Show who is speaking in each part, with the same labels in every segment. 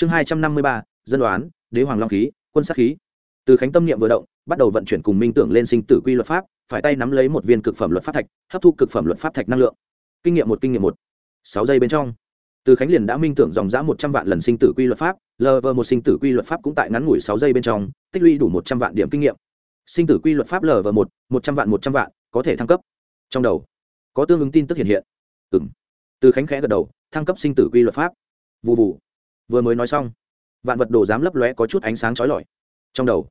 Speaker 1: chương hai trăm năm mươi ba, dân đoán đế hoàng long khí, quân sát khí. Từ khánh tâm niệm vừa động, bắt đầu vận chuyển cùng minh tưởng lên sinh tử quy luật pháp, phải tay nắm lấy một viên cực phẩm luật pháp thạch, hấp thu cực phẩm luật pháp thạch năng lượng. Kinh nghiệm một, kinh nghiệm một. Sáu giây bên trong, từ khánh liền đã minh tưởng dòng dã một trăm vạn lần sinh tử quy luật pháp lờ vờ một sinh tử quy luật pháp cũng tại ngắn ngủi sáu giây bên trong, tích lũy đủ một trăm vạn điểm kinh nghiệm. Sinh tử quy luật pháp lờ vờ một một trăm vạn, một trăm vạn, có thể thăng cấp. Trong đầu, có tương ứng tin tức hiện hiện. Ừ từ khánh khẽ gật đầu, thăng cấp sinh tử quy luật pháp. Vụ vụ vừa mới nói xong, vạn vật đồ dám lấp lóe có chút ánh sáng trói lọi. Trong đầu,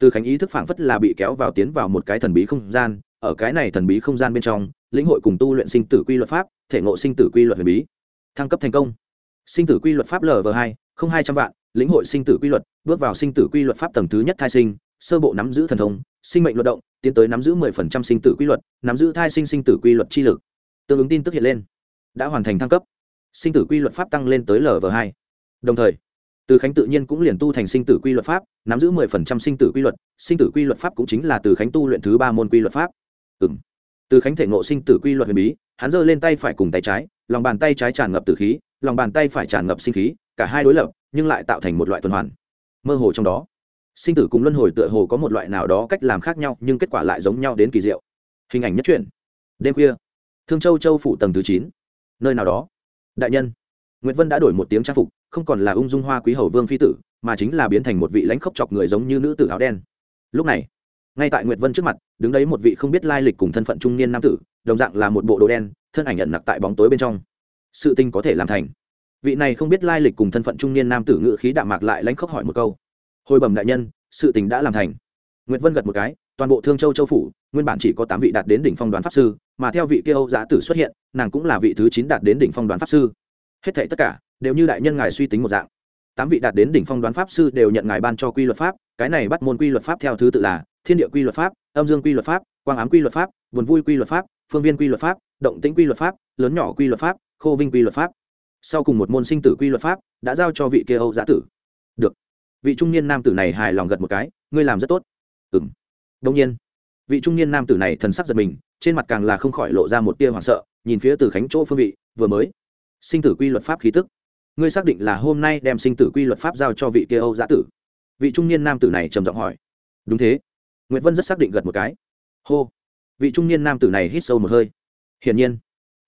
Speaker 1: từ khánh ý thức phảng phất là bị kéo vào tiến vào một cái thần bí không gian, ở cái này thần bí không gian bên trong, lĩnh hội cùng tu luyện sinh tử quy luật pháp, thể ngộ sinh tử quy luật huyền bí. Thăng cấp thành công. Sinh tử quy luật pháp lv hai, không hai trăm vạn, lĩnh hội sinh tử quy luật, bước vào sinh tử quy luật pháp tầng thứ nhất thai sinh, sơ bộ nắm giữ thần thông, sinh mệnh luật động, tiến tới nắm giữ mười phần trăm sinh tử quy luật, nắm giữ thai sinh sinh tử quy luật chi lực. Tương ứng tin tức hiện lên. Đã hoàn thành thăng cấp. Sinh tử quy luật pháp tăng lên tới lv hai đồng thời, từ khánh tự nhiên cũng liền tu thành sinh tử quy luật pháp, nắm giữ mười phần trăm sinh tử quy luật, sinh tử quy luật pháp cũng chính là từ khánh tu luyện thứ ba môn quy luật pháp. Ừ m từ khánh thể ngộ sinh tử quy luật huyền bí, hắn giơ lên tay phải cùng tay trái, lòng bàn tay trái tràn ngập tử khí, lòng bàn tay phải tràn ngập sinh khí, cả hai đối lập, nhưng lại tạo thành một loại tuần hoàn. Mơ hồ trong đó, sinh tử cùng luân hồi tựa hồ có một loại nào đó cách làm khác nhau, nhưng kết quả lại giống nhau đến kỳ diệu. Hình ảnh nhất truyện. Đêm khuya, thương châu châu phủ tầng thứ chín. Nơi nào đó, đại nhân nguyễn vân đã đổi một tiếng trang phục không còn là ung dung hoa quý hầu vương phi tử, mà chính là biến thành một vị lãnh khốc chọc người giống như nữ tử áo đen. Lúc này, ngay tại nguyệt vân trước mặt, đứng đấy một vị không biết lai lịch cùng thân phận trung niên nam tử, đồng dạng là một bộ đồ đen, thân ảnh nhận nặc tại bóng tối bên trong. Sự tình có thể làm thành. Vị này không biết lai lịch cùng thân phận trung niên nam tử ngự khí đạm mạc lại lãnh khốc hỏi một câu. Hồi bẩm đại nhân, sự tình đã làm thành. Nguyệt vân gật một cái, toàn bộ thương châu châu phủ, nguyên bản chỉ có tám vị đạt đến đỉnh phong đoán pháp sư, mà theo vị kia âu giã tử xuất hiện, nàng cũng là vị thứ chín đạt đến đỉnh phong đoán pháp sư. Hết thảy tất cả đều như đại nhân ngài suy tính một dạng tám vị đạt đến đỉnh phong đoán pháp sư đều nhận ngài ban cho quy luật pháp cái này bắt môn quy luật pháp theo thứ tự là thiên địa quy luật pháp âm dương quy luật pháp quang ám quy luật pháp buồn vui quy luật pháp phương viên quy luật pháp động tĩnh quy luật pháp lớn nhỏ quy luật pháp khô vinh quy luật pháp sau cùng một môn sinh tử quy luật pháp đã giao cho vị kia âu giã tử được vị trung niên nam tử này hài lòng gật một cái ngươi làm rất tốt ừ m đông nhiên vị trung niên nam tử này thần sắc giật mình trên mặt càng là không khỏi lộ ra một tia hoảng sợ nhìn phía từ khánh chỗ phương vị vừa mới sinh tử quy luật pháp khí tức ngươi xác định là hôm nay đem sinh tử quy luật pháp giao cho vị kia âu giã tử? Vị trung niên nam tử này trầm giọng hỏi. Đúng thế. Nguyễn vân rất xác định gật một cái. Hô. Vị trung niên nam tử này hít sâu một hơi. Hiển nhiên,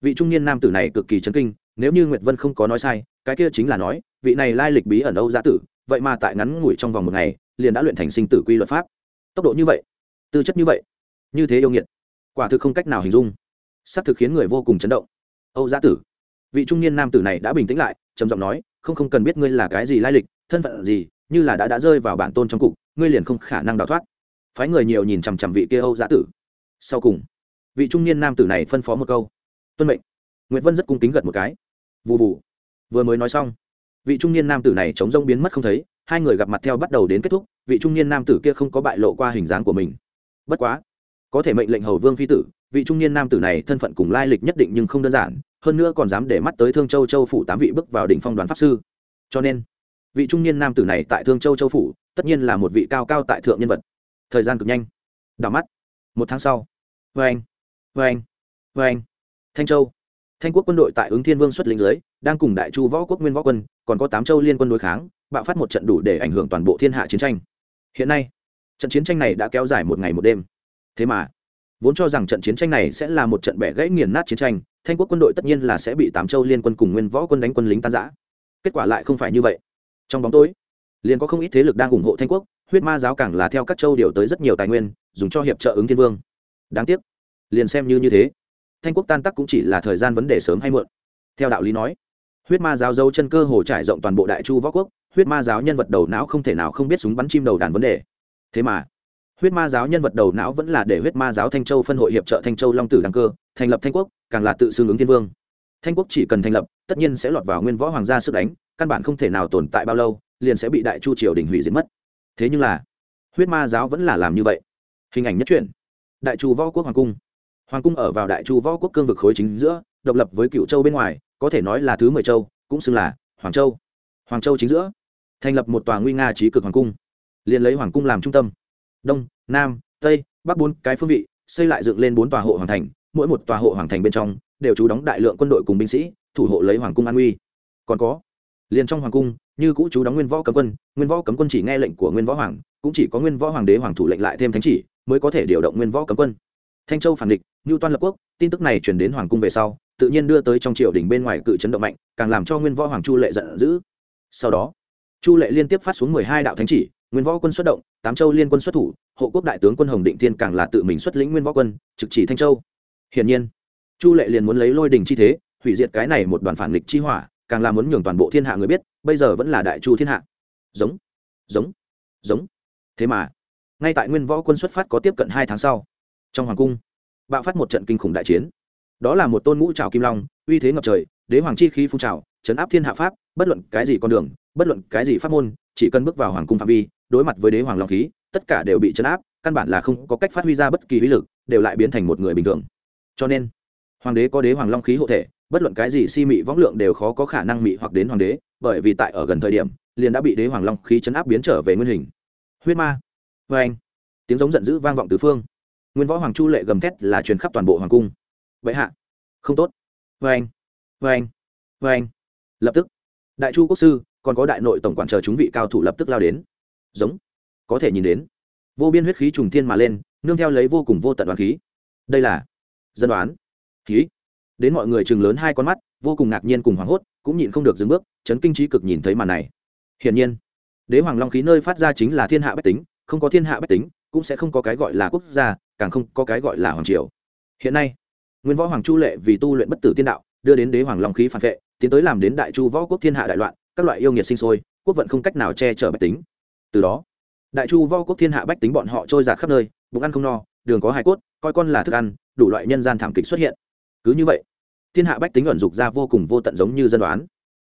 Speaker 1: vị trung niên nam tử này cực kỳ chấn kinh, nếu như nguyệt vân không có nói sai, cái kia chính là nói, vị này lai lịch bí ẩn âu giã tử, vậy mà tại ngắn ngủi trong vòng một ngày, liền đã luyện thành sinh tử quy luật pháp. Tốc độ như vậy, tư chất như vậy, như thế yêu nghiệt, quả thực không cách nào hình dung. Sắp thực khiến người vô cùng chấn động. Âu giã tử vị trung niên nam tử này đã bình tĩnh lại, trầm giọng nói, không không cần biết ngươi là cái gì lai lịch, thân phận gì, như là đã đã rơi vào bản tôn trong cục, ngươi liền không khả năng đào thoát. Phái người nhiều nhìn chằm chằm vị kia âu giã tử. Sau cùng, vị trung niên nam tử này phân phó một câu, tuân mệnh. Nguyễn vân rất cung kính gật một cái. Vụ vụ vừa mới nói xong, vị trung niên nam tử này chống rông biến mất không thấy, hai người gặp mặt theo bắt đầu đến kết thúc, vị trung niên nam tử kia không có bại lộ qua hình dáng của mình. Bất quá, có thể mệnh lệnh hầu vương phi tử, vị trung niên nam tử này thân phận cùng lai lịch nhất định nhưng không đơn giản hơn nữa còn dám để mắt tới thương châu châu phủ tám vị bước vào đỉnh phong đoàn pháp sư. Cho nên, vị trung niên nam tử này tại thương châu châu phủ, tất nhiên là một vị cao cao tại thượng nhân vật. Thời gian cực nhanh. Đảo mắt. Một tháng sau. Vê anh. Vê anh. Vê anh. Thanh châu. Thanh quốc quân đội tại ứng thiên vương xuất lĩnh dưới, đang cùng đại chu võ quốc nguyên võ quân, còn có tám châu liên quân đối kháng, bạo phát một trận đủ để ảnh hưởng toàn bộ thiên hạ chiến tranh. Hiện nay, trận chiến tranh này đã kéo dài một ngày một đêm. Thế mà vốn cho rằng trận chiến tranh này sẽ là một trận bẻ gãy nghiền nát chiến tranh, thanh quốc quân đội tất nhiên là sẽ bị tám châu liên quân cùng nguyên võ quân đánh quân lính tan giã kết quả lại không phải như vậy. Trong bóng tối, liền có không ít thế lực đang ủng hộ thanh quốc, huyết ma giáo càng là theo các châu điều tới rất nhiều tài nguyên, dùng cho hiệp trợ ứng thiên vương. Đáng tiếc, liền xem như như thế, thanh quốc tan tắc cũng chỉ là thời gian vấn đề sớm hay muộn. Theo đạo lý nói, huyết ma giáo dâu chân cơ hồ trải rộng toàn bộ đại chu võ quốc, huyết ma giáo nhân vật đầu não không thể nào không biết súng bắn chim đầu đàn vấn đề. Thế mà huyết ma giáo nhân vật đầu não vẫn là để huyết ma giáo thanh châu phân hội hiệp trợ thanh châu long tử đăng cơ, thành lập thanh quốc, càng là tự xưng ứng thiên vương. Thanh quốc chỉ cần thành lập, tất nhiên sẽ lọt vào nguyên võ hoàng gia sức đánh, căn bản không thể nào tồn tại bao lâu, liền sẽ bị đại chu triều đình hủy diệt mất. Thế nhưng là, huyết ma giáo vẫn là làm như vậy. Hình ảnh nhất truyện, đại chu võ quốc hoàng cung. Hoàng cung ở vào đại chu võ quốc cương vực khối chính giữa, độc lập với cựu châu bên ngoài, có thể nói là thứ mười châu, cũng xưng là hoàng châu. Hoàng châu chính giữa, thành lập một tòa nguy nga trí cực hoàng cung, liền lấy hoàng cung làm trung tâm đông, nam, tây, bắc bốn cái phương vị, xây lại dựng lên bốn tòa hộ hoàng thành, mỗi một tòa hộ hoàng thành bên trong đều trú đóng đại lượng quân đội cùng binh sĩ, thủ hộ lấy hoàng cung an uy. Còn có, liền trong hoàng cung, như cũ trú đóng nguyên võ cấm quân, nguyên võ cấm quân chỉ nghe lệnh của nguyên võ hoàng, cũng chỉ có nguyên võ hoàng đế hoàng thủ lệnh lại thêm thánh chỉ mới có thể điều động nguyên võ cấm quân. Thanh châu phản địch như toan lập quốc, tin tức này chuyển đến hoàng cung về sau, tự nhiên đưa tới trong triều đình bên ngoài cự chấn động mạnh, càng làm cho nguyên võ hoàng chu lệ giận dữ. Sau đó, chu lệ liên tiếp phát xuống mười hai đạo thánh chỉ nguyên võ quân xuất động, tám châu liên quân xuất thủ, hộ quốc đại tướng quân hồng định thiên càng là tự mình xuất lĩnh nguyên võ quân, trực chỉ thanh châu. Hiển nhiên, chu lệ liền muốn lấy lôi đình chi thế, hủy diệt cái này một đoàn phản nghịch chi hỏa, càng là muốn nhường toàn bộ thiên hạ người biết, bây giờ vẫn là đại chu thiên hạ. Giống giống giống. Thế mà, ngay tại nguyên võ quân xuất phát có tiếp cận hai tháng sau, trong hoàng cung, bạo phát một trận kinh khủng đại chiến. Đó là một tôn ngũ trào kim long, uy thế ngập trời, đế hoàng chi khí phun trào, chấn áp thiên hạ pháp, bất luận cái gì con đường, bất luận cái gì pháp môn, chỉ cần bước vào hoàng cung phạm vi đối mặt với đế hoàng long khí, tất cả đều bị chấn áp, căn bản là không có cách phát huy ra bất kỳ uy lực, đều lại biến thành một người bình thường. Cho nên, hoàng đế có đế hoàng long khí hộ thể, bất luận cái gì si mị võng lượng đều khó có khả năng mị hoặc đến hoàng đế, bởi vì tại ở gần thời điểm, liền đã bị đế hoàng long khí chấn áp biến trở về nguyên hình. Huyết ma. Vê anh. Tiếng giống giận dữ vang vọng tứ phương. Nguyên võ hoàng chu lệ gầm thét là truyền khắp toàn bộ hoàng cung. Vậy hạ. Không tốt. Vê anh. Vê anh. Vê anh. Lập tức. Đại chu quốc sư, còn có đại nội tổng quản chờ chúng vị cao thủ lập tức lao đến giống, có thể nhìn đến. Vô biên huyết khí trùng thiên mà lên, nương theo lấy vô cùng vô tận đoàn khí. Đây là dân đoán khí. Đến mọi người chừng lớn hai con mắt, vô cùng ngạc nhiên cùng hoảng hốt, cũng nhịn không được dừng bước, chấn kinh trí cực nhìn thấy màn này. Hiển nhiên, đế hoàng long khí nơi phát ra chính là thiên hạ bách tính, không có thiên hạ bách tính, cũng sẽ không có cái gọi là quốc gia, càng không có cái gọi là hoàng triều. Hiện nay, nguyên võ hoàng chu lệ vì tu luyện bất tử tiên đạo, đưa đến đế hoàng long khí phản vệ, tiến tới làm đến đại chu võ quốc thiên hạ đại loạn, các loại yêu nghiệt sinh sôi, quốc vận không cách nào che chở bách tính từ đó, đại chu vo quốc thiên hạ bách tính bọn họ trôi giạt khắp nơi, bụng ăn không no, đường có hai cốt, coi con là thức ăn, đủ loại nhân gian thảm kịch xuất hiện. Cứ như vậy, thiên hạ bách tính ẩn dục ra vô cùng vô tận giống như dân đoán.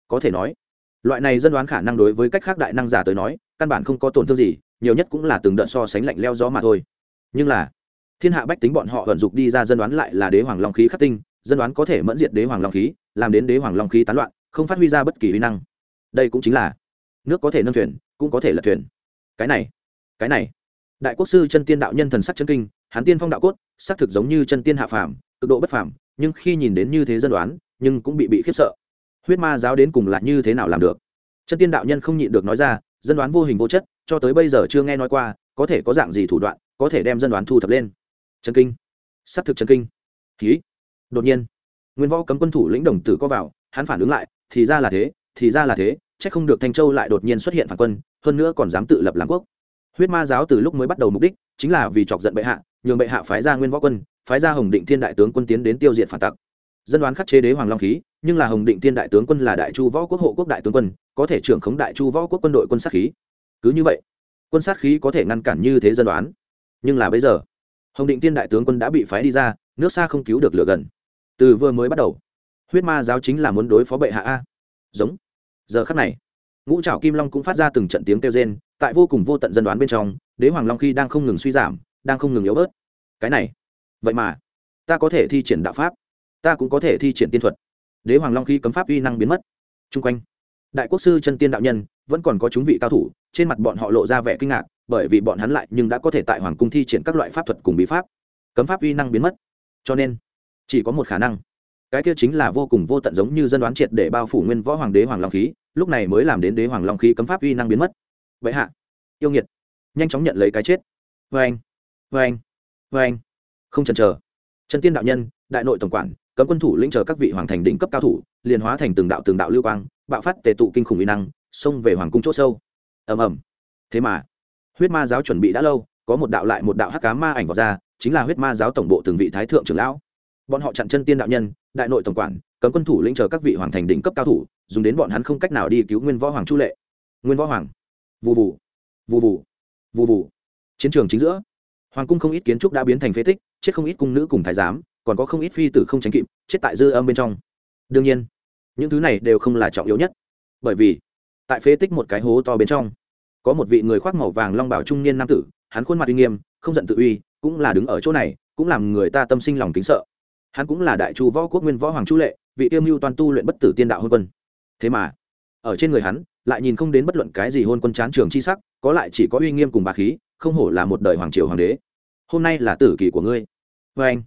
Speaker 1: Có thể nói, loại này dân đoán khả năng đối với cách khác đại năng giả tới nói, căn bản không có tổn thương gì, nhiều nhất cũng là từng đợt so sánh lạnh leo gió mà thôi. Nhưng là, thiên hạ bách tính bọn họ ẩn dục đi ra dân đoán lại là đế hoàng long khí khắc tinh, dân đoán có thể mẫn diệt đế hoàng long khí, làm đến đế hoàng long khí tán loạn, không phát huy ra bất kỳ uy năng. Đây cũng chính là nước có thể nâng thuyền, cũng có thể lật thuyền. Cái này cái này. Đại quốc sư chân tiên đạo nhân thần sắc chân kinh, hắn tiên phong đạo cốt, xác thực giống như chân tiên hạ phàm, cực độ bất phàm, nhưng khi nhìn đến như thế dân đoán nhưng cũng bị bị khiếp sợ. Huyết ma giáo đến cùng là như thế nào làm được? Chân tiên đạo nhân không nhịn được nói ra, dân đoán vô hình vô chất, cho tới bây giờ chưa nghe nói qua, có thể có dạng gì thủ đoạn, có thể đem dân đoán thu thập lên. Chân kinh. Xác thực chân kinh. Ký đột nhiên, nguyên võ cấm quân thủ lĩnh đồng tử có vào, hắn phản ứng lại, thì ra là thế, thì ra là thế chắc không được thanh châu lại đột nhiên xuất hiện phản quân, hơn nữa còn dám tự lập làm quốc. Huyết ma giáo từ lúc mới bắt đầu mục đích chính là vì chọc giận bệ hạ, nhường bệ hạ phái ra nguyên võ quân, phái ra hồng định thiên đại tướng quân tiến đến tiêu diệt phản tặc. Dân đoán khắc chế đế hoàng long khí, nhưng là hồng định thiên đại tướng quân là đại chu võ quốc hộ quốc đại tướng quân, có thể trưởng khống đại chu võ quốc quân đội quân sát khí. Cứ như vậy, quân sát khí có thể ngăn cản như thế dân đoán. Nhưng là bây giờ, hồng định thiên đại tướng quân đã bị phái đi ra, nước xa không cứu được lửa gần. Từ vừa mới bắt đầu, huyết ma giáo chính là muốn đối phó bệ hạ a. Giống giờ khắc này, ngũ trảo kim long cũng phát ra từng trận tiếng kêu rên, tại vô cùng vô tận dân đoán bên trong, đế hoàng long khi đang không ngừng suy giảm, đang không ngừng yếu bớt. Cái này, vậy mà, ta có thể thi triển đạo pháp, ta cũng có thể thi triển tiên thuật. Đế hoàng long khi cấm pháp uy năng biến mất. T r u n g quanh, đại quốc sư chân tiên đạo nhân, vẫn còn có chúng vị cao thủ, trên mặt bọn họ lộ ra vẻ kinh ngạc, bởi vì bọn hắn lại nhưng đã có thể tại hoàng cung thi triển các loại pháp thuật cùng bí pháp. Cấm pháp uy năng biến mất. Cho nên, chỉ có một khả năng. Cái kia chính là vô cùng vô tận giống như dân đoán triệt để bao phủ nguyên võ hoàng đế hoàng long khí lúc này mới làm đến đế hoàng long khí cấm pháp uy năng biến mất. Vậy hạ, yêu nghiệt, nhanh chóng nhận lấy cái chết. Vê anh vê anh vê anh. Không chần chờ. Chân tiên đạo nhân, đại nội tổng quản, cấm quân thủ lĩnh chờ các vị hoàng thành đỉnh cấp cao thủ, liền hóa thành từng đạo từng đạo lưu quang, bạo phát tề tụ kinh khủng uy năng, xông về hoàng cung chỗ sâu. Ầm ầm. Thế mà, huyết ma giáo chuẩn bị đã lâu, có một đạo lại một đạo hắc cá ma ảnh vào ra, chính là huyết ma giáo tổng bộ từng vị thái thượng trưởng lão. Bọn họ chặn chân tiên đạo nhân, đại nội tổng quản, cấm quân thủ lĩnh chờ các vị hoàng thành đỉnh cấp cao thủ dùng đến bọn hắn không cách nào đi cứu nguyên võ hoàng chu lệ nguyên võ hoàng vù vù. Vù vù. Vù vù. Chiến trường chính giữa. Hoàng cung không ít kiến trúc đã biến thành phế tích, chết không ít cung nữ cùng thái giám, còn có không ít phi tử không tránh kịp, chết tại dư âm bên trong. Đương nhiên, những thứ này đều không là trọng yếu nhất, bởi vì, tại phế tích một cái hố to bên trong, có một vị người khoác màu vàng long bảo trung niên nam tử, hắn khuôn mặt uy nghiêm, không giận tự uy, cũng là đứng ở chỗ này, cũng làm người ta tâm sinh lòng kính sợ. Hắn cũng là đại chu võ quốc nguyên võ hoàng chu lệ, vị tiêu mưu toàn tu luyện bất tử tiên đạo hôn quân thế mà, ở trên người hắn, lại nhìn không đến bất luận cái gì hôn quân chán trường chi sắc, có lại chỉ có uy nghiêm cùng bà khí, không hổ là một đời hoàng triều hoàng đế. Hôm nay là tử kỳ của ngươi. Vê anh,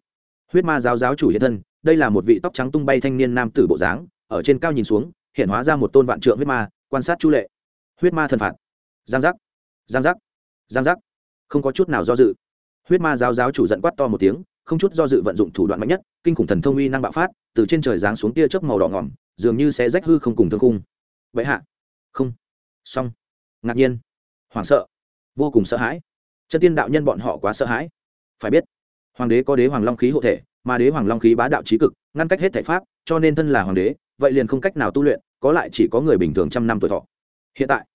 Speaker 1: huyết ma giáo giáo chủ hiện thân, đây là một vị tóc trắng tung bay thanh niên nam tử bộ dáng, ở trên cao nhìn xuống, hiện hóa ra một tôn vạn trượng huyết ma, quan sát chu lệ. Huyết ma thần phạt. Giang giác. Giang giác. Giang giác. Không có chút nào do dự. Huyết ma giáo giáo chủ giận quát to một tiếng, không chút do dự vận dụng thủ đoạn mạnh nhất, kinh khủng thần thông uy năng bạo phát, từ trên trời giáng xuống tia chớp màu đỏ ngỏm dường như sẽ rách hư không cùng thương khung. Vậy hạ. Không. Xong. Ngạc nhiên. Hoảng sợ. Vô cùng sợ hãi. Chân tiên đạo nhân bọn họ quá sợ hãi. Phải biết, hoàng đế có đế hoàng long khí hộ thể, mà đế hoàng long khí bá đạo trí cực, ngăn cách hết thể pháp, cho nên thân là hoàng đế, vậy liền không cách nào tu luyện, có lại chỉ có người bình thường trăm năm tuổi thọ. Hiện tại,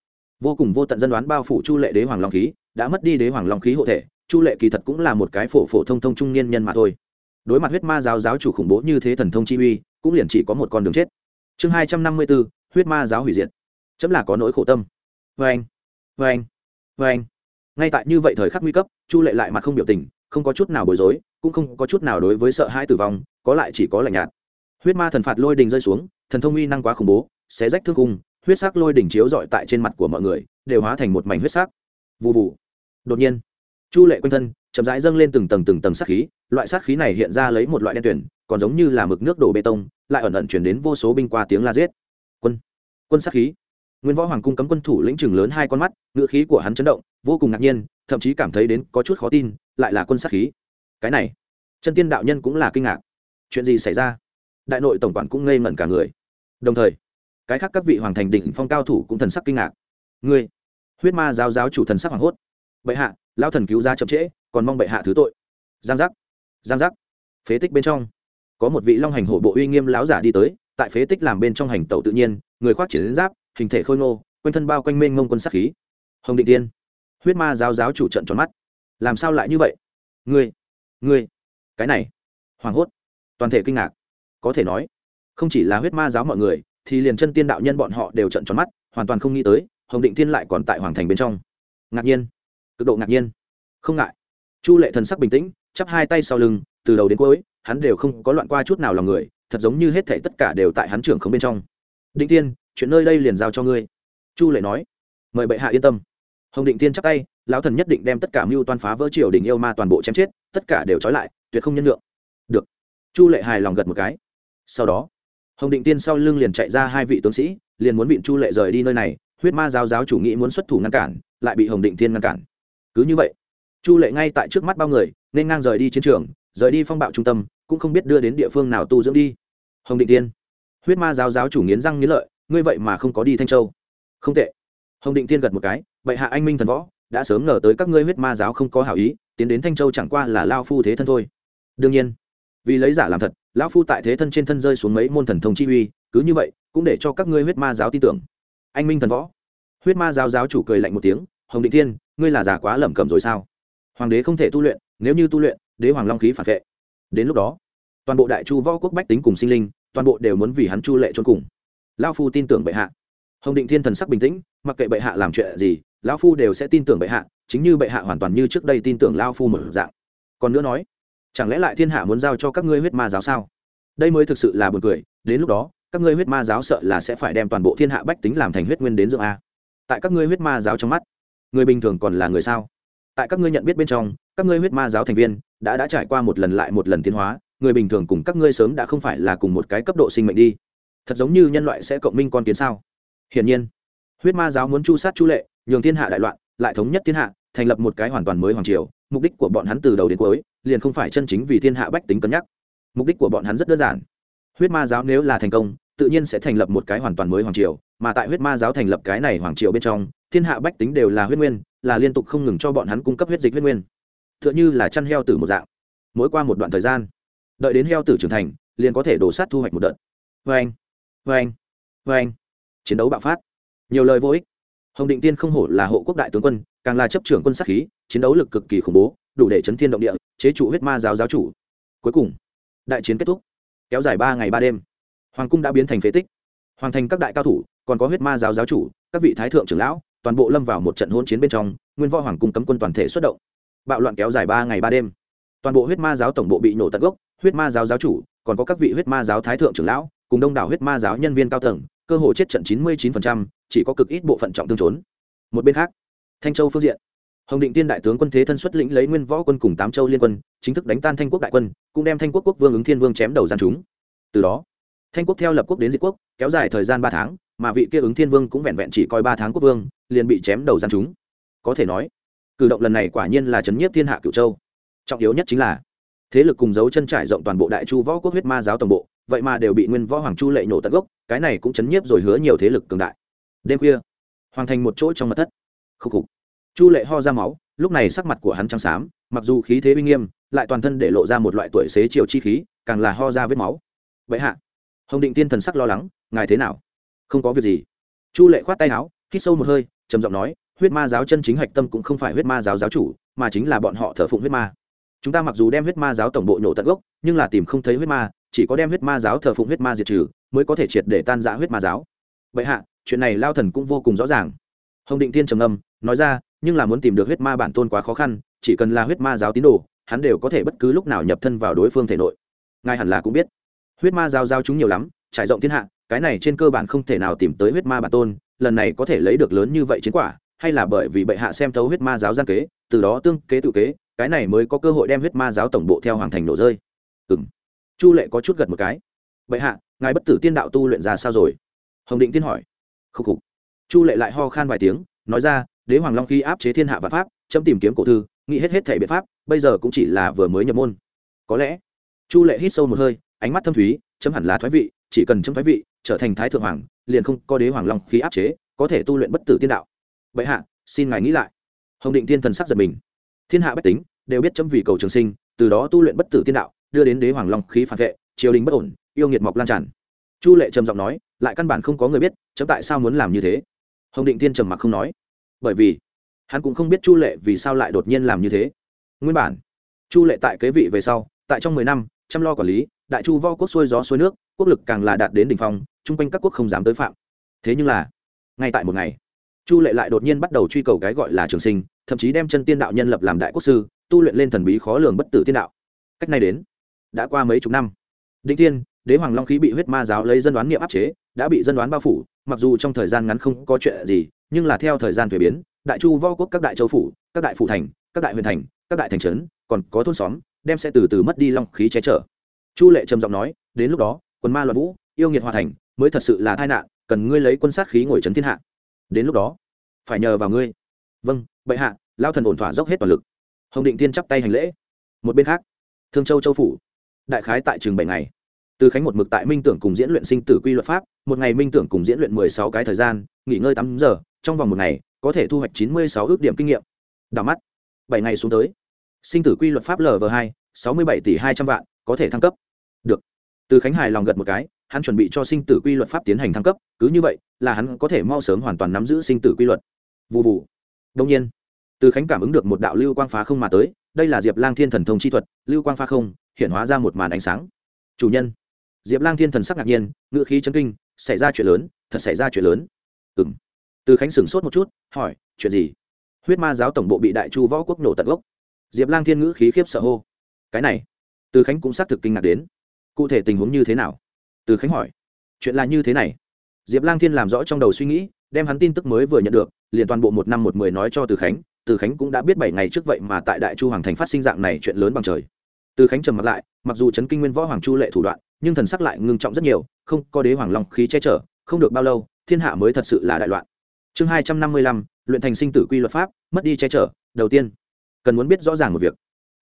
Speaker 1: vô cùng vô tận dân đoán bao phủ chu lệ đế hoàng long khí, đã mất đi đế hoàng long khí hộ thể, chu lệ kỳ thật cũng là một cái phổ phổ thông thông trung niên nhân mà thôi. Đối mặt huyết ma giáo giáo chủ khủng bố như thế thần thông chi uy, cũng liền chỉ có một con đường chết chương hai trăm năm mươi bốn huyết ma giáo hủy diệt. Chấm là có nỗi khổ tâm. Vê anh vê anh vê anh. Ngay tại như vậy thời khắc nguy cấp, chu lệ lại mặt không biểu tình, không có chút nào bối rối, cũng không có chút nào đối với sợ hãi tử vong, có lại chỉ có lạnh nhạt. Huyết ma thần phạt lôi đình rơi xuống, thần thông uy năng quá khủng bố, xé rách thương cung huyết sắc lôi đỉnh chiếu dọi tại trên mặt của mọi người, đều hóa thành một mảnh huyết sắc. Vụ vụ đột nhiên, chu lệ quanh thân, chậm rãi dâng lên từng tầng từng tầng sát khí, loại sát khí này hiện ra lấy một loại đen tuyển còn giống như là mực nước đổ bê tông lại ẩn ẩn chuyển đến vô số binh qua tiếng la giết. Quân quân sát khí. Nguyên võ hoàng cung cấm quân thủ lĩnh chừng lớn hai con mắt ngựa khí của hắn chấn động, vô cùng ngạc nhiên, thậm chí cảm thấy đến có chút khó tin, lại là quân sát khí. Cái này, chân tiên đạo nhân cũng là kinh ngạc. Chuyện gì xảy ra? Đại nội tổng quản cũng ngây ngẩn cả người. Đồng thời, cái khác các vị hoàng thành đỉnh phong cao thủ cũng thần sắc kinh ngạc. Ngươi, huyết ma giáo giáo chủ thần sắc hoàng hốt. Bệ hạ lao thần cứu ra chậm trễ, còn mong bệ hạ thứ tội. Giang giác giang giác. Phế tích bên trong có một vị long hành hổ bộ uy nghiêm láo giả đi tới, tại phế tích làm bên trong hành tẩu tự nhiên, người khoác triển giáp, hình thể khôi ngô, quanh thân bao quanh mênh mông quân sắc khí. Hồng định tiên, huyết ma giáo giáo chủ trận tròn mắt. Làm sao lại như vậy? Ngươi ngươi, cái này, hoảng hốt, toàn thể kinh ngạc. Có thể nói, không chỉ là huyết ma giáo mọi người, thì liền chân tiên đạo nhân bọn họ đều trận tròn mắt, hoàn toàn không nghĩ tới, hồng định tiên lại còn tại hoàng thành bên trong. Ngạc nhiên, cực độ ngạc nhiên. Không ngại. Chu lệ thần sắc bình tĩnh, chắp hai tay sau lưng, từ đầu đến cuối hắn đều không có loạn qua chút nào lòng người, thật giống như hết thảy tất cả đều tại hắn trưởng không bên trong. Định tiên chuyện nơi đây liền giao cho ngươi. Chu lệ nói. Mời bệ hạ yên tâm. Hồng định tiên chắc tay, lão thần nhất định đem tất cả mưu toan phá vỡ triều đình yêu ma toàn bộ chém chết, tất cả đều trói lại, tuyệt không nhân lượng được. Chu lệ hài lòng gật một cái. Sau đó, hồng định tiên sau lưng liền chạy ra hai vị tướng sĩ, liền muốn vịn chu lệ rời đi nơi này, huyết ma giáo giáo chủ nghĩ muốn xuất thủ ngăn cản, lại bị hồng định tiên ngăn cản. Cứ như vậy chu lệ ngay tại trước mắt bao người, nên ngang rời đi chiến trường, rời đi phong bạo trung tâm, cũng không biết đưa đến địa phương nào tu dưỡng đi. Hồng định tiên. Huyết ma giáo giáo chủ nghiến răng nghiến lợi, ngươi vậy mà không có đi thanh châu. Không tệ. Hồng định tiên gật một cái, bệ hạ anh minh thần võ, đã sớm ngờ tới các ngươi huyết ma giáo không có hảo ý, tiến đến thanh châu chẳng qua là lao phu thế thân thôi. Đương nhiên, vì lấy giả làm thật, lão phu tại thế thân trên thân rơi xuống mấy môn thần thông chi uy, cứ như vậy, cũng để cho các ngươi huyết ma giáo tin tưởng. Anh minh thần võ. Huyết ma giáo giáo chủ cười lạnh một tiếng, hồng định thiên ngươi là giả quá lẩm cẩm rồi sao? Hoàng đế không thể tu luyện, nếu như tu luyện, đế hoàng long khí phản vệ. Đến lúc đó, toàn bộ đại chu võ quốc bách tính cùng sinh linh, toàn bộ đều muốn vì hắn chu lệ trốn cùng. Lao phu tin tưởng bệ hạ. Hồng định thiên thần sắc bình tĩnh, mặc kệ bệ hạ làm chuyện gì lao phu đều sẽ tin tưởng bệ hạ, chính như bệ hạ hoàn toàn như trước đây tin tưởng lao phu một dạng. Còn nữa nói, chẳng lẽ lại thiên hạ muốn giao cho các ngươi huyết ma giáo sao? Đây mới thực sự là buồn cười, đến lúc đó, các ngươi huyết ma giáo sợ là sẽ phải đem toàn bộ thiên hạ bách tính làm thành huyết nguyên đến dưỡng a. Tại các ngươi huyết ma giáo trong mắt, người bình thường còn là người sao? Tại các ngươi nhận biết bên trong, các ngươi huyết ma giáo thành viên đã đã trải qua một lần lại một lần tiến hóa, người bình thường cùng các ngươi sớm đã không phải là cùng một cái cấp độ sinh mệnh đi. Thật giống như nhân loại sẽ cộng minh con kiến sao? Hiển nhiên, huyết ma giáo muốn chu sát chu lệ, nhường thiên hạ đại loạn, lại thống nhất thiên hạ, thành lập một cái hoàn toàn mới hoàng triều, mục đích của bọn hắn từ đầu đến cuối liền không phải chân chính vì thiên hạ bách tính cân nhắc. Mục đích của bọn hắn rất đơn giản. Huyết ma giáo nếu là thành công, tự nhiên sẽ thành lập một cái hoàn toàn mới hoàng triều, mà tại huyết ma giáo thành lập cái này hoàng triều bên trong thiên hạ bách tính đều là huyết nguyên, là liên tục không ngừng cho bọn hắn cung cấp huyết dịch huyết nguyên. T h ư ợ n h ư là chăn heo tử một dạng. Mỗi qua một đoạn thời gian, đợi đến heo tử trưởng thành, liền có thể đổ sát thu hoạch một đợt. Vê anh vê anh vê anh chiến đấu bạo phát. Nhiều lời vô ích. Hồng định tiên không hổ là hộ quốc đại tướng quân, càng là chấp trưởng quân sát khí, chiến đấu lực cực kỳ khủng bố, đủ để chấn thiên động địa, chế trụ huyết ma giáo giáo chủ. Cuối cùng, đại chiến kết thúc. Kéo dài ba ngày ba đêm, hoàng cung đã biến thành phế tích. Hoàn thành các đại cao thủ, còn có huyết ma giáo giáo chủ, các vị thái thượng trưởng lão toàn bộ lâm vào một trận hỗn chiến bên trong nguyên võ hoàng cung cấm quân toàn thể xuất động. Bạo loạn kéo dài ba ngày ba đêm. Toàn bộ huyết ma giáo tổng bộ bị nổ tận gốc huyết ma giáo giáo chủ còn có các vị huyết ma giáo thái thượng trưởng lão cùng đông đảo huyết ma giáo nhân viên cao tầng cơ hội chết trận chín mươi 99%, chỉ có cực ít bộ phận trọng thương trốn. Một bên khác thanh châu phương diện. Hồng định tiên đại tướng quân thế thân xuất lĩnh lấy nguyên võ quân cùng tám châu liên quân chính thức đánh tan thanh quốc đại quân cũng đem thanh quốc quốc vương ứng thiên vương chém đầu gian chúng. Từ đó thanh quốc theo lập quốc đến diệt quốc kéo dài thời gian ba tháng mà vị kia ứng thiên vương cũng vẹn vẹn chỉ coi ba tháng quốc vương, liền bị chém đầu gian chúng. Có thể nói, cử động lần này quả nhiên là chấn nhiếp thiên hạ cửu châu. Trọng yếu nhất chính là, thế lực cùng dấu chân trải rộng toàn bộ đại chu võ quốc huyết ma giáo toàn bộ, vậy mà đều bị nguyên võ hoàng chu lệ nổ tận gốc, cái này cũng chấn nhiếp rồi hứa nhiều thế lực cường đại. Đêm khuya hoàn thành một chỗ trong mật thất. Khúc khục. Chu lệ ho ra máu, lúc này sắc mặt của hắn trắng xám, mặc dù khí thế uy nghiêm, lại toàn thân để lộ ra một loại tuổi xế chiều chi khí, càng là ho ra vết máu. Vậy hạ, hồng định tiên thần sắc lo lắng, ngài thế nào? Không có việc gì. Chu lệ khoát tay áo, hít sâu một hơi, trầm giọng nói, huyết ma giáo chân chính hạch tâm cũng không phải huyết ma giáo giáo chủ, mà chính là bọn họ thờ phụng huyết ma. Chúng ta mặc dù đem huyết ma giáo tổng bộ nhổ tận gốc, nhưng là tìm không thấy huyết ma, chỉ có đem huyết ma giáo thờ phụng huyết ma diệt trừ, mới có thể triệt để tan giã huyết ma giáo. Vậy hạ, chuyện này lao thần cũng vô cùng rõ ràng. Hồng định tiên trầm âm nói ra, nhưng là muốn tìm được huyết ma bản tôn quá khó khăn, chỉ cần là huyết ma giáo tín đồ, hắn đều có thể bất cứ lúc nào nhập thân vào đối phương thể nội. Ngài hẳn là cũng biết. Huyết ma giáo giao chúng nhiều lắm, trải rộng thiên hạ cái này trên cơ bản không thể nào tìm tới huyết ma bản tôn, lần này có thể lấy được lớn như vậy chiến quả, hay là bởi vì bệ hạ xem thấu huyết ma giáo gian kế, từ đó tương kế tự kế, cái này mới có cơ hội đem huyết ma giáo tổng bộ theo hoàng thành nổ rơi. Ừ m chu lệ có chút gật một cái. Bệ hạ, ngài bất tử tiên đạo tu luyện ra sao rồi? Hồng định tiên hỏi. Khúc khục. Chu lệ lại ho khan vài tiếng, nói ra, đế hoàng long khi áp chế thiên hạ và pháp, chấm tìm kiếm cổ thư, nghĩ hết hết thể biện pháp, bây giờ cũng chỉ là vừa mới nhập môn. Có lẽ. Chu lệ hít sâu một hơi, ánh mắt thâm thúy, chấm hẳn là thoái vị, chỉ cần chấm thoái vị trở thành thái thượng hoàng, liền không có đế hoàng long khí áp chế, có thể tu luyện bất tử tiên đạo. Vậy hạ, xin ngài nghĩ lại. Hồng định tiên thần sắc giật mình. Thiên hạ bách tính đều biết chấm vì cầu trường sinh, từ đó tu luyện bất tử tiên đạo, đưa đến đế hoàng long khí phản vệ, triều đình bất ổn, yêu nghiệt mọc lan tràn. Chu lệ trầm giọng nói, lại căn bản không có người biết, chấm tại sao muốn làm như thế? Hồng định tiên trầm mặc không nói. Bởi vì, hắn cũng không biết chu lệ vì sao lại đột nhiên làm như thế. Nguyên bản, chu lệ tại kế vị về sau, tại trong mười năm chăm lo quản lý, đại chu vo quốc xuôi gió xuôi nước, quốc lực càng là đạt đến đ ỉ n h phong, chung quanh các quốc không dám tới phạm. Thế nhưng là, ngay tại một ngày, chu lệ lại đột nhiên bắt đầu truy cầu cái gọi là trường sinh, thậm chí đem chân tiên đạo nhân lập làm đại quốc sư, tu luyện lên thần bí khó lường bất tử tiên đạo. Cách này đến, đã qua mấy chục năm, định tiên đế hoàng long khí bị huyết ma giáo lấy dân đoán nghiệm áp chế, đã bị dân đoán bao phủ, mặc dù trong thời gian ngắn không có chuyện gì, nhưng là theo thời gian thuế biến, đại chu vo quốc các đại châu phủ, các đại phủ thành, các đại huyền thành, các đại thành trấn, còn có thôn xóm đem sẽ từ từ mất đi long khí che chở. Chu lệ trầm giọng nói, đến lúc đó, quân ma loạn vũ, yêu nghiệt hòa thành, mới thật sự là tai nạn, cần ngươi lấy quân sát khí ngồi trấn thiên hạ. Đến lúc đó, phải nhờ vào ngươi. Vâng bệ hạ lao thần ổn thỏa dốc hết toàn lực. Hồng định tiên chắp tay hành lễ. Một bên khác, thương châu châu phủ, đại khái tại trường bảy ngày. Từ khánh một mực tại minh tưởng cùng diễn luyện sinh tử quy luật pháp, một ngày minh tưởng cùng diễn luyện mười sáu cái thời gian, nghỉ ngơi tám giờ, trong vòng một ngày, có thể thu hoạch chín mươi sáu ước điểm kinh nghiệm. Đảo mắt, bảy ngày xuống tới sinh tử quy luật pháp lv hai, sáu mươi bảy tỷ hai trăm vạn, có thể thăng cấp. Được. Từ khánh hài lòng gật một cái, hắn chuẩn bị cho sinh tử quy luật pháp tiến hành thăng cấp, cứ như vậy là hắn có thể mau sớm hoàn toàn nắm giữ sinh tử quy luật. Vụ vụ đông nhiên, từ khánh cảm ứng được một đạo lưu quang phá không mà tới, đây là diệp lang thiên thần thông chi thuật, lưu quang phá không, hiện hóa ra một màn ánh sáng. Chủ nhân. Diệp lang thiên thần sắc ngạc nhiên ngựa khí chấn kinh, xảy ra chuyện lớn, thật xảy ra chuyện lớn. Ừ m từ khánh sửng sốt một chút, hỏi, chuyện gì? Huyết ma giáo tổng bộ bị đại chu võ quốc nổ tận gốc diệp lang thiên ngữ khí khiếp sợ hô. Cái này, từ khánh cũng xác thực kinh ngạc đến. Cụ thể tình huống như thế nào? Từ khánh hỏi. Chuyện là như thế này. Diệp lang thiên làm rõ trong đầu suy nghĩ, đem hắn tin tức mới vừa nhận được, liền toàn bộ một năm một mười nói cho từ khánh. Từ khánh cũng đã biết bảy ngày trước vậy mà tại đại chu hoàng thành phát sinh dạng này chuyện lớn bằng trời. Từ khánh trầm mặt lại, mặc dù chấn kinh nguyên võ hoàng chu lệ thủ đoạn, nhưng thần sắc lại ngưng trọng rất nhiều, không có đế hoàng long khí che chở, không được bao lâu, thiên hạ mới thật sự là đại loạn. Chương hai trăm năm mươi lăm, luyện thành sinh tử quy luật pháp, mất đi che chở, đầu tiên cần muốn biết rõ ràng một việc.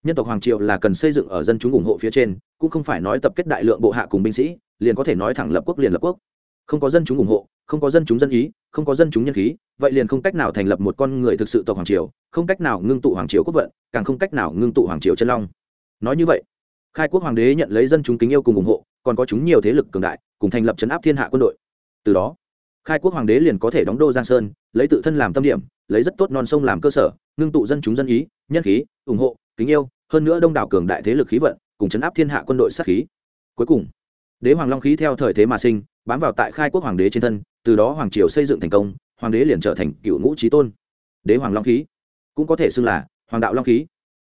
Speaker 1: Nhân tộc hoàng triều là cần xây dựng ở dân chúng ủng hộ phía trên, cũng không phải nói tập kết đại lượng bộ hạ cùng binh sĩ, liền có thể nói thẳng lập quốc liền lập quốc. Không có dân chúng ủng hộ, không có dân chúng dân ý, không có dân chúng nhân khí, vậy liền không cách nào thành lập một con người thực sự tộc hoàng triều, không cách nào ngưng tụ hoàng triều quốc vận, càng không cách nào ngưng tụ hoàng triều chân long. Nói như vậy, khai quốc hoàng đế nhận lấy dân chúng kính yêu cùng ủng hộ, còn có chúng nhiều thế lực cường đại, cùng thành lập chấn áp thiên hạ quân đội. Từ đó, khai quốc hoàng đế liền có thể đóng đô giang sơn, lấy tự thân làm tâm điểm, lấy rất tốt non sông làm cơ sở, ngưng tụ dân chúng dân ý nhân khí, ủng hộ, kính yêu, hơn nữa đông đảo cường đại thế lực khí vận, cùng chấn áp thiên hạ quân đội sát khí. Cuối cùng, đế hoàng long khí theo thời thế mà sinh, bám vào tại khai quốc hoàng đế trên thân, từ đó hoàng triều xây dựng thành công, hoàng đế liền trở thành cựu ngũ trí tôn. Đế hoàng long khí, cũng có thể xưng là hoàng đạo long khí.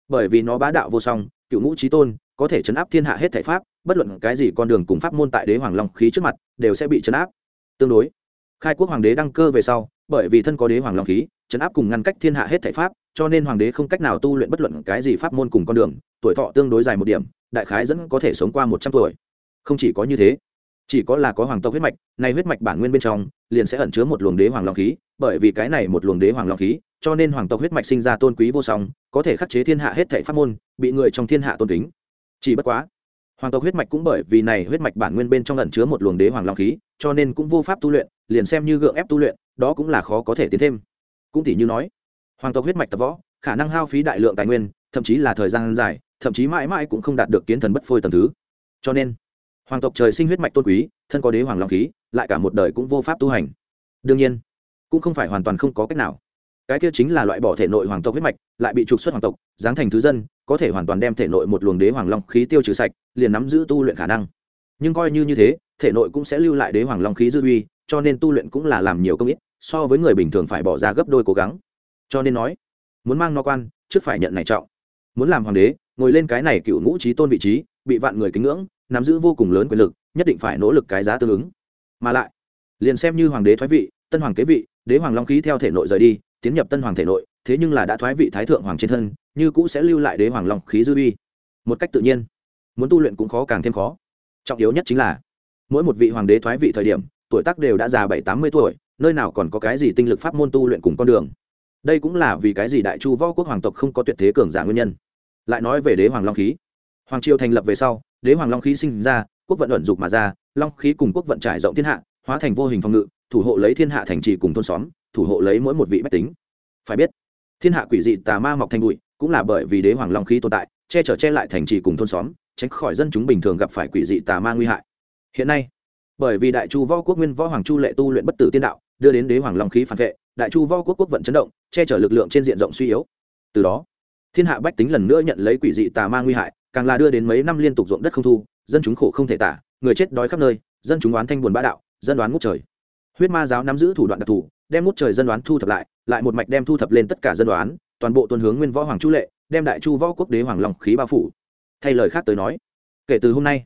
Speaker 1: Bởi vì nó bá đạo vô song, cựu ngũ trí tôn, có thể chấn áp thiên hạ hết thể pháp, bất luận cái gì con đường cùng pháp môn tại đế hoàng long khí trước mặt, đều sẽ bị chấn áp. Tương đối, khai quốc hoàng đế đăng cơ về sau, bởi vì thân có đế hoàng long khí, chấn áp cùng ngăn cách thiên hạ hết thể pháp cho nên hoàng đế không cách nào tu luyện bất luận cái gì pháp môn cùng con đường, tuổi thọ tương đối dài một điểm, đại khái dẫn có thể sống qua một trăm tuổi. Không chỉ có như thế, chỉ có là có hoàng tộc huyết mạch này huyết mạch bản nguyên bên trong, liền sẽ ẩn chứa một luồng đế hoàng long khí, bởi vì cái này một luồng đế hoàng long khí, cho nên hoàng tộc huyết mạch sinh ra tôn quý vô song, có thể khắc chế thiên hạ hết thảy pháp môn, bị người trong thiên hạ tôn kính. Chỉ bất quá, hoàng tộc huyết mạch cũng bởi vì này huyết mạch bản nguyên bên trong ẩn chứa một luồng đế hoàng long khí, cho nên cũng vô pháp tu luyện, liền xem như gượng ép tu luyện, đó cũng là khó có thể tiến thêm. Cũng tỷ như nói hoàng tộc huyết mạch tập võ, khả năng hao phí đại lượng tài nguyên, thậm chí là thời gian dài, thậm chí mãi mãi cũng không đạt được kiến thần bất phôi tầm thứ. Cho nên, hoàng tộc trời sinh huyết mạch tôn quý, thân có đế hoàng long khí, lại cả một đời cũng vô pháp tu hành. Đương nhiên, cũng không phải hoàn toàn không có cách nào. Cái kia chính là loại bỏ thể nội hoàng tộc huyết mạch, lại bị trục xuất hoàng tộc, giáng thành thứ dân, có thể hoàn toàn đem thể nội một luồng đế hoàng long khí tiêu trừ sạch, liền nắm giữ tu luyện khả năng. Nhưng coi như như thế, thể nội cũng sẽ lưu lại đế hoàng long khí dư uy, cho nên tu luyện cũng là làm nhiều công ít, so với người bình thường phải bỏ ra gấp đôi cố gắng cho nên nói, muốn mang no quan, trước phải nhận này trọng. Muốn làm hoàng đế, ngồi lên cái này cựu ngũ trí tôn vị trí, bị vạn người kính ngưỡng, nắm giữ vô cùng lớn quyền lực, nhất định phải nỗ lực cái giá tương ứng. Mà lại, liền xem như hoàng đế thoái vị, tân hoàng kế vị, đế hoàng long khí theo thể nội rời đi, tiến nhập tân hoàng thể nội, thế nhưng là đã thoái vị thái thượng hoàng trên thân, như cũ sẽ lưu lại đế hoàng long khí dư uy. Một cách tự nhiên, muốn tu luyện cũng khó càng thêm khó. Trọng yếu nhất chính là, mỗi một vị hoàng đế thoái vị thời điểm, tuổi tác đều đã già bảy tám mươi tuổi, nơi nào còn có cái gì tinh lực pháp môn tu luyện cùng con đường đây cũng là vì cái gì đại chu võ quốc hoàng tộc không có tuyệt thế cường giả nguyên nhân. Lại nói về đế hoàng long khí. Hoàng triều thành lập về sau, đế hoàng long khí sinh ra, quốc vận ẩn dục mà ra, long khí cùng quốc vận trải rộng thiên hạ, hóa thành vô hình phòng ngự, thủ hộ lấy thiên hạ thành trì cùng thôn xóm, thủ hộ lấy mỗi một vị bách tính. Phải biết, thiên hạ quỷ dị tà ma mọc thành bụi, cũng là bởi vì đế hoàng long khí tồn tại, che chở che lại thành trì cùng thôn xóm, tránh khỏi dân chúng bình thường gặp phải quỷ dị tà ma nguy hại. Hiện nay, bởi vì đại chu võ quốc nguyên võ hoàng chu lệ tu luyện bất tử tiên đạo, đưa đến đế hoàng long khí phản vệ đại chu võ quốc quốc vận chấn động, che chở lực lượng trên diện rộng suy yếu. Từ đó, thiên hạ bách tính lần nữa nhận lấy quỷ dị tà ma nguy hại, càng là đưa đến mấy năm liên tục ruộng đất không thu, dân chúng khổ không thể tả, người chết đói khắp nơi, dân chúng oán thanh buồn bã đạo, dân đoán ngút trời. Huyết ma giáo nắm giữ thủ đoạn đặc thù, đem ngút trời dân đoán thu thập lại lại một mạch đem thu thập lên tất cả dân đoán toàn bộ tuần hướng nguyên võ hoàng chu lệ, đem đại chu võ quốc đế hoàng long khí bao phủ. Thay lời khác tới nói, kể từ hôm nay,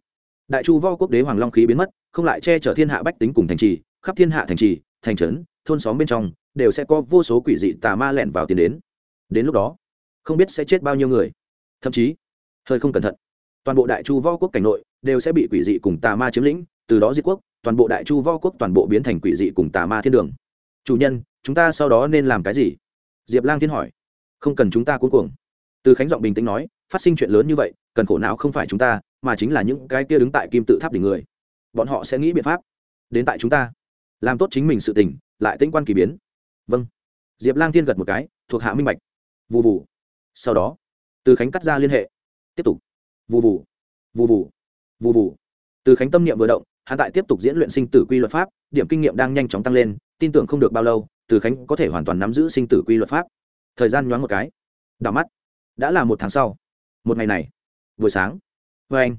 Speaker 1: đại chu võ quốc đế hoàng long khí biến mất, không lại che chở thiên hạ bách tính cùng thành trì, khắp thiên hạ thành trì, thành trấn thôn xóm bên trong, đều sẽ có vô số quỷ dị tà ma lẻn vào tiền đến. Đến lúc đó, không biết sẽ chết bao nhiêu người. Thậm chí, hơi không cẩn thận, toàn bộ đại chu võ quốc cảnh nội đều sẽ bị quỷ dị cùng tà ma chiếm lĩnh, từ đó diệt quốc, toàn bộ đại chu võ quốc toàn bộ biến thành quỷ dị cùng tà ma thiên đường. Chủ nhân, chúng ta sau đó nên làm cái gì? Diệp lang thiên hỏi. Không cần chúng ta cuống cuồng. Từ khánh giọng bình tĩnh nói, phát sinh chuyện lớn như vậy, cần khổ não không phải chúng ta, mà chính là những cái kia đứng tại kim tự tháp đỉnh người. Bọn họ sẽ nghĩ biện pháp đến tại chúng ta, làm tốt chính mình sự tình lại tinh quan kỳ biến. Vâng. Diệp lang thiên gật một cái, thuộc hạ minh bạch. Vụ vụ sau đó, từ khánh cắt ra liên hệ. Tiếp tục. Vụ vụ vụ vụ vụ vụ từ khánh tâm niệm vừa động hạ tại tiếp tục diễn luyện sinh tử quy luật pháp, điểm kinh nghiệm đang nhanh chóng tăng lên, tin tưởng không được bao lâu, từ khánh có thể hoàn toàn nắm giữ sinh tử quy luật pháp. Thời gian nhoáng một cái. Đảo mắt. Đã là một tháng sau. Một ngày này. Buổi sáng. Vê anh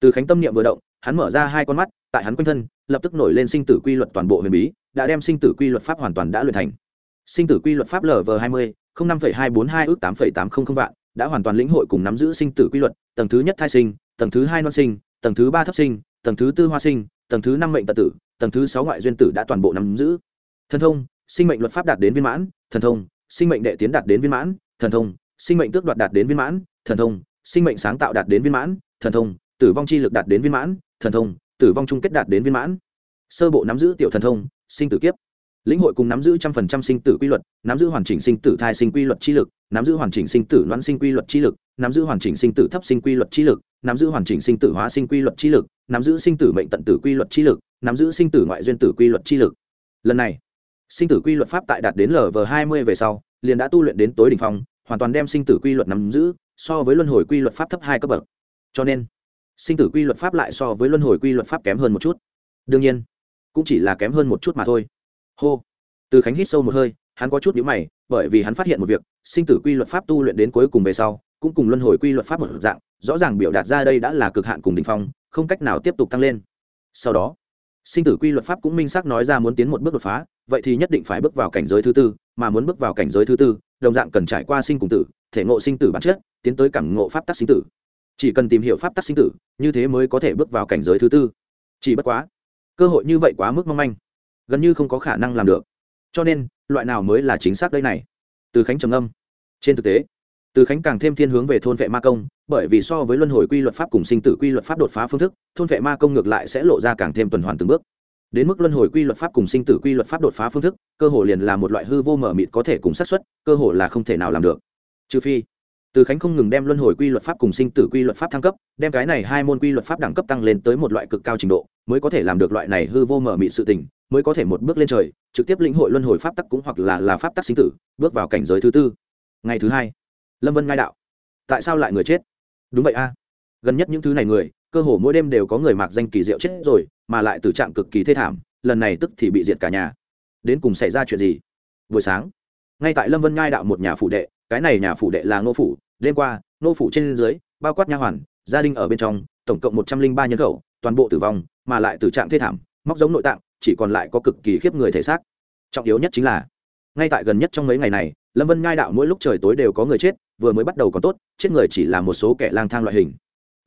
Speaker 1: từ khánh tâm niệm vừa động, hắn mở ra hai con mắt tại hắn quanh thân, lập tức nổi lên sinh tử quy luật toàn bộ huyền bí, đã đem sinh tử quy luật pháp hoàn toàn đã luyện thành. Sinh tử quy luật pháp lv hai mươi năm hai bốn hai ước tám tám trăm linh vạn, đã hoàn toàn lĩnh hội cùng nắm giữ sinh tử quy luật, tầng thứ nhất thai sinh, tầng thứ hai non sinh, tầng thứ ba thấp sinh, tầng thứ tư hoa sinh, tầng thứ năm mệnh tật tử, tầng thứ sáu ngoại duyên tử đã toàn bộ nắm giữ. Thần thông, sinh mệnh luật pháp đạt đến viên mãn, thần thông, sinh mệnh đệ tiến đạt đến viên mãn, thần thông, sinh mệnh tước đoạt đạt đến viên mãn, thần thông, sinh mệnh sáng tạo đạt đến viên mãn, thần thông, tử vong chi lực đạt đến viên mãn, thần thông tử vong chung kết đạt đến viên mãn sơ bộ nắm giữ tiểu thần thông sinh tử kiếp lĩnh hội cùng nắm giữ trăm phần trăm sinh tử quy luật nắm giữ hoàn chỉnh sinh tử thai sinh quy luật chi lực nắm giữ hoàn chỉnh sinh tử loãn sinh quy luật chi lực nắm giữ hoàn chỉnh sinh tử thấp sinh quy luật chi lực nắm giữ hoàn chỉnh sinh tử hóa sinh quy luật chi lực nắm giữ sinh tử mệnh tận tử quy luật chi lực nắm giữ sinh tử ngoại duyên tử quy luật chi lực lần này sinh tử quy luật pháp tại đạt đến lv hai mươi về sau liền đã tu luyện đến tối đ ỉ n h phong hoàn toàn đem sinh tử quy luật nắm giữ so với luân hồi quy luật pháp thấp hai cấp bậc cho nên sinh tử quy luật pháp lại so với luân hồi quy luật pháp kém hơn một chút. Đương nhiên, cũng chỉ là kém hơn một chút mà thôi. Hô. Từ khánh hít sâu một hơi, hắn có chút nhữ mày, bởi vì hắn phát hiện một việc, sinh tử quy luật pháp tu luyện đến cuối cùng về sau, cũng cùng luân hồi quy luật pháp một dạng, rõ ràng biểu đạt ra đây đã là cực hạn cùng đ ỉ n h phong, không cách nào tiếp tục tăng lên. Sau đó, sinh tử quy luật pháp cũng minh xác nói ra muốn tiến một bước đột phá, vậy thì nhất định phải bước vào cảnh giới thứ tư, mà muốn bước vào cảnh giới thứ tư, đồng dạng cần trải qua sinh cùng tử, thể ngộ sinh tử bản chất, tiến tới cảm ngộ pháp tắc sinh tử chỉ cần tìm hiểu pháp tắc sinh tử, như thế mới có thể bước vào cảnh giới thứ tư. Chỉ bất quá, cơ hội như vậy quá mức mong manh, gần như không có khả năng làm được. Cho nên, loại nào mới là chính xác đây này? Từ khánh trầm âm trên thực tế, từ khánh càng thêm thiên hướng về thôn vệ ma công, bởi vì so với luân hồi quy luật pháp cùng sinh tử quy luật pháp đột phá phương thức, thôn vệ ma công ngược lại sẽ lộ ra càng thêm tuần hoàn từng bước. Đến mức luân hồi quy luật pháp cùng sinh tử quy luật pháp đột phá phương thức, cơ hồ liền là một loại hư vô mở mịt có thể cùng xác suất, cơ hồ là không thể nào làm được. Trừ phi từ khánh không ngừng đem luân hồi quy luật pháp cùng sinh tử quy luật pháp thăng cấp, đem cái này hai môn quy luật pháp đẳng cấp tăng lên tới một loại cực cao trình độ, mới có thể làm được loại này hư vô mở mị sự tình, mới có thể một bước lên trời, trực tiếp lĩnh hội luân hồi pháp tắc cũng hoặc là là pháp tắc sinh tử, bước vào cảnh giới thứ tư. Ngày thứ hai, lâm vân ngai đạo, tại sao lại người chết? Đúng vậy a. Gần nhất những thứ này người, cơ hồ mỗi đêm đều có người mặc danh kỳ diệu chết rồi, mà lại tử trạng cực kỳ thê thảm, lần này tức thì bị diệt cả nhà. Đến cùng xảy ra chuyện gì? Buổi sáng, ngay tại lâm vân ngai đạo một nhà phủ đệ cái này nhà phủ đệ là ngô phủ, đêm qua, ngô phủ trên dưới, bao quát nha hoàn, gia đình ở bên trong, tổng cộng một trăm linh ba nhân khẩu, toàn bộ tử vong, mà lại từ trạng thê thảm, móc giống nội tạng, chỉ còn lại có cực kỳ khiếp người thể xác. Trọng yếu nhất chính là, ngay tại gần nhất trong mấy ngày này, lâm vân ngai đạo mỗi lúc trời tối đều có người chết, vừa mới bắt đầu còn tốt, chết người chỉ là một số kẻ lang thang loại hình.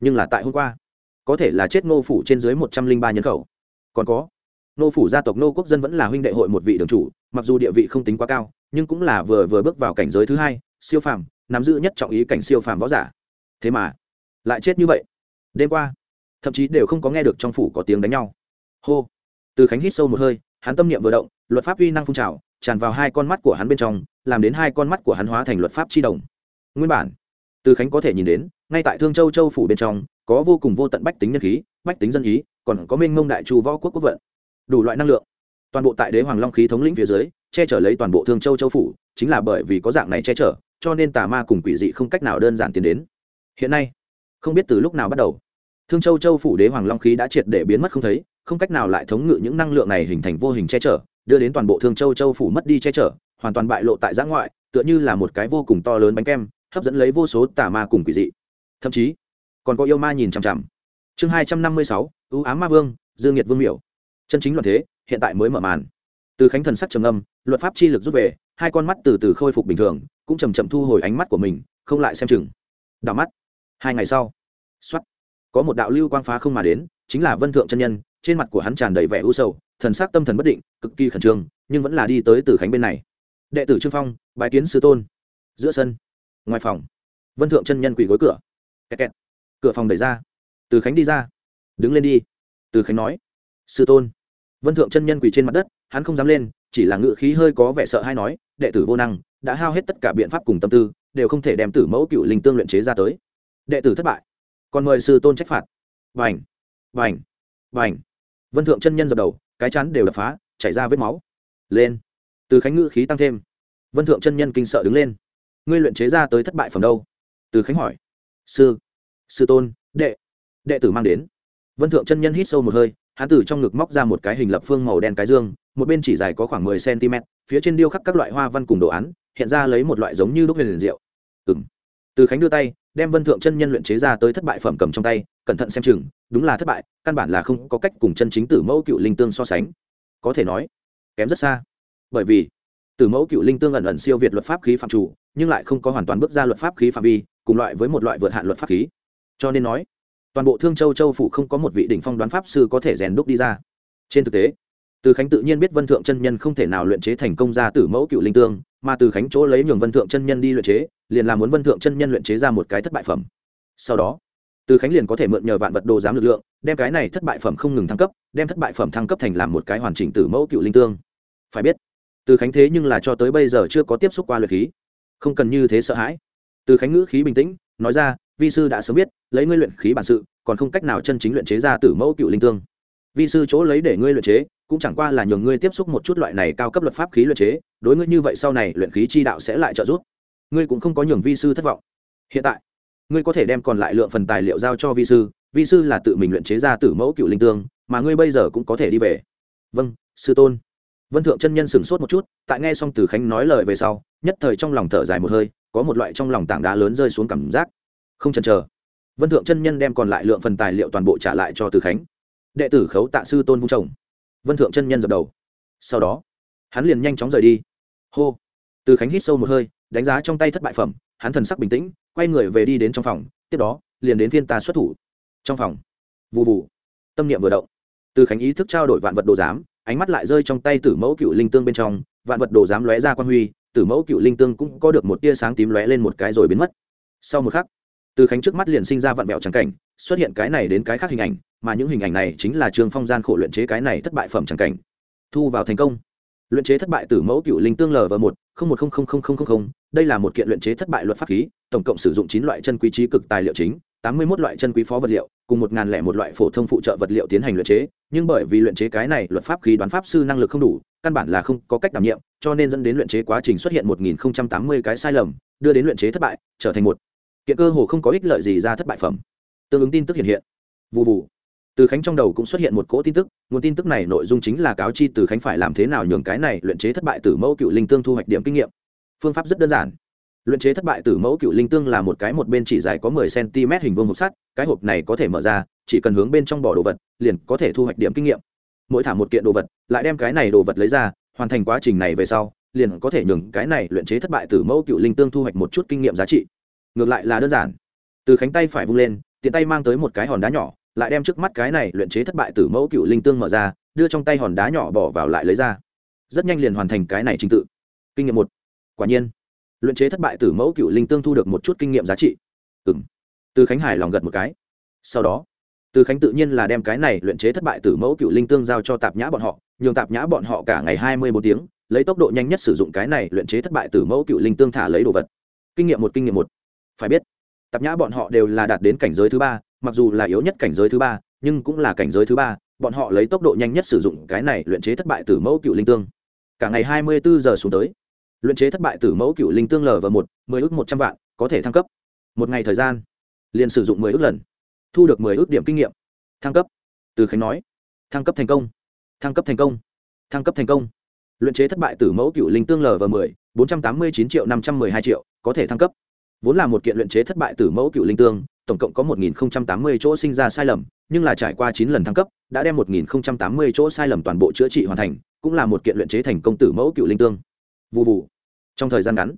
Speaker 1: Nhưng là tại hôm qua, có thể là chết ngô phủ trên dưới một trăm linh ba nhân khẩu. Còn có nô phủ gia tộc nô quốc dân vẫn là huynh đệ hội một vị đường chủ, mặc dù địa vị không tính quá cao, nhưng cũng là vừa vừa bước vào cảnh giới thứ hai siêu phàm, nắm giữ nhất trọng ý cảnh siêu phàm võ giả. Thế mà, lại chết như vậy. Đêm qua, thậm chí đều không có nghe được trong phủ có tiếng đánh nhau. Hô. Từ khánh hít sâu một hơi, hắn tâm niệm vừa động, luật pháp uy năng phun trào, tràn vào hai con mắt của hắn bên trong, làm đến hai con mắt của hắn hóa thành luật pháp chi đồng. Nguyên bản, từ khánh có thể nhìn đến, ngay tại thương châu châu phủ bên trong, có vô cùng vô tận bách tính nhân khí, bách tính dân ý, còn có Minh mông đại chu võ quốc quốc vận. Đủ loại năng lượng, toàn bộ tại đế hoàng long khí thống lĩnh phía dưới, che chở lấy toàn bộ thương châu châu phủ, chính là bởi vì có dạng này che chở cho nên tà ma cùng quỷ dị không cách nào đơn giản tiến đến. Hiện nay, không biết từ lúc nào bắt đầu, thương châu châu phủ đế hoàng long khí đã triệt để biến mất không thấy, không cách nào lại thống ngự những năng lượng này hình thành vô hình che chở, đưa đến toàn bộ thương châu châu phủ mất đi che chở, hoàn toàn bại lộ tại giã ngoại, tựa như là một cái vô cùng to lớn bánh kem, hấp dẫn lấy vô số tà ma cùng quỷ dị. Thậm chí, còn có yêu ma nhìn chằm chằm. Chương hai trăm năm mươi sáu, ưu ám ma vương, dương nhiệt vương miểu. Chân chính loạn thế, hiện tại mới mở màn từ khánh thần sắc trầm âm luật pháp chi lực rút về, hai con mắt từ từ khôi phục bình thường, cũng chầm chậm thu hồi ánh mắt của mình, không lại xem chừng. Đảo mắt. Hai ngày sau. Xuất có một đạo lưu quang phá không mà đến, chính là vân thượng chân nhân, trên mặt của hắn tràn đầy vẻ u sầu, thần sắc tâm thần bất định, cực kỳ khẩn trương, nhưng vẫn là đi tới từ khánh bên này. Đệ tử trương phong bài kiến sư tôn. Giữa sân. Ngoài phòng. Vân thượng chân nhân quỳ gối cửa. Kẹt kẹt. cửa phòng đẩy ra. Từ khánh đi ra. Đứng lên đi. Từ khánh nói. Sư tôn. Vân thượng chân nhân quỳ trên mặt đất hắn không dám lên, chỉ là ngự khí hơi có vẻ sợ hay nói, đệ tử vô năng, đã hao hết tất cả biện pháp cùng tâm tư, đều không thể đem tử mẫu cựu linh tương luyện chế ra tới. Đệ tử thất bại. Còn mời sư tôn trách phạt. Vành vành vành. Vân thượng chân nhân dập đầu, cái chắn đều đập phá, chảy ra vết máu. Lên. Từ khánh ngự khí tăng thêm. Vân thượng chân nhân kinh sợ đứng lên. Ngươi luyện chế ra tới thất bại phẩm đâu? Từ khánh hỏi. Sư sư tôn, đệ đệ tử mang đến. Vân thượng chân nhân hít sâu một hơi Hắn từ trong ngực móc ra một cái hình lập phương màu đen cái dương, một bên chỉ dài có khoảng mười cm phía trên điêu khắc các loại hoa văn cùng đồ án, hiện ra lấy một loại giống như đúc huyền rượu ừ từ khánh đưa tay, đem vân thượng chân nhân luyện chế ra tới thất bại phẩm cầm trong tay, cẩn thận xem chừng, đúng là thất bại, căn bản là không có cách cùng chân chính tử mẫu cựu linh tương so sánh. Có thể nói, kém rất xa. Bởi vì, tử mẫu cựu linh tương ẩn ẩn siêu việt luật pháp khí phạm chủ, nhưng lại không có hoàn toàn bước ra luật pháp khí phạm vi, cùng loại với một loại vượt hạn luật pháp khí. Cho nên nói toàn bộ thương châu châu phủ không có một vị đỉnh phong đoán pháp sư có thể rèn đúc đi ra. Trên thực tế, từ khánh tự nhiên biết vân thượng chân nhân không thể nào luyện chế thành công ra tử mẫu cựu linh tương, mà từ khánh chỗ lấy nhường vân thượng chân nhân đi luyện chế, liền là muốn vân thượng chân nhân luyện chế ra một cái thất bại phẩm. Sau đó, từ khánh liền có thể mượn nhờ vạn vật đồ giám lực lượng, đem cái này thất bại phẩm không ngừng thăng cấp, đem thất bại phẩm thăng cấp thành làm một cái hoàn chỉnh tử mẫu cựu linh tương. Phải biết, từ khánh thế nhưng là cho tới bây giờ chưa có tiếp xúc qua luyện khí. Không cần như thế sợ hãi. Từ khánh ngữ khí bình tĩnh, nói ra vi sư đã sớm biết, lấy ngươi luyện khí bản sự, còn không cách nào chân chính luyện chế ra tử mẫu cựu linh tương. Vi sư chỗ lấy để ngươi luyện chế, cũng chẳng qua là nhường ngươi tiếp xúc một chút loại này cao cấp luật pháp khí luyện chế, đối ngươi như vậy sau này luyện khí chi đạo sẽ lại trợ giúp. Ngươi cũng không có nhường vi sư thất vọng. Hiện tại, ngươi có thể đem còn lại lượng phần tài liệu giao cho vi sư vi sư là tự mình luyện chế ra tử mẫu cựu linh tương, mà ngươi bây giờ cũng có thể đi về. Vâng sư tôn. Vân thượng chân nhân sửng sốt một chút, tại nghe xong từ khánh nói lời về sau, nhất thời trong lòng thở dài một hơi, có một loại trong lòng tảng đá lớn rơi xuống cảm giác không chần chờ. Vân thượng chân nhân đem còn lại lượng phần tài liệu toàn bộ trả lại cho từ khánh. Đệ tử khấu tạ sư tôn vung chồng. Vân thượng chân nhân dập đầu. Sau đó, hắn liền nhanh chóng rời đi. Hô. Từ khánh hít sâu một hơi, đánh giá trong tay thất bại phẩm, hắn thần sắc bình tĩnh, quay người về đi đến trong phòng, tiếp đó, liền đến phiên ta xuất thủ. Trong phòng vụ vụ tâm niệm vừa động. Từ khánh ý thức trao đổi vạn vật đồ giám, ánh mắt lại rơi trong tay tử mẫu cựu linh tương bên trong, vạn vật đồ giám lóe ra quan huy, tử mẫu cựu linh tương cũng có được một tia sáng tím lóe lên một cái rồi biến mất. Sau một khắc từ khánh trước mắt liền sinh ra vặn vẹo trắng cảnh, xuất hiện cái này đến cái khác hình ảnh, mà những hình ảnh này chính là trương phong gian khổ luyện chế cái này thất bại phẩm trắng cảnh. Thu vào thành công. Luyện chế thất bại từ mẫu cựu linh tương l và một, không một không không không không không đây là một kiện luyện chế thất bại luật pháp khí, tổng cộng sử dụng chín loại chân quý trí cực tài liệu chính, tám mươi một loại chân quý phó vật liệu, cùng một ngàn lẻ một loại phổ thông phụ trợ vật liệu tiến hành luyện chế, nhưng bởi vì luyện chế cái này luật pháp khí đoán pháp sư năng lực không đủ, căn bản là không có cách đảm nhiệm, cho nên dẫn đến luyện chế quá trình xuất hiện một nghìn tám mươi cái sai lầm, đưa đến luyện chế thất bại, trở thành một kiện cơ hồ không có ích lợi gì ra thất bại phẩm. Tương ứng tin tức hiện hiện. Vụ vụ từ khánh trong đầu cũng xuất hiện một cỗ tin tức, nguồn tin tức này nội dung chính là cáo chi từ khánh phải làm thế nào nhường cái này luyện chế thất bại từ mẫu cựu linh tương thu hoạch điểm kinh nghiệm. Phương pháp rất đơn giản. Luyện chế thất bại từ mẫu cựu linh tương là một cái một bên chỉ dài có mười cm hình vuông hộp sắt, cái hộp này có thể mở ra, chỉ cần hướng bên trong bỏ đồ vật, liền có thể thu hoạch điểm kinh nghiệm. Mỗi thả một kiện đồ vật, lại đem cái này đồ vật lấy ra, hoàn thành quá trình này về sau, liền có thể nhường cái này luyện chế thất bại từ mẫu cựu linh tương thu hoạch một chút kinh nghiệm giá trị ngược lại là đơn giản. Từ khánh tay phải vung lên, tiện tay mang tới một cái hòn đá nhỏ, lại đem trước mắt cái này luyện chế thất bại từ mẫu cựu linh tương mở ra, đưa trong tay hòn đá nhỏ bỏ vào lại lấy ra. Rất nhanh liền hoàn thành cái này trình tự. Kinh nghiệm một. Quả nhiên, luyện chế thất bại từ mẫu cựu linh tương thu được một chút kinh nghiệm giá trị. Ừ m từ khánh hải lòng gật một cái. Sau đó, từ khánh tự nhiên là đem cái này luyện chế thất bại từ mẫu cựu linh tương giao cho tạp nhã bọn họ, nhường tạp nhã bọn họ cả ngày hai mươi bốn tiếng, lấy tốc độ nhanh nhất sử dụng cái này luyện chế thất bại từ mẫu cựu linh tương thả lấy đồ vật. Kinh nghiệm một, kinh nghiệm một phải biết, tạp nhã bọn họ đều là đạt đến cảnh giới thứ ba, mặc dù là yếu nhất cảnh giới thứ ba, nhưng cũng là cảnh giới thứ ba, bọn họ lấy tốc độ nhanh nhất sử dụng cái này luyện chế thất bại từ mẫu cựu linh tương. Cả ngày hai mươi bốn giờ xuống tới, luyện chế thất bại từ mẫu cựu linh tương l và một, mười ước một trăm vạn, có thể thăng cấp. Một ngày thời gian, liền sử dụng mười ước lần, thu được mười ước điểm kinh nghiệm. Thăng cấp. Từ khánh nói, thăng cấp thành công, thăng cấp thành công, thăng cấp thành công. Luyện chế thất bại từ mẫu cựu linh tương l và mười, bốn trăm tám mươi chín triệu năm trăm mười hai triệu, có thể thăng cấp vốn là một kiện luyện chế thất bại từ mẫu cựu linh tương, tổng cộng có một nghìn tám mươi chỗ sinh ra sai lầm, nhưng là trải qua chín lần thăng cấp, đã đem một nghìn tám mươi chỗ sai lầm toàn bộ chữa trị hoàn thành, cũng là một kiện luyện chế thành công tử mẫu cựu linh tương. Vụ vụ trong thời gian ngắn,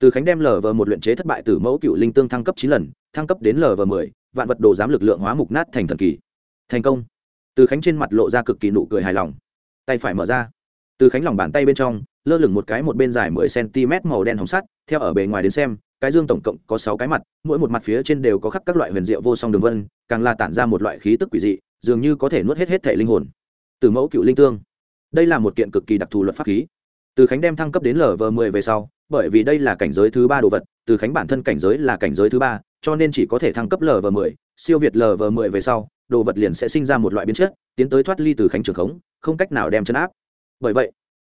Speaker 1: từ khánh đem lv một luyện chế thất bại từ mẫu cựu linh tương thăng cấp chín lần, thăng cấp đến lv mười, vạn vật đồ giám lực lượng hóa mục nát thành thần kỳ. Thành công. Từ khánh trên mặt lộ ra cực kỳ nụ cười hài lòng. Tay phải mở ra. Từ khánh lòng bàn tay bên trong, lơ lửng một cái một bên dài mười cm màu đen hồng sắt, theo ở bề ngoài đến xem cái dương tổng cộng có sáu cái mặt, mỗi một mặt phía trên đều có khắc các loại huyền diệu vô song đường vân, càng là tản ra một loại khí tức quỷ dị, dường như có thể nuốt hết hết thể linh hồn. Từ mẫu cựu linh tương. Đây là một kiện cực kỳ đặc thù luật pháp khí. Từ khánh đem thăng cấp đến lv mười về sau, bởi vì đây là cảnh giới thứ ba đồ vật, từ khánh bản thân cảnh giới là cảnh giới thứ ba, cho nên chỉ có thể thăng cấp lv mười, siêu việt lv mười về sau, đồ vật liền sẽ sinh ra một loại biến chất, tiến tới thoát ly từ khánh trường khống, không cách nào đem chấn áp. Bởi vậy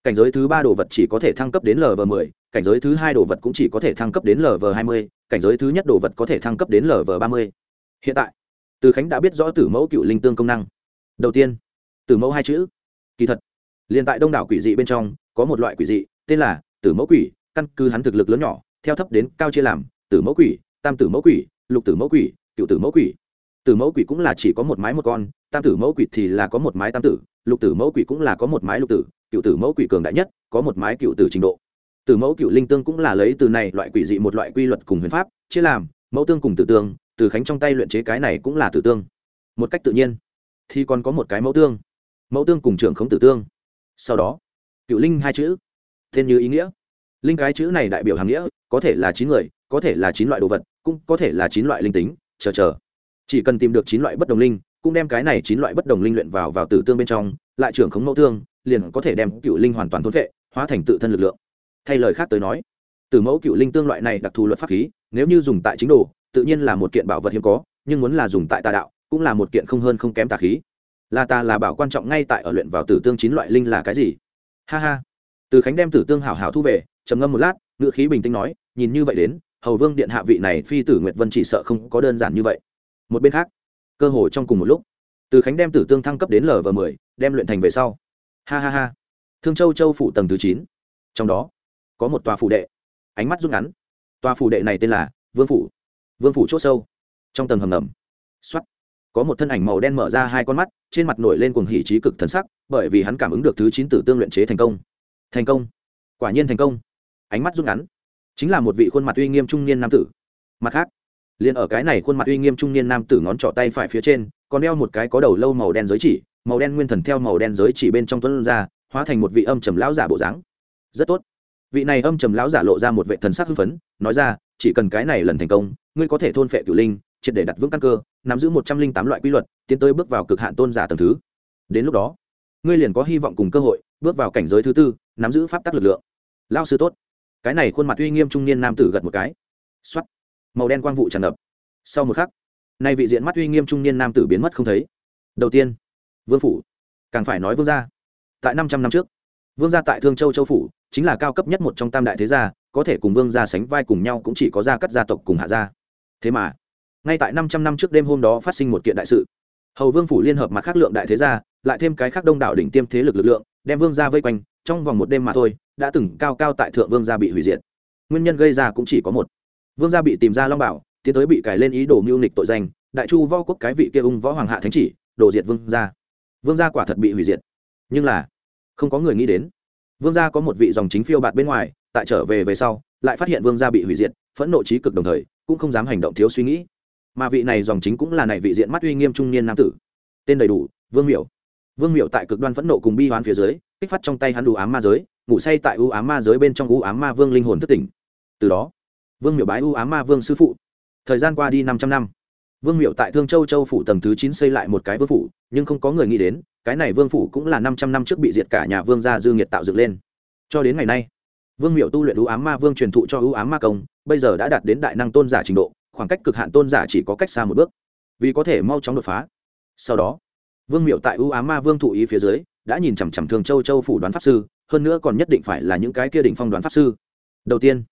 Speaker 1: cảnh giới thứ ba đồ vật chỉ có thể thăng cấp đến lv mười, cảnh giới thứ hai đồ vật cũng chỉ có thể thăng cấp đến lv hai mươi, cảnh giới thứ nhất đồ vật có thể thăng cấp đến lv ba mươi. Hiện tại, từ khánh đã biết rõ tử mẫu cựu linh tương công năng. Đầu tiên, tử mẫu hai chữ. Kỳ thật, liền tại đông đảo quỷ dị bên trong, có một loại quỷ dị, tên là tử mẫu quỷ, căn cứ hắn thực lực lớn nhỏ, theo thấp đến cao chia làm, tử mẫu quỷ, tam tử mẫu quỷ, lục tử mẫu quỷ, cựu tử mẫu quỷ. Tử mẫu quỷ cũng là chỉ có một mái một con, tam tử mẫu quỷ thì là có một mái tam tử, lục tử mẫu quỷ cũng là có một mái lục tử cựu tử mẫu quỷ cường đại nhất, có một mái cựu tử trình độ. Từ mẫu cựu linh tương cũng là lấy từ này loại quỷ dị một loại quy luật cùng huyền pháp, chia làm, mẫu tương cùng tử tương từ khánh trong tay luyện chế cái này cũng là tử tương. Một cách tự nhiên, thì còn có một cái mẫu tương mẫu tương cùng trưởng khống tử tương. Sau đó, cựu linh hai chữ, tên như ý nghĩa. Linh cái chữ này đại biểu hàm nghĩa, có thể là chín người, có thể là chín loại đồ vật, cũng có thể là chín loại linh tính, chờ chờ. Chỉ cần tìm được chín loại bất đồng linh, cũng đem cái này chín loại bất đồng linh luyện vào vào tử tương bên trong lại trưởng khống mẫu tương liền có thể đem cựu linh hoàn toàn thôn vệ hóa thành tự thân lực lượng. Thay lời khác tới nói, từ mẫu cựu linh tương loại này đặc thù luật pháp khí, nếu như dùng tại chính đồ, tự nhiên là một kiện bảo vật hiếm có, nhưng muốn là dùng tại tà đạo, cũng là một kiện không hơn không kém tà khí. Là tà là bảo quan trọng ngay tại ở luyện vào tử tương chín loại linh là cái gì? Ha ha. Từ khánh đem tử tương hảo hảo thu về, trầm ngâm một lát ngự khí bình tĩnh nói, nhìn như vậy đến, hầu vương điện hạ vị này phi tử nguyệt vân chỉ sợ không có đơn giản như vậy. Một bên khác, cơ hội trong cùng một lúc, từ khánh đem tử tương thăng cấp đến lv và mười đem luyện thành về sau. Ha ha ha. Thương châu châu phủ tầng thứ chín. Trong đó, có một tòa phủ đệ. Ánh mắt rút ngắn. Tòa phủ đệ này tên là vương phủ. Vương phủ c h ỗ sâu. Trong tầng hầm ngầm. X o á t có một thân ảnh màu đen mở ra hai con mắt, trên mặt nổi lên cuồng hỉ trí cực thần sắc, bởi vì hắn cảm ứng được thứ chín tử tương luyện chế thành công. Thành công. Quả nhiên thành công. Ánh mắt rút ngắn. Chính là một vị khuôn mặt uy nghiêm trung niên nam tử. Mặt khác, liền ở cái này khuôn mặt uy nghiêm trung niên nam tử ngón trỏ tay phải phía trên, còn đeo một cái có đầu lâu màu đen giới chỉ màu đen nguyên thần theo màu đen giới chỉ bên trong tuấn ra, hóa thành một vị âm trầm lão giả bộ dáng. Rất tốt. Vị này âm trầm lão giả lộ ra một vệ thần sắc hưng phấn, nói ra, chỉ cần cái này lần thành công, ngươi có thể thôn phệ cửu linh, triệt để đặt vững căn cơ, nắm giữ một trăm linh tám loại quy luật, tiến tới bước vào cực hạn tôn giả tầng thứ. Đến lúc đó, ngươi liền có hy vọng cùng cơ hội, bước vào cảnh giới thứ tư, nắm giữ pháp tắc lực lượng. Lao sư tốt. Cái này khuôn mặt uy nghiêm trung niên nam tử gật một cái. X màu đen quang vụ tràn ngập. Sau một khắc, nay vị diện mắt uy nghiêm trung niên nam tử biến mất không thấy. Đầu tiên vương phủ. Càng phải nói vương gia. Tại năm trăm năm trước, vương gia tại thương châu châu phủ, chính là cao cấp nhất một trong tam đại thế gia, có thể cùng vương gia sánh vai cùng nhau cũng chỉ có gia cắt gia tộc cùng hạ gia. Thế mà, ngay tại năm trăm năm trước đêm hôm đó phát sinh một kiện đại sự. Hầu vương phủ liên hợp mặt khác lượng đại thế gia, lại thêm cái khác đông đảo đỉnh tiêm thế lực lực lượng, đem vương gia vây quanh, trong vòng một đêm mà thôi, đã từng cao cao tại thượng vương gia bị hủy diệt. Nguyên nhân gây ra cũng chỉ có một. Vương gia bị tìm ra long bảo, tiến tới bị cải lên ý đồ mưu nịch tội danh, đại chu võ quốc cái vị kia ung võ hoàng hạ thánh chỉ đổ diệt vương gia vương gia quả thật bị hủy diệt. Nhưng là, không có người nghĩ đến. Vương gia có một vị dòng chính phiêu bạt bên ngoài, tại trở về về sau, lại phát hiện vương gia bị hủy diệt, phẫn nộ trí cực đồng thời, cũng không dám hành động thiếu suy nghĩ. Mà vị này dòng chính cũng là này vị diện mắt uy nghiêm trung niên nam tử. Tên đầy đủ, vương miểu. Vương miểu tại cực đoan phẫn nộ cùng bi hoán phía dưới, kích phát trong tay hắn đủ ám ma giới, ngủ say tại u ám ma giới bên trong u ám ma vương linh hồn thất tỉnh. Từ đó, vương miểu bái u ám ma vương sư phụ. Thời gian qua đi năm trăm năm, vương miểu tại thương châu châu phủ tầng thứ chín xây lại một cái vương phủ nhưng không có người nghĩ đến, cái này vương phủ cũng là năm trăm năm trước bị diệt cả nhà vương gia dư nghiệt tạo dựng lên. Cho đến ngày nay, vương miệu tu luyện ưu ám ma vương truyền thụ cho ưu ám ma công, bây giờ đã đạt đến đại năng tôn giả trình độ, khoảng cách cực hạn tôn giả chỉ có cách xa một bước, vì có thể mau chóng đột phá. Sau đó, vương miệu tại ưu ám ma vương thụ ý phía dưới, đã nhìn chằm chằm thường châu châu phủ đoán pháp sư, hơn nữa còn nhất định phải là những cái kia đỉnh phong đoán pháp sư. Đầu tiên,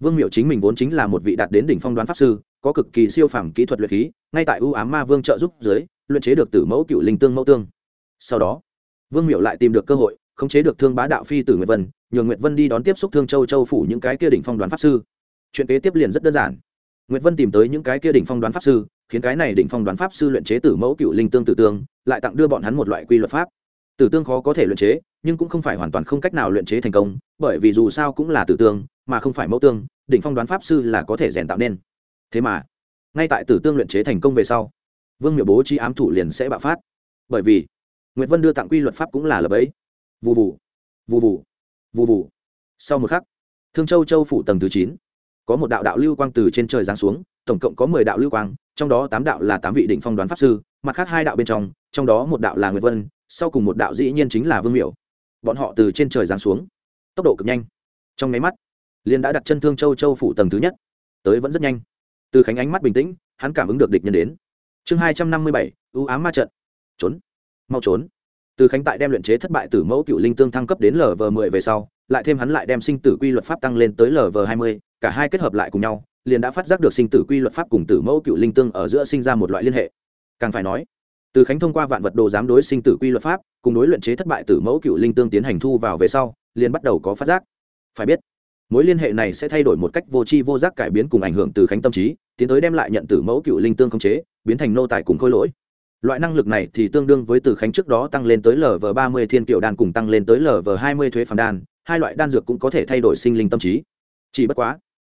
Speaker 1: vương miệu chính mình vốn chính là một vị đạt đến đỉnh phong đoán pháp sư, có cực kỳ siêu phàm kỹ thuật luyện khí, ngay tại ưu ám ma vương trợ giúp dưới luyện chế được tử mẫu cựu linh tương mẫu tương. Sau đó, vương miểu lại tìm được cơ hội, khống chế được thương bá đạo phi tử nguyệt vân, nhường nguyệt vân đi đón tiếp xúc thương châu châu phủ những cái kia đỉnh phong đoán pháp sư. Chuyện kế tiếp liền rất đơn giản. Nguyệt vân tìm tới những cái kia đỉnh phong đoán pháp sư, khiến cái này đỉnh phong đoán pháp sư luyện chế tử mẫu cựu linh tương tử tương, lại tặng đưa bọn hắn một loại quy luật pháp. Tử tương khó có thể luyện chế, nhưng cũng không phải hoàn toàn không cách nào luyện chế thành công, bởi vì dù sao cũng là tử tương, mà không phải mẫu tương, đỉnh phong đoán pháp sư là có thể rèn tạo nên. Thế mà, ngay tại tử tương luyện chế thành công về sau vương miệu bố trí ám thủ liền sẽ bạo phát. Bởi vì, nguyệt vân đưa tặng quy luật pháp cũng là lập ấy. Vụ vụ vụ vụ vụ vụ sau một khắc, thương châu châu phủ tầng thứ chín. Có một đạo đạo lưu quang từ trên trời giáng xuống, tổng cộng có mười đạo lưu quang, trong đó tám đạo là tám vị định phong đoán pháp sư, mặt khác hai đạo bên trong trong đó một đạo là nguyệt vân, sau cùng một đạo dĩ nhiên chính là vương miểu bọn họ từ trên trời giáng xuống. Tốc độ cực nhanh. Trong máy mắt, liền đã đặt chân thương châu châu phủ tầng thứ nhất. Tới vẫn rất nhanh. Từ khánh ánh mắt bình tĩnh, hắn cảm ứng được địch nhân đến chương hai trăm năm mươi bảy, ưu ám ma trận. Trốn. Mau trốn. Từ khánh tại đem luyện chế thất bại từ mẫu cựu linh tương thăng cấp đến lv mười về sau, lại thêm hắn lại đem sinh tử quy luật pháp tăng lên tới lv hai mươi, cả hai kết hợp lại cùng nhau, liền đã phát giác được sinh tử quy luật pháp cùng tử mẫu cựu linh tương ở giữa sinh ra một loại liên hệ. Càng phải nói, từ khánh thông qua vạn vật đồ giám đối sinh tử quy luật pháp, cùng đối luyện chế thất bại tử mẫu cựu linh tương tiến hành thu vào về sau, liền bắt đầu có phát giác. Phải biết mối liên hệ này sẽ thay đổi một cách vô tri vô giác cải biến cùng ảnh hưởng từ khánh tâm trí, tiến tới đem lại nhận tử mẫu cựu linh tương khống chế, biến thành nô tài cùng khôi lỗi. Loại năng lực này thì tương đương với từ khánh trước đó tăng lên tới lv ba mươi thiên kiệu đan cùng tăng lên tới lv hai mươi thuế phàm đan, hai loại đan dược cũng có thể thay đổi sinh linh tâm trí. Chỉ bất quá,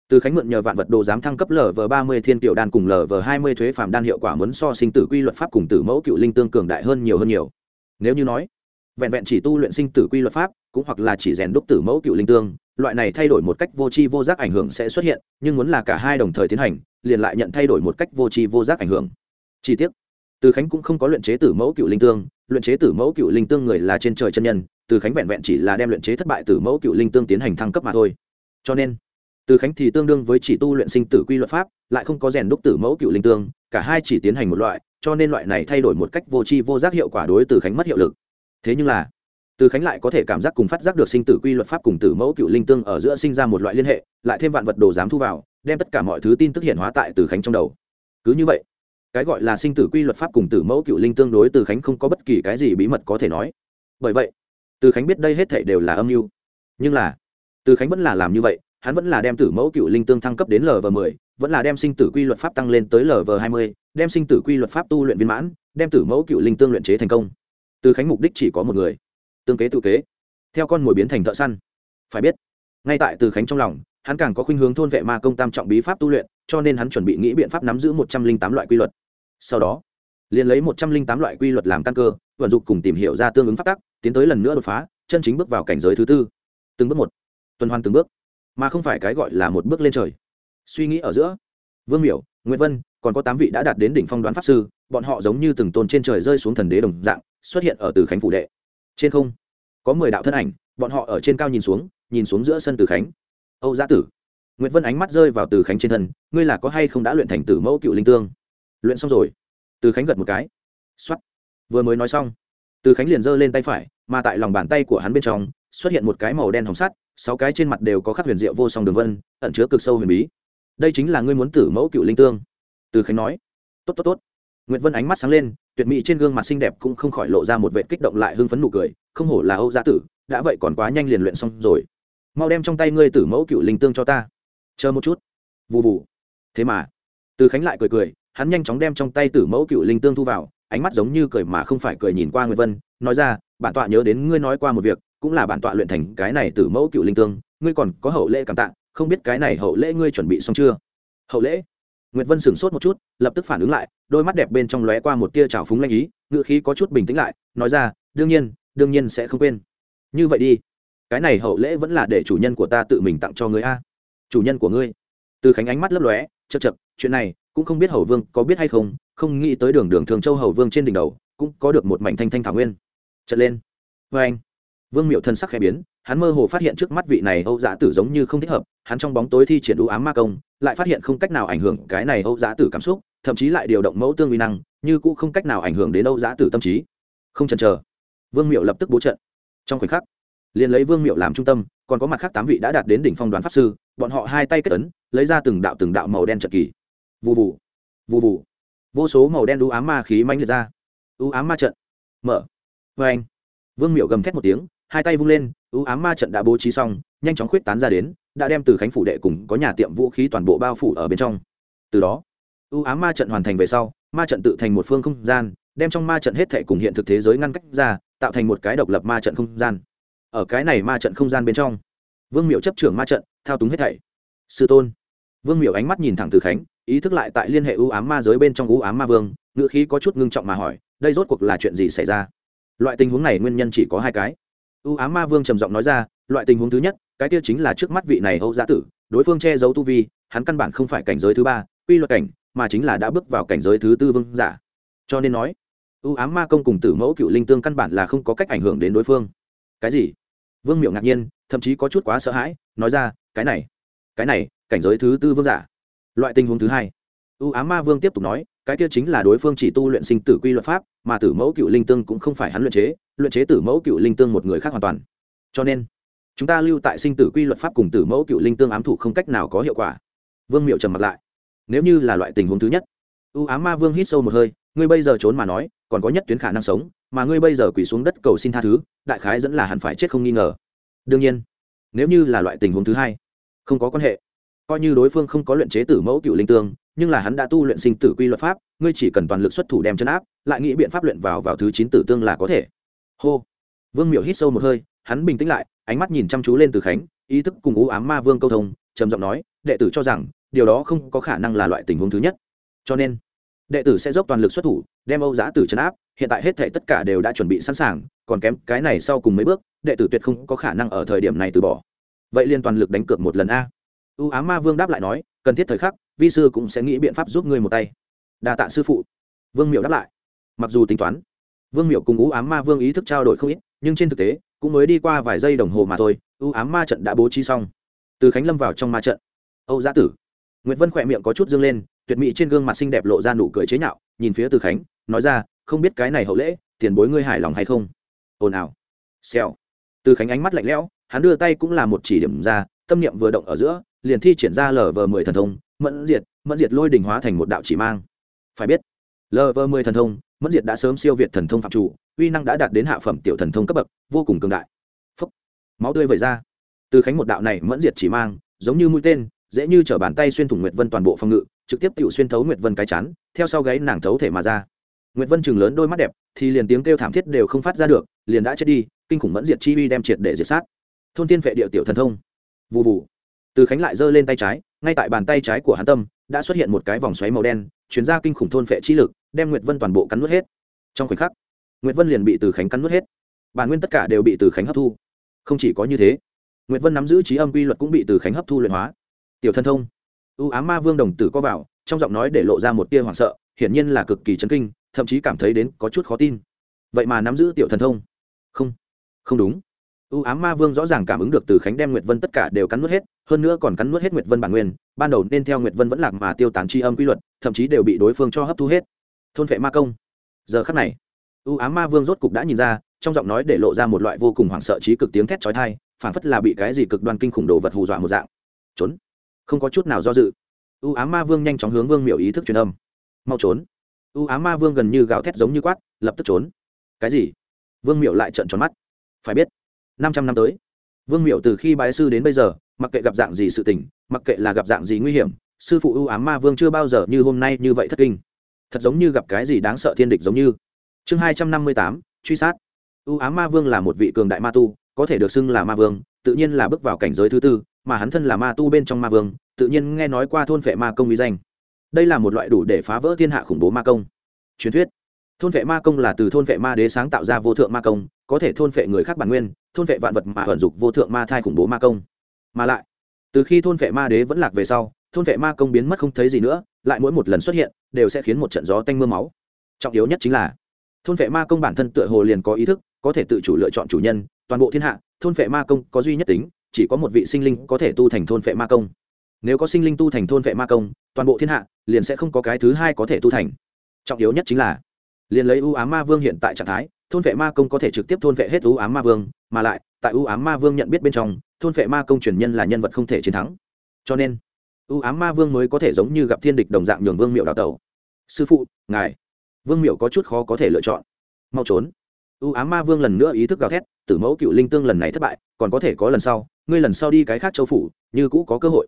Speaker 1: từ khánh mượn nhờ vạn vật đồ giám thăng cấp lv ba mươi thiên kiệu đan cùng lv hai mươi thuế phàm đan hiệu quả muốn so sinh tử quy luật pháp cùng tử mẫu cựu linh tương cường đại hơn nhiều hơn nhiều. Nếu như nói, vẹn vẹn chỉ tu luyện sinh tử quy luật pháp, cũng hoặc là chỉ rèn đúc tử mẫu cựu linh tương loại này thay đổi một cách vô tri vô giác ảnh hưởng sẽ xuất hiện, nhưng muốn là cả hai đồng thời tiến hành, liền lại nhận thay đổi một cách vô tri vô giác ảnh hưởng. Chi tiết. Từ khánh cũng không có luyện chế tử mẫu cựu linh tương, luyện chế tử mẫu cựu linh tương người là trên trời chân nhân, từ khánh vẹn vẹn chỉ là đem luyện chế thất bại tử mẫu cựu linh tương tiến hành thăng cấp mà thôi. Cho nên, từ khánh thì tương đương với chỉ tu luyện sinh tử quy luật pháp, lại không có rèn đúc tử mẫu cựu linh tương, cả hai chỉ tiến hành một loại, cho nên loại này thay đổi một cách vô tri vô giác hiệu quả đối từ khánh mất hiệu lực. Thế nhưng là từ khánh lại có thể cảm giác cùng phát giác được sinh tử quy luật pháp cùng tử mẫu cựu linh tương ở giữa sinh ra một loại liên hệ, lại thêm vạn vật đồ dám thu vào, đem tất cả mọi thứ tin tức hiện hóa tại từ khánh trong đầu. Cứ như vậy, cái gọi là sinh tử quy luật pháp cùng tử mẫu cựu linh tương đối từ khánh không có bất kỳ cái gì bí mật có thể nói. Bởi vậy, từ khánh biết đây hết thể đều là âm mưu. Nhưng là, từ khánh vẫn là làm như vậy, hắn vẫn là đem tử mẫu cựu linh tương thăng cấp đến lv mười, vẫn là đem sinh tử quy luật pháp tăng lên tới lv hai mươi, đem sinh tử quy luật pháp tu luyện viên mãn, đem tử mẫu cựu linh tương luyện chế thành công. Từ khánh mục đích chỉ có một người tương kế tự kế, theo con mồi biến thành thợ săn. Phải biết, ngay tại từ khánh trong lòng, hắn càng có khuynh hướng thôn vệ ma công tam trọng bí pháp tu luyện, cho nên hắn chuẩn bị nghĩ biện pháp nắm giữ một trăm linh tám loại quy luật. Sau đó, liền lấy một trăm linh tám loại quy luật làm căn cơ, vận dụng cùng tìm hiểu ra tương ứng pháp tắc, tiến tới lần nữa đột phá, chân chính bước vào cảnh giới thứ tư. Từng bước một, tuần hoàn từng bước, mà không phải cái gọi là một bước lên trời. Suy nghĩ ở giữa, vương miểu nguyễn vân, còn có tám vị đã đạt đến đỉnh phong đoán pháp sư, bọn họ giống như từng tôn trên trời rơi xuống thần đế đồng dạng, xuất hiện ở từ khánh phủ đệ trên không, có mười đạo thân ảnh, bọn họ ở trên cao nhìn xuống nhìn xuống giữa sân từ khánh. Âu gia tử nguyễn vân ánh mắt rơi vào từ khánh trên thân, ngươi là có hay không đã luyện thành tử mẫu cựu linh tương? Luyện xong rồi. Từ khánh gật một cái. X o á t vừa mới nói xong, từ khánh liền giơ lên tay phải, mà tại lòng bàn tay của hắn bên trong, xuất hiện một cái màu đen hồng sắt, sáu cái trên mặt đều có khắc huyền diệu vô song đường vân, ẩn chứa cực sâu huyền bí. Đây chính là ngươi muốn tử mẫu cựu linh tương? Từ khánh nói. Tốt tốt tốt. Nguyễn vân ánh mắt sáng lên tuyệt mỹ trên gương mặt xinh đẹp cũng không khỏi lộ ra một vệ kích động lại hưng phấn nụ cười, không hổ là âu gia tử, đã vậy còn quá nhanh liền luyện xong rồi. Mau đem trong tay ngươi tử mẫu cựu linh tương cho ta. Chờ một chút. Vụ vụ thế mà, từ khánh lại cười cười, hắn nhanh chóng đem trong tay tử mẫu cựu linh tương thu vào, ánh mắt giống như cười mà không phải cười nhìn qua nguyệt vân, nói ra, bản tọa nhớ đến ngươi nói qua một việc, cũng là bản tọa luyện thành cái này tử mẫu cựu linh tương, ngươi còn có hậu lễ cảm tạ, không biết cái này hậu lễ ngươi chuẩn bị xong chưa? Hậu lễ? Nguyệt Vân sửng sốt một chút, lập tức phản ứng lại, đôi mắt đẹp bên trong lóe qua một tia trào phúng lanh ý, ngữ khí có chút bình tĩnh lại, nói ra, đương nhiên, đương nhiên sẽ không quên. Như vậy đi, cái này hậu lễ vẫn là để chủ nhân của ta tự mình tặng cho ngươi a. Chủ nhân của ngươi. Từ Khánh ánh mắt lấp lóe, chậc chậc, chuyện này cũng không biết Hầu Vương có biết hay không, không nghĩ tới đường đường Thường Châu Hầu Vương trên đỉnh đầu, cũng có được một mảnh thanh thanh thảo nguyên. Chợt lên. với anh. Vương Miệu thân sắc khẽ biến, hắn mơ hồ phát hiện trước mắt vị này Âu Giá Tử giống như không thích hợp, hắn trong bóng tối thi triển u ám ma công, lại phát hiện không cách nào ảnh hưởng cái này Âu Giá Tử cảm xúc, thậm chí lại điều động mẫu tương uy năng, như cũng không cách nào ảnh hưởng đến Âu Giá Tử tâm trí. Không chần chờ, Vương Miệu lập tức bố trận. Trong khoảnh khắc, liền lấy Vương Miệu làm trung tâm, còn có mặt khác tám vị đã đạt đến đỉnh phong đoán pháp sư, bọn họ hai tay kết ấn, lấy ra từng đạo từng đạo màu đen trận kỳ. Vù vù, vù vù. Vô số màu đen u ám ma khí mãnh liệt ra. U ám ma trận. Mở. Oeng. Vương Miệu gầm thét một tiếng, hai tay vung lên ưu ám ma trận đã bố trí xong, nhanh chóng khuyết tán ra đến, đã đem từ khánh phủ đệ cùng có nhà tiệm vũ khí toàn bộ bao phủ ở bên trong. Từ đó ưu ám ma trận hoàn thành về sau, ma trận tự thành một phương không gian, đem trong ma trận hết thể cùng hiện thực thế giới ngăn cách ra, tạo thành một cái độc lập ma trận không gian. Ở cái này ma trận không gian bên trong, vương miệu chấp trưởng ma trận, thao túng hết thảy. Sư tôn. Vương miệu ánh mắt nhìn thẳng từ khánh, ý thức lại tại liên hệ ưu ám ma giới bên trong ưu ám ma vương ngựa khí có chút ngưng trọng mà hỏi, đây rốt cuộc là chuyện gì xảy ra? Loại tình huống này nguyên nhân chỉ có hai cái u ám ma vương trầm giọng nói ra, loại tình huống thứ nhất, cái kia chính là trước mắt vị này âu giã tử, đối phương che giấu tu vi, hắn căn bản không phải cảnh giới thứ ba, quy luật cảnh, mà chính là đã bước vào cảnh giới thứ tư vương giả. Cho nên nói, u ám ma công cùng tử mẫu cựu linh tương căn bản là không có cách ảnh hưởng đến đối phương. Cái gì? Vương miệu ngạc nhiên, thậm chí có chút quá sợ hãi, nói ra, cái này cái này, cảnh giới thứ tư vương giả. Loại tình huống thứ hai, u ám ma vương tiếp tục nói, cái kia chính là đối phương chỉ tu luyện sinh tử quy luật pháp mà tử mẫu cựu linh tương cũng không phải hắn luyện chế luyện chế tử mẫu cựu linh tương một người khác hoàn toàn. Cho nên, chúng ta lưu tại sinh tử quy luật pháp cùng tử mẫu cựu linh tương ám thủ không cách nào có hiệu quả. Vương miệu trầm mặt lại. Nếu như là loại tình huống thứ nhất, u ám ma vương hít sâu một hơi, ngươi bây giờ trốn mà nói, còn có nhất tuyến khả năng sống, mà ngươi bây giờ quỳ xuống đất cầu xin tha thứ, đại khái dẫn là hẳn phải chết không nghi ngờ. Đương nhiên, nếu như là loại tình huống thứ hai, không có quan hệ. Coi như đối phương không có luyện chế tử mẫu cựu linh tương nhưng là hắn đã tu luyện sinh tử quy luật pháp, ngươi chỉ cần toàn lực xuất thủ đem chân áp, lại nghĩ biện pháp luyện vào vào thứ chín tử tương là có thể. Hô. Vương miệu hít sâu một hơi, hắn bình tĩnh lại, ánh mắt nhìn chăm chú lên từ khánh, ý thức cùng u ám ma vương câu thông, trầm giọng nói, đệ tử cho rằng, điều đó không có khả năng là loại tình huống thứ nhất. Cho nên, đệ tử sẽ dốc toàn lực xuất thủ, đem âu giã tử chấn áp, hiện tại hết thể tất cả đều đã chuẩn bị sẵn sàng, còn kém cái này sau cùng mấy bước, đệ tử tuyệt không có khả năng ở thời điểm này từ bỏ. Vậy liên toàn lực đánh cược một lần a. Ưu ám ma vương đáp lại nói cần thiết thời khắc, vi sư cũng sẽ nghĩ biện pháp giúp ngươi một tay. Đa tạ sư phụ. Vương miệu đáp lại. Mặc dù tính toán, vương miệu cùng ú ám ma vương ý thức trao đổi không ít, nhưng trên thực tế, cũng mới đi qua vài giây đồng hồ mà thôi ưu ám ma trận đã bố trí xong. Từ khánh lâm vào trong ma trận. Âu gia tử. Nguyễn vân khỏe miệng có chút dương lên, tuyệt mỹ trên gương mặt xinh đẹp lộ ra nụ cười chế nhạo, nhìn phía từ khánh, nói ra, không biết cái này hậu lễ, tiền bối ngươi hài lòng hay không? Ồn ào. Xèo. Từ khánh ánh mắt lạnh lẽo, hắn đưa tay cũng là một chỉ điểm ra, tâm niệm vừa động ở giữa liền thi triển ra lv mười thần thông mẫn diệt mẫn diệt lôi đình hóa thành một đạo chỉ mang. Phải biết lv mười thần thông mẫn diệt đã sớm siêu việt thần thông phạm chủ uy năng đã đạt đến hạ phẩm tiểu thần thông cấp bậc vô cùng cường đại. Phấp, máu tươi vẩy ra. Từ khánh một đạo này mẫn diệt chỉ mang giống như mũi tên dễ như chở bàn tay xuyên thủng nguyệt vân toàn bộ phòng ngự trực tiếp tự xuyên thấu nguyệt vân cái chắn theo sau gáy nàng thấu thể mà ra. Nguyệt vân chừng lớn đôi mắt đẹp thì liền tiếng kêu thảm thiết đều không phát ra được liền đã chết đi kinh khủng mẫn diệt chi uy đem triệt để diệt sát. Thôn tiên vệ địa tiểu thần thông. Vụ vụ từ khánh lại giơ lên tay trái, ngay tại bàn tay trái của hắn tâm, đã xuất hiện một cái vòng xoáy màu đen chuyển ra kinh khủng thôn phệ chi lực, đem nguyệt vân toàn bộ cắn nuốt hết. Trong khoảnh khắc, nguyệt vân liền bị từ khánh cắn nuốt hết. Bản nguyên tất cả đều bị từ khánh hấp thu. Không chỉ có như thế, nguyệt vân nắm giữ trí âm quy luật cũng bị từ khánh hấp thu luyện hóa. Tiểu thân thông ưu ám ma vương đồng tử có vào, trong giọng nói để lộ ra một tia hoảng sợ, hiển nhiên là cực kỳ chấn kinh, thậm chí cảm thấy đến có chút khó tin. Vậy mà nắm giữ tiểu thần thông? Không không đúng u ám ma vương rõ ràng cảm ứng được từ khánh đem nguyệt vân tất cả đều cắn nuốt hết, hơn nữa còn cắn nuốt hết nguyệt vân bản nguyên, ban đầu nên theo nguyệt vân vẫn lạc mà tiêu tán tri âm quy luật, thậm chí đều bị đối phương cho hấp thu hết. Thôn vệ ma công. Giờ khắc này, u ám ma vương rốt cục đã nhìn ra, trong giọng nói để lộ ra một loại vô cùng hoảng sợ trí cực tiếng thét chói tai, phảng phất là bị cái gì cực đoan kinh khủng đồ vật hù dọa một dạng. Trốn. Không có chút nào do dự, u ám ma vương nhanh chóng hướng vương miểu ý thức truyền âm. Mau trốn. U ám ma vương gần như gào thét giống như quát, lập tức trốn. Cái gì? Vương miểu lại trợn tròn mắt. Phải biết năm trăm năm tới. Vương miểu từ khi bái sư đến bây giờ, mặc kệ gặp dạng gì sự tình, mặc kệ là gặp dạng gì nguy hiểm, sư phụ ưu ám ma vương chưa bao giờ như hôm nay như vậy thất kinh. Thật giống như gặp cái gì đáng sợ thiên địch giống như. Chương hai trăm năm mươi tám, truy sát. Ưu ám ma vương là một vị cường đại ma tu, có thể được xưng là ma vương, tự nhiên là bước vào cảnh giới thứ tư, mà hắn thân là ma tu bên trong ma vương, tự nhiên nghe nói qua thôn vệ ma công uy danh. Đây là một loại đủ để phá vỡ thiên hạ khủng bố ma công. Truyền thuyết. Thôn vệ ma công là từ thôn vệ ma đế sáng tạo ra vô thượng ma công, có thể thôn vệ người khác bản nguyên thôn vệ vạn vật mà vận dục vô thượng ma thai khủng bố ma công. Mà lại, từ khi thôn vệ ma đế vẫn lạc về sau, thôn vệ ma công biến mất không thấy gì nữa, lại mỗi một lần xuất hiện, đều sẽ khiến một trận gió tanh m ư a máu. Trọng yếu nhất chính là, thôn vệ ma công bản thân tựa hồ liền có ý thức, có thể tự chủ lựa chọn chủ nhân, toàn bộ thiên hạ, thôn vệ ma công có duy nhất tính, chỉ có một vị sinh linh có thể tu thành thôn vệ ma công. Nếu có sinh linh tu thành thôn vệ ma công, toàn bộ thiên hạ liền sẽ không có cái thứ hai có thể tu thành. Trọng yếu nhất chính là, liền lấy ưu ám ma vương hiện tại trạng thái thôn vệ ma công có thể trực tiếp thôn vệ hết ưu ám ma vương, mà lại, tại ưu ám ma vương nhận biết bên trong, thôn vệ ma công truyền nhân là nhân vật không thể chiến thắng. Cho nên, ưu ám ma vương mới có thể giống như gặp thiên địch đồng dạng nhường vương miệu đào tẩu. Sư phụ, ngài, vương miệu có chút khó có thể lựa chọn. Mau trốn. Ưu ám ma vương lần nữa ý thức gào thét, tử mẫu cựu linh tương lần này thất bại, còn có thể có lần sau, ngươi lần sau đi cái khác châu phủ, như cũ có cơ hội.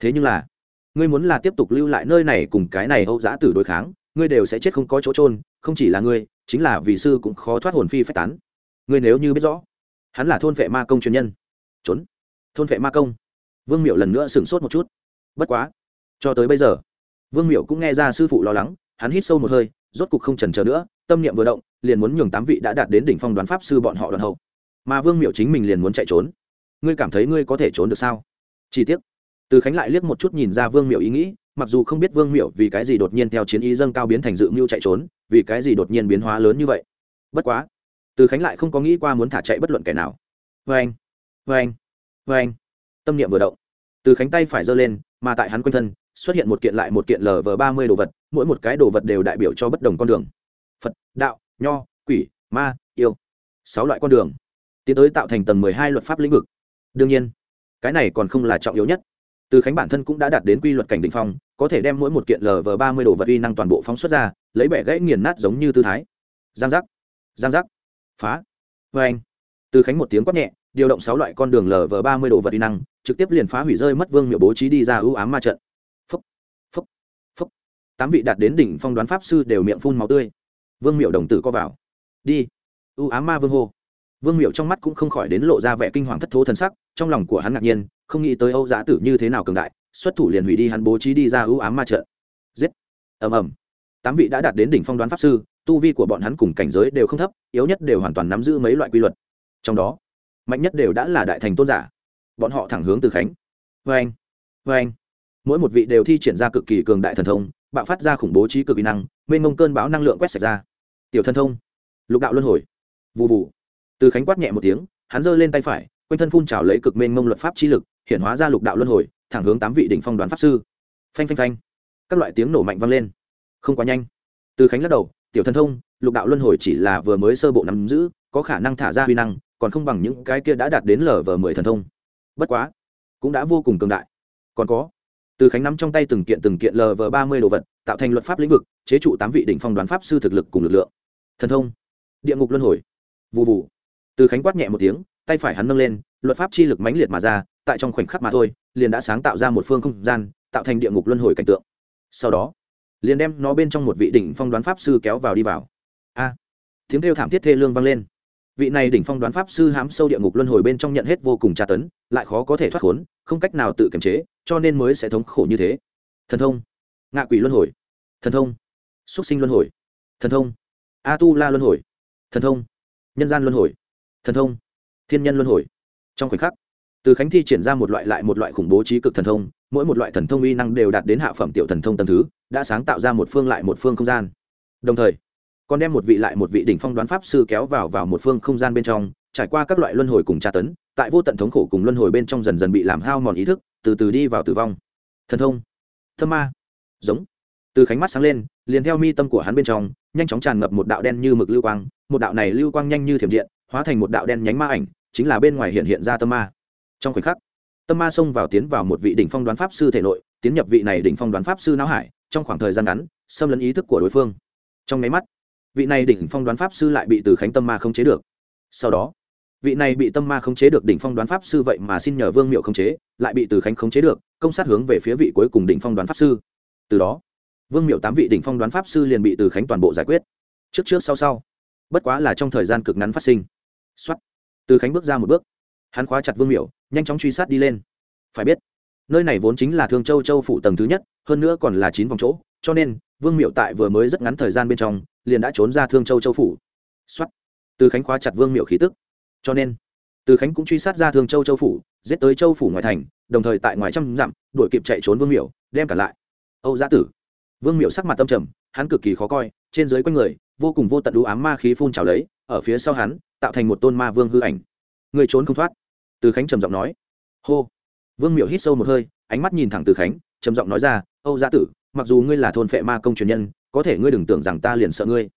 Speaker 1: Thế nhưng là, ngươi muốn là tiếp tục lưu lại nơi này cùng cái này âu giã tử đối kháng, ngươi đều sẽ chết không có chỗ trôn không chỉ là ngươi, chính là vì sư cũng khó thoát hồn phi phách tán. Ngươi nếu như biết rõ, hắn là thôn vệ ma công truyền nhân. Trốn. Thôn vệ ma công. Vương miệu lần nữa sửng sốt một chút. Bất quá, cho tới bây giờ, vương miệu cũng nghe ra sư phụ lo lắng, hắn hít sâu một hơi, rốt cục không trần chờ nữa, tâm niệm vừa động, liền muốn nhường tám vị đã đạt đến đỉnh phong đoán pháp sư bọn họ đoàn hậu. Mà vương miệu chính mình liền muốn chạy trốn. Ngươi cảm thấy ngươi có thể trốn được sao? Chi tiết từ khánh lại liếc một chút nhìn ra vương miệu ý nghĩ, mặc dù không biết vương miệu vì cái gì đột nhiên theo chiến ý dâng cao biến thành dự mưu chạy trốn vì cái gì đột nhiên biến hóa lớn như vậy? Bất quá, từ khánh lại không có nghĩ qua muốn thả chạy bất luận kẻ nào. Vê anh vê anh vê anh. Tâm niệm vừa động, từ khánh tay phải giơ lên, mà tại hắn quanh thân, xuất hiện một kiện lại một kiện lờ vờ ba mươi đồ vật, mỗi một cái đồ vật đều đại biểu cho bất đồng con đường. Phật, đạo, nho, quỷ, ma, yêu. Sáu loại con đường, tiến tới tạo thành tầng mười hai luật pháp lĩnh vực. Đương nhiên, cái này còn không là trọng yếu nhất từ khánh bản thân cũng đã đạt đến quy luật cảnh định phong, có thể đem mỗi một kiện lờ vờ ba mươi đồ vật uy năng toàn bộ phóng xuất ra, lấy bẻ gãy nghiền nát giống như tư thái. Giang giác giang giác, phá. Vê anh, từ khánh một tiếng quát nhẹ, điều động sáu loại con đường lờ vờ ba mươi đồ vật uy năng, trực tiếp liền phá hủy rơi mất vương miệu bố trí đi ra ưu ám ma trận. Phúc phúc phúc tám vị đạt đến đỉnh phong đoán pháp sư đều miệng phun máu tươi. Vương miệu đồng tử co vào. Đi, ưu ám ma vương hô vương miệu trong mắt cũng không khỏi đến lộ ra vẻ kinh hoàng thất thố thần sắc, trong lòng của hắn ngạc nhiên, không nghĩ tới âu giã tử như thế nào cường đại, xuất thủ liền hủy đi hắn bố trí đi ra ưu ám ma trận. Giết! Ầm ầm. Tám vị đã đạt đến đỉnh phong đoán pháp sư, tu vi của bọn hắn cùng cảnh giới đều không thấp, yếu nhất đều hoàn toàn nắm giữ mấy loại quy luật. Trong đó, mạnh nhất đều đã là đại thành tôn giả. Bọn họ thẳng hướng từ khánh. Vê anh vê anh mỗi một vị đều thi triển ra cực kỳ cường đại thần thông, bạo phát ra khủng bố trí cực kỹ năng, mênh mông cơn bão năng lượng quét sạch ra. Tiểu thần thông. Lục đạo luân hồi. Vụ vụ từ khánh quát nhẹ một tiếng, hắn giơ lên tay phải, quanh thân phun trào lấy cực mênh mông luật pháp chi lực hiện hóa ra lục đạo luân hồi, thẳng hướng tám vị đỉnh phong đoán pháp sư. Phanh phanh phanh. Các loại tiếng nổ mạnh vang lên. Không quá nhanh. Từ khánh lắc đầu, tiểu thần thông, lục đạo luân hồi chỉ là vừa mới sơ bộ nắm giữ, có khả năng thả ra huy năng, còn không bằng những cái kia đã đạt đến lở vờ mười thần thông. Bất quá, cũng đã vô cùng cường đại. Còn có, từ khánh nắm trong tay từng kiện từng kiện lv ba mươi đồ vật, tạo thành luật pháp lĩnh vực, chế trụ tám vị đỉnh phong đoán pháp sư thực lực cùng lực lượng. Thần thông. Địa ngục luân hồi. Vụ vụ từ khánh quát nhẹ một tiếng, tay phải hắn nâng lên, luật pháp chi lực mãnh liệt mà ra, tại trong khoảnh khắc mà thôi, liền đã sáng tạo ra một phương không gian, tạo thành địa ngục luân hồi cảnh tượng. Sau đó, liền đem nó bên trong một vị đỉnh phong đoán pháp sư kéo vào đi vào. A! Tiếng kêu thảm thiết thê lương vang lên. Vị này đỉnh phong đoán pháp sư hám sâu địa ngục luân hồi bên trong nhận hết vô cùng tra tấn, lại khó có thể thoát khốn, không cách nào tự kiềm chế, cho nên mới sẽ thống khổ như thế. Thần thông. Ngạ quỷ luân hồi. Thần thông. Xúc sinh luân hồi. Thần thông. A tu la luân hồi. Thần thông. Nhân gian luân hồi thần thông, thiên nhân luân hồi. Trong khoảnh khắc, từ khánh thi triển ra một loại lại một loại khủng bố trí cực thần thông, mỗi một loại thần thông uy năng đều đạt đến hạ phẩm tiểu thần thông tầm thứ, đã sáng tạo ra một phương lại một phương không gian. Đồng thời, còn đem một vị lại một vị đỉnh phong đoán pháp sư kéo vào vào một phương không gian bên trong, trải qua các loại luân hồi cùng tra tấn, tại vô tận thống khổ cùng luân hồi bên trong dần dần bị làm hao mòn ý thức, từ từ đi vào tử vong. Thần thông thâm ma, giống. Từ khánh mắt sáng lên, liền theo mi tâm của hắn bên trong, nhanh chóng tràn ngập một đạo đen như mực lưu quang, một đạo này lưu quang nhanh như thiểm điện hóa thành một đạo đen nhánh ma ảnh, chính là bên ngoài hiện hiện ra tâm ma. Trong khoảnh khắc, tâm ma xông vào tiến vào một vị đỉnh phong đoán pháp sư thể nội, tiến nhập vị này đỉnh phong đoán pháp sư não hải, trong khoảng thời gian ngắn, xâm lấn ý thức của đối phương. Trong máy mắt, vị này đỉnh phong đoán pháp sư lại bị từ khánh tâm ma không chế được. Sau đó, vị này bị tâm ma không chế được đỉnh phong đoán pháp sư vậy mà xin nhờ vương miệu không chế, lại bị từ khánh không chế được, công sát hướng về phía vị cuối cùng đỉnh phong đoán pháp sư. Từ đó, vương miệu tám vị đỉnh phong đoán pháp sư liền bị từ khánh toàn bộ giải quyết. Trước trước sau sau, bất quá là trong thời gian cực ngắn phát sinh xuất từ khánh bước ra một bước. Hắn khóa chặt vương miệu nhanh chóng truy sát đi lên. Phải biết, nơi này vốn chính là thương châu châu phủ tầng thứ nhất, hơn nữa còn là chín vòng chỗ, cho nên, vương miệu tại vừa mới rất ngắn thời gian bên trong, liền đã trốn ra thương châu châu phủ. Xuất từ khánh khóa chặt vương miệu khí tức. Cho nên, từ khánh cũng truy sát ra thương châu châu phủ, giết tới châu phủ ngoài thành, đồng thời tại ngoài trăm dặm, đuổi kịp chạy trốn vương miểu, đem cả lại. Âu giã tử. Vương miểu sắc mặt tâm trầm, hắn cực kỳ khó coi, trên dưới quanh người vô cùng vô tận đũ ám ma khí phun trào lấy, ở phía sau hắn, tạo thành một tôn ma vương hư ảnh. Người trốn không thoát. Từ khánh trầm giọng nói. Hô. Vương miệu hít sâu một hơi, ánh mắt nhìn thẳng từ khánh, trầm giọng nói ra, âu gia tử, mặc dù ngươi là thôn phệ ma công truyền nhân, có thể ngươi đừng tưởng rằng ta liền sợ ngươi.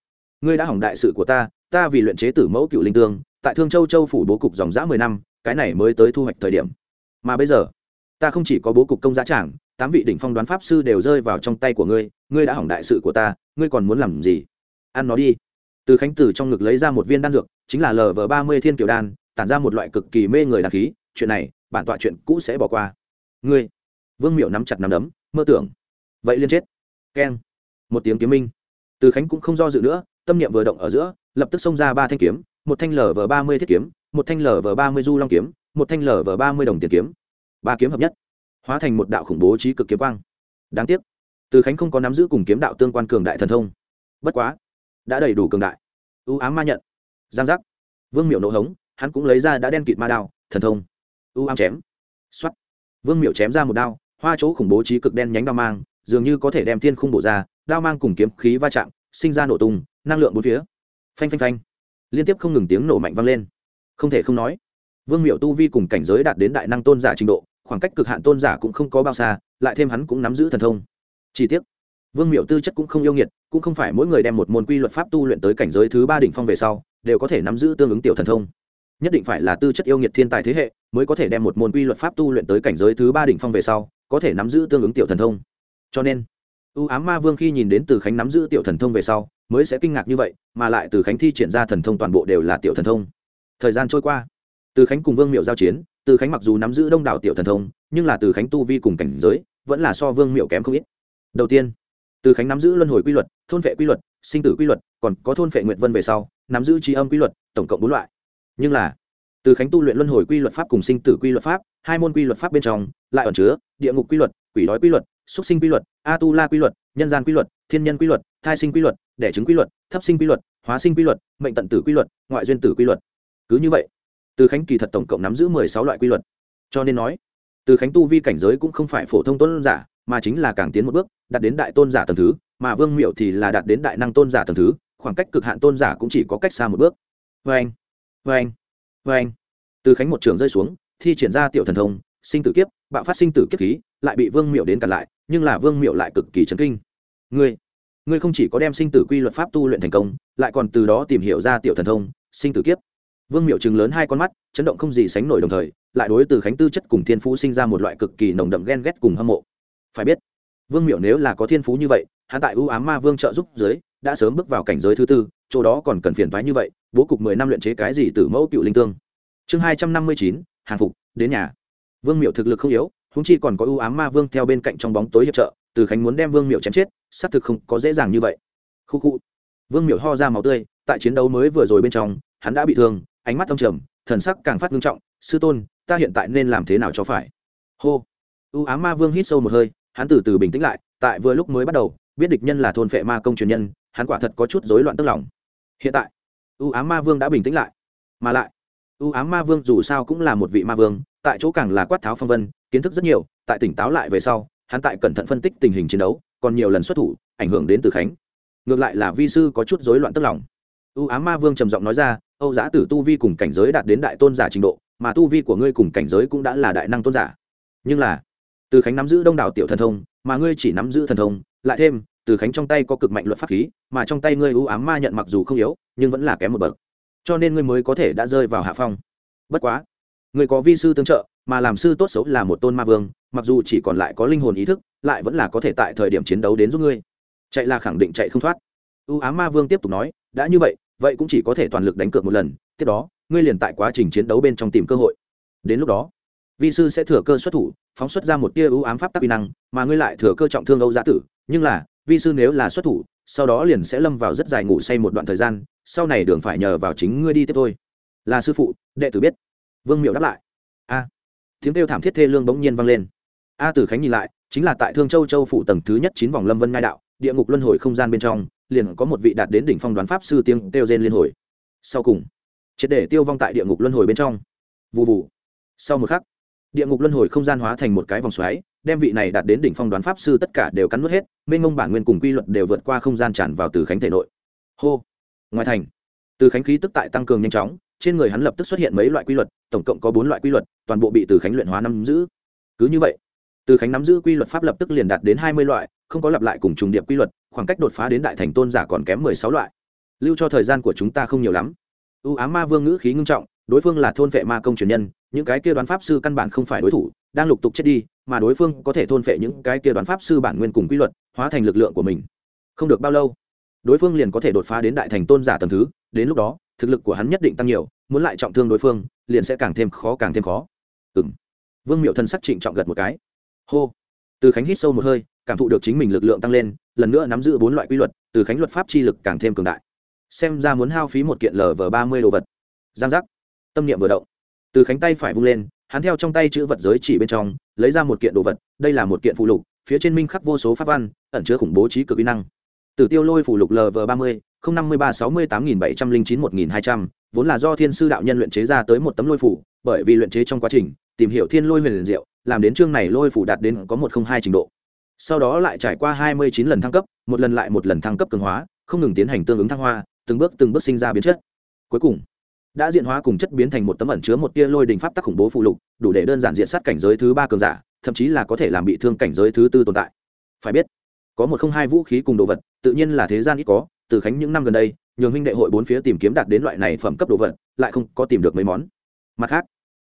Speaker 1: Ngươi đã hỏng đại sự của ta ta vì luyện chế tử mẫu cựu linh tương, tại thương châu châu phủ bố cục dòng dã mười năm, cái này mới tới thu hoạch thời điểm. Mà bây giờ, ta không chỉ có bố cục công giá trảng, tám vị đỉnh phong đoán pháp sư đều rơi vào trong tay của ngươi ngươi đã hỏng đại sự của ta, ngươi còn muốn làm gì? Ăn nó đi. Từ khánh tử trong ngực lấy ra một viên đan dược, chính là lv ba mươi thiên kiểu đan, tản ra một loại cực kỳ mê người đàn khí, chuyện này, bản tọa chuyện cũ sẽ bỏ qua. Ngươi, vương miệu nắm chặt nắm đấm, mơ tưởng. Vậy liên chết. Keng. Một tiếng kiếm minh. Từ khánh cũng không do dự nữa, tâm niệm vừa động ở giữa, lập tức xông ra ba thanh kiếm, một thanh lở vờ ba mươi thiết kiếm, một thanh lở vờ ba mươi du long kiếm, một thanh lở vờ ba mươi đồng tiền kiếm. Ba kiếm hợp nhất, hóa thành một đạo khủng bố trí cực kiếm quang. Đáng tiếc, từ khánh không có nắm giữ cùng kiếm đạo tương quan cường đại thần thông. Bất quá đã đầy đủ cường đại. Ưu ám ma nhận. Giang giác. Vương miệu nổ hống, hắn cũng lấy ra đã đen kịt ma đao, thần thông. Ưu ám chém. X o á t vương miệu chém ra một đao, hoa chỗ khủng bố trí cực đen nhánh đao mang, dường như có thể đem thiên khung bổ ra, đao mang cùng kiếm khí va chạm, sinh ra nổ tung, năng lượng bốn phía. Phanh phanh phanh. Liên tiếp không ngừng tiếng nổ mạnh vang lên. Không thể không nói, vương miệu tu vi cùng cảnh giới đạt đến đại năng tôn giả trình độ, khoảng cách cực hạn tôn giả cũng không có bao xa, lại thêm hắn cũng nắm giữ thần thông. Chi tiết vương miệu tư chất cũng không yêu nghiệt, cũng không phải mỗi người đem một môn quy luật pháp tu luyện tới cảnh giới thứ ba đỉnh phong về sau, đều có thể nắm giữ tương ứng tiểu thần thông. Nhất định phải là tư chất yêu nghiệt thiên tài thế hệ, mới có thể đem một môn quy luật pháp tu luyện tới cảnh giới thứ ba đỉnh phong về sau, có thể nắm giữ tương ứng tiểu thần thông. Cho nên ưu ám ma vương khi nhìn đến từ khánh nắm giữ tiểu thần thông về sau, mới sẽ kinh ngạc như vậy, mà lại từ khánh thi triển ra thần thông toàn bộ đều là tiểu thần thông. Thời gian trôi qua, từ khánh cùng vương miệu giao chiến, từ khánh mặc dù nắm giữ đông đảo tiểu thần thông, nhưng là từ khánh tu vi cùng cảnh giới, vẫn là so vương miệu kém không ít. Đầu tiên từ khánh nắm giữ luân hồi quy luật thôn vệ quy luật sinh tử quy luật còn có thôn vệ nguyện vân về sau nắm giữ trí âm quy luật tổng cộng bốn loại nhưng là từ khánh tu luyện luân hồi quy luật pháp cùng sinh tử quy luật pháp hai môn quy luật pháp bên trong lại ẩn chứa địa ngục quy luật quỷ đói quy luật xúc sinh quy luật a tu la quy luật nhân gian quy luật thiên nhân quy luật thai sinh quy luật đẻ trứng quy luật thấp sinh quy luật hóa sinh quy luật mệnh tận tử quy luật ngoại duyên tử quy luật cứ như vậy từ khánh kỳ thật tổng cộng nắm giữ mười sáu loại quy luật cho nên nói từ khánh tu vi cảnh giới cũng không phải phổ thông tôn giả mà chính là càng tiến một bước, đạt đến đại tôn giả tầng thứ, mà vương miệu thì là đạt đến đại năng tôn giả tầng thứ, khoảng cách cực hạn tôn giả cũng chỉ có cách xa một bước. Vê anh vê anh vê anh từ khánh một trường rơi xuống, thi triển ra tiểu thần thông, sinh tử kiếp, bạo phát sinh tử kiếp khí, lại bị vương miệu đến cản lại, nhưng là vương miệu lại cực kỳ chấn kinh. Ngươi ngươi không chỉ có đem sinh tử quy luật pháp tu luyện thành công, lại còn từ đó tìm hiểu ra tiểu thần thông, sinh tử kiếp. Vương miệu chừng lớn hai con mắt, chấn động không gì sánh nổi đồng thời, lại đối từ khánh tư chất cùng thiên phú sinh ra một loại cực kỳ nồng đậm ghen ghét cùng hâm mộ phải biết, vương miệu nếu là có thiên phú như vậy, hắn tại ưu ám ma vương trợ giúp dưới, đã sớm bước vào cảnh giới thứ tư, chỗ đó còn cần phiền thoái như vậy, bố cục mười năm luyện chế cái gì từ mẫu cựu linh tương. Chương hai trăm năm mươi chín, hàng phục, đến nhà. Vương miệu thực lực không yếu húng chi còn có ưu ám ma vương theo bên cạnh trong bóng tối hiệp trợ, từ khánh muốn đem vương miệu chém chết, xác thực không có dễ dàng như vậy. Khu khu. Vương miệu ho ra máu tươi, tại chiến đấu mới vừa rồi bên trong, hắn đã bị thương, ánh mắt âm trầm, thần sắc càng phát nghiêm trọng, sư tôn, ta hiện tại nên làm thế nào cho phải? Hô. Ưu ám ma vương hít sâu một hơi hắn từ từ bình tĩnh lại, tại vừa lúc mới bắt đầu, biết địch nhân là thôn phệ ma công truyền nhân, hắn quả thật có chút rối loạn tức lòng. Hiện tại, U ám ma vương đã bình tĩnh lại. Mà lại, U ám ma vương dù sao cũng là một vị ma vương, tại chỗ càng là quát tháo phong vân, kiến thức rất nhiều, tại tỉnh táo lại về sau, hắn tại cẩn thận phân tích tình hình chiến đấu, còn nhiều lần xuất thủ, ảnh hưởng đến từ khánh. Ngược lại là vi sư có chút rối loạn tức lòng. U ám ma vương trầm giọng nói ra, âu giã tử tu vi cùng cảnh giới đạt đến đại tôn giả trình độ, mà tu vi của ngươi cùng cảnh giới cũng đã là đại năng tôn giả. Nhưng là từ khánh nắm giữ đông đảo tiểu thần thông, mà ngươi chỉ nắm giữ thần thông, lại thêm, từ khánh trong tay có cực mạnh luật pháp khí, mà trong tay ngươi ưu ám ma nhận mặc dù không yếu, nhưng vẫn là kém một bậc. Cho nên ngươi mới có thể đã rơi vào hạ phong. Bất quá, ngươi có vi sư tương trợ, mà làm sư tốt xấu là một tôn ma vương, mặc dù chỉ còn lại có linh hồn ý thức, lại vẫn là có thể tại thời điểm chiến đấu đến giúp ngươi. Chạy là khẳng định chạy không thoát. Ưu ám ma vương tiếp tục nói, đã như vậy vậy cũng chỉ có thể toàn lực đánh cược một lần, tiếp đó, ngươi liền tại quá trình chiến đấu bên trong tìm cơ hội. Đến lúc đó, vi sư sẽ thừa cơ xuất thủ phóng xuất ra một tia ưu ám pháp tắc uy năng, mà ngươi lại thừa cơ trọng thương âu giá tử, nhưng là, vi sư nếu là xuất thủ, sau đó liền sẽ lâm vào rất dài ngủ say một đoạn thời gian, sau này đường phải nhờ vào chính ngươi đi tiếp thôi. Là sư phụ, đệ tử biết. Vương miệu đáp lại. A. Tiếng kêu thảm thiết thê lương bỗng nhiên vang lên. A tử khánh nhìn lại, chính là tại thương châu châu phủ tầng thứ nhất chín vòng lâm vân ngai đạo, địa ngục luân hồi không gian bên trong, liền có một vị đạt đến đỉnh phong đoán pháp sư tiếng kêu gen liên hồi. Sau cùng, triệt để tiêu vong tại địa ngục luân hồi bên trong. Vụ vụ sau một khắc địa ngục luân hồi không gian hóa thành một cái vòng xoáy, đem vị này đạt đến đỉnh phong đoán pháp sư tất cả đều cắn nuốt hết, mênh mông bản nguyên cùng quy luật đều vượt qua không gian tràn vào từ khánh thể nội. Hô! Ngoài thành, từ khánh khí tức tại tăng cường nhanh chóng, trên người hắn lập tức xuất hiện mấy loại quy luật, tổng cộng có bốn loại quy luật, toàn bộ bị từ khánh luyện hóa nắm giữ. Cứ như vậy, từ khánh nắm giữ quy luật pháp lập tức liền đạt đến hai mươi loại, không có lặp lại cùng trùng điệp quy luật, khoảng cách đột phá đến đại thành tôn giả còn kém mười sáu loại. Lưu cho thời gian của chúng ta không nhiều lắm. Ưu ám ma vương ngữ khí ngưng trọng đối phương là thôn vệ ma công truyền nhân, những cái kia đoán pháp sư căn bản không phải đối thủ, đang lục tục chết đi, mà đối phương có thể thôn vệ những cái kia đoán pháp sư bản nguyên cùng quy luật, hóa thành lực lượng của mình. Không được bao lâu, đối phương liền có thể đột phá đến đại thành tôn giả tầm thứ, đến lúc đó, thực lực của hắn nhất định tăng nhiều, muốn lại trọng thương đối phương, liền sẽ càng thêm khó càng thêm khó. Ừ m vương miệu thân sắc trịnh trọng gật một cái. Hô. Từ khánh hít sâu một hơi, cảm thụ được chính mình lực lượng tăng lên, lần nữa nắm giữ bốn loại quy luật, từ khánh luật pháp chi lực càng thêm cường đại. Xem ra muốn hao phí một kiện lv ba mươi đồ vật. Giang giác tâm niệm vừa động. Từ khánh tay phải vung lên, hắn theo trong tay chữ vật giới chỉ bên trong, lấy ra một kiện đồ vật, đây là một kiện phụ lục, phía trên minh khắc vô số pháp văn, ẩn chứa khủng bố trí cực kỹ năng. Tử tiêu lôi phụ lục lv ba mươi năm mươi ba sáu mươi tám nghìn bảy trăm linh chín một nghìn hai trăm, vốn là do thiên sư đạo nhân luyện chế ra tới một tấm lôi phủ bởi vì luyện chế trong quá trình, tìm hiểu thiên lôi huyền diệu, làm đến chương này lôi phủ đạt đến có một không hai trình độ. Sau đó lại trải qua hai mươi chín lần thăng cấp, một lần lại một lần thăng cấp cường hóa, không ngừng tiến hành tương ứng thăng hoa, từng bước từng bước sinh ra biến chất. Cuối cùng đã diện hóa cùng chất biến thành một tấm ẩn chứa một tia lôi đình pháp tắc khủng bố phụ lục, đủ để đơn giản diện sát cảnh giới thứ ba cường giả, thậm chí là có thể làm bị thương cảnh giới thứ tư tồn tại. Phải biết, có một không hai vũ khí cùng đồ vật, tự nhiên là thế gian ít có, từ khánh những năm gần đây, nhường huynh đệ hội bốn phía tìm kiếm đạt đến loại này phẩm cấp đồ vật, lại không có tìm được mấy món. Mặt khác,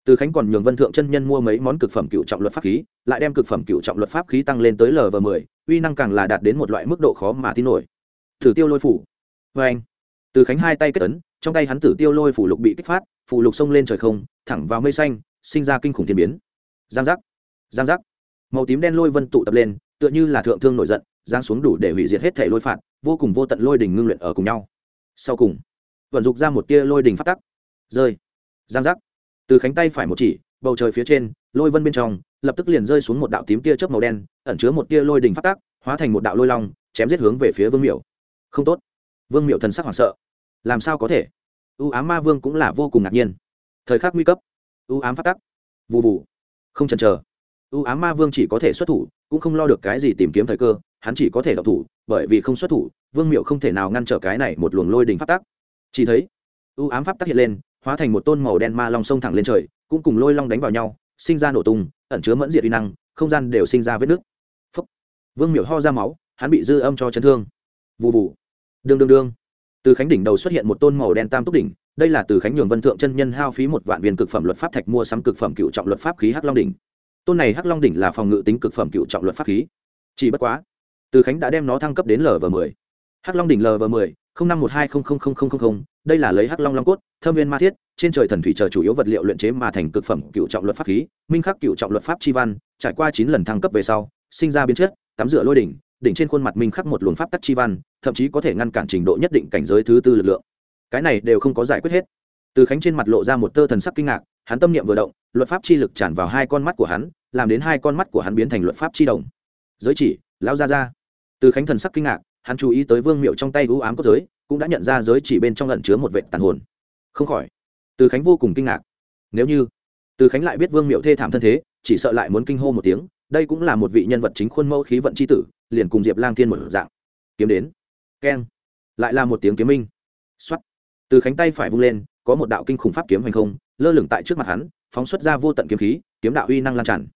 Speaker 1: từ khánh còn nhường vân thượng chân nhân mua mấy món cực phẩm cựu trọng luật pháp khí, lại đem cực phẩm cựu trọng luật pháp khí tăng lên tới lv mười, uy năng càng là đạt đến một loại mức độ khó mà tin nổi. Thử tiêu lôi phủ. Vê anh từ khánh hai tay kết ấn trong tay hắn tử tiêu lôi phủ lục bị kích phát, phủ lục xông lên trời không, thẳng vào mây xanh, sinh ra kinh khủng thiên biến. Giang giác giang giác. Màu tím đen lôi vân tụ tập lên, tựa như là thượng thương nổi giận giang xuống đủ để hủy diệt hết thể lôi phạt, vô cùng vô tận lôi đình ngưng luyện ở cùng nhau. Sau cùng, vận dụng ra một tia lôi đình phát tắc. Rơi, giang giác. Từ khánh tay phải một chỉ, bầu trời phía trên, lôi vân bên trong, lập tức liền rơi xuống một đạo tím tia chớp màu đen, ẩn chứa một tia lôi đình phát tác hóa thành một đạo lôi long, chém giết hướng về phía vương miểu. Không tốt. Vương miểu thần sắc hoảng sợ làm sao có thể? U ám ma vương cũng là vô cùng ngạc nhiên. Thời khắc nguy cấp, u ám phát tắc vụ vụ không chần chờ. U ám ma vương chỉ có thể xuất thủ, cũng không lo được cái gì tìm kiếm thời cơ, hắn chỉ có thể đọc thủ, bởi vì không xuất thủ, vương miệu không thể nào ngăn trở cái này một luồng lôi đình phát tắc. Chỉ thấy, u ám pháp tắc hiện lên, hóa thành một tôn màu đen ma long sông thẳng lên trời, cũng cùng lôi long đánh vào nhau, sinh ra nổ tung, ẩn chứa mẫn diệt uy năng, không gian đều sinh ra vết nứt. Vương miệu ho ra máu, hắn bị dư âm cho chấn thương. Vụ vụ đương đương đương từ khánh đỉnh đầu xuất hiện một tôn màu đen tam túc đỉnh, đây là từ khánh nhường vân thượng chân nhân hao phí một vạn viên cực phẩm luật pháp thạch mua sắm cực phẩm cựu trọng luật pháp khí hắc long đỉnh. Tôn này hắc long đỉnh là phòng ngự tính cực phẩm cựu trọng luật pháp khí. Chỉ bất quá, từ khánh đã đem nó thăng cấp đến lv m ộ hắc long đỉnh lv m ộ năm một hai đây là lấy hắc long long cốt, thâm viên ma thiết, trên trời thần thủy chờ chủ yếu vật liệu luyện chế mà thành cực phẩm cựu trọng luật pháp khí, minh khắc cựu trọng luật pháp chi văn, trải qua chín lần thăng cấp về sau, sinh ra biến chất, tắm rửa lôi đỉnh đỉnh trên khuôn mặt minh khắc một luồng pháp tắc chi văn, thậm chí có thể ngăn cản trình độ nhất định cảnh giới thứ tư lực lượng. Cái này đều không có giải quyết hết. Từ khánh trên mặt lộ ra một tơ thần sắc kinh ngạc, hắn tâm niệm vừa động, luật pháp chi lực tràn vào hai con mắt của hắn, làm đến hai con mắt của hắn biến thành luật pháp chi đồng. Giới chỉ, lão gia gia. từ khánh thần sắc kinh ngạc, hắn chú ý tới vương miệu trong tay u ám cốt giới, cũng đã nhận ra giới chỉ bên trong lẩn chứa một vệ tàn hồn. Không khỏi, từ khánh vô cùng kinh ngạc. Nếu như, từ khánh lại biết vương miệu thê thảm thân thế, chỉ sợ lại muốn kinh hô một tiếng đây cũng là một vị nhân vật chính khuôn mẫu khí vận c h i tử, liền cùng diệp lang thiên một dạng. Kiếm đến. Keng. Lại là một tiếng kiếm minh. X o á t từ khánh tay phải vung lên, có một đạo kinh khủng pháp kiếm hành không, lơ lửng tại trước mặt hắn, phóng xuất ra vô tận kiếm khí, kiếm đạo uy năng lan tràn.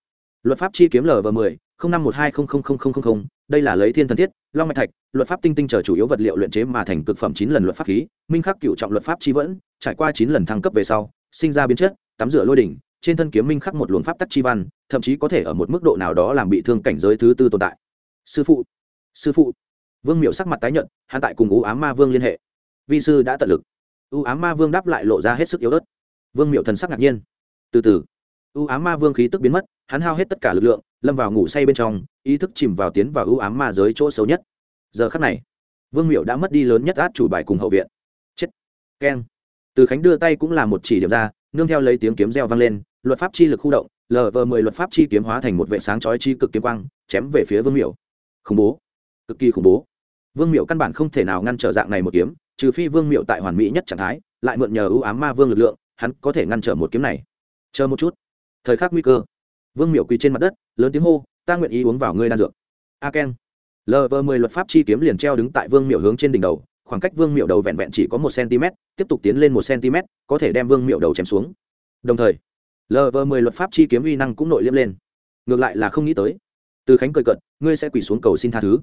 Speaker 1: Luật pháp chi kiếm lv mười, không năm một hai không không không không không, đây là lấy thiên thần thiết, long mạch thạch, luật pháp tinh tinh chờ chủ yếu vật liệu luyện chế mà thành cực phẩm chín lần luật pháp khí, minh khắc cựu trọng luật pháp chi vẫn, trải qua chín lần thăng cấp về sau, sinh ra biến chất, tắm rửa lôi đỉnh trên thân kiếm minh khắc một luồng pháp tắc chi văn, thậm chí có thể ở một mức độ nào đó làm bị thương cảnh giới thứ tư tồn tại. Sư phụ sư phụ. Vương miệu sắc mặt tái nhận hắn tại cùng u ám ma vương liên hệ. Vi sư đã tận lực. U ám ma vương đáp lại lộ ra hết sức yếu ớt. Vương miệu thần sắc ngạc nhiên. Từ từ. Ưu ám ma vương khí tức biến mất, hắn hao hết tất cả lực lượng, lâm vào ngủ say bên trong, ý thức chìm vào tiến vào ưu ám ma giới chỗ xấu nhất. Giờ khắc này, vương miệu đã mất đi lớn nhất át chủ bài cùng hậu viện. Chết. Keng. Từ khánh đưa tay cũng là một chỉ điểm ra, nương theo lấy tiếng kiếm reo vang lên luật pháp chi lực khu động lv mười luật pháp chi kiếm hóa thành một vệ sáng chói chi cực kiếm quang, chém về phía vương miệu khủng bố. Cực kỳ khủng bố. Vương miệu căn bản không thể nào ngăn trở dạng này một kiếm, trừ phi vương miệu tại hoàn mỹ nhất trạng thái, lại mượn nhờ ưu ám ma vương lực lượng, hắn có thể ngăn trở một kiếm này. Chờ một chút. Thời khắc nguy cơ. Vương miệu quỳ trên mặt đất, lớn tiếng hô, ta nguyện ý uống vào ngươi đan dược. A k e n lv mười luật pháp chi kiếm liền treo đứng tại vương miệu hướng trên đỉnh đầu, khoảng cách vương miệu đầu vẹn vẹn chỉ có một cm tiếp tục tiến lên một cm có thể đem vương miệu đầu chém xuống. Đồng thời lv mười luật pháp chi kiếm uy năng cũng nội liêm lên. Ngược lại là không nghĩ tới. Từ khánh cười cận ngươi sẽ quỳ xuống cầu xin tha thứ.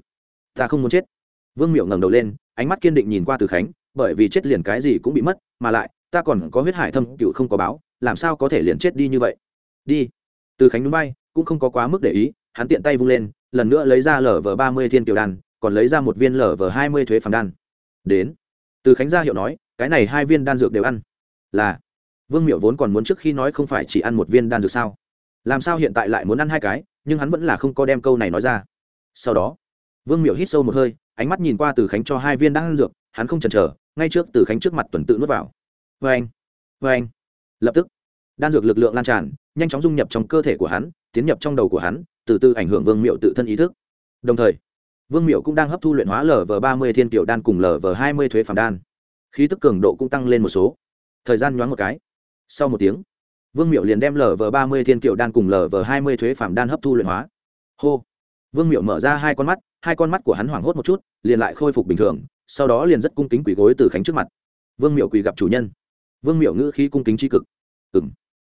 Speaker 1: Ta không muốn chết. Vương miệu ngẩng đầu lên, ánh mắt kiên định nhìn qua từ khánh, bởi vì chết liền cái gì cũng bị mất, mà lại, ta còn có huyết hải thâm, cựu không có báo, làm sao có thể liền chết đi như vậy? Đi. Từ khánh núi bay, cũng không có quá mức để ý, hắn tiện tay vung lên, lần nữa lấy ra lở ba mươi thiên kiều đan, còn lấy ra một viên lở hai mươi thuế phàm đan. Đến. Từ khánh gia hiệu nói, cái này hai viên đan dược đều ăn. Là vương miệu vốn còn muốn trước khi nói không phải chỉ ăn một viên đan dược sao? Làm sao hiện tại lại muốn ăn hai cái, nhưng hắn vẫn là không có đem câu này nói ra. Sau đó, vương miệu hít sâu một hơi, ánh mắt nhìn qua từ khánh cho hai viên đan dược, hắn không chần chờ, ngay trước từ khánh trước mặt tuần tự nuốt vào. Vê anh vê anh lập tức, đan dược lực lượng lan tràn, nhanh chóng dung nhập trong cơ thể của hắn, tiến nhập trong đầu của hắn, từ từ ảnh hưởng vương miệu tự thân ý thức. Đồng thời, vương miệu cũng đang hấp thu luyện hóa lv ba mươi thiên kiểu đan cùng lv hai mươi thuế phàm đan. Khí tức cường độ cũng tăng lên một số. Thời gian nhoáng một cái sau một tiếng, vương miệu liền đem lv ba mươi thiên kiệu đan cùng lv hai mươi thuế phạm đan hấp thu luyện hóa. Hô! Vương miệu mở ra hai con mắt, hai con mắt của hắn hoảng hốt một chút, liền lại khôi phục bình thường, sau đó liền rất cung kính quỳ gối từ khánh trước mặt. Vương miệu quỳ gặp chủ nhân. Vương miệu ngữ khí cung kính tri cực. Ừng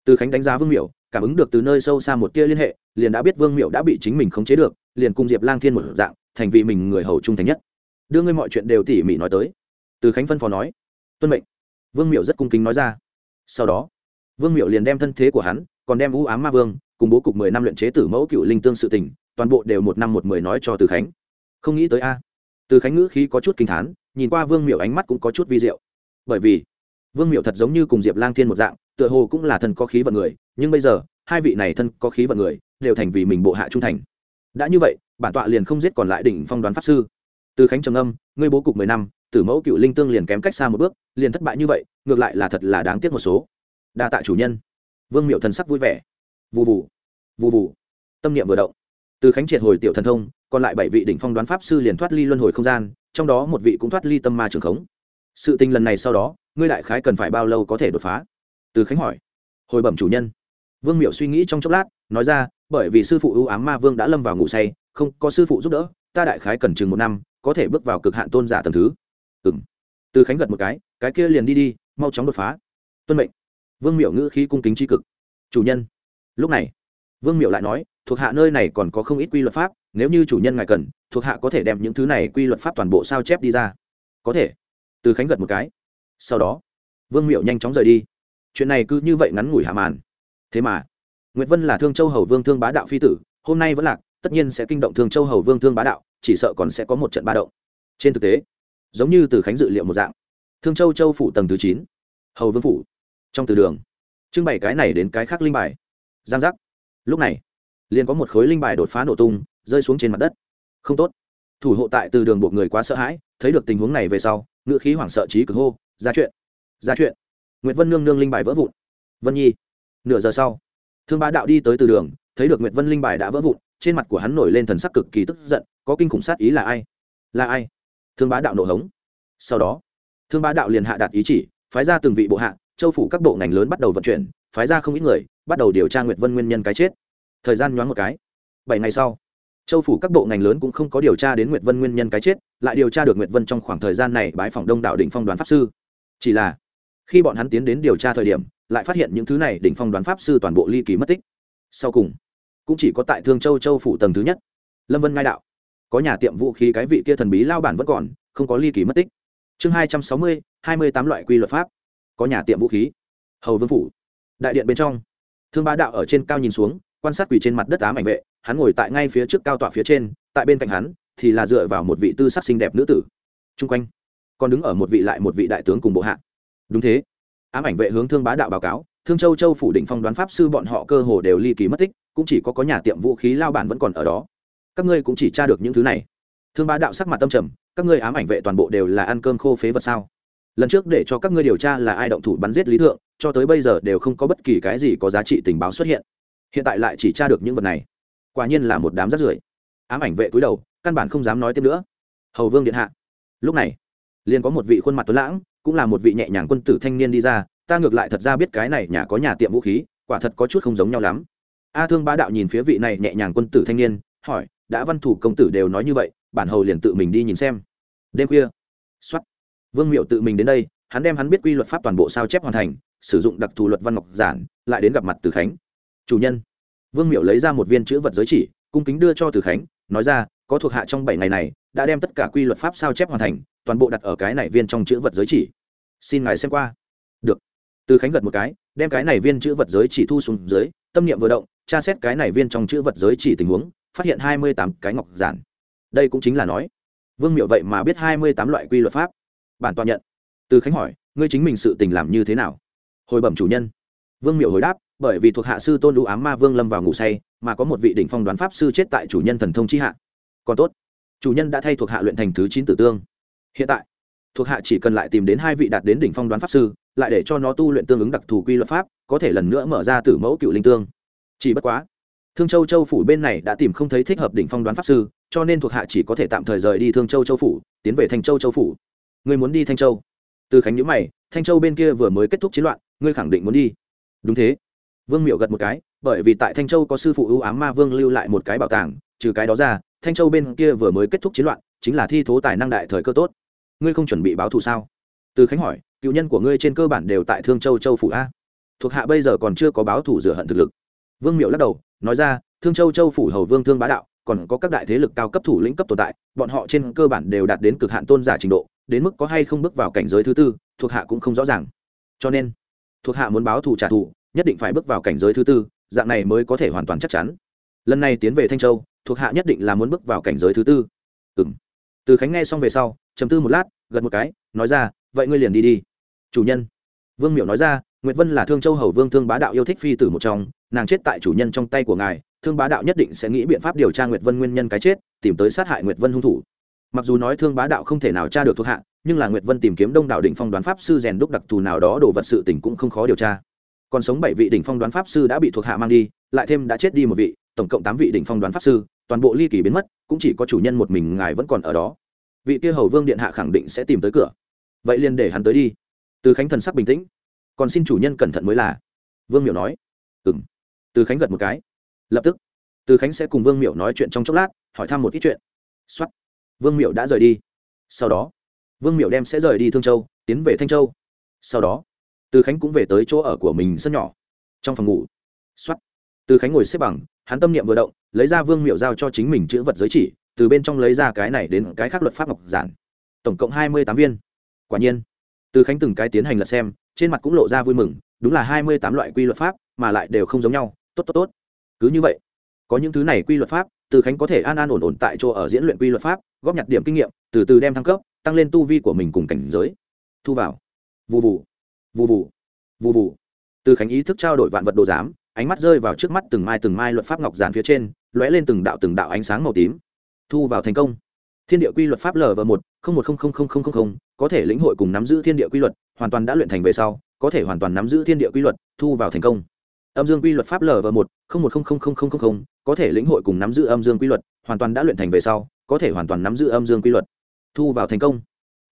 Speaker 1: từ khánh đánh giá vương miệu cảm ứng được từ nơi sâu xa một tia liên hệ, liền đã biết vương miệu đã bị chính mình khống chế được, liền cung diệp lang thiên một dạng, thành vì mình người hầu trung thành nhất. Đưa ngươi mọi chuyện đều tỉ mỉ nói tới. Từ khánh phân phó nói. Tuân mệnh. Vương miệu rất cung kính nói ra sau đó, vương miệu liền đem thân thế của hắn, còn đem u ám ma vương, cùng bố cục mười năm luyện chế tử mẫu cựu linh tương sự tình, toàn bộ đều một năm một mười nói cho từ khánh. Không nghĩ tới a, từ khánh ngữ khí có chút kinh thán, nhìn qua vương miệu ánh mắt cũng có chút vi diệu. Bởi vì, vương miệu thật giống như cùng diệp lang thiên một dạng, tựa hồ cũng là thân có khí vận người, nhưng bây giờ, hai vị này thân có khí vận người, đều thành vì mình bộ hạ trung thành. Đã như vậy, bản tọa liền không giết còn lại đỉnh phong đoán pháp sư. Từ khánh trầm âm ngươi bố cục mười năm tử mẫu cựu linh tương liền kém cách xa một bước, liền thất bại như vậy, ngược lại là thật là đáng tiếc một số. Đa tạ chủ nhân. Vương miệu thần sắc vui vẻ. Vụ vụ vụ vụ tâm niệm vừa động. Từ khánh triệt hồi tiểu thần thông, còn lại bảy vị đỉnh phong đoán pháp sư liền thoát ly luân hồi không gian, trong đó một vị cũng thoát ly tâm ma trường khống. Sự tình lần này sau đó, ngươi đại khái cần phải bao lâu có thể đột phá? Từ khánh hỏi. Hồi bẩm chủ nhân. Vương miệu suy nghĩ trong chốc lát, nói ra, bởi vì sư phụ ưu ám ma vương đã lâm vào ngủ say, không có sư phụ giúp đỡ, ta đại khái cần chừng một năm, có thể bước vào cực hạn tôn giả tầm thứ ừng từ khánh gật một cái cái kia liền đi đi, mau chóng đột phá. Tuân mệnh. Vương miệu ngữ khí cung kính tri cực. Chủ nhân. Lúc này, vương miệu lại nói, thuộc hạ nơi này còn có không ít quy luật pháp, nếu như chủ nhân ngài cần, thuộc hạ có thể đem những thứ này quy luật pháp toàn bộ sao chép đi ra. Có thể. Từ khánh gật một cái. Sau đó, vương miệu nhanh chóng rời đi. Chuyện này cứ như vậy ngắn ngủi hạ màn. Thế mà nguyễn vân là thương châu hầu vương thương bá đạo phi tử, hôm nay vẫn lạc, tất nhiên sẽ kinh động thương châu hầu vương thương bá đạo, chỉ sợ còn sẽ có một trận ba động. Trên thực tế giống như từ khánh dự liệu một dạng. Thương châu châu phủ tầng thứ chín, hầu vương phủ, trong từ đường. Trưng bày cái này đến cái khác linh bài. Giang giác. Lúc này, liền có một khối linh bài đột phá nổ tung, rơi xuống trên mặt đất. Không tốt. Thủ hộ tại từ đường buộc người quá sợ hãi, thấy được tình huống này về sau, ngựa khí hoảng sợ trí cực hô, ra chuyện. Ra chuyện. Nguyễn vân nương nương linh bài vỡ vụn. Vân nhi. Nửa giờ sau, thương bá đạo đi tới từ đường, thấy được nguyễn vân linh bài đã vỡ vụn, trên mặt của hắn nổi lên thần sắc cực kỳ tức giận, có kinh khủng sát ý là ai? Là ai? Thương bá đạo nổ hống. Sau đó, thương bá đạo liền hạ đạt ý chỉ, phái ra từng vị bộ hạ, châu phủ các bộ ngành lớn bắt đầu vận chuyển, phái ra không ít người, bắt đầu điều tra nguyệt vân nguyên nhân cái chết. Thời gian nhoáng một cái, bảy ngày sau, châu phủ các bộ ngành lớn cũng không có điều tra đến nguyệt vân nguyên nhân cái chết, lại điều tra được nguyệt vân trong khoảng thời gian này bái phòng đông đạo đỉnh phong đoàn pháp sư. Chỉ là, khi bọn hắn tiến đến điều tra thời điểm, lại phát hiện những thứ này đỉnh phong đoán pháp sư toàn bộ ly kỳ mất tích. Sau cùng, cũng chỉ có tại thương châu châu phủ tầng thứ nhất. Lâm vân ngai đạo có nhà tiệm vũ khí cái vị kia thần bí lao bản vẫn còn, không có ly kỳ mất tích. Chương hai trăm sáu mươi, hai mươi tám loại quy luật pháp. Có nhà tiệm vũ khí. Hầu vương phủ. Đại điện bên trong. Thương bá đạo ở trên cao nhìn xuống, quan sát quỳ trên mặt đất ám ảnh vệ, hắn ngồi tại ngay phía trước cao tọa phía trên, tại bên cạnh hắn thì là dựa vào một vị tư sắc xinh đẹp nữ tử. Chung quanh, còn đứng ở một vị lại một vị đại tướng cùng bộ hạ. Đúng thế. Ám ảnh vệ hướng thương bá đạo báo cáo, thương châu châu phủ định phong đoán pháp sư bọn họ cơ hồ đều ly kỳ mất tích, cũng chỉ có có nhà tiệm vũ khí lao bản vẫn còn ở đó các ngươi cũng chỉ tra được những thứ này. Thương bá đạo sắc mặt tâm trầm, các ngươi ám ảnh vệ toàn bộ đều là ăn cơm khô phế vật sao? Lần trước để cho các ngươi điều tra là ai động thủ bắn giết lý thượng, cho tới bây giờ đều không có bất kỳ cái gì có giá trị tình báo xuất hiện. Hiện tại lại chỉ tra được những vật này. Quả nhiên là một đám rắt rưởi. Ám ảnh vệ cúi đầu, căn bản không dám nói tiếp nữa. Hầu vương điện hạ. Lúc này, liền có một vị khuôn mặt tuấn lãng, cũng là một vị nhẹ nhàng quân tử thanh niên đi ra, ta ngược lại thật ra biết cái này nhà có nhà tiệm vũ khí, quả thật có chút không giống nhau lắm. A thương bá đạo nhìn phía vị này nhẹ nhàng quân tử thanh niên, hỏi đã văn thủ công tử đều nói như vậy, bản hầu liền tự mình đi nhìn xem. Đêm khuya xuất vương miệu tự mình đến đây, hắn đem hắn biết quy luật pháp toàn bộ sao chép hoàn thành, sử dụng đặc thù luật văn ngọc giản, lại đến gặp mặt từ khánh. Chủ nhân. Vương miệu lấy ra một viên chữ vật giới chỉ, cung kính đưa cho từ khánh, nói ra, có thuộc hạ trong bảy ngày này, đã đem tất cả quy luật pháp sao chép hoàn thành, toàn bộ đặt ở cái này viên trong chữ vật giới chỉ. Xin ngài xem qua. Được. Từ khánh gật một cái, đem cái này viên chữ vật giới chỉ thu xuống dưới, tâm niệm vừa động, tra xét cái này viên trong chữ vật giới chỉ tình huống phát hiện hai mươi tám cái ngọc giản. Đây cũng chính là nói, vương miệu vậy mà biết hai mươi tám loại quy luật pháp. Bản tọa nhận. Từ khánh hỏi, ngươi chính mình sự tình làm như thế nào? Hồi bẩm chủ nhân. Vương miệu hồi đáp, bởi vì thuộc hạ sư tôn lũ ám ma vương lâm vào ngủ say, mà có một vị đỉnh phong đoán pháp sư chết tại chủ nhân thần thông chi hạ. Còn tốt, chủ nhân đã thay thuộc hạ luyện thành thứ chín tử tương. Hiện tại, thuộc hạ chỉ cần lại tìm đến hai vị đạt đến đỉnh phong đoán pháp sư, lại để cho nó tu luyện tương ứng đặc thù quy luật pháp, có thể lần nữa mở ra tử mẫu cựu linh tương. Chỉ bất quá thương châu châu phủ bên này đã tìm không thấy thích hợp đỉnh phong đoán pháp sư, cho nên thuộc hạ chỉ có thể tạm thời rời đi thương châu châu phủ, tiến về thanh châu châu phủ. Người muốn đi thanh châu? Từ khánh nhữ mày, thanh châu bên kia vừa mới kết thúc chiến loạn, ngươi khẳng định muốn đi. Đúng thế. Vương miệu gật một cái, bởi vì tại thanh châu có sư phụ ưu ám ma vương lưu lại một cái bảo tàng, trừ cái đó ra, thanh châu bên kia vừa mới kết thúc chiến loạn, chính là thi thố tài năng đại thời cơ tốt. Ngươi không chuẩn bị báo thù sao? Từ khánh hỏi, cựu nhân của ngươi trên cơ bản đều tại thương châu châu phủ a. Thuộc hạ bây giờ còn chưa có báo thù rửa hận thực lực. Vương miệu lắc đầu nói ra, thương châu châu phủ hầu vương thương bá đạo, còn có các đại thế lực cao cấp thủ lĩnh cấp tồn tại, bọn họ trên cơ bản đều đạt đến cực hạn tôn giả trình độ, đến mức có hay không bước vào cảnh giới thứ tư, thuộc hạ cũng không rõ ràng. Cho nên, thuộc hạ muốn báo thù trả thù, nhất định phải bước vào cảnh giới thứ tư, dạng này mới có thể hoàn toàn chắc chắn. Lần này tiến về thanh châu, thuộc hạ nhất định là muốn bước vào cảnh giới thứ tư. Ừ m từ khánh nghe xong về sau chầm tư một lát, gật một cái, nói ra, vậy ngươi liền đi đi. Chủ nhân. Vương miệu nói ra nguyệt vân là thương châu hầu vương thương bá đạo yêu thích phi tử một trong, nàng chết tại chủ nhân trong tay của ngài, thương bá đạo nhất định sẽ nghĩ biện pháp điều tra nguyệt vân nguyên nhân cái chết, tìm tới sát hại nguyệt vân hung thủ. Mặc dù nói thương bá đạo không thể nào tra được thuộc hạ, nhưng là nguyệt vân tìm kiếm đông đạo đỉnh phong đoán pháp sư rèn đúc đặc thù nào đó đồ vật sự tình cũng không khó điều tra. Còn sống bảy vị đỉnh phong đoán pháp sư đã bị thuộc hạ mang đi, lại thêm đã chết đi một vị, tổng cộng tám vị đỉnh phong đoán pháp sư, toàn bộ ly kỳ biến mất, cũng chỉ có chủ nhân một mình ngài vẫn còn ở đó. Vị kia hầu vương điện hạ khẳng định sẽ tìm tới cửa. Vậy liền để hắn tới đi. Từ khánh thần sắc bình tĩnh còn xin chủ nhân cẩn thận mới là. Vương miệu nói. Ừ m từ khánh gật một cái. Lập tức, từ khánh sẽ cùng vương miệu nói chuyện trong chốc lát, hỏi thăm một ít chuyện. X o á t vương miệu đã rời đi. Sau đó, vương miệu đem sẽ rời đi thương châu, tiến về thanh châu. Sau đó, từ khánh cũng về tới chỗ ở của mình sân nhỏ, trong phòng ngủ. X o á t từ khánh ngồi xếp bằng, hắn tâm niệm vừa động, lấy ra vương miệu giao cho chính mình chữ vật giới chỉ, từ bên trong lấy ra cái này đến cái khác luật pháp ngọc giản. Tổng cộng hai mươi tám viên. Quả nhiên, từ khánh từng cái tiến hành lật xem trên mặt cũng lộ ra vui mừng, đúng là hai mươi tám loại quy luật pháp, mà lại đều không giống nhau, tốt tốt tốt. Cứ như vậy, có những thứ này quy luật pháp, từ khánh có thể an an ổn ổn tại chỗ ở diễn luyện quy luật pháp, góp nhặt điểm kinh nghiệm, từ từ đem thăng cấp, tăng lên tu vi của mình cùng cảnh giới. Thu vào. Vụ vụ vụ vụ vụ vụ từ khánh ý thức trao đổi vạn vật đồ giám, ánh mắt rơi vào trước mắt từng mai từng mai luật pháp ngọc giản phía trên, lóe lên từng đạo từng đạo ánh sáng màu tím. Thu vào thành công. Thiên địa quy luật pháp lv một, không một không không không không không, có thể lĩnh hội cùng nắm giữ thiên địa quy luật hoàn toàn đã luyện thành về sau, có thể hoàn toàn nắm giữ thiên địa quy luật, thu vào thành công. Âm dương quy luật pháp lv một, không một không không không không không có thể lĩnh hội cùng nắm giữ âm dương quy luật, hoàn toàn đã luyện thành về sau, có thể hoàn toàn nắm giữ âm dương quy luật, thu vào thành công.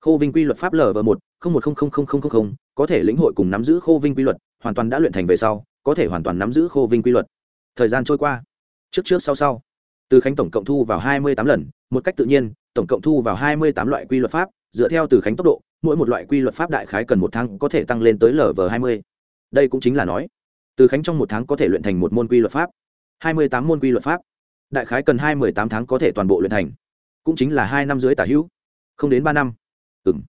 Speaker 1: Khô vinh quy luật pháp lv một, không một không không không không không có thể lĩnh hội cùng nắm giữ khô vinh quy luật, hoàn toàn đã luyện thành về sau, có thể hoàn toàn nắm giữ khô vinh quy luật. Thời gian trôi qua. Trước trước sau sau. Từ khánh tổng cộng thu vào hai mươi tám lần, một cách tự nhiên, tổng cộng thu vào hai mươi tám loại quy luật pháp dựa theo từ khánh tốc độ, mỗi một loại quy luật pháp đại khái cần một tháng có thể tăng lên tới lv hai mươi. Đây cũng chính là nói, từ khánh trong một tháng có thể luyện thành một môn quy luật pháp, hai mươi tám môn quy luật pháp. Đại khái cần hai mươi tám tháng có thể toàn bộ luyện thành. Cũng chính là hai năm dưới tả hữu, không đến ba năm. Ừ m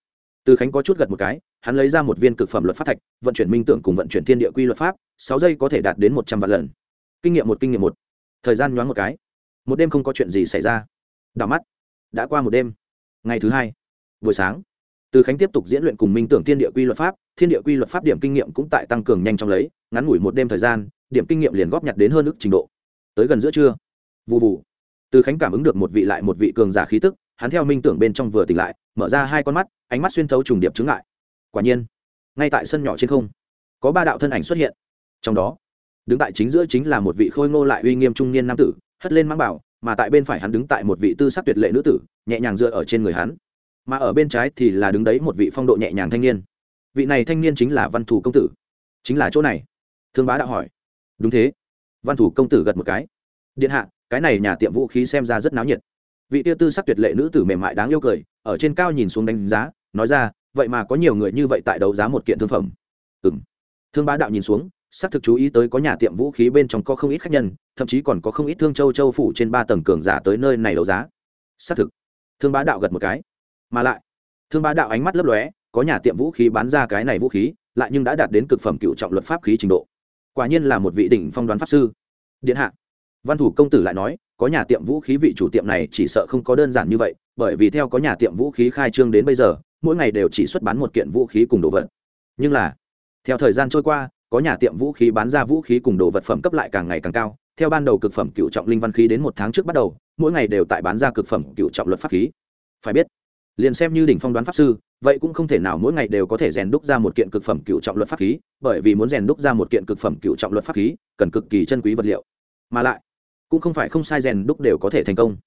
Speaker 1: từ khánh có chút gật một cái, hắn lấy ra một viên cực phẩm luật pháp thạch, vận chuyển minh tưởng cùng vận chuyển thiên địa quy luật pháp, sáu giây có thể đạt đến một trăm vạn lần. Kinh nghiệm một, kinh nghiệm một. Thời gian nhoáng một cái. Một đêm không có chuyện gì xảy ra. Đảo mắt. Đã qua một đêm. Ngày thứ hai buổi sáng. Từ khánh tiếp tục diễn luyện cùng minh tưởng thiên địa quy luật pháp, thiên địa quy luật pháp điểm kinh nghiệm cũng tại tăng cường nhanh trong lấy, ngắn ngủi một đêm thời gian, điểm kinh nghiệm liền góp nhặt đến hơn ước trình độ. Tới gần giữa trưa vụ vụ từ khánh cảm ứng được một vị lại một vị cường giả khí tức, hắn theo minh tưởng bên trong vừa tỉnh lại, mở ra hai con mắt, ánh mắt xuyên thấu trùng điệp chứng lại quả nhiên, ngay tại sân nhỏ trên không, có ba đạo thân ảnh xuất hiện. Trong đó, đứng tại chính giữa chính là một vị khôi ngô lại uy nghiêm trung niên nam tử, hất lên mang bảo, mà tại bên phải hắn đứng tại một vị tư sắc tuyệt lệ nữ tử, nhẹ nhàng dựa ở trên người hắn mà ở bên trái thì là đứng đấy một vị phong độ nhẹ nhàng thanh niên. Vị này thanh niên chính là văn thủ công tử. Chính là chỗ này. Thương bá đạo hỏi. Đúng thế. Văn thủ công tử gật một cái. Điện hạ, cái này nhà tiệm vũ khí xem ra rất náo nhiệt. Vị tiêu tư sắc tuyệt lệ nữ tử mềm mại đáng yêu cười, ở trên cao nhìn xuống đánh giá, nói ra, vậy mà có nhiều người như vậy tại đấu giá một kiện thương phẩm. Ừ m thương bá đạo nhìn xuống, xác thực chú ý tới có nhà tiệm vũ khí bên trong có không ít khách nhân, thậm chí còn có không ít thương châu châu phủ trên ba tầng cường giả tới nơi này đấu giá. Xác thực. Thương bá đạo gật một cái mà lại, thương bá đạo ánh mắt lấp lóe, có nhà tiệm vũ khí bán ra cái này vũ khí, lại nhưng đã đạt đến cực phẩm cựu trọng luật pháp khí trình độ. Quả nhiên là một vị đỉnh phong đoán pháp sư. Điện hạ, văn thủ công tử lại nói, có nhà tiệm vũ khí vị chủ tiệm này chỉ sợ không có đơn giản như vậy, bởi vì theo có nhà tiệm vũ khí khai trương đến bây giờ, mỗi ngày đều chỉ xuất bán một kiện vũ khí cùng đồ vật. Nhưng là, theo thời gian trôi qua, có nhà tiệm vũ khí bán ra vũ khí cùng đồ vật phẩm cấp lại càng ngày càng cao. Theo ban đầu cực phẩm cựu trọng linh văn khí đến một tháng trước bắt đầu, mỗi ngày đều tại bán ra cực phẩm cựu trọng luật pháp khí. Phải biết liền xem như đỉnh phong đoán pháp sư, vậy cũng không thể nào mỗi ngày đều có thể rèn đúc ra một kiện cực phẩm cựu trọng luật pháp khí, bởi vì muốn rèn đúc ra một kiện cực phẩm cựu trọng luật pháp khí, cần cực kỳ chân quý vật liệu. Mà lại, cũng không phải không sai rèn đúc đều có thể thành công.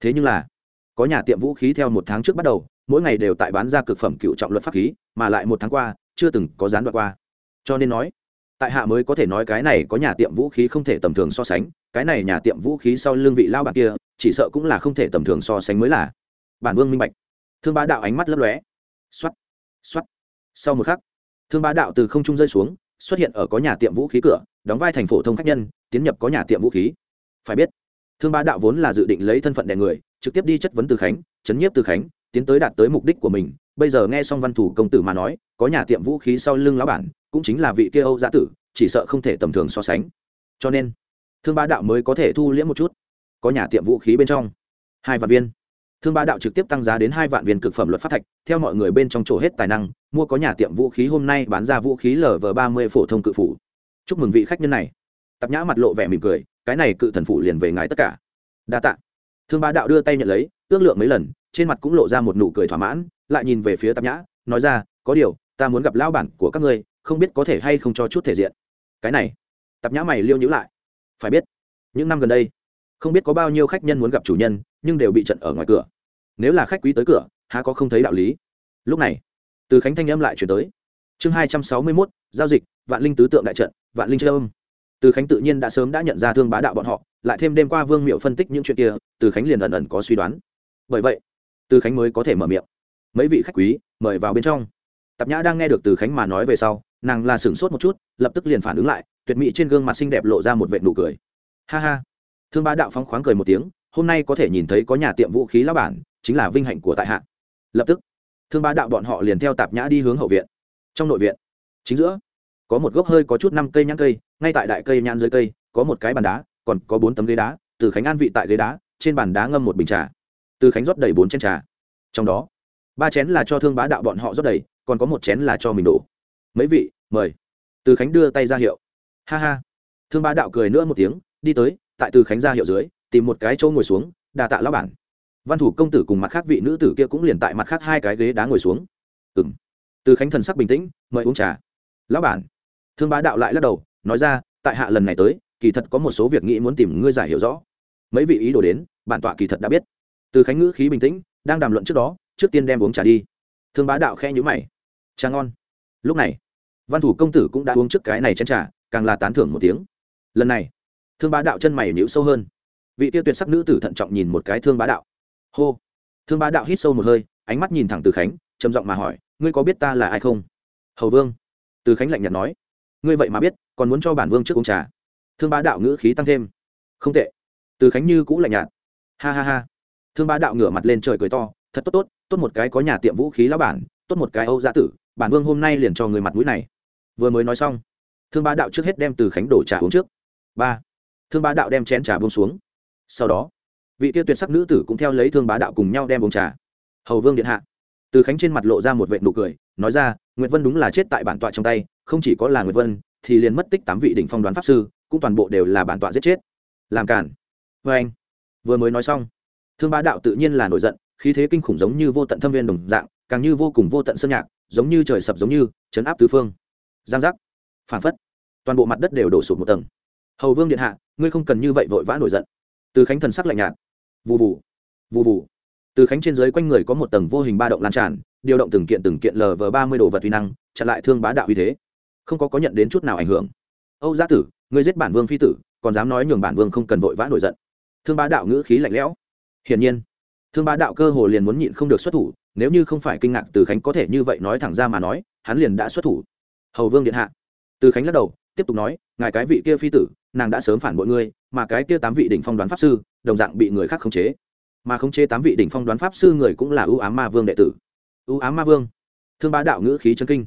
Speaker 1: Thế nhưng là, có nhà tiệm vũ khí theo một tháng trước bắt đầu, mỗi ngày đều tại bán ra cực phẩm cựu trọng luật pháp khí, mà lại một tháng qua, chưa từng có gián đoạn qua. Cho nên nói, tại hạ mới có thể nói cái này có nhà tiệm vũ khí không thể tầm thường so sánh, cái này nhà tiệm vũ khí sau lương vị lao bạc kia, chỉ sợ cũng là không thể tầm thường so sánh mới là. Bản vương minh bạch thương bá đạo ánh mắt lấp lóe. X o á t x o á t sau một khắc, thương bá đạo từ không trung rơi xuống, xuất hiện ở có nhà tiệm vũ khí cửa, đóng vai thành phổ thông khách nhân, tiến nhập có nhà tiệm vũ khí. Phải biết, thương bá đạo vốn là dự định lấy thân phận đẻ người, trực tiếp đi chất vấn từ khánh, chấn nhiếp từ khánh, tiến tới đạt tới mục đích của mình. Bây giờ nghe xong văn thủ công tử mà nói, có nhà tiệm vũ khí sau lưng lão bản, cũng chính là vị kia âu gia tử, chỉ sợ không thể tầm thường so sánh. Cho nên, thương bá đạo mới có thể thu liễm một chút. Có nhà tiệm vũ khí bên trong, hai vạn viên thương bá đạo trực tiếp tăng giá đến hai vạn viên cực phẩm luật pháp thạch, theo mọi người bên trong chỗ hết tài năng, mua có nhà tiệm vũ khí hôm nay bán ra vũ khí lv ba mươi phổ thông cự phủ. Chúc mừng vị khách nhân này. Tập nhã mặt lộ vẻ mỉm cười, cái này cự thần phủ liền về ngài tất cả. Đa tạ. Thương bá đạo đưa tay nhận lấy, ước lượng mấy lần, trên mặt cũng lộ ra một nụ cười thỏa mãn, lại nhìn về phía tạp nhã, nói ra, có điều, ta muốn gặp lão bản của các ngươi, không biết có thể hay không cho chút thể diện. Cái này, tạp nhã mày liêu nhữ lại. Phải biết, những năm gần đây, không biết có bao nhiêu khách nhân muốn gặp chủ nhân, nhưng đều bị trận ở ngoài cửa nếu là khách quý tới cửa, há có không thấy đạo lý. Lúc này, từ khánh thanh âm lại chuyển tới. Chương hai trăm sáu mươi mốt, giao dịch, vạn linh tứ tượng đại trận, vạn linh chơi âm. Từ khánh tự nhiên đã sớm đã nhận ra thương bá đạo bọn họ, lại thêm đêm qua vương miệu phân tích những chuyện kia, từ khánh liền ẩn ẩn có suy đoán. Bởi vậy, từ khánh mới có thể mở miệng. Mấy vị khách quý, mời vào bên trong. Tạp nhã đang nghe được từ khánh mà nói về sau, nàng là sửng sốt một chút, lập tức liền phản ứng lại, tuyệt mỹ trên gương mặt xinh đẹp lộ ra một vệ nụ cười. Ha ha. Thương bá đạo phóng khoáng cười một tiếng, hôm nay có thể nhìn thấy có nhà tiệm vũ khí lão bản chính là vinh hạnh của tại hạ. Lập tức, thương bá đạo bọn họ liền theo tạp nhã đi hướng hậu viện. Trong nội viện, chính giữa, có một gốc hơi có chút năm cây nhãn cây, ngay tại đại cây nhãn dưới cây, có một cái bàn đá, còn có bốn tấm ghế đá, từ khánh an vị tại ghế đá, trên bàn đá ngâm một bình trà. Từ khánh rót đầy bốn chén trà. Trong đó, ba chén là cho thương bá đạo bọn họ rót đầy, còn có một chén là cho mình đổ. Mấy vị, mời. Từ khánh đưa tay ra hiệu. Ha ha. Thương bá đạo cười nữa một tiếng, đi tới, tại từ khánh ra hiệu dưới, tìm một cái chỗ ngồi xuống đà tạ lão bản văn thủ công tử cùng mặt khác vị nữ tử kia cũng liền tại mặt khác hai cái ghế đá ngồi xuống. Ừng từ khánh thần sắc bình tĩnh, mời uống trà. Lão bản. Thương bá đạo lại lắc đầu, nói ra, tại hạ lần này tới, kỳ thật có một số việc nghĩ muốn tìm ngươi giải hiểu rõ. Mấy vị ý đồ đến, bản tọa kỳ thật đã biết. Từ khánh ngữ khí bình tĩnh, đang đàm luận trước đó, trước tiên đem uống trà đi. Thương bá đạo khe nhữ mày. Trà ngon. Lúc này, văn thủ công tử cũng đã uống trước cái này chén trà, càng là tán thưởng một tiếng. Lần này, thương bá đạo chân mày nhữ sâu hơn. Vị tiêu tuyệt sắc nữ tử thận trọng nhìn một cái thương bá đạo hô. Thương bá đạo hít sâu một hơi, ánh mắt nhìn thẳng từ khánh, trầm giọng mà hỏi, ngươi có biết ta là ai không? Hầu vương. Từ khánh lạnh nhạt nói, ngươi vậy mà biết, còn muốn cho bản vương trước uống trà. Thương bá đạo ngữ khí tăng thêm, không tệ. Từ khánh như cũ lạnh nhạt, ha ha ha. Thương bá đạo ngửa mặt lên trời cười to, thật tốt tốt tốt một cái có nhà tiệm vũ khí lão bản, tốt một cái âu gia tử, bản vương hôm nay liền cho người mặt mũi này. Vừa mới nói xong, thương bá đạo trước hết đem từ khánh đổ trà uống trước. Ba. Thương bá đạo đem chén trà buông xuống. Sau đó vị tiêu tuyệt sắc nữ tử cũng theo lấy thương bá đạo cùng nhau đem uống trà. Hầu vương điện hạ. Từ khánh trên mặt lộ ra một vệ nụ cười, nói ra, nguyệt vân đúng là chết tại bản tọa trong tay, không chỉ có là nguyệt vân, thì liền mất tích tám vị đỉnh phong đoán pháp sư, cũng toàn bộ đều là bản tọa giết chết. Làm cản. Vê anh. Vừa mới nói xong, thương bá đạo tự nhiên là nổi giận, khí thế kinh khủng giống như vô tận thâm viên đồng dạng, càng như vô cùng vô tận sơn nhạc, giống như trời sập giống như, chấn áp tứ phương. Giang giác. Phản phất. Toàn bộ mặt đất đều đổ sụt một tầng. Hầu vương điện hạ, ngươi không cần như vậy vội vã nổi giận. Từ khánh thần sắc lạnh nhạt vụ vụ vụ vụ từ khánh trên dưới quanh người có một tầng vô hình ba động lan tràn, điều động từng kiện từng kiện lờ vờ ba mươi đồ vật uy năng, chặn lại thương bá đạo uy thế. Không có có nhận đến chút nào ảnh hưởng. Âu gia tử, ngươi giết bản vương phi tử, còn dám nói nhường bản vương không cần vội vã nổi giận. Thương bá đạo ngữ khí lạnh lẽo. Hiển nhiên, thương bá đạo cơ hồ liền muốn nhịn không được xuất thủ, nếu như không phải kinh ngạc từ khánh có thể như vậy nói thẳng ra mà nói, hắn liền đã xuất thủ. Hầu vương điện hạ. Từ khánh lắc đầu, tiếp tục nói, ngài cái vị kia phi tử, nàng đã sớm phản bội ngươi, mà cái kia tám vị đỉnh phong đoán pháp sư đồng dạng bị người khác khống chế. Mà khống chế tám vị đỉnh phong đoán pháp sư người cũng là ưu ám ma vương đệ tử. Ưu ám ma vương. Thương bá đạo ngữ khí chân kinh.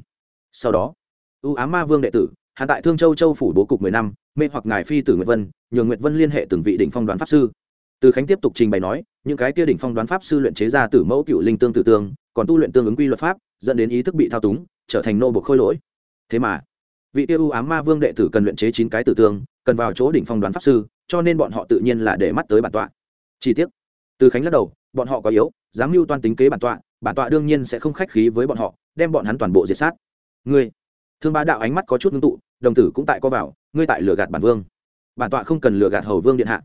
Speaker 1: Sau đó ưu ám ma vương đệ tử hạ tại thương châu châu phủ bố cục mười năm, mê hoặc ngài phi tử nguyệt vân nhường nguyệt vân liên hệ từng vị đỉnh phong đoán pháp sư. Từ khánh tiếp tục trình bày nói, những cái kia đỉnh phong đoán pháp sư luyện chế ra tử mẫu cựu linh tương tử tương, còn tu luyện tương ứng quy luật pháp, dẫn đến ý thức bị thao túng, trở thành nô bộc khôi lỗi. Thế mà, vị tiêu ưu ám ma vương đệ tử cần luyện chế chín cái tử tương cần vào chỗ đỉnh phong đoán pháp sư, cho nên bọn họ tự nhiên là để mắt tới bản tọa. Chi tiết từ khánh lắc đầu, bọn họ có yếu, dám mưu toan tính kế bản tọa bản tọa đương nhiên sẽ không khách khí với bọn họ, đem bọn hắn toàn bộ diệt sát. Ngươi, thương bá đạo ánh mắt có chút ngưng tụ, đồng tử cũng tại co vào, ngươi tại lừa gạt bản vương. Bản tọa không cần lừa gạt hầu vương điện hạ.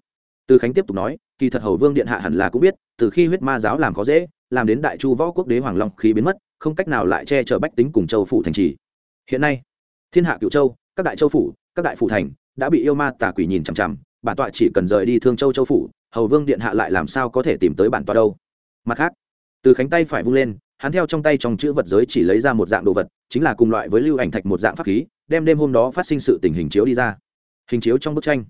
Speaker 1: Từ khánh tiếp tục nói, kỳ thật hầu vương điện hạ hẳn là cũng biết, từ khi huyết ma giáo làm khó dễ, làm đến đại chu võ quốc đế hoàng long khí biến mất, không cách nào lại che chở bách tính cùng châu phủ thành trì. Hiện nay, thiên hạ cựu châu, các đại châu phủ, các đại phủ thành đã bị yêu ma tà quỷ nhìn chằm chằm, bản tọa chỉ cần rời đi thương châu châu phủ, hầu vương điện hạ lại làm sao có thể tìm tới bản tọa đâu? Mặt khác, từ khánh tay phải vung lên, hắn theo trong tay trong chữ vật giới chỉ lấy ra một dạng đồ vật, chính là cùng loại với lưu ảnh thạch một dạng pháp khí, đem đêm hôm đó phát sinh sự tình hình chiếu đi ra. Hình chiếu trong bức tranh.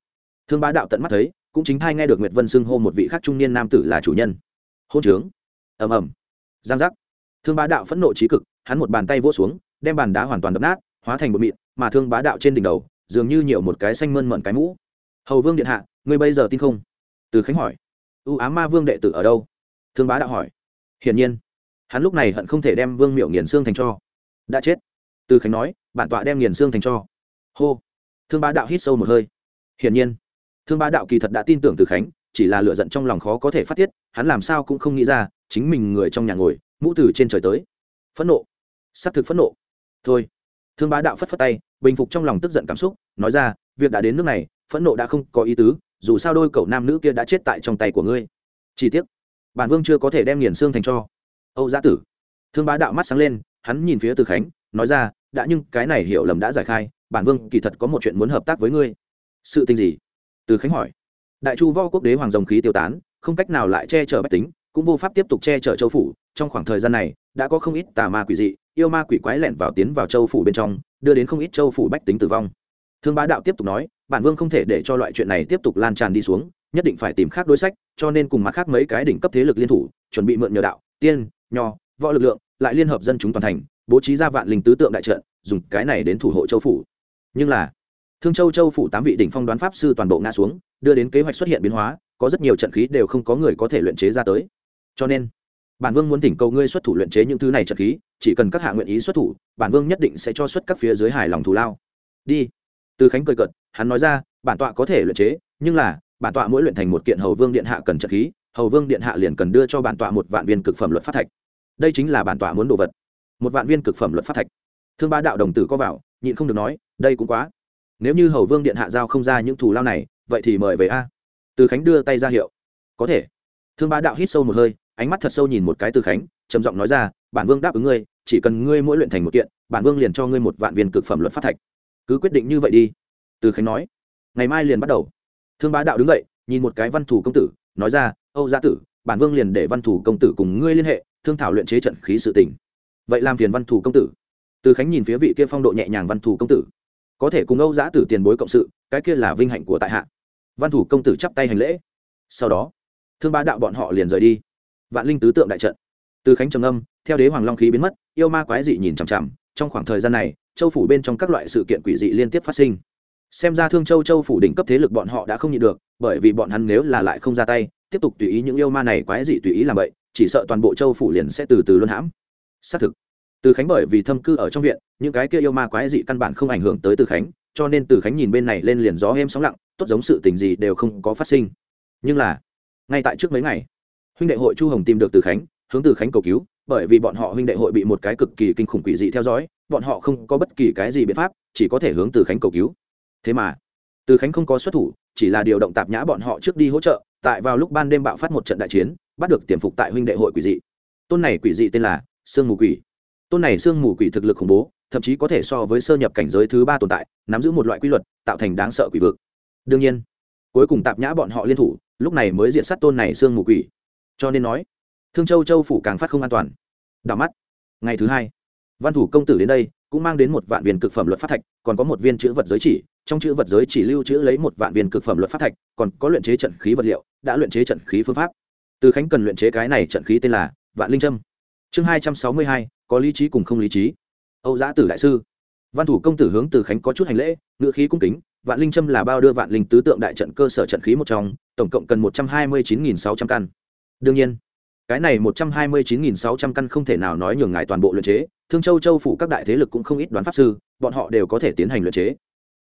Speaker 1: Thương bá đạo tận mắt thấy, cũng chính thai nghe được nguyệt vân xưng hô một vị khác trung niên nam tử là chủ nhân. Hôn trướng. Ầm ầm. Giang giác. Thương bá đạo phẫn nộ trí cực, hắn một bàn tay vỗ xuống, đem bàn đá hoàn toàn đập nát, hóa thành một mịn, mà thương bá đạo trên đỉnh đầu dường như nhiều một cái xanh mơn mận cái mũ. Hầu vương điện hạ, ngươi bây giờ tin không? Từ khánh hỏi. Ưu ám ma vương đệ tử ở đâu? Thương bá đạo hỏi. Hiển nhiên, hắn lúc này hận không thể đem vương miệu nghiền xương thành cho. Đã chết. Từ khánh nói, bản tọa đem nghiền xương thành cho. Hô. Thương bá đạo hít sâu một hơi. Hiển nhiên, thương bá đạo kỳ thật đã tin tưởng từ khánh, chỉ là lựa giận trong lòng khó có thể phát tiết, hắn làm sao cũng không nghĩ ra, chính mình người trong nhà ngồi, mũ từ trên trời tới. Phẫn nộ. S c thực phẫn nộ. Thôi thương bá đạo phất phất tay bình phục trong lòng tức giận cảm xúc nói ra việc đã đến nước này phẫn nộ đã không có ý tứ dù sao đôi cậu nam nữ kia đã chết tại trong tay của ngươi. Chỉ tiếc, bản vương chưa có thể đem nghiền xương thành cho. Âu gia tử. Thương bá đạo mắt sáng lên hắn nhìn phía từ khánh nói ra đã nhưng cái này hiểu lầm đã giải khai bản vương kỳ thật có một chuyện muốn hợp tác với ngươi. Sự tình gì? Từ khánh hỏi. Đại chu võ quốc đế hoàng dòng khí tiêu tán không cách nào lại che chở bách tính cũng vô pháp tiếp tục che chở châu phủ trong khoảng thời gian này đã có không ít tà ma quỷ dị yêu ma quỷ quái lẻn vào tiến vào châu phủ bên trong, đưa đến không ít châu phủ bách tính tử vong. Thương bá đạo tiếp tục nói, bản vương không thể để cho loại chuyện này tiếp tục lan tràn đi xuống, nhất định phải tìm khác đối sách, cho nên cùng mặt khác mấy cái đỉnh cấp thế lực liên thủ, chuẩn bị mượn nhờ đạo, tiên, nho, võ lực lượng, lại liên hợp dân chúng toàn thành, bố trí ra vạn linh tứ tượng đại trận, dùng cái này đến thủ hộ châu phủ. Nhưng là, thương châu châu phủ tám vị đỉnh phong đoán pháp sư toàn bộ ngã xuống, đưa đến kế hoạch xuất hiện biến hóa, có rất nhiều trận khí đều không có người có thể luyện chế ra tới. Cho nên bản vương muốn thỉnh cầu ngươi xuất thủ luyện chế những thứ này trận khí, chỉ cần các hạ nguyện ý xuất thủ, bản vương nhất định sẽ cho xuất các phía dưới hài lòng thù lao. Đi. Từ khánh cười cợt, hắn nói ra, bản tọa có thể luyện chế, nhưng là, bản tọa mỗi luyện thành một kiện hầu vương điện hạ cần trận khí, hầu vương điện hạ liền cần đưa cho bản tọa một vạn viên cực phẩm luật phát thạch. Đây chính là bản tọa muốn đồ vật. Một vạn viên cực phẩm luật phát thạch. Thương ba đạo đồng tử có vào, nhịn không được nói, đây cũng quá. Nếu như hầu vương điện hạ giao không ra những thù lao này, vậy thì mời về a. Từ khánh đưa tay ra hiệu, có thể. Thương ba đạo hít sâu một hơi ánh mắt thật sâu nhìn một cái từ khánh, trầm giọng nói ra, bản vương đáp ứng ngươi, chỉ cần ngươi mỗi luyện thành một kiện, bản vương liền cho ngươi một vạn viên cực phẩm luật phát thạch. Cứ quyết định như vậy đi, từ khánh nói. Ngày mai liền bắt đầu. Thương bá đạo đứng dậy, nhìn một cái văn thủ công tử, nói ra, âu gia tử, bản vương liền để văn thủ công tử cùng ngươi liên hệ, thương thảo luyện chế trận khí sự tình. Vậy làm phiền văn thủ công tử. Từ khánh nhìn phía vị kia phong độ nhẹ nhàng văn thủ công tử. Có thể cùng âu giã tử tiền bối cộng sự, cái kia là vinh hạnh của tại hạ. Văn thủ công tử chắp tay hành lễ. Sau đó, thương bá đạo bọn họ liền rời đi vạn linh tứ tượng đại trận. Từ khánh trầm âm theo đế hoàng long khí biến mất, yêu ma quái dị nhìn chằm chằm, trong khoảng thời gian này, châu phủ bên trong các loại sự kiện quỷ dị liên tiếp phát sinh. Xem ra thương châu châu phủ đỉnh cấp thế lực bọn họ đã không nhịn được, bởi vì bọn hắn nếu là lại không ra tay, tiếp tục tùy ý những yêu ma này quái dị tùy ý làm vậy, chỉ sợ toàn bộ châu phủ liền sẽ từ từ luân hãm. Xác thực, từ khánh bởi vì thâm cư ở trong viện, những cái kia yêu ma quái dị căn bản không ảnh hưởng tới từ khánh, cho nên từ khánh nhìn bên này lên liền gió êm sóng lặng, tốt giống sự tình gì đều không có phát sinh. Nhưng là, ngay tại trước mấy ngày huynh đệ hội chu hồng tìm được từ khánh, hướng từ khánh cầu cứu, bởi vì bọn họ huynh đệ hội bị một cái cực kỳ kinh khủng quỷ dị theo dõi, bọn họ không có bất kỳ cái gì biện pháp, chỉ có thể hướng từ khánh cầu cứu. Thế mà, từ khánh không có xuất thủ, chỉ là điều động tạp nhã bọn họ trước đi hỗ trợ, tại vào lúc ban đêm bạo phát một trận đại chiến, bắt được tiềm phục tại huynh đệ hội quỷ dị. Tôn này quỷ dị tên là sương mù quỷ. Tôn này sương mù quỷ thực lực khủng bố, thậm chí có thể so với sơ nhập cảnh giới thứ ba tồn tại, nắm giữ một loại quy luật, tạo thành đáng sợ quỷ vực. Đương nhiên, cuối cùng tạp nhã bọn họ liên thủ, lúc này mới diện sát tôn này sương mù quỷ cho nên nói, thương châu châu phủ càng phát không an toàn. Đảo mắt, ngày thứ hai, văn thủ công tử đến đây, cũng mang đến một vạn viên cực phẩm luật phát thạch, còn có một viên chữ vật giới chỉ, trong chữ vật giới chỉ lưu trữ lấy một vạn viên cực phẩm luật phát thạch, còn có luyện chế trận khí vật liệu, đã luyện chế trận khí phương pháp. Từ khánh cần luyện chế cái này trận khí tên là vạn linh trâm chương hai trăm sáu mươi hai, có lý trí cùng không lý trí. Âu giã tử đại sư. Văn thủ công tử hướng từ khánh có chút hành lễ, ngữ khí cung kính, vạn linh trâm là bao đưa vạn linh tứ tượng đại trận cơ sở trận khí một trong, tổng cộng cần một trăm hai mươi chín nghìn sáu trăm căn đương nhiên, cái này một trăm hai mươi chín nghìn sáu trăm căn không thể nào nói nhường ngài toàn bộ luyện chế. Thương châu châu phủ các đại thế lực cũng không ít đoán pháp sư, bọn họ đều có thể tiến hành luyện chế.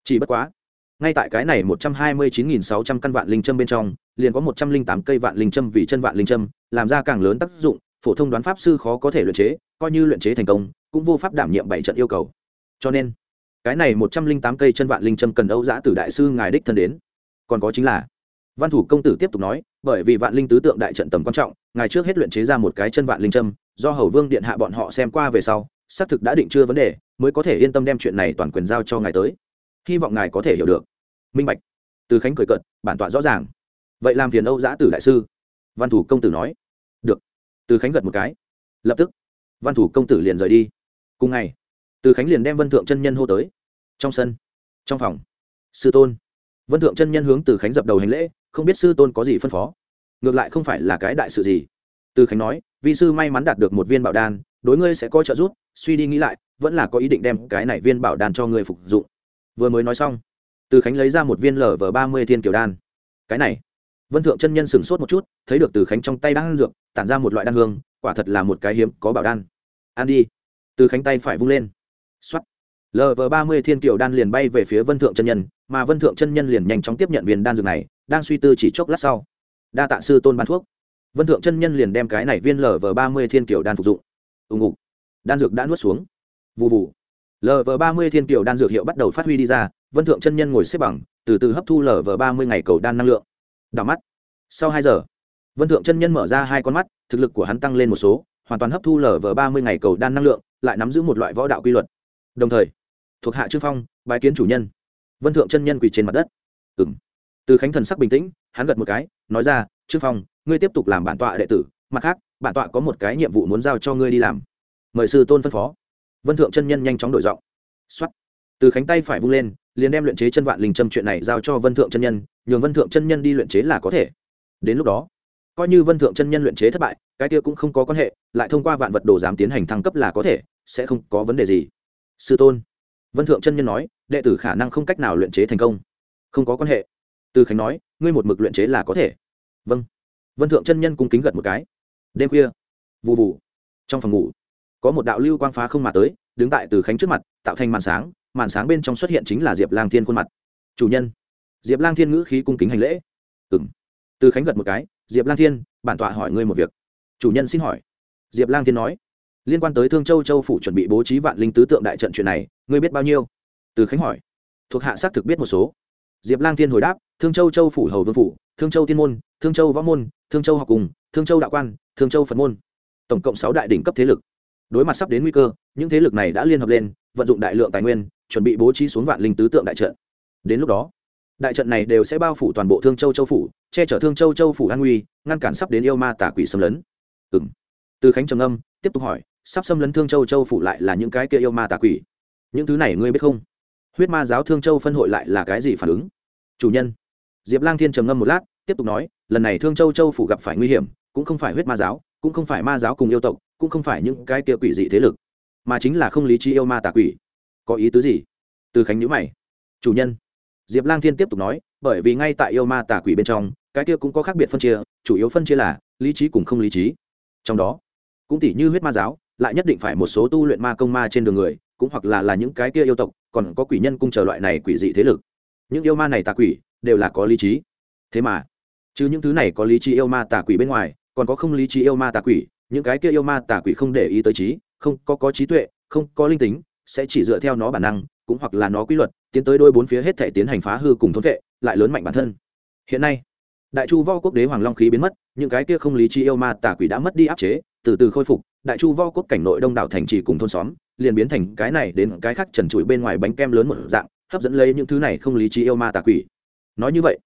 Speaker 1: Chỉ bất quá, ngay tại cái này một trăm hai mươi chín nghìn sáu trăm căn vạn linh châm bên trong, liền có một trăm linh tám cây vạn linh châm vì chân vạn linh châm, làm ra càng lớn tác dụng, phổ thông đoán pháp sư khó có thể luyện chế, coi như luyện chế thành công, cũng vô pháp đảm nhiệm bảy trận yêu cầu. Cho nên, cái này một trăm linh tám cây chân vạn linh châm cần âu giã từ đại sư ngài đích thân đến. Còn có chính là văn thủ công tử tiếp tục nói, bởi vì vạn linh tứ tượng đại trận tầm quan trọng, ngài trước hết luyện chế ra một cái chân vạn linh châm, do hầu vương điện hạ bọn họ xem qua về sau, xác thực đã định chưa vấn đề, mới có thể yên tâm đem chuyện này toàn quyền giao cho ngài tới. Hy vọng ngài có thể hiểu được. Minh bạch. Từ khánh cười cợt, bản tọa rõ ràng. Vậy làm phiền âu giã tử đại sư. Văn thủ công tử nói. Được. Từ khánh gật một cái. Lập tức, văn thủ công tử liền rời đi. Cùng ngày, từ khánh liền đem vân thượng chân nhân hô tới. Trong sân, trong phòng, sư tôn. Vân thượng chân nhân hướng từ khánh dập đầu hành lễ không biết sư tôn có gì phân phó. Ngược lại không phải là cái đại sự gì. Từ khánh nói vị sư may mắn đạt được một viên bảo đan, đối ngươi sẽ có trợ giúp, suy đi nghĩ lại, vẫn là có ý định đem cái này viên bảo đan cho ngươi phục dụng. Vừa mới nói xong, từ khánh lấy ra một viên lở vờ ba mươi thiên kiều đan. Cái này. Vân thượng chân nhân sửng sốt một chút, thấy được từ khánh trong tay đang ăn dược, tản ra một loại đan hương, quả thật là một cái hiếm có bảo đan. Ăn đi. Từ khánh tay phải vung lên. X o á t lv ba mươi thiên kiều đan liền bay về phía vân thượng chân nhân mà vân thượng chân nhân liền nhanh chóng tiếp nhận viên đan dược này, đang suy tư chỉ chốc lát sau, đa tạ sư tôn ban thuốc. Vân thượng chân nhân liền đem cái này viên lv ba mươi thiên kiều đan phục dụng. Ùng ục đan dược đã nuốt xuống. Vụ vụ lv ba mươi thiên kiều đan dược hiệu bắt đầu phát huy đi ra, vân thượng chân nhân ngồi xếp bằng, từ từ hấp thu lv ba mươi ngày cầu đan năng lượng. Đảo mắt. Sau hai giờ, vân thượng chân nhân mở ra hai con mắt, thực lực của hắn tăng lên một số, hoàn toàn hấp thu lv ba mươi ngày cầu đan năng lượng, lại nắm giữ một loại võ đạo quy luật. Đồng thời, thuộc hạ trương phong bài kiến chủ nhân vân thượng chân nhân quỳ trên mặt đất. Ừ m từ khánh thần sắc bình tĩnh, hắn gật một cái, nói ra, trương phong, ngươi tiếp tục làm bản tọa đệ tử, mặt khác, bản tọa có một cái nhiệm vụ muốn giao cho ngươi đi làm. Mời sư tôn phân phó. Vân thượng chân nhân nhanh chóng đổi giọng. X o á t từ khánh tay phải vung lên, liền đem luyện chế chân vạn linh châm chuyện này giao cho vân thượng chân nhân, nhường vân thượng chân nhân đi luyện chế là có thể. Đến lúc đó, coi như vân thượng chân nhân luyện chế thất bại, cái kia cũng không có quan hệ, lại thông qua vạn vật đồ giám tiến hành thăng cấp là có thể, sẽ không có vấn đề gì. Sư tôn. Vân thượng chân nhân nói đệ tử khả năng không cách nào luyện chế thành công. Không có quan hệ. Từ khánh nói, ngươi một mực luyện chế là có thể. Vâng. Vân thượng chân nhân cung kính gật một cái. Đêm khuya vụ vụ trong phòng ngủ, có một đạo lưu quang phá không mà tới, đứng tại từ khánh trước mặt, tạo thành màn sáng màn sáng bên trong xuất hiện chính là diệp lang thiên khuôn mặt. Chủ nhân, diệp lang thiên ngữ khí cung kính hành lễ. Ừ m từ khánh gật một cái, diệp lang thiên, bản tọa hỏi ngươi một việc. Chủ nhân xin hỏi. Diệp lang thiên nói, liên quan tới thương châu châu phủ chuẩn bị bố trí vạn linh tứ tượng đại trận chuyện này, ngươi biết bao nhiêu? Từ khánh hỏi. Thuộc hạ xác thực biết một số. Diệp lang thiên hồi đáp, thương châu châu phủ hầu vương phủ, thương châu tiên môn, thương châu võ môn, thương châu học cùng, thương châu đạo quan, thương châu phật môn. Tổng cộng sáu đại đỉnh cấp thế lực. Đối mặt sắp đến nguy cơ, những thế lực này đã liên hợp lên, vận dụng đại lượng tài nguyên, chuẩn bị bố trí xuống vạn linh tứ tượng đại trận. Đến lúc đó, đại trận này đều sẽ bao phủ toàn bộ thương châu châu phủ, che chở thương châu châu phủ an nguy, ngăn cản sắp đến yêu ma tà quỷ xâm lấn. Ừ m từ khánh trầm âm tiếp tục hỏi, sắp xâm lấn thương châu châu phủ lại là những cái kia yêu ma tà quỷ? Những thứ này ngươi biết không? Huyết ma giáo thương châu phân hội lại là cái gì phản ứng? Chủ nhân. Diệp lang thiên trầm ngâm một lát, tiếp tục nói, lần này thương châu châu phủ gặp phải nguy hiểm, cũng không phải huyết ma giáo, cũng không phải ma giáo cùng yêu tộc, cũng không phải những cái kia quỷ dị thế lực, mà chính là không lý trí yêu ma tà quỷ. Có ý tứ gì? Từ khánh nhữ mày. Chủ nhân. Diệp lang thiên tiếp tục nói, bởi vì ngay tại yêu ma tà quỷ bên trong, cái kia cũng có khác biệt phân chia, chủ yếu phân chia là lý trí cùng không lý trí. Trong đó, cũng tỷ như huyết ma giáo, lại nhất định phải một số tu luyện ma công ma trên đường người, cũng hoặc là là những cái kia yêu tộc còn có quỷ nhân cung chờ loại này quỷ dị thế lực. Những yêu ma này tà quỷ, đều là có lý trí. Thế mà chứ những thứ này có lý trí yêu ma tà quỷ bên ngoài, còn có không lý trí yêu ma tà quỷ, những cái kia yêu ma tà quỷ không để ý tới trí, không có có trí tuệ, không có linh tính, sẽ chỉ dựa theo nó bản năng, cũng hoặc là nó quy luật, tiến tới đôi bốn phía hết thể tiến hành phá hư cùng thôn vệ, lại lớn mạnh bản thân. Hiện nay, đại chu võ quốc đế hoàng long khí biến mất, những cái kia không lý trí yêu ma tà quỷ đã mất đi áp chế, từ từ khôi phục, đại chu võ quốc cảnh nội đông đảo thành trì cùng thôn xóm liền biến thành cái này đến cái khác trần trụi bên ngoài bánh kem lớn một dạng, hấp dẫn lấy những thứ này không lý trí yêu ma tà quỷ. Nói như vậy,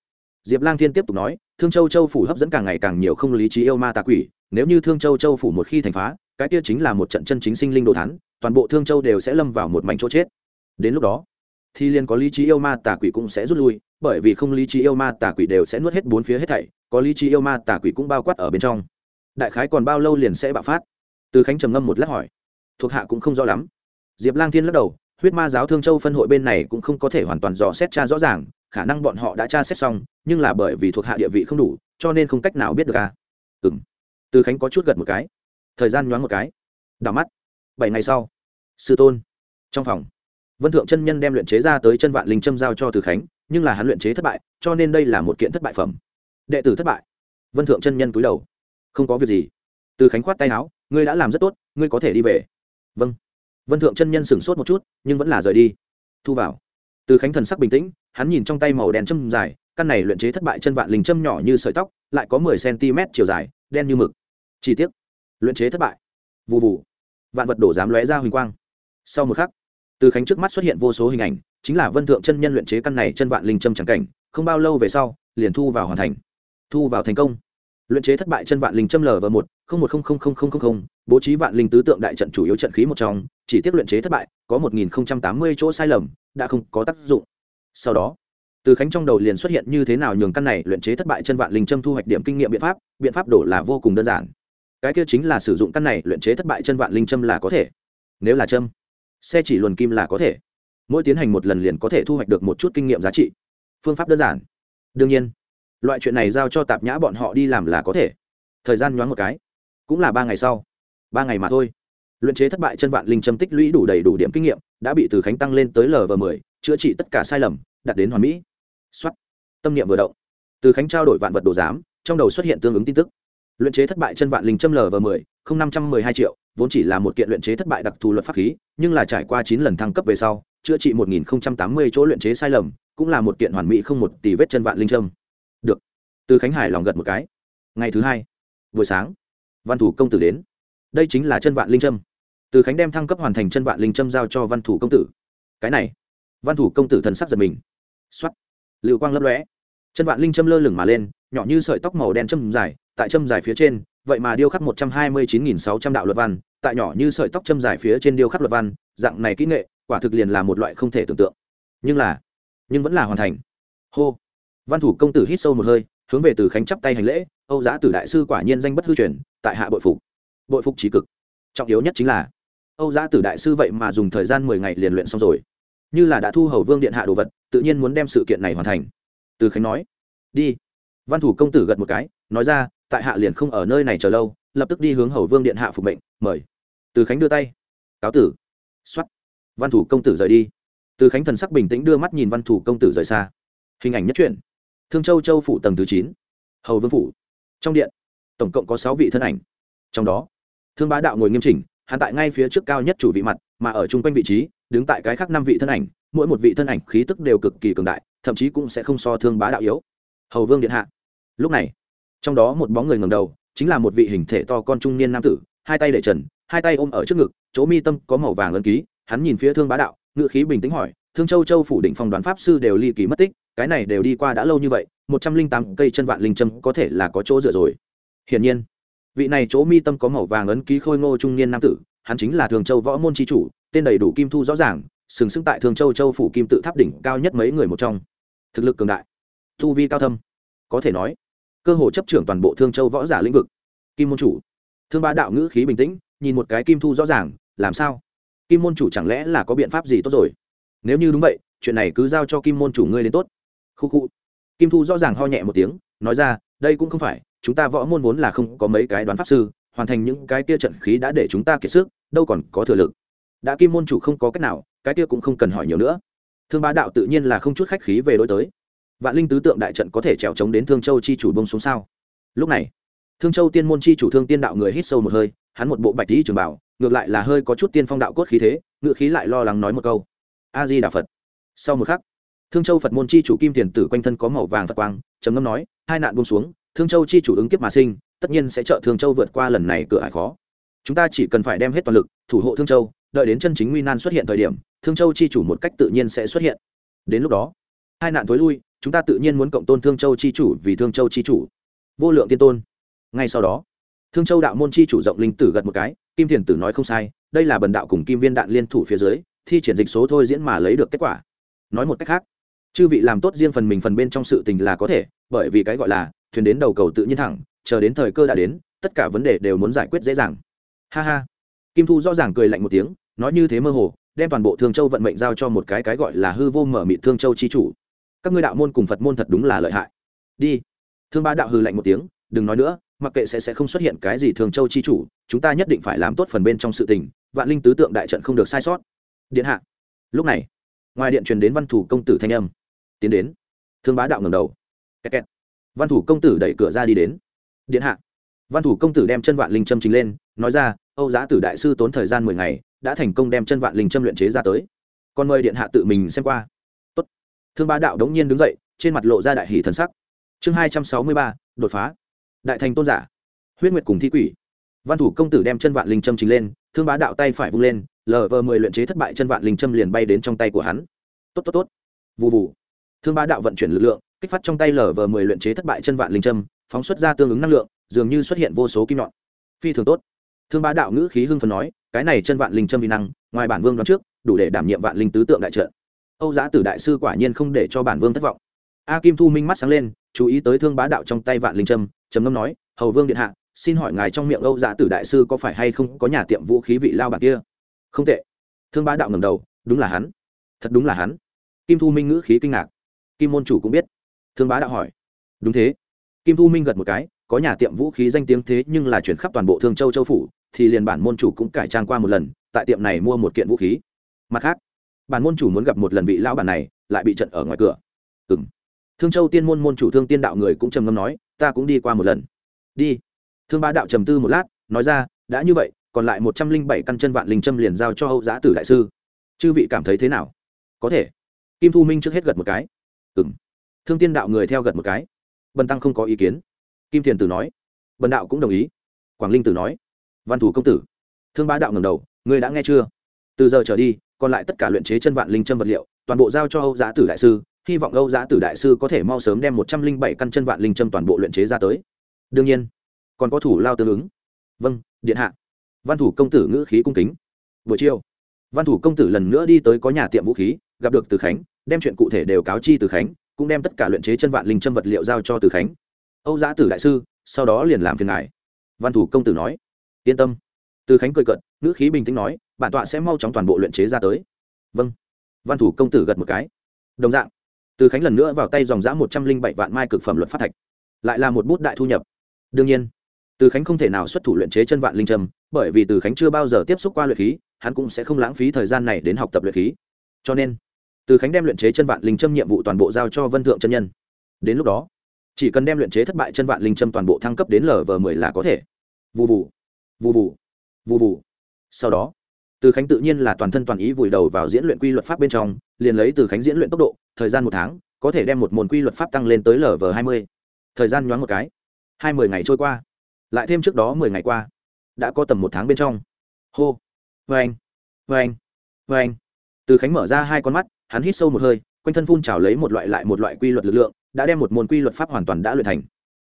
Speaker 1: diệp lang thiên tiếp tục nói, thương châu châu phủ hấp dẫn càng ngày càng nhiều không lý trí yêu ma tà quỷ, nếu như thương châu châu phủ một khi thành phá, cái kia chính là một trận chân chính sinh linh đồ thắn toàn bộ thương châu đều sẽ lâm vào một mảnh chỗ chết. Đến lúc đó, thì liền có lý trí yêu ma tà quỷ cũng sẽ rút lui, bởi vì không lý trí yêu ma tà quỷ đều sẽ nuốt hết bốn phía hết thảy, có lý trí yêu ma tà quỷ cũng bao quát ở bên trong. Đại khái còn bao lâu liền sẽ bạo phát? Từ khánh trầm ngâm một lát hỏi thuộc hạ cũng không rõ lắm. Diệp lang thiên lắc đầu, huyết ma giáo thương châu phân hội bên này cũng không có thể hoàn toàn dò xét tra rõ ràng, khả năng bọn họ đã tra xét xong, nhưng là bởi vì thuộc hạ địa vị không đủ, cho nên không cách nào biết được à. Ừ m từ khánh có chút gật một cái. Thời gian nhoáng một cái. Đảo mắt. Bảy ngày sau. Sư tôn. Trong phòng. Vân thượng chân nhân đem luyện chế ra tới chân vạn linh châm giao cho từ khánh, nhưng là hắn luyện chế thất bại, cho nên đây là một kiện thất bại phẩm. Đệ tử thất bại. Vân thượng chân nhân cúi đầu. Không có việc gì. Từ khánh khoát tay áo, ngươi đã làm rất tốt, ngươi có thể đi về vâng. Vân thượng chân nhân sửng sốt một chút, nhưng vẫn là rời đi. Thu vào. Từ khánh thần sắc bình tĩnh, hắn nhìn trong tay màu đen châm dài, căn này luyện chế thất bại chân vạn linh châm nhỏ như sợi tóc, lại có mười cm chiều dài, đen như mực. Chi tiết. Luyện chế thất bại. Vụ vụ vạn vật đổ dám lóe ra huỳnh quang. Sau một khắc, từ khánh trước mắt xuất hiện vô số hình ảnh, chính là vân thượng chân nhân luyện chế căn này chân vạn linh châm trắng cảnh, không bao lâu về sau, liền thu vào hoàn thành. Thu vào thành công. Luyện chế thất bại chân vạn linh châm lv một một không không không không không bố trí vạn linh tứ tượng đại trận chủ yếu trận khí một trong, chỉ tiếp luyện chế thất bại, có một nghìn tám mươi chỗ sai lầm, đã không có tác dụng. Sau đó, từ khánh trong đầu liền xuất hiện như thế nào nhường căn này luyện chế thất bại chân vạn linh châm thu hoạch điểm kinh nghiệm biện pháp biện pháp đổ là vô cùng đơn giản. Cái kia chính là sử dụng căn này luyện chế thất bại chân vạn linh châm là có thể. Nếu là châm, xe chỉ luồn kim là có thể. Mỗi tiến hành một lần liền có thể thu hoạch được một chút kinh nghiệm giá trị. Phương pháp đơn giản. Đương nhiên, loại chuyện này giao cho tạp nhã bọn họ đi làm là có thể. Thời gian nhoáng một cái cũng là ba ngày sau. Ba ngày mà thôi. Luyện chế thất bại chân vạn linh châm tích lũy đủ đầy đủ điểm kinh nghiệm, đã bị từ khánh tăng lên tới lv m ộ ư chữa trị tất cả sai lầm đặt đến hoàn mỹ. X tâm niệm vừa động. Từ khánh trao đổi vạn vật đồ giám, trong đầu xuất hiện tương ứng tin tức. Luyện chế thất bại chân vạn linh châm lv m ộ không năm trăm m ư ơ i hai triệu, vốn chỉ là một kiện luyện chế thất bại đặc thù luật pháp khí, nhưng là trải qua chín lần thăng cấp về sau, chữa trị một nghìn tám mươi chỗ luyện chế sai lầm, cũng là một kiện hoàn mỹ không một tỷ vết chân vạn linh châm. Được. Từ khánh hải lòng gật một cái. Ngày thứ hai, buổi sáng văn thủ công tử đến. Đây chính là chân vạn linh trâm từ khánh đem thăng cấp hoàn thành chân vạn linh trâm giao cho văn thủ công tử. Cái này, văn thủ công tử thần sắc giật mình. X o á t lưu quang lấp lóe. Chân vạn linh trâm lơ lửng mà lên, nhỏ như sợi tóc màu đen châm dài, tại châm dài phía trên, vậy mà điêu khắc một trăm hai mươi chín nghìn sáu trăm đạo luật văn, tại nhỏ như sợi tóc châm dài phía trên điêu khắc luật văn, dạng này kỹ nghệ, quả thực liền là một loại không thể tưởng tượng. Nhưng là, nhưng vẫn là hoàn thành. Hô. Văn thủ công tử hít sâu một hơi, hướng về từ khánh chắp tay hành lễ âu giá tử đại sư quả nhiên danh bất hư truyền, tại hạ bội phục. Bội phục trí cực. Trọng yếu nhất chính là, âu giá tử đại sư vậy mà dùng thời gian mười ngày liền luyện xong rồi. Như là đã thu hầu vương điện hạ đồ vật, tự nhiên muốn đem sự kiện này hoàn thành. Từ khánh nói, đi. Văn thủ công tử gật một cái, nói ra, tại hạ liền không ở nơi này chờ lâu, lập tức đi hướng hầu vương điện hạ phục mệnh, mời. Từ khánh đưa tay, cáo tử. X o á t văn thủ công tử rời đi. Từ khánh thần sắc bình tĩnh đưa mắt nhìn văn thủ công tử rời xa. Hình ảnh nhất truyện. Thương châu châu phủ tầng thứ chín. Hầu vương phủ trong điện, tổng cộng có sáu vị thân ảnh. Trong đó, thương bá đạo ngồi nghiêm chỉnh, hắn tại ngay phía trước cao nhất chủ vị mặt, mà ở chung quanh vị trí, đứng tại cái khác năm vị thân ảnh, mỗi một vị thân ảnh khí tức đều cực kỳ cường đại, thậm chí cũng sẽ không so thương bá đạo yếu. Hầu vương điện hạ. Lúc này, trong đó một bóng người ngầm đầu, chính là một vị hình thể to con trung niên nam tử, hai tay để trần, hai tay ôm ở trước ngực, chỗ mi tâm có màu vàng ấn ký, hắn nhìn phía thương bá đạo ngự khí bình tĩnh hỏi thương châu châu phủ định phong đoán pháp sư đều ly kỳ mất tích, cái này đều đi qua đã lâu như vậy, một trăm linh tám cây chân vạn linh châm có thể là có chỗ dựa rồi. Hiển nhiên, vị này chỗ mi tâm có màu vàng ấn ký khôi ngô trung niên nam tử, hắn chính là thường châu võ môn tri chủ, tên đầy đủ kim thu rõ ràng, sừng sững tại thường châu châu phủ kim tự tháp đỉnh cao nhất mấy người một trong. Thực lực cường đại thu vi cao thâm, có thể nói, cơ hồ chấp trưởng toàn bộ thương châu võ giả lĩnh vực. Kim môn chủ, thương ba đạo ngữ khí bình tĩnh, nhìn một cái kim thu rõ ràng, làm sao? Kim môn chủ chẳng lẽ là có biện pháp gì tốt rồi? Nếu như đúng vậy, chuyện này cứ giao cho kim môn chủ ngươi đến tốt. Khu khu. Kim thu rõ ràng ho nhẹ một tiếng, nói ra, đây cũng không phải, chúng ta võ môn vốn là không có mấy cái đoán pháp sư, hoàn thành những cái kia trận khí đã để chúng ta kiệt sức, đâu còn có thừa lực. Đã kim môn chủ không có cách nào, cái kia cũng không cần hỏi nhiều nữa. Thương ba đạo tự nhiên là không chút khách khí về đối tới. Vạn linh tứ tượng đại trận có thể trèo trống đến thương châu chi chủ bông xuống sao? Lúc này, thương châu tiên môn chi chủ thương tiên đạo người hít sâu một hơi, hắn một bộ bạch lý trường bảo, ngược lại là hơi có chút tiên phong đạo cốt khí thế, ngựa khí lại lo lắng nói một câu a di đà phật. Sau một khắc, thương châu phật môn chi chủ kim tiền tử quanh thân có màu vàng phật quang, trầm ngâm nói, hai nạn buông xuống, thương châu chi chủ ứng kiếp mà sinh, tất nhiên sẽ trợ thương châu vượt qua lần này cửa ải khó. Chúng ta chỉ cần phải đem hết toàn lực, thủ hộ thương châu, đợi đến chân chính nguy nan xuất hiện thời điểm, thương châu chi chủ một cách tự nhiên sẽ xuất hiện. Đến lúc đó, hai nạn thối lui, chúng ta tự nhiên muốn cộng tôn thương châu chi chủ vì thương châu chi chủ. Vô lượng tiên tôn. Ngay sau đó, thương châu đạo môn chi chủ rộng linh tử gật một cái, kim thiền tử nói không sai, đây là bần đạo cùng kim viên đạn liên thủ phía dưới thi triển dịch số thôi diễn mà lấy được kết quả. Nói một cách khác, chư vị làm tốt riêng phần mình phần bên trong sự tình là có thể, bởi vì cái gọi là thuyền đến đầu cầu tự nhiên thẳng, chờ đến thời cơ đã đến, tất cả vấn đề đều muốn giải quyết dễ dàng. Ha ha. Kim thu rõ ràng cười lạnh một tiếng, nói như thế mơ hồ, đem toàn bộ thương châu vận mệnh giao cho một cái cái gọi là hư vô mở mịt thương châu chi chủ. Các ngươi đạo môn cùng phật môn thật đúng là lợi hại. Đi. Thương ba đạo hư lạnh một tiếng, đừng nói nữa, mặc kệ sẽ sẽ không xuất hiện cái gì thường châu chi chủ, chúng ta nhất định phải làm tốt phần bên trong sự tình, vạn linh tứ tượng đại trận không được sai sót điện hạ. Lúc này, ngoài điện truyền đến văn thủ công tử thanh âm. Tiến đến. Thương bá đạo ngầm đầu. Kẹt kẹt. văn thủ công tử đẩy cửa ra đi đến. Điện hạ. Văn thủ công tử đem chân vạn linh châm chính lên, nói ra, âu giá tử đại sư tốn thời gian mười ngày, đã thành công đem chân vạn linh châm luyện chế ra tới. Còn mời điện hạ tự mình xem qua. Tốt. thương bá đạo đống nhiên đứng dậy, trên mặt lộ ra đại hỷ thần sắc. Chương hai trăm sáu mươi ba, đột phá. Đại thành tôn giả. Huyết nguyệt cùng thi quỷ. Văn thủ công tử đem chân vạn linh châm chính lên, thương bá đạo tay phải vung lên lờ vờ mười luyện chế thất bại chân vạn linh châm liền bay đến trong tay của hắn. Tốt tốt tốt. Vụ vụ thương bá đạo vận chuyển lực lượng, kích phát trong tay lờ vờ mười luyện chế thất bại chân vạn linh châm, phóng xuất ra tương ứng năng lượng, dường như xuất hiện vô số kim nhọn. Phi thường tốt. Thương bá đạo ngữ khí hưng phần nói, cái này chân vạn linh châm vi năng, ngoài bản vương đoán trước, đủ để đảm nhiệm vạn linh tứ tượng đại trợ. âu giá tử đại sư quả nhiên không để cho bản vương thất vọng. A kim thu minh mắt sáng lên, chú ý tới thương bá đạo trong tay vạn linh trâm trầm ngâm nói, hầu vương điện hạ, xin hỏi ngài trong miệng âu Giá tử đại sư có phải hay không có nhà tiệm vũ khí vị lao bản kia? Không tệ. Thương bá đạo ngầm đầu, đúng là hắn. Thật đúng là hắn. Kim thu minh ngữ khí kinh ngạc. Kim môn chủ cũng biết. Thương bá đạo hỏi. Đúng thế. Kim thu minh gật một cái, có nhà tiệm vũ khí danh tiếng thế nhưng là chuyển khắp toàn bộ thương châu châu phủ, thì liền bản môn chủ cũng cải trang qua một lần, tại tiệm này mua một kiện vũ khí. Mặt khác, bản môn chủ muốn gặp một lần vị lão bản này, lại bị trận ở ngoài cửa. Ừ thương châu tiên môn môn chủ thương tiên đạo người cũng trầm ngâm nói, ta cũng đi qua một lần. Đi. Thương ba đạo trầm tư một lát, nói ra, đã như vậy còn lại một trăm linh bảy căn chân vạn linh châm liền giao cho hậu giã tử đại sư. Chư vị cảm thấy thế nào? Có thể. Kim thu minh trước hết gật một cái. Ừ m thương tiên đạo người theo gật một cái. Bần tăng không có ý kiến. Kim thiền tử nói. Bần đạo cũng đồng ý. Quảng linh tử nói. Văn thủ công tử. Thương bá đạo ngầm đầu. Người đã nghe chưa? Từ giờ trở đi, còn lại tất cả luyện chế chân vạn linh châm vật liệu, toàn bộ giao cho âu giã tử đại sư. Hy vọng âu giá tử đại sư có thể mau sớm đem một trăm linh bảy căn chân vạn linh châm toàn bộ luyện chế ra tới. Đương nhiên. Còn có thủ lao tương ứng. Vâng điện hạ văn thủ công tử ngữ khí cung kính. Buổi chiều, văn thủ công tử lần nữa đi tới có nhà tiệm vũ khí, gặp được từ khánh, đem chuyện cụ thể đều cáo chi từ khánh, cũng đem tất cả luyện chế chân vạn linh châm vật liệu giao cho từ khánh. Âu giã tử đại sư, sau đó liền làm phiền ngài. Văn thủ công tử nói. Yên tâm. Từ khánh cười cận ngữ khí bình tĩnh nói, bản tọa sẽ mau chóng toàn bộ luyện chế ra tới. Vâng. Văn thủ công tử gật một cái. Đồng dạng. Từ khánh lần nữa vào tay dòng giã một trăm linh bảy vạn mai cực phẩm luật phát thạch, lại là một bút đại thu nhập. Đương nhiên từ khánh không thể nào xuất thủ luyện chế chân vạn linh trầm bởi vì từ khánh chưa bao giờ tiếp xúc qua luyện khí, hắn cũng sẽ không lãng phí thời gian này đến học tập luyện khí. Cho nên, từ khánh đem luyện chế chân vạn linh trâm nhiệm vụ toàn bộ giao cho vân thượng chân nhân. Đến lúc đó, chỉ cần đem luyện chế thất bại chân vạn linh trâm toàn bộ thăng cấp đến lv mười là có thể. Vụ vụ vụ vụ vụ vụ sau đó, từ khánh tự nhiên là toàn thân toàn ý vùi đầu vào diễn luyện quy luật pháp bên trong, liền lấy từ khánh diễn luyện tốc độ, thời gian một tháng, có thể đem một môn quy luật pháp tăng lên tới lv hai mươi. Thời gian nhoáng một cái, hai mươi ngày trôi qua lại thêm trước đó mười ngày qua, đã có tầm một tháng bên trong. Hô vê anh vê anh vê anh từ khánh mở ra hai con mắt, hắn hít sâu một hơi, quanh thân phun trào lấy một loại lại một loại quy luật lực lượng, đã đem một môn quy luật pháp hoàn toàn đã luyện thành.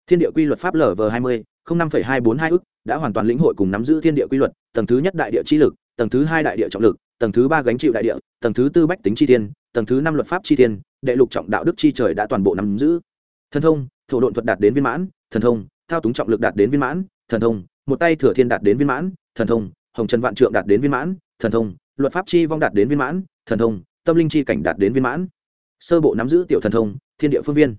Speaker 1: Thiên địa quy luật pháp lv hai mươi năm hai bốn hai ức, đã hoàn toàn lĩnh hội cùng nắm giữ thiên địa quy luật, tầng thứ nhất đại địa chi lực, tầng thứ hai đại địa trọng lực, tầng thứ ba gánh chịu đại địa, tầng thứ tư bách tính chi thiên, tầng thứ năm luật pháp chi thiên, đệ lục trọng đạo đức chi trời đã toàn bộ nắm giữ. Thần thông, thổ độn thuật đạt đến viên mãn, thần thông thao túng trọng lực đạt đến viên mãn, thần thông, một tay thừa thiên đạt đến viên mãn, thần thông, hồng trần vạn trượng đạt đến viên mãn, thần thông, luật pháp chi vong đạt đến viên mãn, thần thông, tâm linh chi cảnh đạt đến viên mãn. Sơ bộ nắm giữ tiểu thần thông, thiên địa phương viên.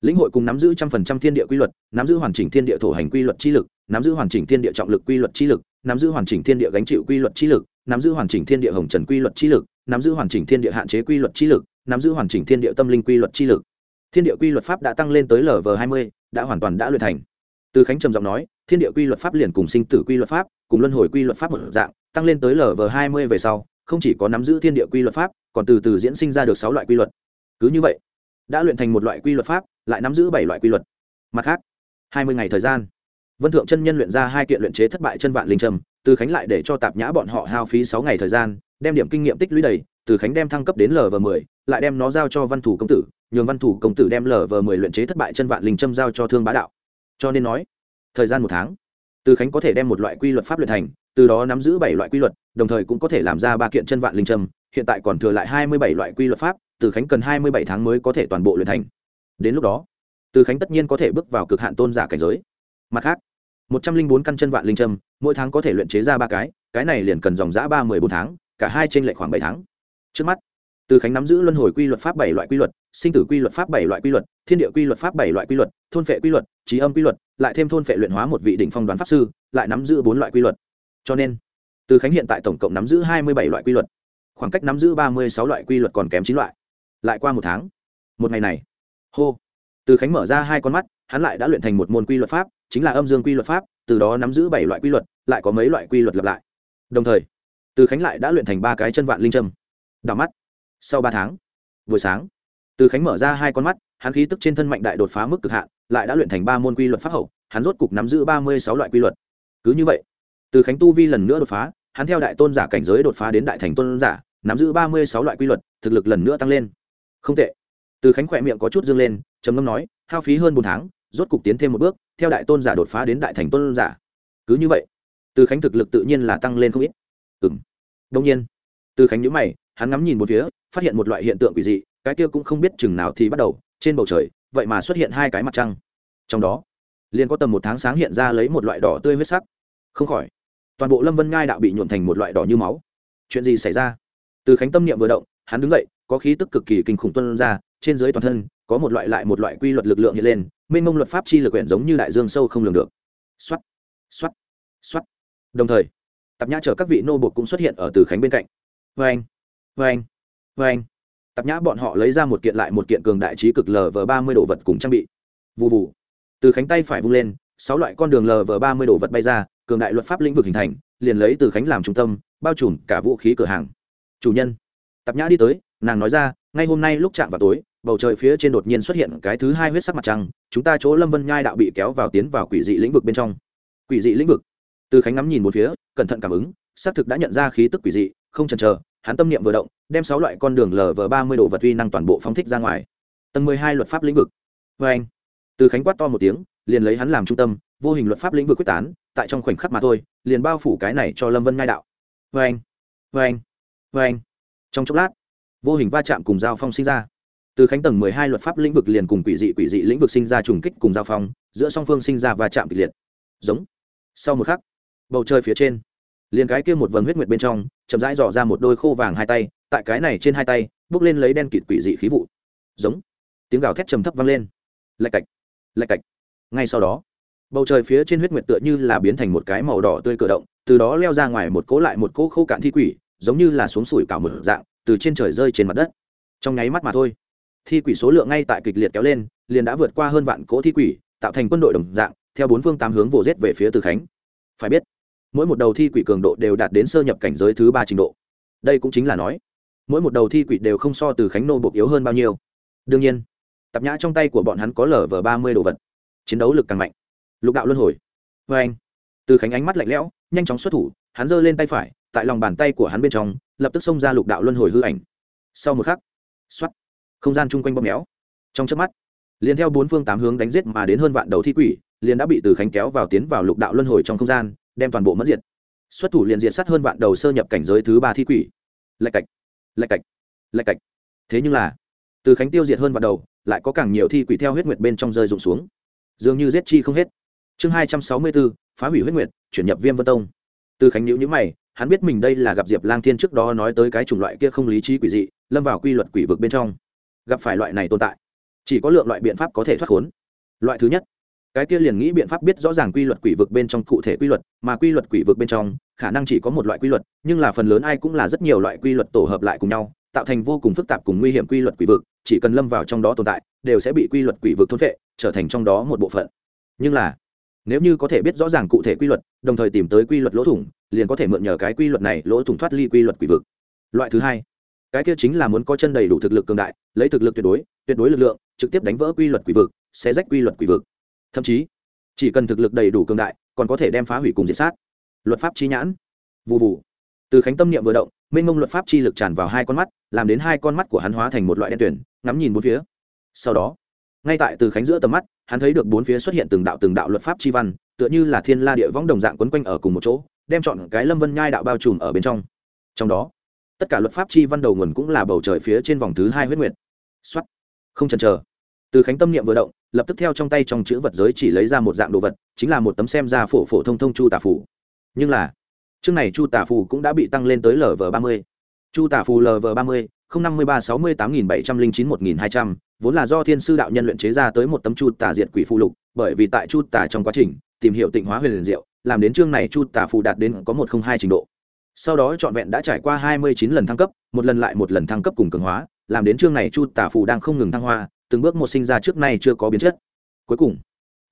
Speaker 1: Lĩnh hội cùng nắm giữ trăm phần trăm thiên địa quy luật, nắm giữ hoàn chỉnh thiên địa thổ hành quy luật chi lực, nắm giữ hoàn chỉnh thiên địa trọng lực quy luật chi lực, nắm giữ hoàn chỉnh thiên địa gánh chịu quy luật chi lực, nắm giữ hoàn chỉnh thiên địa hồng trần quy luật chi lực, nắm giữ hoàn chỉnh thiên địa hạn chế quy luật chi lực, nắm giữ hoàn chỉnh thiên địa tâm linh quy luật chi lực. Thiên địa quy luật pháp đã tăng lên tới lv hai mươi, đã hoàn toàn đã luyện thành từ khánh trầm giọng nói, thiên địa quy luật pháp liền cùng sinh tử quy luật pháp, cùng luân hồi quy luật pháp một dạng, tăng lên tới lv hai mươi về sau, không chỉ có nắm giữ thiên địa quy luật pháp, còn từ từ diễn sinh ra được sáu loại quy luật. Cứ như vậy, đã luyện thành một loại quy luật pháp, lại nắm giữ bảy loại quy luật. Mặt khác, hai mươi ngày thời gian. Vân thượng chân nhân luyện ra hai kiện luyện chế thất bại chân vạn linh trầm, từ khánh lại để cho tạp nhã bọn họ hao phí sáu ngày thời gian, đem điểm kinh nghiệm tích lũy đầy, từ khánh đem thăng cấp đến lv m ộ lại đem nó giao cho văn thủ công tử, nhường văn thủ công tử đem lv m ộ luyện chế thất bại chân vạn linh trâm giao cho thương bá đạo cho nên nói, thời gian một tháng, từ khánh có thể đem một loại quy luật pháp luyện thành, từ đó nắm giữ bảy loại quy luật, đồng thời cũng có thể làm ra ba kiện chân vạn linh trâm, hiện tại còn thừa lại hai mươi bảy loại quy luật pháp, từ khánh cần hai mươi bảy tháng mới có thể toàn bộ luyện thành. Đến lúc đó, từ khánh tất nhiên có thể bước vào cực hạn tôn giả cảnh giới. Mặt khác, một trăm linh bốn căn chân vạn linh trâm, mỗi tháng có thể luyện chế ra ba cái cái này liền cần dòng giã ba mười bốn tháng, cả hai trên lệ khoảng bảy tháng. Trước mắt từ khánh nắm giữ luân hồi quy luật pháp bảy loại quy luật, sinh tử quy luật pháp bảy loại quy luật, thiên địa quy luật pháp bảy loại quy luật, thôn phệ quy luật, trí âm quy luật, lại thêm thôn phệ luyện hóa một vị đỉnh phong đoán pháp sư, lại nắm giữ bốn loại quy luật. Cho nên, từ khánh hiện tại tổng cộng nắm giữ hai mươi bảy loại quy luật, khoảng cách nắm giữ ba mươi sáu loại quy luật còn kém chín loại. Lại qua một tháng, một ngày này, hô, từ khánh mở ra hai con mắt, hắn lại đã luyện thành một môn quy luật pháp, chính là âm dương quy luật pháp, từ đó nắm giữ bảy loại quy luật, lại có mấy loại quy luật lặp lại. Đồng thời, từ khánh lại đã luyện thành ba cái chân vạn linh trâm đảo mắt sau ba tháng, buổi sáng, từ khánh mở ra hai con mắt, hắn khí tức trên thân mạnh đại đột phá mức cực hạn, lại đã luyện thành ba môn quy luật pháp hậu, hắn rốt cục nắm giữ ba mươi sáu loại quy luật. Cứ như vậy, từ khánh tu vi lần nữa đột phá, hắn theo đại tôn giả cảnh giới đột phá đến đại thành tôn giả, nắm giữ ba mươi sáu loại quy luật, thực lực lần nữa tăng lên. Không tệ. Từ khánh khỏe miệng có chút dương lên, trầm ngâm nói, hao phí hơn bốn tháng, rốt cục tiến thêm một bước, theo đại tôn giả đột phá đến đại thành tôn giả. Cứ như vậy, từ khánh thực lực tự nhiên là tăng lên không ít. Ừng đông nhiên, từ khánh nhữ mày, hắn ngắm nhìn một phía phát hiện một loại hiện tượng quỷ dị, cái kia cũng không biết chừng nào thì bắt đầu, trên bầu trời, vậy mà xuất hiện hai cái mặt trăng. Trong đó, liền có tầm một tháng sáng hiện ra lấy một loại đỏ tươi huyết sắc. Không khỏi, toàn bộ lâm vân ngai đạo bị nhuộn thành một loại đỏ như máu. Chuyện gì xảy ra? Từ khánh tâm niệm vừa động, hắn đứng dậy, có khí tức cực kỳ kinh khủng tuân ra, trên dưới toàn thân, có một loại lại một loại quy luật lực lượng hiện lên, mênh mông luật pháp chi lực quyển giống như đại dương sâu không lường được. Xoắt xoắt xoắt đồng thời, tạp nhã chở các vị nô bột cũng xuất hiện ở từ khánh bên cạnh. Vê anh vê anh vê anh. Tạp nhã bọn họ lấy ra một kiện lại một kiện cường đại trí cực lv ba mươi đồ vật cùng trang bị. Vụ vụ từ khánh tay phải vung lên, sáu loại con đường lv ba mươi đồ vật bay ra, cường đại luật pháp lĩnh vực hình thành, liền lấy từ khánh làm trung tâm, bao trùm cả vũ khí cửa hàng. Chủ nhân. Tạp nhã đi tới, nàng nói ra, ngay hôm nay lúc chạm vào tối, bầu trời phía trên đột nhiên xuất hiện cái thứ hai huyết sắc mặt trăng, chúng ta chỗ lâm vân nhai đạo bị kéo vào tiến vào quỷ dị lĩnh vực bên trong. Quỷ dị lĩnh vực. Từ khánh ngắm nhìn một phía, cẩn thận cảm ứng, xác thực đã nhận ra khí tức quỷ dị, không chần chờ, hắn tâm niệm vừa động đem sáu loại con đường lv ba mươi độ vật uy năng toàn bộ phóng thích ra ngoài. Tầng mười hai luật pháp lĩnh vực. Vê anh, từ khánh quát to một tiếng, liền lấy hắn làm trung tâm, vô hình luật pháp lĩnh vực quyết tán, tại trong khoảnh khắc mà thôi, liền bao phủ cái này cho lâm vân ngai đạo. Vê anh vê anh vê anh. Trong chốc lát, vô hình va chạm cùng giao phong sinh ra. Từ khánh tầng mười hai luật pháp lĩnh vực liền cùng quỷ dị quỷ dị lĩnh vực sinh ra trùng kích cùng giao phong, giữa song phương sinh ra va chạm kịch liệt. Giống. Sau một khắc, bầu trời phía trên, liền cái kia một vầng huyết nguyệt bên trong, chậm rãi dò ra một đôi khô vàng hai tay tại cái này trên hai tay, bước lên lấy đen kịt quỷ dị khí vụ. Giống. Tiếng gào thét trầm thấp vang lên. Lạch cạch. Lạch cạch. Ngay sau đó, bầu trời phía trên huyết nguyệt tựa như là biến thành một cái màu đỏ tươi cử động, từ đó leo ra ngoài một cỗ lại một cỗ khô cạn thi quỷ, giống như là xuống sủi cả một dạng, từ trên trời rơi trên mặt đất. Trong nháy mắt mà thôi, thi quỷ số lượng ngay tại kịch liệt kéo lên, liền đã vượt qua hơn vạn cỗ thi quỷ, tạo thành quân đội đồng dạng, theo bốn phương tám hướng vồ rết về phía từ khánh. Phải biết, mỗi một đầu thi quỷ cường độ đều đạt đến sơ nhập cảnh giới thứ ba trình độ. Đây cũng chính là nói mỗi một đầu thi quỷ đều không so từ khánh nô bộc yếu hơn bao nhiêu. Đương nhiên tập nhã trong tay của bọn hắn có lở vờ ba mươi đồ vật. Chiến đấu lực càng mạnh. Lục đạo luân hồi. Vê anh, từ khánh ánh mắt lạnh lẽo, nhanh chóng xuất thủ, hắn giơ lên tay phải, tại lòng bàn tay của hắn bên trong, lập tức xông ra lục đạo luân hồi hư ảnh. Sau một khắc xuất không gian chung quanh bóp méo. Trong chớp mắt, liền theo bốn phương tám hướng đánh giết mà đến hơn vạn đầu thi quỷ, liền đã bị từ khánh kéo vào tiến vào lục đạo luân hồi trong không gian, đem toàn bộ mất diệt. Xuất thủ liền diệt sát hơn vạn đầu sơ nhập cảnh giới thứ ba thi quỷ. Lạch cạch lạch cạch lạch cạch. Thế nhưng là, từ khánh tiêu diệt hơn vào đầu, lại có càng nhiều thi quỷ theo huyết nguyệt bên trong rơi rụng xuống. Dường như giết chi không hết. Chương hai trăm sáu mươi bốn phá hủy huyết nguyệt, chuyển nhập viêm vân tông. Từ khánh nhữ nhữ mày, hắn biết mình đây là gặp diệp lang thiên trước đó nói tới cái chủng loại kia không lý trí quỷ dị, lâm vào quy luật quỷ vực bên trong. Gặp phải loại này tồn tại, chỉ có lượng loại biện pháp có thể thoát khốn. Loại thứ nhất, cái kia liền nghĩ biện pháp biết rõ ràng quy luật quỷ vực bên trong cụ thể quy luật, mà quy luật quỷ vực bên trong khả năng chỉ có một loại quy luật, nhưng là phần lớn ai cũng là rất nhiều loại quy luật tổ hợp lại cùng nhau, tạo thành vô cùng phức tạp cùng nguy hiểm quy luật quỷ vực, chỉ cần lâm vào trong đó tồn tại, đều sẽ bị quy luật quỷ vực thôn vệ trở thành trong đó một bộ phận. Nhưng là, nếu như có thể biết rõ ràng cụ thể quy luật, đồng thời tìm tới quy luật lỗ thủng, liền có thể mượn nhờ cái quy luật này lỗ thủng thoát ly quy luật quỷ vực. Loại thứ hai, cái kia chính là muốn có chân đầy đủ thực lực cường đại, lấy thực lực tuyệt đối tuyệt đối lực lượng, trực tiếp đánh vỡ quy luật quỷ vực sẽ rách quy luật quỷ vực. Thậm chí, chỉ cần thực lực đầy đủ cường đại, còn có thể đem phá hủy cùng diệt sát luật pháp chi nhãn. Vụ vụ từ khánh tâm niệm vừa động, mênh mông luật pháp chi lực tràn vào hai con mắt, làm đến hai con mắt của hắn hóa thành một loại đen tuyển ngắm nhìn bốn phía. Sau đó, ngay tại từ khánh giữa tầm mắt, hắn thấy được bốn phía xuất hiện từng đạo từng đạo luật pháp chi văn, tựa như là thiên la địa võng đồng dạng quấn quanh ở cùng một chỗ, đem chọn cái lâm vân nhai đạo bao trùm ở bên trong. Trong đó, tất cả luật pháp chi văn đầu nguồn cũng là bầu trời phía trên vòng thứ hai huyết nguyệt. Xuất không chần chờ. Từ khánh tâm niệm vừa động, lập tức theo trong tay trong chữ vật giới chỉ lấy ra một dạng đồ vật, chính là một tấm xem ra phổ phổ thông thông chu tà phủ nhưng là, chương này chu Tả phù cũng đã bị tăng lên tới lv ba mươi. Chu Tả phù lv ba mươi, không năm mươi ba sáu mươi tám nghìn bảy trăm linh chín một nghìn hai trăm, vốn là do thiên sư đạo nhân luyện chế ra tới một tấm chu Tả diệt quỷ phụ lục, bởi vì tại chu Tả trong quá trình, tìm hiểu tịnh hóa huyền liền diệu, làm đến chương này chu Tả phù đạt đến có một không hai trình độ. Sau đó trọn vẹn đã trải qua hai mươi chín lần thăng cấp, một lần lại một lần thăng cấp cùng cường hóa, làm đến chương này chu Tả phù đang không ngừng thăng hoa, từng bước một sinh ra trước nay chưa có biến chất. Cuối cùng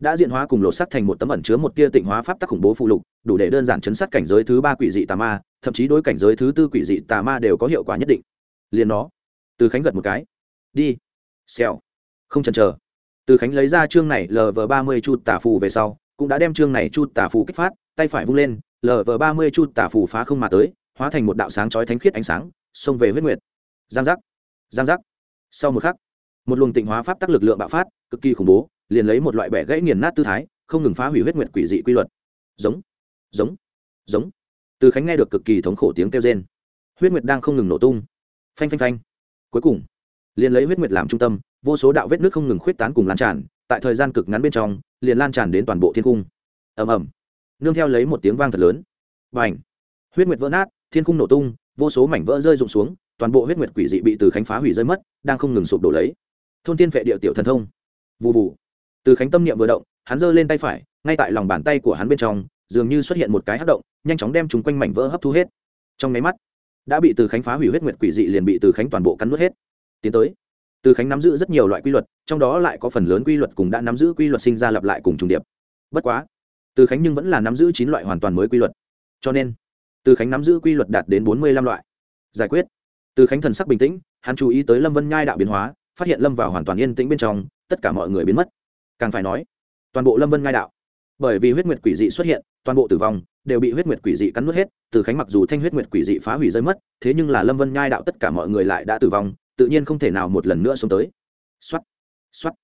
Speaker 1: đã diện hóa cùng lột sắc thành một tấm ẩn chứa một tia tịnh hóa pháp tắc khủng bố phụ lục, đủ để đơn giản chấn sát cảnh giới thứ ba quỷ dị tà ma, thậm chí đối cảnh giới thứ tư quỷ dị tà ma đều có hiệu quả nhất định. Liền nó, từ khánh gật một cái. Đi. Xèo. Không chần chờ. Từ khánh lấy ra chương này lv ba mươi chu tà phù về sau, cũng đã đem chương này chu tà phù kích phát, tay phải vung lên lv ba mươi chu tà phù phá không mà tới, hóa thành một đạo sáng chói thánh khiết ánh sáng, xông về huyết nguyệt. Giang giác. Giang giác. Sau một khắc, một luồng tịnh hóa pháp tắc lực lượng bạo phát, cực kỳ khủng bố liền lấy một loại bẻ gãy nghiền nát tư thái, không ngừng phá hủy huyết nguyệt quỷ dị quy luật. Giống giống giống. Từ khánh nghe được cực kỳ thống khổ tiếng kêu rên. Huyết nguyệt đang không ngừng nổ tung. Phanh phanh phanh. Cuối cùng, liền lấy huyết nguyệt làm trung tâm, vô số đạo vết nước không ngừng khuyết tán cùng lan tràn, tại thời gian cực ngắn bên trong, liền lan tràn đến toàn bộ thiên cung. Ầm ầm. Nương theo lấy một tiếng vang thật lớn. Và ảnh huyết nguyệt vỡ nát, thiên cung nổ tung, vô số mảnh vỡ rơi rụng xuống, toàn bộ huyết nguyệt quỷ dị bị từ khánh phá hủy rơi mất, đang không ngừng sụp đổ lấy. Thôn tiên vệ địa tiểu thần thông. Vụ vụ từ khánh tâm niệm vừa động, hắn giơ lên tay phải, ngay tại lòng bàn tay của hắn bên trong, dường như xuất hiện một cái hát động, nhanh chóng đem chúng quanh mảnh vỡ hấp thu hết. Trong nháy mắt, đã bị từ khánh phá hủy huyết nguyệt quỷ dị liền bị từ khánh toàn bộ cắn nuốt hết. Tiến tới, từ khánh nắm giữ rất nhiều loại quy luật, trong đó lại có phần lớn quy luật cùng đã nắm giữ quy luật sinh ra lặp lại cùng trùng điệp. Bất quá, từ khánh nhưng vẫn là nắm giữ chín loại hoàn toàn mới quy luật. Cho nên, từ khánh nắm giữ quy luật đạt đến bốn mươi lăm loại. Giải quyết. Từ khánh thần sắc bình tĩnh, hắn chú ý tới lâm vân nhai đạo biến hóa, phát hiện lâm vào hoàn toàn yên tĩnh bên trong, tất cả mọi người biến mất càng phải nói, toàn bộ lâm vân nhai đạo, bởi vì huyết nguyệt quỷ dị xuất hiện, toàn bộ tử vong đều bị huyết nguyệt quỷ dị cắn nuốt hết, từ khánh mặc dù thanh huyết nguyệt quỷ dị phá hủy rơi mất, thế nhưng là lâm vân nhai đạo tất cả mọi người lại đã tử vong, tự nhiên không thể nào một lần nữa xuống tới. Xoắt xoắt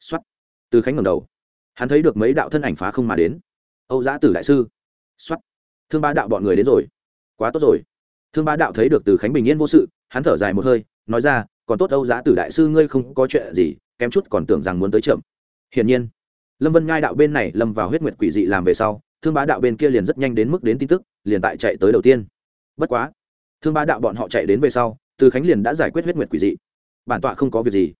Speaker 1: xoắt từ khánh ngầm đầu, hắn thấy được mấy đạo thân ảnh phá không mà đến. Âu giã tử đại sư xoắt thương ba đạo bọn người đến rồi. Quá tốt rồi. Thương ba đạo thấy được từ khánh bình yên vô sự, hắn thở dài một hơi, nói ra, còn tốt âu giã tử đại sư, ngươi không có chuyện gì, kém chút còn tưởng rằng muốn tới chậm hiển nhiên, lâm vân ngai đạo bên này lâm vào huyết nguyệt quỷ dị làm về sau, thương bá đạo bên kia liền rất nhanh đến mức đến tin tức, liền tại chạy tới đầu tiên. Bất quá, thương bá đạo bọn họ chạy đến về sau, từ khánh liền đã giải quyết huyết nguyệt quỷ dị. Bản tọa không có việc gì.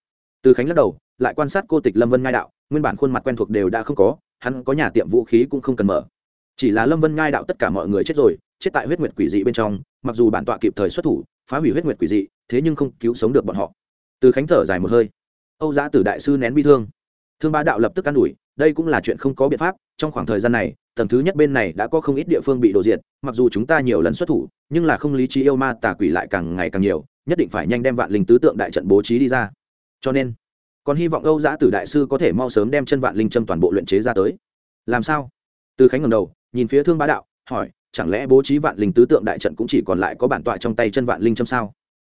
Speaker 1: Từ khánh lắc đầu, lại quan sát cô tịch lâm vân ngai đạo, nguyên bản khuôn mặt quen thuộc đều đã không có, hắn có nhà tiệm vũ khí cũng không cần mở. Chỉ là lâm vân ngai đạo tất cả mọi người chết rồi, chết tại huyết nguyệt quỷ dị bên trong, mặc dù bản tọa kịp thời xuất thủ, phá hủy huyết nguyệt quỷ dị, thế nhưng không cứu sống được bọn họ. Từ khánh thở dài một hơi. Âu giã tử đại sư nén bi thương thương ba đạo lập tức can ủi, đây cũng là chuyện không có biện pháp, trong khoảng thời gian này, tầng thứ nhất bên này đã có không ít địa phương bị đổ diệt, mặc dù chúng ta nhiều lần xuất thủ, nhưng là không lý trí yêu ma tà quỷ lại càng ngày càng nhiều, nhất định phải nhanh đem vạn linh tứ tượng đại trận bố trí đi ra. Cho nên, còn hy vọng âu giã tử đại sư có thể mau sớm đem chân vạn linh châm toàn bộ luyện chế ra tới. Làm sao? Từ khánh ngầm đầu, nhìn phía thương bá đạo, hỏi, chẳng lẽ bố trí vạn linh tứ tượng đại trận cũng chỉ còn lại có bản tọa trong tay chân vạn linh châm sao?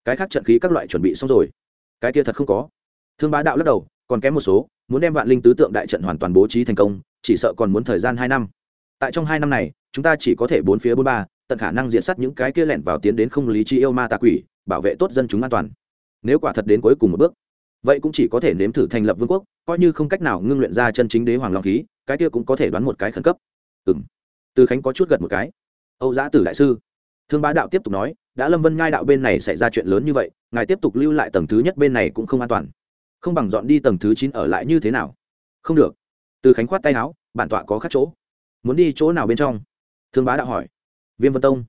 Speaker 1: Cái khác trận khí các loại chuẩn bị xong rồi. Cái kia thật không có. Thương bá đạo lắc đầu, còn kém một số muốn đem vạn linh tứ tượng đại trận hoàn toàn bố trí thành công, chỉ sợ còn muốn thời gian hai năm. Tại trong hai năm này, chúng ta chỉ có thể bốn phía bốn ba, tận khả năng diện sát những cái kia lẻn vào tiến đến không lý trí yêu ma tà quỷ, bảo vệ tốt dân chúng an toàn. Nếu quả thật đến cuối cùng một bước, vậy cũng chỉ có thể nếm thử thành lập vương quốc, coi như không cách nào ngưng luyện ra chân chính đế hoàng long khí, cái kia cũng có thể đoán một cái khẩn cấp. Ừ m từ khánh có chút gật một cái. Âu giã tử đại sư, thương bá đạo tiếp tục nói, đã lâm vân ngai đạo bên này xảy ra chuyện lớn như vậy, ngài tiếp tục lưu lại tầng thứ nhất bên này cũng không an toàn không bằng dọn đi tầng thứ chín ở lại như thế nào? Không được. Từ khánh khoát tay áo, bản tọa có khắc chỗ. Muốn đi chỗ nào bên trong? Thương bá đạo hỏi. Viêm vân tông.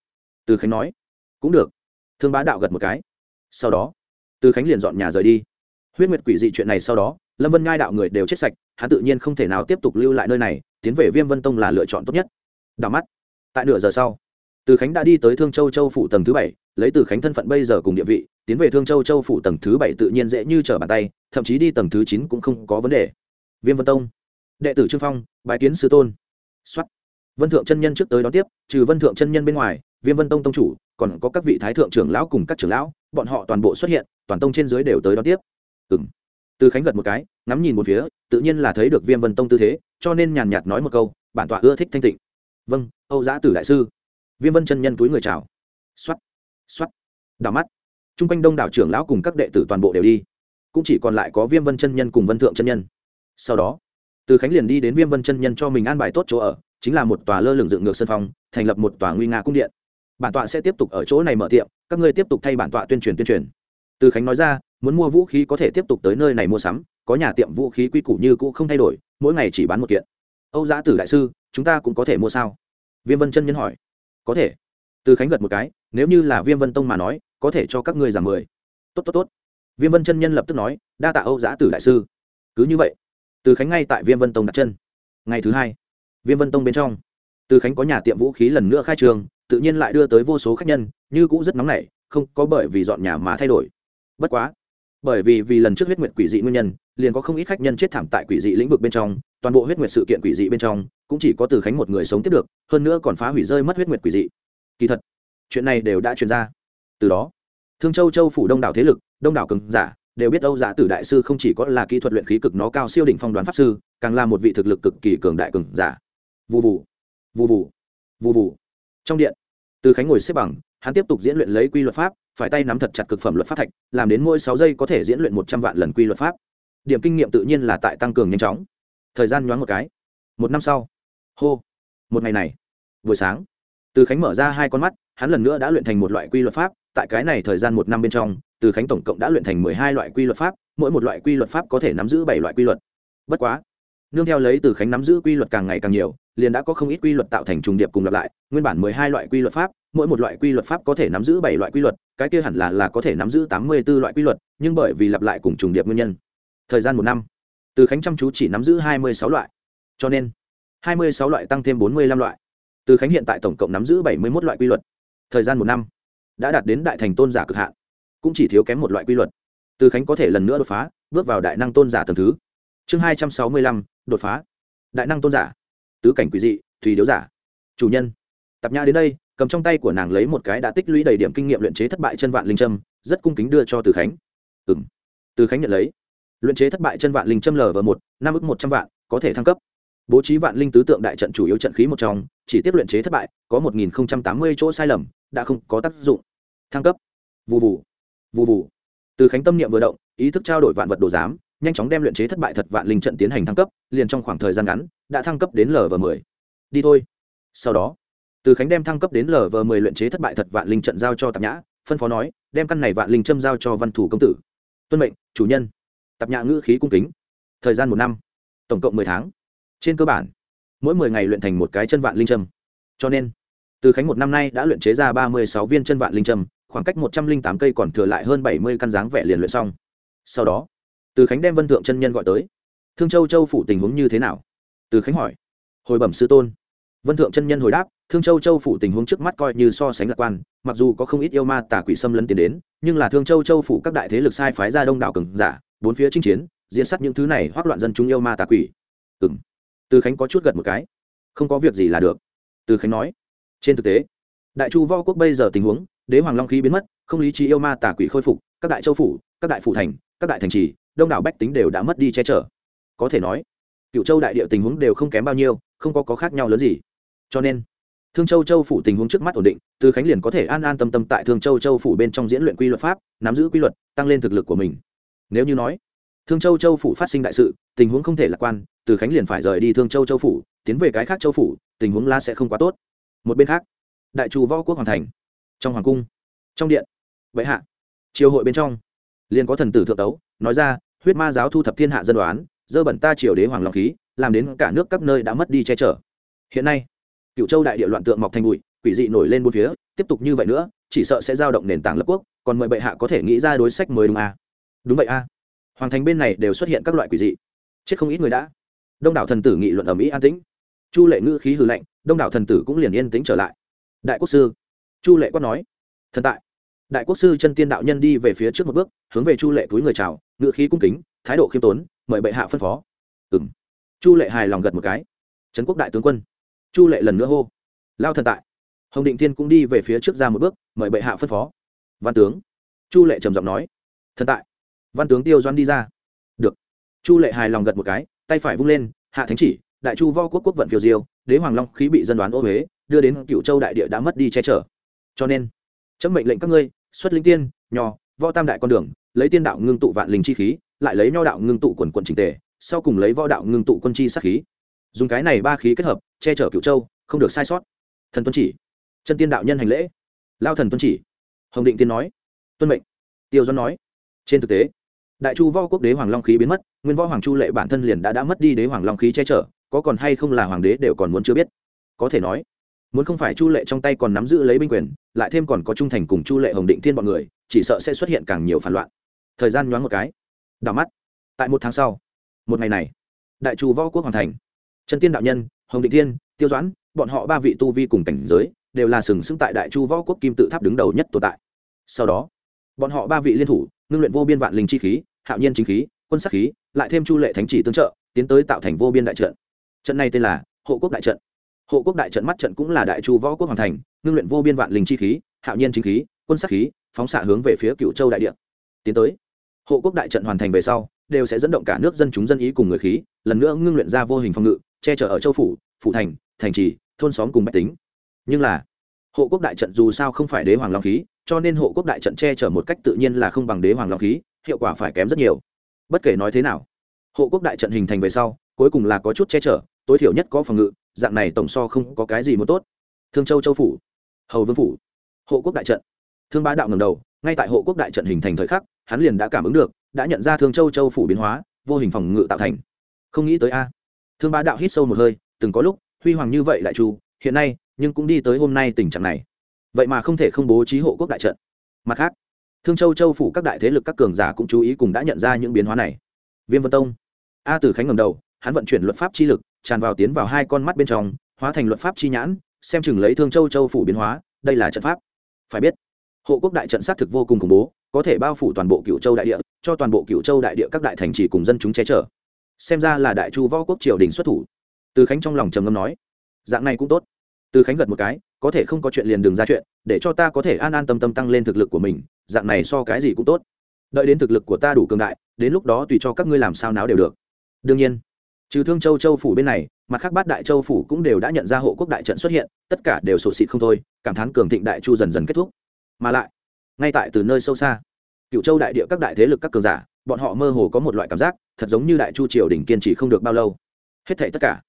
Speaker 1: Từ khánh nói. Cũng được. Thương bá đạo gật một cái. Sau đó, từ khánh liền dọn nhà rời đi. Huyết nguyệt quỷ dị chuyện này sau đó, lâm vân ngai đạo người đều chết sạch, hắn tự nhiên không thể nào tiếp tục lưu lại nơi này, tiến về viêm vân tông là lựa chọn tốt nhất. Đào mắt. Tại nửa giờ sau từ khánh đã đi tới thương châu châu phủ tầng thứ bảy, lấy từ khánh thân phận bây giờ cùng địa vị, tiến về thương châu châu phủ tầng thứ bảy tự nhiên dễ như trở bàn tay, thậm chí đi tầng thứ chín cũng không có vấn đề. Viêm vân tông. Đệ tử trương phong, bái kiến sư tôn. Xuất vân thượng chân nhân trước tới đón tiếp, trừ vân thượng chân nhân bên ngoài, viêm vân tông tông chủ, còn có các vị thái thượng trưởng lão cùng các trưởng lão, bọn họ toàn bộ xuất hiện, toàn tông trên dưới đều tới đón tiếp. Ừng từ khánh gật một cái, ngắm nhìn một phía, tự nhiên là thấy được viêm vân tông tư thế, cho nên nhàn nhạt nói một câu, bản tọa ưa thích thanh tịnh. Vâng âu giã tử đại sư viêm vân chân nhân túi người chào. X o á t x o á t đảo mắt. T r u n g quanh đông đảo trưởng lão cùng các đệ tử toàn bộ đều đi. Cũng chỉ còn lại có viêm vân chân nhân cùng vân thượng chân nhân. Sau đó, từ khánh liền đi đến viêm vân chân nhân cho mình an bài tốt chỗ ở, chính là một tòa lơ lửng dựng ngược sân phong, thành lập một tòa nguy nga cung điện. Bản tọa sẽ tiếp tục ở chỗ này mở tiệm, các ngươi tiếp tục thay bản tọa tuyên truyền tuyên truyền. Từ khánh nói ra, muốn mua vũ khí có thể tiếp tục tới nơi này mua sắm, có nhà tiệm vũ khí quy củ như cũ không thay đổi, mỗi ngày chỉ bán một kiện. Âu giã tử đại sư, chúng ta cũng có thể mua sao? Viêm vân chân nhân hỏi có thể. Từ khánh gật một cái, nếu như là viêm vân tông mà nói, có thể cho các ngươi giảm mười. Tốt tốt tốt. Viêm vân chân nhân lập tức nói, đa tạ âu giã tử đại sư. Cứ như vậy, từ khánh ngay tại viêm vân tông đặt chân. Ngày thứ hai, viêm vân tông bên trong, từ khánh có nhà tiệm vũ khí lần nữa khai trường, tự nhiên lại đưa tới vô số khách nhân, như cũ rất nóng nảy, không có bởi vì dọn nhà mà thay đổi. Bất quá bởi vì vì lần trước huyết nguyệt quỷ dị nguyên nhân, liền có không ít khách nhân chết thảm tại quỷ dị lĩnh vực bên trong, toàn bộ huyết nguyệt sự kiện quỷ dị bên trong, cũng chỉ có từ khánh một người sống tiếp được, hơn nữa còn phá hủy rơi mất huyết nguyệt quỷ dị. Kỳ thật, chuyện này đều đã truyền ra. Từ đó, thương châu châu phủ đông đảo thế lực, đông đảo cường giả, đều biết âu giả tử đại sư không chỉ có là kỹ thuật luyện khí cực nó cao siêu đỉnh phong đoán pháp sư, càng là một vị thực lực cực kỳ cường đại cường giả. Vụ vụ vụ vụ vụ vụ trong điện, từ khánh ngồi xếp bằng, hắn tiếp tục diễn luyện lấy quy luật pháp phải tay nắm thật chặt cực phẩm luật pháp thạch, làm đến mỗi sáu giây có thể diễn luyện một trăm vạn lần quy luật pháp. Điểm kinh nghiệm tự nhiên là tại tăng cường nhanh chóng. Thời gian nhoáng một cái. Một năm sau. Hô. Một ngày này. Buổi sáng. Từ khánh mở ra hai con mắt, hắn lần nữa đã luyện thành một loại quy luật pháp, tại cái này thời gian một năm bên trong, từ khánh tổng cộng đã luyện thành mười hai loại quy luật pháp, mỗi một loại quy luật pháp có thể nắm giữ bảy loại quy luật. Bất quá, nương theo lấy từ khánh nắm giữ quy luật càng ngày càng nhiều, liền đã có không ít quy luật tạo thành trùng điệp cùng lặp lại, nguyên bản mười hai loại quy luật pháp mỗi một loại quy luật pháp có thể nắm giữ bảy loại quy luật, cái kia hẳn là là có thể nắm giữ tám mươi b ố loại quy luật, nhưng bởi vì lặp lại cùng trùng điệp nguyên nhân. Thời gian một năm. Từ khánh chăm chú chỉ nắm giữ hai mươi sáu loại. Cho nên, hai mươi sáu loại tăng thêm bốn mươi lăm loại. Từ khánh hiện tại tổng cộng nắm giữ bảy mươi một loại quy luật. Thời gian một năm đã đạt đến đại thành tôn giả cực hạn, cũng chỉ thiếu kém một loại quy luật. Từ khánh có thể lần nữa đột phá, bước vào đại năng tôn giả tầng thứ. Chương hai trăm sáu mươi lăm, đột phá. Đại năng tôn giả. Tứ cảnh quý dị thùy điếu giả. Chủ nhân, tập nhã đến đây cầm trong tay của nàng lấy một cái đã tích lũy đầy điểm kinh nghiệm luyện chế thất bại chân vạn linh trâm rất cung kính đưa cho từ khánh. Ừ m từ khánh nhận lấy. Luyện chế thất bại chân vạn linh châm lv một, năm ức một trăm vạn, có thể thăng cấp. Bố trí vạn linh tứ tượng đại trận chủ yếu trận khí một trong, chỉ tiếp luyện chế thất bại, có một nghìn tám mươi chỗ sai lầm, đã không có tác dụng. Thăng cấp. Vụ vụ vụ vụ từ khánh tâm niệm vừa động, ý thức trao đổi vạn vật đồ giám, nhanh chóng đem luyện chế thất bại thật vạn linh trận tiến hành thăng cấp, liền trong khoảng thời gian ngắn, đã thăng cấp đến lv mười. Đi thôi. Sau đó từ khánh đem thăng cấp đến lv mười luyện chế thất bại thật vạn linh trận giao cho tạp nhã, phân phó nói, đem căn này vạn linh châm giao cho văn thủ công tử. Tuân mệnh, chủ nhân. Tạp nhã ngữ khí cung kính. Thời gian một năm, tổng cộng mười tháng. Trên cơ bản, mỗi mười ngày luyện thành một cái chân vạn linh trâm cho nên, từ khánh một năm nay đã luyện chế ra ba mươi sáu viên chân vạn linh trâm khoảng cách một trăm linh tám cây còn thừa lại hơn bảy mươi căn dáng vẻ liền luyện xong. Sau đó, từ khánh đem vân thượng chân nhân gọi tới. Thương châu châu phủ tình huống như thế nào? Từ khánh hỏi. Hồi bẩm sư tôn vân thượng chân nhân hồi đáp thương châu châu phủ tình huống trước mắt coi như so sánh lạc quan mặc dù có không ít yêu ma tà quỷ xâm lấn tiến đến nhưng là thương châu châu phủ các đại thế lực sai phái ra đông đảo cường giả bốn phía chinh chiến diễn sát những thứ này hoác loạn dân chúng yêu ma tà quỷ. Ừ từ khánh có chút gật một cái. Không có việc gì là được. Từ khánh nói. Trên thực tế đại chu võ quốc bây giờ tình huống đế hoàng long khí biến mất không lý trí yêu ma tà quỷ khôi phục các đại châu phủ các đại phủ thành các đại thành trì đông đảo bách tính đều đã mất đi che chở. Có thể nói cựu châu đại địa tình huống đều không kém bao nhiêu không có, có khác nhau lớn gì cho nên, thương châu châu phủ tình huống trước mắt ổn định, từ khánh liền có thể an an tâm tâm tại thương châu châu phủ bên trong diễn luyện quy luật pháp, nắm giữ quy luật, tăng lên thực lực của mình. Nếu như nói, thương châu châu phủ phát sinh đại sự, tình huống không thể lạc quan, từ khánh liền phải rời đi thương châu châu phủ, tiến về cái khác châu phủ, tình huống la sẽ không quá tốt. Một bên khác, đại trù võ quốc hoàng thành. Trong hoàng cung, trong điện vậy hạ, triều hội bên trong, liền có thần tử thượng tấu, nói ra, huyết ma giáo thu thập thiên hạ dân đoán dơ bẩn ta triều đế hoàng long khí, làm đến cả nước các nơi đã mất đi che chở. Hiện nay cựu châu đại địa loạn tượng mọc thành bụi, quỷ dị nổi lên bốn phía, tiếp tục như vậy nữa, chỉ sợ sẽ giao động nền tảng lập quốc, còn mời bệ hạ có thể nghĩ ra đối sách mới đúng à? đúng vậy a à? hoàng thành bên này đều xuất hiện các loại quỷ dị. Chết không ít người đã. Đông đảo thần tử nghị luận ở mỹ an tĩnh. Chu lệ ngữ khí hư lệnh đông đảo thần tử cũng liền yên tĩnh trở lại. Đại quốc sư. Chu lệ quát nói. Thần tại. Đại quốc sư chân tiên đạo nhân đi về phía trước một bước, hướng về chu lệ túi người chào, ngữ khí cung kính, thái độ khiêm tốn, mời bệ hạ phân phó. Ừ m chu lệ hài lòng gật một cái. Trấn quốc đại tướng quân chu lệ lần nữa hô. Lao thần tại. Hồng định thiên cũng đi về phía trước ra một bước, mời bệ hạ phân phó. Văn tướng. Chu lệ trầm giọng nói. Thần tại. Văn tướng tiêu doan đi ra. Được. Chu lệ hài lòng gật một cái, tay phải vung lên, hạ thánh chỉ, đại chu vo quốc quốc vận phiêu diêu, đế hoàng long khí bị dân đoán ô huế đưa đến cựu châu đại địa đã mất đi che chở. Cho nên, chấm mệnh lệnh các ngươi, xuất linh tiên, nho, võ tam đại con đường, lấy tiên đạo ngưng tụ vạn linh chi khí, lại lấy nho đạo ngưng tụ quần quận trình tề, sau cùng lấy võ đạo ngưng tụ quân chi sát khí dùng cái này ba khí kết hợp, che chở cựu châu, không được sai sót. Thần tuân chỉ. Chân tiên đạo nhân hành lễ. Lao thần tuân chỉ. Hồng định tiên nói. Tuân mệnh. Tiêu doan nói. Trên thực tế, đại chu võ quốc đế hoàng long khí biến mất, nguyên võ hoàng chu lệ bản thân liền đã đã mất đi đế hoàng long khí che chở, có còn hay không là hoàng đế đều còn muốn chưa biết. Có thể nói, muốn không phải chu lệ trong tay còn nắm giữ lấy binh quyền, lại thêm còn có trung thành cùng chu lệ hồng định thiên bọn người, chỉ sợ sẽ xuất hiện càng nhiều phản loạn. Thời gian nhoáng một cái. Đảo mắt. Tại một tháng sau, một ngày này, đại chu võ quốc hoàn thành trần tiên đạo nhân, hồng định thiên, tiêu doãn, bọn họ ba vị tu vi cùng cảnh giới, đều là sừng sững tại đại chu võ quốc kim tự tháp đứng đầu nhất tồn tại. Sau đó, bọn họ ba vị liên thủ, ngưng luyện vô biên vạn linh chi khí, hạo nhiên chính khí, quân sắc khí, lại thêm chu lệ thánh chỉ tương trợ, tiến tới tạo thành vô biên đại trận. Trận này tên là hộ quốc đại trận. Hộ quốc đại trận mắt trận cũng là đại chu võ quốc hoàn thành, ngưng luyện vô biên vạn linh chi khí, hạo nhiên chính khí, quân sắc khí, phóng xạ hướng về phía cựu châu đại địa. Tiến tới, hộ quốc đại trận hoàn thành về sau, đều sẽ dẫn động cả nước dân chúng dân ý cùng người khí, lần nữa ngưng luyện ra vô hình phòng ngự che chở ở châu phủ phủ thành thành trì, thôn xóm cùng bách tính. Nhưng là, hộ quốc đại trận dù sao không phải đế hoàng long khí, cho nên hộ quốc đại trận che chở một cách tự nhiên là không bằng đế hoàng long khí, hiệu quả phải kém rất nhiều. Bất kể nói thế nào, hộ quốc đại trận hình thành về sau, cuối cùng là có chút che chở, tối thiểu nhất có phòng ngự, dạng này tổng so không có cái gì muốn tốt. Thương châu châu phủ, hầu vương phủ, hộ quốc đại trận. Thương bá đạo ngầm đầu, ngay tại hộ quốc đại trận hình thành thời khắc, hắn liền đã cảm ứng được, đã nhận ra thương châu châu phủ biến hóa, vô hình phòng ngự tạo thành. Không nghĩ tới a thương bá đạo hít sâu một hơi, từng có lúc, huy hoàng như vậy lại chu, hiện nay, nhưng cũng đi tới hôm nay tình trạng này. Vậy mà không thể không bố trí hộ quốc đại trận. Mặt khác, thương châu châu phủ các đại thế lực các cường giả cũng chú ý cùng đã nhận ra những biến hóa này. Viêm vân tông. A tử khánh ngầm đầu, hắn vận chuyển luật pháp chi lực, tràn vào tiến vào hai con mắt bên trong, hóa thành luật pháp chi nhãn, xem chừng lấy thương châu châu phủ biến hóa, đây là trận pháp. Phải biết, hộ quốc đại trận xác thực vô cùng khủng bố, có thể bao phủ toàn bộ cựu châu đại địa, cho toàn bộ cựu châu đại địa các đại thành trì cùng dân chúng che chở xem ra là đại chu võ quốc triều đình xuất thủ. Từ khánh trong lòng trầm ngâm nói, dạng này cũng tốt. Từ khánh gật một cái, có thể không có chuyện liền đường ra chuyện, để cho ta có thể an an tâm tâm tăng lên thực lực của mình, dạng này so cái gì cũng tốt. Đợi đến thực lực của ta đủ cường đại, đến lúc đó tùy cho các ngươi làm sao náo đều được. Đương nhiên, trừ thương châu châu phủ bên này, mặt khác bát đại châu phủ cũng đều đã nhận ra hộ quốc đại trận xuất hiện, tất cả đều sổ xịt không thôi, cảm thán cường thịnh đại chu dần dần kết thúc. Mà lại, ngay tại từ nơi sâu xa, cựu châu đại địa các đại thế lực các cường giả bọn họ mơ hồ có một loại cảm giác, thật giống như đại chu triều đình kiên trì không được bao lâu. Hết thảy tất cả,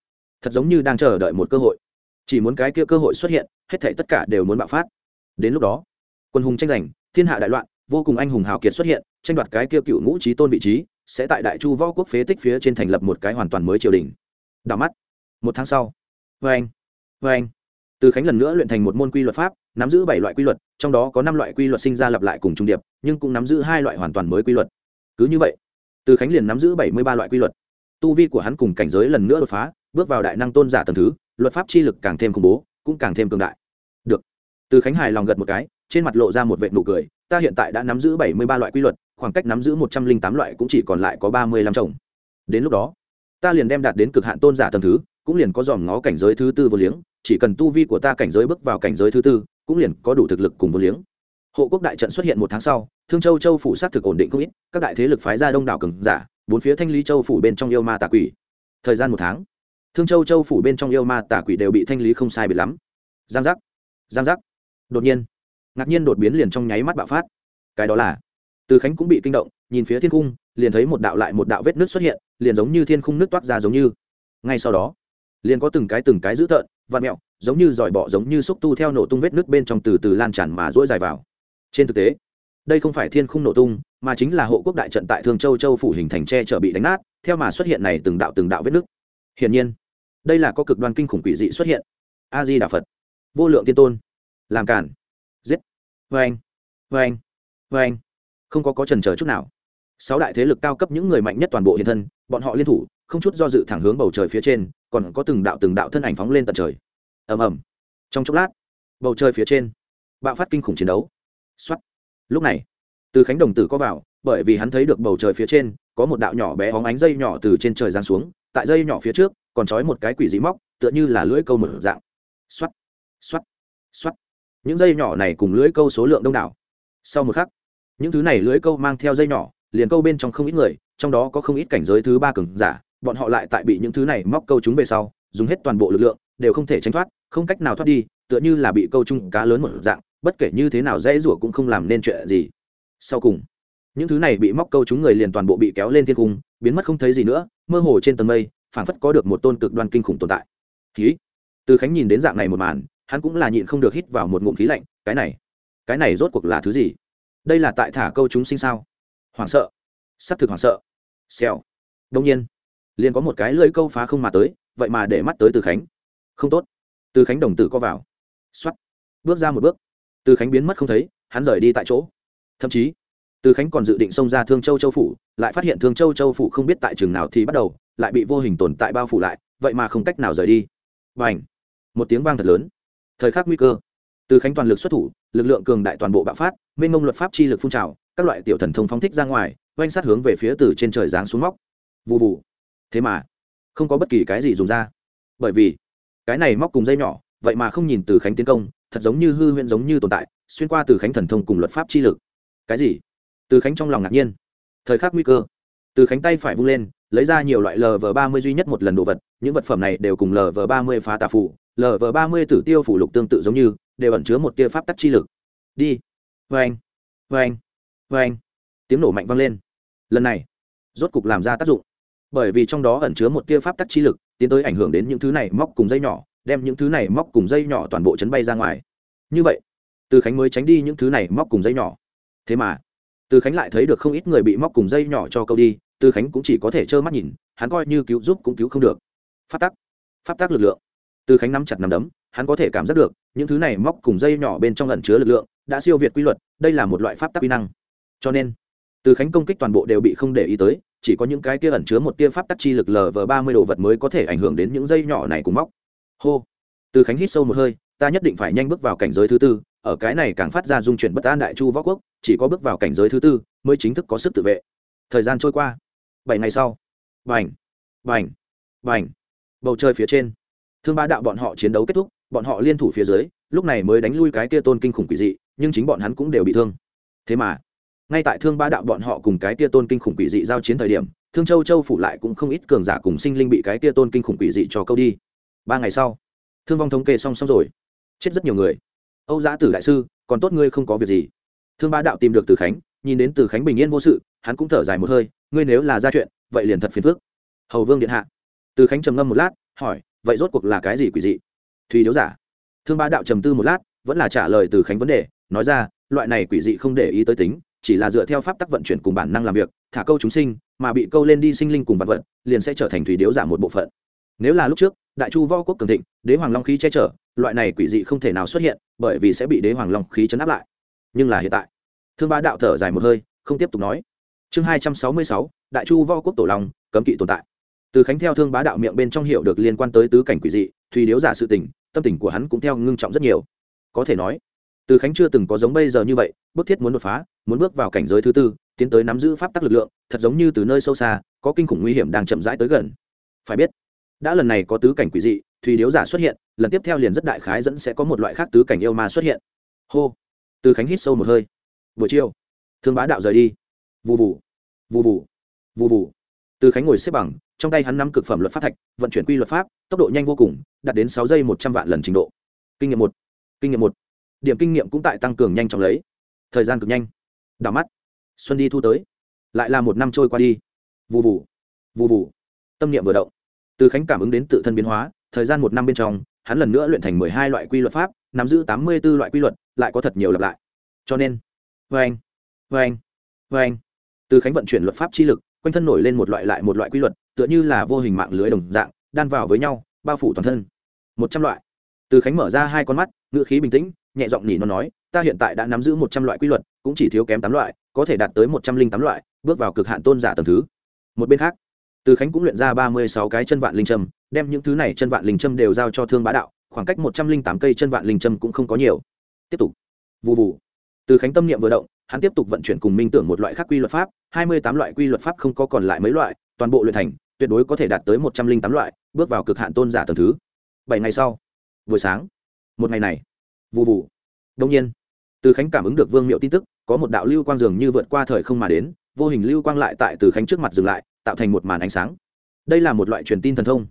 Speaker 1: thật giống như đang chờ đợi một cơ hội. Chỉ muốn cái kia cơ hội xuất hiện, hết thảy tất cả đều muốn bạo phát. Đến lúc đó, quân hùng tranh giành, thiên hạ đại loạn, vô cùng anh hùng hào kiệt xuất hiện, tranh đoạt cái kia cựu ngũ trí tôn vị trí, sẽ tại đại chu võ quốc phế tích phía trên thành lập một cái hoàn toàn mới triều đình. Đảo mắt, một tháng sau vê anh vê anh. Từ khánh lần nữa luyện thành một môn quy luật pháp, nắm giữ bảy loại quy luật, trong đó có năm loại quy luật sinh ra lặp lại cùng trung điệp, nhưng cũng nắm giữ hai loại hoàn toàn mới quy luật cứ như vậy, từ khánh liền nắm giữ bảy mươi ba loại quy luật. Tu vi của hắn cùng cảnh giới lần nữa đột phá, bước vào đại năng tôn giả tầng thứ, luật pháp chi lực càng thêm khủng bố, cũng càng thêm cường đại. Được. Từ khánh hài lòng gật một cái, trên mặt lộ ra một vệ nụ cười, ta hiện tại đã nắm giữ bảy mươi ba loại quy luật, khoảng cách nắm giữ một trăm linh tám loại cũng chỉ còn lại có ba mươi lăm chồng. Đến lúc đó, ta liền đem đạt đến cực hạn tôn giả tầng thứ, cũng liền có dòm ngó cảnh giới thứ tư vô liếng, chỉ cần tu vi của ta cảnh giới bước vào cảnh giới thứ tư, cũng liền có đủ thực lực cùng vô liếng hộ quốc đại trận xuất hiện một tháng sau, thương châu châu phủ xác thực ổn định không ít, các đại thế lực phái ra đông đảo cường giả, bốn phía thanh lý châu phủ bên trong yêu ma tà quỷ. Thời gian một tháng, thương châu châu phủ bên trong yêu ma tà quỷ đều bị thanh lý không sai biệt lắm. Giang giác giang giác. Đột nhiên, ngạc nhiên đột biến liền trong nháy mắt bạo phát. Cái đó là, từ khánh cũng bị kinh động, nhìn phía thiên cung, liền thấy một đạo lại một đạo vết nước xuất hiện, liền giống như thiên khung nước toát ra giống như. Ngay sau đó, liền có từng cái từng cái dữ tợn vạt mẹo, giống như giỏi bọ giống như xúc tu theo nổ tung vết nước bên trong từ từ lan tràn mà rỗi dài vào trên thực tế, đây không phải thiên khung nổ tung, mà chính là hộ quốc đại trận tại thương châu châu phủ hình thành tre trở bị đánh nát, theo mà xuất hiện này từng đạo từng đạo vết nứt. Hiển nhiên, đây là có cực đoan kinh khủng quỷ dị xuất hiện. A di đà phật, vô lượng tiên tôn, làm cản giết vê anh vê anh vê anh không có có trần trờ chút nào. Sáu đại thế lực cao cấp những người mạnh nhất toàn bộ hiện thân, bọn họ liên thủ, không chút do dự thẳng hướng bầu trời phía trên, còn có từng đạo từng đạo thân ảnh phóng lên tận trời. Ầm ầm. Trong chốc lát, bầu trời phía trên, bạo phát kinh khủng chiến đấu. Soát. lúc này, từ khánh đồng tử có vào, bởi vì hắn thấy được bầu trời phía trên, có một đạo nhỏ bé hóng ánh dây nhỏ từ trên trời giáng xuống, tại dây nhỏ phía trước, còn trói một cái quỷ dị móc, tựa như là lưỡi câu mở dạng Soát. Soát. Soát. những dây nhỏ này cùng lưỡi câu số lượng đông đảo sau một khắc, những thứ này lưỡi câu mang theo dây nhỏ, liền câu bên trong không ít người, trong đó có không ít cảnh giới thứ ba cường giả, bọn họ lại tại bị những thứ này móc câu chúng về sau, dùng hết toàn bộ lực lượng, đều không thể tránh thoát, không cách nào thoát đi, tựa như là bị câu chung cá lớn một dạng bất kể như thế nào dễ rủa cũng không làm nên chuyện gì. Sau cùng, những thứ này bị móc câu chúng người liền toàn bộ bị kéo lên thiên cung, biến mất không thấy gì nữa, mơ hồ trên tầng mây, phảng phất có được một tôn cực đoan kinh khủng tồn tại. Khí. Từ khánh nhìn đến dạng này một màn, hắn cũng là nhịn không được hít vào một ngụm khí lạnh, cái này cái này rốt cuộc là thứ gì? Đây là tại thả câu chúng sinh sao? Hoảng sợ. S ắ c thực hoảng sợ. Xèo. Đông nhiên, liền có một cái lưỡi câu phá không mà tới, vậy mà để mắt tới từ khánh. Không tốt. Từ khánh đồng tử co vào. X o á t bước ra một bước từ khánh biến mất không thấy, hắn rời đi tại chỗ. Thậm chí, từ khánh còn dự định xông ra thương châu châu phủ, lại phát hiện thương châu châu phủ không biết tại trường nào thì bắt đầu, lại bị vô hình tồn tại bao phủ lại, vậy mà không cách nào rời đi. Và ảnh một tiếng vang thật lớn. Thời khắc nguy cơ, từ khánh toàn lực xuất thủ, lực lượng cường đại toàn bộ bạo phát minh mông luật pháp chi lực phun trào, các loại tiểu thần thông phóng thích ra ngoài, oanh sát hướng về phía từ trên trời giáng xuống móc. Vụ vụ thế mà, không có bất kỳ cái gì dùng ra. Bởi vì, cái này móc cùng dây nhỏ, vậy mà không nhìn từ khánh tiến công thật giống như hư huyễn giống như tồn tại, xuyên qua từ khánh thần thông cùng luật pháp chi lực. Cái gì? Từ khánh trong lòng ngạc nhiên. Thời khắc nguy cơ. Từ khánh tay phải vung lên, lấy ra nhiều loại lv ba mươi duy nhất một lần đồ vật, những vật phẩm này đều cùng lv ba mươi phá tà phủ lv ba mươi tử tiêu phủ lục tương tự giống như, đều ẩn chứa một tia pháp tắc chi lực. Đi. Vê anh vê anh vê anh tiếng nổ mạnh vang lên. Lần này, rốt cục làm ra tác dụng. Bởi vì trong đó ẩn chứa một tia pháp tắc chi lực, tiến tới ảnh hưởng đến những thứ này móc cùng dây nhỏ đem những thứ này móc cùng dây nhỏ toàn bộ chấn bay ra ngoài. Như vậy, từ khánh mới tránh đi những thứ này móc cùng dây nhỏ. Thế mà, từ khánh lại thấy được không ít người bị móc cùng dây nhỏ cho câu đi, từ khánh cũng chỉ có thể trơ mắt nhìn, hắn coi như cứu giúp cũng cứu không được. Pháp tắc pháp tắc lực lượng. Từ khánh nắm chặt nắm đấm, hắn có thể cảm giác được, những thứ này móc cùng dây nhỏ bên trong ẩn chứa lực lượng, đã siêu việt quy luật, đây là một loại pháp tắc quy năng. Cho nên, từ khánh công kích toàn bộ đều bị không để ý tới, chỉ có những cái kia ẩn chứa một tia pháp tắc chi lực lờ vờ ba mươi đồ vật mới có thể ảnh hưởng đến những dây nhỏ này cùng móc hô. Từ khánh hít sâu một hơi, ta nhất định phải nhanh bước vào cảnh giới thứ tư, ở cái này càng phát ra dung chuyển bất an đại chu võ quốc, chỉ có bước vào cảnh giới thứ tư mới chính thức có sức tự vệ. Thời gian trôi qua. Bảy ngày sau. Vành vành vành bầu trời phía trên. Thương ba đạo bọn họ chiến đấu kết thúc, bọn họ liên thủ phía dưới, lúc này mới đánh lui cái kia tôn kinh khủng quỷ dị, nhưng chính bọn hắn cũng đều bị thương. Thế mà, ngay tại thương ba đạo bọn họ cùng cái kia tôn kinh khủng quỷ dị giao chiến thời điểm, thương châu châu phủ lại cũng không ít cường giả cùng sinh linh bị cái kia tôn kinh khủng quỷ dị cho câu đi ba ngày sau, thương vong thống kê song song rồi. Chết rất nhiều người. Âu giã tử đại sư, còn tốt ngươi không có việc gì. Thương ba đạo tìm được từ khánh, nhìn đến từ khánh bình yên vô sự, hắn cũng thở dài một hơi, ngươi nếu là ra chuyện, vậy liền thật phiền phức. Hầu vương điện hạ. Từ khánh trầm ngâm một lát, hỏi, vậy rốt cuộc là cái gì quỷ dị? Thùy điếu giả. Thương ba đạo trầm tư một lát, vẫn là trả lời từ khánh vấn đề, nói ra, loại này quỷ dị không để ý tới tính, chỉ là dựa theo pháp tắc vận chuyển cùng bản năng làm việc, thả câu chúng sinh, mà bị câu lên đi sinh linh cùng vật vật, liền sẽ trở thành thủy điếu giả một bộ phận nếu là lúc trước, đại chu võ quốc cường thịnh, đế hoàng long khí che chở, loại này quỷ dị không thể nào xuất hiện, bởi vì sẽ bị đế hoàng long khí chấn áp lại. Nhưng là hiện tại, thương ba đạo thở dài một hơi, không tiếp tục nói. Chương hai trăm sáu mươi sáu, đại chu võ quốc tổ long, cấm kỵ tồn tại. Từ khánh theo thương bá đạo miệng bên trong hiểu được liên quan tới tứ cảnh quỷ dị, thùy điếu giả sự tình, tâm tình của hắn cũng theo ngưng trọng rất nhiều. Có thể nói, từ khánh chưa từng có giống bây giờ như vậy, bức thiết muốn đột phá, muốn bước vào cảnh giới thứ tư, tiến tới nắm giữ pháp tắc lực lượng, thật giống như từ nơi sâu xa, có kinh khủng nguy hiểm đang chậm rãi tới gần. Phải biết đã lần này có tứ cảnh quỷ dị thùy điếu giả xuất hiện, lần tiếp theo liền rất đại khái dẫn sẽ có một loại khác tứ cảnh yêu ma xuất hiện. Hô. Từ khánh hít sâu một hơi. Buổi chiều, thương bá đạo rời đi. Vụ vụ vụ vụ vụ vụ từ khánh ngồi xếp bằng, trong tay hắn nắm cực phẩm luật pháp thạch, vận chuyển quy luật pháp, tốc độ nhanh vô cùng, đạt đến sáu giây một trăm vạn lần trình độ. Kinh nghiệm một. Kinh nghiệm một. Điểm kinh nghiệm cũng tại tăng cường nhanh chóng lấy. Thời gian cực nhanh. Đảo mắt. Xuân đi thu tới. Lại là một năm trôi qua đi. Vụ vụ vụ vụ tâm niệm vừa động từ khánh cảm ứng đến tự thân biến hóa, thời gian một năm bên trong, hắn lần nữa luyện thành mười hai loại quy luật pháp, nắm giữ tám mươi b ố loại quy luật, lại có thật nhiều lặp lại. Cho nên vê anh vê anh vê anh từ khánh vận chuyển luật pháp chi lực, quanh thân nổi lên một loại lại một loại quy luật, tựa như là vô hình mạng lưới đồng dạng, đan vào với nhau, bao phủ toàn thân. Một trăm loại. Từ khánh mở ra hai con mắt ngựa khí bình tĩnh, nhẹ giọng nhỉ nó nói, ta hiện tại đã nắm giữ một trăm loại quy luật, cũng chỉ thiếu kém tám loại, có thể đạt tới một trăm linh tám loại, bước vào cực hạn tôn giả tầm thứ. Một bên khác từ khánh cũng luyện ra ba mươi sáu cái chân vạn linh trâm đem những thứ này chân vạn linh trâm đều giao cho thương bá đạo, khoảng cách một trăm linh tám cây chân vạn linh trâm cũng không có nhiều. Tiếp tục. Vụ vụ từ khánh tâm niệm vừa động, hắn tiếp tục vận chuyển cùng minh tưởng một loại khác quy luật pháp, hai mươi tám loại quy luật pháp không có còn lại mấy loại, toàn bộ luyện thành, tuyệt đối có thể đạt tới một trăm linh tám loại, bước vào cực hạn tôn giả tầm thứ. Bảy ngày sau. Buổi sáng. Một ngày này. Vụ vụ đông nhiên, từ khánh cảm ứng được vương miệu tin tức, có một đạo lưu quang dường như vượt qua thời không mà đến, vô hình lưu quang lại tại từ khánh trước mặt dừng lại tạo thành một màn ánh sáng. Đây là một loại truyền tin thần thông.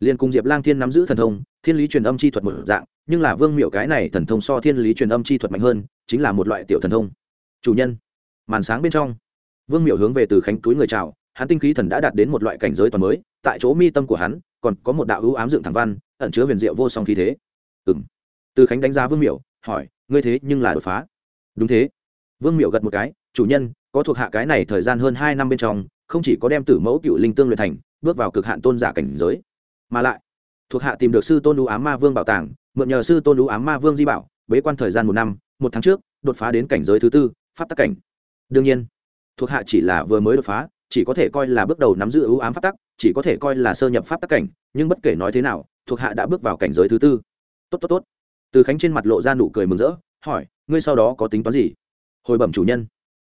Speaker 1: Liên cùng diệp lang thiên nắm giữ thần thông, thiên lý truyền âm chi thuật một dạng, nhưng là vương miệu cái này thần thông so thiên lý truyền âm chi thuật mạnh hơn, chính là một loại tiểu thần thông. Chủ nhân, màn sáng bên trong, vương miệu hướng về từ khánh túi người chào, hắn tinh khí thần đã đạt đến một loại cảnh giới toàn mới, tại chỗ mi tâm của hắn, còn có một đạo ưu ám dựng thẳng văn, ẩn chứa huyền diệu vô song khí thế. Ừ m từ khánh đánh giá vương miệu hỏi, ngươi thế nhưng là đột phá? Đúng thế. Vương miệu gật một cái, chủ nhân, có thuộc hạ cái này thời gian hơn hai năm bên trong không chỉ có đem tử mẫu cựu linh tương luyện thành, bước vào cực hạn tôn giả cảnh giới, mà lại thuộc hạ tìm được sư tôn đũ ám ma vương bảo tàng, mượn nhờ sư tôn đũ ám ma vương di bảo, bế quan thời gian một năm, một tháng trước, đột phá đến cảnh giới thứ tư, pháp tắc cảnh. Đương nhiên, thuộc hạ chỉ là vừa mới đột phá, chỉ có thể coi là bước đầu nắm giữ ưu ám pháp tắc, chỉ có thể coi là sơ nhập pháp tắc cảnh, nhưng bất kể nói thế nào, thuộc hạ đã bước vào cảnh giới thứ tư. Tốt tốt tốt. Từ khánh trên mặt lộ ra nụ cười mừng rỡ, hỏi, ngươi sau đó có tính toán gì? Hồi bẩm chủ nhân.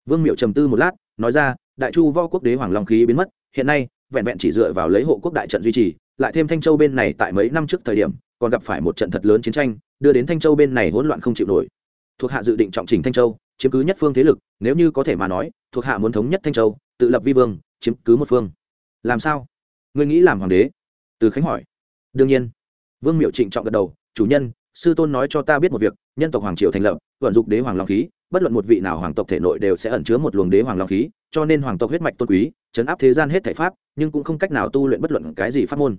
Speaker 1: Vương miệu trầm tư một lát, nói ra đại chu vo quốc đế hoàng long khí biến mất, hiện nay, vẹn vẹn chỉ dựa vào lấy hộ quốc đại trận duy trì, lại thêm thanh châu bên này tại mấy năm trước thời điểm, còn gặp phải một trận thật lớn chiến tranh, đưa đến thanh châu bên này hỗn loạn không chịu nổi. Thuộc hạ dự định trọng trình thanh châu, chiếm cứ nhất phương thế lực, nếu như có thể mà nói, thuộc hạ muốn thống nhất thanh châu, tự lập vi vương, chiếm cứ một phương. Làm sao? Ngươi nghĩ làm hoàng đế? Từ khánh hỏi. Đương nhiên. Vương miệu trịnh trọng gật đầu, chủ nhân, sư tôn nói cho ta biết một việc, nhân tộc hoàng triều thành lập, vận dụng đế hoàng long khí bất luận một vị nào hoàng tộc thể nội đều sẽ ẩn chứa một luồng đế hoàng long khí, cho nên hoàng tộc huyết mạch tôn quý, chấn áp thế gian hết thể pháp, nhưng cũng không cách nào tu luyện bất luận cái gì pháp môn.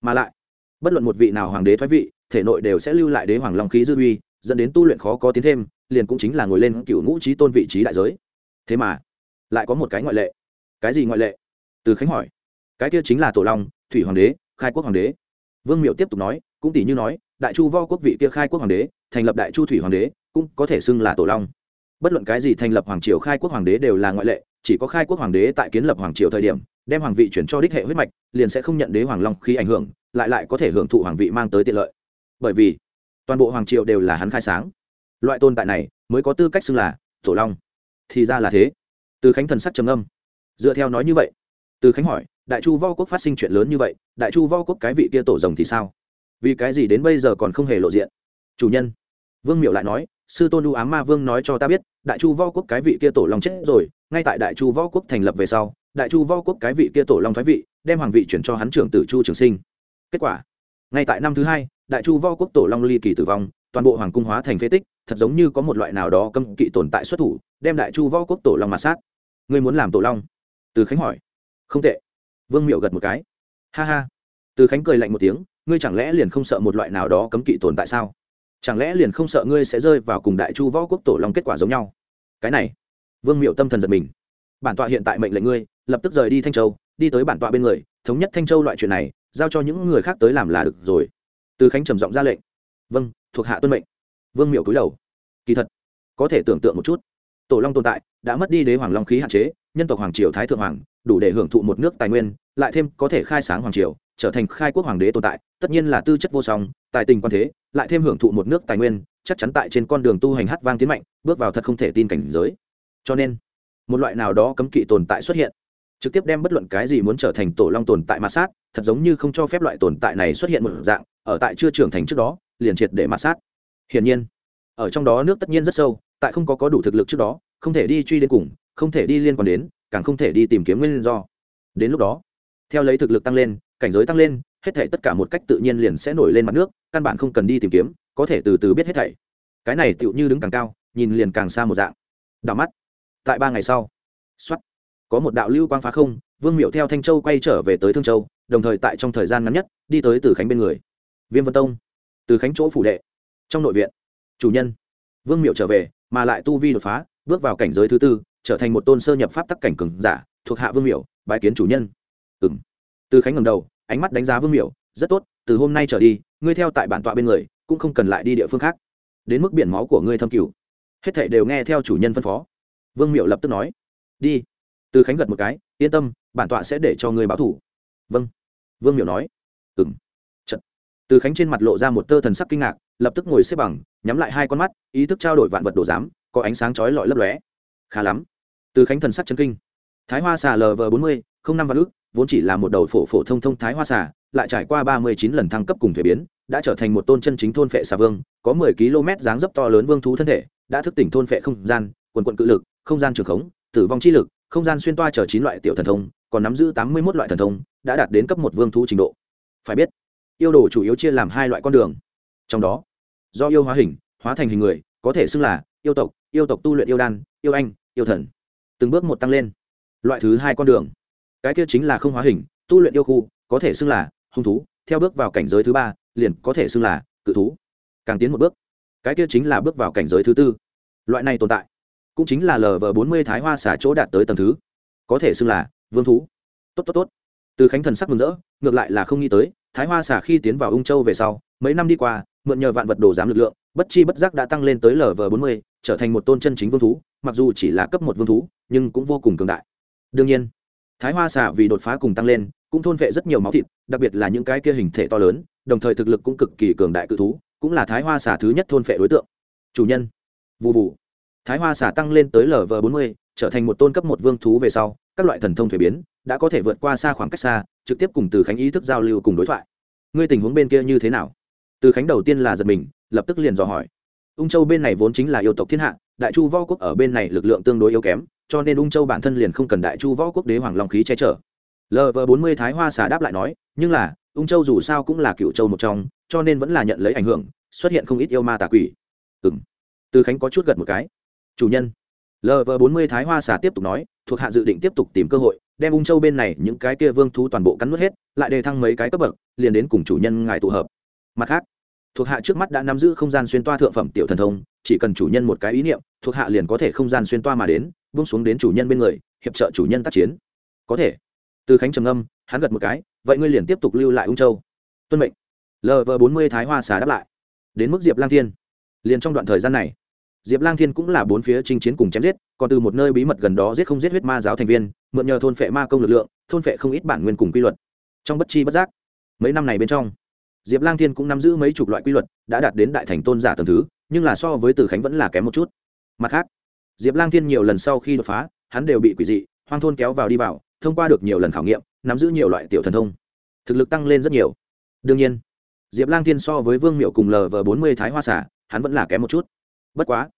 Speaker 1: Mà lại, bất luận một vị nào hoàng đế thoái vị, thể nội đều sẽ lưu lại đế hoàng long khí dư uy, dẫn đến tu luyện khó có tiến thêm, liền cũng chính là ngồi lên cựu ngũ trí tôn vị trí đại giới. Thế mà, lại có một cái ngoại lệ. Cái gì ngoại lệ? Từ khánh hỏi. Cái kia chính là tổ long, thủy hoàng đế, khai quốc hoàng đế. Vương miệu tiếp tục nói, cũng tỷ như nói, đại chu vo quốc vị kia khai quốc hoàng đế, thành lập đại chu thủy hoàng đế, cũng có thể xưng là tổ long bất luận cái gì thành lập hoàng triều, khai quốc hoàng đế đều là ngoại lệ, chỉ có khai quốc hoàng đế tại kiến lập hoàng triều thời điểm, đem hoàng vị chuyển cho đích hệ huyết mạch, liền sẽ không nhận đế hoàng long khi ảnh hưởng, lại lại có thể hưởng thụ hoàng vị mang tới tiện lợi. Bởi vì, toàn bộ hoàng triều đều là hắn khai sáng. Loại tồn tại này mới có tư cách xưng là tổ long. Thì ra là thế. Từ khánh thần sắc trầm âm dựa theo nói như vậy, từ khánh hỏi, đại chu vo quốc phát sinh chuyện lớn như vậy, đại chu vo quốc cái vị kia tổ rồng thì sao? Vì cái gì đến bây giờ còn không hề lộ diện? Chủ nhân, vương miệu lại nói sư tôn u ám ma vương nói cho ta biết, đại chu võ quốc cái vị kia tổ long chết rồi, ngay tại đại chu võ quốc thành lập về sau, đại chu võ quốc cái vị kia tổ long thái vị, đem hoàng vị chuyển cho hắn trưởng tử chu trường sinh. Kết quả, ngay tại năm thứ hai, đại chu võ quốc tổ long ly kỳ tử vong, toàn bộ hoàng cung hóa thành phế tích, thật giống như có một loại nào đó cấm kỵ tồn tại xuất thủ, đem đại chu võ quốc tổ long mặt sát. Ngươi muốn làm tổ long? Từ khánh hỏi. Không tệ. Vương miệu gật một cái. Ha ha. Từ khánh cười lạnh một tiếng. Ngươi chẳng lẽ liền không sợ một loại nào đó cấm kỵ tồn tại sao? Chẳng lẽ liền không sợ ngươi sẽ rơi vào cùng đại chu võ quốc tổ long kết quả giống nhau? Cái này, vương miệu tâm thần giật mình. Bản tọa hiện tại mệnh lệnh ngươi, lập tức rời đi thanh châu, đi tới bản tọa bên người, thống nhất thanh châu loại chuyện này, giao cho những người khác tới làm là được rồi. Từ khánh trầm giọng ra lệnh. Vâng thuộc hạ tuân mệnh. Vương miệu cúi đầu. Kỳ thật, có thể tưởng tượng một chút, tổ long tồn tại, đã mất đi đế hoàng long khí hạn chế, nhân tộc hoàng triều thái thượng hoàng, đủ để hưởng thụ một nước tài nguyên, lại thêm có thể khai sáng hoàng triều trở thành khai quốc hoàng đế tồn tại, tất nhiên là tư chất vô song, tài tình quan thế, lại thêm hưởng thụ một nước tài nguyên, chắc chắn tại trên con đường tu hành hát vang tiến mạnh, bước vào thật không thể tin cảnh giới. Cho nên, một loại nào đó cấm kỵ tồn tại xuất hiện, trực tiếp đem bất luận cái gì muốn trở thành tổ long tồn tại mạt sát, thật giống như không cho phép loại tồn tại này xuất hiện một dạng, ở tại chưa trưởng thành trước đó, liền triệt để mạt sát. Hiển nhiên, ở trong đó nước tất nhiên rất sâu, tại không có có đủ thực lực trước đó, không thể đi truy đến cùng, không thể đi liên quan đến, càng không thể đi tìm kiếm nguyên do. Đến lúc đó, theo lấy thực lực tăng lên cảnh giới tăng lên, hết thảy tất cả một cách tự nhiên liền sẽ nổi lên mặt nước, căn bản không cần đi tìm kiếm, có thể từ từ biết hết thảy. Cái này tựu như đứng càng cao, nhìn liền càng xa một dạng. Đảo mắt. Tại ba ngày sau xuất có một đạo lưu quang phá không, vương miệu theo thanh châu quay trở về tới thương châu, đồng thời tại trong thời gian ngắn nhất, đi tới từ khánh bên người. Viêm vân tông. Từ khánh chỗ phủ đệ. Trong nội viện, chủ nhân. Vương miệu trở về, mà lại tu vi đột phá, bước vào cảnh giới thứ tư, trở thành một tôn sơ nhập pháp tắc cảnh cường giả, thuộc hạ vương miệu bái kiến chủ nhân. Ừng từ khánh ngầm đầu, ánh mắt đánh giá vương miệu rất tốt, từ hôm nay trở đi, ngươi theo tại bản tọa bên người, cũng không cần lại đi địa phương khác. Đến mức biển máu của ngươi thâm cửu hết thảy đều nghe theo chủ nhân phân phó. Vương miệu lập tức nói, đi. Từ khánh gật một cái, yên tâm, bản tọa sẽ để cho ngươi báo thủ. Vâng. Vương miệu nói ừng trận từ khánh trên mặt lộ ra một tơ thần sắc kinh ngạc, lập tức ngồi xếp bằng, nhắm lại hai con mắt, ý thức trao đổi vạn vật đồ giám, có ánh sáng chói lọi lấp lóe. Khá lắm. Từ khánh thần sắc chân kinh. Thái hoa xà lv bốn mươi, không năm vạn ước vốn chỉ là một đầu phổ phổ thông thông thái hoa xà, lại trải qua ba mươi chín lần thăng cấp cùng thể biến, đã trở thành một tôn chân chính thôn phệ xà vương, có mười km dáng dấp to lớn vương thú thân thể, đã thức tỉnh thôn phệ không gian, quần quận cự lực, không gian trường khống, tử vong chi lực, không gian xuyên toa chở chín loại tiểu thần thông, còn nắm giữ tám mươi một loại thần thông, đã đạt đến cấp một vương thú trình độ. Phải biết, yêu đồ chủ yếu chia làm hai loại con đường. Trong đó, do yêu hóa hình, hóa thành hình người, có thể xưng là yêu tộc yêu tộc tu luyện yêu đan, yêu anh, yêu thần. Từng bước một tăng lên. Loại thứ hai con đường cái kia chính là không hóa hình, tu luyện yêu khu, có thể xưng là hung thú, theo bước vào cảnh giới thứ ba, liền có thể xưng là cự thú. Càng tiến một bước, cái kia chính là bước vào cảnh giới thứ tư. Loại này tồn tại, cũng chính là lv bốn mươi thái hoa xả chỗ đạt tới tầng thứ, có thể xưng là vương thú. Tốt tốt tốt. Từ khánh thần sắc mừng rỡ, ngược lại là không nghĩ tới, thái hoa xả khi tiến vào ung châu về sau, mấy năm đi qua, mượn nhờ vạn vật đồ giám lực lượng, bất chi bất giác đã tăng lên tới lv bốn mươi, trở thành một tôn chân chính vương thú, mặc dù chỉ là cấp một vương thú, nhưng cũng vô cùng cường đại. Đương nhiên thái hoa xả vì đột phá cùng tăng lên, cũng thôn vệ rất nhiều máu thịt, đặc biệt là những cái kia hình thể to lớn, đồng thời thực lực cũng cực kỳ cường đại cự thú, cũng là thái hoa xả thứ nhất thôn vệ đối tượng. Chủ nhân. Vụ vụ thái hoa xả tăng lên tới lv bốn mươi, trở thành một tôn cấp một vương thú về sau, các loại thần thông thuế biến, đã có thể vượt qua xa khoảng cách xa, trực tiếp cùng từ khánh ý thức giao lưu cùng đối thoại. Ngươi tình huống bên kia như thế nào? Từ khánh đầu tiên là giật mình, lập tức liền dò hỏi ung châu bên này vốn chính là yêu tộc thiên hạ, đại chu võ quốc ở bên này lực lượng tương đối yếu kém, cho nên ung châu bản thân liền không cần đại chu võ quốc đế hoàng long khí che chở. Lv bốn mươi thái hoa xà đáp lại nói, nhưng là, ung châu dù sao cũng là cựu châu một trong, cho nên vẫn là nhận lấy ảnh hưởng, xuất hiện không ít yêu ma tà quỷ. Ừ m từ khánh có chút gật một cái. Chủ nhân. Lv bốn mươi thái hoa xà tiếp tục nói, thuộc hạ dự định tiếp tục tìm cơ hội, đem ung châu bên này những cái kia vương thú toàn bộ cắn nuốt hết, lại đề thăng mấy cái cấp bậc, liền đến cùng chủ nhân ngài tụ hợp. Mặt khác thuộc hạ trước mắt đã nắm giữ không gian xuyên toa thượng phẩm tiểu thần thông, chỉ cần chủ nhân một cái ý niệm, thuộc hạ liền có thể không gian xuyên toa mà đến vung xuống đến chủ nhân bên người, hiệp trợ chủ nhân tác chiến. Có thể. Từ khánh trầm âm hắn gật một cái, vậy ngươi liền tiếp tục lưu lại ung châu. Tuân mệnh. Lv bốn mươi thái hoa xà đáp lại. Đến mức diệp lang thiên. Liền trong đoạn thời gian này, diệp lang thiên cũng là bốn phía chinh chiến cùng chém giết, còn từ một nơi bí mật gần đó giết không giết huyết ma giáo thành viên, mượn nhờ thôn phệ ma công lực lượng, thôn phệ không ít bản nguyên cùng quy luật. Trong bất chi bất giác, mấy năm này bên trong diệp lang thiên cũng nắm giữ mấy chục loại quy luật, đã đạt đến đại thành tôn giả tầm thứ, nhưng là so với từ khánh vẫn là kém một chút. Mặt khác, diệp lang thiên nhiều lần sau khi đột phá, hắn đều bị quỷ dị, hoang thôn kéo vào đi vào, thông qua được nhiều lần khảo nghiệm, nắm giữ nhiều loại tiểu thần thông. Thực lực tăng lên rất nhiều. Đương nhiên, diệp lang thiên so với vương miệu cùng lv bốn mươi thái hoa xả hắn vẫn là kém một chút. Bất quá,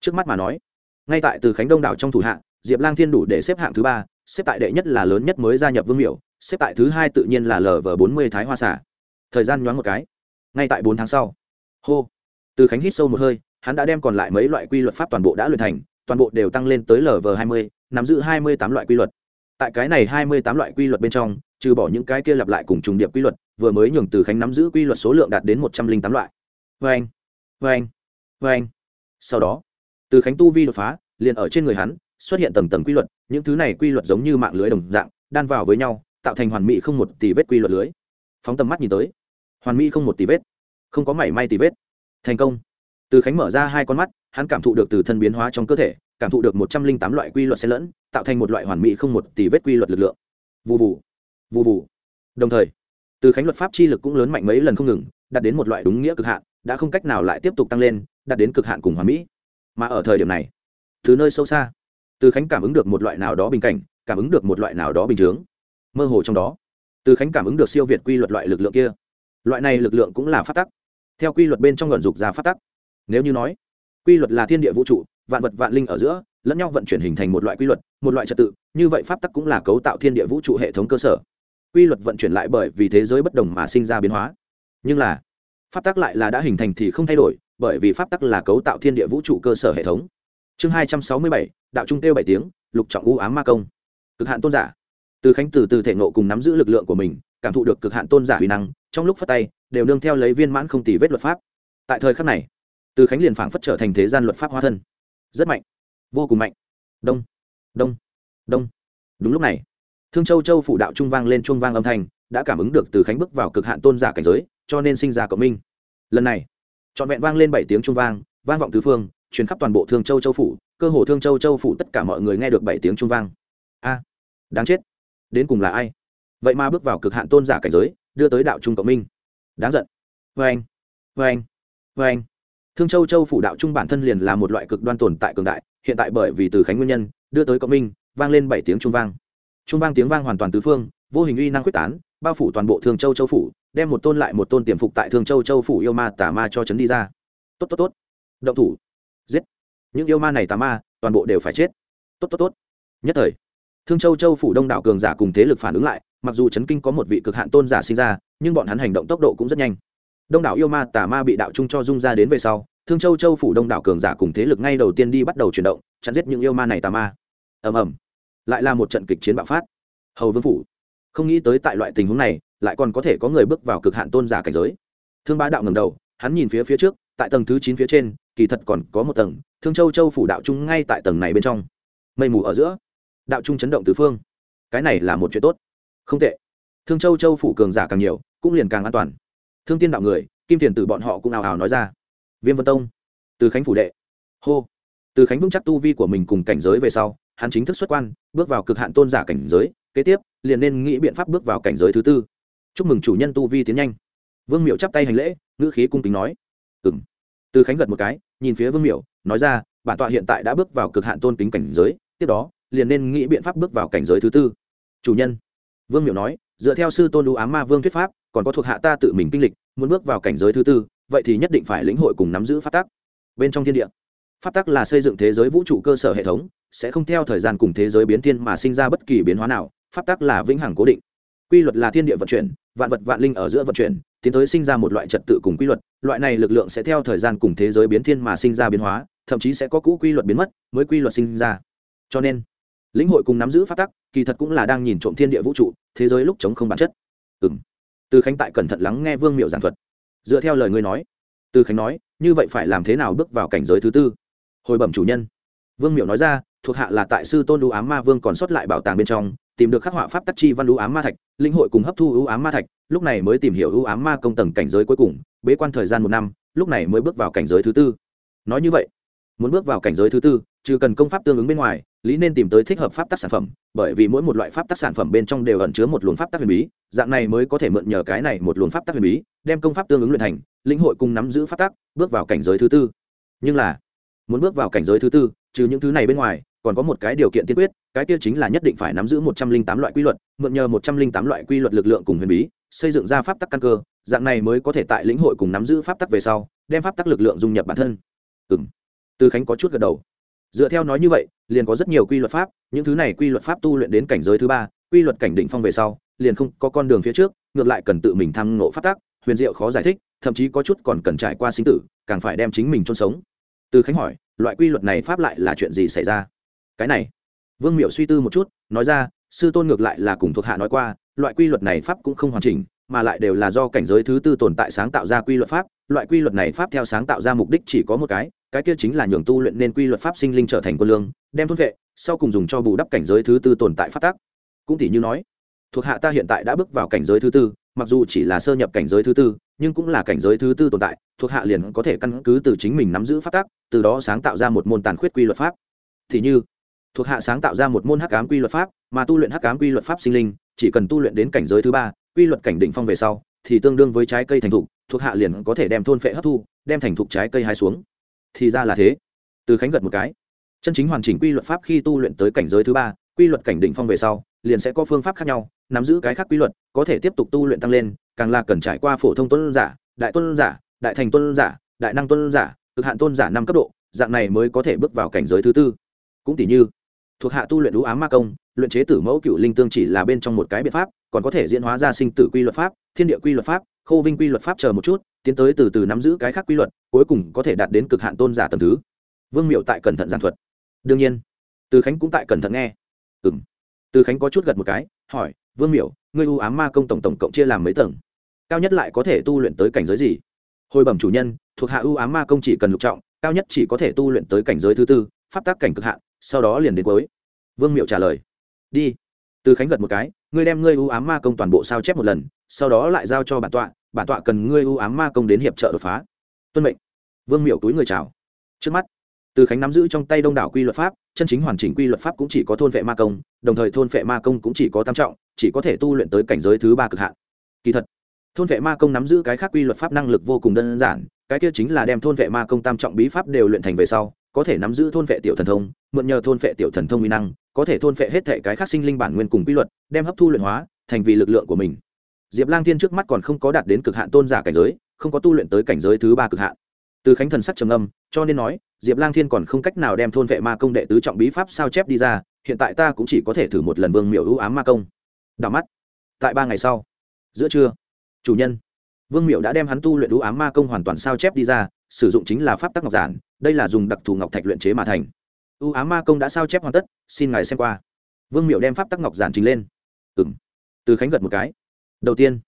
Speaker 1: trước mắt mà nói, ngay tại từ khánh đông đảo trong thủ hạng diệp lang thiên đủ để xếp hạng thứ ba, xếp tại đệ nhất là lớn nhất mới gia nhập vương miệu xếp tại thứ hai tự nhiên là lv bốn mươi thái hoa xả thời gian nhoáng một cái. Ngay tại bốn tháng sau, hô, từ khánh hít sâu một hơi, hắn đã đem còn lại mấy loại quy luật pháp toàn bộ đã luyện thành, toàn bộ đều tăng lên tới lv hai mươi, nắm giữ hai mươi tám loại quy luật. Tại cái này hai mươi tám loại quy luật bên trong, trừ bỏ những cái kia lặp lại cùng trùng điệp quy luật, vừa mới nhường từ khánh nắm giữ quy luật số lượng đạt đến một trăm linh tám loại. Vê anh vê anh vê anh sau đó, từ khánh tu vi đột phá, liền ở trên người hắn xuất hiện tầng tầng quy luật, những thứ này quy luật giống như mạng lưới đồng dạng, đan vào với nhau, tạo thành hoàn mỹ không một tỷ vết quy luật lưới. Phóng tầm mắt nhìn tới hoàn mỹ không một tỷ vết, không có mảy may tỷ vết. Thành công. Từ khánh mở ra hai con mắt, hắn cảm thụ được từ thân biến hóa trong cơ thể, cảm thụ được một trăm linh tám loại quy luật xen lẫn, tạo thành một loại hoàn mỹ không một tỷ vết quy luật lực lượng. Vụ vụ vụ vụ đồng thời, từ khánh luật pháp chi lực cũng lớn mạnh mấy lần không ngừng, đạt đến một loại đúng nghĩa cực hạn, đã không cách nào lại tiếp tục tăng lên, đạt đến cực hạn cùng hoàn mỹ. Mà ở thời điểm này, từ nơi sâu xa, từ khánh cảm ứng được một loại nào đó bình cảnh, cảm ứng được một loại nào đó bình chướng. Mơ hồ trong đó, từ khánh cảm ứng được siêu việt quy luật loại lực lượng kia loại này lực lượng cũng là phát tắc. Theo quy luật bên trong luận dục ra phát tắc. Nếu như nói, quy luật là thiên địa vũ trụ, vạn vật vạn linh ở giữa, lẫn nhau vận chuyển hình thành một loại quy luật, một loại trật tự, như vậy pháp tắc cũng là cấu tạo thiên địa vũ trụ hệ thống cơ sở. Quy luật vận chuyển lại bởi vì thế giới bất đồng mà sinh ra biến hóa. Nhưng là, pháp tắc lại là đã hình thành thì không thay đổi, bởi vì pháp tắc là cấu tạo thiên địa vũ trụ cơ sở hệ thống. Chương hai trăm sáu mươi bảy, đạo trung tiêu bảy tiếng, lục trọng u ám ma công. Cực hạn tôn giả. Từ khánh từ từ thể nộ cùng nắm giữ lực lượng của mình, cảm thụ được cực hạn tôn giả huy năng trong lúc phát tay, đều nương theo lấy viên mãn không tỷ vết luật pháp. Tại thời khắc này, từ khánh liền phảng phất trở thành thế gian luật pháp hóa thân. Rất mạnh, vô cùng mạnh. Đông đông đông. Đúng lúc này, thương châu châu phủ đạo trung vang lên trung vang âm thanh, đã cảm ứng được từ khánh bước vào cực hạn tôn giả cảnh giới, cho nên sinh ra cộng minh. Lần này, trọn vẹn vang lên bảy tiếng trung vang vang vọng tứ phương, truyền khắp toàn bộ thương châu châu phủ, cơ hồ thương châu châu phủ tất cả mọi người nghe được bảy tiếng trung vang. A, đáng chết. Đến cùng là ai? Vậy mà bước vào cực hạn tôn giả cảnh giới đưa tới đạo trung cộng minh. Đáng giận. Vê anh vê anh vê anh thương châu châu phủ đạo trung bản thân liền là một loại cực đoan tồn tại cường đại, hiện tại bởi vì từ khánh nguyên nhân, đưa tới cộng minh, vang lên bảy tiếng trung vang. Trung vang tiếng vang hoàn toàn tứ phương, vô hình uy năng quyết tán, bao phủ toàn bộ thương châu châu phủ, đem một tôn lại một tôn tiềm phục tại thương châu châu phủ yêu ma tà ma cho chấn đi ra. Tốt tốt tốt. Động thủ. Giết. Những yêu ma này tà ma, toàn bộ đều phải chết. Tốt tốt tốt. Nhất thời, thương châu châu phủ đông đảo cường giả cùng thế lực phản ứng lại mặc dù chấn kinh có một vị cực hạn tôn giả sinh ra, nhưng bọn hắn hành động tốc độ cũng rất nhanh. Đông đảo yêu ma, tà ma bị đạo trung cho dung ra đến về sau, thương châu châu phủ đông đảo cường giả cùng thế lực ngay đầu tiên đi bắt đầu chuyển động, chặn giết những yêu ma này tà ma. Ầm ầm. Lại là một trận kịch chiến bạo phát. Hầu vương phủ. Không nghĩ tới tại loại tình huống này, lại còn có thể có người bước vào cực hạn tôn giả cảnh giới. Thương bá đạo ngầm đầu, hắn nhìn phía phía trước, tại tầng thứ chín phía trên, kỳ thật còn có một tầng, thương châu châu phủ đạo trung ngay tại tầng này bên trong. Mây mù ở giữa. Đạo trung chấn động tứ phương. Cái này là một chuyện tốt không tệ. Thương châu châu phủ cường giả càng nhiều, cũng liền càng an toàn. Thương tiên đạo người, kim tiền tử bọn họ cũng ào ào nói ra. Viêm vân tông. Từ khánh phủ đệ. Hô. Từ khánh vững chắc tu vi của mình cùng cảnh giới về sau, hắn chính thức xuất quan, bước vào cực hạn tôn giả cảnh giới, kế tiếp, liền nên nghĩ biện pháp bước vào cảnh giới thứ tư. Chúc mừng chủ nhân tu vi tiến nhanh. Vương miệu chắp tay hành lễ, ngữ khí cung kính nói. Ừng từ khánh gật một cái, nhìn phía vương miệu nói ra, bản tọa hiện tại đã bước vào cực hạn tôn kính cảnh giới, tiếp đó, liền nên nghĩ biện pháp bước vào cảnh giới thứ tư. Chủ nhân vương miệu nói, dựa theo sư tôn Đu ám ma vương thuyết pháp, còn có thuộc hạ ta tự mình kinh lịch, muốn bước vào cảnh giới thứ tư, vậy thì nhất định phải lĩnh hội cùng nắm giữ pháp tắc. Bên trong thiên địa, pháp tắc là xây dựng thế giới vũ trụ cơ sở hệ thống, sẽ không theo thời gian cùng thế giới biến thiên mà sinh ra bất kỳ biến hóa nào, pháp tắc là vĩnh hằng cố định. Quy luật là thiên địa vận chuyển, vạn vật vạn linh ở giữa vận chuyển, tiến tới sinh ra một loại trật tự cùng quy luật, loại này lực lượng sẽ theo thời gian cùng thế giới biến thiên mà sinh ra biến hóa, thậm chí sẽ có cũ quy luật biến mất, mới quy luật sinh ra. Cho nên lĩnh hội cùng nắm giữ pháp tắc, kỳ thật cũng là đang nhìn trộm thiên địa vũ trụ, thế giới lúc chống không bản chất. Ừ m từ khánh tại cẩn thận lắng nghe vương miệu giảng thuật. Dựa theo lời ngươi nói, từ khánh nói, như vậy phải làm thế nào bước vào cảnh giới thứ tư? Hồi bẩm chủ nhân. Vương miệu nói ra, thuộc hạ là tại sư tôn đũ ám ma vương còn sót lại bảo tàng bên trong, tìm được khắc họa pháp tắc chi văn đũ ám ma thạch linh hội cùng hấp thu ưu ám ma thạch, lúc này mới tìm hiểu ưu ám ma công tầng cảnh giới cuối cùng, bế quan thời gian một năm, lúc này mới bước vào cảnh giới thứ tư. Nói như vậy, muốn bước vào cảnh giới thứ tư trừ cần công pháp tương ứng bên ngoài, lý nên tìm tới thích hợp pháp tắc sản phẩm, bởi vì mỗi một loại pháp tắc sản phẩm bên trong đều ẩn chứa một luồng pháp tắc huyền bí, dạng này mới có thể mượn nhờ cái này một luồng pháp tắc huyền bí, đem công pháp tương ứng luyện thành, lĩnh hội cùng nắm giữ pháp tắc, bước vào cảnh giới thứ tư. Nhưng là, muốn bước vào cảnh giới thứ tư, trừ những thứ này bên ngoài, còn có một cái điều kiện tiên quyết, cái kia chính là nhất định phải nắm giữ một trăm linh tám loại quy luật, mượn nhờ một trăm linh tám loại quy luật lực lượng cùng huyền bí, xây dựng ra pháp tắc căn cơ, dạng này mới có thể tại lĩnh hội cùng nắm giữ pháp tắc về sau, đem pháp tắc lực lượng dung nhập bản thân. Ừ từ khánh có chút gật đầu dựa theo nói như vậy liền có rất nhiều quy luật pháp những thứ này quy luật pháp tu luyện đến cảnh giới thứ ba quy luật cảnh định phong về sau liền không có con đường phía trước ngược lại cần tự mình tham ngộ phát tác, huyền diệu khó giải thích thậm chí có chút còn cần trải qua sinh tử càng phải đem chính mình chôn sống. Từ khánh hỏi loại quy luật này pháp lại là chuyện gì xảy ra? Cái này vương miệu suy tư một chút nói ra sư tôn ngược lại là cùng thuộc hạ nói qua loại quy luật này pháp cũng không hoàn chỉnh mà lại đều là do cảnh giới thứ tư tồn tại sáng tạo ra quy luật pháp loại quy luật này pháp theo sáng tạo ra mục đích chỉ có một cái cái kia chính là nhường tu luyện nên quy luật pháp sinh linh trở thành quân lương, đem thôn vệ, sau cùng dùng cho bù đắp cảnh giới thứ tư tồn tại phát tác. Cũng tỷ như nói, thuộc hạ ta hiện tại đã bước vào cảnh giới thứ tư, mặc dù chỉ là sơ nhập cảnh giới thứ tư, nhưng cũng là cảnh giới thứ tư tồn tại, thuộc hạ liền có thể căn cứ từ chính mình nắm giữ phát tác, từ đó sáng tạo ra một môn tàn khuyết quy luật pháp. Thì như, thuộc hạ sáng tạo ra một môn hắc ám quy luật pháp, mà tu luyện hắc ám quy luật pháp sinh linh, chỉ cần tu luyện đến cảnh giới thứ ba, quy luật cảnh định phong về sau, thì tương đương với trái cây thành thục thuộc hạ liền có thể đem thôn phệ hấp thu, đem thành thục trái cây hai xuống thì ra là thế. Từ khánh gật một cái. Chân chính hoàn chỉnh quy luật pháp khi tu luyện tới cảnh giới thứ ba, quy luật cảnh định phong về sau, liền sẽ có phương pháp khác nhau, nắm giữ cái khác quy luật, có thể tiếp tục tu luyện tăng lên, càng là cần trải qua phổ thông tôn giả, đại tôn giả, đại thành tôn giả, đại năng tôn giả, cực hạn tôn giả năm cấp độ, dạng này mới có thể bước vào cảnh giới thứ tư. Cũng tỷ như, thuộc hạ tu luyện ưu ám ma công, luyện chế tử mẫu cựu linh tương chỉ là bên trong một cái biện pháp, còn có thể diễn hóa ra sinh tử quy luật pháp, thiên địa quy luật pháp khô vinh quy luật pháp chờ một chút, tiến tới từ từ nắm giữ cái khác quy luật, cuối cùng có thể đạt đến cực hạn tôn giả tầm thứ. Vương miệu tại cẩn thận giảng thuật. Đương nhiên, từ khánh cũng tại cẩn thận nghe. Ừ m từ khánh có chút gật một cái, hỏi, vương miệu ngươi ưu ám ma công tổng tổng cộng chia làm mấy tầng? Cao nhất lại có thể tu luyện tới cảnh giới gì? Hồi bẩm chủ nhân, thuộc hạ ưu ám ma công chỉ cần lục trọng, cao nhất chỉ có thể tu luyện tới cảnh giới thứ tư, pháp tác cảnh cực hạn, sau đó liền đến cuối. Vương miệu trả lời, đi. Từ khánh gật một cái, ngươi đem ngươi ưu ám ma công toàn bộ sao chép một lần sau đó lại giao cho bản tọa bản tọa cần ngươi ưu ám ma công đến hiệp trợ đột phá. Tuân mệnh. Vương miệu túi người chào. Trước mắt, từ khánh nắm giữ trong tay đông đảo quy luật pháp, chân chính hoàn chỉnh quy luật pháp cũng chỉ có thôn vệ ma công, đồng thời thôn vệ ma công cũng chỉ có tam trọng, chỉ có thể tu luyện tới cảnh giới thứ ba cực hạn. Kỳ thật, thôn vệ ma công nắm giữ cái khác quy luật pháp năng lực vô cùng đơn giản, cái kia chính là đem thôn vệ ma công tam trọng bí pháp đều luyện thành về sau, có thể nắm giữ thôn vệ tiểu thần thông, mượn nhờ thôn vệ tiểu thần thông uy năng, có thể thôn vệ hết thể cái khác sinh linh bản nguyên cùng quy luật, đem hấp thu luyện hóa, thành vì lực lượng của mình diệp lang thiên trước mắt còn không có đạt đến cực hạn tôn giả cảnh giới, không có tu luyện tới cảnh giới thứ ba cực hạn. Từ khánh thần sắc trầm âm cho nên nói, diệp lang thiên còn không cách nào đem thôn vệ ma công đệ tứ trọng bí pháp sao chép đi ra, hiện tại ta cũng chỉ có thể thử một lần vương miệu ưu ám ma công. Đảo mắt. Tại ba ngày sau, giữa trưa, chủ nhân, vương miệu đã đem hắn tu luyện ưu ám ma công hoàn toàn sao chép đi ra, sử dụng chính là pháp tắc ngọc giản, đây là dùng đặc thù ngọc thạch luyện chế mà thành. Ưu ám ma công đã sao chép hoàn tất, xin ngài xem qua. Vương miệu đem pháp tắc ngọc giản trình lên. Ừ m từ khánh gật một cái đầu tiên,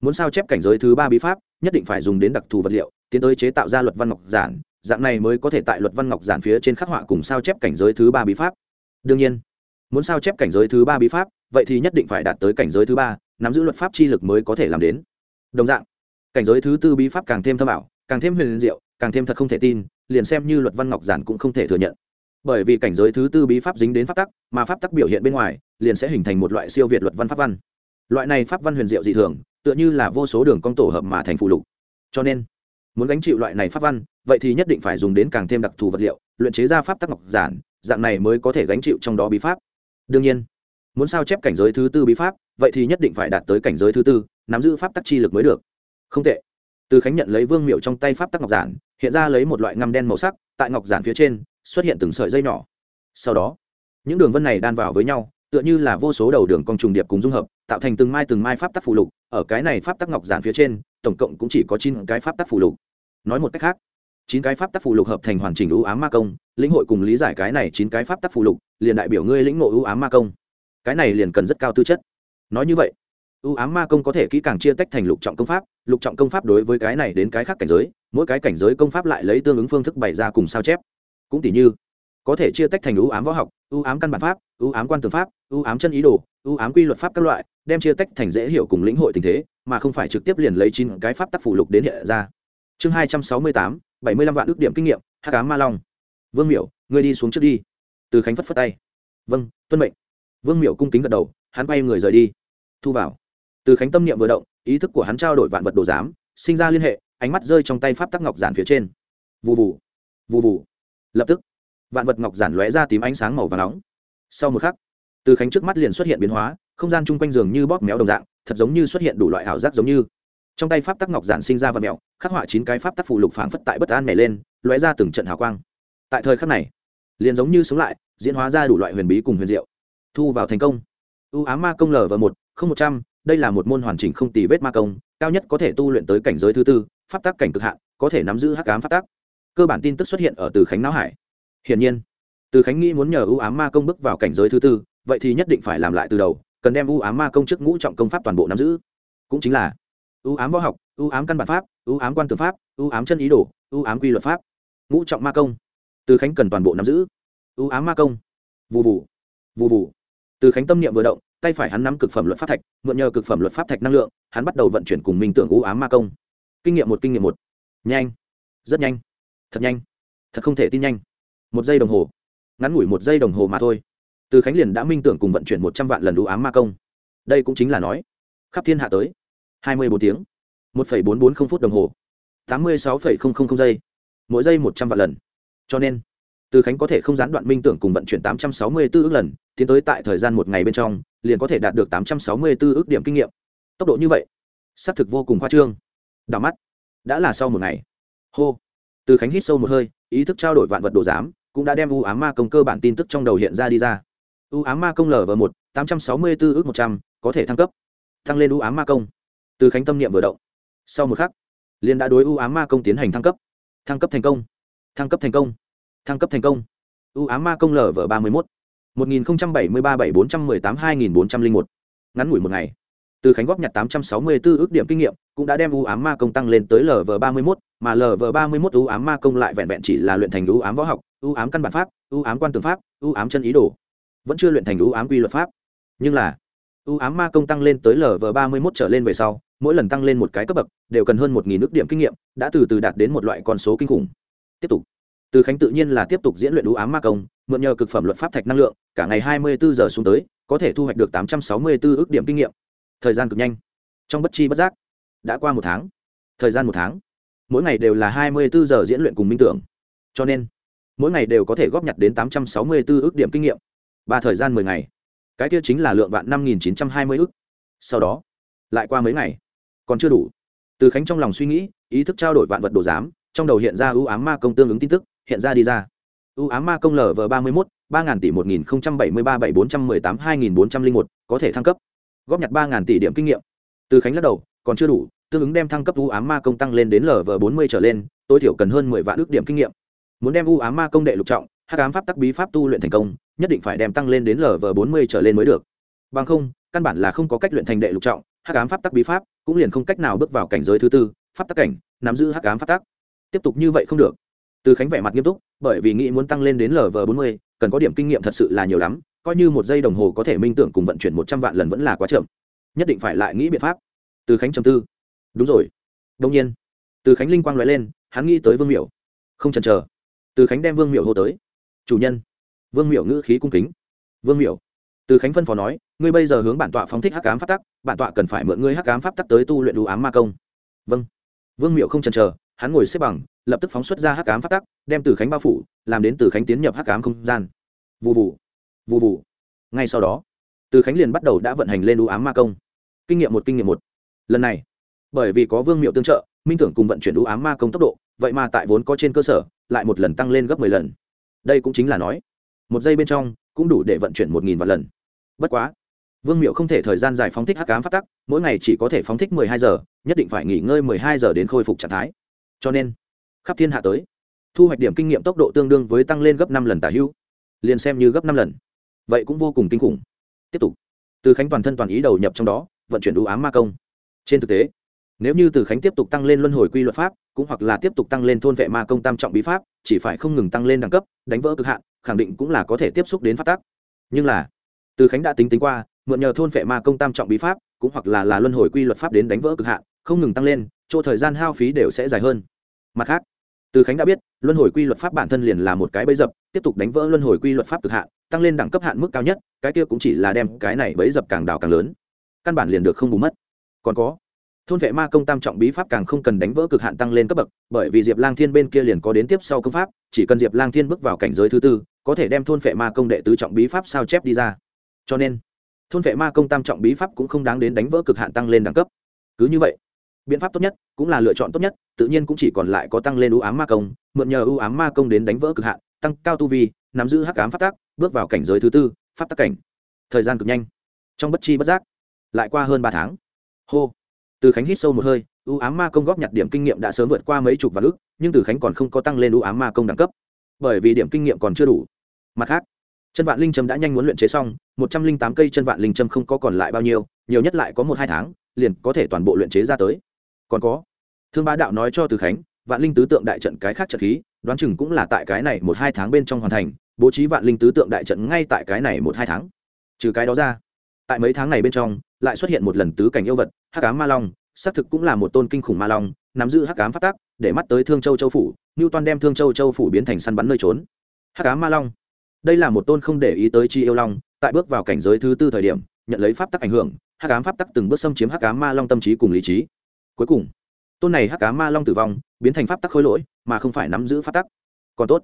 Speaker 1: muốn sao chép cảnh giới thứ ba bí pháp, nhất định phải dùng đến đặc thù vật liệu, tiến tới chế tạo ra luật văn ngọc giản. Dạng này mới có thể tại luật văn ngọc giản phía trên khắc họa cùng sao chép cảnh giới thứ ba bí pháp. Đương nhiên, muốn sao chép cảnh giới thứ ba bí pháp, vậy thì nhất định phải đạt tới cảnh giới thứ ba, nắm giữ luật pháp chi lực mới có thể làm đến. Đồng dạng, cảnh giới thứ tư bí pháp càng thêm thâm ảo, càng thêm huyền diệu, càng thêm thật không thể tin, liền xem như luật văn ngọc giản cũng không thể thừa nhận. Bởi vì cảnh giới thứ tư bí pháp dính đến pháp tắc, mà pháp tắc biểu hiện bên ngoài, liền sẽ hình thành một loại siêu việt luật văn pháp văn loại này pháp văn huyền diệu dị thường, tựa như là vô số đường cong tổ hợp mà thành phụ lục. Cho nên, muốn gánh chịu loại này pháp văn, vậy thì nhất định phải dùng đến càng thêm đặc thù vật liệu, luyện chế ra pháp tắc ngọc giản, dạng này mới có thể gánh chịu trong đó bí pháp. Đương nhiên, muốn sao chép cảnh giới thứ tư bí pháp, vậy thì nhất định phải đạt tới cảnh giới thứ tư, nắm giữ pháp tắc chi lực mới được. Không tệ. Từ khánh nhận lấy vương miệu trong tay pháp tắc ngọc giản, hiện ra lấy một loại ngăm đen màu sắc, tại ngọc giản phía trên, xuất hiện từng sợi dây nhỏ. Sau đó, những đường vân này đan vào với nhau tựa như là vô số đầu đường cong trùng điệp cùng dung hợp, tạo thành từng mai từng mai pháp tắc phù lục. Ở cái này pháp tắc ngọc giản phía trên, tổng cộng cũng chỉ có chín cái pháp tắc phù lục. Nói một cách khác, chín cái pháp tắc phù lục hợp thành hoàn chỉnh ưu ám ma công, lĩnh hội cùng lý giải cái này chín cái pháp tắc phù lục, liền đại biểu ngươi lĩnh ngộ ưu ám ma công. Cái này liền cần rất cao tư chất. Nói như vậy, ưu ám ma công có thể kỹ càng chia tách thành lục trọng công pháp, lục trọng công pháp đối với cái này đến cái khác cảnh giới, mỗi cái cảnh giới công pháp lại lấy tương ứng phương thức bày ra cùng sao chép. Cũng tỷ như có thể chia tách thành ưu ám võ học, ưu ám căn bản pháp, ưu ám quan tường pháp, ưu ám chân ý đồ, ưu ám quy luật pháp các loại, đem chia tách thành dễ hiểu cùng lĩnh hội tình thế, mà không phải trực tiếp liền lấy chín cái pháp tác phủ lục đến hiện ra. Chương hai trăm sáu mươi tám, bảy mươi lăm vạn ước điểm kinh nghiệm hát cá ma long. Vương miểu, ngươi đi xuống trước đi. Từ khánh phất phất tay. Vâng tuân mệnh. Vương miểu cung kính gật đầu, hắn quay người rời đi. Thu vào. Từ khánh tâm niệm vừa động, ý thức của hắn trao đổi vạn vật đồ giám, sinh ra liên hệ, ánh mắt rơi trong tay pháp tắc ngọc giản phía trên. Vụ vụ vụ vụ lập tức vạn vật ngọc giản lóe ra tím ánh sáng màu và nóng. Sau một khắc, từ khánh trước mắt liền xuất hiện biến hóa, không gian chung quanh giường như bóp méo đồng dạng, thật giống như xuất hiện đủ loại ảo giác giống như. Trong tay pháp tắc ngọc giản sinh ra và mẹo khắc họa chín cái pháp tắc phụ lục phảng phất tại bất an nảy lên, lóe ra từng trận hào quang. Tại thời khắc này, liền giống như sống lại, diễn hóa ra đủ loại huyền bí cùng huyền diệu. Thu vào thành công. U ám ma công lở và một, không một trăm, đây là một môn hoàn chỉnh không tì vết ma công, cao nhất có thể tu luyện tới cảnh giới thứ tư, pháp tắc cảnh cực hạn, có thể nắm giữ hắc ám pháp tắc. Cơ bản tin tức xuất hiện ở từ khánh não hải hiển nhiên, từ khánh nghĩ muốn nhờ ưu ám ma công bước vào cảnh giới thứ tư, vậy thì nhất định phải làm lại từ đầu, cần đem ưu ám ma công chức ngũ trọng công pháp toàn bộ nắm giữ. Cũng chính là ưu ám võ học ưu ám căn bản pháp ưu ám quan tư pháp ưu ám chân ý đồ ưu ám quy luật pháp. Ngũ trọng ma công, từ khánh cần toàn bộ nắm giữ. Ưu ám ma công vụ vụ vụ vụ từ khánh tâm niệm vừa động, tay phải hắn nắm cực phẩm luật pháp thạch, mượn nhờ cực phẩm luật pháp thạch năng lượng, hắn bắt đầu vận chuyển cùng minh tưởng ưu ám ma công. Kinh nghiệm một, kinh nghiệm một. Nhanh, rất nhanh, thật nhanh, thật không thể tin nhanh một giây đồng hồ. Ngắn ngủi một giây đồng hồ mà thôi. Từ khánh liền đã minh tưởng cùng vận chuyển một trăm vạn lần đủ ám ma công. Đây cũng chính là nói, khắp thiên hạ tới, hai mươi bốn tiếng, một phẩy bốn bốn không phút đồng hồ, tám mươi sáu phẩy không không không giây, mỗi giây một trăm vạn lần. Cho nên, từ khánh có thể không gián đoạn minh tưởng cùng vận chuyển tám trăm sáu mươi bốn ước lần, tiến tới tại thời gian một ngày bên trong, liền có thể đạt được tám trăm sáu mươi bốn ước điểm kinh nghiệm. Tốc độ như vậy, xác thực vô cùng khoa trương. Đảo mắt, đã là sau một ngày. Hô. Từ khánh hít sâu một hơi, ý thức trao đổi vạn vật đồ giám cũng đã đem u ám ma công cơ bản tin tức trong đầu hiện ra đi ra. U ám ma công lv một, tám trăm sáu mươi bốn ước một trăm, có thể thăng cấp. Thăng lên u ám ma công. Từ khánh tâm niệm vừa động. Sau một khắc liên đã đối u ám ma công tiến hành thăng cấp. Thăng cấp thành công. Thăng cấp thành công. Thăng cấp thành công. U ám ma công lv ba mươi một một nghìn bảy mươi ba bảy bốn trăm mười tám hai nghìn bốn trăm linh một. Ngắn ngủi một ngày từ khánh góp nhặt tám trăm sáu mươi 864 ước điểm kinh nghiệm cũng đã đem u ám ma công tăng lên tới lv ba mươi 31, mà lv ba mươi 31 u ám ma công lại vẹn vẹn chỉ là luyện thành u ám võ học u ám căn bản pháp u ám quan tường pháp u ám chân ý đồ. Vẫn chưa luyện thành u ám quy luật pháp. Nhưng là u ám ma công tăng lên tới lv ba mươi 31 trở lên về sau mỗi lần tăng lên một cái cấp bậc đều cần hơn một nghìn ước điểm kinh nghiệm đã từ từ đạt đến một loại con số kinh khủng. Tiếp tục. Từ khánh tự nhiên là tiếp tục diễn luyện u ám ma công mượn nhờ cực phẩm luật pháp thạch năng lượng cả ngày hai mươi bốn giờ xuống tới có thể thu hoạch được tám trăm sáu mươi 864 ước điểm kinh nghiệm thời gian cực nhanh. Trong bất chi bất giác, đã qua một tháng. Thời gian một tháng. Mỗi ngày đều là hai mươi bốn giờ diễn luyện cùng minh tưởng. Cho nên, mỗi ngày đều có thể góp nhặt đến tám trăm sáu mươi bốn ước điểm kinh nghiệm. Ba thời gian mười ngày. Cái kia chính là lượng vạn năm nghìn chín trăm hai mươi ước. Sau đó, lại qua mấy ngày. Còn chưa đủ. Từ khánh trong lòng suy nghĩ, ý thức trao đổi vạn vật đồ giám, trong đầu hiện ra ưu ám ma công tương ứng tin tức, hiện ra đi ra. Ưu ám ma công lv ba mươi một ba ngàn tỷ một nghìn bảy mươi ba bảy bốn trăm mười tám hai nghìn bốn trăm linh một, có thể thăng cấp góp nhặt ba ngàn tỷ điểm kinh nghiệm. Từ khánh lắc đầu, còn chưa đủ, tương ứng đem thăng cấp u ám ma công tăng lên đến lv bốn mươi trở lên, tối thiểu cần hơn mười vạn ước điểm kinh nghiệm. Muốn đem u ám ma công đệ lục trọng, hắc ám pháp tắc bí pháp tu luyện thành công, nhất định phải đem tăng lên đến lv bốn mươi trở lên mới được. Bằng không, căn bản là không có cách luyện thành đệ lục trọng, hắc ám pháp tắc bí pháp cũng liền không cách nào bước vào cảnh giới thứ tư, pháp tắc cảnh, nắm giữ hắc ám pháp tắc. Tiếp tục như vậy không được. Từ khánh vẻ mặt nghiêm túc, bởi vì nghĩ muốn tăng lên đến lv bốn mươi, cần có điểm kinh nghiệm thật sự là nhiều lắm coi như một giây đồng hồ có thể minh tưởng cùng vận chuyển một trăm vạn lần vẫn là quá chậm. Nhất định phải lại nghĩ biện pháp. Từ khánh trầm tư. Đúng rồi. Đông nhiên. Từ khánh linh quang nói lên, hắn nghĩ tới vương miểu. Không chần chờ. Từ khánh đem vương miểu hô tới. Chủ nhân. Vương miểu ngữ khí cung kính. Vương miểu. Từ khánh phân phó nói, ngươi bây giờ hướng bản tọa phóng thích hắc cám pháp tắc, bản tọa cần phải mượn ngươi hắc cám pháp tắc tới tu luyện đủ ám ma công. Vâng. Vương miểu không chần chờ, hắn ngồi xếp bằng, lập tức phóng xuất ra hắc cám pháp tắc, đem từ khánh bao phủ, làm đến từ khánh tiến nhập hắc cám không gian. Vụ vụ vụ vụ ngay sau đó, từ khánh liền bắt đầu đã vận hành lên u ám ma công. Kinh nghiệm một, kinh nghiệm một. Lần này, bởi vì có vương miệu tương trợ, minh tưởng cùng vận chuyển u ám ma công tốc độ, vậy mà tại vốn có trên cơ sở, lại một lần tăng lên gấp mười lần. Đây cũng chính là nói, một giây bên trong cũng đủ để vận chuyển một nghìn vạn lần. Bất quá, vương miệu không thể thời gian dài phóng thích hắc ám phát tắc, mỗi ngày chỉ có thể phóng thích mười hai giờ, nhất định phải nghỉ ngơi mười hai giờ đến khôi phục trạng thái. Cho nên, khắp thiên hạ tới, thu hoạch điểm kinh nghiệm tốc độ tương đương với tăng lên gấp năm lần tả hữu liền xem như gấp năm lần vậy cũng vô cùng kinh khủng. Tiếp tục. Từ khánh toàn thân toàn ý đầu nhập trong đó, vận chuyển đủ ám ma công. Trên thực tế, nếu như từ khánh tiếp tục tăng lên luân hồi quy luật pháp, cũng hoặc là tiếp tục tăng lên thôn vệ ma công tam trọng bí pháp, chỉ phải không ngừng tăng lên đẳng cấp, đánh vỡ cực hạn, khẳng định cũng là có thể tiếp xúc đến phát tác nhưng là, từ khánh đã tính tính qua, mượn nhờ thôn vệ ma công tam trọng bí pháp, cũng hoặc là là luân hồi quy luật pháp đến đánh vỡ cực hạn, không ngừng tăng lên, chỗ thời gian hao phí đều sẽ dài hơn. Mặt khác từ khánh đã biết, luân hồi quy luật pháp bản thân liền là một cái bẫy dập, tiếp tục đánh vỡ luân hồi quy luật pháp cực hạn, tăng lên đẳng cấp hạn mức cao nhất, cái kia cũng chỉ là đem cái này bẫy dập càng đào càng lớn. Căn bản liền được không bù mất. Còn có, thôn vệ ma công tam trọng bí pháp càng không cần đánh vỡ cực hạn tăng lên cấp bậc, bởi vì diệp lang thiên bên kia liền có đến tiếp sau công pháp, chỉ cần diệp lang thiên bước vào cảnh giới thứ tư, có thể đem thôn vệ ma công đệ tứ trọng bí pháp sao chép đi ra. Cho nên, thôn vệ ma công tam trọng bí pháp cũng không đáng đến đánh vỡ cực hạn tăng lên đẳng cấp. Cứ như vậy biện pháp tốt nhất cũng là lựa chọn tốt nhất, tự nhiên cũng chỉ còn lại có tăng lên ưu ám ma công, mượn nhờ ưu ám ma công đến đánh vỡ cực hạn, tăng cao tu vi, nắm giữ hắc ám pháp tác bước vào cảnh giới thứ tư, pháp tác cảnh. Thời gian cực nhanh. Trong bất chi bất giác, lại qua hơn ba tháng. Hô. Từ khánh hít sâu một hơi ưu ám ma công góp nhặt điểm kinh nghiệm đã sớm vượt qua mấy chục vạn ước nhưng từ khánh còn không có tăng lên ưu ám ma công đẳng cấp. Bởi vì điểm kinh nghiệm còn chưa đủ. Mặt khác, chân vạn linh trâm đã nhanh muốn luyện chế xong, một trăm linh tám cây chân vạn linh trâm không có còn lại bao nhiêu, nhiều nhất lại có một hai tháng, liền có thể toàn bộ luyện chế ra tới còn có. Thương bá đạo nói cho từ khánh, vạn linh tứ tượng đại trận cái khác trận khí, đoán chừng cũng là tại cái này một hai tháng bên trong hoàn thành, bố trí vạn linh tứ tượng đại trận ngay tại cái này một hai tháng. Trừ cái đó ra, tại mấy tháng này bên trong, lại xuất hiện một lần tứ cảnh yêu vật, hắc ám ma long, xác thực cũng là một tôn kinh khủng ma long, nắm giữ hắc ám phát tác để mắt tới thương châu châu phủ như toàn đem thương châu châu phủ biến thành săn bắn nơi trốn. Hắc ám ma long, đây là một tôn không để ý tới chi yêu long, tại bước vào cảnh giới thứ tư thời điểm, nhận lấy pháp tắc ảnh hưởng, hắc ám pháp tắc từng bước xâm chiếm hắc ám ma long tâm trí cùng lý trí cuối cùng, tôn này hắc ám ma long tử vong biến thành pháp tắc khối lỗi, mà không phải nắm giữ pháp tắc. Còn tốt,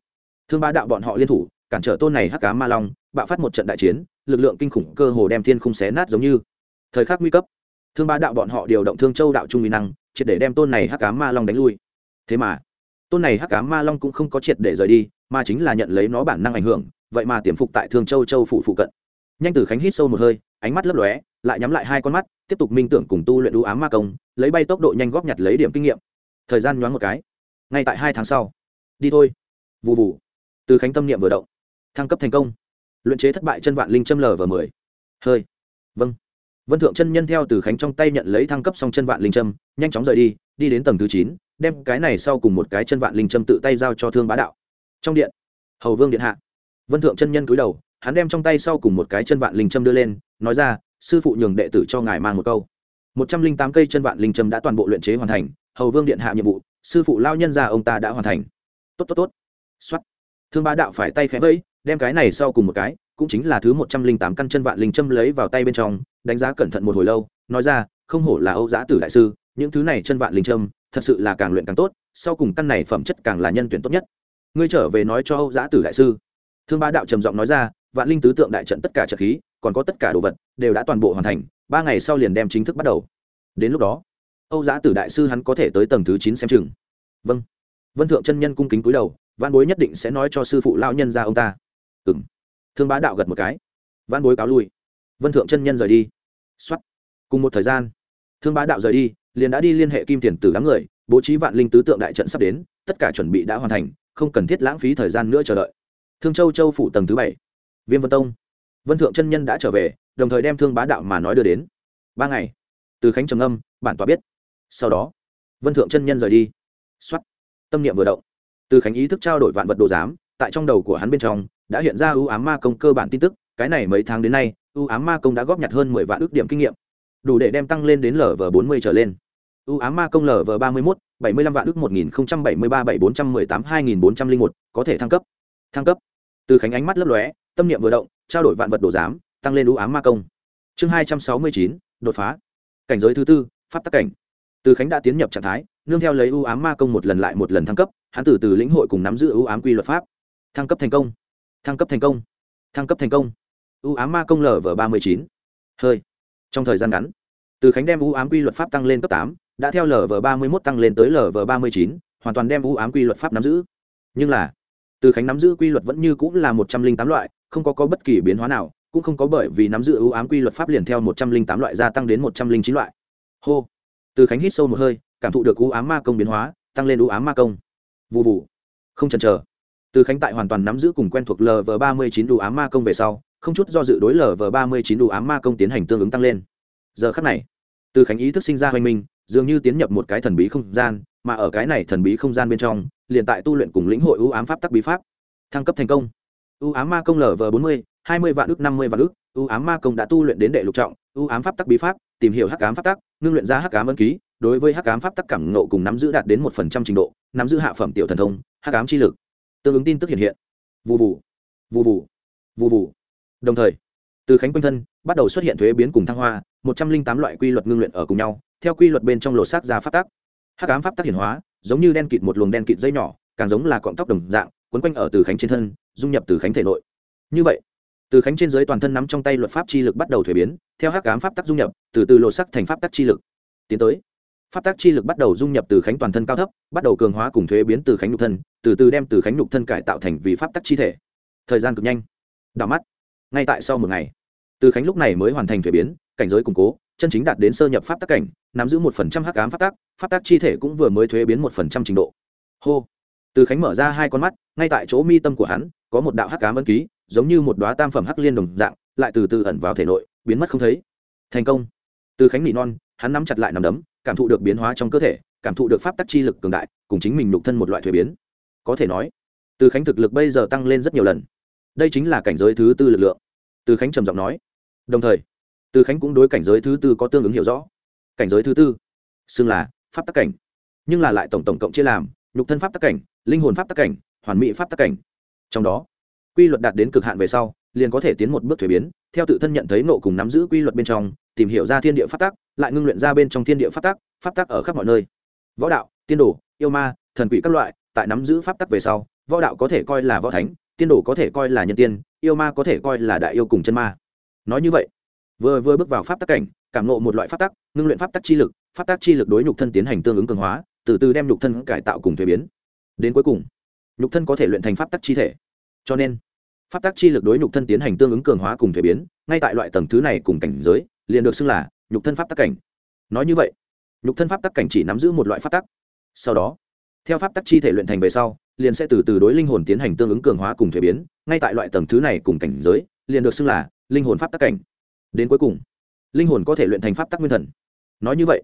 Speaker 1: thương ba đạo bọn họ liên thủ, cản trở tôn này hắc ám ma long, bạo phát một trận đại chiến, lực lượng kinh khủng cơ hồ đem thiên khung xé nát giống như. Thời khắc nguy cấp, thương ba đạo bọn họ điều động thương châu đạo trung uy năng, triệt để đem tôn này hắc ám ma long đánh lui. Thế mà, tôn này hắc cá ma long cũng không có triệt để rời đi, mà chính là nhận lấy nó bản năng ảnh hưởng, vậy mà tiềm phục tại thương châu châu phủ phụ cận. Nhanh tử khánh hít sâu một hơi, ánh mắt lấp lóe lại nhắm lại hai con mắt, tiếp tục minh tưởng cùng tu luyện đũ ám ma công, lấy bay tốc độ nhanh góp nhặt lấy điểm kinh nghiệm. Thời gian nhoáng một cái, ngay tại hai tháng sau. Đi thôi. Vụ vụ từ khánh tâm niệm vừa động, thăng cấp thành công. Luyện chế thất bại chân vạn linh châm lv mười. Hơi. Vâng. Vân thượng chân nhân theo từ khánh trong tay nhận lấy thăng cấp xong chân vạn linh châm, nhanh chóng rời đi đi đến tầng thứ chín, đem cái này sau cùng một cái chân vạn linh châm tự tay giao cho thương bá đạo. Trong điện, hầu vương điện hạ. Vân thượng chân nhân cúi đầu, hắn đem trong tay sau cùng một cái chân vạn linh châm đưa lên, nói ra sư phụ nhường đệ tử cho ngài mang một câu. Một trăm linh tám cây chân vạn linh châm đã toàn bộ luyện chế hoàn thành, hầu vương điện hạ nhiệm vụ, sư phụ lao nhân ra ông ta đã hoàn thành. Tốt tốt tốt. Xuất thương bá đạo phải tay khẽ vẫy, đem cái này sau cùng một cái, cũng chính là thứ một trăm linh tám căn chân vạn linh châm lấy vào tay bên trong, đánh giá cẩn thận một hồi lâu, nói ra, không hổ là âu giã tử đại sư, những thứ này chân vạn linh châm, thật sự là càng luyện càng tốt, sau cùng căn này phẩm chất càng là nhân tuyển tốt nhất. Ngươi trở về nói cho âu giã tử đại sư. Thương bá đạo trầm giọng nói ra, vạn linh tứ tượng đại trận tất cả trận khí còn có tất cả đồ vật, đều đã toàn bộ hoàn thành, ba ngày sau liền đem chính thức bắt đầu. Đến lúc đó, âu giã tử đại sư hắn có thể tới tầng thứ chín xem chừng. Vâng. Vân thượng chân nhân cung kính cúi đầu văn bối nhất định sẽ nói cho sư phụ lao nhân ra ông ta. Ừ m thương bá đạo gật một cái. Văn bối cáo lui. Vân thượng chân nhân rời đi. X o á t cùng một thời gian, thương bá đạo rời đi, liền đã đi liên hệ kim tiền Tử đám người, bố trí vạn linh tứ tượng đại trận sắp đến, tất cả chuẩn bị đã hoàn thành, không cần thiết lãng phí thời gian nữa chờ đợi. Thương châu châu phủ tầng thứ bảy. Viêm vân tông vân thượng chân nhân đã trở về, đồng thời đem thương bá đạo mà nói đưa đến. Ba ngày. Từ khánh trầm âm bản tòa biết. Sau đó, vân thượng chân nhân rời đi. X o á t tâm niệm vừa động. Từ khánh ý thức trao đổi vạn vật đồ giám, tại trong đầu của hắn bên trong, đã hiện ra ưu ám ma công cơ bản tin tức, cái này mấy tháng đến nay, ưu ám ma công đã góp nhặt hơn mười vạn ước điểm kinh nghiệm. Đủ để đem tăng lên đến lv bốn mươi trở lên. Ưu ám ma công lv ba mươi mốt, bảy mươi lăm vạn ước một nghìn bảy mươi ba bảy bốn trăm mười tám hai nghìn bốn trăm linh một, có thể thăng cấp. Thăng cấp. Từ khánh ánh mắt lấp lóe, tâm niệm vừa động trao đổi vạn vật đồ giám, tăng lên ưu ám ma công. Chương hai trăm sáu mươi chín, đột phá. Cảnh giới thứ tư, pháp tắc cảnh. Từ khánh đã tiến nhập trạng thái, nương theo lấy ưu ám ma công một lần lại một lần thăng cấp, hắn từ từ lĩnh hội cùng nắm giữ ưu ám quy luật pháp. Thăng cấp thành công. Thăng cấp thành công. Thăng cấp thành công. Ưu ám ma công lv ba mươi chín. Hơi. Trong thời gian ngắn, từ khánh đem ưu ám quy luật pháp tăng lên cấp tám, đã theo lv ba mươi một tăng lên tới lv ba mươi chín, hoàn toàn đem ưu ám quy luật pháp nắm giữ. Nhưng là, từ khánh nắm giữ quy luật vẫn như cũng là một trăm linh tám loại không có, có bất kỳ biến hóa nào cũng không có bởi vì nắm giữ ưu ám quy luật pháp liền theo một trăm linh tám loại gia tăng đến một trăm linh chín loại. Hô. Từ khánh hít sâu một hơi cảm thụ được ưu ám ma công biến hóa tăng lên ưu ám ma công. Vụ vụ không chần chờ. Từ khánh tại hoàn toàn nắm giữ cùng quen thuộc lv ba mươi chín ưu ám ma công về sau không chút do dự đối lv ba mươi chín ưu ám ma công tiến hành tương ứng tăng lên. Giờ khắc này từ khánh ý thức sinh ra hoành minh dường như tiến nhập một cái thần bí không gian mà ở cái này thần bí không gian bên trong liền tại tu luyện cùng lĩnh hội ưu ám pháp tắc bí pháp. Thăng cấp thành công. U ám ma công lv bốn mươi, hai mươi vạn ước, năm mươi vạn ước. U ám ma công đã tu luyện đến đệ lục trọng. U ám pháp tắc bí pháp, tìm hiểu hắc ám pháp tắc, ngưng luyện ra hắc ám ân ký. Đối với hắc ám pháp tắc cảm nộ cùng nắm giữ đạt đến một phần trăm trình độ, nắm giữ hạ phẩm tiểu thần thông, hắc ám chi lực. Tương ứng tin tức hiện hiện. Vụ vụ vụ vụ vụ vụ đồng thời, từ khánh quanh thân, bắt đầu xuất hiện thuế biến cùng thăng hoa, một trăm linh tám loại quy luật ngưng luyện ở cùng nhau, theo quy luật bên trong lột xác ra pháp tắc. Hắc ám pháp tắc hiển hóa, giống như đen kịt một luồng đen kịt dây nhỏ, càng giống là cọng tóc đồng dạng, quấn quanh ở từ khánh trên thân dung nhập từ khánh thể nội. Như vậy, từ khánh trên dưới toàn thân nắm trong tay luật pháp chi lực bắt đầu thuế biến, theo hắc ám pháp tắc dung nhập, từ từ lột sắc thành pháp tắc chi lực. Tiến tới, pháp tắc chi lực bắt đầu dung nhập từ khánh toàn thân cao thấp, bắt đầu cường hóa cùng thuế biến từ khánh nhục thân, từ từ đem từ khánh nhục thân cải tạo thành vì pháp tắc chi thể. Thời gian cực nhanh. Đảo mắt. Ngay tại sau một ngày, từ khánh lúc này mới hoàn thành thuế biến, cảnh giới củng cố, chân chính đạt đến sơ nhập pháp tắc cảnh, nắm giữ một phần trăm hắc ám pháp tắc pháp tắc chi thể cũng vừa mới thuế biến một phần trăm trình độ. Hô. Từ khánh mở ra hai con mắt, ngay tại chỗ mi tâm của hắn có một đạo hắc cá ân ký, giống như một đoá tam phẩm hắc liên đồng dạng, lại từ từ ẩn vào thể nội, biến mất không thấy. Thành công. Từ khánh nỉ non, hắn nắm chặt lại nằm đấm, cảm thụ được biến hóa trong cơ thể, cảm thụ được pháp tắc chi lực cường đại, cùng chính mình nhục thân một loại thuế biến. Có thể nói, từ khánh thực lực bây giờ tăng lên rất nhiều lần. Đây chính là cảnh giới thứ tư lực lượng. Từ khánh trầm giọng nói. Đồng thời, từ khánh cũng đối cảnh giới thứ tư có tương ứng hiểu rõ. Cảnh giới thứ tư, xưng là pháp tắc cảnh. Nhưng là lại tổng tổng cộng chia làm, nhục thân pháp tắc cảnh, linh hồn pháp tắc cảnh, hoàn mỹ pháp tắc cảnh trong đó, quy luật đạt đến cực hạn về sau, liền có thể tiến một bước thuế biến, theo tự thân nhận thấy nộ cùng nắm giữ quy luật bên trong, tìm hiểu ra thiên địa pháp tắc, lại ngưng luyện ra bên trong thiên địa pháp tắc pháp tắc ở khắp mọi nơi. Võ đạo, tiên đồ, yêu ma, thần quỷ các loại, tại nắm giữ pháp tắc về sau, võ đạo có thể coi là võ thánh, tiên đồ có thể coi là nhân tiên, yêu ma có thể coi là đại yêu cùng chân ma. Nói như vậy, vừa vừa bước vào pháp tắc cảnh, cảm nộ một loại pháp tắc, ngưng luyện pháp tắc chi lực, pháp tắc chi lực đối nhục thân tiến hành tương ứng cường hóa, từ từ đem nhục thân cải tạo cùng thuế biến. Đến cuối cùng nhục thân có thể luyện thành pháp tắc chi thể. Cho nên, pháp tắc chi lực đối nhục thân tiến hành tương ứng cường hóa cùng thể biến, ngay tại loại tầng thứ này cùng cảnh giới, liền được xưng là nhục thân pháp tắc cảnh. Nói như vậy, nhục thân pháp tắc cảnh chỉ nắm giữ một loại pháp tắc. Sau đó, theo pháp tắc chi thể luyện thành về sau, liền sẽ từ từ đối linh hồn tiến hành tương ứng cường hóa cùng thể biến, ngay tại loại tầng thứ này cùng cảnh giới, liền được xưng là linh hồn pháp tắc cảnh. Đến cuối cùng, linh hồn có thể luyện thành pháp tắc nguyên thần. Nói như vậy,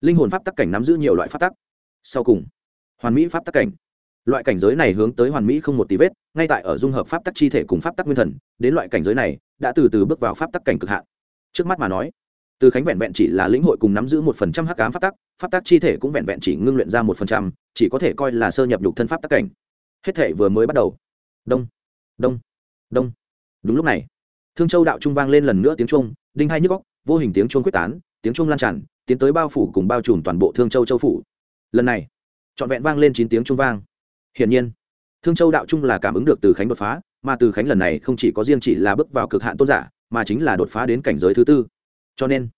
Speaker 1: linh hồn pháp tắc cảnh nắm giữ nhiều loại pháp tắc. Sau cùng, hoàn mỹ pháp tắc cảnh loại cảnh giới này hướng tới hoàn mỹ không một tí vết, ngay tại ở dung hợp pháp tắc chi thể cùng pháp tắc nguyên thần, đến loại cảnh giới này, đã từ từ bước vào pháp tắc cảnh cực hạn. Trước mắt mà nói, từ khánh vẹn vẹn chỉ là lĩnh hội cùng nắm giữ một phần trăm hắc ám pháp tắc pháp tắc chi thể cũng vẹn vẹn chỉ ngưng luyện ra một phần trăm, chỉ có thể coi là sơ nhập nhục thân pháp tắc cảnh. Hết thể vừa mới bắt đầu. Đông đông đông. Đúng lúc này, thương châu đạo trung vang lên lần nữa tiếng trung đinh hai nhức góc vô hình tiếng trung quyết tán, tiếng trung lan tràn, tiến tới bao phủ cùng bao trùm toàn bộ thương châu châu phủ. Lần này, trọn vẹn vang lên chín tiếng trung vang hiển nhiên thương châu đạo trung là cảm ứng được từ khánh đột phá mà từ khánh lần này không chỉ có riêng chỉ là bước vào cực hạn tôn giả mà chính là đột phá đến cảnh giới thứ tư. Cho nên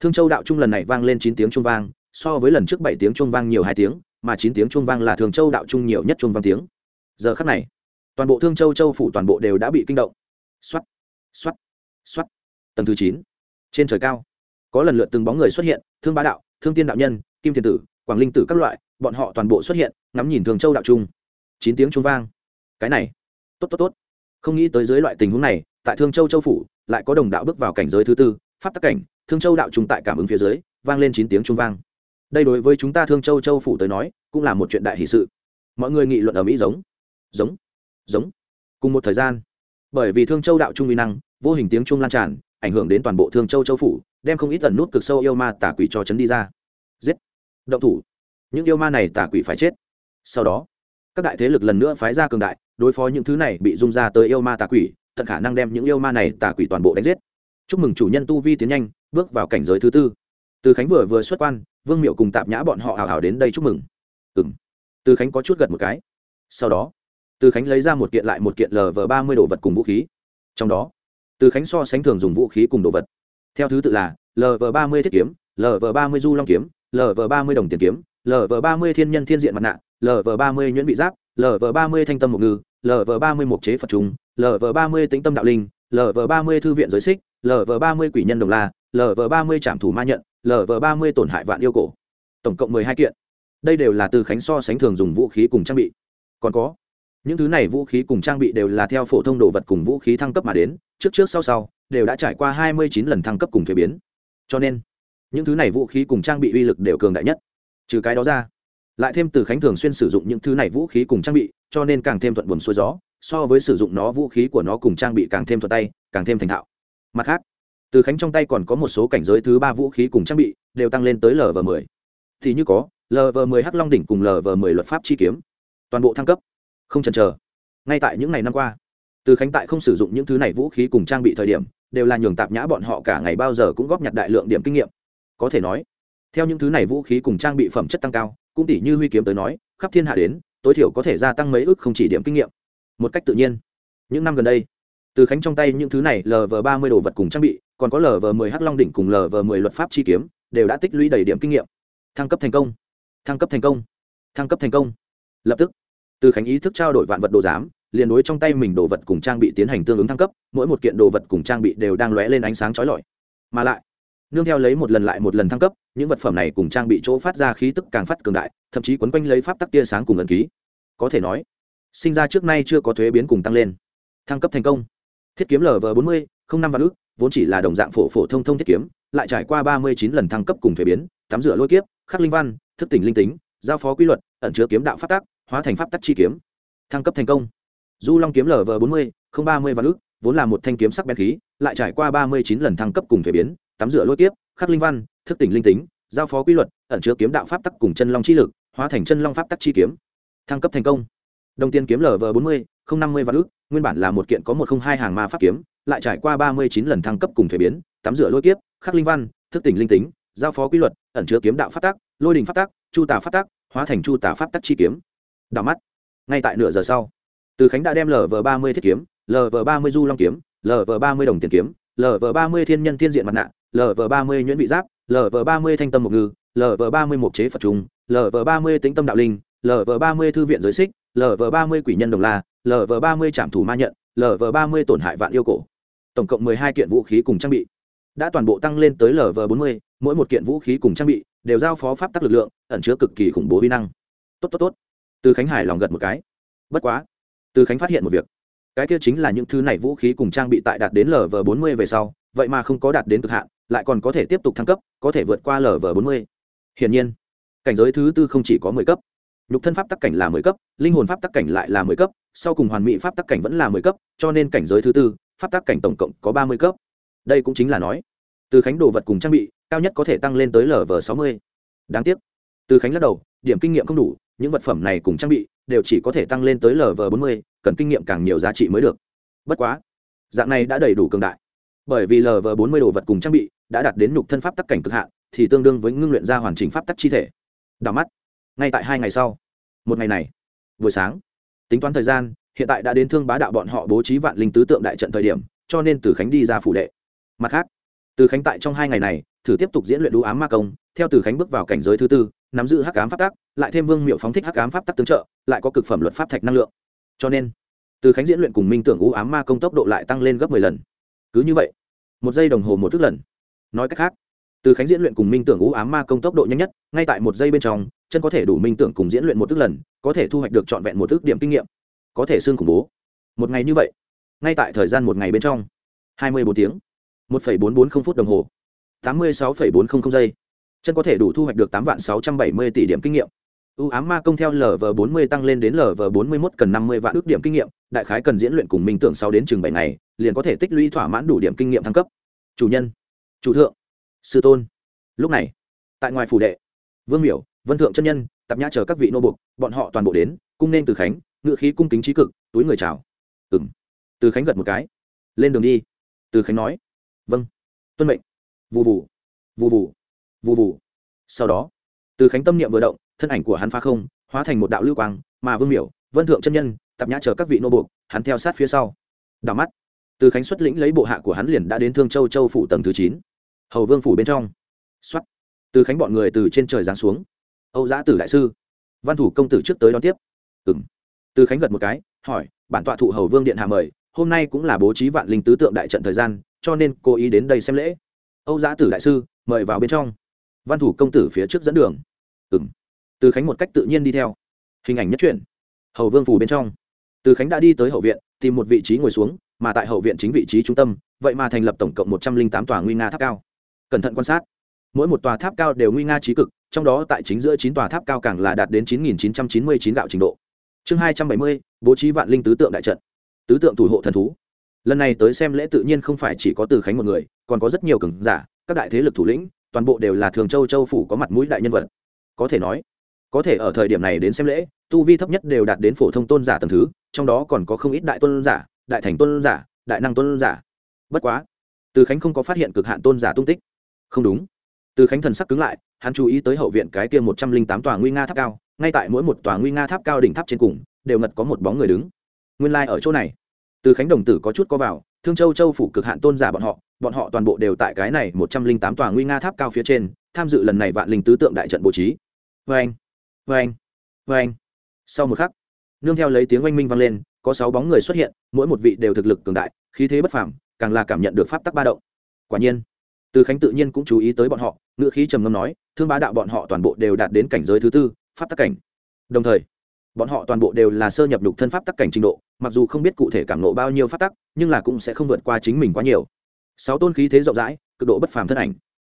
Speaker 1: thương châu đạo trung lần này vang lên chín tiếng trung vang so với lần trước bảy tiếng trung vang nhiều hai tiếng mà chín tiếng trung vang là Thương châu đạo trung nhiều nhất trung vang tiếng. Giờ khắc này toàn bộ thương châu châu phủ toàn bộ đều đã bị kinh động. Soát, soát, soát. tầng thứ chín trên trời cao có lần lượt từng bóng người xuất hiện thương bá đạo thương tiên đạo nhân kim thiên tử quảng linh tử các loại bọn họ toàn bộ xuất hiện ngắm nhìn Thương châu đạo trung chín tiếng trung vang. Cái này, tốt tốt tốt. Không nghĩ tới dưới loại tình huống này, tại thương châu châu phủ, lại có đồng đạo bước vào cảnh giới thứ tư, pháp tắc cảnh, thương châu đạo trung tại cảm ứng phía dưới, vang lên chín tiếng trung vang. Đây đối với chúng ta thương châu châu phủ tới nói, cũng là một chuyện đại hỷ sự. Mọi người nghị luận ở mỹ giống giống giống. Cùng một thời gian, bởi vì thương châu đạo trung uy năng, vô hình tiếng trung lan tràn, ảnh hưởng đến toàn bộ thương châu châu phủ, đem không ít tần nút cực sâu yêu ma tả quỷ cho chấn đi ra. Giết. Động thủ. Những yêu ma này tả quỷ phải chết. Sau đó các đại thế lực lần nữa phái ra cường đại, đối phó những thứ này bị dung ra tới yêu ma tà quỷ, tận khả năng đem những yêu ma này tà quỷ toàn bộ đánh giết. Chúc mừng chủ nhân tu vi tiến nhanh, bước vào cảnh giới thứ tư. Từ khánh vừa vừa xuất quan, vương miệu cùng tạp nhã bọn họ hào hào đến đây chúc mừng. Ừ m từ khánh có chút gật một cái. Sau đó, từ khánh lấy ra một kiện lại một kiện lv ba mươi đồ vật cùng vũ khí. Trong đó, từ khánh so sánh thường dùng vũ khí cùng đồ vật. Theo thứ tự là lv ba mươi thiết kiếm lv ba mươi du long kiếm lv ba mươi đồng tiền kiếm lv ba mươi thiên nhân thiên diện mặt nạ lv ba mươi nhuyễn vị giáp lv ba mươi thanh tâm mục ngư lv ba mươi mục chế phật trùng lv ba mươi tĩnh tâm đạo linh lv ba mươi thư viện giới xích lv ba mươi quỷ nhân đồng la lv ba mươi trảm thủ ma nhận lv ba mươi tổn hại vạn yêu cổ. Tổng cộng mười hai kiện. Đây đều là từ khánh so sánh thường dùng vũ khí cùng trang bị. Còn có, những thứ này vũ khí cùng trang bị đều là theo phổ thông đồ vật cùng vũ khí thăng cấp mà đến, trước trước sau sau, đều đã trải qua hai mươi chín lần thăng cấp cùng thuế biến. Cho nên, những thứ này vũ khí cùng trang bị uy lực đều cường đại nhất. Trừ cái đó ra lại thêm từ khánh thường xuyên sử dụng những thứ này vũ khí cùng trang bị, cho nên càng thêm thuận buồm xuôi gió, so với sử dụng nó vũ khí của nó cùng trang bị càng thêm thuận tay, càng thêm thành thạo. Mặt khác, từ khánh trong tay còn có một số cảnh giới thứ ba vũ khí cùng trang bị, đều tăng lên tới lv m ộ ư ơ i thì như có lv m ộ hắc h long đỉnh cùng lv m ộ ư ơ i luật pháp chi kiếm. Toàn bộ thăng cấp. Không chần chờ. Ngay tại những ngày năm qua, từ khánh tại không sử dụng những thứ này vũ khí cùng trang bị thời điểm, đều là nhường tạp nhã bọn họ cả ngày bao giờ cũng góp nhặt đại lượng điểm kinh nghiệm. Có thể nói, theo những thứ này vũ khí cùng trang bị phẩm chất tăng cao cũng tỷ như huy kiếm tới nói, khắp thiên hạ đến, tối thiểu có thể gia tăng mấy ước không chỉ điểm kinh nghiệm. Một cách tự nhiên. Những năm gần đây, từ khánh trong tay những thứ này lv ba mươi đồ vật cùng trang bị, còn có lv m ộ ư ơ i h long đỉnh cùng lv m ộ ư ơ i luật pháp chi kiếm, đều đã tích lũy đầy điểm kinh nghiệm. Thăng cấp thành công. Thăng cấp thành công. Thăng cấp thành công. Lập tức, từ khánh ý thức trao đổi vạn vật đồ giám, liền đối trong tay mình đồ vật cùng trang bị tiến hành tương ứng thăng cấp, mỗi một kiện đồ vật cùng trang bị đều đang lóe lên ánh sáng trói lọi. Mà lại nương theo lấy một lần lại một lần thăng cấp, những vật phẩm này cùng trang bị chỗ phát ra khí tức càng phát cường đại, thậm chí quấn quanh lấy pháp tắc tia sáng cùng ẩn ký. Có thể nói, sinh ra trước nay chưa có thuế biến cùng tăng lên. Thăng cấp thành công. Thiết kiếm lv bốn mươi, không năm vạn ước vốn chỉ là đồng dạng phổ phổ thông thông thiết kiếm, lại trải qua ba mươi chín lần thăng cấp cùng thuế biến, tắm rửa lôi kiếp, khắc linh văn, thức tỉnh linh tính, giao phó quy luật, ẩn chứa kiếm đạo pháp tắc, hóa thành pháp tắc chi kiếm. Thăng cấp thành công. Du long kiếm lv bốn mươi, không ba mươi vạn ước vốn là một thanh kiếm sắc bén khí, lại trải qua ba mươi chín lần thăng cấp cùng thuế biến tắm rửa lôi kiếp, khắc linh văn, thức tỉnh linh tính, giao phó quy luật, ẩn chứa kiếm đạo pháp tắc cùng chân long chi lực, hóa thành chân long pháp tắc chi kiếm. Thăng cấp thành công. Đồng tiền kiếm lv bốn mươi, không năm mươi vạn ước nguyên bản là một kiện có một không hai hàng ma pháp kiếm, lại trải qua ba mươi chín lần thăng cấp cùng thể biến, tắm rửa lôi kiếp, khắc linh văn, thức tỉnh linh tính, giao phó quy luật, ẩn chứa kiếm đạo pháp tắc, lôi đình pháp tắc, chu tả pháp tắc, hóa thành chu tả pháp tắc chi kiếm. Đảo mắt. Ngay tại nửa giờ sau, từ khánh đã đem lv ba mươi thiết kiếm lv ba mươi du long kiếm lv ba mươi đồng tiền kiếm lv ba mươi thiên nhân thiên diện mặt nạ lv ba mươi nhuyễn vị giáp lv ba mươi thanh tâm mục ngư lv ba mươi mục chế phật trung lv ba mươi tĩnh tâm đạo linh lv ba mươi thư viện giới xích lv ba mươi quỷ nhân đồng la lv ba mươi trảm thủ ma nhận lv ba mươi tổn hại vạn yêu cổ tổng cộng mười hai kiện vũ khí cùng trang bị đã toàn bộ tăng lên tới lv bốn mươi mỗi một kiện vũ khí cùng trang bị đều giao phó pháp tắc lực lượng ẩn chứa cực kỳ khủng bố vi năng tốt tốt tốt từ khánh hải lòng gật một cái bất quá từ khánh phát hiện một việc cái kia chính là những thứ này vũ khí cùng trang bị tại đạt đến lv bốn mươi về sau, vậy mà không có đạt đến cực hạn, lại còn có thể tiếp tục thăng cấp, có thể vượt qua lv bốn mươi. Hiển nhiên, cảnh giới thứ tư không chỉ có mười cấp. Nhục thân pháp tắc cảnh là mười cấp, linh hồn pháp tắc cảnh lại là mười cấp, sau cùng hoàn mỹ pháp tắc cảnh vẫn là mười cấp, cho nên cảnh giới thứ tư, pháp tắc cảnh tổng cộng có ba mươi cấp. Đây cũng chính là nói, từ khánh đồ vật cùng trang bị, cao nhất có thể tăng lên tới lv sáu mươi. Đáng tiếc, từ khánh lắc đầu, điểm kinh nghiệm không đủ, những vật phẩm này cùng trang bị đều chỉ có thể tăng lên tới lv bốn mươi, cần kinh nghiệm càng nhiều giá trị mới được. Bất quá, dạng này đã đầy đủ cường đại. Bởi vì lv bốn mươi đồ vật cùng trang bị đã đạt đến nhục thân pháp tắc cảnh cực hạn, thì tương đương với ngưng luyện ra hoàn chỉnh pháp tắc chi thể. Đào mắt, ngay tại hai ngày sau, một ngày này, buổi sáng, tính toán thời gian, hiện tại đã đến thương bá đạo bọn họ bố trí vạn linh tứ tượng đại trận thời điểm, cho nên từ khánh đi ra phủ đệ. Mặt khác, từ khánh tại trong hai ngày này, thử tiếp tục diễn luyện đũ ám ma công, theo từ khánh bước vào cảnh giới thứ tư nắm giữ hắc ám pháp tắc, lại thêm vương miệu phóng thích hắc ám pháp tắc tương trợ, lại có cực phẩm luật pháp thạch năng lượng. Cho nên, từ khánh diễn luyện cùng minh tưởng ú ám ma công tốc độ lại tăng lên gấp mười lần. Cứ như vậy, một giây đồng hồ một thức lần. Nói cách khác, từ khánh diễn luyện cùng minh tưởng ú ám ma công tốc độ nhanh nhất, ngay tại một giây bên trong, chân có thể đủ minh tưởng cùng diễn luyện một thức lần, có thể thu hoạch được trọn vẹn một thức điểm kinh nghiệm. Có thể xương khủng bố. Một ngày như vậy, ngay tại thời gian một ngày bên trong, hai mươi bốn tiếng, một phẩy bốn bốn không phút đồng hồ, tám mươi sáu phẩy bốn không không giây chân có thể đủ thu hoạch được tám vạn sáu trăm bảy mươi tỷ điểm kinh nghiệm. Ưu ám ma công theo lv bốn mươi tăng lên đến lv bốn mươi mốt cần năm mươi vạn ước điểm kinh nghiệm, đại khái cần diễn luyện cùng minh tưởng sau đến chừng bảy ngày, liền có thể tích lũy thỏa mãn đủ điểm kinh nghiệm thăng cấp. Chủ nhân, chủ thượng, sư tôn. Lúc này, tại ngoài phủ đệ, vương miểu, vân thượng chân nhân, tạp nhã chờ các vị nô bục bọn họ toàn bộ đến, cung nên từ khánh, ngự khí cung kính trí cực, túi người chào. Ừ m từ khánh gật một cái. Lên đường đi. Từ khánh nói. Vâng. Tuân mệnh. Vụ vụ vụ vụ vụ vụ sau đó, từ khánh tâm niệm vừa động, thân ảnh của hắn phá không, hóa thành một đạo lưu quang, mà vương miểu, vân thượng chân nhân tập nhã chờ các vị nô buộc, hắn theo sát phía sau. Đảo mắt, từ khánh xuất lĩnh lấy bộ hạ của hắn liền đã đến thương châu châu phủ tầng thứ chín. Hầu vương phủ bên trong. Xuất từ khánh bọn người từ trên trời giáng xuống. Âu giã tử đại sư, văn thủ công tử trước tới đón tiếp. Ừng từ khánh gật một cái, hỏi, bản tọa thụ hầu vương điện hạ mời, hôm nay cũng là bố trí vạn linh tứ tượng đại trận thời gian, cho nên cố ý đến đây xem lễ. Âu giã tử đại sư, mời vào bên trong văn thủ công tử phía trước dẫn đường. Ừ m từ khánh một cách tự nhiên đi theo. Hình ảnh nhất truyện. Hầu vương phủ bên trong. Từ khánh đã đi tới hậu viện, tìm một vị trí ngồi xuống, mà tại hậu viện chính vị trí trung tâm, vậy mà thành lập tổng cộng một trăm linh tám tòa nguy nga tháp cao. Cẩn thận quan sát. Mỗi một tòa tháp cao đều nguy nga trí cực, trong đó tại chính giữa chín tòa tháp cao càng là đạt đến chín nghìn chín trăm chín mươi chín gạo trình độ. Chương hai trăm bảy mươi, bố trí vạn linh tứ tượng đại trận. Tứ tượng thủ hộ thần thú. Lần này tới xem lễ tự nhiên không phải chỉ có từ khánh một người, còn có rất nhiều cường giả, các đại thế lực thủ lĩnh toàn bộ đều là thường châu châu phủ có mặt mũi đại nhân vật. Có thể nói, có thể ở thời điểm này đến xem lễ, tu vi thấp nhất đều đạt đến phổ thông tôn giả tầng thứ, trong đó còn có không ít đại tôn giả, đại thành tôn giả, đại năng tôn giả. Bất quá, từ khánh không có phát hiện cực hạn tôn giả tung tích. Không đúng. Từ khánh thần sắc cứng lại, hắn chú ý tới hậu viện cái kia một trăm linh tám tòa nguy nga tháp cao, ngay tại mỗi một tòa nguy nga tháp cao đỉnh tháp trên cùng, đều ngật có một bóng người đứng. Nguyên lai、like、ở chỗ này, từ khánh đồng tử có chút có vào, thương châu châu phủ cực hạn tôn giả bọn họ bọn họ toàn bộ đều tại cái này một trăm linh tám tòa nguy nga tháp cao phía trên, tham dự lần này vạn linh tứ tượng đại trận bố trí. Vê anh vê anh vê anh. Sau một khắc, nương theo lấy tiếng oanh minh vang lên, có sáu bóng người xuất hiện, mỗi một vị đều thực lực cường đại, khí thế bất phàm, càng là cảm nhận được pháp tắc ba động. Quả nhiên, từ khánh tự nhiên cũng chú ý tới bọn họ ngựa khí trầm ngâm nói, thương bá đạo bọn họ toàn bộ đều đạt đến cảnh giới thứ tư, pháp tắc cảnh. Đồng thời, bọn họ toàn bộ đều là sơ nhập đục thân pháp tắc cảnh trình độ, mặc dù không biết cụ thể cảm nộ bao nhiêu pháp tắc, nhưng là cũng sẽ không vượt qua chính mình quá nhiều sáu tôn khí thế rộng rãi, cực độ bất phàm thân ảnh.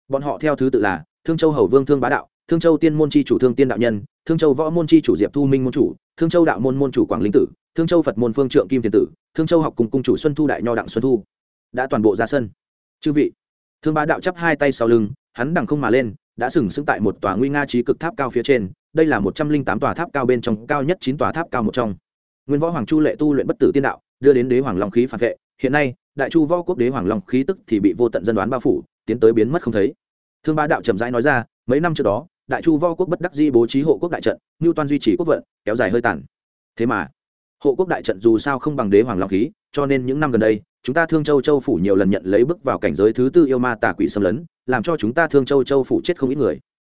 Speaker 1: Bọn họ theo thứ tự là thương châu hầu vương thương bá đạo, thương châu tiên môn chi chủ thương tiên đạo nhân, thương châu võ môn chi chủ diệp thu minh môn chủ, thương châu đạo môn môn chủ quảng linh tử, thương châu phật môn phương trượng kim thiền tử, thương châu học cùng cung chủ xuân thu đại nho đặng xuân thu đã toàn bộ ra sân. Chư vị, thương bá đạo chắp hai tay sau lưng, hắn đằng không mà lên, đã sừng sững tại một tòa nguy nga trí cực tháp cao phía trên, đây là một trăm linh tám tòa tháp cao bên trong, cao nhất chín tòa tháp cao một trong. Nguyên võ hoàng chu lệ tu luyện bất tử tiên đạo, đưa đến đế hoàng long khí phản vệ hiện nay, đại chu võ quốc đế hoàng long khí tức thì bị vô tận dân đoán bao phủ, tiến tới biến mất không thấy. Thương bá đạo trầm rãi nói ra, mấy năm trước đó, đại chu võ quốc bất đắc di bố trí hộ quốc đại trận, ngưu toan duy trì quốc vận, kéo dài hơi tàn. Thế mà, hộ quốc đại trận dù sao không bằng đế hoàng long khí, cho nên những năm gần đây, chúng ta thương châu châu phủ nhiều lần nhận lấy bước vào cảnh giới thứ tư yêu ma tà quỷ xâm lấn, làm cho chúng ta thương châu châu phủ chết không ít người.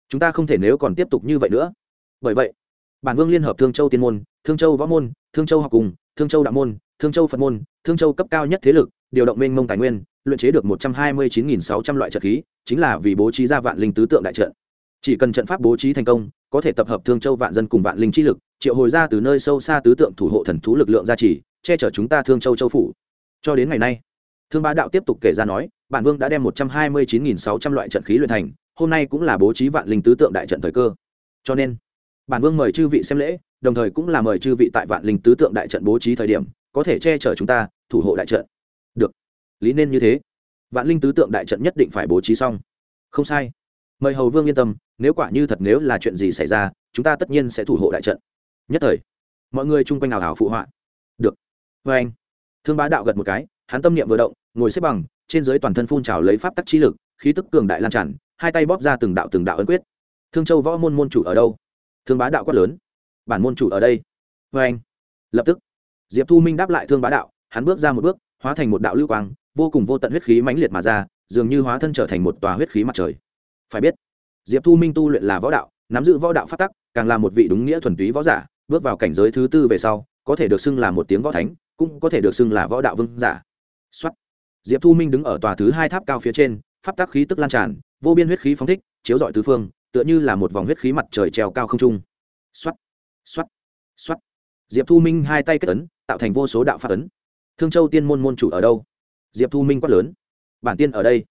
Speaker 1: Chúng ta không thể nếu còn tiếp tục như vậy nữa. Bởi vậy bản vương liên hợp thương châu tiên môn, thương châu võ môn, thương châu học cùng, thương châu đạo môn, thương châu phật môn, thương châu cấp cao nhất thế lực, điều động mênh mông tài nguyên, luyện chế được một trăm hai mươi chín nghìn sáu trăm loại trận khí, chính là vì bố trí ra vạn linh tứ tượng đại trận. Chỉ cần trận pháp bố trí thành công, có thể tập hợp thương châu vạn dân cùng vạn linh chi lực, triệu hồi ra từ nơi sâu xa tứ tượng thủ hộ thần thú lực lượng gia trì, che chở chúng ta thương châu châu phủ. Cho đến ngày nay, thương bá đạo tiếp tục kể ra nói, bản vương đã đem một trăm hai mươi chín nghìn sáu trăm loại trận khí luyện thành, hôm nay cũng là bố trí vạn linh tứ tượng đại trận thời cơ. Cho nên bản vương mời chư vị xem lễ, đồng thời cũng là mời chư vị tại vạn linh tứ tượng đại trận bố trí thời điểm, có thể che chở chúng ta, thủ hộ đại trận. Được. Lý nên như thế. Vạn linh tứ tượng đại trận nhất định phải bố trí xong. Không sai. Mời hầu vương yên tâm, nếu quả như thật nếu là chuyện gì xảy ra, chúng ta tất nhiên sẽ thủ hộ đại trận. Nhất thời, mọi người chung quanh ảo hảo phụ họa. Được. Vê anh, thương bá đạo gật một cái, hắn tâm niệm vừa động, ngồi xếp bằng, trên dưới toàn thân phun trào lấy pháp tắc chi lực, khí tức cường đại lan tràn, hai tay bóp ra từng đạo từng đạo ấn quyết. Thương châu võ môn môn chủ ở đâu? Thương bá đạo quát lớn. Bản môn chủ ở đây. Vê anh, lập tức, diệp thu minh đáp lại thương bá đạo, hắn bước ra một bước, hóa thành một đạo lưu quang, vô cùng vô tận huyết khí mãnh liệt mà ra, dường như hóa thân trở thành một tòa huyết khí mặt trời. Phải biết, diệp thu minh tu luyện là võ đạo, nắm giữ võ đạo phát tắc, càng là một vị đúng nghĩa thuần túy võ giả, bước vào cảnh giới thứ tư về sau, có thể được xưng là một tiếng võ thánh, cũng có thể được xưng là võ đạo vương giả. Xuất diệp thu minh đứng ở tòa thứ hai tháp cao phía trên, pháp tắc khí tức lan tràn, vô biên huyết khí phóng thích, chiếu rọi tứ phương tựa như là một vòng huyết khí mặt trời treo cao không trung. Xoát xoát xoát. diệp thu minh hai tay kết ấn, tạo thành vô số đạo pháp ấn. Thương châu tiên môn môn chủ ở đâu? Diệp thu minh quát lớn. Bản tiên ở đây.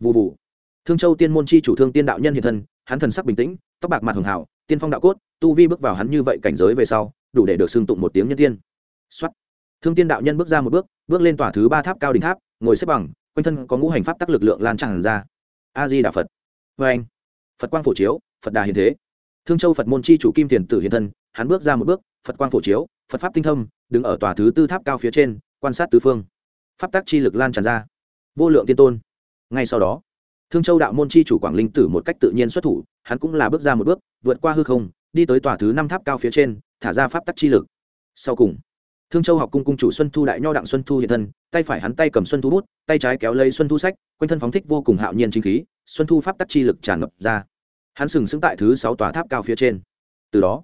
Speaker 1: Vụ vụ thương châu tiên môn chi chủ thương tiên đạo nhân hiện thân, hắn thần sắc bình tĩnh, tóc bạc mặt hường hảo, tiên phong đạo cốt, tu vi bước vào hắn như vậy cảnh giới về sau, đủ để được xưng tụng một tiếng nhân tiên. Xuất thương tiên đạo nhân bước ra một bước bước lên tòa thứ ba tháp cao đỉnh tháp, ngồi xếp bằng, quanh thân có ngũ hành pháp tắc lực lượng lan tràn ra. A di đà phật. Vê anh phật quang phổ chiếu, phật đà hiền thế. Thương châu phật môn chi chủ kim tiền tử hiền thân, hắn bước ra một bước, phật quang phổ chiếu, phật pháp tinh thâm, đứng ở tòa thứ tư tháp cao phía trên, quan sát tứ phương. Pháp tác chi lực lan tràn ra. Vô lượng tiên tôn. Ngay sau đó, thương châu đạo môn chi chủ quảng linh tử một cách tự nhiên xuất thủ, hắn cũng là bước ra một bước, vượt qua hư không, đi tới tòa thứ năm tháp cao phía trên, thả ra pháp tắc chi lực. Sau cùng, thương châu học cung cung chủ xuân thu đại nho đặng xuân thu hiện thân, tay phải hắn tay cầm xuân thu bút, tay trái kéo lấy xuân thu sách, quanh thân phóng thích vô cùng hạo nhiên chính khí xuân thu pháp tắc chi lực tràn ngập ra. Hắn sừng sững tại thứ sáu tòa tháp cao phía trên. Từ đó,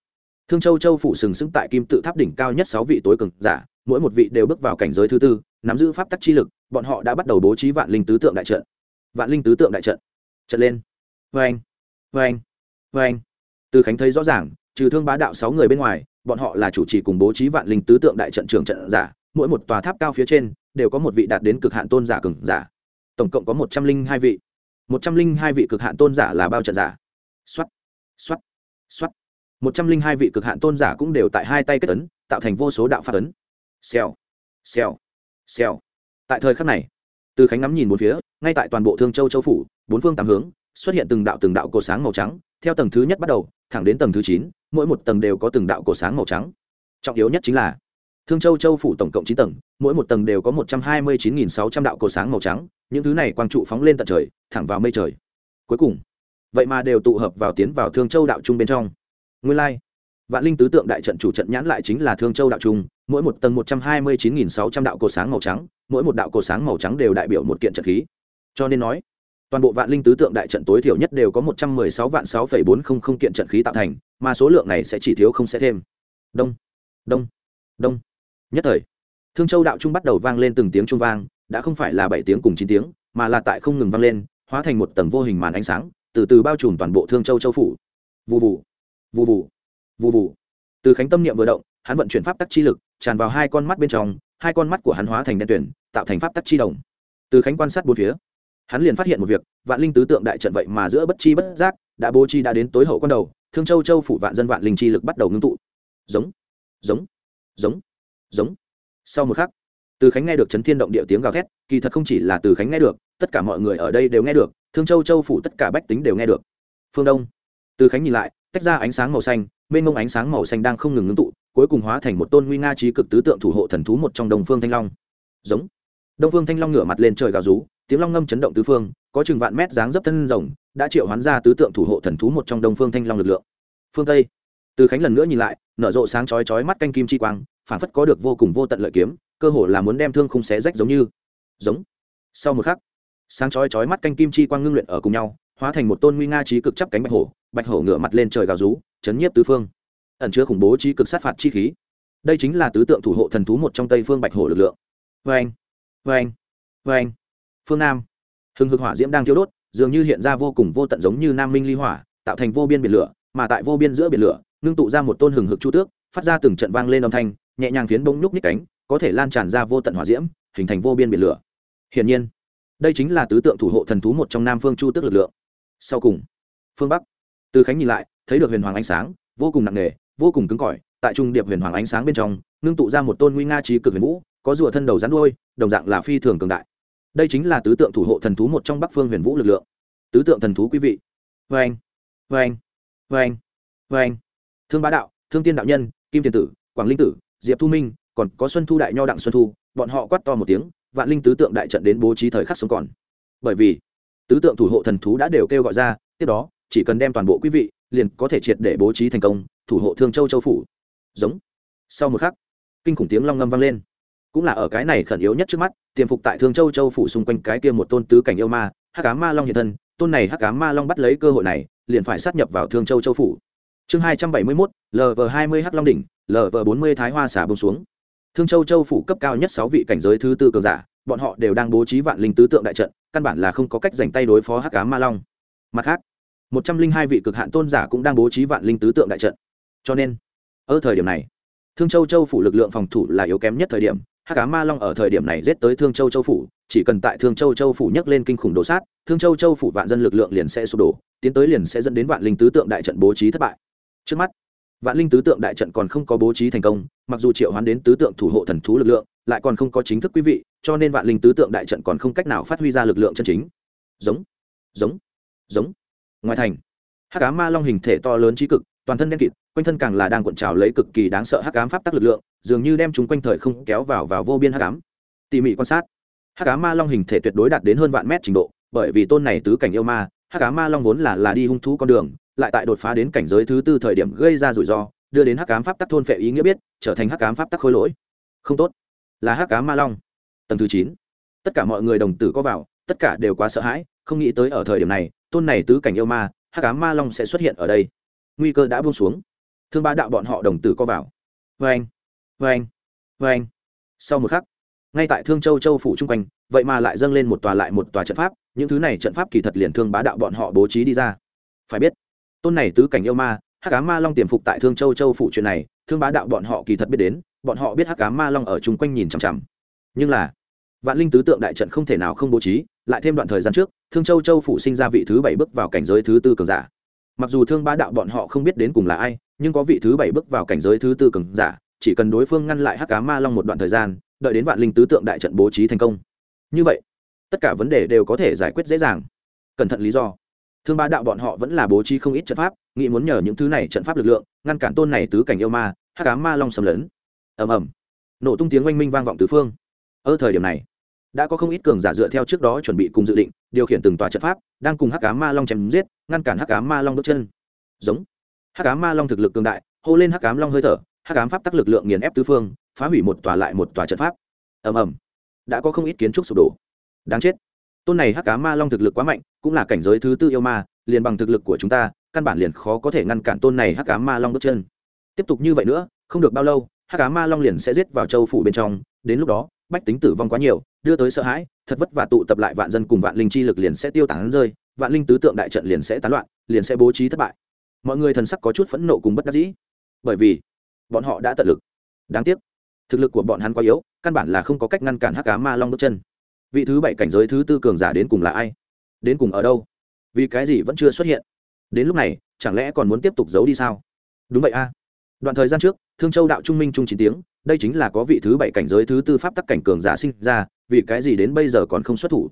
Speaker 1: thương châu châu phụ sừng sững tại kim tự tháp đỉnh cao nhất sáu vị tối cường giả, mỗi một vị đều bước vào cảnh giới thứ tư, nắm giữ pháp tắc chi lực, bọn họ đã bắt đầu bố trí vạn linh tứ tượng đại trận. Vạn linh tứ tượng đại trận. Trận lên. Vê anh vê anh vê anh từ khánh thấy rõ ràng, trừ thương bá đạo sáu người bên ngoài, bọn họ là chủ trì cùng bố trí vạn linh tứ tượng đại trận trường trận giả, mỗi một tòa tháp cao phía trên đều có một vị đạt đến cực hạn tôn giả cường giả. Tổng cộng có một trăm linh hai vị một trăm linh hai vị cực hạn tôn giả là bao trận giả. X o á t x o á t x o á t một trăm linh hai vị cực hạn tôn giả cũng đều tại hai tay kết ấn, tạo thành vô số đạo phát ấn. Xèo xèo xèo. Tại thời khắc này, từ khánh ngắm nhìn bốn phía, ngay tại toàn bộ thương châu châu phủ, bốn phương tám hướng, xuất hiện từng đạo từng đạo cổ sáng màu trắng, theo tầng thứ nhất bắt đầu, thẳng đến tầng thứ chín, mỗi một tầng đều có từng đạo cổ sáng màu trắng. Trọng yếu nhất chính là thương châu châu phủ tổng cộng chín tầng, mỗi một tầng đều có một trăm hai mươi chín nghìn sáu trăm đạo cổ sáng màu trắng, những thứ này quang trụ phóng lên tận trời, thẳng vào mây trời. Cuối cùng, vậy mà đều tụ hợp vào tiến vào thương châu đạo trung bên trong. Nguyên lai、like. vạn linh tứ tượng đại trận chủ trận nhãn lại chính là thương châu đạo trung, mỗi một tầng một trăm hai mươi chín nghìn sáu trăm đạo cổ sáng màu trắng, mỗi một đạo cổ sáng màu trắng đều đại biểu một kiện trận khí. Cho nên nói, toàn bộ vạn linh tứ tượng đại trận tối thiểu nhất đều có một trăm mười sáu vạn sáu phẩy bốn không không kiện trận khí tạo thành, mà số lượng này sẽ chỉ thiếu không sẽ thêm. Đông đông đông nhất thời, thương châu đạo trung bắt đầu vang lên từng tiếng trung vang, đã không phải là bảy tiếng cùng chín tiếng, mà là tại không ngừng vang lên, hóa thành một tầng vô hình màn ánh sáng, từ từ bao trùm toàn bộ thương châu châu phủ. Vụ vụ vụ vụ vụ vụ từ khánh tâm niệm vừa động, hắn vận chuyển pháp tắc chi lực, tràn vào hai con mắt bên trong, hai con mắt của hắn hóa thành đen tuyển tạo thành pháp tắc chi đồng. Từ khánh quan sát bốn phía, hắn liền phát hiện một việc, vạn linh tứ tượng đại trận vậy mà giữa bất chi bất giác, đã bố chi đã đến tối hậu con đầu, thương châu châu phủ vạn dân vạn linh chi lực bắt đầu ngưng tụ. Giống giống giống giống. Sau một khắc, từ khánh nghe được chấn thiên động địa tiếng gào thét, kỳ thật không chỉ là từ khánh nghe được, tất cả mọi người ở đây đều nghe được, thương châu châu phủ tất cả bách tính đều nghe được. Phương đông. Từ khánh nhìn lại, tách ra ánh sáng màu xanh, mênh mông ánh sáng màu xanh đang không ngừng ngưng tụ, cuối cùng hóa thành một tôn nguy nga trí cực tứ tượng thủ hộ thần thú một trong đồng phương thanh long. Giống. Đông phương thanh long ngửa mặt lên trời gào rú, tiếng long ngâm chấn động tứ phương, có chừng vạn mét dáng dấp thân rồng, đã triệu hoán ra tứ tượng thủ hộ thần thú một trong đông phương thanh long lực lượng. Phương tây từ khánh lần nữa nhìn lại, nở rộ sáng chói chói mắt canh kim chi quang phản phất có được vô cùng vô tận lợi kiếm, cơ hồ là muốn đem thương khung xé rách giống như. Giống. Sau một khắc, sáng chói chói mắt canh kim chi quang ngưng luyện ở cùng nhau, hóa thành một tôn nguy nga trí cực chắp cánh bạch hổ bạch hổ ngửa mặt lên trời gào rú, chấn nhiếp tứ phương. Ẩn chứa khủng bố trí cực sát phạt chi khí. Đây chính là tứ tượng thủ hộ thần thú một trong tây phương bạch hổ lực lượng. Vê anh vê anh vê anh phương nam. Hừng hực hỏa diễm đang thiêu đốt, dường như hiện ra vô cùng vô tận giống như nam minh ly hỏa, tạo thành vô biên biển lửa, mà tại vô biên giữa biển lửa ngưng tụ ra một tôn hừng hực chu tước, phát ra từng trận vang lên âm thanh, nhẹ nhàng phiến bông nhúc nhích cánh, có thể lan tràn ra vô tận hỏa diễm, hình thành vô biên biển lửa. Hiển nhiên, đây chính là tứ tượng thủ hộ thần thú một trong nam phương chu tước lực lượng. Sau cùng, phương bắc, từ khánh nhìn lại, thấy được huyền hoàng ánh sáng, vô cùng nặng nề, vô cùng cứng cỏi, tại trung điệp huyền hoàng ánh sáng bên trong, ngưng tụ ra một tôn nguy nga trí cực huyền vũ, có rùa thân đầu rắn đuôi, đồng dạng là phi thường cường đại. Đây chính là tứ tượng thủ hộ thần thú một trong bắc phương huyền vũ lực lượng. Tứ tượng thần thú quý vị. Vê anh vê anh vê anh vê anh thương bá đạo, thương tiên đạo nhân, kim tiền tử, quảng linh tử, diệp thu minh, còn có xuân thu đại nho đặng xuân thu, bọn họ quát to một tiếng, vạn linh tứ tượng đại trận đến bố trí thời khắc sống còn. Bởi vì, tứ tượng thủ hộ thần thú đã đều kêu gọi ra, tiếp đó, chỉ cần đem toàn bộ quý vị, liền có thể triệt để bố trí thành công, thủ hộ thương châu châu phủ. Giống. Sau một khắc, kinh khủng tiếng long ngâm vang lên. Cũng là ở cái này khẩn yếu nhất trước mắt, tiềm phục tại thương châu châu phủ xung quanh cái kia một tôn tứ cảnh yêu ma, hắc cá ma long hiện thân, tôn này hắc cá ma long bắt lấy cơ hội này, liền phải sát nhập vào thương châu châu phủ chương hai trăm bảy mươi mốt lv hai mươi h long đỉnh lv bốn mươi thái hoa xả bông xuống. Thương châu châu phủ cấp cao nhất sáu vị cảnh giới thứ tư cường giả, bọn họ đều đang bố trí vạn linh tứ tượng đại trận, căn bản là không có cách giành tay đối phó hắc cá ma long. Mặt khác, một trăm linh hai vị cực hạn tôn giả cũng đang bố trí vạn linh tứ tượng đại trận. Cho nên, ở thời điểm này, thương châu châu phủ lực lượng phòng thủ là yếu kém nhất thời điểm, hắc cá ma long ở thời điểm này giết tới thương châu châu phủ, chỉ cần tại thương châu châu phủ nhấc lên kinh khủng đổ sát, thương châu châu phủ vạn dân lực lượng liền sẽ sụp đổ, tiến tới liền sẽ dẫn đến vạn linh tứ tượng đại trận bố trí thất bại trước mắt, vạn linh tứ tượng đại trận còn không có bố trí thành công, mặc dù triệu hoán đến tứ tượng thủ hộ thần thú lực lượng, lại còn không có chính thức quý vị, cho nên vạn linh tứ tượng đại trận còn không cách nào phát huy ra lực lượng chân chính. Giống giống giống. Ngoài thành, hắc cá ma long hình thể to lớn trí cực, toàn thân đen kịt, quanh thân càng là đang cuộn trào lấy cực kỳ đáng sợ hắc ám pháp tắc lực lượng, dường như đem chúng quanh thời không kéo vào vào vô biên hắc ám. Tỉ mỉ quan sát, hắc ám ma long hình thể tuyệt đối đạt đến hơn vạn mét trình độ, bởi vì tôn này tứ cảnh yêu ma, hắc ám ma long vốn là là đi hung thú con đường lại tại đột phá đến cảnh giới thứ tư thời điểm gây ra rủi ro, đưa đến hắc ám pháp tắc thôn phệ ý nghĩa biết, trở thành hắc ám pháp tắc khôi lỗi. Không tốt. Là hắc ám ma long. Tầng thứ chín. Tất cả mọi người đồng tử có vào, tất cả đều quá sợ hãi, không nghĩ tới ở thời điểm này, tôn này tứ cảnh yêu ma, hắc ám ma long sẽ xuất hiện ở đây. Nguy cơ đã buông xuống. Thương ba đạo bọn họ đồng tử co vào. Vê anh vê anh vê anh sau một khắc, ngay tại thương châu châu phủ chung quanh, vậy mà lại dâng lên một tòa lại một tòa trận pháp, những thứ này trận pháp kỳ thật liền thương bá đạo bọn họ bố trí đi ra. Phải biết tôn này tứ cảnh yêu ma, hắc cá ma long tiềm phục tại thương châu châu phủ chuyện này, thương bá đạo bọn họ kỳ thật biết đến, bọn họ biết hắc cá ma long ở chung quanh nhìn chằm chằm. Nhưng là, vạn linh tứ tượng đại trận không thể nào không bố trí, lại thêm đoạn thời gian trước, thương châu châu phủ sinh ra vị thứ bảy bước vào cảnh giới thứ tư cường giả. Mặc dù thương bá đạo bọn họ không biết đến cùng là ai, nhưng có vị thứ bảy bước vào cảnh giới thứ tư cường giả, chỉ cần đối phương ngăn lại hắc cá ma long một đoạn thời gian, đợi đến vạn linh tứ tượng đại trận bố trí thành công. Như vậy, tất cả vấn đề đều có thể giải quyết dễ dàng. Cẩn thận lý do thương ba đạo bọn họ vẫn là bố trí không ít trận pháp, nghĩ muốn nhờ những thứ này trận pháp lực lượng, ngăn cản tôn này tứ cảnh yêu ma, hắc cá ma long xâm lấn. Ầm ầm. Nổ tung tiếng oanh minh vang vọng tứ phương. Ở thời điểm này, đã có không ít cường giả dựa theo trước đó chuẩn bị cùng dự định, điều khiển từng tòa trận pháp, đang cùng hắc cá ma long chém giết, ngăn cản hắc cá ma long đốt chân. Giống. Hắc cá ma long thực lực cường đại, hô lên hắc cám long hơi thở, hắc cám pháp tắc lực lượng nghiền ép tứ phương, phá hủy một tòa lại một tòa trận pháp. Ầm ầm. Đã có không ít kiến trúc sụp đổ. Đáng chết tôn này hắc cá ma long thực lực quá mạnh, cũng là cảnh giới thứ tư yêu ma, liền bằng thực lực của chúng ta, căn bản liền khó có thể ngăn cản tôn này hắc cá ma long bước chân. Tiếp tục như vậy nữa, không được bao lâu, hắc cá ma long liền sẽ giết vào châu phủ bên trong, đến lúc đó, bách tính tử vong quá nhiều, đưa tới sợ hãi, thật vất và tụ tập lại vạn dân cùng vạn linh chi lực liền sẽ tiêu tán rơi, vạn linh tứ tượng đại trận liền sẽ tán loạn, liền sẽ bố trí thất bại. Mọi người thần sắc có chút phẫn nộ cùng bất đắc dĩ, bởi vì bọn họ đã tận lực. Đáng tiếc, thực lực của bọn hắn quá yếu, căn bản là không có cách ngăn cản hắc cá ma long bước chân vị thứ bảy cảnh giới thứ tư cường giả đến cùng là ai? Đến cùng ở đâu? Vì cái gì vẫn chưa xuất hiện? Đến lúc này, chẳng lẽ còn muốn tiếp tục giấu đi sao? Đúng vậy a. Đoạn thời gian trước, thương châu đạo trung minh trung chín tiếng, đây chính là có vị thứ bảy cảnh giới thứ tư pháp tắc cảnh cường giả sinh ra, vì cái gì đến bây giờ còn không xuất thủ?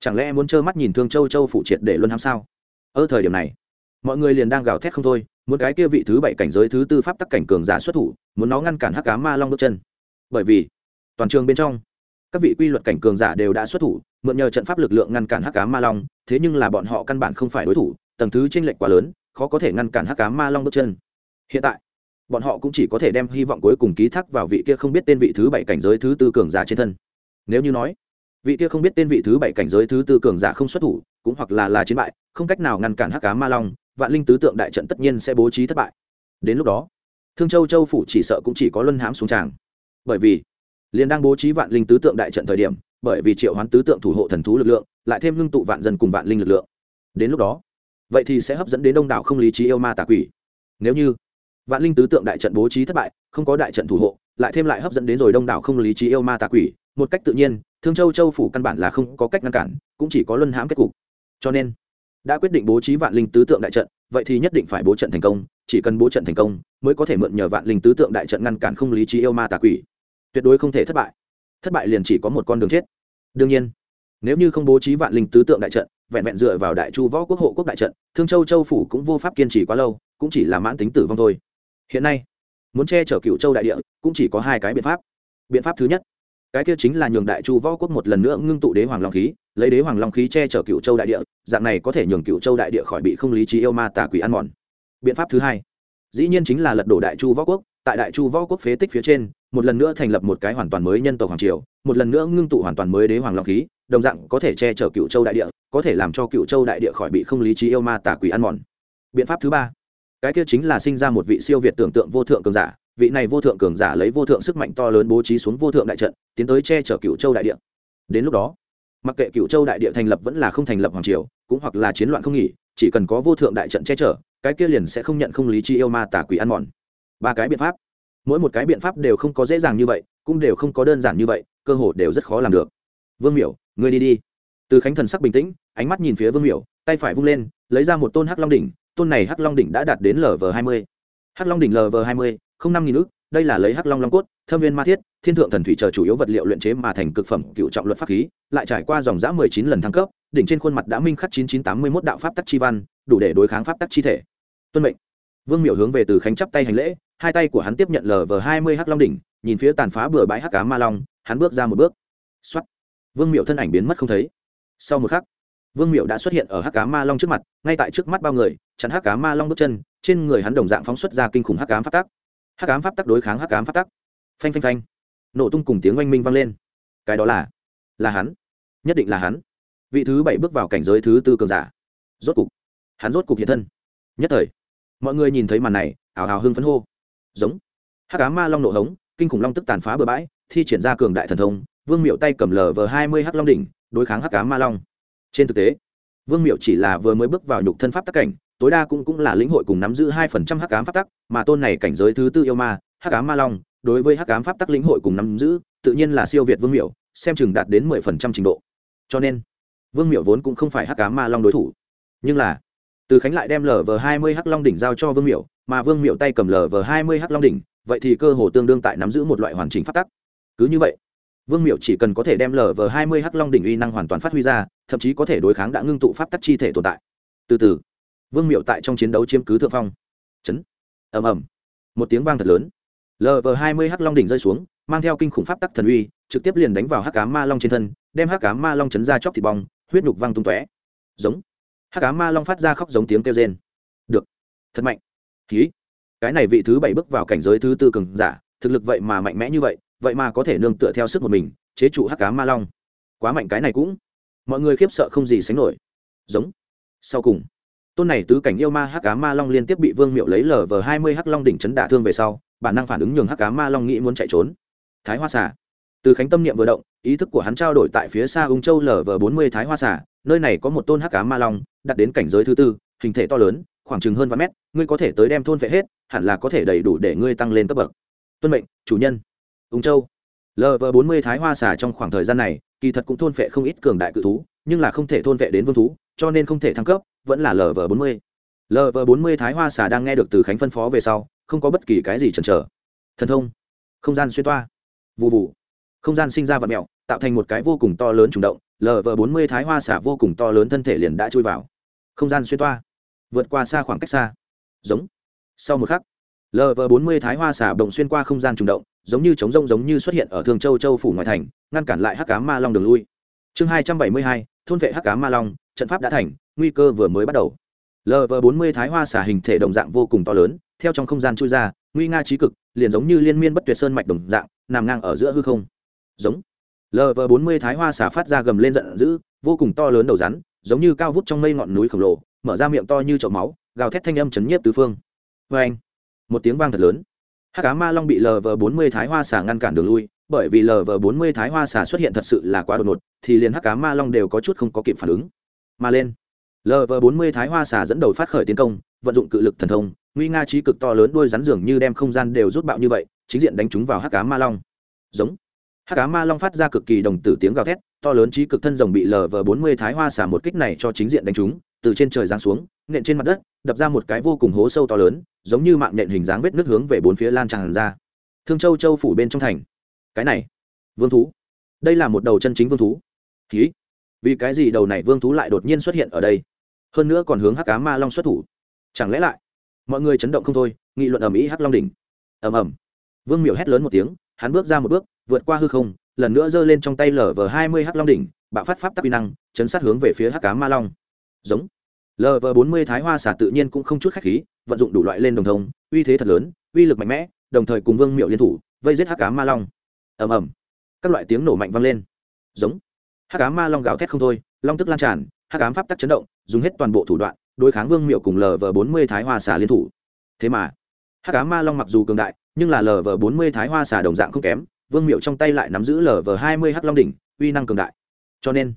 Speaker 1: Chẳng lẽ muốn trơ mắt nhìn thương châu châu phụ triệt để luân ham sao? Ở thời điểm này, mọi người liền đang gào thét không thôi, muốn cái kia vị thứ bảy cảnh giới thứ tư pháp tắc cảnh cường giả xuất thủ, muốn nó ngăn cản hắc cá ma long bước chân. Bởi vì, toàn trường bên trong các vị quy luật cảnh cường giả đều đã xuất thủ, mượn nhờ trận pháp lực lượng ngăn cản hắc cá ma long, thế nhưng là bọn họ căn bản không phải đối thủ, tầng thứ tranh lệch quá lớn, khó có thể ngăn cản hắc cá ma long bước chân. Hiện tại, bọn họ cũng chỉ có thể đem hy vọng cuối cùng ký thác vào vị kia không biết tên vị thứ bảy cảnh giới thứ tư cường giả trên thân. Nếu như nói, vị kia không biết tên vị thứ bảy cảnh giới thứ tư cường giả không xuất thủ, cũng hoặc là là chiến bại, không cách nào ngăn cản hắc cá ma long, vạn linh tứ tượng đại trận tất nhiên sẽ bố trí thất bại. Đến lúc đó, thương châu châu phủ chỉ sợ cũng chỉ có luân hãm xuống tràng. Bởi vì liền đang bố trí vạn linh tứ tượng đại trận thời điểm, bởi vì triệu hoán tứ tượng thủ hộ thần thú lực lượng, lại thêm ngưng tụ vạn dân cùng vạn linh lực lượng. Đến lúc đó, vậy thì sẽ hấp dẫn đến đông đảo không lý trí yêu ma tà quỷ. Nếu như vạn linh tứ tượng đại trận bố trí thất bại, không có đại trận thủ hộ, lại thêm lại hấp dẫn đến rồi đông đảo không lý trí yêu ma tà quỷ, một cách tự nhiên, thương châu châu phủ căn bản là không có cách ngăn cản, cũng chỉ có luân hãm kết cục. Cho nên, đã quyết định bố trí vạn linh tứ tượng đại trận, vậy thì nhất định phải bố trận thành công, chỉ cần bố trận thành công, mới có thể mượn nhờ vạn linh tứ tượng đại trận ngăn cản không lý trí yêu ma tà quỷ tuyệt đối không thể thất bại. Thất bại liền chỉ có một con đường chết. Đương nhiên, nếu như không bố trí vạn linh tứ tượng đại trận, vẹn vẹn dựa vào đại chu võ quốc hộ quốc đại trận, thương châu châu phủ cũng vô pháp kiên trì quá lâu, cũng chỉ là mãn tính tử vong thôi. Hiện nay, muốn che chở cựu châu đại địa, cũng chỉ có hai cái biện pháp. Biện pháp thứ nhất, cái kia chính là nhường đại chu võ quốc một lần nữa ngưng tụ đế hoàng long khí, lấy đế hoàng long khí che chở cựu châu đại địa, dạng này có thể nhường cựu châu đại địa khỏi bị không lý trí yêu ma tà quỷ ăn mòn. Biện pháp thứ hai, dĩ nhiên chính là lật đổ đại chu võ quốc, tại đại chu võ quốc phế tích phía trên một lần nữa thành lập một cái hoàn toàn mới nhân tộc hoàng triều, một lần nữa ngưng tụ hoàn toàn mới đế hoàng long khí, đồng dạng có thể che chở cựu châu đại địa, có thể làm cho cựu châu đại địa khỏi bị không lý trí yêu ma tà quỷ ăn mòn. Biện pháp thứ ba, cái kia chính là sinh ra một vị siêu việt tưởng tượng vô thượng cường giả, vị này vô thượng cường giả lấy vô thượng sức mạnh to lớn bố trí xuống vô thượng đại trận, tiến tới che chở cựu châu đại địa. Đến lúc đó, mặc kệ cựu châu đại địa thành lập vẫn là không thành lập hoàng triều, cũng hoặc là chiến loạn không nghỉ, chỉ cần có vô thượng đại trận che chở, cái kia liền sẽ không nhận không lý chi yêu ma tà quỷ ăn mòn. Ba cái biện pháp mỗi một cái biện pháp đều không có dễ dàng như vậy, cũng đều không có đơn giản như vậy, cơ hội đều rất khó làm được. Vương miểu, ngươi đi đi. Từ khánh thần sắc bình tĩnh, ánh mắt nhìn phía vương miểu, tay phải vung lên, lấy ra một tôn hắc long đỉnh, tôn này hắc long đỉnh đã đạt đến lv hai mươi. Hắc long đỉnh lv hai mươi, không năm nghìn ước đây là lấy hắc long long cốt, thâm viên ma thiết, thiên thượng thần thủy chờ chủ yếu vật liệu luyện chế mà thành cực phẩm cựu trọng luật pháp khí, lại trải qua dòng giã mười chín lần thăng cấp, đỉnh trên khuôn mặt đã minh khắc chín chín tám mươi mốt đạo pháp tắc chi văn, đủ để đối kháng pháp tắc chi thể. Tuân mệnh vương Miệu hướng về từ khánh chắp tay hành lễ, hai tay của hắn tiếp nhận lv hai mươi hắc long đỉnh, nhìn phía tàn phá bừa bãi hắc cá ma long, hắn bước ra một bước. X o á t vương Miệu thân ảnh biến mất không thấy. Sau một khắc, vương Miệu đã xuất hiện ở hắc cá ma long trước mặt, ngay tại trước mắt bao người, chặn hắc cá ma long bước chân, trên người hắn đồng dạng phóng xuất ra kinh khủng hắc cám pháp tắc. Hắc cám pháp tắc đối kháng hắc cám pháp tắc. Phanh phanh phanh. Nổ tung cùng tiếng oanh minh vang lên. Cái đó là là hắn. Nhất định là hắn. Vị thứ bảy bước vào cảnh giới thứ tư cường giả. Rốt cục, hắn rốt cục hiện thân. Nhất thời mọi người nhìn thấy màn này ảo hào hưng phấn hô. Giống. Hắc cá ma long nổ hống, kinh khủng long tức tàn phá bừa bãi, thi triển ra cường đại thần thông, vương miệu tay cầm lờ vờ hai mươi hắc long đỉnh, đối kháng hắc cá ma long. Trên thực tế, vương miệu chỉ là vừa mới bước vào nhục thân pháp tắc cảnh, tối đa cũng cũng là lĩnh hội cùng nắm giữ hai phần trăm hắc ám pháp tắc, mà tôn này cảnh giới thứ tư yêu ma, hắc ám ma long, đối với hắc ám pháp tắc lĩnh hội cùng nắm giữ, tự nhiên là siêu việt vương miệu xem chừng đạt đến mười phần trăm trình độ. Cho nên, vương miệu vốn cũng không phải hắc ám ma long đối thủ, nhưng là từ khánh lại đem lờ vờ hai mươi hắc long đỉnh giao cho vương miểu, mà vương miểu tay cầm lờ vờ hai mươi hắc long đỉnh, vậy thì cơ hồ tương đương tại nắm giữ một loại hoàn chỉnh pháp tắc. Cứ như vậy, vương miểu chỉ cần có thể đem lờ vờ hai mươi hắc long đỉnh uy năng hoàn toàn phát huy ra, thậm chí có thể đối kháng đã ngưng tụ pháp tắc chi thể tồn tại. Từ từ, vương miệu tại trong chiến đấu chiếm cứ thượng phong. Chấn. Ầm ầm. Một tiếng vang thật lớn. Lv hai mươi hắc long đỉnh rơi xuống, mang theo kinh khủng pháp tắc thần uy, trực tiếp liền đánh vào hắc cá ma long trên thân, đem hắc cá ma long chấn ra chóc thịt bong, huyết nhục văng tung tóe. Giống hắc cá ma long phát ra khóc giống tiếng kêu rên. Được. Thật mạnh. Ký cái này vị thứ bảy bước vào cảnh giới thứ tư cường giả, thực lực vậy mà mạnh mẽ như vậy vậy mà có thể nương tựa theo sức một mình, chế trụ hắc cá ma long. Quá mạnh cái này cũng. Mọi người khiếp sợ không gì sánh nổi. Giống. Sau cùng, tôn này tứ cảnh yêu ma hắc cá ma long liên tiếp bị vương miệu lấy lờ vờ hai mươi hắc long đỉnh chấn đả thương về sau, bản năng phản ứng nhường hắc cá ma long nghĩ muốn chạy trốn. Thái hoa xà từ khánh tâm niệm vừa động, ý thức của hắn trao đổi tại phía xa ung châu Lở vờ bốn mươi thái hoa xà, nơi này có một tôn hắc cá ma long, đặt đến cảnh giới thứ tư, hình thể to lớn, khoảng chừng hơn vài mét, ngươi có thể tới đem thôn vệ hết, hẳn là có thể đầy đủ để ngươi tăng lên cấp bậc. Tuân mệnh, chủ nhân. Ung châu lv bốn mươi thái hoa xà trong khoảng thời gian này, kỳ thật cũng thôn vệ không ít cường đại cự thú, nhưng là không thể thôn vệ đến vương thú, cho nên không thể thăng cấp, vẫn là lv bốn mươi. Lv bốn mươi thái hoa xà đang nghe được từ khánh phân phó về sau, không có bất kỳ cái gì chần chờ. Thần thông. Không gian xuyên toa. Vụ vụ không gian sinh ra vật mẹo tạo thành một cái vô cùng to lớn trùng động lv bốn mươi thái hoa xả vô cùng to lớn thân thể liền đã chui vào. Không gian xuyên toa, vượt qua xa khoảng cách xa. Giống. Sau một khắc lv bốn mươi thái hoa xả bồng xuyên qua không gian trùng động, giống như chống rông giống như xuất hiện ở thường châu châu phủ ngoại thành, ngăn cản lại hắc cá ma long đường lui. Chương hai trăm bảy mươi hai, thôn vệ hắc cá ma long, trận pháp đã thành, nguy cơ vừa mới bắt đầu. Lv bốn mươi thái hoa xả hình thể đồng dạng vô cùng to lớn, theo trong không gian chui ra, nguy nga trí cực, liền giống như liên miên bất tuyệt sơn mạch đồng dạng, nằm ngang ở giữa hư không giống. Lv bốn mươi thái hoa xả phát ra gầm lên giận dữ, vô cùng to lớn đầu rắn, giống như cao vút trong mây ngọn núi khổng lồ, mở ra miệng to như chậu máu, gào thét thanh âm chấn nhiếp tứ phương. Vê anh một tiếng vang thật lớn. Hắc cá ma long bị lv bốn mươi thái hoa xà ngăn cản đường lui, bởi vì lv bốn mươi thái hoa xà xuất hiện thật sự là quá đột ngột, thì liền hắc cá ma long đều có chút không có kịp phản ứng. Mà lên lv bốn mươi thái hoa xà dẫn đầu phát khởi tiến công, vận dụng cự lực thần thông, nguy nga trí cực to lớn đuôi rắn dường như đem không gian đều rút bạo như vậy, chính diện đánh chúng vào hắc cá ma long. Giống hắc cá ma long phát ra cực kỳ đồng tử tiếng gào thét, to lớn trí cực thân rồng bị lv bốn mươi thái hoa xả một kích này cho chính diện đánh trúng, từ trên trời giáng xuống, nện trên mặt đất, đập ra một cái vô cùng hố sâu to lớn, giống như mạng nện hình dáng vết nước hướng về bốn phía lan tràn ra. Thương châu châu phủ bên trong thành. Cái này, vương thú. Đây là một đầu chân chính vương thú. Ký vì cái gì đầu này vương thú lại đột nhiên xuất hiện ở đây? Hơn nữa còn hướng hắc cá ma long xuất thủ. Chẳng lẽ lại, mọi người chấn động không thôi, nghị luận ầm ĩ hắc long đỉnh. Ầm ầm. Vương miểu hét lớn một tiếng, hắn bước ra một bước vượt qua hư không, lần nữa giơ lên trong tay lở vờ hai mươi hắc long đỉnh, bạo phát pháp tắc uy năng, chấn sát hướng về phía hắc cá ma long. Giống. Lv bốn mươi thái hoa xả tự nhiên cũng không chút khách khí, vận dụng đủ loại lên đồng thông, uy thế thật lớn, uy lực mạnh mẽ, đồng thời cùng vương miệu liên thủ, vây giết hắc cá ma long. Ầm ầm. Các loại tiếng nổ mạnh vang lên. Giống. Hắc cá ma long gào thét không thôi, long tức lan tràn, hắc ám pháp tắc chấn động, dùng hết toàn bộ thủ đoạn, đối kháng vương miệu cùng lv bốn mươi thái hoa xả liên thủ. Thế mà, hắc cá ma long mặc dù cường đại, nhưng là lv bốn mươi thái hoa xả đồng dạng không kém vương miệu trong tay lại nắm giữ lv hai mươi hắc long đỉnh, uy năng cường đại. Cho nên,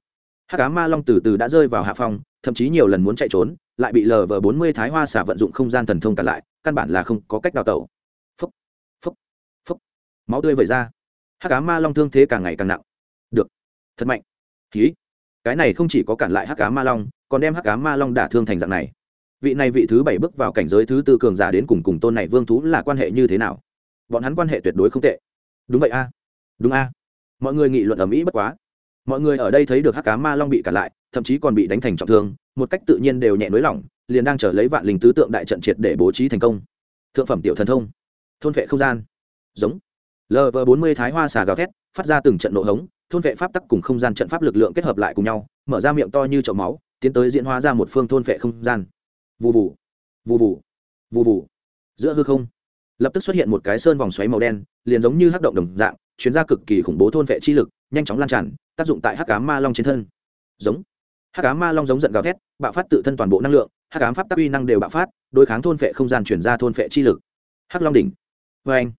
Speaker 1: hắc cá ma long từ từ đã rơi vào hạ phòng thậm chí nhiều lần muốn chạy trốn, lại bị lv bốn mươi thái hoa xả vận dụng không gian thần thông cản lại, căn bản là không có cách đào tẩu. Phúc phúc phúc. Máu tươi vẩy ra. Hắc cá ma long thương thế càng ngày càng nặng. Được. Thật mạnh. Ký cái này không chỉ có cản lại hắc cá ma long, còn đem hắc cá ma long đả thương thành dạng này. Vị này vị thứ bảy bước vào cảnh giới thứ tư cường giả đến cùng cùng tôn này vương thú là quan hệ như thế nào? Bọn hắn quan hệ tuyệt đối không tệ đúng vậy a. Đúng a. Mọi người nghị luận ở mỹ bất quá. Mọi người ở đây thấy được hắc cá ma long bị cản lại, thậm chí còn bị đánh thành trọng thương, một cách tự nhiên đều nhẹ nới lỏng, liền đang trở lấy vạn linh tứ tượng đại trận triệt để bố trí thành công. Thượng phẩm tiểu thần thông. Thôn vệ không gian. Giống. Lv bốn mươi thái hoa xà gào thét, phát ra từng trận nộ hống, thôn vệ pháp tắc cùng không gian trận pháp lực lượng kết hợp lại cùng nhau, mở ra miệng to như chậu máu, tiến tới diễn hóa ra một phương thôn vệ không gian. Vụ vụ vụ vụ vụ vụ giữa hư không lập tức xuất hiện một cái sơn vòng xoáy màu đen, liền giống như hắc động đồng dạng chuyến ra cực kỳ khủng bố thôn vệ chi lực, nhanh chóng lan tràn, tác dụng tại hắc cá ma long trên thân. Giống. Hắc cá ma long giống giận gào thét, bạo phát tự thân toàn bộ năng lượng, hắc cám pháp tác uy năng đều bạo phát, đối kháng thôn vệ không gian chuyển ra thôn vệ chi lực. Hắc long đỉnh. Vê anh,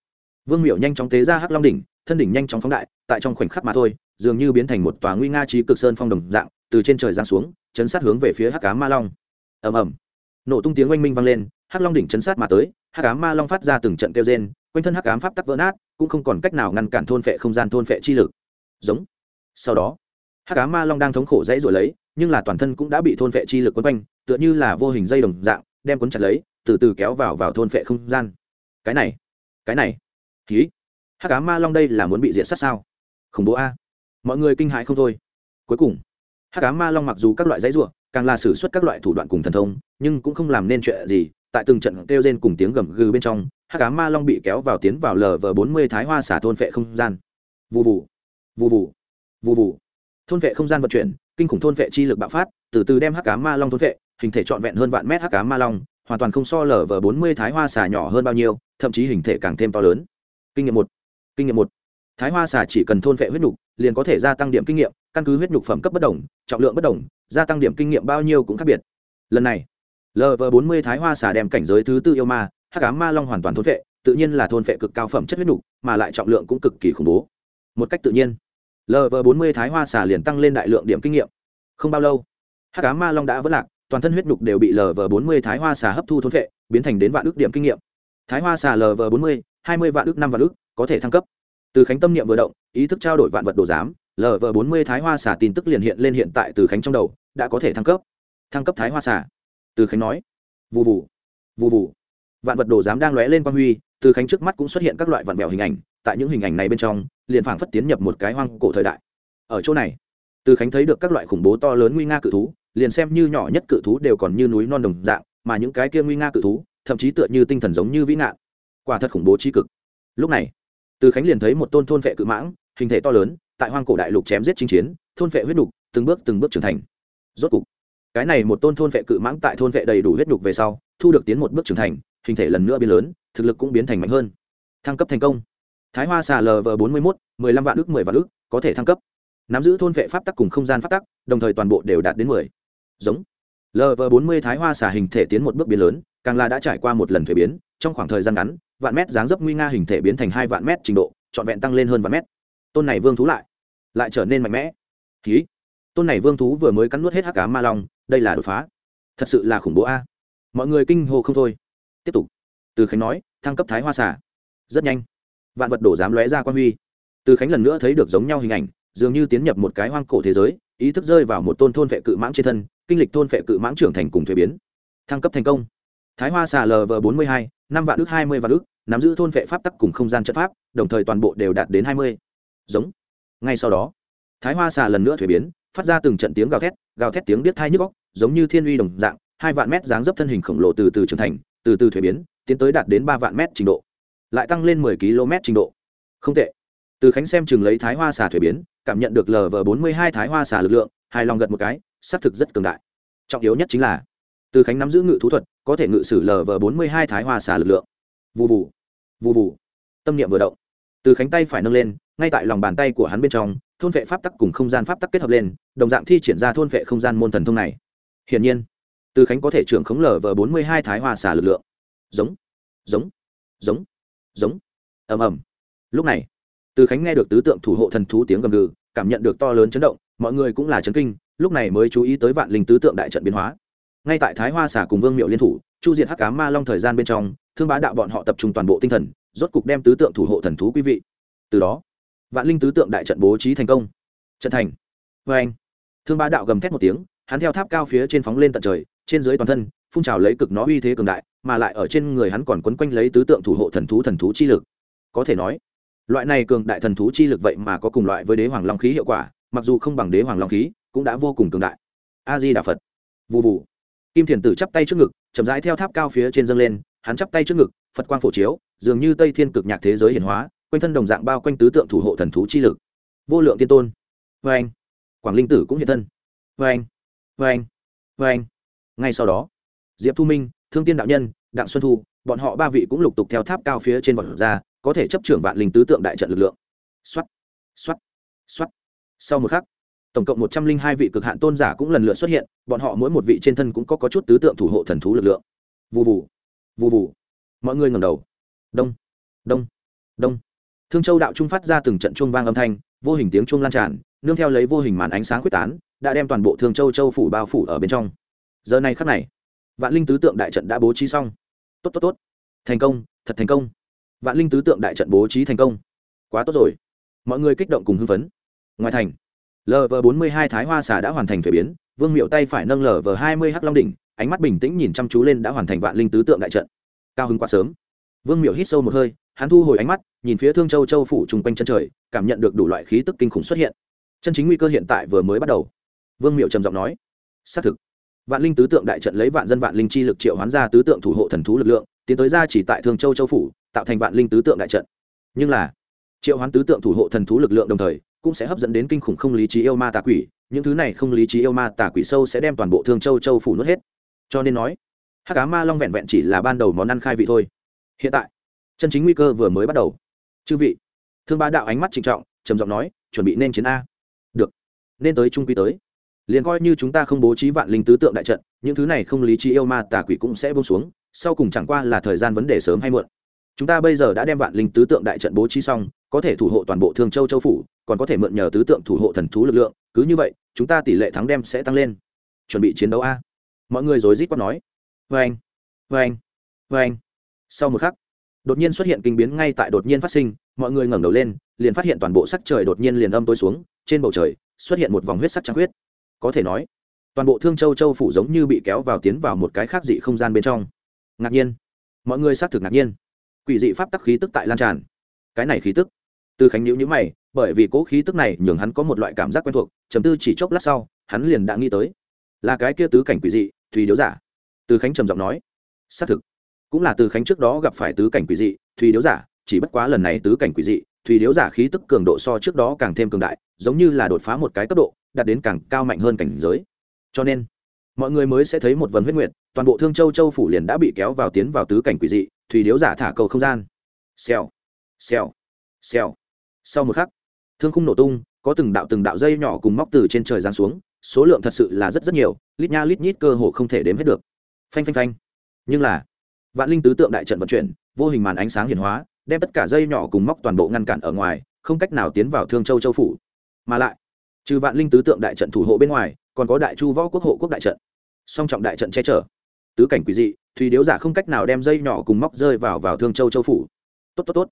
Speaker 1: vương miểu nhanh chóng tế ra hắc long đỉnh, thân đỉnh nhanh chóng phóng đại, tại trong khoảnh khắc mà thôi, dường như biến thành một tòa nguy nga trí cực sơn phong đồng dạng, từ trên trời giáng xuống, chấn sát hướng về phía hắc cá ma long. Ầm ầm. Nổ tung tiếng oanh minh vang lên hắc long đỉnh chấn sát mà tới, hắc ám ma long phát ra từng trận kêu rên, quanh thân hắc ám pháp tắc vỡ nát, cũng không còn cách nào ngăn cản thôn phệ không gian thôn phệ chi lực. Giống. Sau đó, hắc ám ma long đang thống khổ dãy rồi lấy, nhưng là toàn thân cũng đã bị thôn phệ chi lực quấn quanh, tựa như là vô hình dây đồng dạng, đem cuốn chặt lấy, từ từ kéo vào vào thôn phệ không gian. Cái này cái này. Ký hắc ám ma long đây là muốn bị diệt sát sao? Khủng bố a. Mọi người kinh hãi không thôi. Cuối cùng, hắc ám ma long mặc dù các loại dãy ruộng càng là xử suất các loại thủ đoạn cùng thần thông, nhưng cũng không làm nên chuyện gì tại từng trận kêu rên cùng tiếng gầm gừ bên trong hát cá ma long bị kéo vào tiến vào lờ vờ bốn mươi thái hoa xả thôn vệ không gian. Vụ vụ vụ vụ vụ vụ thôn vệ không gian vận chuyển, kinh khủng thôn vệ chi lực bạo phát, từ từ đem hát cá ma long thôn vệ, hình thể trọn vẹn hơn vạn mét hát cá ma long, hoàn toàn không so lờ vờ bốn mươi thái hoa xả nhỏ hơn bao nhiêu, thậm chí hình thể càng thêm to lớn. Kinh nghiệm một. Kinh nghiệm một. Thái hoa xả chỉ cần thôn vệ huyết nhục, liền có thể gia tăng điểm kinh nghiệm, căn cứ huyết nhục phẩm cấp bất đồng, trọng lượng bất đồng, gia tăng điểm kinh nghiệm bao nhiêu cũng khác biệt. Lần này lv bốn mươi thái hoa xà đem cảnh giới thứ tư yêu ma, hắc ám ma long hoàn toàn thôn vệ tự nhiên là thôn vệ cực cao phẩm chất huyết nục, mà lại trọng lượng cũng cực kỳ khủng bố. Một cách tự nhiên lv bốn mươi thái hoa xà liền tăng lên đại lượng điểm kinh nghiệm. Không bao lâu, hắc ám ma long đã vỡ lạc, toàn thân huyết nục đều bị lv bốn mươi thái hoa xà hấp thu thôn vệ biến thành đến vạn ước điểm kinh nghiệm. Thái hoa xà lv bốn mươi, hai mươi vạn ước, năm vạn ước, có thể thăng cấp. Từ khánh tâm niệm vừa động, ý thức trao đổi vạn vật đồ giám lv bốn mươi thái hoa xà tin tức liền hiện lên hiện tại từ khánh trong đầu, đã có thể thăng cấp. Thăng cấp thái hoa xà từ khánh nói. Vụ vụ vụ vụ vạn vật đồ giám đang lóe lên quang huy, từ khánh trước mắt cũng xuất hiện các loại vạn vẹo hình ảnh, tại những hình ảnh này bên trong, liền phảng phất tiến nhập một cái hoang cổ thời đại. Ở chỗ này, từ khánh thấy được các loại khủng bố to lớn nguy nga cự thú, liền xem như nhỏ nhất cự thú đều còn như núi non đồng dạng, mà những cái kia nguy nga cự thú, thậm chí tựa như tinh thần giống như vĩ nạn. Quả thật khủng bố trí cực. Lúc này, từ khánh liền thấy một tôn thôn vệ cự mãng, hình thể to lớn, tại hoang cổ đại lục chém giết chinh chiến, thôn vệ huyết đục từng bước từng bước trưởng thành. Rốt cục cái này một tôn thôn vệ cự mãng tại thôn vệ đầy đủ huyết nhục về sau, thu được tiến một bước trưởng thành, hình thể lần nữa biến lớn, thực lực cũng biến thành mạnh hơn. Thăng cấp thành công. Thái hoa xà lv bốn mươi một mười lăm vạn ước mười vạn ước có thể thăng cấp. Nắm giữ thôn vệ pháp tắc cùng không gian pháp tắc, đồng thời toàn bộ đều đạt đến mười. Giống. Lv bốn mươi thái hoa xà hình thể tiến một bước biến lớn, càng là đã trải qua một lần thuế biến, trong khoảng thời gian ngắn, vạn mét dáng dấp nguy nga hình thể biến thành hai vạn mét trình độ, trọn vẹn tăng lên hơn vạn mét. Tôn này vương thú lại lại trở nên mạnh mẽ. Ký tôn này vương thú vừa mới cắn nuốt hết hắc cá ma long đây là đột phá. Thật sự là khủng bố a. Mọi người kinh hô không thôi. Tiếp tục. Từ khánh nói, thăng cấp thái hoa xả rất nhanh. Vạn vật đổ dám lóe ra quan huy. Từ khánh lần nữa thấy được giống nhau hình ảnh, dường như tiến nhập một cái hoang cổ thế giới, ý thức rơi vào một tôn thôn vệ cự mãng trên thân, kinh lịch thôn vệ cự mãng trưởng thành cùng thuế biến. Thăng cấp thành công. Thái hoa xà lv bốn mươi hai, năm vạn ước hai mươi vạn ước nắm giữ thôn vệ pháp tắc cùng không gian chất pháp, đồng thời toàn bộ đều đạt đến hai mươi. Giống. Ngay sau đó, thái hoa xà lần nữa thuế biến, phát ra từng trận tiếng gào thét gào thét tiếng biết thai nhức góc giống như thiên uy đồng dạng, hai vạn mét dáng dấp thân hình khổng lồ từ từ trưởng thành, từ từ thuế biến, tiến tới đạt đến ba vạn mét trình độ. Lại tăng lên mười km trình độ. Không tệ. Từ khánh xem chừng lấy thái hoa xà thuế biến, cảm nhận được lv bốn mươi hai thái hoa xà lực lượng, hài lòng gật một cái, xác thực rất cường đại. Trọng yếu nhất chính là, từ khánh nắm giữ ngự thú thuật, có thể ngự sử lv bốn mươi hai thái hoa xà lực lượng. Vụ vụ vụ vụ tâm niệm vừa động. Từ khánh tay phải nâng lên, ngay tại lòng bàn tay của hắn bên trong, thôn vệ pháp tắc cùng không gian pháp tắc kết hợp lên, đồng dạng thi triển ra thôn vệ không gian môn thần thông này hiển nhiên, từ khánh có thể trưởng khống lv bốn mươi hai thái hoa xà lực lượng. Giống giống giống giống. Ầm ầm. Lúc này, từ khánh nghe được tứ tượng thủ hộ thần thú tiếng gầm gừ, cảm nhận được to lớn chấn động, mọi người cũng là chấn kinh, lúc này mới chú ý tới vạn linh tứ tượng đại trận biến hóa. Ngay tại thái hoa xả cùng vương miệu liên thủ, chu diệt hắc cá ma long thời gian bên trong, thương bá đạo bọn họ tập trung toàn bộ tinh thần, rốt cục đem tứ tượng thủ hộ thần thú quý vị. Từ đó, vạn linh tứ tượng đại trận bố trí thành công. Trận thành. Vê anh thương bá đạo gầm thét một tiếng hắn theo tháp cao phía trên phóng lên tận trời, trên dưới toàn thân, phun trào lấy cực nó uy thế cường đại, mà lại ở trên người hắn còn quấn quanh lấy tứ tượng thủ hộ thần thú thần thú chi lực. Có thể nói, loại này cường đại thần thú chi lực vậy mà có cùng loại với đế hoàng long khí hiệu quả, mặc dù không bằng đế hoàng long khí, cũng đã vô cùng cường đại. A di đà phật vụ vụ kim thiền tử chắp tay trước ngực, chậm rãi theo tháp cao phía trên dâng lên, hắn chắp tay trước ngực, phật quang phổ chiếu, dường như tây thiên cực nhạc thế giới hiển hóa, quanh thân đồng dạng bao quanh tứ tượng thủ hộ thần thú chi lực. Vô lượng tiên tôn. Vê anh quảng linh tử cũng hiện thân. Vê anh vê anh vê anh. Ngay sau đó diệp thu minh thương tiên đạo nhân đặng xuân thu bọn họ ba vị cũng lục tục theo tháp cao phía trên vọt ra có thể chấp trưởng vạn linh tứ tượng đại trận lực lượng. Xuất xuất xuất sau một khắc tổng cộng một trăm linh hai vị cực hạn tôn giả cũng lần lượt xuất hiện bọn họ mỗi một vị trên thân cũng có, có chút tứ tượng thủ hộ thần thú lực lượng. Vụ vụ vụ vụ mọi người ngầm đầu. Đông đông đông. Thương châu đạo trung phát ra từng trận chuông vang âm thanh vô hình tiếng chuông lan tràn nương theo lấy vô hình màn ánh sáng quyết tán đã đem toàn bộ thương châu châu phủ bao phủ ở bên trong. Giờ này khắc này, vạn linh tứ tượng đại trận đã bố trí xong. Tốt tốt tốt. Thành công, thật thành công. Vạn linh tứ tượng đại trận bố trí thành công. Quá tốt rồi. Mọi người kích động cùng hưng phấn. Ngoài thành lv bốn mươi hai thái hoa xà đã hoàn thành thuế biến. Vương miệu tay phải nâng lv hai mươi h long đỉnh, ánh mắt bình tĩnh nhìn chăm chú lên đã hoàn thành vạn linh tứ tượng đại trận. Cao hứng quá sớm. Vương miệu hít sâu một hơi, hắn thu hồi ánh mắt, nhìn phía thương châu châu phủ chung quanh chân trời, cảm nhận được đủ loại khí tức kinh khủng xuất hiện. Chân chính nguy cơ hiện tại vừa mới bắt đầu vương miệu trầm giọng nói, xác thực. Vạn linh tứ tượng đại trận lấy vạn dân vạn linh chi lực triệu hoán ra tứ tượng thủ hộ thần thú lực lượng, tiến tới ra chỉ tại thương châu châu phủ, tạo thành vạn linh tứ tượng đại trận. Nhưng là, triệu hoán tứ tượng thủ hộ thần thú lực lượng đồng thời, cũng sẽ hấp dẫn đến kinh khủng không lý trí yêu ma tà quỷ, những thứ này không lý trí yêu ma tà quỷ sâu sẽ đem toàn bộ thương châu châu phủ nuốt hết. Cho nên nói, hắc cá ma long vẹn vẹn chỉ là ban đầu món ăn khai vị thôi. Hiện tại, chân chính nguy cơ vừa mới bắt đầu. Chư vị. Thương ba đạo ánh mắt trịnh trọng, trầm giọng nói, chuẩn bị nên chiến a. Được. Nên tới trung quy tới liền coi như chúng ta không bố trí vạn linh tứ tượng đại trận, những thứ này không lý trí yêu ma tà quỷ cũng sẽ bông xuống, sau cùng chẳng qua là thời gian vấn đề sớm hay muộn. Chúng ta bây giờ đã đem vạn linh tứ tượng đại trận bố trí xong, có thể thủ hộ toàn bộ thương châu châu phủ, còn có thể mượn nhờ tứ tượng thủ hộ thần thú lực lượng, cứ như vậy, chúng ta tỷ lệ thắng đem sẽ tăng lên. Chuẩn bị chiến đấu a. Mọi người rối rít quát nói. Vê anh vê anh vê anh sau một khắc, đột nhiên xuất hiện kinh biến ngay tại đột nhiên phát sinh, mọi người ngẩng đầu lên, liền phát hiện toàn bộ sắc trời đột nhiên liền âm tối xuống, trên bầu trời xuất hiện một vòng huyết sắc trắng huyết có thể nói, toàn bộ thương châu châu phủ giống như bị kéo vào tiến vào một cái khác dị không gian bên trong. Ngạc nhiên. Mọi người xác thực ngạc nhiên. Quỷ dị pháp tắc khí tức tại lan tràn. Cái này khí tức. Từ khánh nhữ nhữ mày, bởi vì cố khí tức này nhường hắn có một loại cảm giác quen thuộc chấm tư chỉ chốc lát sau, hắn liền đã nghĩ tới. Là cái kia tứ cảnh quỷ dị, thùy điếu giả. Từ khánh trầm giọng nói. Xác thực. Cũng là từ khánh trước đó gặp phải tứ cảnh quỷ dị, thùy điếu giả, chỉ bất quá lần này tứ cảnh quỷ dị, thùy điếu giả khí tức cường độ so trước đó càng thêm cường đại, giống như là đột phá một cái cấp độ đạt đến càng cao mạnh hơn cảnh giới. Cho nên, mọi người mới sẽ thấy một vần huyết nguyệt, toàn bộ thương châu châu phủ liền đã bị kéo vào tiến vào tứ cảnh quỷ dị, thủy điếu giả thả cầu không gian. Xèo xèo xèo. Sau một khắc, thương khung nổ tung, có từng đạo từng đạo dây nhỏ cùng móc từ trên trời giáng xuống, số lượng thật sự là rất rất nhiều, lít nha lít nhít cơ hồ không thể đếm hết được. Phanh phanh phanh. Nhưng là, vạn linh tứ tượng đại trận vận chuyển, vô hình màn ánh sáng hiển hóa, đem tất cả dây nhỏ cùng móc toàn bộ ngăn cản ở ngoài, không cách nào tiến vào thương châu châu phủ. Mà lại trừ vạn linh tứ tượng đại trận thủ hộ bên ngoài, còn có đại chu võ quốc hộ quốc đại trận. Song trọng đại trận che chở. Tứ cảnh quỷ dị, thùy điếu giả không cách nào đem dây nhỏ cùng móc rơi vào vào thương châu châu phủ. Tốt tốt tốt.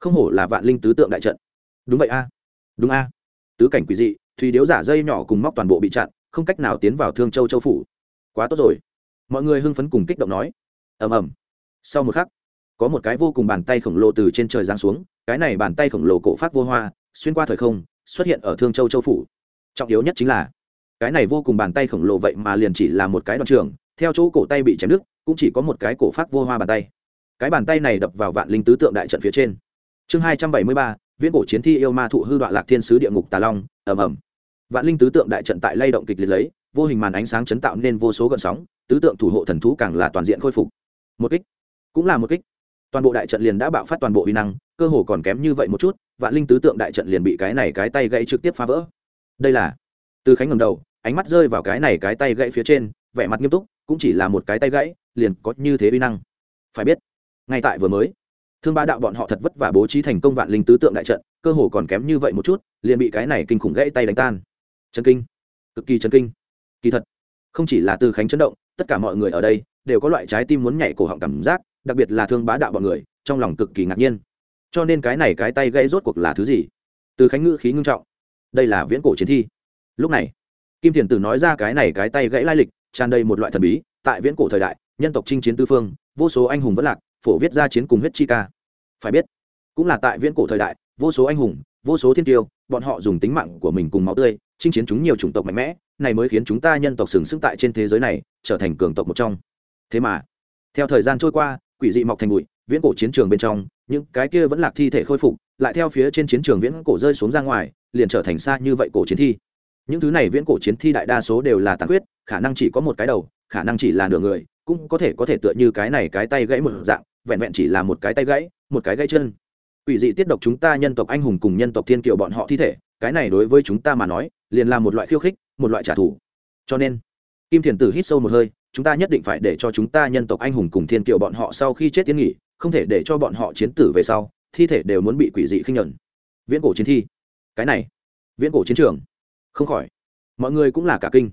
Speaker 1: Không hổ là vạn linh tứ tượng đại trận. Đúng vậy a. Đúng a. Tứ cảnh quỷ dị, thùy điếu giả dây nhỏ cùng móc toàn bộ bị chặn, không cách nào tiến vào thương châu châu phủ. Quá tốt rồi. Mọi người hưng phấn cùng kích động nói. Ầm ầm. Sau một khắc, có một cái vô cùng bàn tay khổng lồ từ trên trời giáng xuống, cái này bàn tay khổng lồ cổ phát vô hoa, xuyên qua thời không xuất hiện ở thương châu châu phủ. Trọng yếu nhất chính là, cái này vô cùng bàn tay khổng lồ vậy mà liền chỉ là một cái đoạn trường theo chỗ cổ tay bị chém đứt, cũng chỉ có một cái cổ phát vô hoa bàn tay. Cái bàn tay này đập vào vạn linh tứ tượng đại trận phía trên. Chương hai trăm bảy mươi ba, viễn cổ chiến thi yêu ma thụ hư đoạn lạc thiên sứ địa ngục tà long, ầm ầm. Vạn linh tứ tượng đại trận tại lay động kịch liệt lấy, vô hình màn ánh sáng chấn tạo nên vô số gợn sóng, tứ tượng thủ hộ thần thú càng là toàn diện khôi phục. Một kích, cũng là một kích. Toàn bộ đại trận liền đã bạo phát toàn bộ uy năng cơ hồ còn kém như vậy một chút, vạn linh tứ tượng đại trận liền bị cái này cái tay gãy trực tiếp phá vỡ. Đây là, từ khánh ngầm đầu, ánh mắt rơi vào cái này cái tay gãy phía trên, vẻ mặt nghiêm túc, cũng chỉ là một cái tay gãy, liền có như thế uy năng. Phải biết, ngay tại vừa mới, thương ba đạo bọn họ thật vất vả bố trí thành công vạn linh tứ tượng đại trận, cơ hồ còn kém như vậy một chút, liền bị cái này kinh khủng gãy tay đánh tan. Chân kinh, cực kỳ chân kinh. Kỳ thật, không chỉ là từ khánh chấn động, tất cả mọi người ở đây đều có loại trái tim muốn nhảy cổ họng cảm giác, đặc biệt là thương bá đạo bọn người, trong lòng cực kỳ ngạc nhiên cho nên cái này cái tay gãy rốt cuộc là thứ gì? Từ khánh ngữ khí ngưng trọng. Đây là viễn cổ chiến thi. Lúc này, kim thiền tử nói ra cái này cái tay gãy lai lịch, tràn đầy một loại thần bí. Tại viễn cổ thời đại, nhân tộc chinh chiến tư phương, vô số anh hùng vẫn lạc, phổ viết ra chiến cùng huyết chi ca. Phải biết, cũng là tại viễn cổ thời đại, vô số anh hùng, vô số thiên tiêu, bọn họ dùng tính mạng của mình cùng máu tươi, chinh chiến chúng nhiều chủng tộc mạnh mẽ, này mới khiến chúng ta nhân tộc sừng sững tại trên thế giới này, trở thành cường tộc một trong. Thế mà, theo thời gian trôi qua, quỷ dị mọc thành bụi viễn cổ chiến trường bên trong, những cái kia vẫn lạc thi thể khôi phục, lại theo phía trên chiến trường viễn cổ rơi xuống ra ngoài, liền trở thành xa như vậy cổ chiến thi. Những thứ này viễn cổ chiến thi đại đa số đều là tàn huyết khả năng chỉ có một cái đầu, khả năng chỉ là nửa người, cũng có thể có thể tựa như cái này cái tay gãy một dạng, vẹn vẹn chỉ là một cái tay gãy, một cái gãy chân. Quỷ dị tiết độc chúng ta nhân tộc anh hùng cùng nhân tộc thiên kiều bọn họ thi thể, cái này đối với chúng ta mà nói, liền là một loại khiêu khích, một loại trả thù. Cho nên, kim thiền tử hít sâu một hơi, chúng ta nhất định phải để cho chúng ta nhân tộc anh hùng cùng thiên kiều bọn họ sau khi chết tiến nghỉ không thể để cho bọn họ chiến tử về sau, thi thể đều muốn bị quỷ dị khinh nhẫn. Viễn cổ chiến thi. Cái này. Viễn cổ chiến trường. Không khỏi. Mọi người cũng là cả kinh.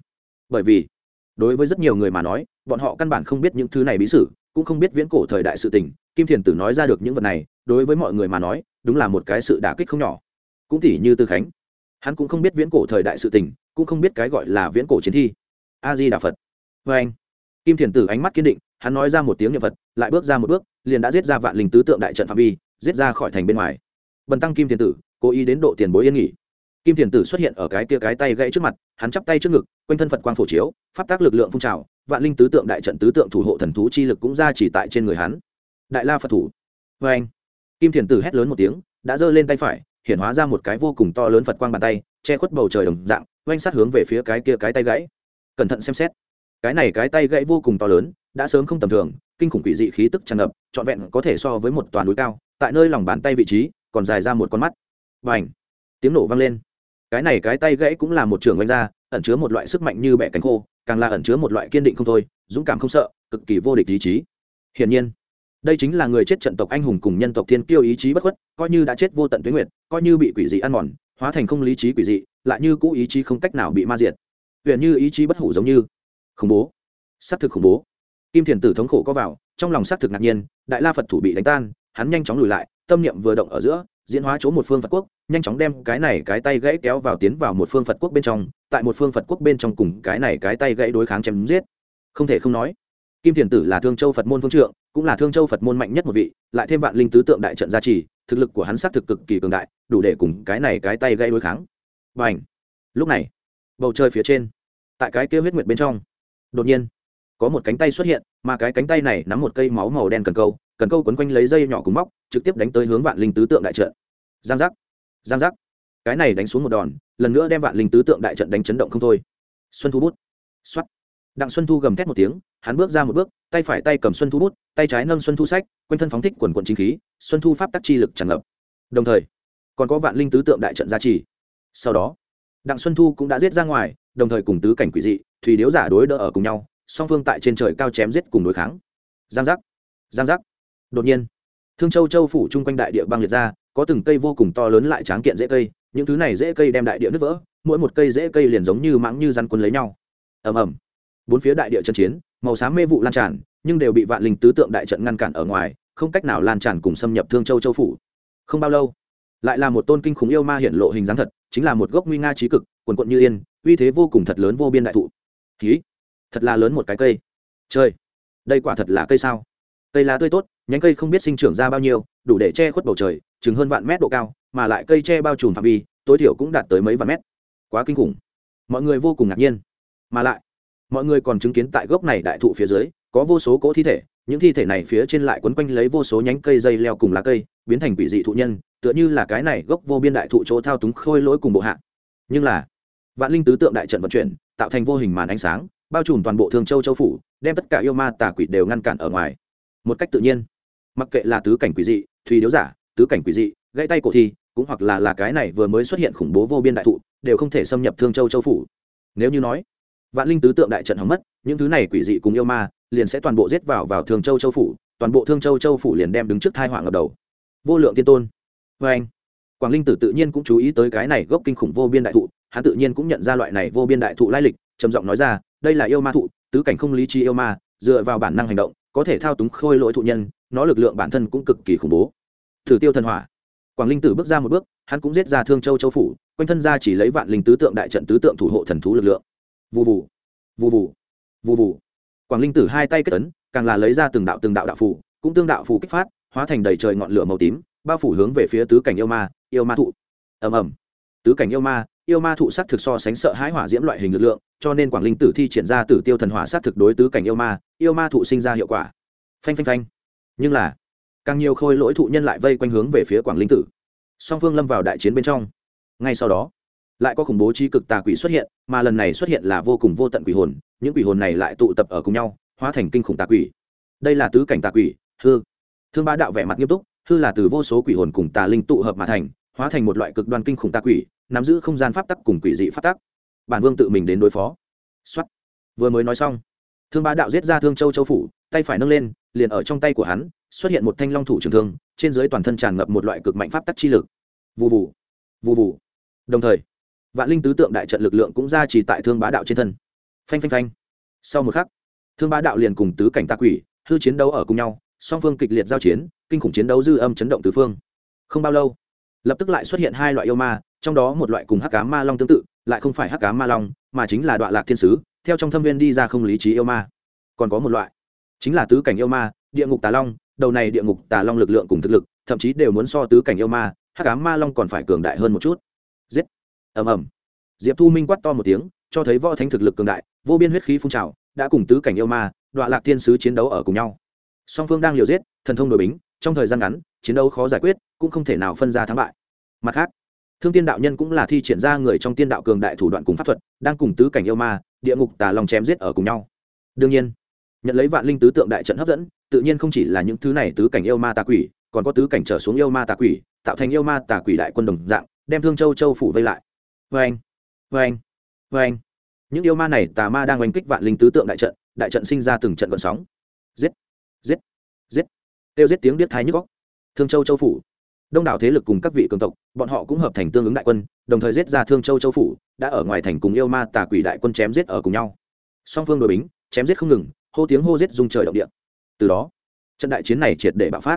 Speaker 1: Bởi vì, đối với rất nhiều người mà nói, bọn họ căn bản không biết những thứ này bí sử, cũng không biết viễn cổ thời đại sự tình. Kim thiền tử nói ra được những vật này, đối với mọi người mà nói, đúng là một cái sự đả kích không nhỏ. Cũng tỉ như tư khánh. Hắn cũng không biết viễn cổ thời đại sự tình, cũng không biết cái gọi là viễn cổ chiến thi. A di đà phật. Vê anh kim thiền tử ánh mắt kiên định, hắn nói ra một tiếng niệm phật, lại bước ra một bước, liền đã giết ra vạn linh tứ tượng đại trận phạm vi, giết ra khỏi thành bên ngoài. Bần tăng kim thiền tử, cố ý đến độ tiền bối yên nghỉ. Kim thiền tử xuất hiện ở cái kia cái tay gãy trước mặt, hắn chắp tay trước ngực, quanh thân phật quang phổ chiếu, pháp tác lực lượng phun trào, vạn linh tứ tượng đại trận tứ tượng thủ hộ thần thú chi lực cũng ra chỉ tại trên người hắn. Đại la phật thủ. Vê anh. Kim thiền tử hét lớn một tiếng, đã giơ lên tay phải, hiện hóa ra một cái vô cùng to lớn phật quang bàn tay, che khuất bầu trời đồng dạng, oanh sát hướng về phía cái kia cái tay gãy. Cẩn thận xem xét cái này cái tay gãy vô cùng to lớn, đã sớm không tầm thường, kinh khủng quỷ dị khí tức tràn ngập, trọn vẹn có thể so với một toàn núi cao, tại nơi lòng bàn tay vị trí, còn dài ra một con mắt. Và ảnh tiếng nổ vang lên. Cái này cái tay gãy cũng là một trường oanh ra, ẩn chứa một loại sức mạnh như bẻ cánh khô, càng là ẩn chứa một loại kiên định không thôi, dũng cảm không sợ, cực kỳ vô địch ý chí. Hiển nhiên, đây chính là người chết trận tộc anh hùng cùng nhân tộc thiên kiêu ý chí bất khuất, coi như đã chết vô tận tuyến nguyệt, coi như bị quỷ dị ăn mòn, hóa thành không lý trí quỷ dị, lại như cũ ý chí không cách nào bị ma diệt. Huyện như ý chí bất hủ giống như khủng bố. Xác thực khủng bố. Kim thiền tử thống khổ có vào, trong lòng xác thực ngạc nhiên, đại la phật thủ bị đánh tan, hắn nhanh chóng lùi lại, tâm niệm vừa động ở giữa, diễn hóa chỗ một phương phật quốc, nhanh chóng đem cái này cái tay gãy kéo vào tiến vào một phương phật quốc bên trong, tại một phương phật quốc bên trong cùng cái này cái tay gãy đối kháng chém giết. Không thể không nói, kim thiền tử là thương châu phật môn phương trượng, cũng là thương châu phật môn mạnh nhất một vị, lại thêm vạn linh tứ tượng đại trận gia trì, thực lực của hắn xác thực cực kỳ cường đại, đủ để cùng cái này cái tay gãy đối kháng. Và ảnh lúc này, bầu trời phía trên, tại cái kia huyết nguyệt bên trong đột nhiên, có một cánh tay xuất hiện, mà cái cánh tay này nắm một cây máu màu đen cần câu cần câu quấn quanh lấy dây nhỏ cùng móc, trực tiếp đánh tới hướng vạn linh tứ tượng đại trận. Giang giác giang giác. Cái này đánh xuống một đòn, lần nữa đem vạn linh tứ tượng đại trận đánh chấn động không thôi. Xuân thu bút. X o á t đặng xuân thu gầm thét một tiếng, hắn bước ra một bước, tay phải tay cầm xuân thu bút, tay trái nâng xuân thu sách, quanh thân phóng thích quần quận chính khí, xuân thu pháp tắc chi lực tràn ngập. Đồng thời, còn có vạn linh tứ tượng đại trận gia trì. Sau đó, đặng xuân thu cũng đã giết ra ngoài, đồng thời cùng tứ cảnh quỷ dị thủy điếu giả đối đỡ ở cùng nhau, song phương tại trên trời cao chém giết cùng đối kháng. Giang giác giang giác. Đột nhiên, thương châu châu phủ chung quanh đại địa băng liệt ra, có từng cây vô cùng to lớn lại tráng kiện dễ cây, những thứ này dễ cây đem đại địa nứt vỡ, mỗi một cây dễ cây liền giống như mãng như răn quân lấy nhau. Ầm ầm. Bốn phía đại địa chân chiến, màu xám mê vụ lan tràn, nhưng đều bị vạn linh tứ tượng đại trận ngăn cản ở ngoài, không cách nào lan tràn cùng xâm nhập thương châu châu phủ. Không bao lâu, lại là một tôn kinh khủng yêu ma hiện lộ hình dáng thật, chính là một gốc nguy nga trí cực, quần quận như yên, uy thế vô cùng thật lớn vô biên đại thụ ký thật là lớn một cái cây. Chơi đây quả thật là cây sao? Cây lá tươi tốt, nhánh cây không biết sinh trưởng ra bao nhiêu, đủ để che khuất bầu trời, chừng hơn vạn mét độ cao, mà lại cây che bao trùm phạm vi, tối thiểu cũng đạt tới mấy vạn mét. Quá kinh khủng. Mọi người vô cùng ngạc nhiên. Mà lại, mọi người còn chứng kiến tại gốc này đại thụ phía dưới, có vô số cỗ thi thể, những thi thể này phía trên lại quấn quanh lấy vô số nhánh cây dây leo cùng lá cây, biến thành quỷ dị thụ nhân, tựa như là cái này gốc vô biên đại thụ chỗ thao túng khôi lỗi cùng bộ hạ. Nhưng là vạn linh tứ tượng đại trận vận chuyển, tạo thành vô hình màn ánh sáng, bao trùm toàn bộ thương châu châu phủ, đem tất cả yêu ma tà quỷ đều ngăn cản ở ngoài. Một cách tự nhiên. Mặc kệ là tứ cảnh quỷ dị thùy điếu giả, tứ cảnh quỷ dị, gãy tay cổ thi, cũng hoặc là là cái này vừa mới xuất hiện khủng bố vô biên đại thụ, đều không thể xâm nhập thương châu châu phủ. Nếu như nói, vạn linh tứ tượng đại trận hỏng mất, những thứ này quỷ dị cùng yêu ma liền sẽ toàn bộ giết vào vào thương châu châu phủ, toàn bộ thương châu châu phủ liền đem đứng trước thai họa ngập đầu. Vô lượng tiên tôn. Vê anh quảng linh tử tự nhiên cũng chú ý tới cái này gốc kinh khủng vô biên đại thụ, hắn tự nhiên cũng nhận ra loại này vô biên đại thụ lai lịch, trầm giọng nói ra, đây là yêu ma thụ, tứ cảnh không lý trí yêu ma, dựa vào bản năng hành động, có thể thao túng khôi lỗi thụ nhân, nó lực lượng bản thân cũng cực kỳ khủng bố. Thử tiêu thần hỏa. Quảng linh tử bước ra một bước, hắn cũng giết ra thương châu châu phủ, quanh thân ra chỉ lấy vạn linh tứ tượng đại trận tứ tượng thủ hộ thần thú lực lượng. Vụ vụ vụ vụ vụ vụ quảng linh tử hai tay kết ấn, càng là lấy ra từng đạo từng đạo đạo phủ cũng tương đạo phủ kích phát, hóa thành đầy trời ngọn lửa màu tím bao phủ hướng về phía tứ cảnh yêu ma yêu ma thụ. Ầm ầm. Tứ cảnh yêu ma yêu ma thụ sát thực so sánh sợ hãi hỏa diễm loại hình lực lượng, cho nên quảng linh tử thi triển ra tử tiêu thần hỏa sát thực đối tứ cảnh yêu ma yêu ma thụ sinh ra hiệu quả. Phanh phanh phanh. Nhưng là, càng nhiều khôi lỗi thụ nhân lại vây quanh hướng về phía quảng linh tử. Song phương lâm vào đại chiến bên trong. Ngay sau đó, lại có khủng bố trí cực tà quỷ xuất hiện, mà lần này xuất hiện là vô cùng vô tận quỷ hồn, những quỷ hồn này lại tụ tập ở cùng nhau, hóa thành kinh khủng tà quỷ. Đây là tứ cảnh tà quỷ, hư. Thương ba đạo vẻ mặt nghiêm túc hư là từ vô số quỷ hồn cùng tà linh tụ hợp mà thành, hóa thành một loại cực đoan kinh khủng tà quỷ, nắm giữ không gian pháp tắc cùng quỷ dị pháp tắc. Bản vương tự mình đến đối phó. Xuất vừa mới nói xong, thương bá đạo giết ra thương châu châu phủ, tay phải nâng lên, liền ở trong tay của hắn, xuất hiện một thanh long thủ trường thương, trên dưới toàn thân tràn ngập một loại cực mạnh pháp tắc chi lực. Vụ vụ vụ vụ đồng thời, vạn linh tứ tượng đại trận lực lượng cũng ra chỉ tại thương bá đạo trên thân. Phanh phanh phanh. Sau một khắc, thương bá đạo liền cùng tứ cảnh tà quỷ, hư chiến đấu ở cùng nhau, song phương kịch liệt giao chiến kinh khủng chiến đấu dư âm chấn động tứ phương. Không bao lâu, lập tức lại xuất hiện hai loại yêu ma, trong đó một loại cùng hắc cá ma long tương tự, lại không phải hắc cá ma long, mà chính là đoạn lạc thiên sứ, theo trong thâm viên đi ra không lý trí yêu ma. Còn có một loại, chính là tứ cảnh yêu ma, địa ngục tà long, đầu này địa ngục tà long lực lượng cùng thực lực, thậm chí đều muốn so tứ cảnh yêu ma, hắc cá ma long còn phải cường đại hơn một chút. Giết! Ầm ầm. Diệp thu minh quát to một tiếng, cho thấy võ thánh thực lực cường đại, vô biên huyết khí phun trào, đã cùng tứ cảnh yêu ma, đoạn lạc thiên sứ chiến đấu ở cùng nhau. Song phương đang liều giết, thần thông đội bính trong thời gian ngắn, chiến đấu khó giải quyết, cũng không thể nào phân ra thắng bại. Mặt khác, thương tiên đạo nhân cũng là thi triển ra người trong tiên đạo cường đại thủ đoạn cùng pháp thuật, đang cùng tứ cảnh yêu ma, địa ngục tà lòng chém giết ở cùng nhau. Đương nhiên, nhận lấy vạn linh tứ tượng đại trận hấp dẫn, tự nhiên không chỉ là những thứ này tứ cảnh yêu ma tà quỷ, còn có tứ cảnh trở xuống yêu ma tà quỷ, tạo thành yêu ma tà quỷ đại quân đồng dạng, đem thương châu châu phủ vây lại. Vê anh vê anh vê anh những yêu ma này tà ma đang oanh kích vạn linh tứ tượng đại trận đại trận sinh ra từng trận vận sóng. Giết giết giết tiêu giết tiếng biết thái nhức góc. Thương châu châu phủ. Đông đảo thế lực cùng các vị cường tộc, bọn họ cũng hợp thành tương ứng đại quân, đồng thời giết ra thương châu châu phủ, đã ở ngoài thành cùng yêu ma tà quỷ đại quân chém giết ở cùng nhau. Song phương đội bính, chém giết không ngừng, hô tiếng hô giết dung trời động địa. Từ đó, trận đại chiến này triệt để bạo phát.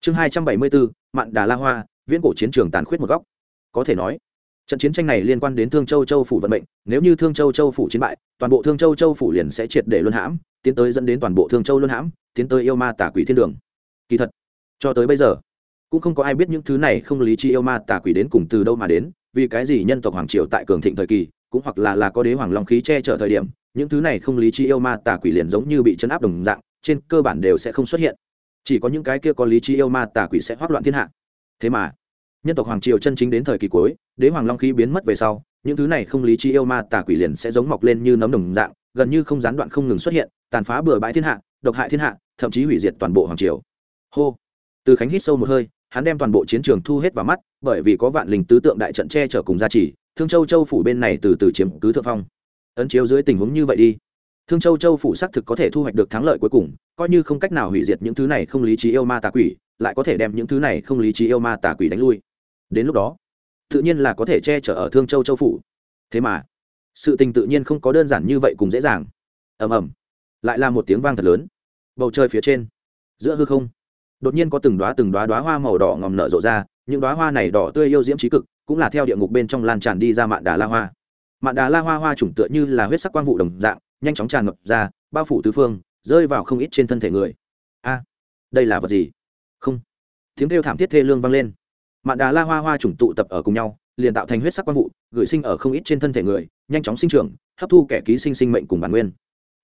Speaker 1: Chương hai trăm bảy mươi bốn, mạn đà la hoa, viễn cổ chiến trường tàn khuyết một góc. Có thể nói, trận chiến tranh này liên quan đến thương châu châu phủ vận mệnh, nếu như thương châu châu phủ chiến bại, toàn bộ thương châu châu phủ liền sẽ triệt để luân hãm, tiến tới dẫn đến toàn bộ thương châu luân hãm, tiến tới yêu ma tà quỷ thiên đường kỳ thật, cho tới bây giờ, cũng không có ai biết những thứ này không lý trí yêu ma tà quỷ đến cùng từ đâu mà đến, vì cái gì nhân tộc hoàng triều tại cường thịnh thời kỳ, cũng hoặc là là có đế hoàng long khí che chở thời điểm, những thứ này không lý trí yêu ma tà quỷ liền giống như bị chấn áp đồng dạng, trên cơ bản đều sẽ không xuất hiện. Chỉ có những cái kia có lý trí yêu ma tà quỷ sẽ hoác loạn thiên hạ. Thế mà, nhân tộc hoàng triều chân chính đến thời kỳ cuối, đế hoàng long khí biến mất về sau, những thứ này không lý trí yêu ma tà quỷ liền sẽ giống mọc lên như nấm đồng dạng, gần như không gián đoạn không ngừng xuất hiện, tàn phá bừa bãi thiên hạ, độc hại thiên hạ, thậm chí hủy diệt toàn bộ hoàng triều hô. Từ khánh hít sâu một hơi, hắn đem toàn bộ chiến trường thu hết vào mắt, bởi vì có vạn linh tứ tượng đại trận che chở cùng gia trì, thương châu châu phủ bên này từ từ chiếm cứ thượng phong. Ấn chiếu dưới tình huống như vậy đi. Thương châu châu phủ xác thực có thể thu hoạch được thắng lợi cuối cùng, coi như không cách nào hủy diệt những thứ này không lý trí yêu ma tà quỷ, lại có thể đem những thứ này không lý trí yêu ma tà quỷ đánh lui. Đến lúc đó, tự nhiên là có thể che chở ở thương châu châu phủ. Thế mà, sự tình tự nhiên không có đơn giản như vậy cùng dễ dàng. Ầm ầm. Lại là một tiếng vang thật lớn. Bầu trời phía trên, giữa hư không đột nhiên có từng đoá từng đoá đoá hoa màu đỏ ngòm nở rộ ra, những đoá hoa này đỏ tươi yêu diễm trí cực, cũng là theo địa ngục bên trong lan tràn đi ra mạn đà la hoa. Mạn đà la hoa hoa chủng tựa như là huyết sắc quang vụ đồng dạng, nhanh chóng tràn ngập ra, bao phủ tứ phương, rơi vào không ít trên thân thể người. A, đây là vật gì? Không. Tiếng kêu thảm thiết thê lương vang lên. Mạn đà la hoa hoa chủng tụ tập ở cùng nhau, liền tạo thành huyết sắc quang vụ, gửi sinh ở không ít trên thân thể người, nhanh chóng sinh trưởng, hấp thu kẻ ký sinh sinh mệnh cùng bản nguyên.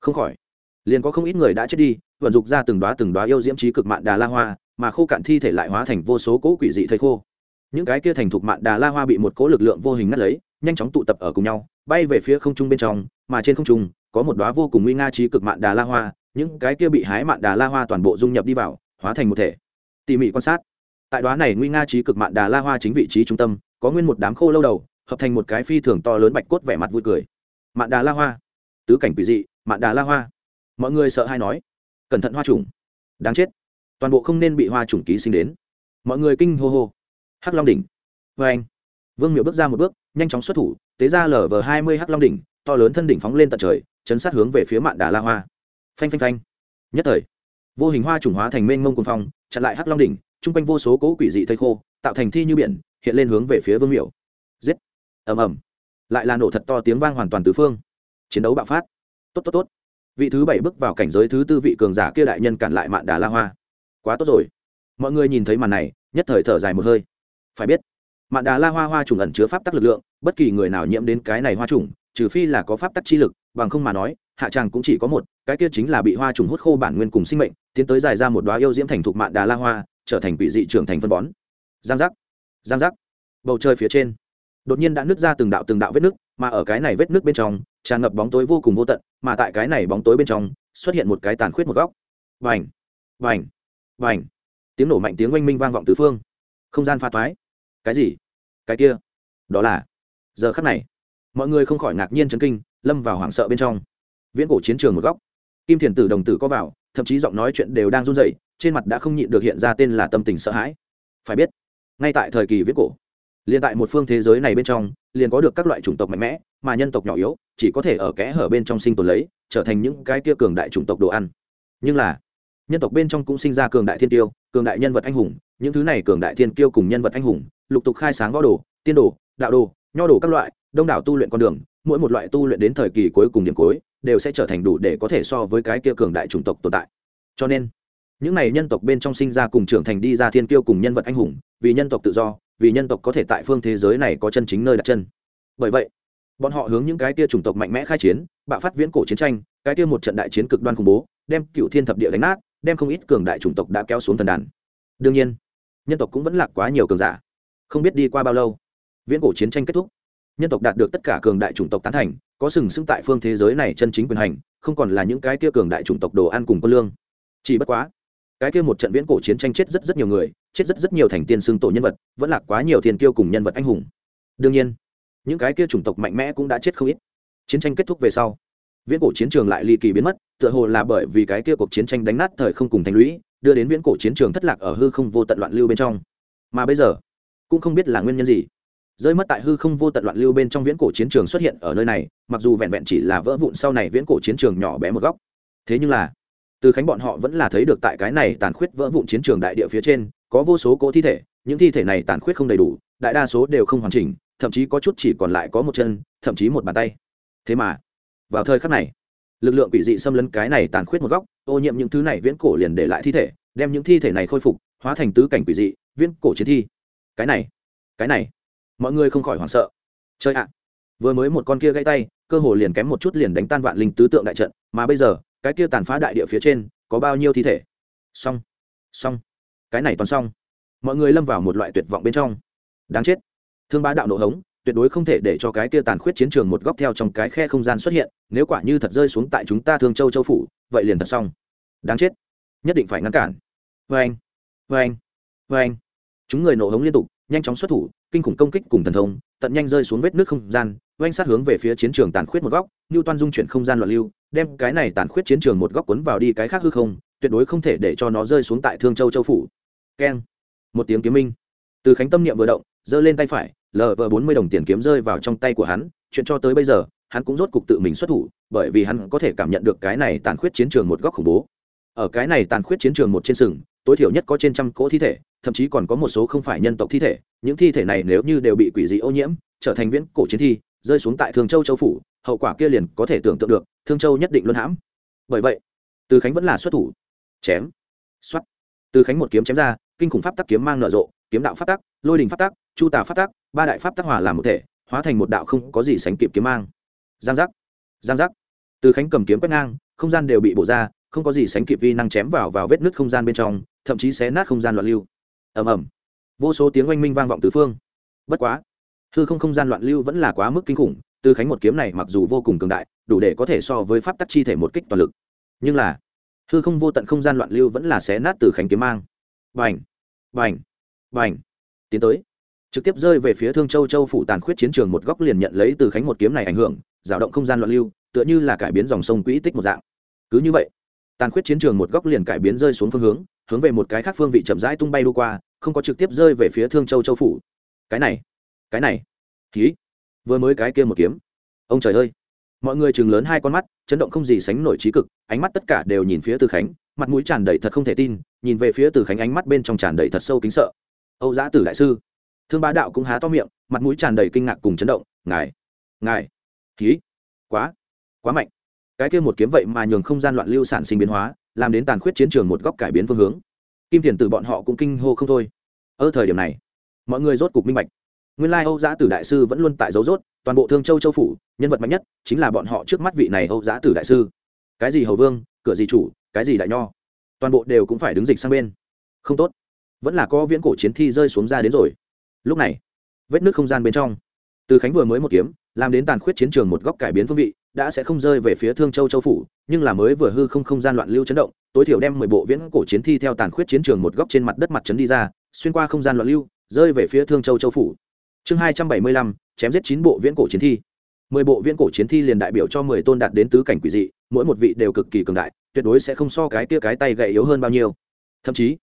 Speaker 1: Không khỏi, liền có không ít người đã chết đi vận dục ra từng đóa từng đóa yêu diễm trí cực mạn đà la hoa, mà khô cạn thi thể lại hóa thành vô số cỗ quỷ dị thây khô. Những cái kia thành thục mạn đà la hoa bị một cỗ lực lượng vô hình ngắt lấy, nhanh chóng tụ tập ở cùng nhau, bay về phía không trung bên trong, mà trên không trung, có một đóa vô cùng nguy nga trí cực mạn đà la hoa, những cái kia bị hái mạn đà la hoa toàn bộ dung nhập đi vào, hóa thành một thể. Tỉ mỉ quan sát, tại đóa này nguy nga trí cực mạn đà la hoa chính vị trí trung tâm, có nguyên một đám khô lâu đầu, hợp thành một cái phi thường to lớn bạch cốt vẻ mặt vui cười. Mạn đà la hoa, tứ cảnh quỷ dị, mạn đà la hoa. Mọi người sợ hay nói cẩn thận hoa trùng. Đáng chết. Toàn bộ không nên bị hoa trùng ký sinh đến. Mọi người kinh hô hô. Hắc long đỉnh. Vê anh. Vương miệu bước ra một bước, nhanh chóng xuất thủ, tế ra lở vờ hai mươi hắc long đỉnh, to lớn thân đỉnh phóng lên tận trời, chấn sát hướng về phía mạn đà la hoa. Phanh phanh phanh. Nhất thời, vô hình hoa trùng hóa thành mênh mông cuồng phong, chặn lại hắc long đỉnh, chung quanh vô số cỗ quỷ dị thây khô, tạo thành thi như biển, hiện lên hướng về phía vương miệu giết. Ầm ầm. Lại là nổ thật to tiếng vang hoàn toàn tứ phương. Chiến đấu bạo phát. Tốt tốt tốt vị thứ bảy bước vào cảnh giới thứ tư vị cường giả kia đại nhân cản lại mạn đà la hoa. Quá tốt rồi. Mọi người nhìn thấy màn này, nhất thời thở dài một hơi. Phải biết, mạn đà la hoa hoa trùng ẩn chứa pháp tắc lực lượng, bất kỳ người nào nhiễm đến cái này hoa trùng trừ phi là có pháp tắc chi lực, bằng không mà nói, hạ tràng cũng chỉ có một, cái kia chính là bị hoa trùng hút khô bản nguyên cùng sinh mệnh, tiến tới dài ra một đoá yêu diễm thành thục mạn đà la hoa, trở thành quỷ dị trưởng thành phân bón. Giang giác. Giang giác. Bầu trời phía trên đột nhiên đã nứt ra từng đạo từng đạo vết nước mà ở cái này vết nước bên trong, tràn ngập bóng tối vô cùng vô tận, mà tại cái này bóng tối bên trong, xuất hiện một cái tàn khuyết một góc. Vành vành vành. Tiếng nổ mạnh tiếng oanh minh vang vọng tứ phương. Không gian pha toái. Cái gì? Cái kia? Đó là? Giờ khắc này, mọi người không khỏi ngạc nhiên chấn kinh, lâm vào hoảng sợ bên trong. Viễn cổ chiến trường một góc. Kim thiền tử đồng tử có vào, thậm chí giọng nói chuyện đều đang run rẩy, trên mặt đã không nhịn được hiện ra tên là tâm tình sợ hãi. Phải biết, ngay tại thời kỳ viễn cổ liền tại một phương thế giới này bên trong, liền có được các loại chủng tộc mạnh mẽ, mà nhân tộc nhỏ yếu, chỉ có thể ở kẽ hở bên trong sinh tồn lấy, trở thành những cái kia cường đại chủng tộc đồ ăn. Nhưng là, nhân tộc bên trong cũng sinh ra cường đại thiên tiêu, cường đại nhân vật anh hùng, những thứ này cường đại thiên tiêu cùng nhân vật anh hùng, lục tục khai sáng võ đồ, tiên đồ, đạo đồ, nho đồ các loại, đông đảo tu luyện con đường, mỗi một loại tu luyện đến thời kỳ cuối cùng điểm cuối, đều sẽ trở thành đủ để có thể so với cái kia cường đại chủng tộc tồn tại. Cho nên, những này nhân tộc bên trong sinh ra cùng trưởng thành đi ra thiên kiêu cùng nhân vật anh hùng, vì nhân tộc tự do vì nhân tộc có thể tại phương thế giới này có chân chính nơi đặt chân. Bởi vậy, bọn họ hướng những cái kia chủng tộc mạnh mẽ khai chiến, bạo phát viễn cổ chiến tranh, cái kia một trận đại chiến cực đoan khủng bố, đem cựu thiên thập địa đánh nát, đem không ít cường đại chủng tộc đã kéo xuống thần đàn. Đương nhiên, nhân tộc cũng vẫn lạc quá nhiều cường giả. Không biết đi qua bao lâu, viễn cổ chiến tranh kết thúc. Nhân tộc đạt được tất cả cường đại chủng tộc tán thành, có sừng sững tại phương thế giới này chân chính quyền hành, không còn là những cái kia cường đại chủng tộc đồ ăn cùng quân lương. Chỉ bất quá cái kia một trận viễn cổ chiến tranh chết rất rất nhiều người, chết rất rất nhiều thành tiên xưng tổ nhân vật, vẫn là quá nhiều thiên kiêu cùng nhân vật anh hùng. Đương nhiên, những cái kia chủng tộc mạnh mẽ cũng đã chết không ít. Chiến tranh kết thúc về sau, viễn cổ chiến trường lại ly kỳ biến mất, tựa hồ là bởi vì cái kia cuộc chiến tranh đánh nát thời không cùng thành lũy, đưa đến viễn cổ chiến trường thất lạc ở hư không vô tận loạn lưu bên trong. Mà bây giờ, cũng không biết là nguyên nhân gì. Rơi mất tại hư không vô tận loạn lưu bên trong viễn cổ chiến trường xuất hiện ở nơi này, mặc dù vẹn vẹn chỉ là vỡ vụn sau này viễn cổ chiến trường nhỏ bé một góc. Thế nhưng là từ khánh bọn họ vẫn là thấy được tại cái này tàn khuyết vỡ vụn chiến trường đại địa phía trên, có vô số cỗ thi thể, những thi thể này tàn khuyết không đầy đủ, đại đa số đều không hoàn chỉnh, thậm chí có chút chỉ còn lại có một chân, thậm chí một bàn tay. Thế mà, vào thời khắc này, lực lượng quỷ dị xâm lấn cái này tàn khuyết một góc, ô nhiễm những thứ này viễn cổ liền để lại thi thể, đem những thi thể này khôi phục, hóa thành tứ cảnh quỷ dị, viễn cổ chiến thi. Cái này cái này, mọi người không khỏi hoảng sợ. Chơi ạ, vừa mới một con kia gãy tay, cơ hồ liền kém một chút liền đánh tan vạn linh tứ tượng đại trận, mà bây giờ cái kia tàn phá đại địa phía trên có bao nhiêu thi thể? Xong xong, cái này toàn xong. Mọi người lâm vào một loại tuyệt vọng bên trong. Đáng chết. Thương bá đạo nổ hống, tuyệt đối không thể để cho cái kia tàn khuyết chiến trường một góc theo trong cái khe không gian xuất hiện, nếu quả như thật rơi xuống tại chúng ta thương châu châu phủ, vậy liền thật xong. Đáng chết. Nhất định phải ngăn cản. Vê anh vê anh vê anh chúng người nổ hống liên tục nhanh chóng xuất thủ, kinh khủng công kích cùng thần thông, tận nhanh rơi xuống vết nước không gian, oanh sát hướng về phía chiến trường tàn khuyết một góc như toan dung chuyển không gian loạn lưu, đem cái này tàn khuyết chiến trường một góc cuốn vào đi cái khác hư không, tuyệt đối không thể để cho nó rơi xuống tại thương châu châu phủ. Keng. Một tiếng kiếm minh. Từ khánh tâm niệm vừa động, giơ lên tay phải lờ vờ bốn mươi đồng tiền kiếm rơi vào trong tay của hắn, chuyện cho tới bây giờ, hắn cũng rốt cục tự mình xuất thủ, bởi vì hắn có thể cảm nhận được cái này tàn khuyết chiến trường một góc khủng bố. Ở cái này tàn khuyết chiến trường một trên sừng tối thiểu nhất có trên trăm cỗ thi thể, thậm chí còn có một số không phải nhân tộc thi thể. Những thi thể này nếu như đều bị quỷ dị ô nhiễm, trở thành viễn cổ chiến thi, rơi xuống tại thương châu châu phủ, hậu quả kia liền có thể tưởng tượng được thương châu nhất định luân hãm. Bởi vậy, từ khánh vẫn là xuất thủ. Chém. Xuất từ khánh một kiếm chém ra, kinh khủng pháp tắc kiếm mang nở rộ, kiếm đạo pháp tắc, lôi đình pháp tắc, chu tà pháp tắc, ba đại pháp tắc hòa làm một thể, hóa thành một đạo không có gì sánh kịp kiếm mang. Giang giác. Giang giác. Từ khánh cầm kiếm quét ngang, không gian đều bị bổ ra không có gì sánh kịp vi năng chém vào vào vết nứt không gian bên trong, thậm chí xé nát không gian loạn lưu. Ầm ầm. Vô số tiếng oanh minh vang vọng tứ phương. Bất quá, hư không không gian loạn lưu vẫn là quá mức kinh khủng, từ khánh một kiếm này mặc dù vô cùng cường đại, đủ để có thể so với pháp tắc chi thể một kích toàn lực. Nhưng là, hư không vô tận không gian loạn lưu vẫn là xé nát từ khánh kiếm mang. Vành vành vành tiến tới. Trực tiếp rơi về phía thương châu châu phủ tàn khuyết chiến trường một góc liền nhận lấy từ khánh một kiếm này ảnh hưởng rào động không gian loạn lưu, tựa như là cải biến dòng sông quỹ tích một dạng. Cứ như vậy tàn khuyết chiến trường một góc liền cải biến rơi xuống phương hướng hướng về một cái khác phương vị chậm rãi tung bay đu qua, không có trực tiếp rơi về phía thương châu châu phủ. Cái này cái này. Ký vừa mới cái kia một kiếm. Ông trời ơi. Mọi người chừng lớn hai con mắt, chấn động không gì sánh nổi trí cực, ánh mắt tất cả đều nhìn phía từ khánh, mặt mũi tràn đầy thật không thể tin, nhìn về phía từ khánh ánh mắt bên trong tràn đầy thật sâu kính sợ. Âu giã tử đại sư. Thương bá đạo cũng há to miệng, mặt mũi tràn đầy kinh ngạc cùng chấn động, ngài ngài ký quá quá mạnh cái kia một kiếm vậy mà nhường không gian loạn lưu sản sinh biến hóa, làm đến tàn khuyết chiến trường một góc cải biến phương hướng. Kim tiền từ bọn họ cũng kinh hô không thôi. Ở thời điểm này, mọi người rốt cục minh bạch. Nguyên lai âu giã tử đại sư vẫn luôn tại dấu rốt, toàn bộ thương châu châu phủ, nhân vật mạnh nhất chính là bọn họ trước mắt vị này âu giã tử đại sư. Cái gì hầu vương, cửa gì chủ, cái gì đại nho, toàn bộ đều cũng phải đứng dịch sang bên. Không tốt. Vẫn là có viễn cổ chiến thi rơi xuống ra đến rồi. Lúc này, vết nước không gian bên trong. Từ khánh vừa mới một kiếm, làm đến tàn khuyết chiến trường một góc cải biến phương vị đã sẽ không rơi về phía thương châu châu phủ, nhưng là mới vừa hư không không gian loạn lưu chấn động, tối thiểu đem mười bộ viễn cổ chiến thi theo tàn khuyết chiến trường một góc trên mặt đất mặt trấn đi ra, xuyên qua không gian loạn lưu, rơi về phía thương châu châu phủ. Chương hai trăm bảy mươi lăm, chém giết chín bộ viễn cổ chiến thi. Mười bộ viễn cổ chiến thi liền đại biểu cho mười tôn đạt đến tứ cảnh quỷ dị, mỗi một vị đều cực kỳ cường đại, tuyệt đối sẽ không so cái kia cái tay gậy yếu hơn bao nhiêu. Thậm chí,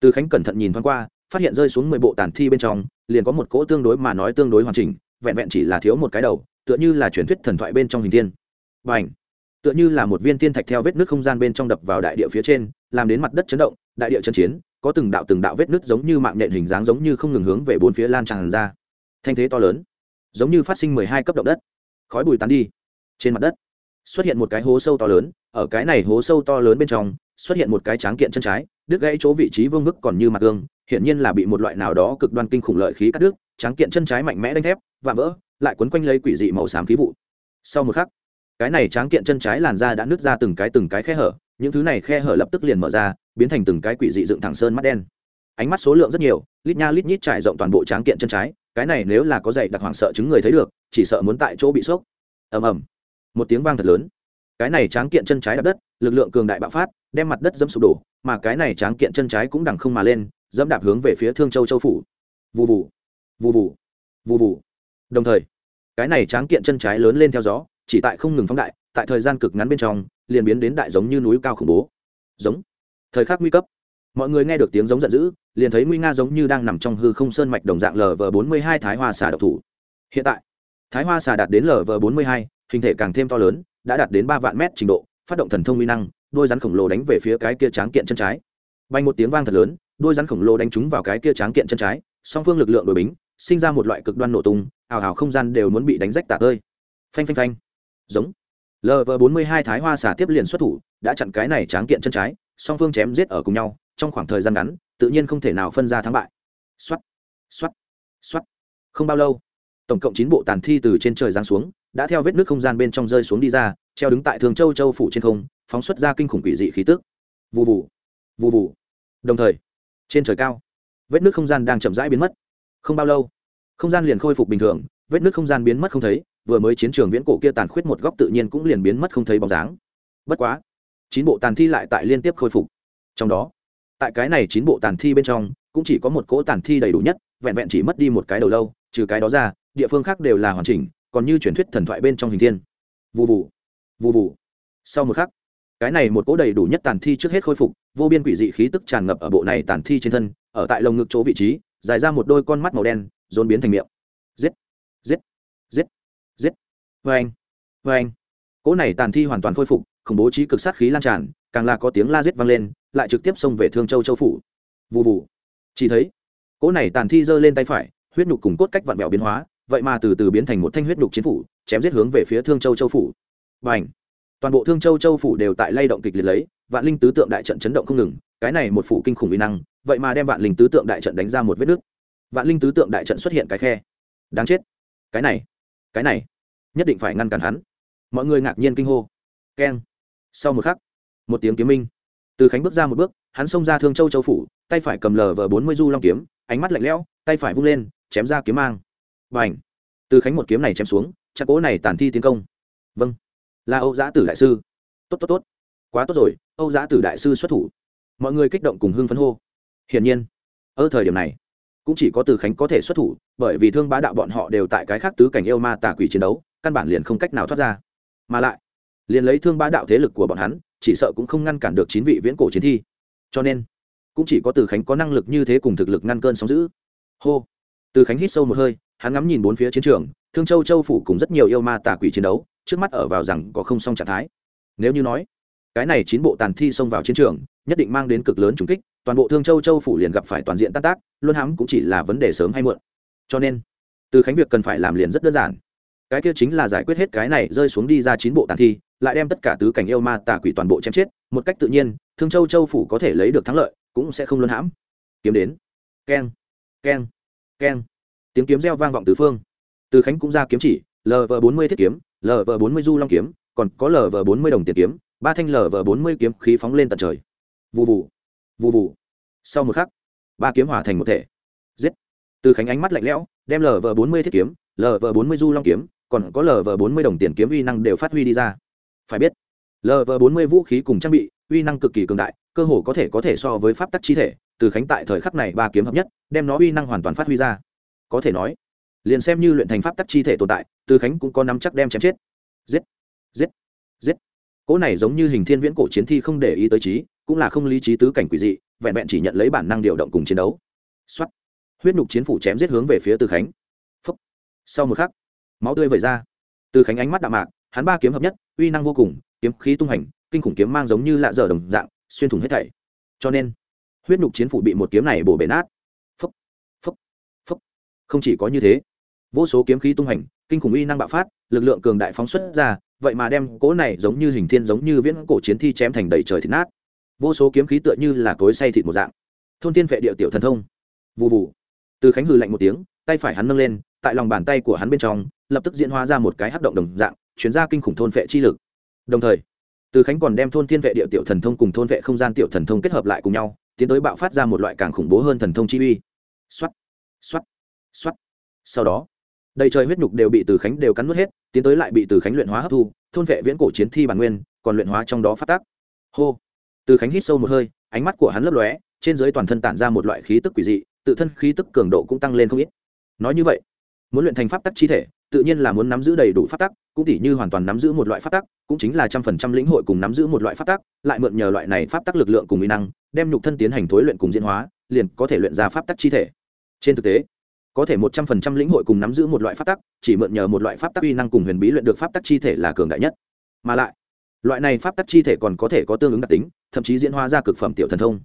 Speaker 1: từ khánh cẩn thận nhìn thoáng qua, phát hiện rơi xuống mười bộ tàn thi bên trong, liền có một cỗ tương đối mà nói tương đối hoàn chỉnh, vẹn vẹn chỉ là thiếu một cái đầu tựa như là truyền thuyết thần thoại bên trong hình thiên. Và ảnh tựa như là một viên tiên thạch theo vết nước không gian bên trong đập vào đại địa phía trên, làm đến mặt đất chấn động, đại địa chân chiến, có từng đạo từng đạo vết nước giống như mạng nhện hình dáng giống như không ngừng hướng về bốn phía lan tràn ra. Thanh thế to lớn, giống như phát sinh mười hai cấp động đất. Khói bùi tán đi, trên mặt đất xuất hiện một cái hố sâu to lớn, ở cái này hố sâu to lớn bên trong, xuất hiện một cái tráng kiện chân trái, đứt gãy chỗ vị trí vương vức còn như mặt gương, hiển nhiên là bị một loại nào đó cực đoan kinh khủng lợi khí cắt đứt, tráng kiện chân trái mạnh mẽ đánh thép và vỡ lại quấn quanh lấy quỷ dị màu xám khí vụ. Sau một khắc, cái này tráng kiện chân trái làn da đã nứt ra từng cái từng cái khe hở, những thứ này khe hở lập tức liền mở ra, biến thành từng cái quỷ dị dựng thẳng sơn mắt đen. Ánh mắt số lượng rất nhiều, lít nha lít nhít trải rộng toàn bộ tráng kiện chân trái, cái này nếu là có dạy đặc hoảng sợ chứng người thấy được, chỉ sợ muốn tại chỗ bị sốc. Ầm ầm. Một tiếng vang thật lớn. Cái này tráng kiện chân trái đập đất, lực lượng cường đại bạo phát, đem mặt đất dẫm sụp đổ, mà cái này tráng kiện chân trái cũng đằng không mà lên, dẫm đạp hướng về phía thương châu châu phủ. Vù vù. Vù vù. Vù vù. Đồng thời cái này tráng kiện chân trái lớn lên theo gió, chỉ tại không ngừng phóng đại, tại thời gian cực ngắn bên trong, liền biến đến đại giống như núi cao khủng bố. Giống. Thời khắc nguy cấp. Mọi người nghe được tiếng giống giận dữ, liền thấy nguy nga giống như đang nằm trong hư không sơn mạch đồng dạng lv bốn mươi hai thái hoa xà độc thủ. Hiện tại, thái hoa xà đạt đến lv bốn mươi hai, hình thể càng thêm to lớn, đã đạt đến ba vạn mét trình độ, phát động thần thông uy năng, đôi rắn khổng lồ đánh về phía cái kia tráng kiện chân trái. Bay một tiếng vang thật lớn, đôi rắn khổng lồ đánh trúng vào cái kia tráng kiện chân trái, song phương lực lượng đội bính, sinh ra một loại cực đoan nổ tung ảo ảo không gian đều muốn bị đánh rách tả tơi. Phanh phanh phanh. Giống. Lv bốn mươi hai thái hoa xả tiếp liền xuất thủ, đã chặn cái này tráng kiện chân trái, song phương chém giết ở cùng nhau, trong khoảng thời gian ngắn, tự nhiên không thể nào phân ra thắng bại. X o á t x o á t x o á t không bao lâu, tổng cộng chín bộ tàn thi từ trên trời giáng xuống, đã theo vết nước không gian bên trong rơi xuống đi ra, treo đứng tại thường châu châu phủ trên không, phóng xuất ra kinh khủng quỷ dị khí tức. Vụ vụ vụ vụ đồng thời, trên trời cao, vết nước không gian đang chậm rãi biến mất. Không bao lâu không gian liền khôi phục bình thường, vết nước không gian biến mất không thấy, vừa mới chiến trường viễn cổ kia tàn khuyết một góc tự nhiên cũng liền biến mất không thấy bóng dáng. Bất quá, chín bộ tàn thi lại tại liên tiếp khôi phục. Trong đó, tại cái này chín bộ tàn thi bên trong, cũng chỉ có một cỗ tàn thi đầy đủ nhất, vẹn vẹn chỉ mất đi một cái đầu lâu, trừ cái đó ra, địa phương khác đều là hoàn chỉnh, còn như truyền thuyết thần thoại bên trong hình thiên. Vụ vụ vụ vụ sau một khắc, cái này một cỗ đầy đủ nhất tàn thi trước hết khôi phục, vô biên quỷ dị khí tức tràn ngập ở bộ này tàn thi trên thân, ở tại lồng ngực chỗ vị trí, dài ra một đôi con mắt màu đen dồn biến thành miệng. Giết giết giết giết. Vê anh vê anh. Cỗ này tàn thi hoàn toàn khôi phục, khủng bố trí cực sát khí lan tràn, càng là có tiếng la giết vang lên, lại trực tiếp xông về thương châu châu phủ. Vụ vụ chỉ thấy, cỗ này tàn thi giơ lên tay phải, huyết nhục cùng cốt cách vặn vẹo biến hóa, vậy mà từ từ biến thành một thanh huyết nhục chiến phủ, chém giết hướng về phía thương châu châu phủ. Và ảnh toàn bộ thương châu châu phủ đều tại lay động kịch liệt lấy, vạn linh tứ tượng đại trận chấn động không ngừng, cái này một phủ kinh khủng uy năng, vậy mà đem vạn linh tứ tượng đại trận đánh ra một vết nước vạn linh tứ tượng đại trận xuất hiện cái khe. Đáng chết. Cái này cái này, nhất định phải ngăn cản hắn. Mọi người ngạc nhiên kinh hô. Keng. Sau một khắc, một tiếng kiếm minh. Từ khánh bước ra một bước, hắn xông ra thương châu châu phủ, tay phải cầm lờ vờ bốn mươi du long kiếm, ánh mắt lạnh lẽo, tay phải vung lên, chém ra kiếm mang. Và ảnh từ khánh một kiếm này chém xuống chắc cố này tàn thi tiến công. Vâng. Là âu giã tử đại sư. Tốt tốt tốt. Quá tốt rồi, âu giã tử đại sư xuất thủ. Mọi người kích động cùng hưng phấn hô. Hiển nhiên, ở thời điểm này cũng chỉ có từ khánh có thể xuất thủ, bởi vì thương bá đạo bọn họ đều tại cái khác tứ cảnh yêu ma tà quỷ chiến đấu, căn bản liền không cách nào thoát ra. Mà lại, liền lấy thương bá đạo thế lực của bọn hắn, chỉ sợ cũng không ngăn cản được chín vị viễn cổ chiến thi. Cho nên, cũng chỉ có từ khánh có năng lực như thế cùng thực lực ngăn cơn sóng giữ hô! Từ khánh hít sâu một hơi, hắn ngắm nhìn bốn phía chiến trường, thương châu châu phủ cùng rất nhiều yêu ma tà quỷ chiến đấu, trước mắt ở vào rằng có không xong trạng thái. Nếu như nói, cái này chín bộ tàn thi xông vào chiến trường, nhất định mang đến cực lớn trùng kích toàn bộ thương châu châu phủ liền gặp phải toàn diện tan tác luôn hãm cũng chỉ là vấn đề sớm hay muộn. Cho nên, từ khánh việc cần phải làm liền rất đơn giản. Cái kia chính là giải quyết hết cái này, rơi xuống đi ra chín bộ tàn thi, lại đem tất cả tứ cảnh yêu ma tà quỷ toàn bộ chém chết, một cách tự nhiên, thương châu châu phủ có thể lấy được thắng lợi, cũng sẽ không luân hãm. Kiếm đến. Keng keng keng. Tiếng kiếm reo vang vọng tứ phương. Từ khánh cũng ra kiếm chỉ lv bốn mươi thiết kiếm lv bốn mươi du long kiếm, còn có lv bốn mươi đồng tiền kiếm, ba thanh lv bốn mươi kiếm khí phóng lên tận trời. Vụ vụ vụ vụ sau một khắc, ba kiếm hòa thành một thể. Giết. Từ khánh ánh mắt lạnh lẽo, đem lv bốn mươi thiết kiếm lv bốn mươi du long kiếm, còn có lv bốn mươi đồng tiền kiếm uy năng đều phát huy đi ra. Phải biết lv bốn mươi vũ khí cùng trang bị, uy năng cực kỳ cường đại, cơ hồ có thể có thể so với pháp tắc chi thể. Từ khánh tại thời khắc này ba kiếm hợp nhất, đem nó uy năng hoàn toàn phát huy ra. Có thể nói, liền xem như luyện thành pháp tắc chi thể tồn tại, từ khánh cũng có nắm chắc đem chém chết. Giết. Giết. Giết. Cỗ này giống như hình thiên viễn cổ chiến thi không để ý tới trí cũng là không lý trí tứ cảnh quỷ dị, vẹn vẹn chỉ nhận lấy bản năng điều động cùng chiến đấu. Xuất huyết nhục chiến phủ chém giết hướng về phía từ khánh. Phúc. sau một khắc, máu tươi vẩy ra. Từ khánh ánh mắt đạm mạc, hắn ba kiếm hợp nhất, uy năng vô cùng, kiếm khí tung hành, kinh khủng kiếm mang giống như lạ dở đồng dạng, xuyên thủng hết thảy. Cho nên, huyết nhục chiến phủ bị một kiếm này bổ bể nát. Phấp phấp phấp không chỉ có như thế, vô số kiếm khí tung hành, kinh khủng uy năng bạo phát, lực lượng cường đại phóng xuất ra, vậy mà đem cỗ này giống như hình thiên giống như viễn cổ chiến thi chém thành đầy trời thịt nát vô số kiếm khí tựa như là cối say thịt một dạng. Thôn tiên vệ địa tiểu thần thông. Vụ vụ từ khánh hừ lạnh một tiếng, tay phải hắn nâng lên, tại lòng bàn tay của hắn bên trong, lập tức diễn hóa ra một cái hấp động đồng dạng chuyển ra kinh khủng thôn vệ chi lực. Đồng thời, từ khánh còn đem thôn thiên vệ địa tiểu thần thông cùng thôn vệ không gian tiểu thần thông kết hợp lại cùng nhau, tiến tới bạo phát ra một loại càng khủng bố hơn thần thông chi uy. X o á t x o á t x o á t sau đó, đầy trời huyết nhục đều bị từ khánh đều cắn nuốt hết, tiến tới lại bị từ khánh luyện hóa hấp thu, thôn vệ viễn cổ chiến thi bản nguyên, còn luyện hóa trong đó phát tác. Hô từ khánh hít sâu một hơi, ánh mắt của hắn lấp lóe, trên dưới toàn thân tản ra một loại khí tức quỷ dị, tự thân khí tức cường độ cũng tăng lên không ít. Nói như vậy, muốn luyện thành pháp tắc chi thể, tự nhiên là muốn nắm giữ đầy đủ pháp tắc, cũng tỉ như hoàn toàn nắm giữ một loại pháp tắc, cũng chính là trăm phần trăm lĩnh hội cùng nắm giữ một loại pháp tắc, lại mượn nhờ loại này pháp tắc lực lượng cùng mỹ năng, đem nhục thân tiến hành thối luyện cùng diễn hóa, liền có thể luyện ra pháp tắc chi thể. Trên thực tế, có thể một trăm phần trăm lĩnh hội cùng nắm giữ một loại pháp tắc, chỉ mượn nhờ một loại pháp tắc uy năng cùng huyền bí luyện được pháp tắc chi thể là cường đại nhất. Mà lại loại này pháp tắc chi thể còn có thể có tương ứng đặc tính, thậm chí diễn hóa ra cực phẩm tiểu thần thông.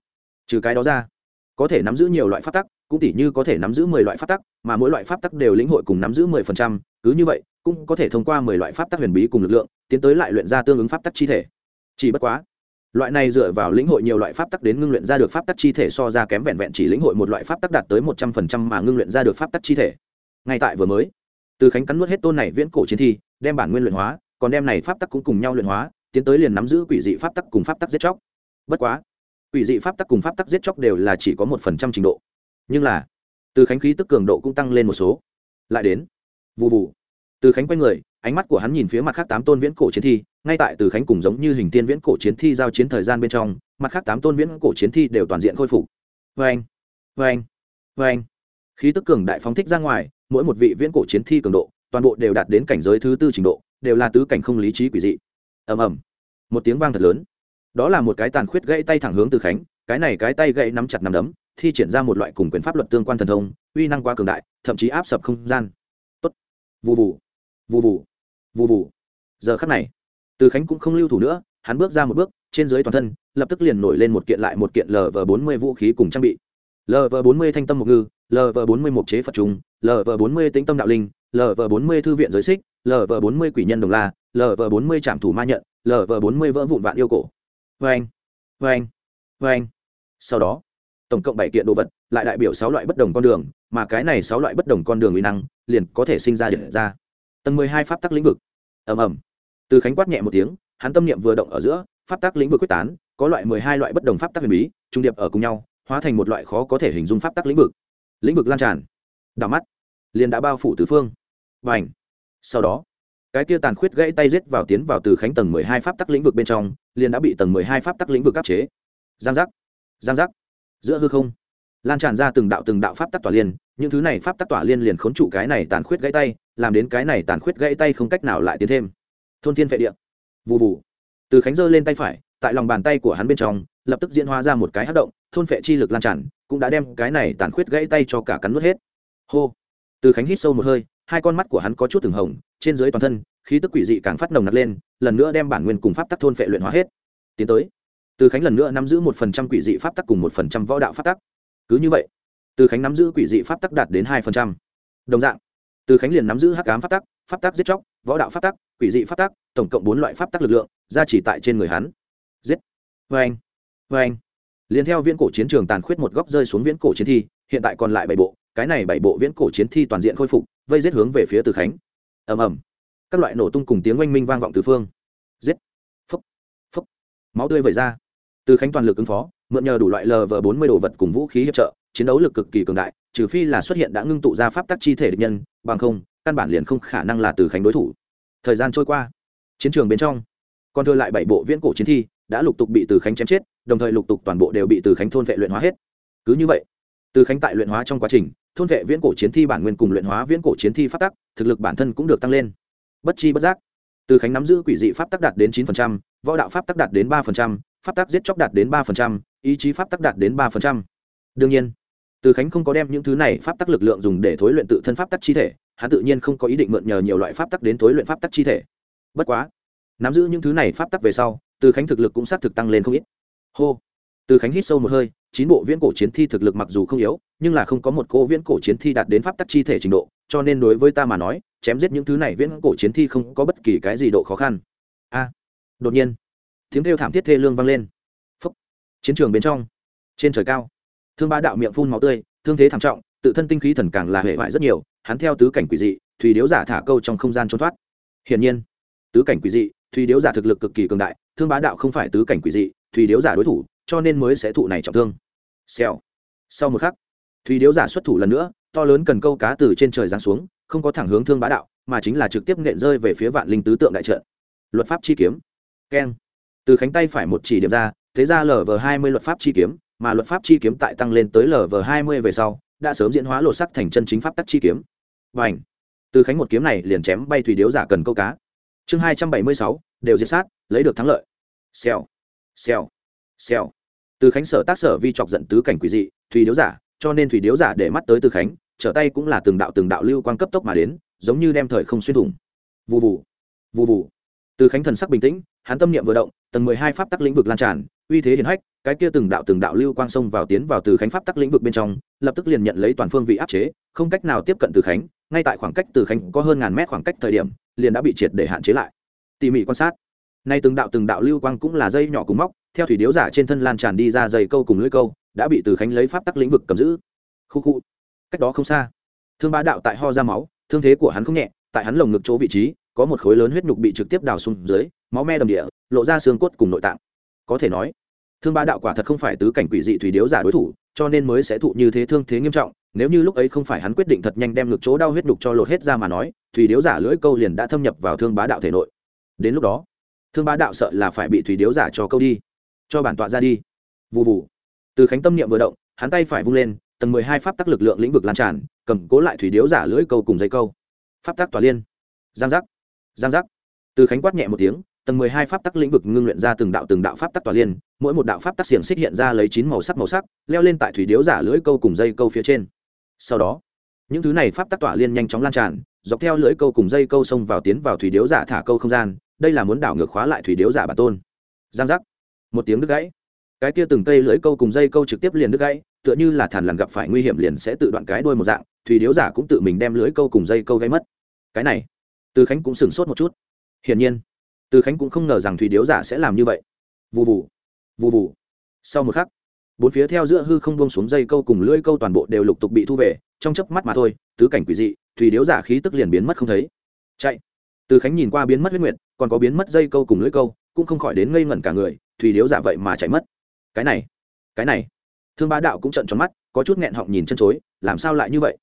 Speaker 1: Trừ cái đó ra, có thể nắm giữ nhiều loại pháp tắc, cũng tỉ như có thể nắm giữ mười loại pháp tắc, mà mỗi loại pháp tắc đều lĩnh hội cùng nắm giữ mười phần trăm, cứ như vậy, cũng có thể thông qua mười loại pháp tắc huyền bí cùng lực lượng, tiến tới lại luyện ra tương ứng pháp tắc chi thể. Chỉ bất quá, loại này dựa vào lĩnh hội nhiều loại pháp tắc đến ngưng luyện ra được pháp tắc chi thể so ra kém vẹn vẹn chỉ lĩnh hội một loại pháp tắc đạt tới một trăm phần trăm mà ngưng luyện ra được pháp tắc chi thể. Ngay tại vừa mới, từ khánh cắn nuốt hết tôn này viễn cổ chiến thi, đem bản nguyên luyện hóa, còn đem này pháp tắc cũng cùng nhau luyện hóa tiến tới liền nắm giữ quỷ dị pháp tắc cùng pháp tắc giết chóc. Bất quá, quỷ dị pháp tắc cùng pháp tắc giết chóc đều là chỉ có một phần trăm trình độ. Nhưng là, từ khánh khí tức cường độ cũng tăng lên một số. Lại đến vụ vụ từ khánh quay người, ánh mắt của hắn nhìn phía mặt khác tám tôn viễn cổ chiến thi, ngay tại từ khánh cùng giống như hình tiên viễn cổ chiến thi giao chiến thời gian bên trong, mặt khác tám tôn viễn cổ chiến thi đều toàn diện khôi phục. Vê anh vê anh vê anh khí tức cường đại phóng thích ra ngoài, mỗi một vị viễn cổ chiến thi cường độ, toàn bộ đều đạt đến cảnh giới thứ tư trình độ, đều là tứ cảnh không lý trí quỷ dị ầm ầm. Một tiếng vang thật lớn. Đó là một cái tàn khuyết gãy tay thẳng hướng từ khánh, cái này cái tay gãy nắm chặt nắm đấm, thi triển ra một loại cùng quyền pháp luật tương quan thần thông, uy năng quá cường đại, thậm chí áp sập không gian. Tốt. Vù vù. Vù vù. Vù vù. Giờ khắc này, từ khánh cũng không lưu thủ nữa, hắn bước ra một bước, trên dưới toàn thân, lập tức liền nổi lên một kiện lại một kiện lv bốn mươi vũ khí cùng trang bị. Lv bốn mươi thanh tâm mục ngư lv bốn mươi mục chế phật trung lv bốn mươi tĩnh tâm đạo linh lv bốn mươi thư viện giới xích lv bốn mươi quỷ nhân đồng la lv bốn mươi trạm thủ ma nhận lv bốn mươi vỡ vụn vạn yêu cổ. Vê anh vê anh vê anh sau đó, tổng cộng bảy kiện đồ vật, lại đại biểu sáu loại bất đồng con đường, mà cái này sáu loại bất đồng con đường uy năng liền có thể sinh ra điện ra. Tầng mười hai pháp tắc lĩnh vực. Ầm ầm. Từ khánh quát nhẹ một tiếng, hắn tâm niệm vừa động ở giữa, pháp tắc lĩnh vực quyết tán, có loại mười hai loại bất đồng pháp tắc huyền bí, trung điệp ở cùng nhau, hóa thành một loại khó có thể hình dung pháp tắc lĩnh vực. Lĩnh vực lan tràn. Đảo mắt. Liền đã bao phủ tứ phương. Và ảnh sau đó cái kia tàn khuyết gãy tay rết vào tiến vào từ khánh tầng mười hai pháp tắc lĩnh vực bên trong, liền đã bị tầng mười hai pháp tắc lĩnh vực áp chế. Giang giác giang giác. Giữa hư không, lan tràn ra từng đạo từng đạo pháp tắc tỏa liên, những thứ này pháp tắc tỏa liên liền khốn trụ cái này tàn khuyết gãy tay, làm đến cái này tàn khuyết gãy tay không cách nào lại tiến thêm. Thôn thiên vệ địa. Vụ vụ từ khánh giơ lên tay phải, tại lòng bàn tay của hắn bên trong, lập tức diễn hóa ra một cái hát động, thôn vệ chi lực lan tràn, cũng đã đem cái này tàn khuyết gãy tay cho cả cắn nuốt hết. Hô. Từ khánh hít sâu một hơi, hai con mắt của hắn có chút từng hồng trên dưới toàn thân, khí tức quỷ dị càng phát nồng nặc lên, lần nữa đem bản nguyên cùng pháp tắc thôn phệ luyện hóa hết. Tiến tới, từ khánh lần nữa nắm giữ một phần trăm quỷ dị pháp tắc cùng một phần trăm võ đạo pháp tắc. Cứ như vậy, từ khánh nắm giữ quỷ dị pháp tắc đạt đến hai phần trăm. Đồng dạng, từ khánh liền nắm giữ hắc ám pháp tắc pháp tắc giết chóc, võ đạo pháp tắc, quỷ dị pháp tắc, tổng cộng bốn loại pháp tắc lực lượng ra chỉ tại trên người hắn. Giết! Vê anh vê anh liền theo viễn cổ chiến trường tàn khuyết một góc rơi xuống viễn cổ chiến thi, hiện tại còn lại bảy bộ, cái này bảy bộ viễn cổ chiến thi toàn diện khôi phục, vây giết hướng về phía từ khánh ầm ầm. Các loại nổ tung cùng tiếng oanh minh vang vọng từ phương. Giết. Phấp, phấp, máu tươi vẩy ra. Từ khánh toàn lực ứng phó mượn nhờ đủ loại lv bốn mươi đồ vật cùng vũ khí hiệp trợ chiến đấu lực cực kỳ cường đại trừ phi là xuất hiện đã ngưng tụ ra pháp tắc chi thể địch nhân bằng không căn bản liền không khả năng là từ khánh đối thủ. Thời gian trôi qua. Chiến trường bên trong còn thừa lại bảy bộ viễn cổ chiến thi đã lục tục bị từ khánh chém chết đồng thời lục tục toàn bộ đều bị từ khánh thôn vệ luyện hóa hết. Cứ như vậy từ khánh tại luyện hóa trong quá trình thôn vệ viễn cổ chiến thi bản nguyên cùng luyện hóa viễn cổ chiến thi pháp tắc, thực lực bản thân cũng được tăng lên. Bất chi bất giác, từ khánh nắm giữ quỷ dị pháp tắc đạt đến chín võ đạo pháp tắc đạt đến ba pháp tắc giết chóc đạt đến ba ý chí pháp tắc đạt đến ba đương nhiên, từ khánh không có đem những thứ này pháp tắc lực lượng dùng để thối luyện tự thân pháp tắc chi thể, hắn tự nhiên không có ý định mượn nhờ nhiều loại pháp tắc đến thối luyện pháp tắc chi thể. Bất quá, nắm giữ những thứ này pháp tắc về sau, từ khánh thực lực cũng xác thực tăng lên không ít. Hô, từ khánh hít sâu một hơi chín bộ viễn cổ chiến thi thực lực mặc dù không yếu, nhưng là không có một cô viễn cổ chiến thi đạt đến pháp tắc chi thể trình độ, cho nên đối với ta mà nói, chém giết những thứ này viễn cổ chiến thi không có bất kỳ cái gì độ khó khăn. A, đột nhiên, tiếng kêu thảm thiết thê lương vang lên. Phúc, chiến trường bên trong, trên trời cao, thương ba đạo miệng phun máu tươi, thương thế thảm trọng, tự thân tinh khí thần càng là hệ hoại rất nhiều, hắn theo tứ cảnh quỷ dị thùy điếu giả thả câu trong không gian trốn thoát. Hiển nhiên, tứ cảnh quỷ dị thùy điếu giả thực lực cực kỳ cường đại, thương bá đạo không phải tứ cảnh quỷ dị thùy điếu giả đối thủ cho nên mới sẽ thụ này trọng thương. Xèo. Sau một khắc thùy điếu giả xuất thủ lần nữa, to lớn cần câu cá từ trên trời giáng xuống, không có thẳng hướng thương bá đạo, mà chính là trực tiếp nện rơi về phía vạn linh tứ tượng đại trận. Luật pháp chi kiếm. Keng. Từ khánh tay phải một chỉ điểm ra, thế ra lv hai mươi luật pháp chi kiếm, mà luật pháp chi kiếm tại tăng lên tới lv hai mươi về sau, đã sớm diễn hóa lộ sắc thành chân chính pháp tắc chi kiếm. Và từ khánh một kiếm này liền chém bay thủy điếu giả cần câu cá. Chương hai trăm bảy mươi sáu, đều diệt sát, lấy được thắng lợi. Xèo. Xèo. Xèo từ khánh sở tác sở vi chọc giận tứ cảnh quỷ dị, thủy điếu giả, cho nên thủy điếu giả để mắt tới từ khánh, trở tay cũng là từng đạo từng đạo lưu quan cấp tốc mà đến, giống như đem thời không xuyên thủng. Vụ vụ vụ vụ từ khánh thần sắc bình tĩnh, hắn tâm niệm vừa động, tầng mười hai pháp tắc lĩnh vực lan tràn, uy thế hiển hách, cái kia từng đạo từng đạo lưu quang sông vào tiến vào từ khánh pháp tắc lĩnh vực bên trong, lập tức liền nhận lấy toàn phương vị áp chế, không cách nào tiếp cận từ khánh, ngay tại khoảng cách từ khánh có hơn ngàn mét khoảng cách thời điểm, liền đã bị triệt để hạn chế lại. Tỉ mỉ quan sát, nay từng đạo từng đạo lưu quang cũng là dây nhỏ cùng móc theo thủy điếu giả trên thân lan tràn đi ra dày câu cùng lưỡi câu, đã bị từ khánh lấy pháp tắc lĩnh vực cầm giữ. Khu khu. Cách đó không xa. Thương bá đạo tại ho ra máu, thương thế của hắn không nhẹ, tại hắn lồng ngực chỗ vị trí, có một khối lớn huyết nhục bị trực tiếp đào xuống dưới, máu me đầm địa, lộ ra xương cốt cùng nội tạng. Có thể nói, thương bá đạo quả thật không phải tứ cảnh quỷ dị thủy điếu giả đối thủ, cho nên mới sẽ thụ như thế thương thế nghiêm trọng, nếu như lúc ấy không phải hắn quyết định thật nhanh đem ngực chỗ đau huyết nhục cho lột hết ra mà nói, thủy điếu giả lưỡi câu liền đã thâm nhập vào thương bá đạo thể nội. Đến lúc đó, thương bá đạo sợ là phải bị thủy điếu giả cho câu đi cho bản tọa ra đi. Vụ vụ từ khánh tâm niệm vừa động, hắn tay phải vung lên, tầng mười hai pháp tắc lực lượng lĩnh vực lan tràn, cầm cố lại thủy điếu giả lưỡi câu cùng dây câu. Pháp tắc tỏa liên. Giang giác. Giang giác. Từ khánh quát nhẹ một tiếng, tầng mười hai pháp tắc lĩnh vực ngưng luyện ra từng đạo từng đạo pháp tắc tỏa liên, mỗi một đạo pháp tắc xiềng xích hiện ra lấy chín màu sắc màu sắc, leo lên tại thủy điếu giả lưỡi câu cùng dây câu phía trên. Sau đó, những thứ này pháp tắc tỏa liên nhanh chóng lan tràn, dọc theo lưỡi câu cùng dây câu xông vào tiến vào thủy điếu giả thả câu không gian, đây là muốn đảo ngược khóa lại thủy điếu giả bản tôn. Giang giác một tiếng đứt gãy. Cái kia từng cây lưỡi câu cùng dây câu trực tiếp liền đứt gãy tựa như là thản lằn gặp phải nguy hiểm liền sẽ tự đoạn cái đuôi một dạng thủy điếu giả cũng tự mình đem lưỡi câu cùng dây câu gãy mất. Cái này từ khánh cũng sửng sốt một chút. Hiển nhiên từ khánh cũng không ngờ rằng thủy điếu giả sẽ làm như vậy. Vù vù, vù vù, sau một khắc bốn phía theo giữa hư không buông xuống dây câu cùng lưỡi câu toàn bộ đều lục tục bị thu về trong chớp mắt mà thôi tứ cảnh quỷ dị thủy điếu giả khí tức liền biến mất không thấy. Chạy. Từ khánh nhìn qua biến mất huyết nguyệt còn có biến mất dây câu cùng lưỡi câu cũng không khỏi đến ngây ngẩn cả người, thủy điếu giả vậy mà chạy mất. Cái này cái này. Thương bá đạo cũng trận tròn mắt, có chút nghẹn họng nhìn chân chối, làm sao lại như vậy?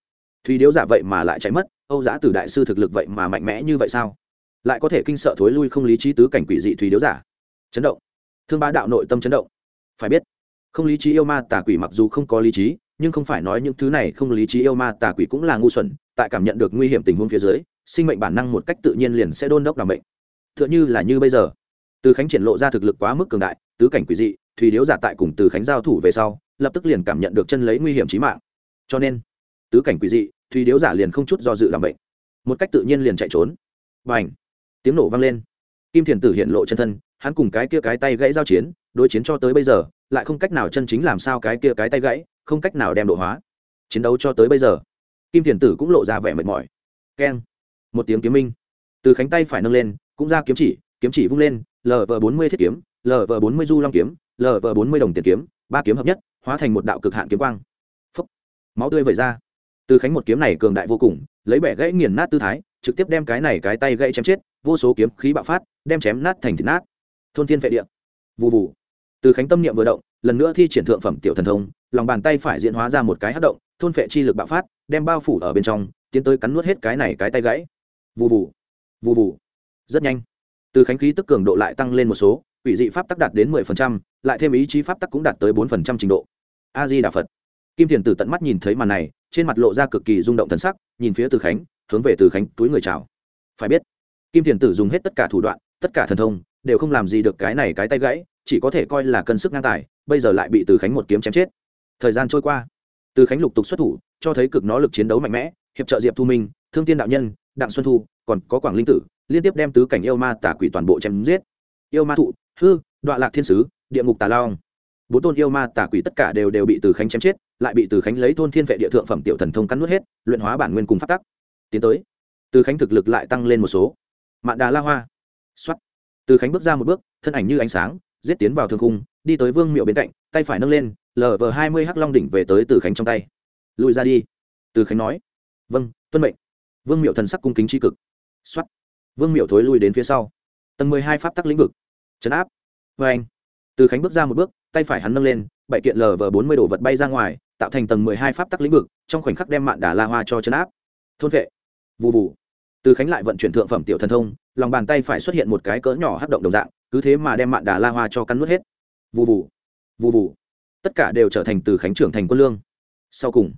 Speaker 1: Thủy điếu giả vậy mà lại chạy mất, âu giã từ đại sư thực lực vậy mà mạnh mẽ như vậy sao? Lại có thể kinh sợ thối lui không lý trí tứ cảnh quỷ dị thủy điếu giả. Chấn động. Thương bá đạo nội tâm chấn động. Phải biết, không lý trí yêu ma tà quỷ mặc dù không có lý trí, nhưng không phải nói những thứ này không lý trí yêu ma tà quỷ cũng là ngu xuẩn, tại cảm nhận được nguy hiểm tình huống phía dưới, sinh mệnh bản năng một cách tự nhiên liền sẽ đôn đốc làm bệnh t h ư ợ n h ư là như bây giờ từ khánh triển lộ ra thực lực quá mức cường đại, tứ cảnh quỷ dị, thủy điếu giả tại cùng từ khánh giao thủ về sau, lập tức liền cảm nhận được chân lấy nguy hiểm trí mạng. Cho nên, tứ cảnh quỷ dị, thủy điếu giả liền không chút do dự làm bệnh. Một cách tự nhiên liền chạy trốn. B à n h tiếng nổ vang lên. Kim thiền tử hiện lộ chân thân, hắn cùng cái kia cái tay gãy giao chiến, đối chiến cho tới bây giờ, lại không cách nào chân chính làm sao cái kia cái tay gãy, không cách nào đem độ hóa. Chiến đấu cho tới bây giờ, kim thiền tử cũng lộ ra vẻ mệt mỏi. Keng! Một tiếng kiếm minh. Từ khánh tay phải nâng lên, cũng ra kiếm chỉ kiếm chỉ vung lên lv bốn mươi thiết kiếm lv bốn mươi du long kiếm lv bốn mươi đồng tiền kiếm ba kiếm hợp nhất hóa thành một đạo cực hạn kiếm quang. Phúc, máu tươi vẩy ra. Từ khánh một kiếm này cường đại vô cùng lấy bẻ gãy nghiền nát tư thái trực tiếp đem cái này cái tay gãy chém chết vô số kiếm khí bạo phát đem chém nát thành thịt nát. Thôn thiên vệ địa. Vù vù. từ khánh tâm niệm vừa động lần nữa thi triển thượng phẩm tiểu thần thông lòng bàn tay phải diễn hóa ra một cái hát động thôn phệ chi lực bạo phát đem bao phủ ở bên trong tiến tới cắn nuốt hết cái này cái tay gãy. Vù vù, vù vù, rất nhanh từ khánh khí tức cường độ lại tăng lên một số, quỷ dị pháp tắc đạt đến mười phần trăm, lại thêm ý chí pháp tắc cũng đạt tới bốn phần trăm trình độ. A di đà phật kim thiền Tử tận mắt nhìn thấy màn này, trên mặt lộ ra cực kỳ rung động thần sắc, nhìn phía từ khánh, hướng về từ khánh túi người chào. Phải biết, kim thiền tử dùng hết tất cả thủ đoạn, tất cả thần thông, đều không làm gì được cái này cái tay gãy, chỉ có thể coi là cân sức ngang tài, bây giờ lại bị từ khánh một kiếm chém chết. Thời gian trôi qua, từ khánh lục tục xuất thủ, cho thấy cực nó lực chiến đấu mạnh mẽ, hiệp trợ diệp thu minh, thương tiên đạo nhân, đặng xuân thu, còn có quảng linh tử liên tiếp đem tứ cảnh yêu ma tả quỷ toàn bộ chém giết. Yêu ma thụ, hư đoạn lạc thiên sứ, địa ngục tà long. Bốn tôn yêu ma tả quỷ tất cả đều đều bị từ khánh chém chết, lại bị từ khánh lấy thôn thiên vệ địa thượng phẩm tiểu thần thông cắn nuốt hết, luyện hóa bản nguyên cùng phát tắc. Tiến tới, từ khánh thực lực lại tăng lên một số. Mạn đà la hoa. Xuất từ khánh bước ra một bước, thân ảnh như ánh sáng, giết tiến vào thương khung, đi tới vương miệu bên cạnh, tay phải nâng lên lờ vờ hai mươi hắc long đỉnh về tới từ khánh trong tay. Lùi ra đi. Từ khánh nói. Vâng tuân mệnh. Vương miệu thần sắc cung kính tri cực. Xuất vương miệu thối lui đến phía sau. Tầng mười hai pháp tắc lĩnh vực. Chấn áp. Vê anh. Từ khánh bước ra một bước, tay phải hắn nâng lên, bảy kiện lờ vờ bốn mươi đồ vật bay ra ngoài, tạo thành tầng mười hai pháp tắc lĩnh vực, trong khoảnh khắc đem mạn đà la hoa cho chấn áp. Thôn vệ. Vụ vụ từ khánh lại vận chuyển thượng phẩm tiểu thần thông, lòng bàn tay phải xuất hiện một cái cỡ nhỏ hắc động đồng dạng, cứ thế mà đem mạn đà la hoa cho cắn nuốt hết. Vụ vụ vụ vụ tất cả đều trở thành từ khánh trưởng thành quân lương. Sau cùng,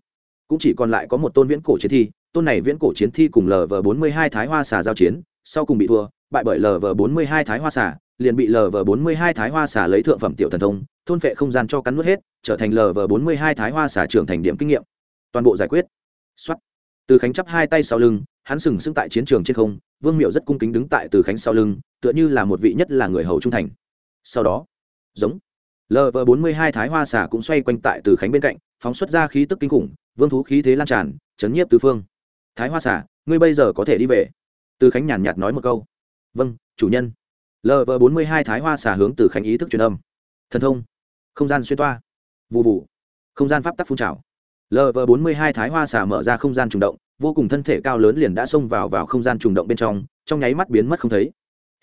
Speaker 1: cũng chỉ còn lại có một tôn viễn cổ chiến thi, tôn này viễn cổ chiến thi cùng lờ vờ bốn mươi hai thái hoa xà giao chiến sau cùng bị thua bại bởi lv bốn mươi hai thái hoa Xả, liền bị lv bốn mươi hai thái hoa Xả lấy thượng phẩm tiểu thần thông thôn phệ không gian cho cắn nuốt hết trở thành lv bốn mươi hai thái hoa Xả trưởng thành điểm kinh nghiệm. Toàn bộ giải quyết. Xuất từ khánh chắp hai tay sau lưng hắn sừng sững tại chiến trường trên không vương miệu rất cung kính đứng tại từ khánh sau lưng tựa như là một vị nhất là người hầu trung thành. Sau đó giống. Lv bốn mươi hai thái hoa xà cũng xoay quanh tại từ khánh bên cạnh phóng xuất ra khí tức kinh khủng vương thú khí thế lan tràn chấn nhiếp tứ phương. Thái hoa xà ngươi bây giờ có thể đi về từ khánh nhàn nhạt nói một câu. Vâng chủ nhân. Lv bốn mươi hai thái hoa xà hướng từ khánh ý thức truyền âm. Thần thông, không gian xuyên toa. Vụ vụ không gian pháp tắc phun trào. Lv bốn mươi hai thái hoa xà mở ra không gian trùng động, vô cùng thân thể cao lớn liền đã xông vào vào không gian trùng động bên trong trong nháy mắt biến mất không thấy.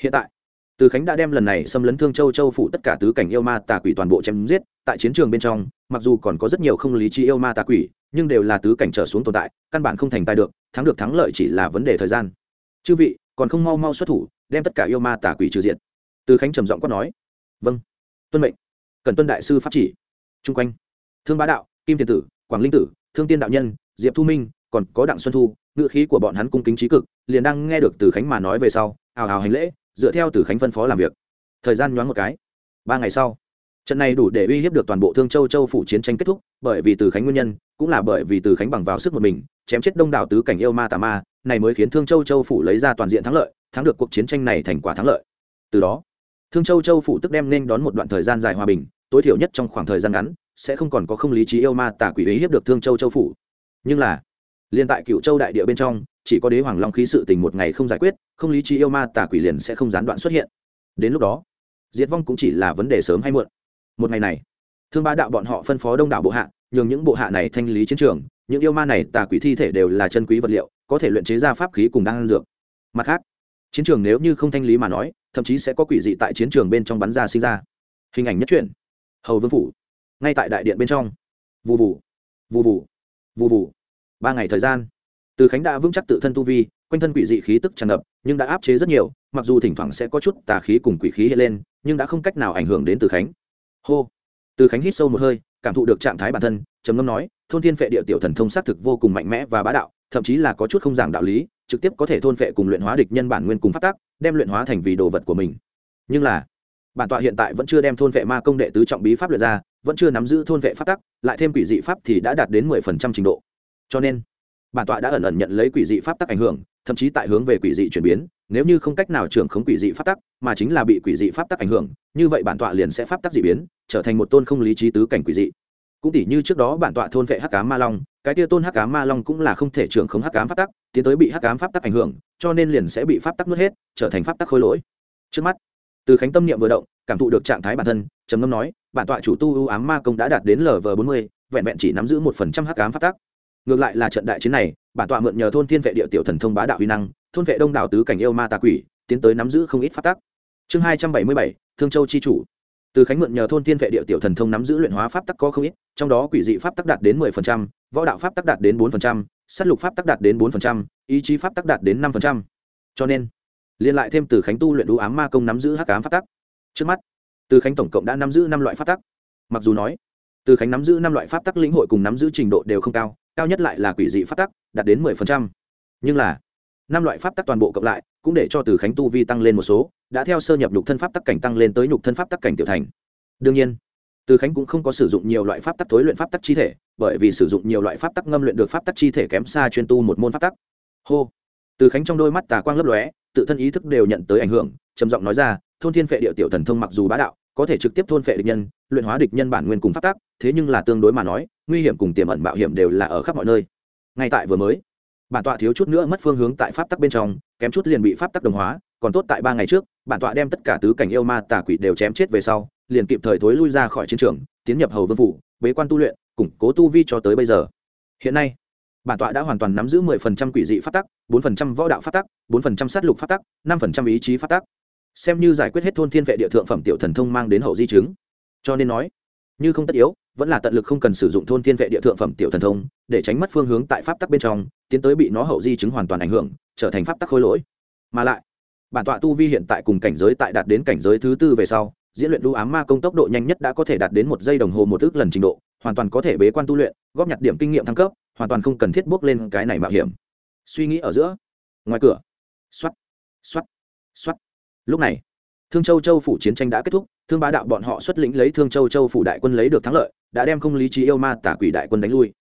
Speaker 1: Hiện tại, từ khánh đã đem lần này xâm lấn thương châu châu phủ tất cả tứ cảnh yêu ma tà quỷ toàn bộ chém giết, tại chiến trường bên trong, mặc dù còn có rất nhiều không lý trí yêu ma tà quỷ, nhưng đều là tứ cảnh trở xuống tồn tại, căn bản không thành tài được, thắng được thắng lợi chỉ là vấn đề thời gian chư vị, còn không mau mau xuất thủ, đem tất cả yêu ma tà quỷ trừ diện từ khánh trầm giọng quát nói. Vâng. Tuân mệnh. Cần tuân đại sư pháp chỉ. Chung quanh. Thương bá đạo, kim thiên tử, quảng linh tử, thương tiên đạo nhân, diệp thu minh, còn có đặng xuân thu ngựa khí của bọn hắn cung kính trí cực, liền đang nghe được từ khánh mà nói về sau, ào ào hành lễ, dựa theo từ khánh phân phó làm việc. Thời gian nhoáng một cái. Ba ngày sau, trận này đủ để uy hiếp được toàn bộ thương châu châu phủ chiến tranh kết thúc, bởi vì từ khánh nguyên nhân, cũng là bởi vì từ khánh bằng vào sức một mình, chém chết đông đảo tứ cảnh yêu ma tà ma này mới khiến thương châu châu phủ lấy ra toàn diện thắng lợi, thắng được cuộc chiến tranh này thành quả thắng lợi. Từ đó, thương châu châu phủ tức đem nên đón một đoạn thời gian dài hòa bình, tối thiểu nhất trong khoảng thời gian ngắn, sẽ không còn có không lý trí yêu ma tà quỷ uy hiếp được thương châu châu phủ. Nhưng là liên tại cựu châu đại địa bên trong, chỉ có đế hoàng long khí sự tình một ngày không giải quyết, không lý trí yêu ma tà quỷ liền sẽ không gián đoạn xuất hiện. Đến lúc đó, diệt vong cũng chỉ là vấn đề sớm hay muộn. Một ngày này, thương ba đạo bọn họ phân phó đông đảo bộ hạ, nhường những bộ hạ này thanh lý chiến trường, những yêu ma này tà quỷ thi thể đều là chân quý vật liệu có thể luyện chế ra pháp khí cùng đan dược. Mặt khác, chiến trường nếu như không thanh lý mà nói, thậm chí sẽ có quỷ dị tại chiến trường bên trong bắn ra sinh ra. Hình ảnh nhất truyện. Hầu vương phủ. Ngay tại đại điện bên trong. Vụ vụ vụ vụ vụ vụ ba ngày thời gian. Từ khánh đã vững chắc tự thân tu vi, quanh thân quỷ dị khí tức tràn ngập, nhưng đã áp chế rất nhiều, mặc dù thỉnh thoảng sẽ có chút tà khí cùng quỷ khí hiện lên, nhưng đã không cách nào ảnh hưởng đến từ khánh. Hô. Từ khánh hít sâu một hơi, cảm thụ được trạng thái bản thân, trầm ngâm nói, thôn thiên phệ địa tiểu thần thông xác thực vô cùng mạnh mẽ và bá đạo thậm chí là có chút không giảng đạo lý, trực tiếp có thể thôn phệ cùng luyện hóa địch nhân bản nguyên cùng phát tác đem luyện hóa thành vì đồ vật của mình. Nhưng là, bản tọa hiện tại vẫn chưa đem thôn vệ ma công đệ tứ trọng bí pháp luyện ra, vẫn chưa nắm giữ thôn vệ pháp tắc, lại thêm quỷ dị pháp thì đã đạt đến mười phần trăm trình độ. Cho nên, bản tọa đã ẩn ẩn nhận lấy quỷ dị pháp tắc ảnh hưởng, thậm chí tại hướng về quỷ dị chuyển biến, nếu như không cách nào trưởng khống quỷ dị pháp tắc, mà chính là bị quỷ dị pháp tắc ảnh hưởng, như vậy bản tọa liền sẽ pháp tắc dị biến, trở thành một tôn không lý trí tứ cảnh quỷ dị cũng tỷ như trước đó bản tọa thôn vệ hắc cá ma long, cái tia tôn hắc cá ma long cũng là không thể trưởng khống hắc cám pháp tắc, tiến tới bị hắc cám pháp tắc ảnh hưởng, cho nên liền sẽ bị pháp tắc nuốt hết, trở thành pháp tắc khôi lỗi. Trước mắt, từ khánh tâm niệm vừa động, cảm thụ được trạng thái bản thân, trầm ngâm nói, bản tọa chủ tu ưu ám ma công đã đạt đến lv bốn mươi, vẹn vẹn chỉ nắm giữ một phần trăm hắc cám pháp tắc. Ngược lại là trận đại chiến này, bản tọa mượn nhờ thôn thiên vệ địa tiểu thần thông bá đạo huy năng, thôn vệ đông đảo tứ cảnh yêu ma tà quỷ, tiến tới nắm giữ không ít pháp tắc. Chương hai trăm bảy mươi bảy, thương châu chi chủ từ khánh mượn nhờ thôn thiên vệ địa tiểu thần thông nắm giữ luyện hóa pháp tắc có không ít, trong đó quỷ dị pháp tắc đạt đến mười phần trăm, võ đạo pháp tắc đạt đến bốn phần trăm s á t lục pháp tắc đạt đến bốn phần trăm, ý chí pháp tắc đạt đến năm phần trăm. Cho nên, liên lại thêm từ khánh tu luyện đũ ám ma công nắm giữ hắc ám pháp tắc. Trước mắt, từ khánh tổng cộng đã nắm giữ năm loại pháp tắc. Mặc dù nói, từ khánh nắm giữ năm loại pháp tắc lĩnh hội cùng nắm giữ trình độ đều không cao cao nhất lại là quỷ dị pháp tắc, đạt đến mười phần trăm. Nhưng là, năm loại pháp tắc toàn bộ cộng lại cũng để cho từ khánh tu vi tăng lên một số đã theo sơ nhập nhục thân pháp tắc cảnh tăng lên tới nhục thân pháp tắc cảnh tiểu thành. Đương nhiên, từ khánh cũng không có sử dụng nhiều loại pháp tắc tối luyện pháp tắc chi thể, bởi vì sử dụng nhiều loại pháp tắc ngâm luyện được pháp tắc chi thể kém xa chuyên tu một môn pháp tắc. Hô! Từ khánh trong đôi mắt tà quang lấp lóe, tự thân ý thức đều nhận tới ảnh hưởng, trầm giọng nói ra, thôn thiên phệ địa tiểu thần thông mặc dù bá đạo, có thể trực tiếp thôn phệ địch nhân, luyện hóa địch nhân bản nguyên cùng pháp tắc, thế nhưng là tương đối mà nói, nguy hiểm cùng tiềm ẩn mạo hiểm đều là ở khắp mọi nơi. Ngay tại vừa mới, bản tọa thiếu chút nữa mất phương hướng tại pháp tắc bên trong, kém chút liền bị pháp tắc đồng hóa, còn tốt tại ba ngày trước bản tọa đem tất cả tứ cảnh yêu ma tà quỷ đều chém chết về sau, liền kịp thời thối lui ra khỏi chiến trường, tiến nhập hầu vương phủ, bế quan tu luyện, củng cố tu vi cho tới bây giờ. Hiện nay, bản tọa đã hoàn toàn nắm giữ mười phần trăm quỷ dị phát tắc, bốn phần trăm võ đạo phát tắc, bốn phần trăm sát lục phát tắc, năm phần trăm ý chí phát tắc. Xem như giải quyết hết thôn thiên vệ địa thượng phẩm tiểu thần thông mang đến hậu di chứng. Cho nên nói, như không tất yếu, vẫn là tận lực không cần sử dụng thôn thiên vệ địa thượng phẩm tiểu thần thông, để tránh mất phương hướng tại pháp tắc bên trong, tiến tới bị nó hậu di chứng hoàn toàn ảnh hưởng, trở thành pháp tắc khôi lỗi. Mà lại bản tọa tu vi hiện tại cùng cảnh giới tại đạt đến cảnh giới thứ tư về sau, diễn luyện đu ám ma công tốc độ nhanh nhất đã có thể đạt đến một giây đồng hồ một ước lần trình độ, hoàn toàn có thể bế quan tu luyện, góp nhặt điểm kinh nghiệm thăng cấp, hoàn toàn không cần thiết bước lên cái này mạo hiểm. Suy nghĩ ở giữa, ngoài cửa xoắt xoắt xoắt lúc này, thương châu châu phủ chiến tranh đã kết thúc, thương bá đạo bọn họ xuất lĩnh lấy thương châu châu phủ đại quân lấy được thắng lợi, đã đem không lý trí yêu ma tả quỷ đại quân đánh lui.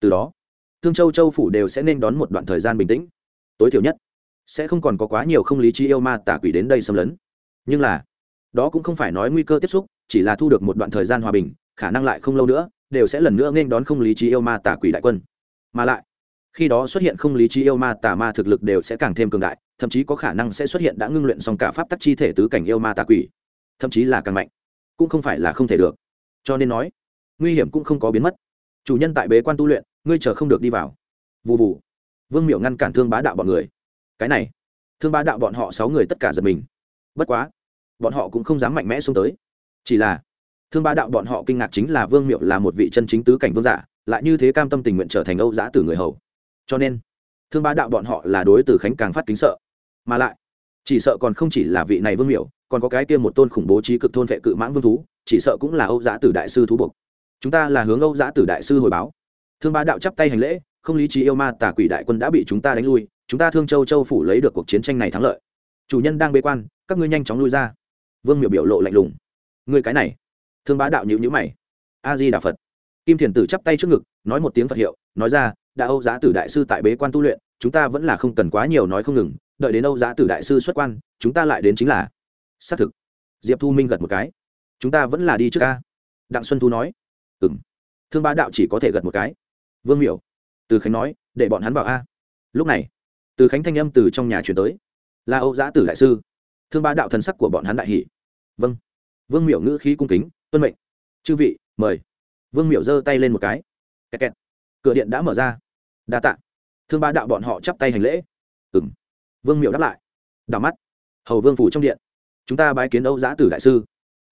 Speaker 1: Từ đó, thương châu châu phủ đều sẽ nên đón một đoạn thời gian bình tĩnh. Tối thiểu nhất sẽ không còn có quá nhiều không lý trí yêu ma tả quỷ đến đây xâm lấn. Nhưng là, đó cũng không phải nói nguy cơ tiếp xúc, chỉ là thu được một đoạn thời gian hòa bình, khả năng lại không lâu nữa, đều sẽ lần nữa nên đón không lý trí yêu ma tả quỷ đại quân. Mà lại, khi đó xuất hiện không lý trí yêu ma tà ma thực lực đều sẽ càng thêm cường đại, thậm chí có khả năng sẽ xuất hiện đã ngưng luyện xong cả pháp tắc chi thể tứ cảnh yêu ma tà quỷ. Thậm chí là càng mạnh, cũng không phải là không thể được. Cho nên nói, nguy hiểm cũng không có biến mất. Chủ nhân tại bế quan tu luyện, ngươi chờ không được đi vào. Vụ vụ vương miệu ngăn cản thương bá đạo bọn người cái này. Thương bá đạo bọn họ sáu người tất cả giật mình. Bất quá bọn họ cũng không dám mạnh mẽ xuống tới. Chỉ là thương bá đạo bọn họ kinh ngạc chính là vương miệu là một vị chân chính tứ cảnh vương giả lại như thế cam tâm tình nguyện trở thành âu giã từ người hầu. Cho nên thương bá đạo bọn họ là đối từ khánh càng phát kính sợ. Mà lại chỉ sợ còn không chỉ là vị này vương miệu, còn có cái kia một tôn khủng bố trí cực thôn vệ cự mãng vương thú chỉ sợ cũng là âu giã tử đại sư thú buộc chúng ta là hướng âu giã tử đại sư hồi báo. Thương bá đạo chắp tay hành lễ không lý trí yêu ma tà quỷ đại quân đã bị chúng ta đánh lui chúng ta thương châu châu phủ lấy được cuộc chiến tranh này thắng lợi chủ nhân đang bế quan các ngươi nhanh chóng lui ra vương miểu biểu lộ lạnh lùng ngươi cái này thương bá đạo nhịu nhữ mày a di đà phật kim thiền tử chắp tay trước ngực nói một tiếng phật hiệu nói ra đã âu giá tử đại sư tại bế quan tu luyện chúng ta vẫn là không cần quá nhiều nói không ngừng đợi đến âu giá tử đại sư xuất quan chúng ta lại đến chính là xác thực diệp thu minh gật một cái chúng ta vẫn là đi trước ca đặng xuân thu nói ừ m thương bá đạo chỉ có thể gật một cái vương miểu từ khánh nói để bọn hắn vào a lúc này từ khánh thanh âm từ trong nhà chuyển tới. Là âu giã tử đại sư. Thương bá đạo thần sắc của bọn hắn đại hỷ vâng. Vương miểu ngữ khí cung kính, tuân mệnh. Chư vị, mời. Vương miểu giơ tay lên một cái. Kẹt kẹt. cửa điện đã mở ra. Đa t ạ thương bá đạo bọn họ chắp tay hành lễ. Ừ m vương miểu đáp lại. Đảo mắt. Hầu vương phủ trong điện. Chúng ta bái kiến âu giã tử đại sư.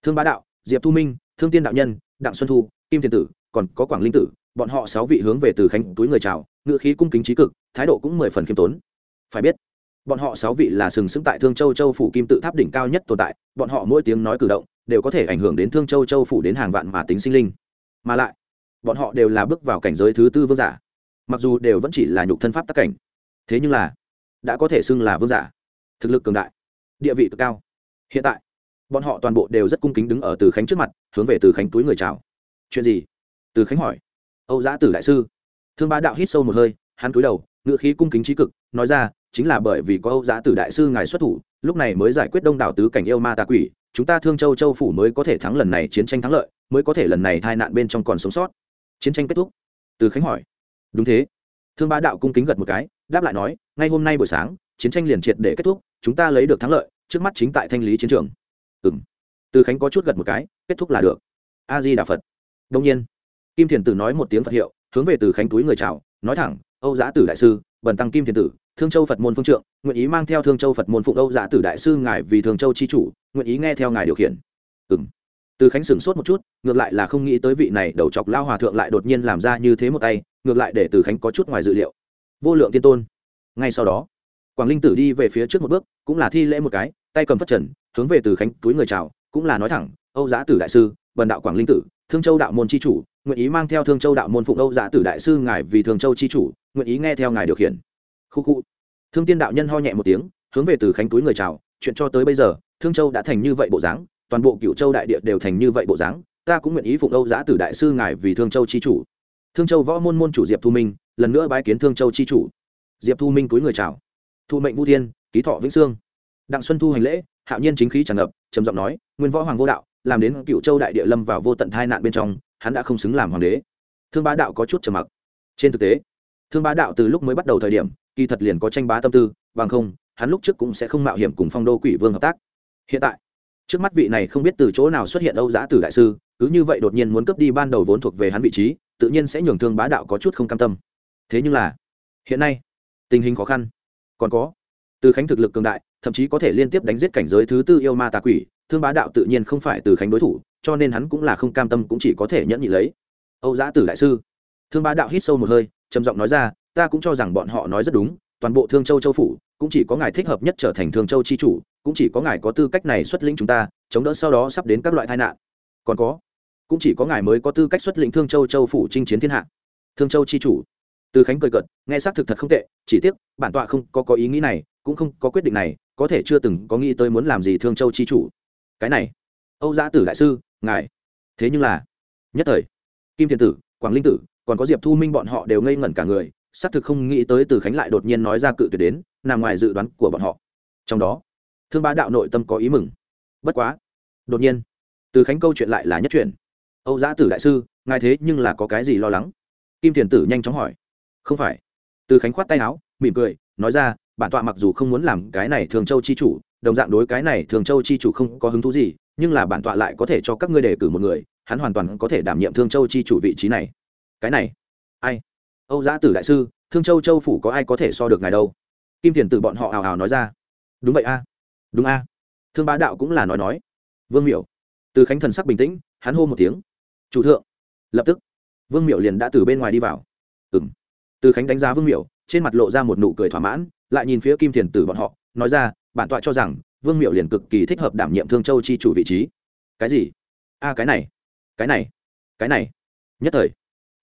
Speaker 1: Thương bá đạo, diệp thu minh, thương tiên đạo nhân, đặng xuân thu, kim thiên tử, còn có quảng linh tử, bọn họ sáu vị hướng về từ khánh túi người chào ngự khí cung kính trí cực, thái độ cũng mười phần khiêm tốn phải biết, bọn họ sáu vị là sừng sững tại thương châu châu phủ kim tự tháp đỉnh cao nhất tồn tại, bọn họ mỗi tiếng nói cử động đều có thể ảnh hưởng đến thương châu châu phủ đến hàng vạn mà tính sinh linh. Mà lại, bọn họ đều là bước vào cảnh giới thứ tư vương giả, mặc dù đều vẫn chỉ là nhục thân pháp tác cảnh. Thế nhưng là, đã có thể xưng là vương giả, thực lực cường đại, địa vị cực cao. Hiện tại, bọn họ toàn bộ đều rất cung kính đứng ở từ khánh trước mặt, hướng về từ khánh túi người chào. Chuyện gì? Từ khánh hỏi. Âu giã tử đại sư. Thương bá đạo hít sâu một hơi, hắn cúi đầu ngựa khí cung kính trí cực, nói ra chính là bởi vì có âu Giá tử đại sư ngài xuất thủ, lúc này mới giải quyết đông đảo tứ cảnh yêu ma tà quỷ, chúng ta thương châu châu phủ mới có thể thắng lần này chiến tranh thắng lợi, mới có thể lần này tai nạn bên trong còn sống sót. Chiến tranh kết thúc. Từ khánh hỏi. Đúng thế. Thương bá đạo cung kính gật một cái, đáp lại nói, ngay hôm nay buổi sáng, chiến tranh liền triệt để kết thúc, chúng ta lấy được thắng lợi, trước mắt chính tại thanh lý chiến trường. Ừm. từ khánh có chút gật một cái, kết thúc là được. A di đà phật. Đương nhiên, kim thiền tử nói một tiếng phật hiệu, hướng về từ khánh túi người chào, nói thẳng, âu Giá tử đại sư, bần tăng kim thiền tử thương châu phật môn phương trượng, nguyện ý mang theo thương châu phật môn phụng âu dạ tử đại sư ngài vì thương châu c h i chủ, nguyện ý nghe theo ngài điều khiển. Ừ m từ khánh sửng sốt một chút, ngược lại là không nghĩ tới vị này đầu chọc lao hòa thượng lại đột nhiên làm ra như thế một tay, ngược lại để từ khánh có chút ngoài dự liệu. Vô lượng tiên tôn. Ngay sau đó, quảng linh tử đi về phía trước một bước, cũng là thi lễ một cái, tay cầm phất trần, hướng về từ khánh túi người chào, cũng là nói thẳng, âu giã tử đại sư, bần đạo quảng linh tử, thương châu đạo môn c h i chủ, nguyện ý mang theo thương châu đạo môn phụng âu giã tử đại sư ngài vì thương châu c h i chủ, nguyện ý nghe theo ngài điều khiển khu khu. Thương tiên đạo nhân ho nhẹ một tiếng, hướng về từ khánh túi người chào, chuyện cho tới bây giờ, thương châu đã thành như vậy bộ dáng, toàn bộ cựu châu đại địa đều thành như vậy bộ dáng, ta cũng nguyện ý phụng âu giã tử đại sư ngài vì thương châu c chủ. Thương châu võ môn môn chủ diệp thu minh, lần nữa bái kiến thương châu c chủ. Diệp thu minh túi người chào, thu mệnh vũ thiên, ký thọ vĩnh sương. Đặng xuân thu hành lễ, hạo nhiên chính khí tràn ngập, trầm giọng nói, nguyên võ hoàng vô đạo, làm đến cựu châu đại địa lâm vào vô tận thai nạn bên trong, hắn đã không xứng làm hoàng đế. Thương bá đạo có chút trầm mặc. Trên thực tế, thương bá đạo từ lúc mới bắt đầu thời điểm kỳ thật liền có tranh bá tâm tư, bằng không, hắn lúc trước cũng sẽ không mạo hiểm cùng phong đô quỷ vương hợp tác. Hiện tại, trước mắt vị này không biết từ chỗ nào xuất hiện âu giã tử đại sư, cứ như vậy đột nhiên muốn cướp đi ban đầu vốn thuộc về hắn vị trí, tự nhiên sẽ nhường thương bá đạo có chút không cam tâm. Thế nhưng là, hiện nay, tình hình khó khăn còn có. Từ khánh thực lực cường đại, thậm chí có thể liên tiếp đánh giết cảnh giới thứ tư yêu ma tà quỷ, thương bá đạo tự nhiên không phải từ khánh đối thủ, cho nên hắn cũng là không cam tâm cũng chỉ có thể nhẫn nhị lấy. Âu giã tử đại sư, thương bá đạo hít sâu một hơi, trầm giọng nói ra ta cũng cho rằng bọn họ nói rất đúng, toàn bộ thương châu châu phủ, cũng chỉ có ngài thích hợp nhất trở thành thương châu chi chủ, cũng chỉ có ngài có tư cách này xuất lĩnh chúng ta, chống đỡ sau đó sắp đến các loại tai nạn. Còn có, cũng chỉ có ngài mới có tư cách xuất lĩnh thương châu châu phủ chinh chiến thiên hạ. Thương châu chi chủ. Từ khánh cười cợt, nghe xác thực thật không tệ, chỉ tiếc, bản tọa không có có ý nghĩ này, cũng không có quyết định này, có thể chưa từng có nghĩ tới muốn làm gì thương châu chi chủ. Cái này, âu giã tử đại sư, ngài. Thế nhưng là, nhất thời, kim Thiên tử, quảng linh tử, còn có diệp thu minh bọn họ đều ngây ngẩn cả người xác thực không nghĩ tới từ khánh lại đột nhiên nói ra cự tuyệt đến, nằm ngoài dự đoán của bọn họ. Trong đó, thương bá đạo nội tâm có ý mừng. Bất quá, đột nhiên, từ khánh câu chuyện lại là nhất chuyện âu giã tử đại sư, ngài thế nhưng là có cái gì lo lắng? Kim thiền tử nhanh chóng hỏi. Không phải. Từ khánh khoát tay áo, mỉm cười, nói ra, bản tọa mặc dù không muốn làm cái này thường châu chi chủ, đồng dạng đối cái này thường châu chi chủ không có hứng thú gì, nhưng là bản tọa lại có thể cho các ngươi đề cử một người, hắn hoàn toàn có thể đảm nhiệm thương châu chi chủ vị trí này. Cái này, ai? Âu giã tử đại sư, thương châu châu phủ có ai có thể so được ngài đâu? Kim thiền tử bọn họ hào hào nói ra. Đúng vậy a. Đúng a. Thương bá đạo cũng là nói nói. Vương miểu. Từ khánh thần sắc bình tĩnh, hắn hô một tiếng. Chủ thượng. Lập tức, vương miểu liền đã từ bên ngoài đi vào. Ừng từ khánh đánh giá vương miểu, trên mặt lộ ra một nụ cười thỏa mãn, lại nhìn phía kim thiền tử bọn họ, nói ra, bản tọa cho rằng, vương miệu liền cực kỳ thích hợp đảm nhiệm thương châu chi chủ vị trí. Cái gì? A, cái này. Cái này. Cái này. Nhất thời,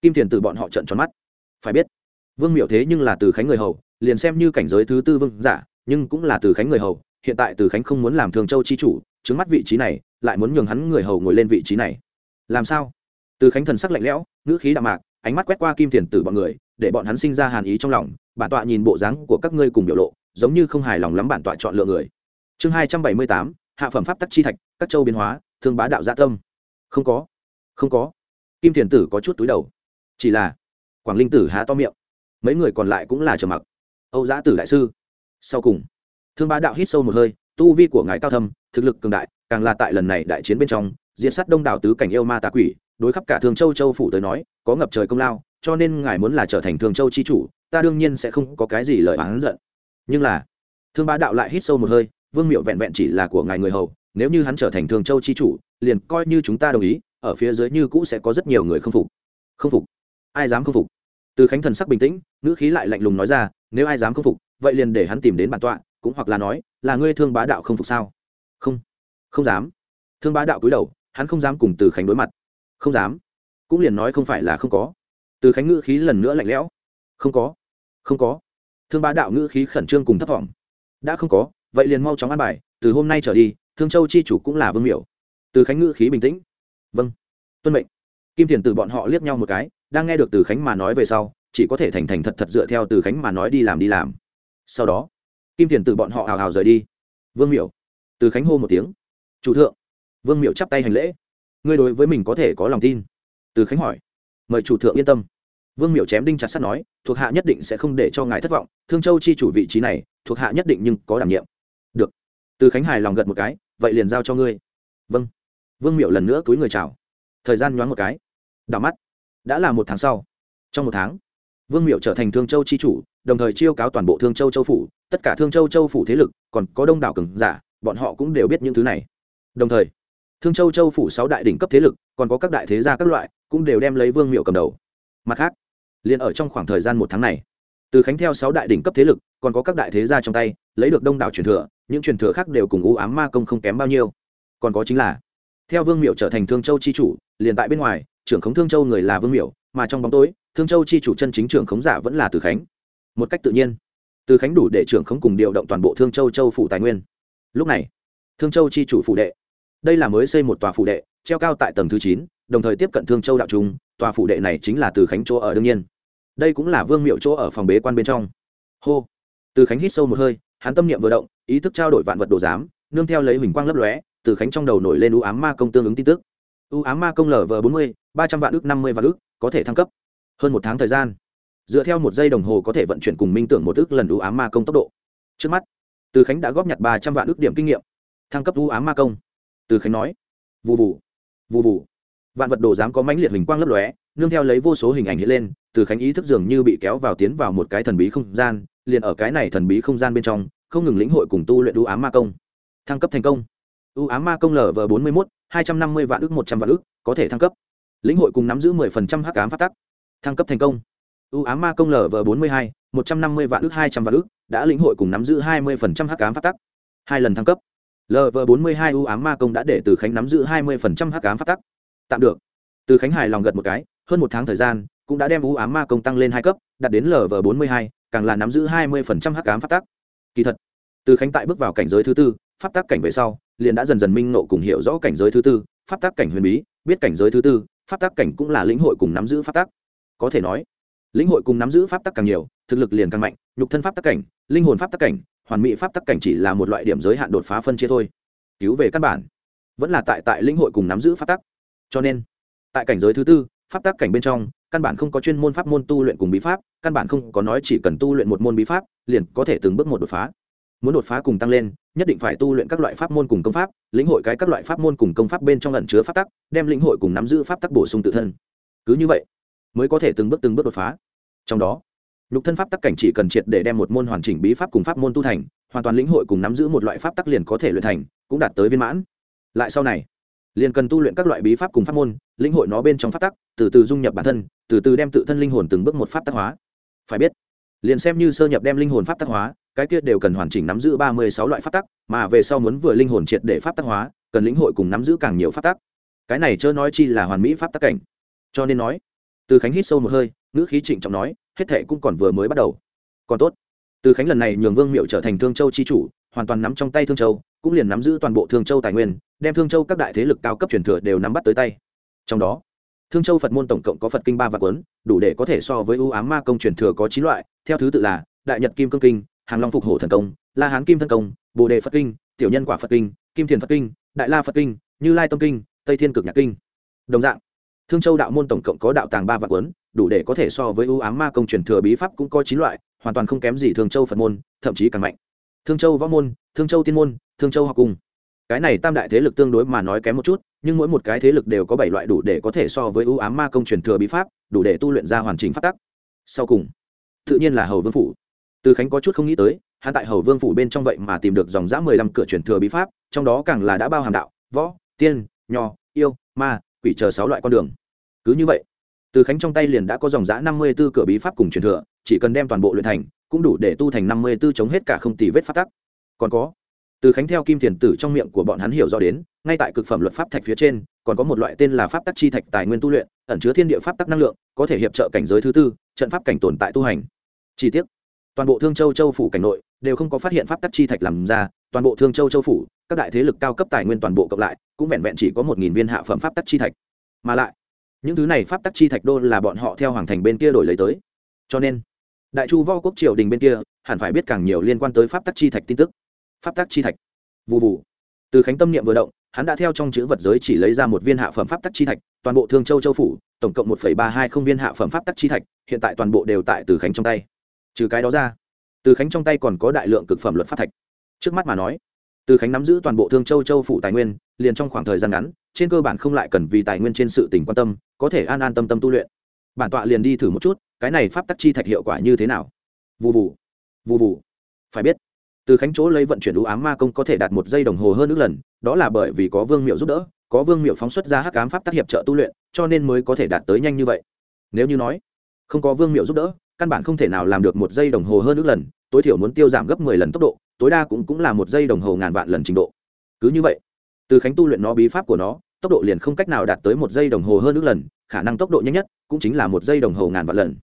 Speaker 1: kim thiền Tử bọn họ trận tròn mắt phải biết, vương miểu thế nhưng là từ khánh người hầu, liền xem như cảnh giới thứ tư vương giả, nhưng cũng là từ khánh người hầu, hiện tại từ khánh không muốn làm thường châu chi chủ chứng mắt vị trí này, lại muốn nhường hắn người hầu ngồi lên vị trí này. Làm sao? Từ khánh thần sắc lạnh lẽo, ngữ khí đạm mạc, ánh mắt quét qua kim thiền tử bọn người, để bọn hắn sinh ra hàn ý trong lòng, bản tọa nhìn bộ dáng của các ngươi cùng biểu lộ, giống như không hài lòng lắm bản tọa chọn lựa người. Chương hai trăm bảy mươi tám, hạ phẩm pháp tắc chi thạch, các châu biến hóa, thương bá đạo gia tâm. Không có không có. Kim thiền tử có chút túi đầu. Chỉ là quảng linh tử há to miệng. Mấy người còn lại cũng là trầm mặc. Âu giã tử đại sư, sau cùng, thương bá đạo hít sâu một hơi, tu vi của ngài cao thâm, thực lực cường đại, càng là tại lần này đại chiến bên trong diện sát đông đảo tứ cảnh yêu ma tà quỷ, đối khắp cả thương châu châu phủ tới nói, có ngập trời công lao, cho nên ngài muốn là trở thành thương châu chi chủ, ta đương nhiên sẽ không có cái gì lời oán giận. Nhưng là, thương bá đạo lại hít sâu một hơi, vương miệu vẹn vẹn chỉ là của ngài người hầu, nếu như hắn trở thành thương châu chi chủ, liền coi như chúng ta đồng ý, ở phía dưới như cũ sẽ có rất nhiều người không phục. Không phục? Ai dám không phục? Từ khánh thần sắc bình tĩnh, ngữ khí lại lạnh lùng nói ra, nếu ai dám không phục, vậy liền để hắn tìm đến bản tọa, cũng hoặc là nói, là ngươi thương bá đạo không phục sao? Không không dám. Thương bá đạo cúi đầu, hắn không dám cùng từ khánh đối mặt. Không dám? Cũng liền nói không phải là không có. Từ khánh ngữ khí lần nữa lạnh lẽo. Không có không có. Thương bá đạo ngữ khí khẩn trương cùng thấp t đã không có, vậy liền mau chóng ăn bài, từ hôm nay trở đi, thương châu chi chủ cũng là vương miểu. Từ khánh ngữ khí bình tĩnh. Vâng tuân mệnh. Kim thiền từ bọn họ liếc nhau một cái đang nghe được từ khánh mà nói về sau, chỉ có thể thành thành thật thật dựa theo từ khánh mà nói đi làm đi làm. Sau đó, kim thiền từ bọn họ hào hào rời đi. Vương miểu. Từ khánh hô một tiếng. Chủ thượng. Vương miểu chắp tay hành lễ. Ngươi đối với mình có thể có lòng tin. Từ khánh hỏi. Mời chủ thượng yên tâm. Vương miểu chém đinh chặt sắt nói, thuộc hạ nhất định sẽ không để cho ngài thất vọng. Thương châu chi chủ vị trí này, thuộc hạ nhất định nhưng có đảm nhiệm. Được. Từ khánh hài lòng gật một cái, vậy liền giao cho ngươi. Vâng. Vương miệu lần nữa túi người chào. Thời gian nhoáng một cái. Đảo mắt đã là một tháng sau. Trong một tháng, vương miệu trở thành thương châu chi chủ, đồng thời chiêu cáo toàn bộ thương châu châu phủ, tất cả thương châu châu phủ thế lực, còn có đông đảo cường giả, bọn họ cũng đều biết những thứ này. Đồng thời, thương châu châu phủ sáu đại đỉnh cấp thế lực, còn có các đại thế gia các loại, cũng đều đem lấy vương miệu cầm đầu. Mặt khác, liền ở trong khoảng thời gian một tháng này, từ khánh theo sáu đại đỉnh cấp thế lực, còn có các đại thế gia trong tay, lấy được đông đảo truyền thừa, những truyền thừa khác đều cùng u ám ma công không kém bao nhiêu. Còn có chính là, theo vương miệu trở thành thương châu chi chủ, liền tại bên ngoài trưởng khống thương châu người là vương miệu mà trong bóng tối, thương châu chi chủ chân chính trưởng khống giả vẫn là từ khánh. Một cách tự nhiên, từ khánh đủ để trưởng khống cùng điều động toàn bộ thương châu châu phủ tài nguyên. Lúc này, thương châu chi chủ phủ đệ. Đây là mới xây một tòa phủ đệ, treo cao tại tầng thứ chín, đồng thời tiếp cận thương châu đạo trung, tòa phủ đệ này chính là từ khánh chỗ ở đương nhiên. Đây cũng là vương miệu chỗ ở phòng bế quan bên trong. Hô! Từ khánh hít sâu một hơi, hắn tâm niệm vừa động, ý thức trao đổi vạn vật đồ giám, nương theo lấy huỳnh quang lấp lóe, từ khánh trong đầu nổi lên ưu ám ma công tương ứng tin tức ưu ám ma công lv bốn mươi, ba trăm vạn ước năm mươi vạn ước có thể thăng cấp. Hơn một tháng thời gian. Dựa theo một giây đồng hồ có thể vận chuyển cùng minh tưởng một ước lần ưu ám ma công tốc độ. Trước mắt, từ khánh đã góp nhặt ba trăm vạn ước điểm kinh nghiệm. Thăng cấp ưu ám ma công. Từ khánh nói. Vụ vụ vụ vụ vạn vật đồ dám có mãnh liệt hình quang lấp lóe, nương theo lấy vô số hình ảnh hiện lên, từ khánh ý thức dường như bị kéo vào tiến vào một cái thần bí không gian, liền ở cái này thần bí không gian bên trong, không ngừng lĩnh hội cùng tu luyện ưu ám ma công. Thăng cấp thành công. U ám ma công lv bốn mươi mốt, hai trăm năm mươi vạn ước một trăm vạn ước có thể thăng cấp. Lĩnh hội cùng nắm giữ mười phần trăm hắc ám phát tắc. Thăng cấp thành công. U ám ma công lv bốn mươi hai, một trăm năm mươi vạn ước hai trăm vạn ước đã lĩnh hội cùng nắm giữ hai mươi phần trăm hắc ám phát tắc. Hai lần thăng cấp. Lv bốn mươi hai ưu ám ma công đã để từ khánh nắm giữ hai mươi phần trăm hắc ám phát tắc. Tạm được. Từ khánh hài lòng gật một cái, hơn một tháng thời gian, cũng đã đem U ám ma công tăng lên hai cấp, đạt đến lv bốn mươi hai, càng là nắm giữ hai mươi phần trăm hắc ám phát tắc. Kỳ thật, từ khánh tại bước vào cảnh giới thứ tư, pháp tắc cảnh về sau liền đã dần dần minh nộ cùng hiểu rõ cảnh giới thứ tư, pháp tác cảnh huyền bí, biết cảnh giới thứ tư, pháp tác cảnh cũng là lĩnh hội cùng nắm giữ pháp tác có thể nói, lĩnh hội cùng nắm giữ pháp tác càng nhiều, thực lực liền càng mạnh, nhục thân pháp tác cảnh, linh hồn pháp tác cảnh, hoàn mỹ pháp tác cảnh chỉ là một loại điểm giới hạn đột phá phân chia thôi. Cứu về căn bản, vẫn là tại tại lĩnh hội cùng nắm giữ pháp tác cho nên, tại cảnh giới thứ tư, pháp tác cảnh bên trong, căn bản không có chuyên môn pháp môn tu luyện cùng bí pháp, căn bản không có nói chỉ cần tu luyện một môn bí pháp, liền có thể từng bước một đột phá muốn đột phá cùng tăng lên, nhất định phải tu luyện các loại pháp môn cùng công pháp, lĩnh hội cái các loại pháp môn cùng công pháp bên trong ẩn chứa pháp tắc, đem lĩnh hội cùng nắm giữ pháp tắc bổ sung tự thân. Cứ như vậy, mới có thể từng bước từng bước đột phá. Trong đó, nhục thân pháp tắc cảnh chỉ cần triệt để đem một môn hoàn chỉnh bí pháp cùng pháp môn tu thành, hoàn toàn lĩnh hội cùng nắm giữ một loại pháp tắc liền có thể luyện thành, cũng đạt tới viên mãn. Lại sau này, liền cần tu luyện các loại bí pháp cùng pháp môn, lĩnh hội nó bên trong pháp tắc, từ từ dung nhập bản thân, từ từ đem tự thân linh hồn từng bước một pháp tắc hóa. Phải biết, liền xem như sơ nhập đem linh hồn pháp tắc hóa cái kia đều cần hoàn chỉnh nắm giữ ba mươi sáu loại pháp tắc mà về sau muốn vừa linh hồn triệt để pháp tắc hóa cần lĩnh hội cùng nắm giữ càng nhiều pháp tắc. Cái này chớ nói chi là hoàn mỹ pháp tắc cảnh. Cho nên nói từ khánh hít sâu một hơi ngữ khí trịnh trọng nói hết thệ cũng còn vừa mới bắt đầu. Còn tốt. Từ khánh lần này nhường vương miệu trở thành thương châu chi chủ hoàn toàn nắm trong tay thương châu cũng liền nắm giữ toàn bộ thương châu tài nguyên đem thương châu các đại thế lực cao cấp truyền thừa đều nắm bắt tới tay. Trong đó thương châu phật môn tổng cộng có phật kinh ba vạn cuốn, đủ để có thể so với ưu ám ma công truyền thừa có chín loại theo thứ tự là đại nhật kim cương kinh hàng long phục hổ thần công, la hán kim thân công, bồ đề phật kinh, tiểu nhân quả phật kinh, kim thiền phật kinh, đại la phật kinh, như lai tâm kinh, tây thiên cực nhạc kinh. Đồng dạng, thương châu đạo môn tổng cộng có đạo tàng ba vạn quấn đủ để có thể so với ưu ám ma công truyền thừa bí pháp cũng có chín loại, hoàn toàn không kém gì thương châu phật môn, thậm chí càng mạnh. Thương châu võ môn, thương châu tiên môn, thương châu học cung. Cái này tam đại thế lực tương đối mà nói kém một chút, nhưng mỗi một cái thế lực đều có bảy loại đủ để có thể so với ưu ám ma công truyền thừa bí pháp, đủ để tu luyện ra hoàn chỉnh phát tắc. Sau cùng, tự nhiên là hầu vương phủ từ khánh có chút không nghĩ tới, hắn tại hầu vương phủ bên trong vậy mà tìm được dòng dã mười lăm cửa truyền thừa bí pháp, trong đó càng là đã bao hàm đạo, võ, tiên, nho, yêu, ma, quỷ chờ sáu loại con đường. Cứ như vậy, từ khánh trong tay liền đã có dòng dã năm mươi b ố cửa bí pháp cùng truyền thừa, chỉ cần đem toàn bộ luyện thành, cũng đủ để tu thành năm mươi b ố chống hết cả không tì vết phát tắc. Còn có, từ khánh theo kim thiền tử trong miệng của bọn hắn hiểu rõ đến, ngay tại cực phẩm luật pháp thạch phía trên, còn có một loại tên là pháp tắc chi thạch tài nguyên tu luyện, ẩn chứa thiên địa pháp tắc năng lượng, có thể hiệp trợ cảnh giới thứ tư, trận pháp cảnh tồn tại tu hành. Chi tiết toàn bộ thương châu châu phủ cảnh nội đều không có phát hiện pháp tắc chi thạch làm ra, toàn bộ thương châu châu phủ, các đại thế lực cao cấp tài nguyên toàn bộ cộng lại, cũng vẹn vẹn chỉ có một nghìn viên hạ phẩm pháp tắc chi thạch. Mà lại, những thứ này pháp tắc chi thạch đô là bọn họ theo hoàng thành bên kia đổi lấy tới. Cho nên, đại chu vo quốc triều đình bên kia hẳn phải biết càng nhiều liên quan tới pháp tắc chi thạch tin tức. Pháp tắc chi thạch. Vụ vụ từ khánh tâm niệm vừa động, hắn đã theo trong chữ vật giới chỉ lấy ra một viên hạ phẩm pháp tắc chi thạch, toàn bộ thương châu châu phủ, tổng cộng một ba hai không viên hạ phẩm pháp tắc chi thạch, hiện tại toàn bộ đều tại từ khánh trong tay trừ cái đó ra, từ khánh trong tay còn có đại lượng cực phẩm luật pháp thạch. Trước mắt mà nói, từ khánh nắm giữ toàn bộ thương châu châu phủ tài nguyên, liền trong khoảng thời gian ngắn, trên cơ bản không lại cần vì tài nguyên trên sự tình quan tâm, có thể an an tâm tâm tu luyện. Bản tọa liền đi thử một chút, cái này pháp tắc chi thạch hiệu quả như thế nào. Vụ vụ vụ vụ phải biết, từ khánh chỗ lấy vận chuyển đủ ám ma công có thể đạt một giây đồng hồ hơn nước lần, đó là bởi vì có vương miệu giúp đỡ, có vương miệu phóng xuất ra hắc ám pháp tác hiệp trợ tu luyện, cho nên mới có thể đạt tới nhanh như vậy. Nếu như nói, không có vương miệu giúp đỡ căn bản không thể nào làm được một giây đồng hồ hơn nước lần, tối thiểu muốn tiêu giảm gấp mười lần tốc độ, tối đa cũng cũng là một giây đồng hồ ngàn vạn lần trình độ. Cứ như vậy, từ khánh tu luyện nó, bí pháp của nó, tốc độ liền không cách nào đạt tới một giây đồng hồ hơn nước lần, khả năng tốc độ nhanh nhất cũng chính là một giây đồng hồ ngàn vạn lần.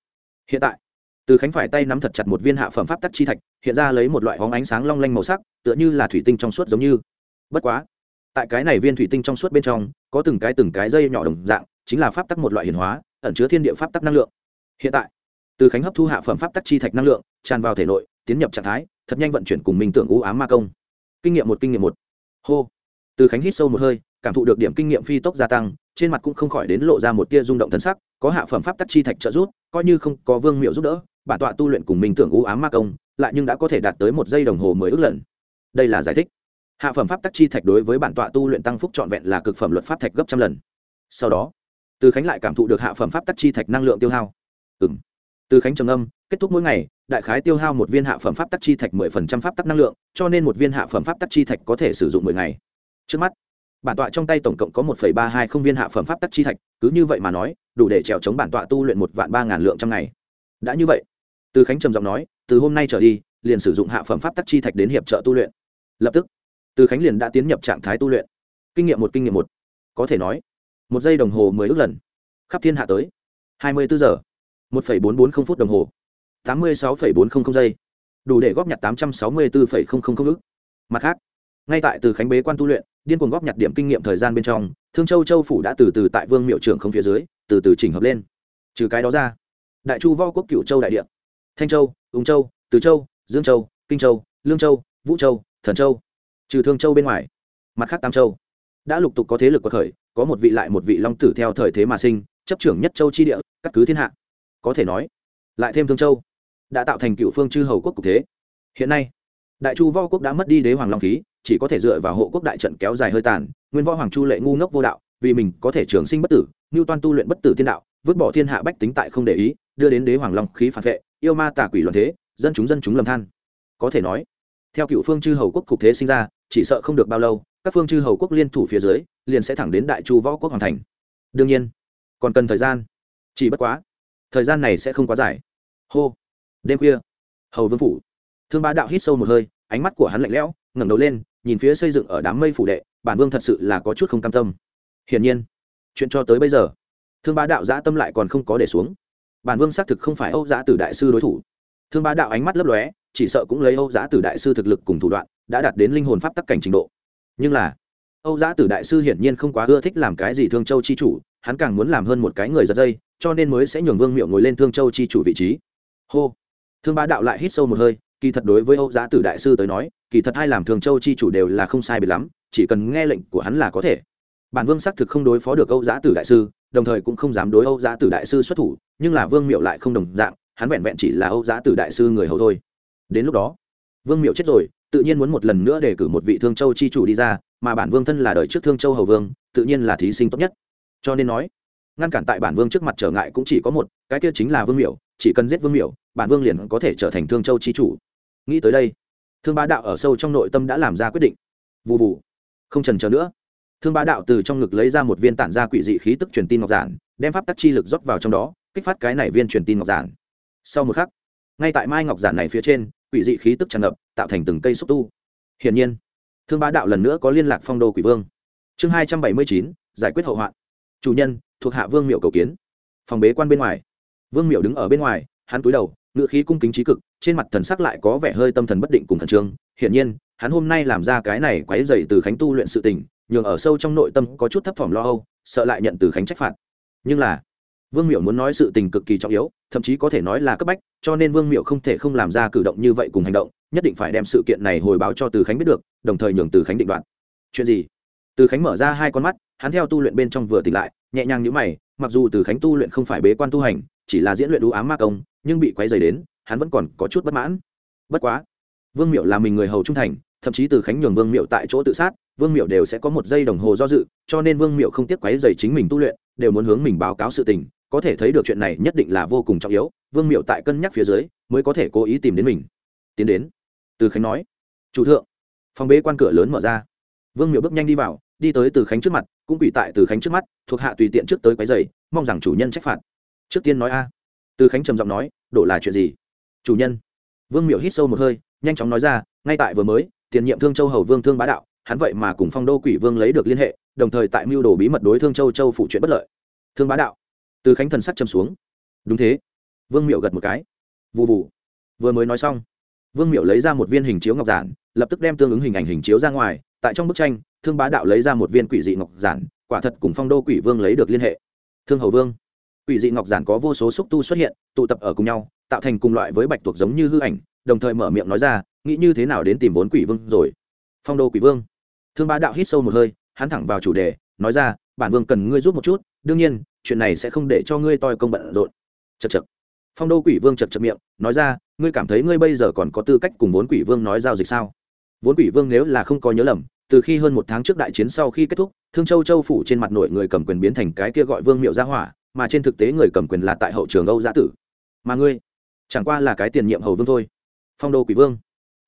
Speaker 1: Hiện tại, từ khánh phải tay nắm thật chặt một viên hạ phẩm pháp tắc chi thạch, hiện ra lấy một loại hóng ánh sáng long lanh màu sắc, tựa như là thủy tinh trong suốt giống như. Bất quá, tại cái này viên thủy tinh trong suốt bên trong, có từng cái từng cái dây nhỏ đồng dạng, chính là pháp tắc một loại hiển hóa, ẩn chứa thiên địa pháp tắc năng lượng. Hiện tại từ khánh hấp thu hạ phẩm pháp tắc chi thạch năng lượng, tràn vào thể nội, tiến nhập trạng thái, thật nhanh vận chuyển cùng minh tưởng u ám ma công. Kinh nghiệm một, kinh nghiệm một. Hô. Từ khánh hít sâu một hơi, cảm thụ được điểm kinh nghiệm phi tốc gia tăng, trên mặt cũng không khỏi đến lộ ra một tia rung động thân sắc, có hạ phẩm pháp tắc chi thạch trợ giúp, coi như không có vương miệu giúp đỡ, bản tọa tu luyện cùng minh tưởng u ám ma công, lại nhưng đã có thể đạt tới một giây đồng hồ mới ước lần. Đây là giải thích. Hạ phẩm pháp tắc chi thạch đối với bản tọa tu luyện tăng phúc trọn vẹn là cực phẩm luật pháp thạch gấp trăm lần. Sau đó, từ khánh lại cảm thụ được hạ phẩm pháp tắc chi thạch năng lượng tiêu hao. Ừ m từ khánh trầm âm kết thúc mỗi ngày, đại khái tiêu hao một viên hạ phẩm pháp tắc chi thạch mười phần trăm pháp tắc năng lượng, cho nên một viên hạ phẩm pháp tắc chi thạch có thể sử dụng mười ngày. Trước mắt, bản tọa trong tay tổng cộng có một phẩy ba hai không viên hạ phẩm pháp tắc chi thạch, cứ như vậy mà nói, đủ để trèo chống bản tọa tu luyện một vạn ba ngàn lượng trong ngày. Đã như vậy, từ khánh trầm giọng nói, từ hôm nay trở đi, liền sử dụng hạ phẩm pháp tắc chi thạch đến hiệp trợ tu luyện. Lập tức, từ khánh liền đã tiến nhập trạng thái tu luyện. Kinh nghiệm một, kinh nghiệm một. Có thể nói, một giây đồng hồ mười ước lần. Khắp thiên hạ tới, hai mươi bốn giờ một phẩy bốn bốn không phút đồng hồ. tám mươi sáu phẩy bốn không không giây. Đủ để góp nhặt tám trăm sáu mặt khác, ngay tại từ khánh bế quan tu luyện, điên cuồng góp nhặt điểm kinh nghiệm thời gian bên trong, thương châu châu phủ đã từ từ tại vương miệu trưởng không phía dưới, từ từ chỉnh hợp lên. Trừ cái đó ra, đại chu võ quốc cựu châu đại địa, thanh châu ung châu, từ châu, dương châu, kinh châu, lương châu, vũ châu, thần châu, trừ thương châu bên ngoài. Mặt khác tam châu, đã lục tục có thế lực của khởi có một vị lại một vị long tử theo thời thế mà sinh, chấp trưởng nhất châu chi địa, cắt cứ thiên hạ có thể nói, lại thêm thương châu, đã tạo thành cựu phương chư hầu quốc cục thế. Hiện nay, đại chu võ quốc đã mất đi đế hoàng long khí, chỉ có thể dựa vào hộ quốc đại trận kéo dài hơi tàn, nguyên võ hoàng chu lệ ngu ngốc vô đạo, vì mình có thể trường sinh bất tử, ngưu toan tu luyện bất tử thiên đạo, vứt bỏ thiên hạ bách tính tại không để ý, đưa đến đế hoàng long khí phản vệ, yêu ma tà quỷ loạn thế, dân chúng dân chúng lầm than. Có thể nói, theo cựu phương chư hầu quốc cục thế sinh ra, chỉ sợ không được bao lâu, các phương chư hầu quốc liên thủ phía dưới, liền sẽ thẳng đến đại chu võ quốc hoàn thành. Đương nhiên, còn cần thời gian. Chỉ bất quá thời gian này sẽ không quá dài. Hô. Đêm khuya, hầu vương phủ. Thương bá đạo hít sâu một hơi, ánh mắt của hắn lạnh lẽo, ngẩng đầu lên, nhìn phía xây dựng ở đám mây phủ đệ, bản vương thật sự là có chút không cam tâm. Hiển nhiên, chuyện cho tới bây giờ, thương bá đạo giã tâm lại còn không có để xuống. Bản vương xác thực không phải âu giã tử đại sư đối thủ. Thương bá đạo ánh mắt lấp lóe, chỉ sợ cũng lấy âu giã tử đại sư thực lực cùng thủ đoạn, đã đạt đến linh hồn pháp tắc cảnh trình độ. Nhưng là âu giã tử đại sư hiển nhiên không quá ưa thích làm cái gì thương châu chi chủ, hắn càng muốn làm hơn một cái người giật dây, cho nên mới sẽ nhường vương miệu ngồi lên thương châu chi chủ vị trí. Hô! Thương bá đạo lại hít sâu một hơi, kỳ thật đối với âu giã tử đại sư tới nói, kỳ thật hai làm thương châu chi chủ đều là không sai biệt lắm, chỉ cần nghe lệnh của hắn là có thể. Bản vương xác thực không đối phó được âu giã tử đại sư, đồng thời cũng không dám đối âu giã tử đại sư xuất thủ, nhưng là vương miệu lại không đồng dạng, hắn vẹn vẹn chỉ là âu giã tử đại sư người hầu thôi. Đến lúc đó, vương miệu chết rồi tự nhiên muốn một lần nữa đề cử một vị thương châu chi chủ đi ra, mà bản vương thân là đời trước thương châu hầu vương, tự nhiên là thí sinh tốt nhất. Cho nên nói, ngăn cản tại bản vương trước mặt trở ngại cũng chỉ có một, cái kia chính là vương miểu, chỉ cần giết vương miểu, bản vương liền có thể trở thành thương châu chi chủ. Nghĩ tới đây, thương bá đạo ở sâu trong nội tâm đã làm ra quyết định. Vụ vụ không trần chờ nữa. Thương bá đạo từ trong ngực lấy ra một viên tản ra quỷ dị khí tức truyền tin ngọc giản, đem pháp tắc chi lực rót vào trong đó, kích phát cái này viên truyền tin ngọc giản. Sau một khắc, ngay tại mai ngọc giản này phía trên quỷ dị khí tức tràn ngập, tạo thành từng cây xúc tu. Hiển nhiên, thương bá đạo lần nữa có liên lạc phong đô quỷ vương. Chương hai trăm bảy mươi chín, giải quyết hậu hoạn. Chủ nhân, thuộc hạ vương miệu cầu kiến. Phòng bế quan bên ngoài. Vương miệu đứng ở bên ngoài, hắn túi đầu ngự khí cung kính trí cực, trên mặt thần sắc lại có vẻ hơi tâm thần bất định cùng khẩn trương. Hiển nhiên, hắn hôm nay làm ra cái này quấy dày từ khánh tu luyện sự tình, nhường ở sâu trong nội tâm có chút thấp thỏm lo âu, sợ lại nhận từ khánh trách phạt. Nhưng là vương miệu muốn nói sự tình cực kỳ trọng yếu, thậm chí có thể nói là cấp bách, cho nên vương miệu không thể không làm ra cử động như vậy cùng hành động, nhất định phải đem sự kiện này hồi báo cho từ khánh biết được, đồng thời nhường từ khánh định đoạt. Chuyện gì? Từ khánh mở ra hai con mắt, hắn theo tu luyện bên trong vừa tỉnh lại, nhẹ nhàng nhữ mày, mặc dù từ khánh tu luyện không phải bế quan tu hành, chỉ là diễn luyện đũ ám ma công, nhưng bị quay dày đến, hắn vẫn còn có chút bất mãn. Bất quá, vương miệu là mình người hầu trung thành, thậm chí từ khánh nhường vương miệu tại chỗ tự sát, vương miệu đều sẽ có một giây đồng hồ do dự, cho nên vương miệu không tiếc quấy dày chính mình tu luyện, đều muốn hướng mình báo cáo sự tình có thể thấy được chuyện này nhất định là vô cùng trọng yếu, vương miệu tại cân nhắc phía dưới mới có thể cố ý tìm đến mình. Tiến đến, từ khánh nói, chủ thượng. Phòng bế quan cửa lớn mở ra. Vương miệu bước nhanh đi vào, đi tới từ khánh trước mặt, cũng quỷ tại từ khánh trước mắt, thuộc hạ tùy tiện trước tới quái dày mong rằng chủ nhân trách phạt. Trước tiên nói a. Từ khánh trầm giọng nói, đổ là chuyện gì? Chủ nhân. Vương miệu hít sâu một hơi, nhanh chóng nói ra, ngay tại vừa mới, tiền nhiệm thương châu hầu vương thương bá đạo, hắn vậy mà cùng phong đô quỷ vương lấy được liên hệ, đồng thời tại mưu đồ bí mật đối thương châu châu phụ chuyện bất lợi. Thương bá đạo? Từ khánh thần sắc châm xuống. Đúng thế. Vương miệu gật một cái. Vụ vụ vừa mới nói xong, vương miệu lấy ra một viên hình chiếu ngọc giản, lập tức đem tương ứng hình ảnh hình chiếu ra ngoài, tại trong bức tranh, thương bá đạo lấy ra một viên quỷ dị ngọc giản, quả thật cùng phong đô quỷ vương lấy được liên hệ. Thương hầu vương. Quỷ dị ngọc giản có vô số xúc tu xuất hiện, tụ tập ở cùng nhau, tạo thành cùng loại với bạch tuộc giống như hư ảnh, đồng thời mở miệng nói ra, nghĩ như thế nào đến tìm vốn quỷ vương rồi? Phong đô quỷ vương. Thương bá đạo hít sâu một hơi, hắn thẳng vào chủ đề, nói ra bản vương cần ngươi giúp một chút, đương nhiên, chuyện này sẽ không để cho ngươi toi công bận rộn. Chật chật phong đô quỷ vương chật chật miệng, nói ra, ngươi cảm thấy ngươi bây giờ còn có tư cách cùng vốn quỷ vương nói giao dịch sao? Vốn quỷ vương nếu là không có nhớ lầm, từ khi hơn một tháng trước đại chiến sau khi kết thúc, thương châu châu phủ trên mặt nội người cầm quyền biến thành cái kia gọi vương miệu gia hỏa, mà trên thực tế người cầm quyền là tại hậu trường âu gia tử. Mà ngươi, chẳng qua là cái tiền nhiệm hầu vương thôi. Phong đô quỷ vương.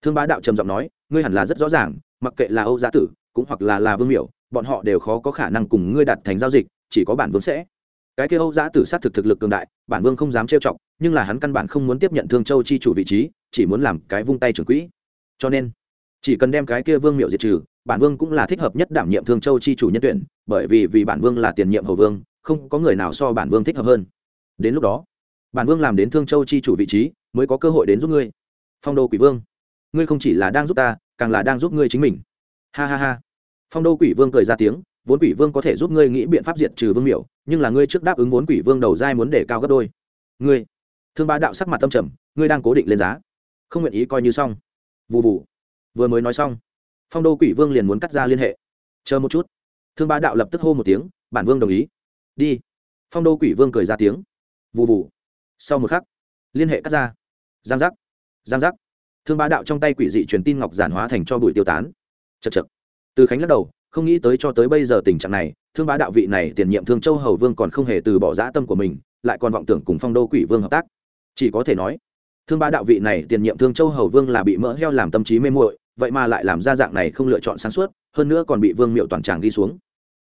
Speaker 1: Thương bá đạo trầm giọng nói, ngươi hẳn là rất rõ ràng, mặc kệ là âu gia tử, cũng hoặc là là vương miệu bọn họ đều khó có khả năng cùng ngươi đặt thành giao dịch, chỉ có bản vương sẽ. Cái kia âu giã tử sát thực thực lực cường đại, bản vương không dám trêu chọc, nhưng là hắn căn bản không muốn tiếp nhận thương châu chi chủ vị trí, chỉ muốn làm cái vung tay trưởng quỹ. Cho nên, chỉ cần đem cái kia vương miệu diệt trừ, bản vương cũng là thích hợp nhất đảm nhiệm thương châu chi chủ nhân tuyển, bởi vì vì bản vương là tiền nhiệm hầu vương, không có người nào so bản vương thích hợp hơn. Đến lúc đó, bản vương làm đến thương châu chi chủ vị trí, mới có cơ hội đến giúp ngươi. Phong đô quỷ vương, ngươi không chỉ là đang giúp ta, càng là đang giúp ngươi chính mình. Ha ha ha phong đô quỷ vương cười ra tiếng, vốn quỷ vương có thể giúp ngươi nghĩ biện pháp diệt trừ vương miểu, nhưng là ngươi trước đáp ứng vốn quỷ vương đầu dai muốn để cao gấp đôi. Ngươi? Thương bá đạo sắc mặt tâm trầm, ngươi đang cố định lên giá. Không nguyện ý coi như xong. Vụ vụ vừa mới nói xong. Phong đô quỷ vương liền muốn cắt ra liên hệ. Chờ một chút. Thương bá đạo lập tức hô một tiếng, bản vương đồng ý. Đi. Phong đô quỷ vương cười ra tiếng vụ vụ sau một khắc, liên hệ cắt ra. Giang giác giang giác. Thương bá đạo trong tay quỷ dị truyền tin ngọc giản hóa thành cho bụi tiêu tán. Chật chật từ khánh lắc đầu, không nghĩ tới cho tới bây giờ tình trạng này, thương bá đạo vị này tiền nhiệm thương châu hầu vương còn không hề từ bỏ dã tâm của mình, lại còn vọng tưởng cùng phong đô quỷ vương hợp tác. Chỉ có thể nói, thương bá đạo vị này tiền nhiệm thương châu hầu vương là bị mỡ heo làm tâm trí mê muội, vậy mà lại làm ra dạng này không lựa chọn sáng suốt, hơn nữa còn bị vương miệu toàn tràng ghi xuống.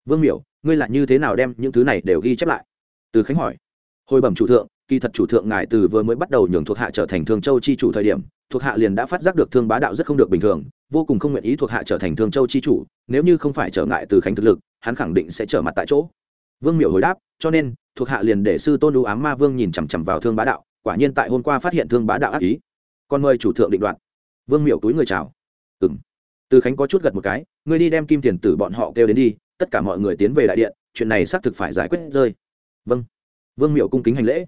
Speaker 1: Vương miệu ngươi là như thế nào đem những thứ này đều ghi chép lại? Từ khánh hỏi. Hồi bẩm chủ thượng, kỳ thật chủ thượng ngài từ vừa mới bắt đầu nhường thuộc hạ trở thành thương châu chi chủ thời điểm, thuộc hạ liền đã phát giác được thương bá đạo rất không được bình thường vô cùng không nguyện ý thuộc hạ trở thành thương châu chi chủ, nếu như không phải trở ngại từ khánh thực lực, hắn khẳng định sẽ trở mặt tại chỗ. Vương miệu hồi đáp, cho nên, thuộc hạ liền để sư tôn đũ ám ma vương nhìn chằm chằm vào thương bá đạo, quả nhiên tại hôm qua phát hiện thương bá đạo ác ý. Còn mời chủ thượng định đoạt. Vương miểu túi người chào. Ừ m từ khánh có chút gật một cái, ngươi đi đem kim tiền tử bọn họ kêu đến đi, tất cả mọi người tiến về đại điện, chuyện này xác thực phải giải quyết rơi. Vâng. Vương miểu cung kính hành lễ.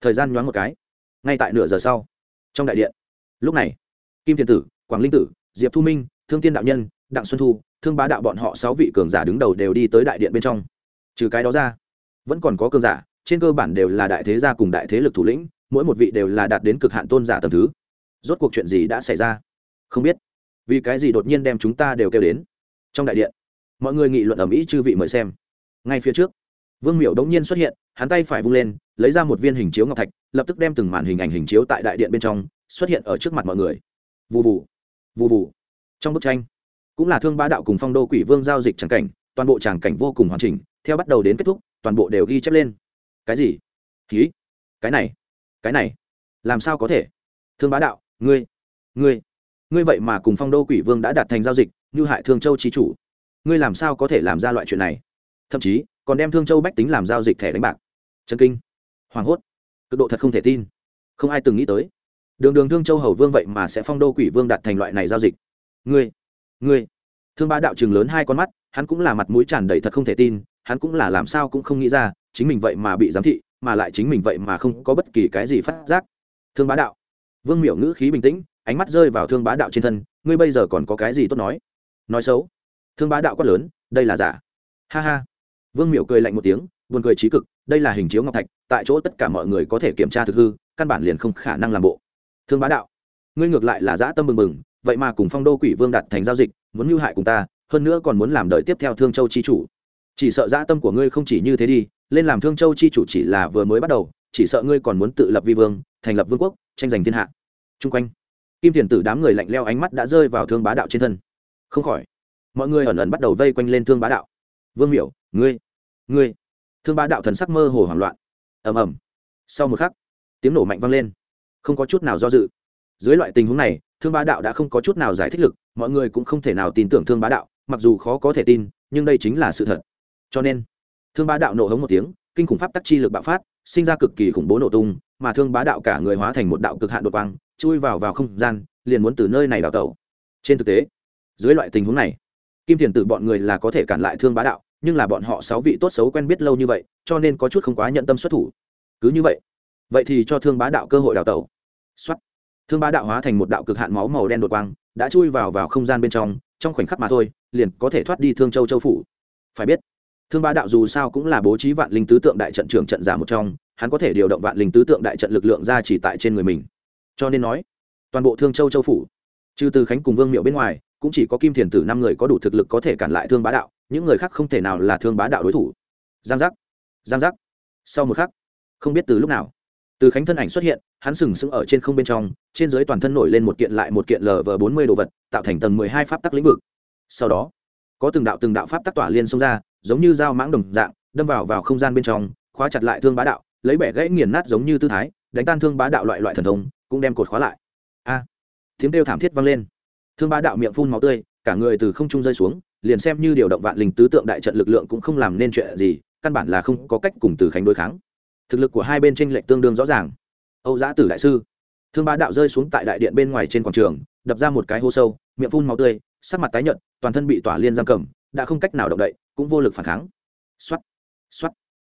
Speaker 1: Thời gian nhoáng một cái. Ngay tại nửa giờ sau, trong đại điện. Lúc này, kim tiền tử, quảng linh tử diệp thu minh, thương tiên đạo nhân, đặng xuân thu, thương bá đạo bọn họ sáu vị cường giả đứng đầu đều đi tới đại điện bên trong. Trừ cái đó ra, vẫn còn có cường giả, trên cơ bản đều là đại thế gia cùng đại thế lực thủ lĩnh, mỗi một vị đều là đạt đến cực hạn tôn giả tầm thứ. Rốt cuộc chuyện gì đã xảy ra? Không biết. Vì cái gì đột nhiên đem chúng ta đều kêu đến? Trong đại điện, mọi người nghị luận ở mỹ chư vị mời xem. Ngay phía trước, vương miểu đống nhiên xuất hiện, hắn tay phải vung lên, lấy ra một viên hình chiếu ngọc thạch, lập tức đem từng màn hình ảnh hình chiếu tại đại điện bên trong, xuất hiện ở trước mặt mọi người. Vụ vụ vụ vụ trong bức tranh, cũng là thương bá đạo cùng phong đô quỷ vương giao dịch tràng cảnh, toàn bộ tràng cảnh vô cùng hoàn chỉnh, theo bắt đầu đến kết thúc, toàn bộ đều ghi chép lên. Cái gì? Ký cái này? Cái này? Làm sao có thể? Thương bá đạo, ngươi ngươi ngươi vậy mà cùng phong đô quỷ vương đã đạt thành giao dịch, như hại thương châu trí chủ. Ngươi làm sao có thể làm ra loại chuyện này? Thậm chí, còn đem thương châu bách tính làm giao dịch thẻ đánh bạc. Chân kinh. Hoảng hốt. Cực độ thật không thể tin. Không ai từng nghĩ tới đường đường thương châu hầu vương vậy mà sẽ phong đô quỷ vương đạt thành loại này giao dịch. Ngươi ngươi. Thương bá đạo chừng lớn hai con mắt, hắn cũng là mặt mũi tràn đầy thật không thể tin, hắn cũng là làm sao cũng không nghĩ ra, chính mình vậy mà bị giám thị, mà lại chính mình vậy mà không có bất kỳ cái gì phát giác. Thương bá đạo. Vương miểu ngữ khí bình tĩnh, ánh mắt rơi vào thương bá đạo trên thân, ngươi bây giờ còn có cái gì tốt nói? Nói xấu. Thương bá đạo quát lớn, đây là giả. Ha ha. Vương miểu cười lạnh một tiếng, buồn cười trí cực, đây là hình chiếu ngọc thạch, tại chỗ tất cả mọi người có thể kiểm tra thực hư, căn bản liền không khả năng làm bộ thương bá đạo. Ngươi ngược lại là dã tâm mừng mừng, vậy mà cùng phong đô quỷ vương đặt thành giao dịch muốn mưu hại cùng ta hơn nữa còn muốn làm đợi tiếp theo thương châu chi chủ. Chỉ sợ dã tâm của ngươi không chỉ như thế đi lên làm thương châu chi chủ chỉ là vừa mới bắt đầu chỉ sợ ngươi còn muốn tự lập vi vương thành lập vương quốc tranh giành thiên hạ. Chung quanh kim thiền tử đám người lạnh leo ánh mắt đã rơi vào thương bá đạo trên thân. Không khỏi mọi người ẩn ẩn bắt đầu vây quanh lên thương bá đạo. Vương miểu ngươi ngươi. Thương bá đạo thần sắc mơ hồ hoảng loạn. Ầm ầm. Sau một khắc tiếng nổ mạnh vang lên không có chút nào do dự. Dưới loại tình huống này, thương bá đạo đã không có chút nào giải thích lực, mọi người cũng không thể nào tin tưởng thương bá đạo, mặc dù khó có thể tin, nhưng đây chính là sự thật. Cho nên, thương bá đạo nổ hống một tiếng, kinh khủng pháp tắc chi lực bạo phát, sinh ra cực kỳ khủng bố nổ tung, mà thương bá đạo cả người hóa thành một đạo cực hạn đột quang, chui vào vào không gian, liền muốn từ nơi này đào tẩu. Trên thực tế, dưới loại tình huống này, kim thiền tử bọn người là có thể cản lại thương bá đạo, nhưng là bọn họ sáu vị tốt xấu quen biết lâu như vậy, cho nên có chút không quá nhận tâm xuất thủ. Cứ như vậy vậy thì cho thương bá đạo cơ hội đào tẩu. Xuất thương bá đạo hóa thành một đạo cực hạn máu màu đen đột quang, đã chui vào vào không gian bên trong trong khoảnh khắc mà thôi, liền có thể thoát đi thương châu châu phủ. Phải biết, thương bá đạo dù sao cũng là bố trí vạn linh tứ tượng đại trận trưởng trận giả một trong, hắn có thể điều động vạn linh tứ tượng đại trận lực lượng ra chỉ tại trên người mình. Cho nên nói, toàn bộ thương châu châu phủ, trừ từ khánh cùng vương miệu bên ngoài, cũng chỉ có kim thiền tử năm người có đủ thực lực có thể cản lại thương bá đạo, những người khác không thể nào là thương bá đạo đối thủ. Giang giác. Giang giác. Sau một khắc, không biết từ lúc nào từ khánh thân ảnh xuất hiện, hắn sừng sững ở trên không bên trong, trên dưới toàn thân nổi lên một kiện lại một kiện lv bốn mươi đồ vật, tạo thành tầng mười hai pháp tắc lĩnh vực. Sau đó, có từng đạo từng đạo pháp tắc tỏa liên xông ra, giống như dao mãng đồng dạng, đâm vào vào không gian bên trong, khóa chặt lại thương bá đạo, lấy bẻ gãy nghiền nát giống như tư thái, đánh tan thương bá đạo loại loại thần thông, cũng đem cột khóa lại. A! Tiếng kêu thảm thiết vang lên. Thương bá đạo miệng phun máu tươi, cả người từ không trung rơi xuống, liền xem như điều động vạn linh tứ tượng đại trận lực lượng cũng không làm nên chuyện gì, căn bản là không có cách cùng từ khánh đối kháng thực lực của hai bên tranh lệch tương đương rõ ràng. Âu giã tử đại sư, thương bá đạo rơi xuống tại đại điện bên ngoài trên quảng trường, đập ra một cái hô sâu, miệng phun máu tươi, sắc mặt tái nhợt, toàn thân bị tỏa liên giam cầm, đã không cách nào động đậy, cũng vô lực phản kháng. Xoắt xoắt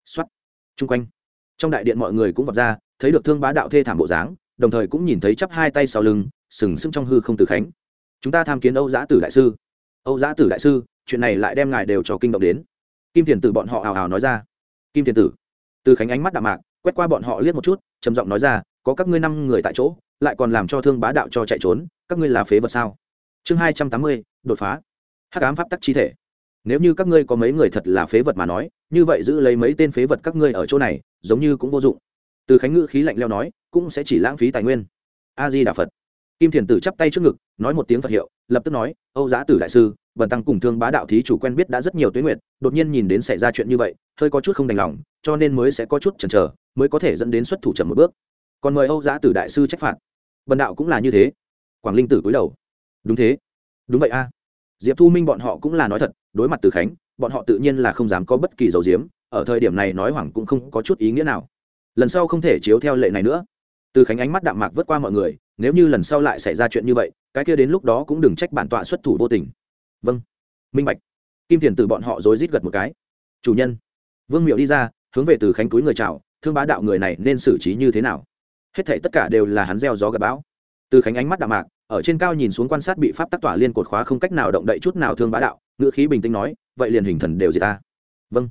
Speaker 1: xoắt chung quanh, trong đại điện mọi người cũng vọt ra, thấy được thương bá đạo thê thảm bộ dáng, đồng thời cũng nhìn thấy chắp hai tay sau lưng, sừng sững trong hư không từ khánh. Chúng ta tham kiến âu giã tử đại sư. Âu giã tử đại sư, chuyện này lại đem ngài đều cho kinh động đến. Kim thiền tử bọn họ hào hào nói ra. Kim thiền tử từ khánh ánh mắt đạm mạc, quét qua bọn họ liếc một chút, trầm giọng nói ra, có các ngươi năm người tại chỗ, lại còn làm cho thương bá đạo cho chạy trốn, các ngươi là phế vật sao? Chương hai trăm tám mươi, đột phá. Hắc ám pháp tắc chi thể. Nếu như các ngươi có mấy người thật là phế vật mà nói, như vậy giữ lấy mấy tên phế vật các ngươi ở chỗ này, giống như cũng vô dụng. Từ khánh ngữ khí lạnh leo nói, cũng sẽ chỉ lãng phí tài nguyên. A di đà phật. Kim thiền tử chắp tay trước ngực, nói một tiếng phật hiệu, lập tức nói, âu giá tử đại sư, bần tăng cùng thương bá đạo thí chủ quen biết đã rất nhiều tuyến nguyện đột nhiên nhìn đến xảy ra chuyện như vậy hơi có chút không đành lòng, cho nên mới sẽ có chút chần chờ, mới có thể dẫn đến xuất thủ chậm một bước. Còn mời âu giá tử đại sư trách phạt. Bần đạo cũng là như thế. Quảng linh tử cúi đầu. Đúng thế. Đúng vậy a. Diệp thu minh bọn họ cũng là nói thật, đối mặt từ khánh, bọn họ tự nhiên là không dám có bất kỳ dầu diếm, ở thời điểm này nói hoảng cũng không có chút ý nghĩa nào. Lần sau không thể chiếu theo lệ này nữa. Từ khánh ánh mắt đạm mạc vớt qua mọi người, nếu như lần sau lại xảy ra chuyện như vậy, cái kia đến lúc đó cũng đừng trách bản tọa xuất thủ vô tình. Vâng. Minh bạch. Kim thiền từ bọn họ rối rít gật một cái. Chủ nhân vương miệu đi ra, hướng về từ khánh túi người chào, thương bá đạo người này nên xử trí như thế nào? Hết thảy tất cả đều là hắn gieo gió gặp bão. Từ khánh ánh mắt đạo mạc, ở trên cao nhìn xuống quan sát bị pháp tác tỏa liên cột khóa không cách nào động đậy chút nào thương bá đạo, ngữ khí bình tĩnh nói, vậy liền hình thần đều gì ta. Vâng.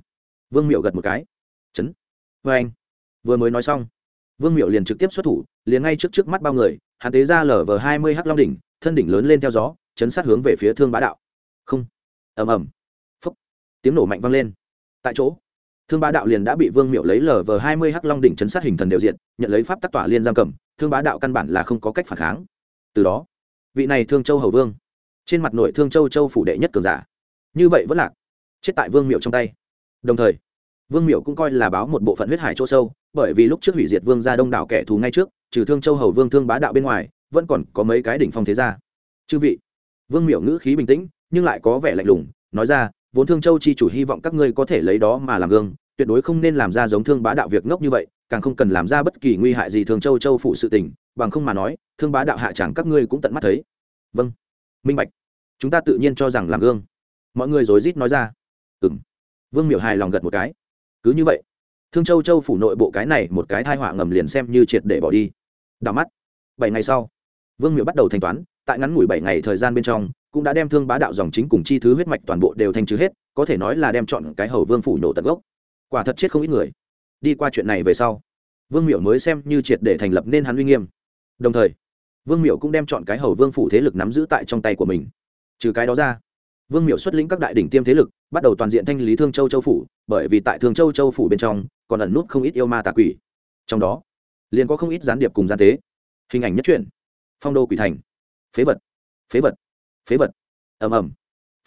Speaker 1: Vương miệu gật một cái. Chấn. Vê anh. Vừa mới nói xong, vương miệu liền trực tiếp xuất thủ, liền ngay trước trước mắt bao người, hắn tế ra lở vờ hai mươi h long đỉnh, thân đỉnh lớn lên theo gió, chấn sát hướng về phía thương bá đạo. Không. Ầm ầm. Phúc. Tiếng nổ mạnh vang lên. Tại chỗ thương bá đạo liền đã bị vương miệu lấy lở vờ hai mươi hắc long đỉnh chấn sát hình thần đều diện nhận lấy pháp tác tỏa liên giam cầm, thương bá đạo căn bản là không có cách phản kháng. Từ đó, vị này thương châu hầu vương, trên mặt nội thương châu châu phủ đệ nhất cường giả, như vậy vẫn lạc, chết tại vương miệu trong tay. Đồng thời, vương miệu cũng coi là báo một bộ phận huyết hải chỗ sâu, bởi vì lúc trước hủy diệt vương ra đông đảo kẻ thù ngay trước, trừ thương châu hầu vương thương bá đạo bên ngoài, vẫn còn có mấy cái đỉnh phong thế gia. Chư vị, vương miệu ngữ khí bình tĩnh, nhưng lại có vẻ lạnh lùng, nói ra vốn thương châu chi chủ hy vọng các ngươi có thể lấy đó mà làm gương, tuyệt đối không nên làm ra giống thương bá đạo việc ngốc như vậy, càng không cần làm ra bất kỳ nguy hại gì thương châu châu phụ sự tình, bằng không mà nói, thương bá đạo hạ chẳng các ngươi cũng tận mắt thấy. Vâng. Minh bạch. Chúng ta tự nhiên cho rằng làm gương. Mọi người rối rít nói ra. Ừng vương miểu hài lòng gật một cái. Cứ như vậy, thương châu châu phủ nội bộ cái này một cái thai họa ngầm liền xem như triệt để bỏ đi. Đảo mắt. Bảy ngày sau, vương miểu bắt đầu thanh toán, tại ngắn ngủi bảy ngày thời gian bên trong cũng đã đem thương bá đạo dòng chính cùng chi thứ huyết mạch toàn bộ đều thanh trừ hết, có thể nói là đem chọn cái hầu vương phủ nổ tận gốc. Quả thật chết không ít người. Đi qua chuyện này về sau, vương miểu mới xem như triệt để thành lập nên hắn uy nghiêm. Đồng thời, vương miểu cũng đem chọn cái hầu vương phủ thế lực nắm giữ tại trong tay của mình. Trừ cái đó ra, vương miểu xuất lĩnh các đại đỉnh tiêm thế lực, bắt đầu toàn diện thanh lý thương châu châu phủ, bởi vì tại thương châu châu phủ bên trong, còn ẩn nút không ít yêu ma tà quỷ. Trong đó, liền có không ít gián điệp cùng gian tế. Hình ảnh nhất truyện, phong đô quỷ thành. Phế vật phế vật phế vật. Ầm ầm.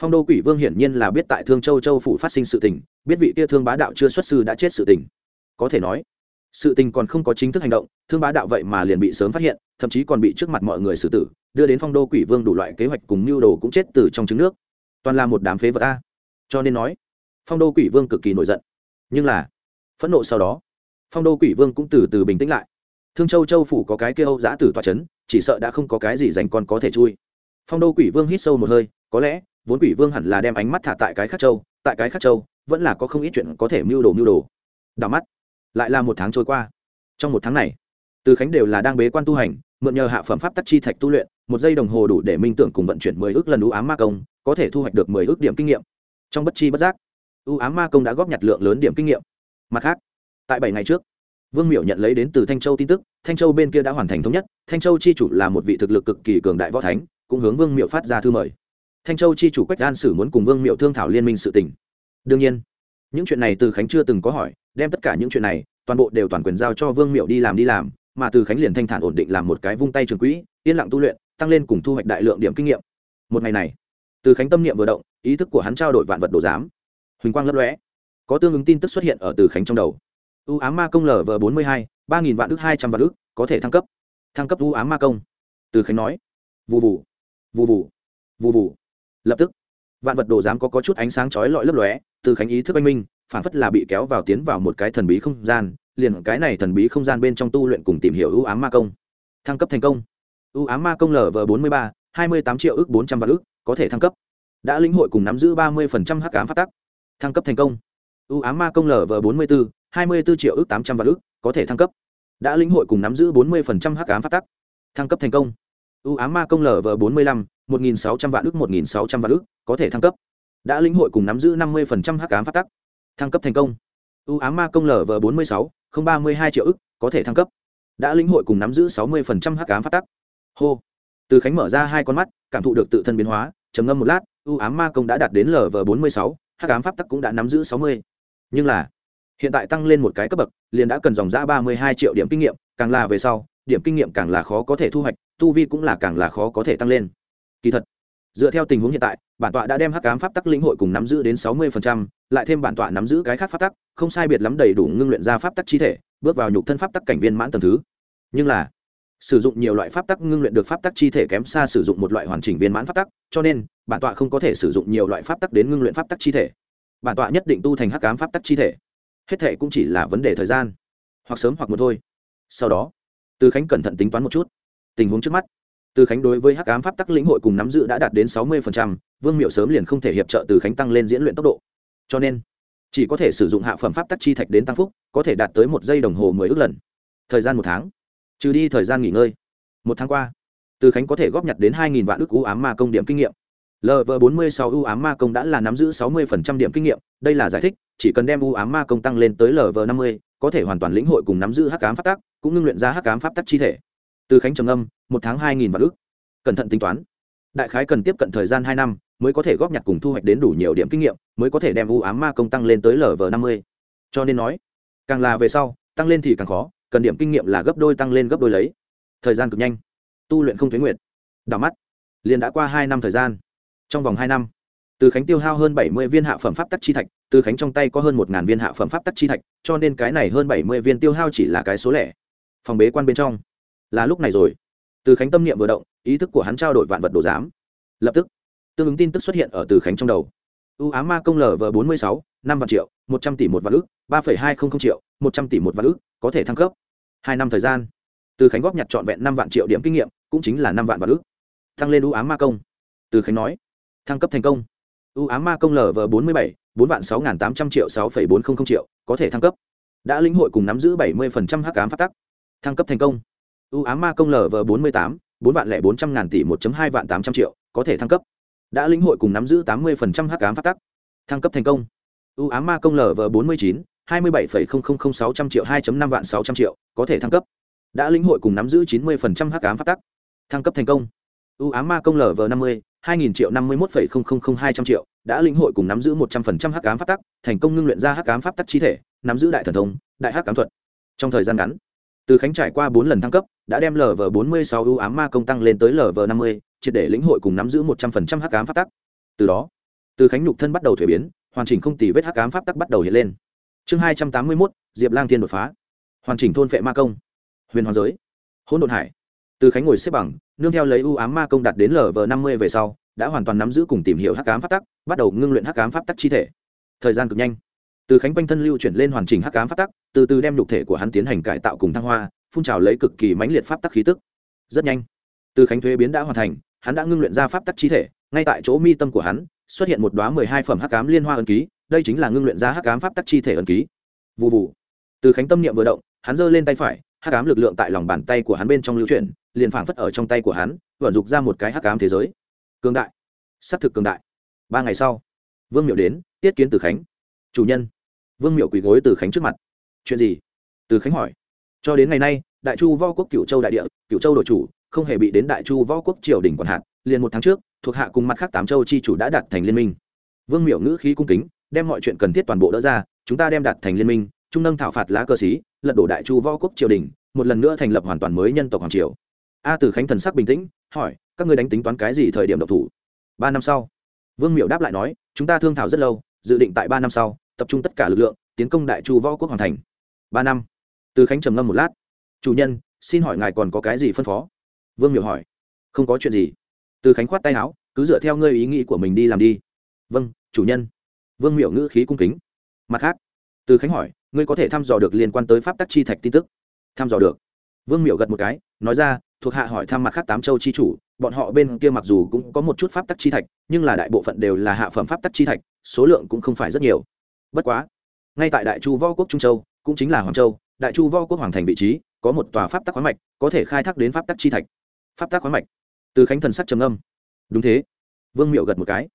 Speaker 1: Phong đô quỷ vương hiển nhiên là biết tại thương châu châu phủ phát sinh sự tình, biết vị kia thương bá đạo chưa xuất sư đã chết sự tình. Có thể nói, sự tình còn không có chính thức hành động, thương bá đạo vậy mà liền bị sớm phát hiện, thậm chí còn bị trước mặt mọi người xử tử, đưa đến phong đô quỷ vương đủ loại kế hoạch cùng mưu đồ cũng chết từ trong trứng nước. Toàn là một đám phế vật ta cho nên nói, phong đô quỷ vương cực kỳ nổi giận. Nhưng là, phẫn nộ sau đó, phong đô quỷ vương cũng từ từ bình tĩnh lại. Thương châu châu phủ có cái kia âu giã tử tòa c h ấ n chỉ sợ đã không có cái gì dành con có thể chui phong đô quỷ vương hít sâu một hơi, có lẽ, vốn quỷ vương hẳn là đem ánh mắt thả tại cái khắc châu, tại cái khắc châu, vẫn là có không ít chuyện có thể mưu đồ mưu đồ. Đào mắt, lại là một tháng trôi qua. Trong một tháng này, từ khánh đều là đang bế quan tu hành, mượn nhờ hạ phẩm pháp tắc chi thạch tu luyện, một giây đồng hồ đủ để minh tưởng cùng vận chuyển mười ước lần ưu ám ma công, có thể thu hoạch được mười ước điểm kinh nghiệm. Trong bất chi bất giác ưu ám ma công đã góp nhặt lượng lớn điểm kinh nghiệm. Mặt khác, tại bảy ngày trước, vương miểu nhận lấy đến từ thanh châu tin tức, thanh châu bên kia đã hoàn thành thống nhất, thanh châu chi chủ là một vị thực lực cực kỳ cường đại võ thánh cũng hướng vương miệu phát ra thư mời. Thanh châu chi chủ quách an sử muốn cùng vương miệu thương thảo liên minh sự tình. Đương nhiên, những chuyện này từ khánh chưa từng có hỏi, đem tất cả những chuyện này, toàn bộ đều toàn quyền giao cho vương miệu đi làm đi làm, mà từ khánh liền thanh thản ổn định làm một cái vung tay trường quỹ, yên lặng tu luyện, tăng lên cùng thu hoạch đại lượng điểm kinh nghiệm. Một ngày này, từ khánh tâm niệm vừa động, ý thức của hắn trao đổi vạn vật đồ giám. Huỳnh quang lấp lóe, có tương ứng tin tức xuất hiện ở từ khánh trong đầu. U ám ma công lv bốn mươi hai, ba nghìn vạn ước hai trăm vạn ước có thể thăng cấp. Thăng cấp u ám ma công. Từ khánh nói vụ vụ vụ vụ vụ vụ lập tức vạn vật đồ giám có, có chút ánh sáng chói lọi lấp lóe từ khánh ý thức anh minh phản phất là bị kéo vào tiến vào một cái thần bí không gian liền cái này thần bí không gian bên trong tu luyện cùng tìm hiểu ưu ám ma công. Thăng cấp thành công. Ưu ám ma công lv bốn mươi ba hai mươi tám triệu ước bốn trăm vạn ước có thể thăng cấp. Đã lĩnh hội cùng nắm giữ ba mươi phần trăm hắc ám phát tắc. Thăng cấp thành công. Ưu ám ma công lv bốn mươi bốn hai mươi bốn triệu ước tám trăm vạn ước có thể thăng cấp. Đã lĩnh hội cùng nắm giữ bốn mươi phần trăm hắc ám phát tắc. Thăng cấp thành công ưu ám ma công Lở bốn mươi lăm một nghìn sáu trăm vạn ước một nghìn sáu trăm vạn ước có thể thăng cấp. Đã lĩnh hội cùng nắm giữ năm mươi hắc ám phát tắc. Thăng cấp thành công. Ưu ám ma công Lở bốn mươi sáu không ba mươi hai triệu ức, có thể thăng cấp. Đã lĩnh hội cùng nắm giữ sáu mươi hắc ám phát tắc. Hô. Từ khánh mở ra hai con mắt cảm thụ được tự thân biến hóa trầm ngâm một lát ưu ám ma công đã đạt đến lv bốn mươi sáu hắc ám pháp tắc cũng đã nắm giữ sáu mươi. Nhưng là hiện tại tăng lên một cái cấp bậc liền đã cần dòng ra ba mươi hai triệu điểm kinh nghiệm càng là về sau điểm kinh nghiệm càng là khó có thể thu hoạch, tu vi cũng là càng là khó có thể tăng lên. Kỳ thật, dựa theo tình huống hiện tại, bản tọa đã đem hắc ám pháp tắc lĩnh hội cùng nắm giữ đến sáu mươi lại thêm bản tọa nắm giữ cái khác pháp tắc, không sai biệt lắm đầy đủ ngưng luyện ra pháp tắc chi thể, bước vào nhục thân pháp tắc cảnh viên mãn tầng thứ. Nhưng là, sử dụng nhiều loại pháp tắc ngưng luyện được pháp tắc chi thể kém xa sử dụng một loại hoàn chỉnh viên mãn pháp tắc, cho nên, bản tọa không có thể sử dụng nhiều loại pháp tắc đến ngưng luyện pháp tắc chi thể. Bản tọa nhất định tu thành hắc ám pháp tắc chi thể. Hết thể cũng chỉ là vấn đề thời gian, hoặc sớm hoặc một thôi. Sau đó từ khánh cẩn thận tính toán một chút. Tình huống trước mắt, từ khánh đối với hắc ám pháp tắc lĩnh hội cùng nắm giữ đã đạt đến sáu mươi vương miệu sớm liền không thể hiệp trợ từ khánh tăng lên diễn luyện tốc độ. Cho nên, chỉ có thể sử dụng hạ phẩm pháp tắc chi thạch đến tăng phúc, có thể đạt tới một giây đồng hồ mười ước lần. Thời gian một tháng. Trừ đi thời gian nghỉ ngơi. Một tháng qua, từ khánh có thể góp nhặt đến hai nghìn vạn ước u ám ma công điểm kinh nghiệm. Lv bốn mươi sáu ưu ám ma công đã là nắm giữ sáu mươi điểm kinh nghiệm, đây là giải thích, chỉ cần đem ưu ám ma công tăng lên tới lv năm mươi có thể hoàn toàn lĩnh hội cùng nắm giữ hắc ám pháp tắc, cũng ngưng luyện ra hắc ám pháp tắc chi thể. Từ khánh trầm âm một tháng hai nghìn vạn ước cẩn thận tính toán. Đại khái cần tiếp cận thời gian hai năm mới có thể góp nhặt cùng thu hoạch đến đủ nhiều điểm kinh nghiệm, mới có thể đem ưu ám ma công tăng lên tới lv năm mươi. Cho nên nói, càng là về sau, tăng lên thì càng khó, cần điểm kinh nghiệm là gấp đôi tăng lên gấp đôi lấy. Thời gian cực nhanh. Tu luyện không thuế nguyện đảo mắt. Liền đã qua hai năm thời gian. Trong vòng hai năm, từ khánh tiêu hao hơn bảy mươi viên hạ phẩm pháp tắc chi thạch từ khánh trong tay có hơn một viên hạ phẩm pháp tắc chi thạch, cho nên cái này hơn bảy mươi viên tiêu hao chỉ là cái số lẻ. Phòng bế quan bên trong. Là lúc này rồi. Từ khánh tâm niệm vừa động, ý thức của hắn trao đổi vạn vật đồ giám. Lập tức, tương ứng tin tức xuất hiện ở từ khánh trong đầu. U ám ma công lv bốn mươi sáu, năm vạn triệu, một trăm tỷ một vạn ước ba hai không không triệu, một trăm tỷ một vạn ước có thể thăng cấp. Hai năm thời gian, từ khánh góp nhặt trọn vẹn năm vạn triệu điểm kinh nghiệm, cũng chính là năm vạn vạn ước thăng lên u ám ma công. Từ khánh nói, thăng cấp thành công. U ám ma công lv bốn mươi bảy bốn vạn sáu tám trăm triệu, sáu bốn trăm linh triệu, có thể thăng cấp. Đã lĩnh hội cùng nắm giữ bảy mươi hắc ám phát tắc. Thăng cấp thành công. Ưu ám ma công lv bốn mươi tám, bốn vạn lẻ bốn trăm ngàn tỷ một hai vạn tám trăm triệu, có thể thăng cấp. Đã lĩnh hội cùng nắm giữ tám mươi hắc ám phát tắc. Thăng cấp thành công. Ưu ám ma công lv bốn mươi chín, hai mươi bảy sáu trăm triệu, hai năm vạn sáu trăm triệu, có thể thăng cấp. Đã lĩnh hội cùng nắm giữ chín mươi hắc ám phát tắc. Thăng cấp thành công. Ưu ám ma công lv năm mươi, hai nghìn triệu năm mươi một phẩy không không không hai trăm triệu đã lĩnh hội cùng nắm giữ một trăm phần trăm hắc ám pháp tắc, thành công ngưng luyện ra hắc ám pháp tắc chi thể, nắm giữ đại thần thông, đại hắc ám thuật. Trong thời gian ngắn, từ khánh trải qua bốn lần thăng cấp, đã đem lv bốn mươi sáu ưu ám ma công tăng lên tới lv năm mươi, triệt để lĩnh hội cùng nắm giữ một trăm phần trăm hắc ám pháp tắc. Từ đó, từ khánh nhục thân bắt đầu thủy biến, hoàn chỉnh không tì vết hắc ám pháp tắc bắt đầu hiện lên. Chương hai trăm tám mươi mốt, diệp lang thiên đột phá. Hoàn chỉnh thôn phệ ma công. Huyền hoàn giới. Hỗn độn hải. Từ khánh ngồi xếp bằng, nương theo lấy ưu ám ma công đạt đến lv năm mươi về sau đã hoàn toàn nắm giữ cùng tìm hiểu hắc ám pháp tắc, bắt đầu ngưng luyện hắc ám pháp tắc chi thể. Thời gian cực nhanh. Từ khánh quanh thân lưu chuyển lên hoàn chỉnh hắc ám pháp tắc, từ từ đem nhục thể của hắn tiến hành cải tạo cùng thăng hoa, phun trào lấy cực kỳ mãnh liệt pháp tắc khí tức. Rất nhanh, từ khánh thuế biến đã hoàn thành, hắn đã ngưng luyện ra pháp tắc chi thể, ngay tại chỗ mi tâm của hắn, xuất hiện một đoá mười hai phẩm hắc ám liên hoa ấn ký, đây chính là ngưng luyện ra hắc ám pháp tắc chi thể ấn ký. Vụ vụ từ khánh tâm niệm vừa động, hắn giơ lên tay phải, hắc ám lực lượng tại lòng bàn tay của hắn bên trong lưu chuyển, liền phảng phất ở trong tay của hắn, vận dục ra một cái hắc ám thế giới cường đại. S thực cường đại. Ba ngày sau, vương miệu đến, tiết kiến từ khánh. Chủ nhân. Vương miệu quỳ gối từ khánh trước mặt. Chuyện gì? Từ khánh hỏi. Cho đến ngày nay, đại chu võ quốc cựu châu đại địa cựu châu đội chủ, không hề bị đến đại chu võ quốc triều đình quản hạt. Liền một tháng trước, thuộc hạ cùng mặt khác tám châu chi chủ đã đạt thành liên minh. Vương miệu ngữ khí cung kính, đem mọi chuyện cần thiết toàn bộ đỡ ra, chúng ta đem đạt thành liên minh, trung nâng thảo phạt lá cơ sĩ lật đổ đại chu võ quốc triều đình, một lần nữa thành lập hoàn toàn mới nhân tộc hoàng triều a từ khánh thần sắc bình tĩnh, hỏi, các ngươi đánh tính toán cái gì thời điểm độc thủ? Ba năm sau. Vương miệu đáp lại nói, chúng ta thương thảo rất lâu, dự định tại ba năm sau, tập trung tất cả lực lượng, tiến công đại chu võ quốc hoàn thành. Ba năm. Từ khánh trầm ngâm một lát. Chủ nhân, xin hỏi ngài còn có cái gì phân phó? Vương miệu hỏi. Không có chuyện gì. Từ khánh khoát tay áo, cứ dựa theo ngươi ý nghĩ của mình đi làm đi. Vâng chủ nhân. Vương miệu ngữ khí cung kính. Mặt khác từ khánh hỏi, ngươi có thể thăm dò được liên quan tới pháp tắc chi thạch tin tức? Thăm dò được. Vương miệu gật một cái, nói ra thuộc hạ hỏi thăm mặt khác tám châu chi chủ, bọn họ bên kia mặc dù cũng có một chút pháp tắc chi thạch, nhưng là đại bộ phận đều là hạ phẩm pháp tắc chi thạch, số lượng cũng không phải rất nhiều. Bất quá, ngay tại đại chu võ quốc trung châu, cũng chính là hoàng châu, đại chu võ quốc hoàng thành vị trí, có một tòa pháp tắc khoáng mạch, có thể khai thác đến pháp tắc chi thạch. Pháp tắc khoáng mạch? Từ khánh thần sắc trầm âm đúng thế. Vương miệu gật một cái.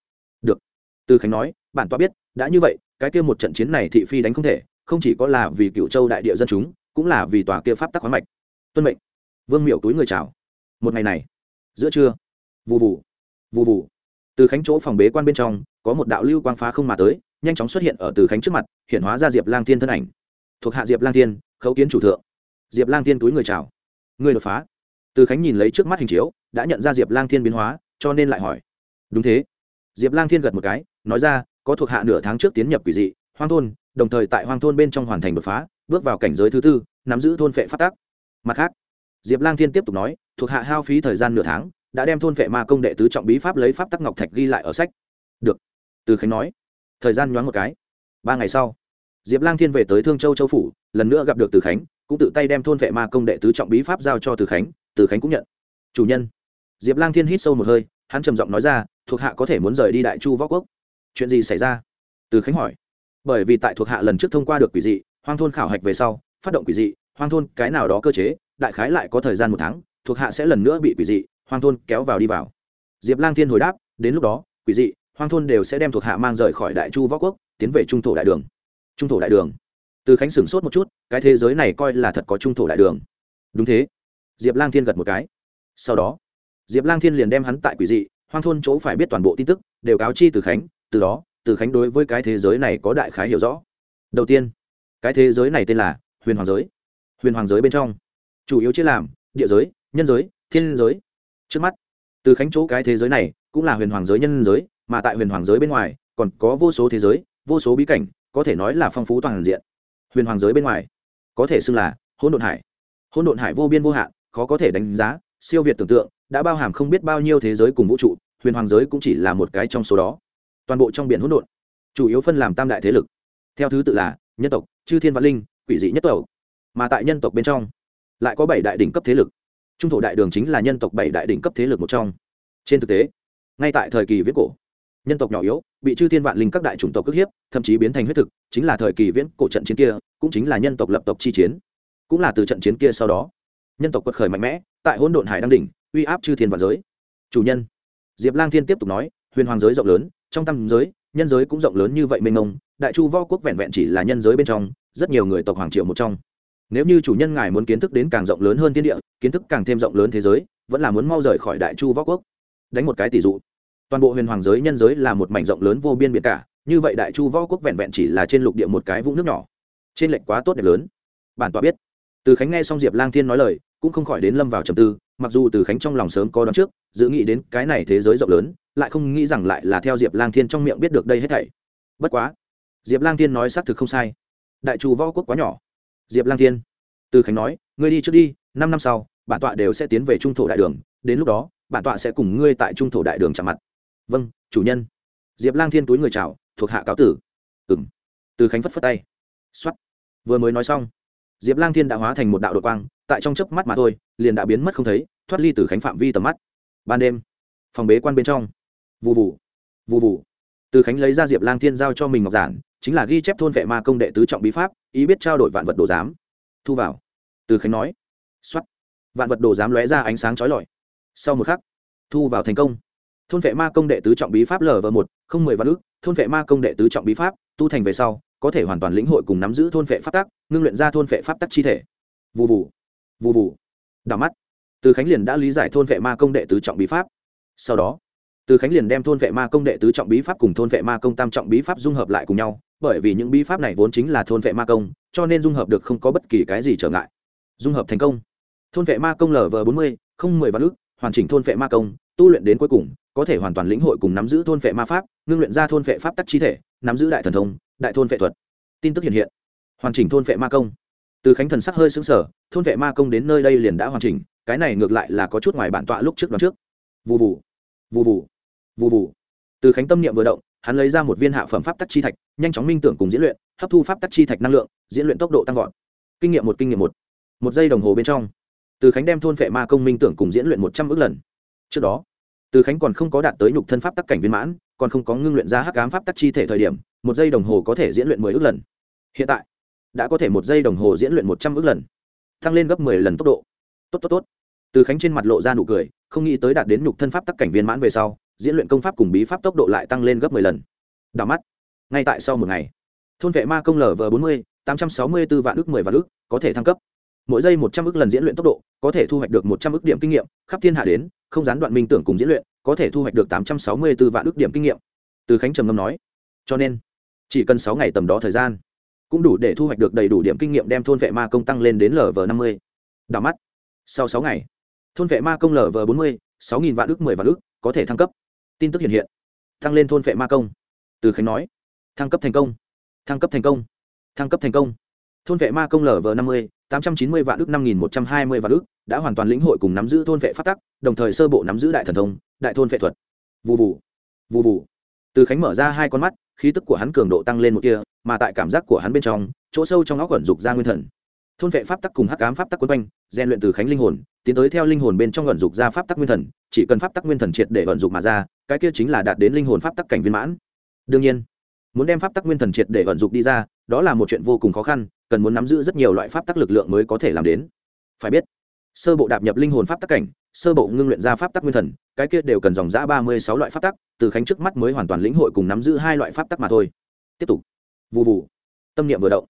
Speaker 1: Được. Từ khánh nói, bản tọa biết, đã như vậy, cái kia một trận chiến này thị phi đánh không thể, không chỉ có là vì cựu châu đại địa dân chúng, cũng là vì tòa kia pháp tắc khoáng mạch. Tuân mệnh vương miệu túi người chào. Một ngày này, giữa trưa vụ vụ vụ vụ từ khánh chỗ phòng bế quan bên trong, có một đạo lưu quang phá không mà tới, nhanh chóng xuất hiện ở từ khánh trước mặt, hiện hóa ra diệp lang thiên thân ảnh. Thuộc hạ diệp lang thiên, khấu kiến chủ thượng. Diệp lang thiên túi người chào. Người đột phá. Từ khánh nhìn lấy trước mắt hình chiếu, đã nhận ra diệp lang thiên biến hóa, cho nên lại hỏi. Đúng thế. Diệp lang thiên gật một cái, nói ra, có thuộc hạ nửa tháng trước tiến nhập quỷ dị, hoang thôn, đồng thời tại hoang thôn bên trong hoàn thành đột phá, bước vào cảnh giới thứ tư, nắm giữ thôn phệ phát tác mặt khác diệp lang thiên tiếp tục nói, thuộc hạ hao phí thời gian nửa tháng, đã đem thôn vệ ma công đệ tứ trọng bí pháp lấy pháp tắc ngọc thạch ghi lại ở sách. Được. Từ khánh nói. Thời gian nhoáng một cái. Ba ngày sau, diệp lang thiên về tới thương châu châu phủ, lần nữa gặp được từ khánh, cũng tự tay đem thôn vệ ma công đệ tứ trọng bí pháp giao cho từ khánh từ khánh cũng nhận. Chủ nhân. Diệp lang thiên hít sâu một hơi, hắn trầm giọng nói ra, thuộc hạ có thể muốn rời đi đại chu võ quốc. Chuyện gì xảy ra? Từ khánh hỏi. Bởi vì tại thuộc hạ lần trước thông qua được quỷ dị, hoang thôn khảo hạch về sau, phát động quỷ dị, hoang thôn cái nào đó cơ chế đại khái lại có thời gian một tháng, thuộc hạ sẽ lần nữa bị quỷ dị, hoang thôn kéo vào đi vào. Diệp lang thiên hồi đáp, đến lúc đó, quỷ dị, hoang thôn đều sẽ đem thuộc hạ mang rời khỏi đại chu võ quốc, tiến về trung thổ đại đường. Trung thổ đại đường. Từ khánh sửng sốt một chút, cái thế giới này coi là thật có trung thổ đại đường. Đúng thế. Diệp lang thiên gật một cái. Sau đó, diệp lang thiên liền đem hắn tại quỷ dị, hoang thôn chỗ phải biết toàn bộ tin tức, đều cáo chi từ khánh, từ đó, từ khánh đối với cái thế giới này có đại khái hiểu rõ. Đầu tiên, cái thế giới này tên là huyền hoàng giới. Huyền hoàng giới bên trong chủ yếu chia làm, địa giới, nhân giới, thiên giới. Trước mắt, từ khánh chỗ cái thế giới này cũng là huyền hoàng giới nhân giới, mà tại huyền hoàng giới bên ngoài còn có vô số thế giới, vô số bí cảnh, có thể nói là phong phú toàn diện. Huyền hoàng giới bên ngoài, có thể xưng là hỗn độn hải. Hỗn độn hải vô biên vô hạn, khó có thể đánh giá, siêu việt tưởng tượng, đã bao hàm không biết bao nhiêu thế giới cùng vũ trụ, huyền hoàng giới cũng chỉ là một cái trong số đó. Toàn bộ trong biển hỗn độn, chủ yếu phân làm tam đại thế lực. Theo thứ tự là nhân tộc, chư thiên văn linh, quỷ dị nhất tộc. Mà tại nhân tộc bên trong lại có bảy đại đỉnh cấp thế lực. Trung thổ đại đường chính là nhân tộc bảy đại đỉnh cấp thế lực một trong. Trên thực tế, ngay tại thời kỳ viễn cổ, nhân tộc nhỏ yếu, bị chư thiên vạn linh các đại chủng tộc cướp hiếp, thậm chí biến thành huyết thực, chính là thời kỳ viễn cổ trận chiến kia, cũng chính là nhân tộc lập tộc chi chiến. Cũng là từ trận chiến kia sau đó, nhân tộc quật khởi mạnh mẽ, tại hỗn độn hải đăng đỉnh, uy áp chư thiên vạn giới. Chủ nhân, diệp lang thiên tiếp tục nói, huyền hoàng giới rộng lớn, trong tam giới, nhân giới cũng rộng lớn như vậy mênh mông, đại chu võ quốc vẹn vẹn chỉ là nhân giới bên trong, rất nhiều người tộc hoàng triệu một trong nếu như chủ nhân ngài muốn kiến thức đến càng rộng lớn hơn thiên địa, kiến thức càng thêm rộng lớn thế giới, vẫn là muốn mau rời khỏi đại chu võ quốc. Đánh một cái tỷ dụ. Toàn bộ huyền hoàng giới nhân giới là một mảnh rộng lớn vô biên biệt cả, như vậy đại chu võ quốc vẹn vẹn chỉ là trên lục địa một cái vũng nước nhỏ. Trên lệnh quá tốt đẹp lớn. Bản tọa biết. Từ khánh nghe xong diệp lang thiên nói lời, cũng không khỏi đến lâm vào trầm tư, mặc dù từ khánh trong lòng sớm có đón trước, dự nghĩ đến cái này thế giới rộng lớn, lại không nghĩ rằng lại là theo diệp lang thiên trong miệng biết được đây hết thảy. Bất quá, diệp lang thiên nói xác thực không sai. Đại chu võ quốc quá nhỏ diệp lang thiên. Từ khánh nói, ngươi đi trước đi, năm năm sau, bản tọa đều sẽ tiến về trung thổ đại đường, đến lúc đó, bản tọa sẽ cùng ngươi tại trung thổ đại đường chạm mặt. Vâng chủ nhân. Diệp lang thiên túi người chào, thuộc hạ cáo tử. Ừng từ khánh phất phất tay. X o á t vừa mới nói xong, diệp lang thiên đã hóa thành một đạo đội quang, tại trong chớp mắt mà thôi, liền đã biến mất không thấy, thoát ly từ khánh phạm vi tầm mắt. Ban đêm, phòng bế quan bên trong. Vụ vụ vụ vụ từ khánh lấy ra diệp lang thiên giao cho mình ngọc giản chính là ghi chép thôn vệ ma công đệ tứ trọng bí pháp, ý biết trao đổi vạn vật đồ giám. Thu vào. Từ khánh nói. X o á t vạn vật đồ giám lóe ra ánh sáng trói lọi. Sau một khắc, thu vào thành công. Thôn vệ ma công đệ tứ trọng bí pháp lv một, không mười vạn ước thôn vệ ma công đệ tứ trọng bí pháp, tu thành về sau, có thể hoàn toàn lĩnh hội cùng nắm giữ thôn vệ pháp tắc, ngưng luyện ra thôn vệ pháp tắc chi thể. Vụ vụ vụ vụ đảo mắt. Từ khánh liền đã lý giải thôn vệ ma công đệ tứ trọng bí pháp. Sau đó, từ khánh liền đem thôn vệ ma công đệ tứ trọng bí pháp cùng thôn vệ ma công tam trọng bí pháp dung hợp lại cùng nhau bởi vì những bí pháp này vốn chính là thôn vệ ma công, cho nên dung hợp được không có bất kỳ cái gì trở ngại. Dung hợp thành công. Thôn vệ ma công lv bốn mươi, không mười vạn ước hoàn chỉnh thôn vệ ma công, tu luyện đến cuối cùng, có thể hoàn toàn lĩnh hội cùng nắm giữ thôn vệ ma pháp, ngưng luyện ra thôn vệ pháp tắc chi thể, nắm giữ đại thần thông, đại thôn vệ thuật. Tin tức hiện hiện. Hoàn chỉnh thôn vệ ma công. Từ khánh thần sắc hơi xứng sở thôn vệ ma công đến nơi đây liền đã hoàn chỉnh, cái này ngược lại là có chút ngoài bản tọa lúc trước đó trước. Vụ vụ vụ vụ vụ vụ từ khánh tâm niệm vừa động hắn lấy ra một viên hạ phẩm pháp tắc chi thạch, nhanh chóng minh tưởng cùng diễn luyện, hấp thu pháp tắc chi thạch năng lượng, diễn luyện tốc độ tăng vọt. Kinh nghiệm một, kinh nghiệm một. Một giây đồng hồ bên trong, từ khánh đem thôn vệ ma công minh tưởng cùng diễn luyện một trăm ước lần. Trước đó, từ khánh còn không có đạt tới nhục thân pháp tắc cảnh viên mãn, còn không có ngưng luyện ra hắc ám pháp tắc chi thể thời điểm, một giây đồng hồ có thể diễn luyện mười ước lần. Hiện tại, đã có thể một giây đồng hồ diễn luyện một trăm ước lần. Tăng lên gấp mười lần tốc độ. Tốt tốt tốt. Từ khánh trên mặt lộ ra nụ cười, không nghĩ tới đạt đến nhục thân pháp tắc cảnh viên mãn về sau diễn luyện công pháp cùng bí pháp tốc độ lại tăng lên gấp mười lần. Đảo mắt. Ngay tại sau một ngày, thôn vệ ma công lv bốn mươi, tám trăm sáu mươi b ố vạn ước mười vạn ước có thể thăng cấp. Mỗi giây một trăm ước lần diễn luyện tốc độ, có thể thu hoạch được một trăm ước điểm kinh nghiệm, khắp thiên hạ đến, không gián đoạn minh tưởng cùng diễn luyện, có thể thu hoạch được tám trăm sáu mươi b ố vạn ước điểm kinh nghiệm. Từ khánh trầm ngâm nói. Cho nên, chỉ cần sáu ngày tầm đó thời gian, cũng đủ để thu hoạch được đầy đủ điểm kinh nghiệm đem thôn vệ ma công tăng lên đến lv năm mươi. Đảo mắt. Sau sáu ngày, thôn vệ ma công lv bốn mươi, sáu nghìn vạn ước mười vạn ước có thể thăng cấp tin tức hiện hiện. Tăng lên thôn vệ ma công. Từ khánh nói. Thăng cấp thành công. Thăng cấp thành công. Thăng cấp thành công. Thôn vệ ma công lở vờ năm mươi, tám trăm chín mươi vạn ước năm nghìn một trăm hai mươi vạn ước đã hoàn toàn lĩnh hội cùng nắm giữ thôn vệ phát tắc, đồng thời sơ bộ nắm giữ đại thần thông, đại thôn vệ thuật. Vụ vụ vụ vụ từ khánh mở ra hai con mắt, khí tức của hắn cường độ tăng lên một kia mà tại cảm giác của hắn bên trong, chỗ sâu trong óc quẩn dục ra nguyên thần thôn vệ pháp tắc cùng hắc ám pháp tắc quấn quanh rèn luyện từ khánh linh hồn tiến tới theo linh hồn bên trong vận dụng ra pháp tắc nguyên thần chỉ cần pháp tắc nguyên thần triệt để vận dụng mà ra cái kia chính là đạt đến linh hồn pháp tắc cảnh viên mãn đương nhiên muốn đem pháp tắc nguyên thần triệt để vận dụng đi ra đó là một chuyện vô cùng khó khăn cần muốn nắm giữ rất nhiều loại pháp tắc lực lượng mới có thể làm đến phải biết sơ bộ đạp nhập linh hồn pháp tắc cảnh sơ bộ ngưng luyện ra pháp tắc nguyên thần cái kia đều cần dòng giã ba mươi sáu loại pháp tắc từ khánh trước mắt mới hoàn toàn lĩnh hội cùng nắm giữ hai loại pháp tắc mà thôi tiếp tục vụ vụ tâm niệm vừa động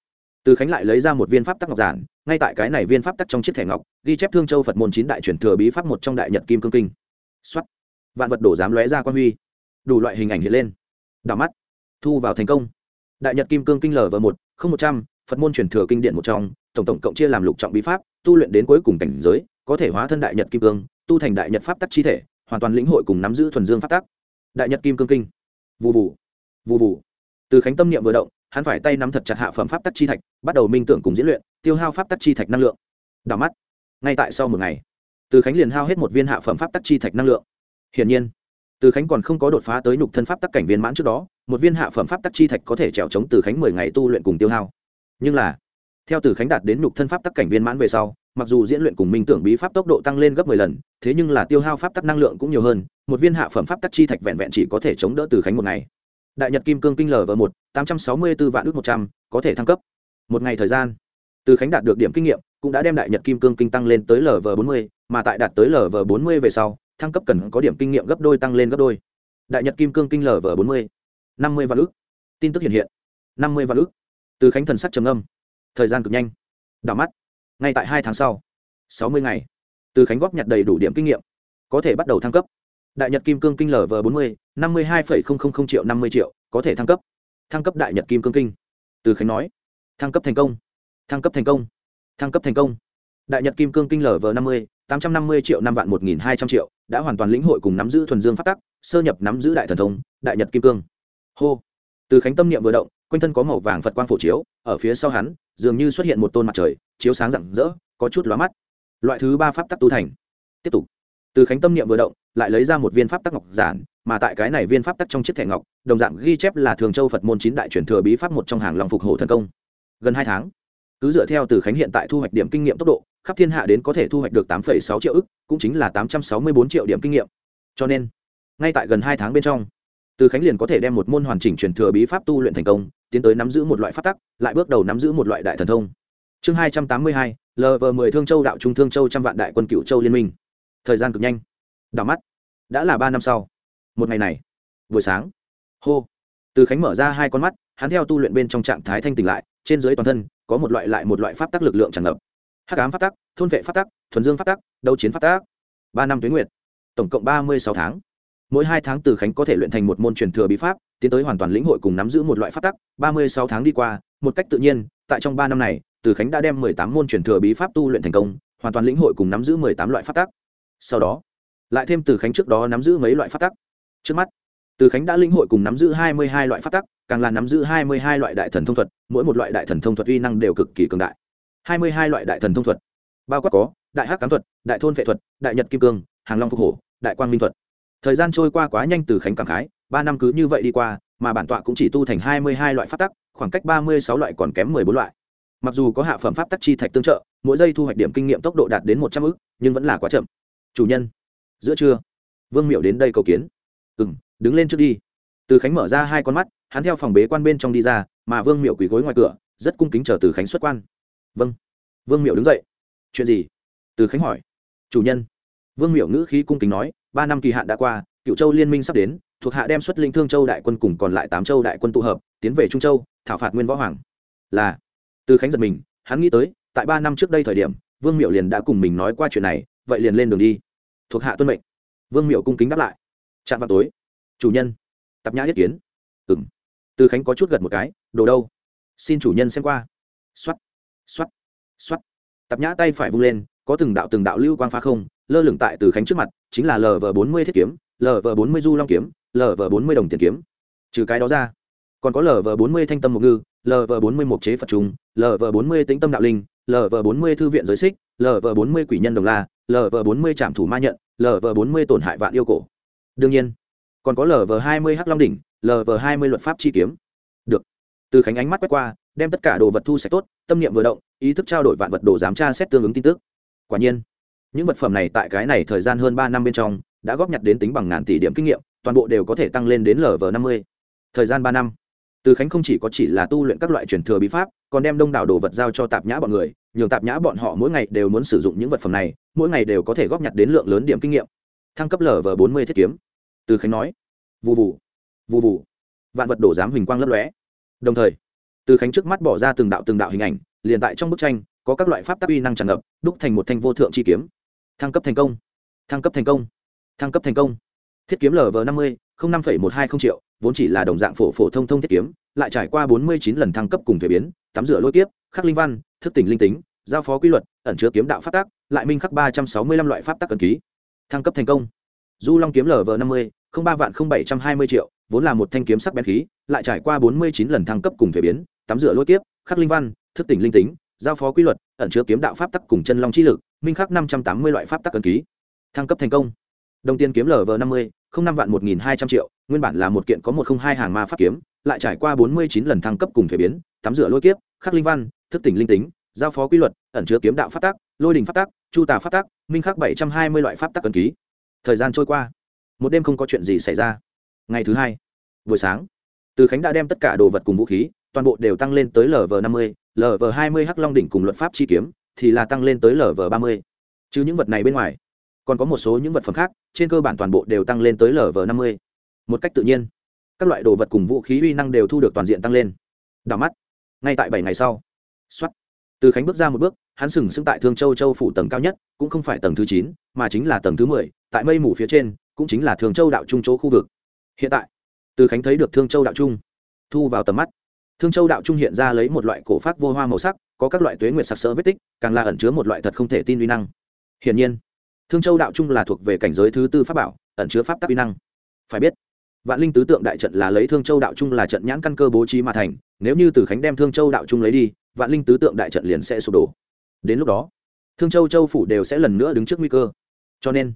Speaker 1: từ khánh lại lấy ra một viên pháp tắc ngọc giản, ngay tại cái này viên pháp tắc trong chiếc thẻ ngọc, ghi chép thương châu phật môn chín đại truyền thừa bí pháp một trong đại nhật kim cương kinh. Xuất vạn vật đổ dám lóe ra quan huy. Đủ loại hình ảnh hiện lên. Đảo mắt. Thu vào thành công. Đại nhật kim cương kinh lở vờ một, không một trăm, phật môn truyền thừa kinh điển một trong, tổng tổng cộng chia làm lục trọng bí pháp, tu luyện đến cuối cùng cảnh giới, có thể hóa thân đại nhật kim cương, tu thành đại nhật pháp tắc chi thể, hoàn toàn lĩnh hội cùng nắm giữ thuần dương pháp tắc. Đại nhật kim cương kinh. Vụ vụ vụ vụ từ khánh tâm niệm vừa động hắn phải tay nắm thật chặt hạ phẩm pháp tắc chi thạch, bắt đầu minh tưởng cùng diễn luyện, tiêu hao pháp tắc chi thạch năng lượng. Đảo mắt. Ngay tại sau một ngày, từ khánh liền hao hết một viên hạ phẩm pháp tắc chi thạch năng lượng. Hiển nhiên, từ khánh còn không có đột phá tới nhục thân pháp tắc cảnh viên mãn trước đó, một viên hạ phẩm pháp tắc chi thạch có thể trèo chống từ khánh mười ngày tu luyện cùng tiêu hao. Nhưng là, theo từ khánh đạt đến nhục thân pháp tắc cảnh viên mãn về sau, mặc dù diễn luyện cùng minh tưởng bí pháp tốc độ tăng lên gấp mười lần, thế nhưng là tiêu hao pháp tắc năng lượng cũng nhiều hơn, một viên hạ phẩm pháp tắc chi thạch vẹn vẹn chỉ có thể chống đỡ từ khánh một ngày đại nhật kim cương kinh lv một, tám trăm sáu mươi b ố vạn ước một trăm, có thể thăng cấp. Một ngày thời gian. Từ khánh đạt được điểm kinh nghiệm, cũng đã đem đại nhật kim cương kinh tăng lên tới lv bốn mươi, mà tại đạt tới lv bốn mươi về sau, thăng cấp cần có điểm kinh nghiệm gấp đôi tăng lên gấp đôi. Đại nhật kim cương kinh lv bốn mươi, năm mươi vạn ước. Tin tức hiện hiện. năm mươi vạn ước. Từ khánh thần sắc trầm âm thời gian cực nhanh. Đảo mắt. Ngay tại hai tháng sau. Sáu mươi ngày. Từ khánh góp nhặt đầy đủ điểm kinh nghiệm. Có thể bắt đầu thăng cấp đại nhật kim cương kinh lv bốn mươi, năm mươi hai triệu năm mươi triệu, có thể thăng cấp. Thăng cấp đại nhật kim cương kinh. Từ khánh nói. Thăng cấp thành công. Thăng cấp thành công. Thăng cấp thành công. Đại nhật kim cương kinh lv năm mươi, tám trăm năm mươi triệu năm vạn một nghìn hai trăm triệu, đã hoàn toàn lĩnh hội cùng nắm giữ thuần dương phát tắc, sơ nhập nắm giữ đại thần thông, đại nhật kim cương. Hô. Từ khánh tâm niệm vừa động, quanh thân có màu vàng phật quang phổ chiếu, ở phía sau hắn, dường như xuất hiện một tôn mặt trời, chiếu sáng rạng rỡ, có chút lóa mắt. Loại thứ ba pháp tắc tu thành. Tiếp tục từ khánh tâm niệm vừa động, lại lấy ra một viên pháp tắc ngọc giản, mà tại cái này viên pháp tắc trong chiếc thẻ ngọc, đồng dạng ghi chép là thường châu phật môn chín đại truyền thừa bí pháp một trong hàng lòng phục hộ thần công. Gần hai tháng, cứ dựa theo từ khánh hiện tại thu hoạch điểm kinh nghiệm tốc độ, khắp thiên hạ đến có thể thu hoạch được tám sáu triệu ức, cũng chính là tám trăm sáu mươi bốn triệu điểm kinh nghiệm. Cho nên, ngay tại gần hai tháng bên trong, từ khánh liền có thể đem một môn hoàn chỉnh truyền thừa bí pháp tu luyện thành công, tiến tới nắm giữ một loại pháp tắc, lại bước đầu nắm giữ một loại đại thần thông. Chương hai trăm tám mươi hai lv mười thương châu đạo trung thương châu trăm vạn đại quân cựu châu liên minh thời gian cực nhanh. Đảo mắt. Đã là ba năm sau. Một ngày này. Buổi sáng. Hô. Từ khánh mở ra hai con mắt, hắn theo tu luyện bên trong trạng thái thanh tỉnh lại, trên dưới toàn thân, có một loại lại một loại pháp tắc lực lượng tràn ngập. Hắc ám pháp tắc, thôn vệ pháp tắc, thuần dương pháp tắc, đấu chiến pháp tắc. Ba năm tuyến nguyệt. Tổng cộng ba mươi sáu tháng. Mỗi hai tháng từ khánh có thể luyện thành một môn truyền thừa bí pháp, tiến tới hoàn toàn lĩnh hội cùng nắm giữ một loại pháp tắc. Ba mươi sáu tháng đi qua, một cách tự nhiên, tại trong ba năm này, từ khánh đã đem mười tám môn truyền thừa bí pháp tu luyện thành công, hoàn toàn lĩnh hội cùng nắm giữ mười tám loại pháp tắc sau đó, lại thêm từ khánh trước đó nắm giữ mấy loại pháp tắc. Trước mắt, từ khánh đã linh hội cùng nắm giữ hai mươi hai loại pháp tắc, càng là nắm giữ hai mươi hai loại đại thần thông thuật, mỗi một loại đại thần thông thuật uy năng đều cực kỳ cường đại. hai mươi hai loại đại thần thông thuật, bao quát có đại hắc cám thuật, đại thôn vệ thuật, đại nhật kim cương, hàng long phục hổ, đại quang minh thuật. Thời gian trôi qua quá nhanh, từ khánh cảm khái, ba năm cứ như vậy đi qua, mà bản tọa cũng chỉ tu thành hai mươi hai loại pháp tắc, khoảng cách ba mươi sáu loại còn kém mười bốn loại. Mặc dù có hạ phẩm pháp tắc chi thạch tương trợ, mỗi giây thu hoạch điểm kinh nghiệm tốc độ đạt đến một trăm ư nhưng vẫn là quá chậm chủ nhân. Giữa trưa. Vương miệu đến đây cầu kiến. Ừ m đứng lên trước đi. Từ khánh mở ra hai con mắt, hắn theo phòng bế quan bên trong đi ra, mà vương miệu quỳ gối ngoài cửa, rất cung kính chờ từ khánh xuất quan. Vâng. Vương miệu đứng dậy. Chuyện gì? Từ khánh hỏi. Chủ nhân. Vương miệu ngữ khí cung kính nói, ba năm kỳ hạn đã qua, cựu châu liên minh sắp đến, thuộc hạ đem xuất linh thương châu đại quân cùng còn lại tám châu đại quân tụ hợp, tiến về trung châu, thảo phạt nguyên võ hoàng. Là. Từ khánh giật mình, hắn nghĩ tới, tại ba năm trước đây thời điểm, vương miệu liền đã cùng mình nói qua chuyện này vậy liền lên đường đi. Thuộc hạ tuân mệnh. Vương miệu cung kính đáp lại. Chạm vào tối. Chủ nhân. Tập nhã yết kiến. Ừng từ khánh có chút gật một cái, đồ đâu? Xin chủ nhân xem qua. X o á t x o á t x o á t tập nhã tay phải vung lên, có từng đạo từng đạo lưu quang phá không, lơ lửng tại từ khánh trước mặt, chính là lv bốn mươi thiết kiếm lv bốn mươi du long kiếm lv bốn mươi đồng tiền kiếm. Trừ cái đó ra, còn có lv bốn mươi thanh tâm mục ngư lv bốn mươi mục chế phật trùng lv bốn mươi tĩnh tâm đạo linh lv bốn mươi thư viện giới xích lv bốn mươi quỷ nhân đồng la lv bốn mươi trạm thủ ma nhận lv bốn mươi tổn hại vạn yêu cổ. Đương nhiên, còn có lv hai mươi h long đỉnh lv hai mươi luật pháp chi kiếm. Được. Từ khánh ánh mắt quét qua, đem tất cả đồ vật thu sạch tốt, tâm niệm vừa động, ý thức trao đổi vạn vật đồ giám tra xét tương ứng tin tức. Quả nhiên, những vật phẩm này tại cái này thời gian hơn ba năm bên trong, đã góp nhặt đến tính bằng ngàn tỷ điểm kinh nghiệm, toàn bộ đều có thể tăng lên đến lv năm mươi. Thời gian ba năm, từ khánh không chỉ có chỉ là tu luyện các loại truyền thừa bí pháp, còn đem đông đảo đồ vật giao cho tạp nhã bọn người nhường tạp nhã bọn họ mỗi ngày đều muốn sử dụng những vật phẩm này, mỗi ngày đều có thể góp nhặt đến lượng lớn điểm kinh nghiệm. Thăng cấp lv bốn mươi thiết kiếm. Từ khánh nói. Vụ vụ vụ vụ vạn vật đổ giám huỳnh quang lấp lóe. Đồng thời, từ khánh trước mắt bỏ ra từng đạo từng đạo hình ảnh, liền tại trong bức tranh, có các loại pháp tác uy năng tràn ngập, đúc thành một thanh vô thượng chi kiếm. Thăng cấp thành công. Thăng cấp thành công. Thăng cấp thành công. Thiết kiếm lv năm mươi năm một hai không triệu, vốn chỉ là đồng dạng phổ phổ thông thông thiết kiếm, lại trải qua bốn mươi chín lần thăng cấp cùng thuế biến, tắm rửa lôi kiếp, khắc linh văn, thức tỉnh linh tính giao phó quy luật, ẩn chứa kiếm đạo pháp tác lại minh khắc ba trăm sáu mươi lăm loại pháp tác cần ký. Thăng cấp thành công. Du long kiếm lv năm mươi, không ba vạn không bảy trăm hai mươi triệu, vốn là một thanh kiếm sắc bén khí, lại trải qua bốn mươi chín lần thăng cấp cùng thuế biến, tắm rửa lôi kiếp, khắc linh văn, thức tỉnh linh tính, giao phó quy luật, ẩn chứa kiếm đạo pháp tắc cùng chân long chi lực, minh khắc năm trăm tám mươi loại pháp tắc cần ký. Thăng cấp thành công. Đồng tiền kiếm lv năm mươi, không năm vạn một nghìn hai trăm triệu, nguyên bản là một kiện có một không hai hàng ma pháp kiếm, lại trải qua bốn mươi chín lần thăng cấp cùng thuế biến, tắm rửa lôi kiếp, khắc linh văn, thức tỉnh linh tính giao phó quy luật, ẩn chứa kiếm đạo pháp tắc, lôi đình pháp tắc, chu tà pháp tắc, minh khắc bảy trăm hai mươi loại pháp tắc cần ký. Thời gian trôi qua, một đêm không có chuyện gì xảy ra. Ngày thứ hai, buổi sáng, từ khánh đã đem tất cả đồ vật cùng vũ khí, toàn bộ đều tăng lên tới lv năm mươi lv hai mươi h long đỉnh cùng luật pháp chi kiếm, thì là tăng lên tới lv ba mươi. Chứ những vật này bên ngoài, còn có một số những vật phẩm khác, trên cơ bản toàn bộ đều tăng lên tới lv năm mươi. Một cách tự nhiên, các loại đồ vật cùng vũ khí uy năng đều thu được toàn diện tăng lên. Đảo mắt, ngay tại bảy ngày sau x từ khánh bước ra một bước, hắn sừng sững tại thương châu châu phủ tầng cao nhất, cũng không phải tầng thứ chín, mà chính là tầng thứ mười, tại mây mù phía trên, cũng chính là Thương châu đạo trung chỗ khu vực. Hiện tại, từ khánh thấy được thương châu đạo trung, thu vào tầm mắt. Thương châu đạo trung hiện ra lấy một loại cổ pháp vô hoa màu sắc, có các loại tuế nguyệt sặc sỡ vết tích, càng là ẩn chứa một loại thật không thể tin uy năng. Hiển nhiên, thương châu đạo trung là thuộc về cảnh giới thứ tư pháp bảo, ẩn chứa pháp tắc uy năng. Phải biết, vạn linh tứ tượng đại trận là lấy thương châu đạo trung là trận nhãn căn cơ bố trí mà thành, nếu như từ khánh đem thương châu đạo trung lấy đi vạn linh tứ tượng đại trận liền sẽ sụp đổ. Đến lúc đó, thương châu châu phủ đều sẽ lần nữa đứng trước nguy cơ. Cho nên,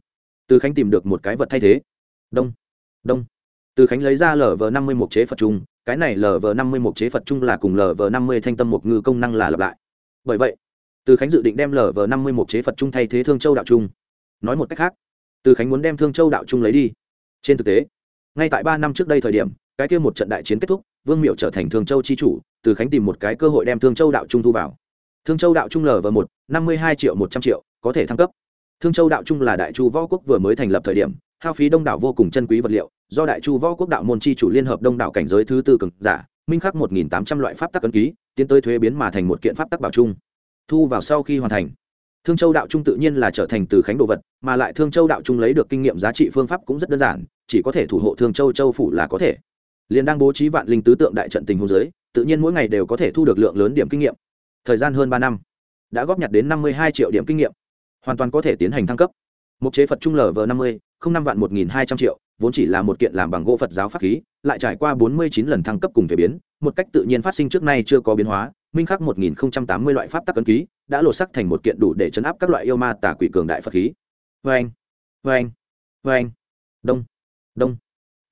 Speaker 1: từ khánh tìm được một cái vật thay thế. Đông đông. Từ khánh lấy ra lv năm mươi một chế phật trung, cái này lv năm mươi một chế phật trung là cùng lv năm mươi thanh tâm một ngư công năng là lặp lại. Bởi vậy, từ khánh dự định đem lv năm mươi một chế phật trung thay thế thương châu đạo trung. Nói một cách khác, từ khánh muốn đem thương châu đạo trung lấy đi. Trên thực tế, ngay tại ba năm trước đây thời điểm cái kia một trận đại chiến kết thúc, vương miệu trở thành thương châu chi chủ, từ khánh tìm một cái cơ hội đem thương châu đạo trung thu vào. Thương châu đạo trung lv một, năm mươi hai triệu một trăm triệu, có thể thăng cấp. Thương châu đạo trung là đại chu võ quốc vừa mới thành lập thời điểm, hao phí đông đảo vô cùng chân quý vật liệu, do đại chu võ quốc đạo môn chi chủ liên hợp đông đảo cảnh giới thứ tư cực giả, minh khắc một nghìn tám trăm loại pháp tắc ấn ký, tiến tới thuế biến mà thành một kiện pháp tắc bảo trung. Thu vào sau khi hoàn thành, thương châu đạo trung tự nhiên là trở thành từ khánh đồ vật, mà lại thương châu đạo trung lấy được kinh nghiệm giá trị phương pháp cũng rất đơn giản, chỉ có thể thủ hộ thương châu châu phủ là có thể liền đang bố trí vạn linh tứ tượng đại trận tình hồ giới tự nhiên mỗi ngày đều có thể thu được lượng lớn điểm kinh nghiệm. Thời gian hơn ba năm, đã góp nhặt đến năm mươi hai triệu điểm kinh nghiệm, hoàn toàn có thể tiến hành thăng cấp. Mục chế phật trung lv năm mươi, không năm vạn một nghìn hai trăm triệu, vốn chỉ là một kiện làm bằng gỗ phật giáo pháp khí, lại trải qua bốn mươi chín lần thăng cấp cùng thể biến, một cách tự nhiên phát sinh trước nay chưa có biến hóa, minh khắc một nghìn tám mươi loại pháp tắc ấn ký, đã lột sắc thành một kiện đủ để chấn áp các loại yêu ma tả quỷ cường đại phật khí. Vê anh vê anh vê anh đông đông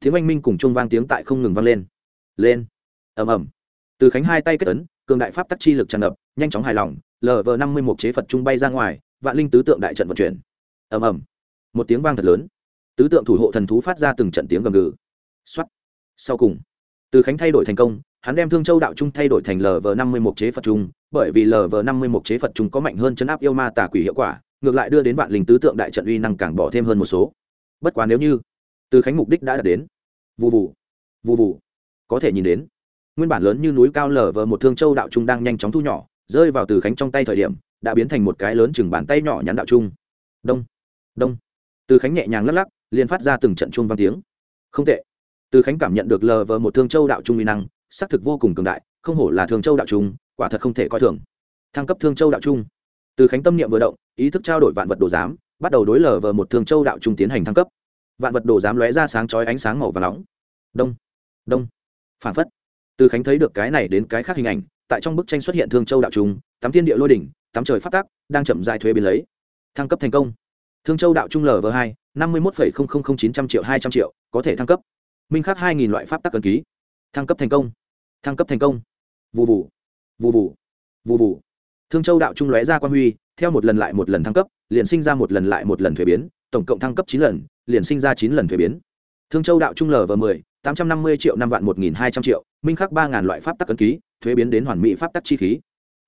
Speaker 1: tiếng oanh minh cùng chung vang tiếng tại không ngừng vang lên. Lên. Ầm ầm. Từ khánh hai tay kết ấn, cường đại pháp tắc chi lực tràn ngập, nhanh chóng hài lòng lờ vờ năm mươi một chế phật trung bay ra ngoài, vạn linh tứ tượng đại trận vận chuyển. Ầm ầm. Một tiếng vang thật lớn. Tứ tượng thủ hộ thần thú phát ra từng trận tiếng gầm gừ. Xuất sau cùng, từ khánh thay đổi thành công, hắn đem thương châu đạo trung thay đổi thành lv năm mươi một chế phật trung, bởi vì lv năm mươi một chế phật trung có mạnh hơn chấn áp yêu ma tà quỷ hiệu quả, ngược lại đưa đến vạn linh tứ tượng đại trận uy năng càng bỏ thêm hơn một số. Bất quá nếu như từ khánh mục đích đã đạt đến. Vụ vụ vụ vụ có thể nhìn đến. Nguyên bản lớn như núi cao lở vờ một thương châu đạo trung đang nhanh chóng thu nhỏ, rơi vào từ khánh trong tay thời điểm, đã biến thành một cái lớn chừng bàn tay nhỏ nhắn đạo trung. Đông đông. Từ khánh nhẹ nhàng lắc lắc, liền phát ra từng trận chuông vang tiếng. Không tệ. Từ khánh cảm nhận được lờ vờ một thương châu đạo trung uy năng, xác thực vô cùng cường đại, không hổ là thương châu đạo trung, quả thật không thể coi thường. Thăng cấp thương châu đạo trung. Từ khánh tâm niệm vừa động, ý thức trao đổi vạn vật đồ giám, bắt đầu đối lờ vờ một thương châu đạo trung tiến hành thăng cấp vạn vật đồ dám lóe ra sáng chói ánh sáng màu và nóng. Đông đông. Phản phất. Từ khánh thấy được cái này đến cái khác hình ảnh, tại trong bức tranh xuất hiện thương châu đạo trung tắm thiên địa lôi đỉnh tắm trời phát tác đang chậm dài thuế biến lấy. Thăng cấp thành công. Thương châu đạo trung lv hai, năm mươi một chín trăm triệu hai trăm triệu, có thể thăng cấp. Minh khắc hai nghìn loại pháp tắc cần ký. Thăng cấp thành công. Thăng cấp thành công. Vụ vụ vụ vụ vụ vụ thương châu đạo trung lóe ra quan huy theo một lần lại một lần thăng cấp, liền sinh ra một lần lại một lần thuế biến, tổng cộng thăng cấp chín lần, liền sinh ra chín lần thuế biến. Thương châu đạo trung lv mười, tám trăm năm mươi triệu năm vạn một nghìn hai trăm triệu, minh khắc ba ngàn loại pháp tắc cân ký, thuế biến đến hoàn mỹ pháp tắc chi khí.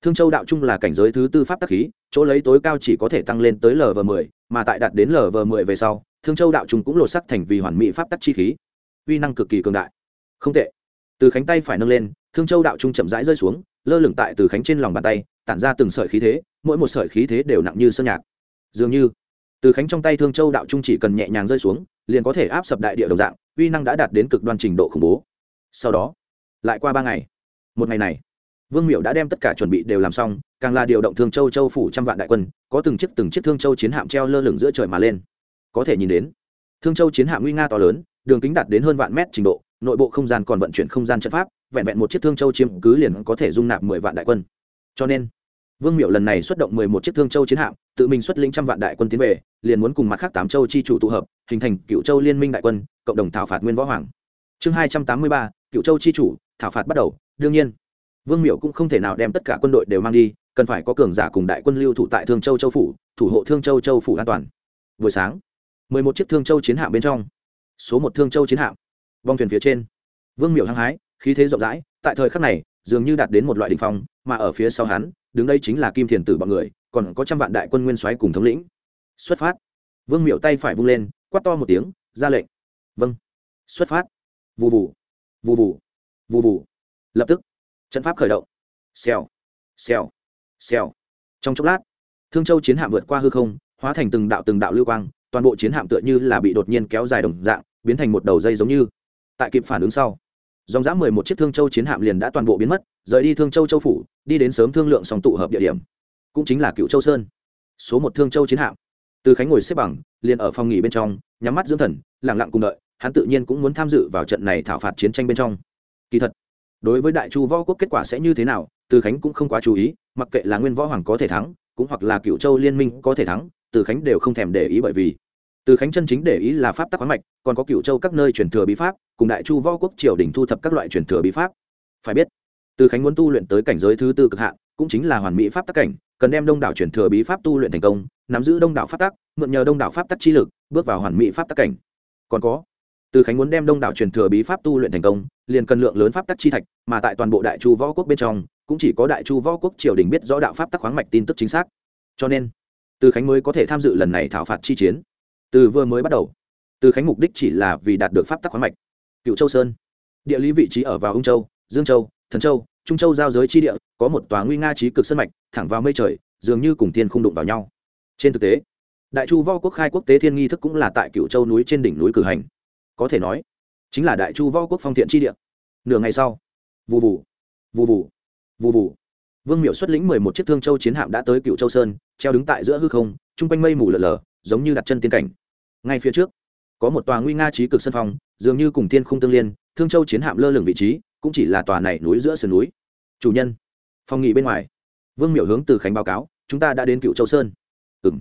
Speaker 1: Thương châu đạo trung là cảnh giới thứ tư pháp tắc khí, chỗ lấy tối cao chỉ có thể tăng lên tới lv mười, mà tại đạt đến lv mười về sau, thương châu đạo trung cũng lột sắc thành vì hoàn mỹ pháp tắc chi khí. Uy năng cực kỳ cường đại. Không tệ. Từ khánh tay phải nâng lên, thương châu đạo trung chậm rãi rơi xuống lơ lửng tại từ khánh trên lòng bàn tay, tản ra từng sợi khí thế, mỗi một sợi khí thế đều nặng như sơn nhạc. Dường như, từ khánh trong tay thương châu đạo trung chỉ cần nhẹ nhàng rơi xuống, liền có thể áp sập đại địa đồng dạng, uy năng đã đạt đến cực đoan trình độ khủng bố. Sau đó, lại qua ba ngày. Một ngày này, vương miệu đã đem tất cả chuẩn bị đều làm xong, càng là điều động thương châu châu phủ trăm vạn đại quân, có từng chiếc từng chiếc thương châu chiến hạm treo lơ lửng giữa trời mà lên. Có thể nhìn đến, thương châu chiến hạm nguy nga to lớn, đường kính đạt đến hơn vạn mét trình độ, nội bộ không gian còn vận chuyển không gian chất pháp vẹn vẹn một chiếc thương châu chiếm cứ liền có thể dung nạp mười vạn đại quân. Cho nên, vương miệu lần này xuất động mười một chiếc thương châu chiến hạm, tự mình xuất lĩnh trăm vạn đại quân tiến về, liền muốn cùng mặt khác tám châu chi chủ tụ hợp, hình thành cựu châu liên minh đại quân, cộng đồng thảo phạt nguyên võ hoàng. Chương hai trăm tám mươi ba, cựu châu chi chủ, thảo phạt bắt đầu. Đương nhiên, vương miệu cũng không thể nào đem tất cả quân đội đều mang đi, cần phải có cường giả cùng đại quân lưu thủ tại thương châu châu phủ, thủ hộ thương châu châu phủ an toàn. Buổi sáng, mười một chiếc thương châu chiến hạm bên trong, số một thương châu chiến hạm. Vòng thuyền phía trên, vương miệu hăng hái khí thế rộng rãi, tại thời khắc này, dường như đạt đến một loại đ ỉ n h phong, mà ở phía sau hắn, đứng đây chính là kim thiền tử b ọ n người, còn có trăm vạn đại quân nguyên soái cùng thống lĩnh. Xuất phát. Vương miệu tay phải vung lên quắt to một tiếng, ra lệnh. Vâng. Xuất phát. Vụ vụ vụ vụ vụ vụ lập tức, trận pháp khởi động. Xèo. Xèo. Xèo. Trong chốc lát, thương châu chiến hạm vượt qua hư không, hóa thành từng đạo từng đạo lưu quang, toàn bộ chiến hạm tựa như là bị đột nhiên kéo dài đồng dạng, biến thành một đầu dây giống như. Tại kịp phản ứng sau dòng dã mười một chiếc thương châu chiến hạm liền đã toàn bộ biến mất, rời đi thương châu châu phủ, đi đến sớm thương lượng song tụ hợp địa điểm. Cũng chính là cựu châu sơn. Số một thương châu chiến hạm. Từ khánh ngồi xếp bằng, liền ở phòng nghỉ bên trong, nhắm mắt dưỡng thần lẳng lặng cùng đợi, hắn tự nhiên cũng muốn tham dự vào trận này thảo phạt chiến tranh bên trong. Kỳ thật, đối với đại chu võ quốc kết quả sẽ như thế nào, từ khánh cũng không quá chú ý, mặc kệ là nguyên võ hoàng có thể thắng, cũng hoặc là cựu châu liên minh có thể thắng, từ khánh đều không thèm để ý bởi vì từ khánh chân chính để ý là pháp tắc khoáng mạch, còn có cựu châu các nơi truyền thừa bí pháp, cùng đại chu võ quốc triều đình thu thập các loại truyền thừa bí pháp. Phải biết, từ khánh muốn tu luyện tới cảnh giới thứ tư cực hạn, cũng chính là hoàn mỹ pháp tắc cảnh, cần đem đông đảo truyền thừa bí pháp tu luyện thành công, nắm giữ đông đảo pháp tắc, mượn nhờ đông đảo pháp tắc chi lực, bước vào hoàn mỹ pháp tắc cảnh. Còn có, từ khánh muốn đem đông đảo truyền thừa bí pháp tu luyện thành công, liền cần lượng lớn pháp tắc chi thạch, mà tại toàn bộ đại chu võ quốc bên trong, cũng chỉ có đại chu võ quốc triều đình biết rõ đạo pháp tắc khoáng mạch tin tức chính xác. Cho nên, từ khánh mới có thể tham dự lần này thảo phạt chi chiến từ vừa mới bắt đầu, từ khánh mục đích chỉ là vì đạt được pháp tắc khoáng mạch. Cựu châu sơn, địa lý vị trí ở vào ung châu, dương châu, thần châu, trung châu giao giới chi địa, có một tòa nguy nga trí cực sân mạch, thẳng vào mây trời, dường như cùng thiên không đụng vào nhau. Trên thực tế, đại chu võ quốc khai quốc tế thiên nghi thức cũng là tại cựu châu núi trên đỉnh núi cử hành. Có thể nói, chính là đại chu võ quốc phong thiện chi địa. Nửa ngày sau vụ vụ vụ vụ vụ vụ vương miệu xuất lĩnh mười một chiếc thương châu chiến hạm đã tới cựu châu sơn, treo đứng tại giữa hư không, chung quanh mây mù lở lở, giống như đặt chân tiên cảnh ngay phía trước, có một tòa nguy nga trí cực sân phong, dường như cùng thiên khung tương liên, thương châu chiến hạm lơ lửng vị trí, cũng chỉ là tòa này núi giữa sườn núi. Chủ nhân, phòng nghỉ bên ngoài. Vương miểu hướng từ khánh báo cáo, chúng ta đã đến cựu châu sơn. Ừ m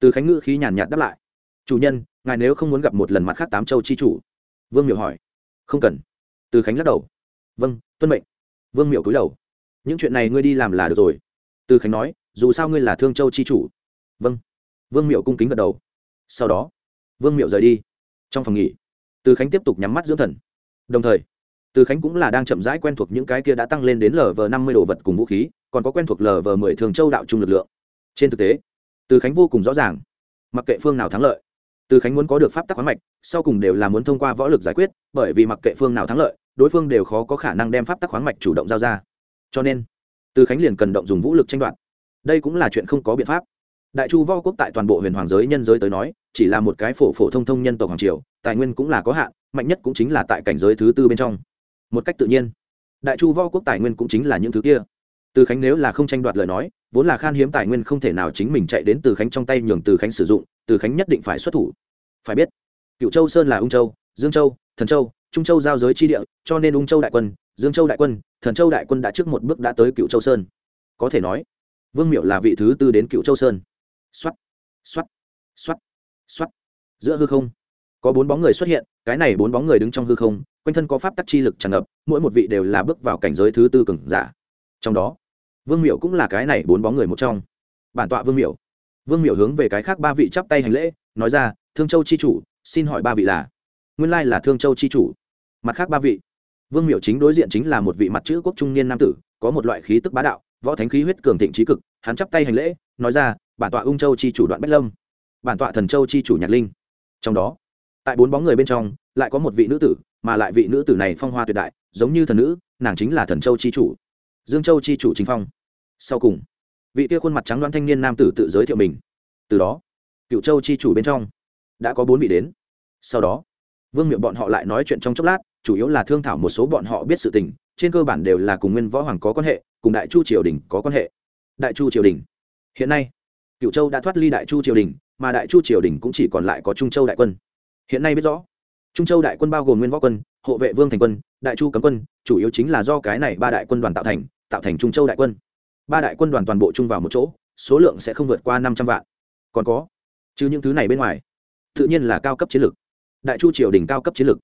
Speaker 1: từ khánh ngữ khí nhàn nhạt đáp lại. Chủ nhân, ngài nếu không muốn gặp một lần mặt khác tám châu chi chủ? Vương miểu hỏi. Không cần. Từ khánh lắc đầu. Vâng tuân mệnh. Vương miểu cúi đầu. Những chuyện này ngươi đi làm là được rồi. Từ khánh nói, dù sao ngươi là thương châu chi chủ. Vâng. Vương miệu cung kính gật đầu. Sau đó vương miệu rời đi. Trong phòng nghỉ, từ khánh tiếp tục nhắm mắt dưỡng thần. Đồng thời, từ khánh cũng là đang chậm rãi quen thuộc những cái kia đã tăng lên đến lv năm mươi đồ vật cùng vũ khí, còn có quen thuộc lv mười thường châu đạo trung lực lượng. Trên thực tế, từ khánh vô cùng rõ ràng, mặc kệ phương nào thắng lợi, từ khánh muốn có được pháp tắc khoáng mạch, sau cùng đều là muốn thông qua võ lực giải quyết, bởi vì mặc kệ phương nào thắng lợi, đối phương đều khó có khả năng đem pháp tắc khoáng mạch chủ động giao ra. Cho nên, từ khánh liền cần động dùng vũ lực tranh đoạt. Đây cũng là chuyện không có biện pháp đại chu võ quốc tại toàn bộ huyền hoàng giới nhân giới tới nói, chỉ là một cái phổ phổ thông thông nhân tộc hoàng triều, tài nguyên cũng là có hạn, mạnh nhất cũng chính là tại cảnh giới thứ tư bên trong. Một cách tự nhiên, đại chu võ quốc tài nguyên cũng chính là những thứ kia. Từ khánh nếu là không tranh đoạt lời nói, vốn là khan hiếm tài nguyên không thể nào chính mình chạy đến từ khánh trong tay nhường từ khánh sử dụng, từ khánh nhất định phải xuất thủ. Phải biết, cựu châu sơn là ung châu, dương châu, thần châu, trung châu giao giới chi địa, cho nên ung châu đại quân, dương châu đại quân, thần châu đại quân đã trước một bước đã tới cựu châu sơn. Có thể nói, vương miệu là vị thứ tư đến cựu châu sơn xoắt xoắt xoắt xoắt giữa hư không, có bốn bóng người xuất hiện, cái này bốn bóng người đứng trong hư không, quanh thân có pháp tắc chi lực tràn ngập, mỗi một vị đều là bước vào cảnh giới thứ tư cường giả. Trong đó, vương miệu cũng là cái này bốn bóng người một trong. Bản tọa vương miệu vương miệu hướng về cái khác ba vị chắp tay hành lễ, nói ra, thương châu chi chủ, xin hỏi ba vị là? Nguyên lai là thương châu chi chủ. Mặt khác ba vị. Vương miệu chính đối diện chính là một vị mặt chữ quốc trung niên nam tử, có một loại khí tức bá đạo, võ thánh khí huyết cường thịnh trí cực, hắn chắp tay hành lễ, nói ra bản tọa ung châu chi chủ đoạn bách lâm, bản tọa thần châu chi chủ nhạc linh. Trong đó, tại bốn bóng người bên trong, lại có một vị nữ tử, mà lại vị nữ tử này phong hoa tuyệt đại, giống như thần nữ, nàng chính là thần châu chi chủ. Dương châu chi chủ chính phong. Sau cùng, vị kia khuôn mặt trắng đoán thanh niên nam tử tự giới thiệu mình. Từ đó, cựu châu chi chủ bên trong, đã có bốn vị đến. Sau đó, vương miệng bọn họ lại nói chuyện trong chốc lát, chủ yếu là thương thảo một số bọn họ biết sự tình, trên cơ bản đều là cùng nguyên võ hoàng có quan hệ, cùng đại chu triều đình có quan hệ. Đại chu triều đình, hiện nay cựu châu đã thoát ly đại chu triều đình, mà đại chu triều đình cũng chỉ còn lại có trung châu đại quân. Hiện nay biết rõ, trung châu đại quân bao gồm nguyên võ quân, hộ vệ vương thành quân, đại chu cấm quân, chủ yếu chính là do cái này ba đại quân đoàn tạo thành tạo thành trung châu đại quân. Ba đại quân đoàn toàn bộ chung vào một chỗ, số lượng sẽ không vượt qua năm trăm vạn. Còn có, chứ những thứ này bên ngoài, tự nhiên là cao cấp chiến lược. Đại chu triều đình cao cấp chiến lược,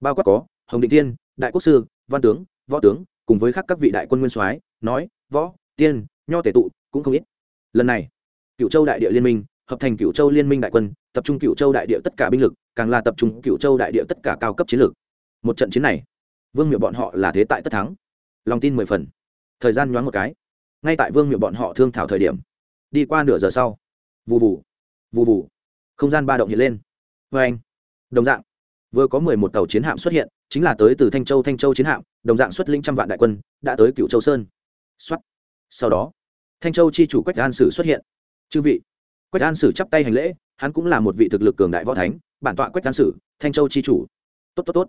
Speaker 1: bao quát có hồng định tiên đại quốc sư, văn tướng, võ tướng, cùng với khác các vị đại quân nguyên soái, nói, võ, tiên, nho tể tụ, cũng không ít. Lần này cựu châu đại địa liên minh, hợp thành cựu châu liên minh đại quân, tập trung cựu châu đại địa tất cả binh lực, càng là tập trung cựu châu đại địa tất cả cao cấp chiến lược. Một trận chiến này, vương miệu bọn họ là thế tại tất thắng. Lòng tin mười phần. Thời gian nhoáng một cái, ngay tại vương miệu bọn họ thương thảo thời điểm, đi qua nửa giờ sau vụ vụ vụ vụ không gian ba động hiện lên. Vê anh, đồng dạng, vừa có mười một tàu chiến hạm xuất hiện, chính là tới từ thanh châu thanh châu chiến hạm, đồng dạng xuất linh trăm vạn đại quân, đã tới cựu châu sơn. Xuất sau đó, thanh châu chi chủ quách an sử xuất hiện chư vị. Quách an sử chắp tay hành lễ, hắn cũng là một vị thực lực cường đại võ thánh, bản tọa quách an sử, thanh châu chi chủ. Tốt tốt tốt.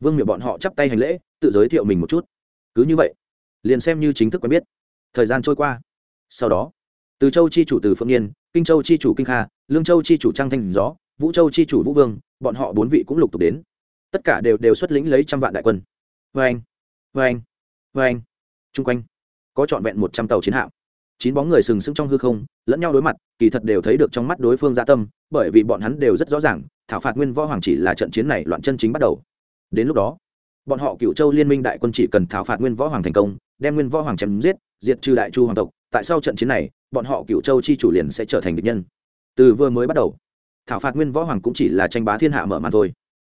Speaker 1: Vương miệng bọn họ chắp tay hành lễ, tự giới thiệu mình một chút. Cứ như vậy, liền xem như chính thức quen biết. Thời gian trôi qua. Sau đó, từ châu chi chủ từ phượng niên kinh châu chi chủ kinh kha, lương châu chi chủ trang thanh gió, vũ châu chi chủ vũ vương, bọn họ bốn vị cũng lục tục đến. Tất cả đều đều xuất lĩnh lấy trăm vạn đại quân. Vâng, vâng, vâng. Vê anh vê anh vê anh chung quanh, có trọn vẹn một trăm tàu chiến hạm chín bóng người sừng sững trong hư không, lẫn nhau đối mặt, kỳ thật đều thấy được trong mắt đối phương gia tâm, bởi vì bọn hắn đều rất rõ ràng, thảo phạt nguyên võ hoàng chỉ là trận chiến này loạn chân chính bắt đầu. Đến lúc đó, bọn họ cựu châu liên minh đại quân chỉ cần thảo phạt nguyên võ hoàng thành công, đem nguyên võ hoàng chém giết, diệt trừ đại chu hoàng tộc, tại sau trận chiến này, bọn họ cựu châu chi chủ liền sẽ trở thành địch nhân. Từ vừa mới bắt đầu, thảo phạt nguyên võ hoàng cũng chỉ là tranh bá thiên hạ mở màn thôi.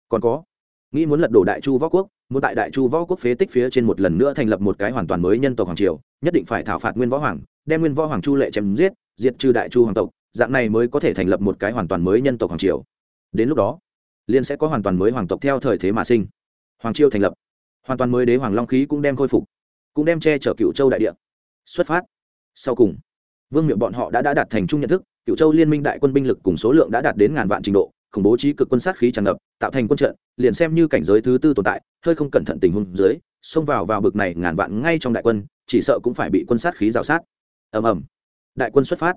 Speaker 1: Còn có, nghĩ muốn lật đổ đại chu võ quốc, muốn tại đại chu võ quốc phế tích phía trên một lần nữa thành lập một cái hoàn toàn mới nhân tộc hoàng triều, nhất định phải thảo phạt nguyên võ hoàng đem nguyên võ hoàng chu lệ chém giết diệt trừ đại chu hoàng tộc dạng này mới có thể thành lập một cái hoàn toàn mới nhân tộc hoàng triều. Đến lúc đó liên sẽ có hoàn toàn mới hoàng tộc theo thời thế mà sinh. Hoàng triều thành lập hoàn toàn mới đế hoàng long khí cũng đem khôi phục cũng đem che chở cựu châu đại địa. Xuất phát. Sau cùng vương miệu bọn họ đã, đã đạt thành chung nhận thức cựu châu liên minh đại quân binh lực cùng số lượng đã đạt đến ngàn vạn trình độ khủng bố trí cực quân sát khí tràn ngập tạo thành quân trận liền xem như cảnh giới thứ tư tồn tại hơi không cẩn thận tình huống dưới xông vào vào bực này ngàn vạn ngay trong đại quân chỉ sợ cũng phải bị quân sát khí rào sát ầm ầm. Đại quân xuất phát.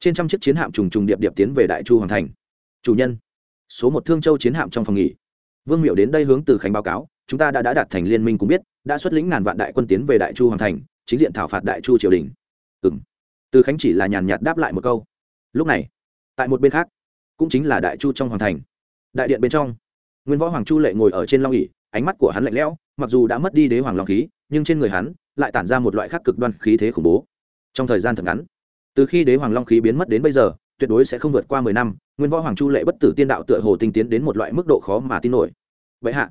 Speaker 1: Trên trăm chiếc chiến hạm trùng trùng điệp điệp tiến về đại chu hoàng thành. Chủ nhân số một thương châu chiến hạm trong phòng nghỉ. Vương miệu đến đây hướng từ khánh báo cáo chúng ta đã, đã đạt thành liên minh cũng biết đã xuất lĩnh ngàn vạn đại quân tiến về đại chu hoàng thành chính diện thảo phạt đại chu triều đình. Ừ m từ khánh chỉ là nhàn nhạt đáp lại một câu. Lúc này tại một bên khác cũng chính là đại chu trong hoàng thành. Đại điện bên trong nguyên võ hoàng chu lệ ngồi ở trên long ỉ ánh mắt của hắn lạnh lẽo mặc dù đã mất đi đế hoàng long khí nhưng trên người hắn lại tản ra một loại khác cực đoan khí thế khủng bố trong thời gian thật ngắn. Từ khi đế hoàng long khí biến mất đến bây giờ, tuyệt đối sẽ không vượt qua mười năm, nguyên võ hoàng chu lệ bất tử tiên đạo tựa hồ tinh tiến đến một loại mức độ khó mà tin nổi. Vậy hạ,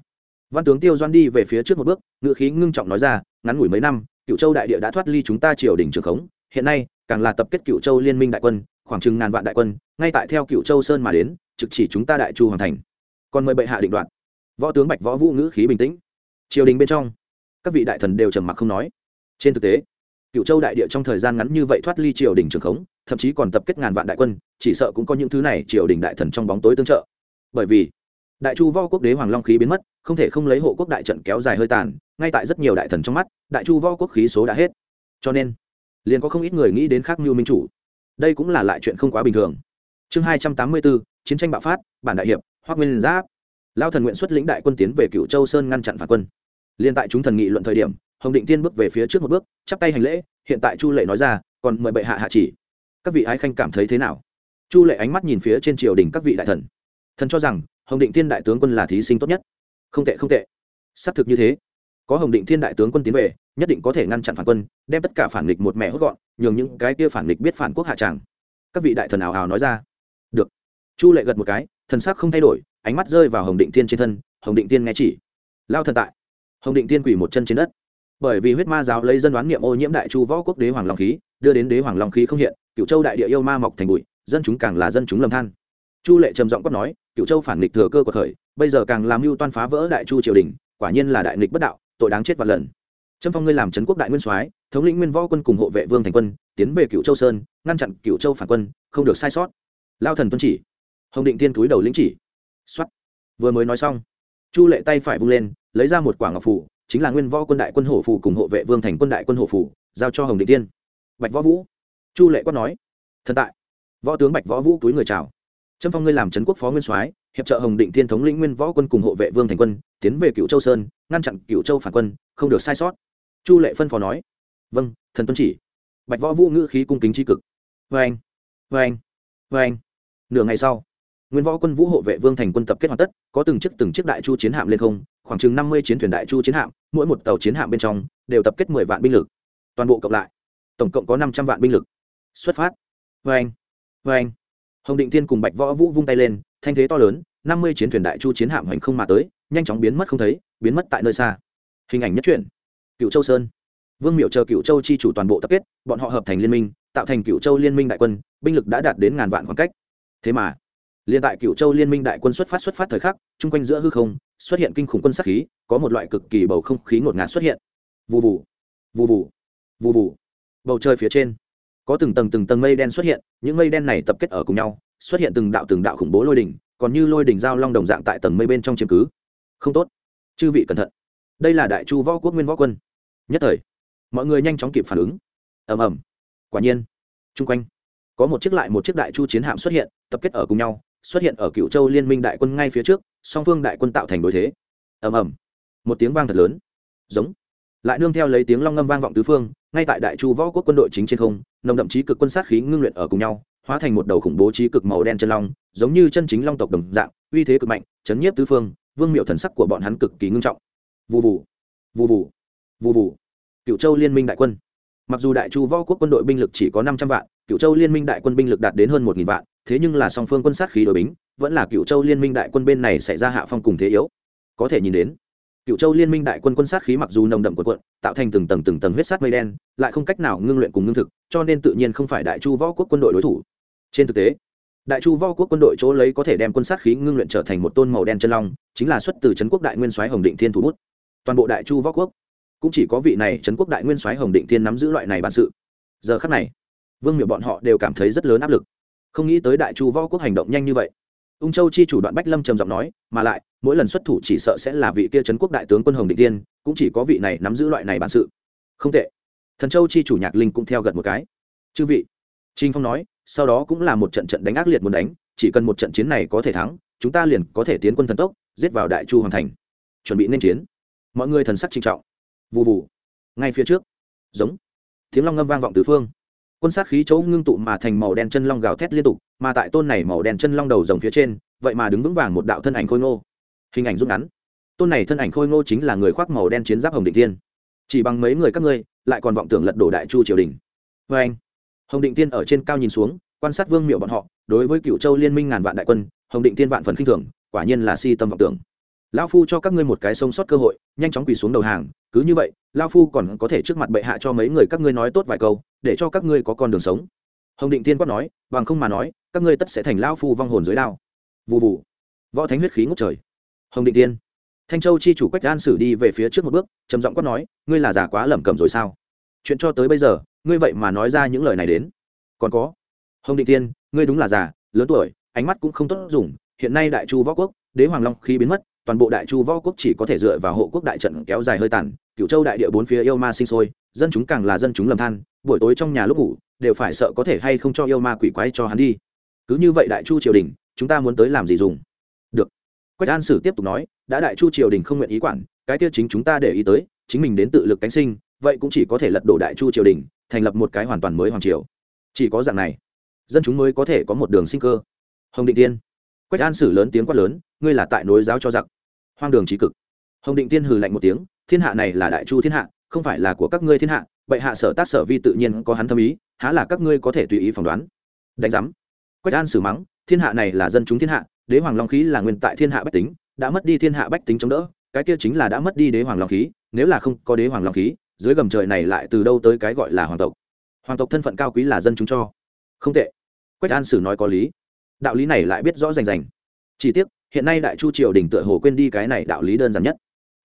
Speaker 1: văn tướng tiêu doan đi về phía trước một bước ngự khí ngưng trọng nói ra, ngắn ngủi mấy năm, cựu châu đại địa đã thoát ly chúng ta triều đình trường khống, hiện nay, càng là tập kết cựu châu liên minh đại quân, khoảng chừng ngàn vạn đại quân, ngay tại theo cựu châu sơn mà đến, trực chỉ chúng ta đại chu hoàn thành. Còn mời bệ hạ định đoạt. Võ tướng bạch võ vũ ngữ khí bình tĩnh. Triều đình bên trong, các vị đại thần đều trầm mặc không nói. Trên thực tế cựu châu đại địa trong thời gian ngắn như vậy thoát ly triều đình trường khống, thậm chí còn tập kết ngàn vạn đại quân, chỉ sợ cũng có những thứ này triều đình đại thần trong bóng tối tương trợ. Bởi vì, đại chu võ quốc đế hoàng long khí biến mất, không thể không lấy hộ quốc đại trận kéo dài hơi tàn, ngay tại rất nhiều đại thần trong mắt, đại chu võ quốc khí số đã hết. Cho nên, liền có không ít người nghĩ đến khác mưu minh chủ. Đây cũng là lại chuyện không quá bình thường. Chương hai trăm tám mươi bốn chiến tranh bạo phát, bản đại hiệp, hoác nguyên giáp. Lao thần nguyện xuất lĩnh đại quân tiến về cựu châu sơn ngăn chặn phản quân. Liên tại chúng thần nghị luận thời điểm hồng định tiên bước về phía trước một bước, chắp tay hành lễ, hiện tại chu lệ nói ra, còn mời bệ hạ hạ chỉ. Các vị ái khanh cảm thấy thế nào? Chu lệ ánh mắt nhìn phía trên triều đình các vị đại thần. Thần cho rằng, hồng định thiên đại tướng quân là thí sinh tốt nhất. Không tệ không tệ. Xác thực như thế. Có hồng định thiên đại tướng quân tiến về, nhất định có thể ngăn chặn phản quân, đem tất cả phản nghịch một mẹ hốt gọn, nhường những cái kia phản nghịch biết phản quốc hạ tràng. Các vị đại thần ảo ảo nói ra. Được. Chu lệ gật một cái, thần sắc không thay đổi, ánh mắt rơi vào hồng định thiên trên thân. Hồng định thiên nghe chỉ. Lao thần tại. Hồng định thiên quỳ một chân trên đất bởi vì huyết ma giáo lấy dân đoán niệm ô nhiễm đại chu võ quốc đế hoàng long khí, đưa đến đế hoàng long khí không hiện cựu châu đại địa yêu ma mọc thành bụi, dân chúng càng là dân chúng lầm than. Chu lệ trầm giọng quát nói cựu châu phản nghịch thừa cơ của khởi, bây giờ càng làm mưu toan phá vỡ đại chu triều đình, quả nhiên là đại nghịch bất đạo, tội đáng chết vạn lần. Trâm phong ngươi làm trấn quốc đại nguyên soái, thống lĩnh nguyên võ quân cùng hộ vệ vương thành quân, tiến về cựu châu sơn, ngăn chặn cựu châu phản quân, không được sai sót. Lao thần tuân chỉ. Hồng định tiên túi đầu lĩnh chỉ. Xuất vừa mới nói xong, chu lệ tay phải vung lên, lấy ra một quả ngọc phủ chính là nguyên võ quân đại quân hổ phủ cùng hộ vệ vương thành quân đại quân hổ phủ giao cho hồng định tiên bạch võ vũ. Chu lệ quát nói, thần tại. Võ tướng bạch võ vũ túi người chào. Trâm phong ngươi làm trấn quốc phó nguyên soái, hiệp trợ hồng định thiên thống lĩnh nguyên võ quân cùng hộ vệ vương thành quân, tiến về cựu châu sơn, ngăn chặn cựu châu phản quân, không được sai sót. Chu lệ phân phó nói vâng thần tuân chỉ. Bạch võ vũ ngữ khí cung kính tri cực. Vê anh vê anh vê anh nửa ngày sau nguyên võ quân vũ hộ vệ vương thành quân tập kết hoàn tất, có từng chiếc từng chiếc đại chu chiến hạm lên không, khoảng chừng năm mươi chiến thuyền đại chu chiến hạm, mỗi một tàu chiến hạm bên trong đều tập kết mười vạn binh lực. Toàn bộ cộng lại, tổng cộng có năm trăm vạn binh lực. Xuất phát. Vê anh vê anh hồng định thiên cùng bạch võ vũ vung tay lên, thanh thế to lớn, năm mươi chiến thuyền đại chu chiến hạm hoành không mà tới, nhanh chóng biến mất không thấy, biến mất tại nơi xa. Hình ảnh nhất truyện. Cựu châu sơn. Vương miệu chờ cựu châu chi chủ toàn bộ tập kết, bọn họ hợp thành liên minh, tạo thành cựu châu liên minh đại quân, binh lực đã đạt đến ngàn vạn khoảng cách. Thế mà liên tại cựu châu liên minh đại quân xuất phát xuất phát thời khắc trung quanh giữa hư không xuất hiện kinh khủng quân sát khí có một loại cực kỳ bầu không khí ngột ngạt xuất hiện. Vù vù, vù vù, vù vù, bầu trời phía trên có từng tầng từng tầng mây đen xuất hiện những mây đen này tập kết ở cùng nhau xuất hiện từng đạo từng đạo khủng bố lôi đỉnh còn như lôi đỉnh giao long đồng dạng tại tầng mây bên trong chiếm cứ. Không tốt. Chư vị cẩn thận. Đây là đại chu võ quốc nguyên võ quân. Nhất thời mọi người nhanh chóng kịp phản ứng. Ầm ầm. Quả nhiên chung quanh có một chiếc lại một chiếc đại chu chiến hạm xuất hiện tập kết ở cùng nhau xuất hiện ở cựu châu liên minh đại quân ngay phía trước, song phương đại quân tạo thành đối thế. Ầm ầm. Một tiếng vang thật lớn. Giống. Lại nương theo lấy tiếng long ngâm vang vọng tứ phương, ngay tại đại chu võ quốc quân đội chính trên không, nồng đậm chí cực quân sát khí ngưng luyện ở cùng nhau, hóa thành một đầu khủng bố chí cực màu đen chân long, giống như chân chính long tộc đồng dạng, uy thế cực mạnh, chấn nhiếp tứ phương, vương miệu thần sắc của bọn hắn cực kỳ ngưng trọng. Vù vù. Vù vù. Vù vù. Cựu châu liên minh đại quân. Mặc dù đại chu võ quốc quân đội binh lực chỉ có năm trăm vạn cựu châu liên minh đại quân binh lực đạt đến hơn một nghìn vạn thế nhưng là song phương quân sát khí đối bính, vẫn là cựu châu liên minh đại quân bên này xảy ra hạ phong cùng thế yếu. Có thể nhìn đến cựu châu liên minh đại quân quân sát khí mặc dù nồng đậm quần quận tạo thành từng tầng từng tầng huyết sát mây đen, lại không cách nào ngưng luyện cùng ngưng thực, cho nên tự nhiên không phải đại chu võ quốc quân đội đối thủ. Trên thực tế, đại chu võ quốc quân đội chỗ lấy có thể đem quân sát khí ngưng luyện trở thành một tôn màu đen chân long, chính là xuất từ trấn quốc đại nguyên soái hồng định thiên thủ bút. Toàn bộ đại chu võ quốc, cũng chỉ có vị này trấn quốc đại nguyên soái hồng định thiên nắm giữ loại này bản sự. Giờ khắc này, vương miệu bọn họ đều cảm thấy rất lớn áp lực không nghĩ tới đại chu võ quốc hành động nhanh như vậy. Ung châu chi chủ đoạn bách lâm trầm giọng nói, mà lại, mỗi lần xuất thủ chỉ sợ sẽ là vị kia trấn quốc đại tướng quân hồng định tiên, cũng chỉ có vị này nắm giữ loại này bản sự. Không tệ. Thần châu chi chủ nhạc linh cũng theo gật một cái. Chư vị trinh phong nói, sau đó cũng là một trận trận đánh ác liệt muốn đánh, chỉ cần một trận chiến này có thể thắng, chúng ta liền có thể tiến quân thần tốc, giết vào đại chu hoàng thành. Chuẩn bị nên chiến. Mọi người thần sắc trinh trọng. Vụ vụ ngay phía trước. Giống. Tiếng long ngâm vang vọng tứ phương quân sát khí chỗ ngưng tụ mà thành màu đen chân long gào thét liên tục, mà tại tôn này màu đen chân long đầu rồng phía trên, vậy mà đứng vững vàng một đạo thân ảnh khôi ngô. Hình ảnh rút ngắn. Tôn này thân ảnh khôi ngô chính là người khoác màu đen chiến giáp hồng định tiên chỉ bằng mấy người các ngươi, lại còn vọng tưởng lật đổ đại chu triều đình. Vê anh, hồng định tiên ở trên cao nhìn xuống, quan sát vương miệu bọn họ, đối với cựu châu liên minh ngàn vạn đại quân, hồng định tiên vạn phần khinh thường, quả nhiên là si tâm vọng tưởng. Lao phu cho các ngươi một cái sống sót cơ hội, nhanh chóng quỳ xuống đầu hàng, cứ như vậy lao phu còn có thể trước mặt bệ hạ cho mấy người các ngươi nói tốt vài câu để cho các ngươi có con đường sống. Hồng định tiên quát nói, bằng không mà nói, các ngươi tất sẽ thành lao phu vong hồn dưới đao. Vụ vụ võ thánh huyết khí ngốc trời. Hồng định tiên thanh châu chi chủ quách an sử đi về phía trước một bước, trầm giọng quát nói, ngươi là giả quá lẩm cẩm rồi sao? Chuyện cho tới bây giờ, ngươi vậy mà nói ra những lời này đến. Còn có. Hồng định tiên ngươi đúng là già, lớn tuổi, ánh mắt cũng không tốt dùng, hiện nay đại chu võ quốc, đế hoàng long khí biến mất toàn bộ đại chu võ quốc chỉ có thể dựa vào hộ quốc đại trận kéo dài hơi tàn cựu châu đại địa bốn phía yêu ma sinh sôi, dân chúng càng là dân chúng lầm than, buổi tối trong nhà lúc ngủ, đều phải sợ có thể hay không cho yêu ma quỷ quái cho hắn đi. Cứ như vậy đại chu triều đình, chúng ta muốn tới làm gì dùng? Được. Quách an sử tiếp tục nói, đã đại chu triều đình không nguyện ý quản, cái tiêu chính chúng ta để ý tới, chính mình đến tự lực cánh sinh, vậy cũng chỉ có thể lật đổ đại chu triều đình, thành lập một cái hoàn toàn mới hoàng triều. Chỉ có dạng này, dân chúng mới có thể có một đường sinh cơ. Hồng định tiên. Quách an sử lớn tiếng quát lớn, ngươi là tại nối giáo cho giặc hoang đường trí cực. Hồng định tiên hừ lạnh một tiếng, thiên hạ này là đại chu thiên hạ, không phải là của các ngươi thiên hạ, bệ hạ sở tác sở vi tự nhiên có hắn thâm ý, há là các ngươi có thể tùy ý phỏng đoán. Đánh giám. Quách an sử mắng, thiên hạ này là dân chúng thiên hạ, đế hoàng long khí là nguyên tại thiên hạ bách tính, đã mất đi thiên hạ bách tính chống đỡ, cái kia chính là đã mất đi đế hoàng long khí, nếu là không có đế hoàng long khí, dưới gầm trời này lại từ đâu tới cái gọi là hoàng tộc? Hoàng tộc thân phận cao quý là dân chúng cho. Không tệ. Quách an sử nói có lý. Đạo lý này lại biết rõ rành rành. Chỉ tiếc hiện nay đại chu triều đình tựa hồ quên đi cái này đạo lý đơn giản nhất.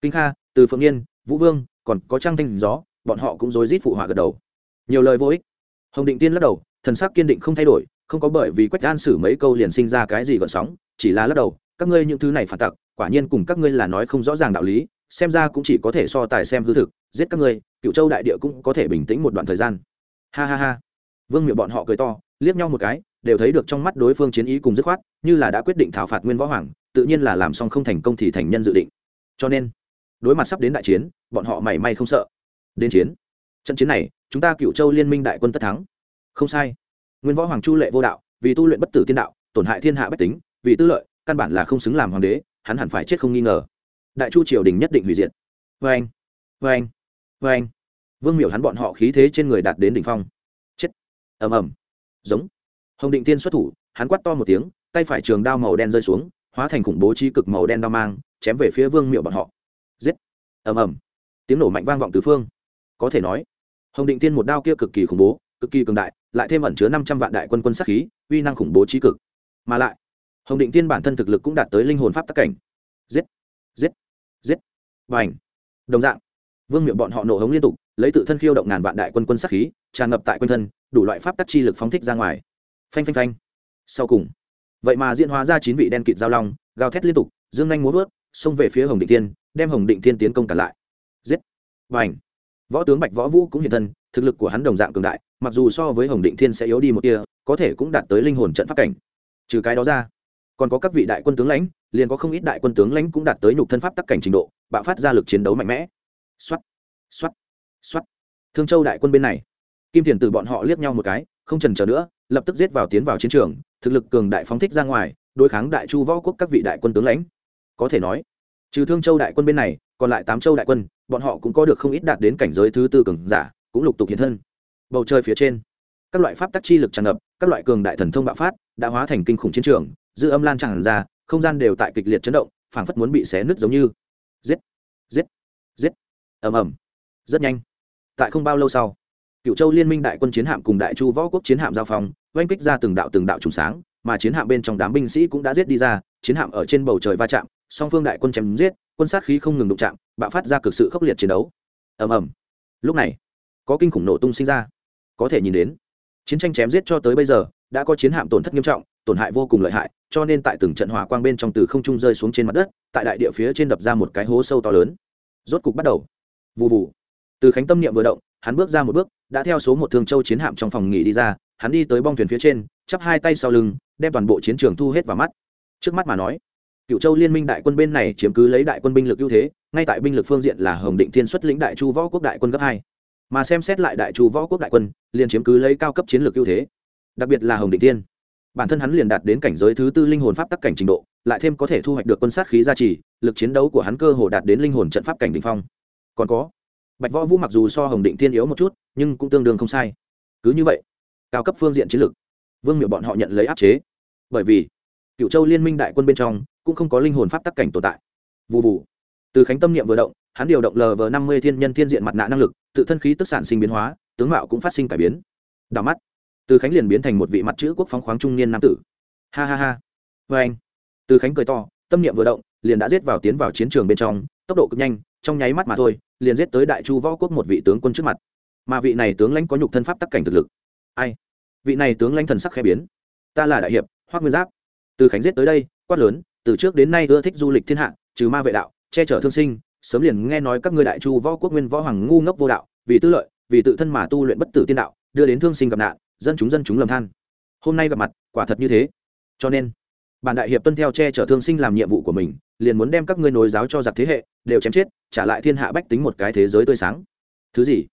Speaker 1: Kinh kha, từ phượng yên, vũ vương, còn có trang thanh gió, bọn họ cũng rối rít phụ họa gật đầu. Nhiều lời vô ích. Hồng định tiên lắc đầu, thần sắc kiên định không thay đổi, không có bởi vì quách an xử mấy câu liền sinh ra cái gì gợn sóng, chỉ là lắc đầu, các ngươi những thứ này phản tặc, quả nhiên cùng các ngươi là nói không rõ ràng đạo lý, xem ra cũng chỉ có thể so tài xem hư thực, giết các ngươi cựu châu đại địa cũng có thể bình tĩnh một đoạn thời gian. Ha ha ha. Vương miệng bọn họ cười to liếc nhau một cái, đều thấy được trong mắt đối phương chiến ý cùng dứt khoát, như là đã quyết định thảo phạt nguyên võ hoàng, tự nhiên là làm xong không thành công thì thành nhân dự định. Cho nên, đối mặt sắp đến đại chiến, bọn họ mảy may không sợ. Đến chiến. Trận chiến này, chúng ta cựu châu liên minh đại quân tất thắng. Không sai. Nguyên võ hoàng chu lệ vô đạo, vì tu luyện bất tử tiên đạo, tổn hại thiên hạ bách tính, vì tư lợi, căn bản là không xứng làm hoàng đế, hắn hẳn phải chết không nghi ngờ. Đại chu triều đình nhất định hủy diệt. Vê anh vê anh vê anh. Vương miểu hắn bọn họ khí thế trên người đạt đến đỉnh phong. Chết. Ầm ầm giống. Hồng định tiên xuất thủ, hắn quát to một tiếng, tay phải trường đao màu đen rơi xuống, hóa thành khủng bố chi cực màu đen đao mang, chém về phía vương miệu bọn họ. Giết. Ầm ầm. Tiếng nổ mạnh vang vọng từ phương. Có thể nói, hồng định tiên một đao kia cực kỳ khủng bố, cực kỳ cường đại, lại thêm ẩn chứa năm trăm vạn đại quân quân sát khí, uy năng khủng bố trí cực. Mà lại, hồng định tiên bản thân thực lực cũng đạt tới linh hồn pháp tắc cảnh. Giết. Giết. Giết. Và ảnh đồng dạng, vương Miệu bọn họ nổ hống liên tục, lấy tự thân khiêu động ngàn vạn đại quân quân sát khí, tràn ngập tại quân thân đủ loại pháp tắc chi lực phóng thích ra ngoài. Phanh phanh phanh. Sau cùng, vậy mà diễn hóa ra chín vị đen kịt giao long, gào thét liên tục, dương nhanh múa vớt, xông về phía hồng định tiên đem hồng định Thiên tiến công cả lại. Giết. Và ảnh võ tướng bạch võ vũ cũng hiện thân, thực lực của hắn đồng dạng cường đại, mặc dù so với hồng định thiên sẽ yếu đi một tia, có thể cũng đạt tới linh hồn trận pháp cảnh. Trừ cái đó ra, còn có các vị đại quân tướng lãnh, liền có không ít đại quân tướng lãnh cũng đạt tới nhục thân pháp tắc cảnh trình độ, bạo phát ra lực chiến đấu mạnh mẽ. Xoắt xoắt xoắt thương châu đại quân bên này kim thiền từ bọn họ liếc nhau một cái, không trần chờ nữa, lập tức giết vào tiến vào chiến trường, thực lực cường đại phóng thích ra ngoài, đối kháng đại chu võ quốc các vị đại quân tướng lãnh. Có thể nói, trừ thương châu đại quân bên này, còn lại tám châu đại quân, bọn họ cũng có được không ít đạt đến cảnh giới thứ tư cường giả, cũng lục tục hiện thân. Bầu trời phía trên, các loại pháp tắc chi lực tràn ngập, các loại cường đại thần thông bạo phát, đã hóa thành kinh khủng chiến trường, dư âm lan tràn ra, không gian đều tại kịch liệt chấn động, phảng phất muốn bị xé nứt giống như. Giết giết giết. Ầm ầm. Rất nhanh. Tại không bao lâu sau cựu châu liên minh đại quân chiến hạm cùng đại chu võ quốc chiến hạm giao phong, oanh kích ra từng đạo từng đạo trùng sáng, mà chiến hạm bên trong đám binh sĩ cũng đã giết đi ra, chiến hạm ở trên bầu trời va chạm, song phương đại quân chém giết, quân sát khí không ngừng đụng chạm, bạo phát ra cực sự khốc liệt chiến đấu. Ầm ầm. Lúc này, có kinh khủng nổ tung sinh ra. Có thể nhìn đến, chiến tranh chém giết cho tới bây giờ, đã có chiến hạm tổn thất nghiêm trọng, tổn hại vô cùng lợi hại, cho nên tại từng trận hỏa quang bên trong từ không trung rơi xuống trên mặt đất, tại đại địa phía trên đập ra một cái hố sâu to lớn. Rốt cục bắt đầu. Vụ vụ từ khánh tâm niệm vừa động, hắn bước ra một bước đã theo số một thương châu chiến hạm trong phòng nghỉ đi ra, hắn đi tới bong thuyền phía trên, chắp hai tay sau lưng, đem toàn bộ chiến trường thu hết vào mắt. Trước mắt mà nói, cựu châu liên minh đại quân bên này chiếm cứ lấy đại quân binh lực ưu thế, ngay tại binh lực phương diện là hồng định thiên xuất lĩnh đại chu võ quốc đại quân cấp hai. Mà xem xét lại đại chu võ quốc đại quân, liền chiếm cứ lấy cao cấp chiến lược ưu thế, đặc biệt là hồng định thiên. Bản thân hắn liền đạt đến cảnh giới thứ tư linh hồn pháp tắc cảnh trình độ, lại thêm có thể thu hoạch được quân sát khí gia trì, lực chiến đấu của hắn cơ hồ đạt đến linh hồn trận pháp cảnh đ ỉ n h phong. Còn có, bạch võ vũ mặc dù so hồng định thiên yếu một chút nhưng cũng tương đương không sai. Cứ như vậy, cao cấp phương diện chiến lược, vương miệu bọn họ nhận lấy áp chế. Bởi vì, cựu châu liên minh đại quân bên trong cũng không có linh hồn pháp tắc cảnh tồn tại. Vụ vụ từ khánh tâm niệm vừa động, hắn điều động lv năm mươi thiên nhân thiên diện mặt nạ năng lực, tự thân khí tức sản sinh biến hóa, tướng mạo cũng phát sinh cải biến. Đảo mắt, từ khánh liền biến thành một vị mặt chữ quốc phóng khoáng trung niên nam tử. Ha ha ha. Vê anh. Từ khánh cười to, tâm niệm vừa động, liền đã giết vào tiến vào chiến trường bên trong, tốc độ cực nhanh, trong nháy mắt mà thôi, liền giết tới đại chu võ quốc một vị tướng quân trước mặt mà vị này tướng lãnh có nhục thân pháp tắc cảnh thực lực. Ai? Vị này tướng lãnh thần sắc khẽ biến. Ta là đại hiệp, hoác nguyên giáp. Từ khánh giết tới đây, quát lớn, từ trước đến nay ưa thích du lịch thiên hạ, trừ ma vệ đạo, che chở thương sinh, sớm liền nghe nói các ngươi đại chu võ quốc nguyên võ hoàng ngu ngốc vô đạo, vì tư lợi, vì tự thân mà tu luyện bất tử tiên đạo, đưa đến thương sinh gặp nạn, dân chúng dân chúng lầm than. Hôm nay gặp mặt, quả thật như thế. Cho nên, bản đại hiệp tuân theo che chở thương sinh làm nhiệm vụ của mình, liền muốn đem các ngươi nối giáo cho giặc thế hệ, đều chém chết, trả lại thiên hạ bách tính một cái thế giới tươi sáng. Thứ gì?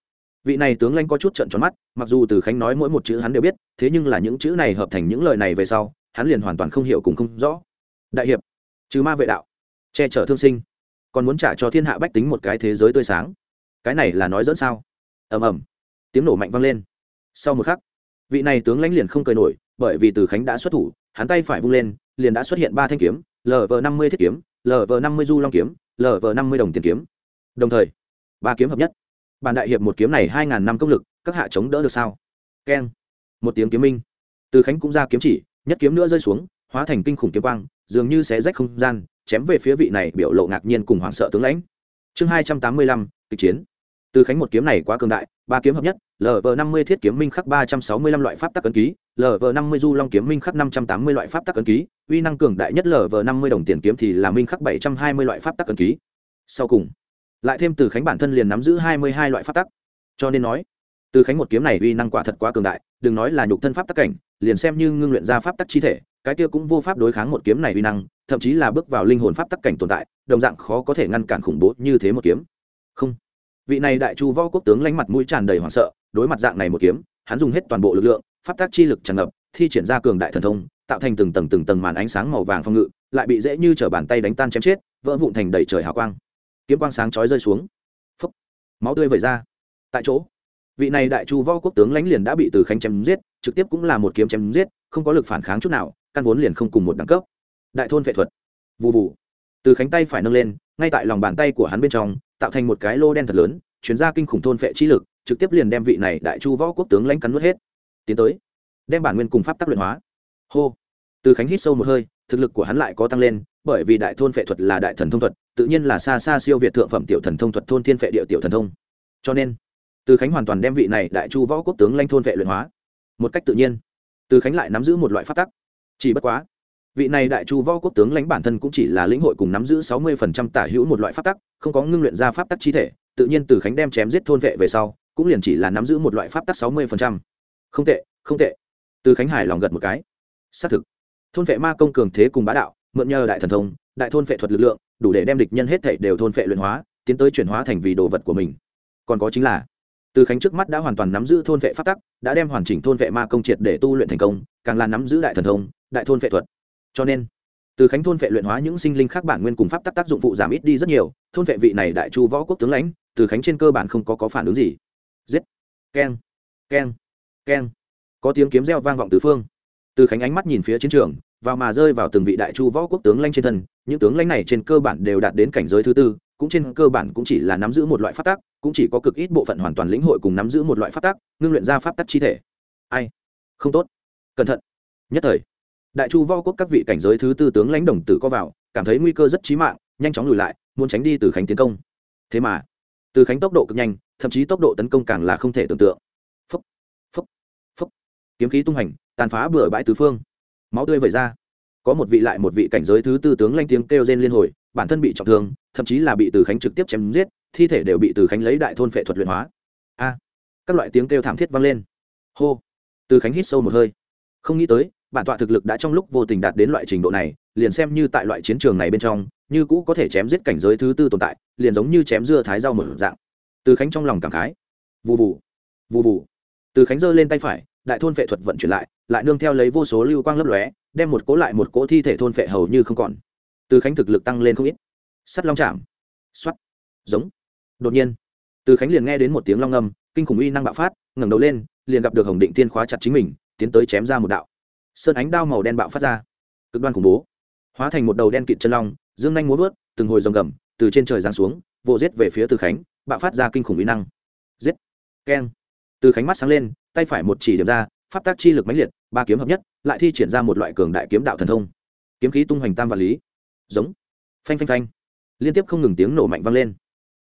Speaker 1: Vị này tướng lãnh có chút trận tròn mắt, mặc dù từ khánh nói mỗi một chữ hắn đều biết, thế nhưng là những chữ này hợp thành những lời này về sau, hắn liền hoàn toàn không hiểu cùng không rõ. Đại hiệp, trừ ma vệ đạo, che chở thương sinh, còn muốn trả cho thiên hạ bách tính một cái thế giới tươi sáng. Cái này là nói dẫn sao? Ầm ầm, tiếng nổ mạnh vang lên. Sau một khắc, vị này tướng lãnh liền không cười nổi, bởi vì từ khánh đã xuất thủ, hắn tay phải vung lên, liền đã xuất hiện ba thanh kiếm lv năm mươi thiết kiếm lv năm mươi du long kiếm lv năm mươi đồng tiền kiếm. Đồng thời, ba kiếm hợp nhất bản đại hiệp một kiếm này hai ngàn năm công lực, các hạ chống đỡ được sao? Keng. Một tiếng kiếm minh. Từ khánh cũng ra kiếm chỉ, nhất kiếm nữa rơi xuống, hóa thành kinh khủng kiếm quang, dường như sẽ rách không gian, chém về phía vị này biểu lộ ngạc nhiên cùng hoảng sợ tướng lãnh. Chương hai trăm tám mươi lăm, kịch chiến. Từ khánh một kiếm này quá cường đại, ba kiếm hợp nhất lv năm mươi thiết kiếm minh khắc ba trăm sáu mươi lăm loại pháp tắc ấn ký lv năm mươi du long kiếm minh khắc năm trăm tám mươi loại pháp tắc ấn ký, uy năng cường đại nhất lv năm mươi đồng tiền kiếm thì là minh khắc bảy trăm hai mươi loại pháp tắc ấn ký. Sau cùng lại thêm từ khánh bản thân liền nắm giữ hai mươi hai loại pháp tắc. Cho nên nói, từ khánh một kiếm này uy năng quả thật quá cường đại, đừng nói là nhục thân pháp tắc cảnh, liền xem như ngưng luyện ra pháp tắc chi thể, cái kia cũng vô pháp đối kháng một kiếm này uy năng, thậm chí là bước vào linh hồn pháp tắc cảnh tồn tại, đồng dạng khó có thể ngăn cản khủng bố như thế một kiếm. Không. Vị này đại chu võ quốc tướng lánh mặt mũi tràn đầy hoảng sợ, đối mặt dạng này một kiếm, hắn dùng hết toàn bộ lực lượng, pháp tác chi lực tràn ngập, thi triển ra cường đại thần thông, tạo thành từng tầng từng tầng màn ánh sáng màu vàng phong ngự, lại bị dễ như t r ở bàn tay đánh tan chém chết, vỡ vụn thành đầy trời hào quang kiếm quang sáng chói rơi xuống. Phấp máu tươi vẩy ra. Tại chỗ, vị này đại chu võ quốc tướng lãnh liền đã bị từ khánh chém giết, trực tiếp cũng là một kiếm chém giết, không có lực phản kháng chút nào, căn vốn liền không cùng một đẳng cấp. Đại thôn vệ thuật. Vụ vụ từ khánh tay phải nâng lên, ngay tại lòng bàn tay của hắn bên trong, tạo thành một cái lô đen thật lớn chuyến ra kinh khủng thôn vệ chi lực, trực tiếp liền đem vị này đại chu võ quốc tướng lãnh cắn nuốt hết. Tiến tới, đem bản nguyên cùng pháp tác luyện hóa. Hô. Từ khánh hít sâu một hơi, thực lực của hắn lại có tăng lên, bởi vì đại thôn phệ thuật là đại thần thông thuật tự nhiên là xa xa siêu việt thượng phẩm tiểu thần thông thuật thôn thiên vệ địa tiểu thần thông. Cho nên, từ khánh hoàn toàn đem vị này đại chu võ quốc tướng lanh thôn vệ luyện hóa. Một cách tự nhiên, từ khánh lại nắm giữ một loại pháp tắc. Chỉ bất quá, vị này đại chu võ quốc tướng lãnh bản thân cũng chỉ là lĩnh hội cùng nắm giữ sáu mươi phần trăm tả hữu một loại pháp tắc, không có ngưng luyện ra pháp tắc chi thể. Tự nhiên từ khánh đem chém giết thôn vệ về sau, cũng liền chỉ là nắm giữ một loại pháp tắc sáu mươi phần trăm. Không tệ không tệ. Từ khánh hải lòng gật một cái. Xác thực, thôn vệ ma công cường thế cùng bá đạo, mượn nhờ đại thần thông, đại thôn vệ thuật lực lượng đủ để đem địch nhân hết thảy đều thôn vệ luyện hóa, tiến tới chuyển hóa thành vì đồ vật của mình. Còn có chính là, từ khánh trước mắt đã hoàn toàn nắm giữ thôn vệ pháp tắc, đã đem hoàn chỉnh thôn vệ ma công triệt để tu luyện thành công, càng là nắm giữ đại thần thông, đại thôn vệ thuật. Cho nên, từ khánh thôn vệ luyện hóa những sinh linh khác bản nguyên cùng pháp tắc tác dụng phụ giảm ít đi rất nhiều, thôn vệ vị này đại chu võ quốc tướng lãnh, từ khánh trên cơ bản không có có phản ứng gì. Giết! Keng! Keng! Keng! Có tiếng kiếm reo vang vọng từ phương. Từ khánh ánh mắt nhìn phía chiến trường và mà rơi vào từng vị đại chu võ quốc tướng lãnh trên thân, những tướng lãnh này trên cơ bản đều đạt đến cảnh giới thứ tư, cũng trên cơ bản cũng chỉ là nắm giữ một loại pháp tắc, cũng chỉ có cực ít bộ phận hoàn toàn lĩnh hội cùng nắm giữ một loại pháp tắc, ngưng luyện ra pháp tắc chi thể. Ai? Không tốt. Cẩn thận. Nhất thời, đại chu võ quốc các vị cảnh giới thứ tư tướng lãnh đồng tử có vào, cảm thấy nguy cơ rất chí mạng, nhanh chóng lùi lại, muốn tránh đi từ khánh tiến công. Thế mà, từ khánh tốc độ cực nhanh, thậm chí tốc độ tấn công càng là không thể tưởng tượng. Phúc phúc phúc. Kiếm khí tung hành tàn phá bừa bãi tứ phương máu tươi vẩy ra. Có một vị lại một vị cảnh giới thứ tư tướng lanh tiếng kêu rên liên hồi, bản thân bị trọng thương, thậm chí là bị từ khánh trực tiếp chém giết, thi thể đều bị từ khánh lấy đại thôn phệ thuật luyện hóa. A, các loại tiếng kêu thảm thiết vang lên. Hô, từ khánh hít sâu một hơi. Không nghĩ tới, bản tọa thực lực đã trong lúc vô tình đạt đến loại trình độ này, liền xem như tại loại chiến trường này bên trong, như cũ có thể chém giết cảnh giới thứ tư tồn tại, liền giống như chém dưa thái rau một dạng. Từ khánh trong lòng cảm khái. Vụ vụ vụ vụ từ khánh giơ lên tay phải, đại thôn vệ thuật vận chuyển lại lại nương theo lấy vô số lưu quang lấp lóe, đem một cố lại một cố thi thể thôn phệ hầu như không còn. Từ khánh thực lực tăng lên không ít. Sắt long chạm. X giống. Đột nhiên, từ khánh liền nghe đến một tiếng long ngâm, kinh khủng uy năng bạo phát, ngẩng đầu lên, liền gặp được hồng định tiên khóa chặt chính mình, tiến tới chém ra một đạo. Sơn ánh đao màu đen bạo phát ra. Cực đoan khủng bố. Hóa thành một đầu đen kịt chân long, dương nhanh múa vớt, từng hồi rồng gầm, từ trên trời giáng xuống, vồ giết về phía từ khánh, bạo phát ra kinh khủng uy năng. Giết. Keng. Từ khánh mắt sáng lên, tay phải một chỉ điểm ra pháp tác chi lực mãnh liệt, ba kiếm hợp nhất, lại thi triển ra một loại cường đại kiếm đạo thần thông. Kiếm khí tung hoành tam vạn lý. Giống. Phanh phanh phanh. Liên tiếp không ngừng tiếng nổ mạnh vang lên.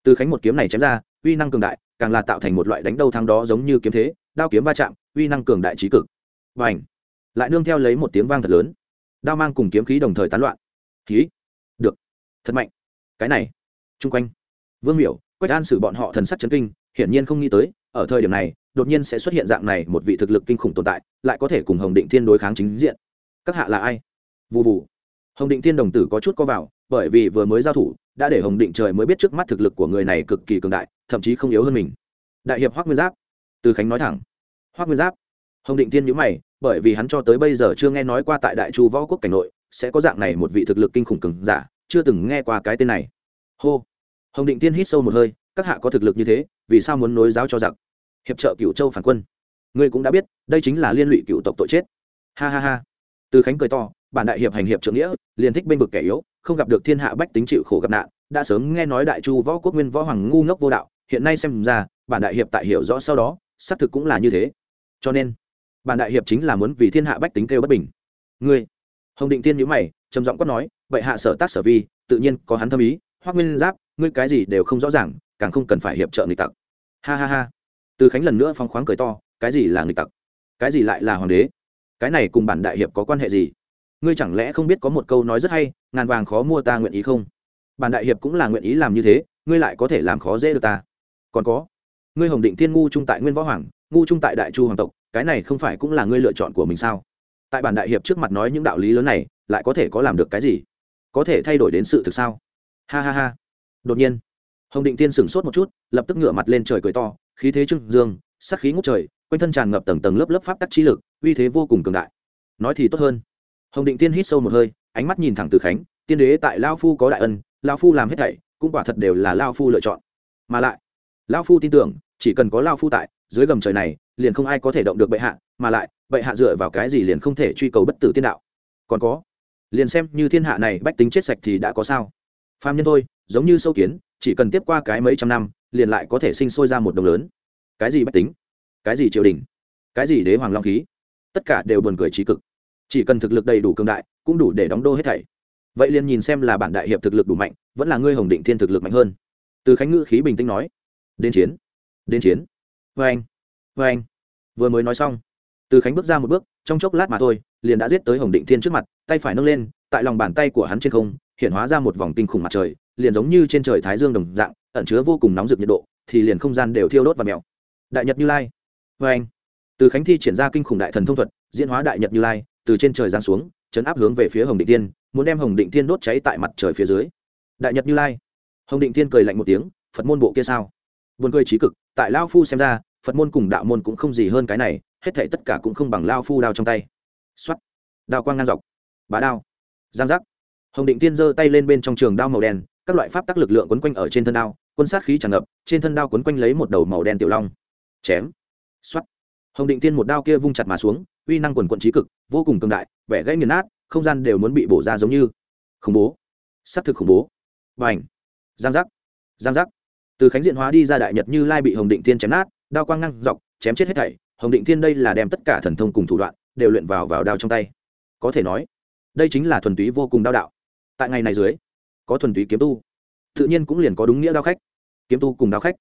Speaker 1: Từ khánh một kiếm này chém ra, uy năng cường đại, càng là tạo thành một loại đánh đầu thắng đó giống như kiếm thế, đao kiếm va chạm, uy năng cường đại trí cực. Và ảnh lại nương theo lấy một tiếng vang thật lớn. Đao mang cùng kiếm khí đồng thời tán loạn. Khí. Được. Thật mạnh. Cái này. Chung quanh. Vương miểu, quách an xử bọn họ thần sắc chấn kinh, hiển nhiên không nghĩ tới, ở thời điểm này đột nhiên sẽ xuất hiện dạng này một vị thực lực kinh khủng tồn tại, lại có thể cùng hồng định thiên đối kháng chính diện. Các hạ là ai? Vụ vụ hồng định thiên đồng tử có chút co vào, bởi vì vừa mới giao thủ, đã để hồng định trời mới biết trước mắt thực lực của người này cực kỳ cường đại, thậm chí không yếu hơn mình. Đại hiệp hoác nguyên giáp. Từ khánh nói thẳng. Hoác nguyên giáp. Hồng định thiên nhữ mày, bởi vì hắn cho tới bây giờ chưa nghe nói qua tại đại chu võ quốc cảnh nội, sẽ có dạng này một vị thực lực kinh khủng cường giả, chưa từng nghe qua cái tên này. Hô. Hồng định tiên hít sâu một hơi, các hạ có thực lực như thế, vì sao muốn nối giáo cho giặc? Hiệp trợ cựu châu phản quân. Ngươi cũng đã biết, đây chính là liên lụy cựu tộc tội chết. Ha ha ha. Từ khánh cười to, bản đại hiệp hành hiệp trưởng nghĩa, liền thích bênh vực kẻ yếu, không gặp được thiên hạ bách tính chịu khổ gặp nạn. Đã sớm nghe nói đại chu võ quốc nguyên võ hoàng ngu ngốc vô đạo, hiện nay xem ra, bản đại hiệp tại hiểu rõ sau đó, xác thực cũng là như thế. Cho nên, bản đại hiệp chính là muốn vì thiên hạ bách tính kêu bất bình. Ngươi, hồng định tiên nhữ mày, trầm giọng quát nói, vậy hạ sở tác sở vi, tự nhiên có hắn thâm ý hoác nguyên giáp, ngươi cái gì đều không rõ ràng, càng không cần phải hiệp trợ nghịch tặc. Ha ha ha từ khánh lần nữa phong khoáng cười to, cái gì là nghịch tặc? Cái gì lại là hoàng đế? Cái này cùng bản đại hiệp có quan hệ gì? Ngươi chẳng lẽ không biết có một câu nói rất hay, ngàn vàng khó mua ta nguyện ý không? Bản đại hiệp cũng là nguyện ý làm như thế, ngươi lại có thể làm khó dễ được ta. Còn có, ngươi hồng định thiên ngu trung tại nguyên võ hoàng, ngu trung tại đại chu hoàng tộc, cái này không phải cũng là ngươi lựa chọn của mình sao? Tại bản đại hiệp trước mặt nói những đạo lý lớn này, lại có thể có làm được cái gì? Có thể thay đổi đến sự thực sao? Ha ha ha. Đột nhiên hồng định tiên sửng sốt một chút, lập tức ngửa mặt lên trời cười to, khí thế trưng dương sắc khí ngút trời, quanh thân tràn ngập tầng tầng lớp lớp pháp tắc trí lực, uy thế vô cùng cường đại. Nói thì tốt hơn. Hồng định tiên hít sâu một hơi, ánh mắt nhìn thẳng từ khánh, tiên đế tại lao phu có đại ân, lao phu làm hết thảy, cũng quả thật đều là lao phu lựa chọn. Mà lại, lao phu tin tưởng, chỉ cần có lao phu tại, dưới gầm trời này, liền không ai có thể động được bệ hạ, mà lại, bệ hạ dựa vào cái gì liền không thể truy cầu bất tử tiên đạo. Còn có, liền xem như thiên hạ này bách tính chết sạch thì đã có sao. Phàm nhân thôi, giống như sâu kiến chỉ cần tiếp qua cái mấy trăm năm, liền lại có thể sinh sôi ra một đồng lớn. Cái gì bách tính? Cái gì triều đình? Cái gì đế hoàng long khí? Tất cả đều buồn cười trí cực. Chỉ cần thực lực đầy đủ cường đại, cũng đủ để đóng đô hết thảy. Vậy liền nhìn xem là bản đại hiệp thực lực đủ mạnh, vẫn là ngươi hồng định thiên thực lực mạnh hơn. Từ khánh ngữ khí bình tĩnh nói, đến chiến đến chiến. Vê anh vê anh vừa mới nói xong, từ khánh bước ra một bước, trong chốc lát mà thôi, liền đã giết tới hồng định thiên trước mặt, tay phải nâng lên, tại lòng bàn tay của hắn trên không, hiện hóa ra một vòng kinh khủng mặt trời liền giống như trên trời thái dương đồng dạng, ẩn chứa vô cùng nóng rực nhiệt độ, thì liền không gian đều thiêu đốt và mèo. Đại nhật như lai. Vê anh, từ khánh thi triển ra kinh khủng đại thần thông thuật, diễn hóa đại nhật như lai, từ trên trời giáng xuống, chấn áp hướng về phía hồng định tiên muốn đem hồng định tiên đốt cháy tại mặt trời phía dưới. Đại nhật như lai. Hồng định tiên cười lạnh một tiếng, phật môn bộ kia sao? Vườn cười trí cực, tại lao phu xem ra, phật môn cùng đạo môn cũng không gì hơn cái này, hết thảy tất cả cũng không bằng lao phu đao trong tay. Xuất đao quang ngang dọc. Bá đao. Giang giác. Hồng định tiên giơ tay lên bên trong trường đao màu đen các loại pháp tắc lực lượng quấn quanh ở trên thân đao quân sát khí tràn ngập trên thân đao quấn quanh lấy một đầu màu đen tiểu long. Chém. Xoát, hồng định tiên một đao kia vung chặt mà xuống uy năng quần quận trí cực vô cùng cường đại vẻ gãy nghiền nát không gian đều muốn bị bổ ra giống như khủng bố. S á c thực khủng bố. Bành, giang giác. Giang giác. Từ khánh diện hóa đi ra đại nhật như lai bị hồng định tiên chém nát đao quang ngăn dọc chém chết hết thảy hồng định tiên đây là đem tất cả thần thông cùng thủ đoạn đều luyện vào vào đao trong tay. Có thể nói đây chính là thuần túy vô cùng đao đạo. Tại ngày này dưới có thuần túy kiếm tu. Tự nhiên cũng liền có đúng nghĩa đao khách. Kiếm tu cùng đao khách.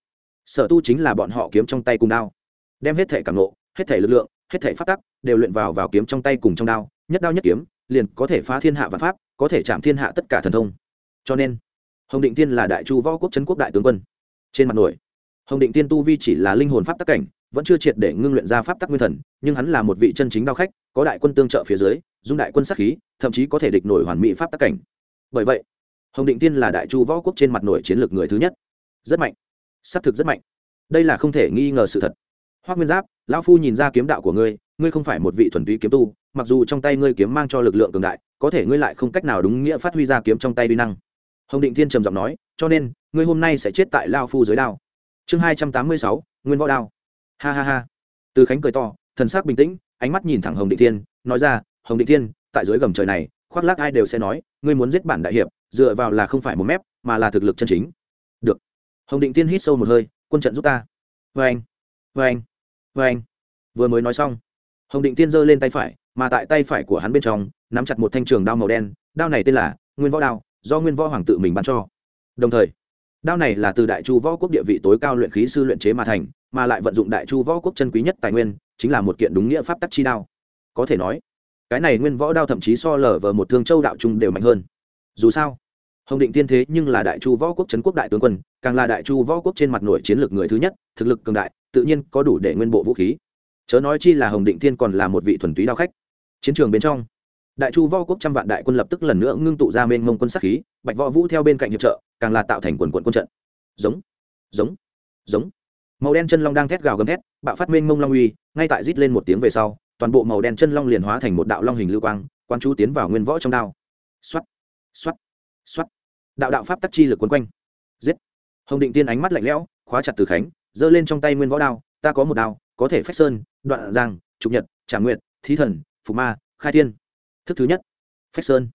Speaker 1: Sở tu chính là bọn họ kiếm trong tay cùng đao. Đem hết thể cảm nộ hết thể lực lượng, hết thể phát tắc đều luyện vào vào kiếm trong tay cùng trong đao, nhất đao nhất kiếm, liền có thể phá thiên hạ và pháp, có thể chạm thiên hạ tất cả thần thông. Cho nên, hồng định tiên là đại chu võ quốc trấn quốc đại tướng quân. Trên mặt nổi, hồng định tiên tu vi chỉ là linh hồn pháp tắc cảnh, vẫn chưa triệt để ngưng luyện ra pháp tắc nguyên thần, nhưng hắn là một vị chân chính đao khách, có đại quân tương trợ phía dưới dung đại quân sắc khí, thậm chí có thể địch nổi hoàn mỹ pháp tắc cảnh. Bởi vậy hồng định tiên là đại chu võ quốc trên mặt nổi chiến lược người thứ nhất. Rất mạnh. S c thực rất mạnh. Đây là không thể nghi ngờ sự thật. Hoác nguyên giáp, lão phu nhìn ra kiếm đạo của ngươi ngươi không phải một vị thuần túy kiếm tu, mặc dù trong tay ngươi kiếm mang cho lực lượng cường đại, có thể ngươi lại không cách nào đúng nghĩa phát huy ra kiếm trong tay vi năng. Hồng định thiên trầm giọng nói, cho nên, ngươi hôm nay sẽ chết tại lao phu dưới đao. Chương hai trăm tám mươi sáu, nguyên võ đao. Ha ha ha. Từ khánh cười to, thần sắc bình tĩnh, ánh mắt nhìn thẳng hồng định thiên nói ra, hồng định thiên tại dưới gầm trời này, khoác lác ai đều sẽ nói, ngươi muốn giết bản đại hiệp dựa vào là không phải một mép, mà là thực lực chân chính. Được. Hồng định tiên hít sâu một hơi, quân trận giúp ta. Vê anh. Vê anh. Vê anh. Vừa mới nói xong, hồng định tiên giơ lên tay phải, mà tại tay phải của hắn bên trong, nắm chặt một thanh trường đao màu đen, đao này tên là nguyên võ đao, do nguyên võ hoàng tự mình bắn cho. Đồng thời, đao này là từ đại chu võ quốc địa vị tối cao luyện khí sư luyện chế mà thành, mà lại vận dụng đại chu võ quốc chân quý nhất tài nguyên, chính là một kiện đúng nghĩa pháp tắc chi đao. Có thể nói, cái này nguyên võ đao thậm chí so lở vờ một thương châu đạo trung đều mạnh hơn. Dù sao hồng định tiên thế nhưng là đại chu võ quốc trấn quốc đại tướng quân, càng là đại chu võ quốc trên mặt nổi chiến lược người thứ nhất, thực lực cường đại, tự nhiên có đủ để nguyên bộ vũ khí. Chớ nói chi là hồng định tiên còn là một vị thuần túy đao khách. Chiến trường bên trong, đại chu võ quốc trăm vạn đại quân lập tức lần nữa ngưng tụ ra mênh mông quân sắc khí, bạch võ vũ theo bên cạnh hiệp trợ, càng là tạo thành quần quận quân trận. Giống giống giống. Màu đen chân long đang thét gào gầm thét, bạo phát mênh mông long uy, ngay tại rít lên một tiếng về sau, toàn bộ màu đen chân long liền hóa thành một đạo long hình lưu quang quan chú tiến vào nguyên võ trong đao. Xoắt xoắt xoắt đạo đạo pháp tắc chi lực quấn quanh. Giết. Hồng định tiên ánh mắt lạnh lẽo, khóa chặt từ khánh, giơ lên trong tay nguyên võ đao, ta có một đao, có thể phách sơn, đoạn giang, trục nhật trả nguyện thí thần, phục ma, khai thiên. Thức thứ nhất. Phách sơn.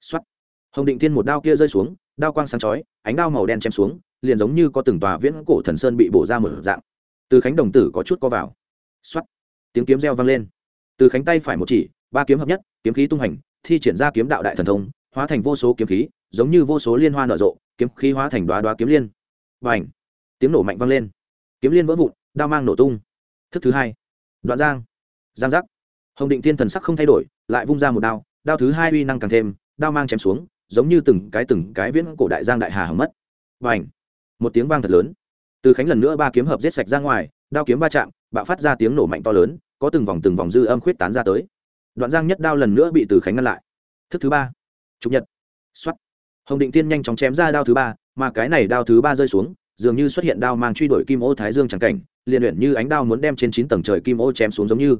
Speaker 1: Xoắt hồng định tiên một đao kia rơi xuống, đao quang sáng chói, ánh đao màu đen chém xuống, liền giống như có từng tòa viễn cổ thần sơn bị bổ ra một dạng. Từ khánh đồng tử có chút co vào. Xoắt tiếng kiếm reo vang lên. Từ khánh tay phải một chỉ, ba kiếm hợp nhất, kiếm khí tung hành, thi triển ra kiếm đạo đại thần thông, hóa thành vô số kiếm khí giống như vô số liên hoa nở rộ, kiếm khí hóa thành đoá đoá kiếm liên. Và ảnh tiếng nổ mạnh vang lên. Kiếm liên vỡ vụn, đao mang nổ tung. Thức thứ hai. Đoạn giang. Giang giác. Hồng định thiên thần sắc không thay đổi, lại vung ra một đao đao thứ hai uy năng càng thêm, đao mang chém xuống, giống như từng cái từng cái viễn cổ đại giang đại hà hầm mất. Và ảnh một tiếng vang thật lớn. Từ khánh lần nữa ba kiếm hợp giết sạch ra ngoài, đao kiếm va chạm, bạo phát ra tiếng nổ mạnh to lớn, có từng vòng từng vòng dư âm khuyết tán ra tới. Đoạn giang nhất đao lần nữa bị từ khánh ngăn lại. Thức thứ ba. Trục nhật. X hồng định tiên nhanh chóng chém ra đao thứ ba, mà cái này đao thứ ba rơi xuống, dường như xuất hiện đao mang truy đuổi kim ô thái dương chẳng cảnh, liền luyện như ánh đao muốn đem trên chín tầng trời kim ô chém xuống giống như.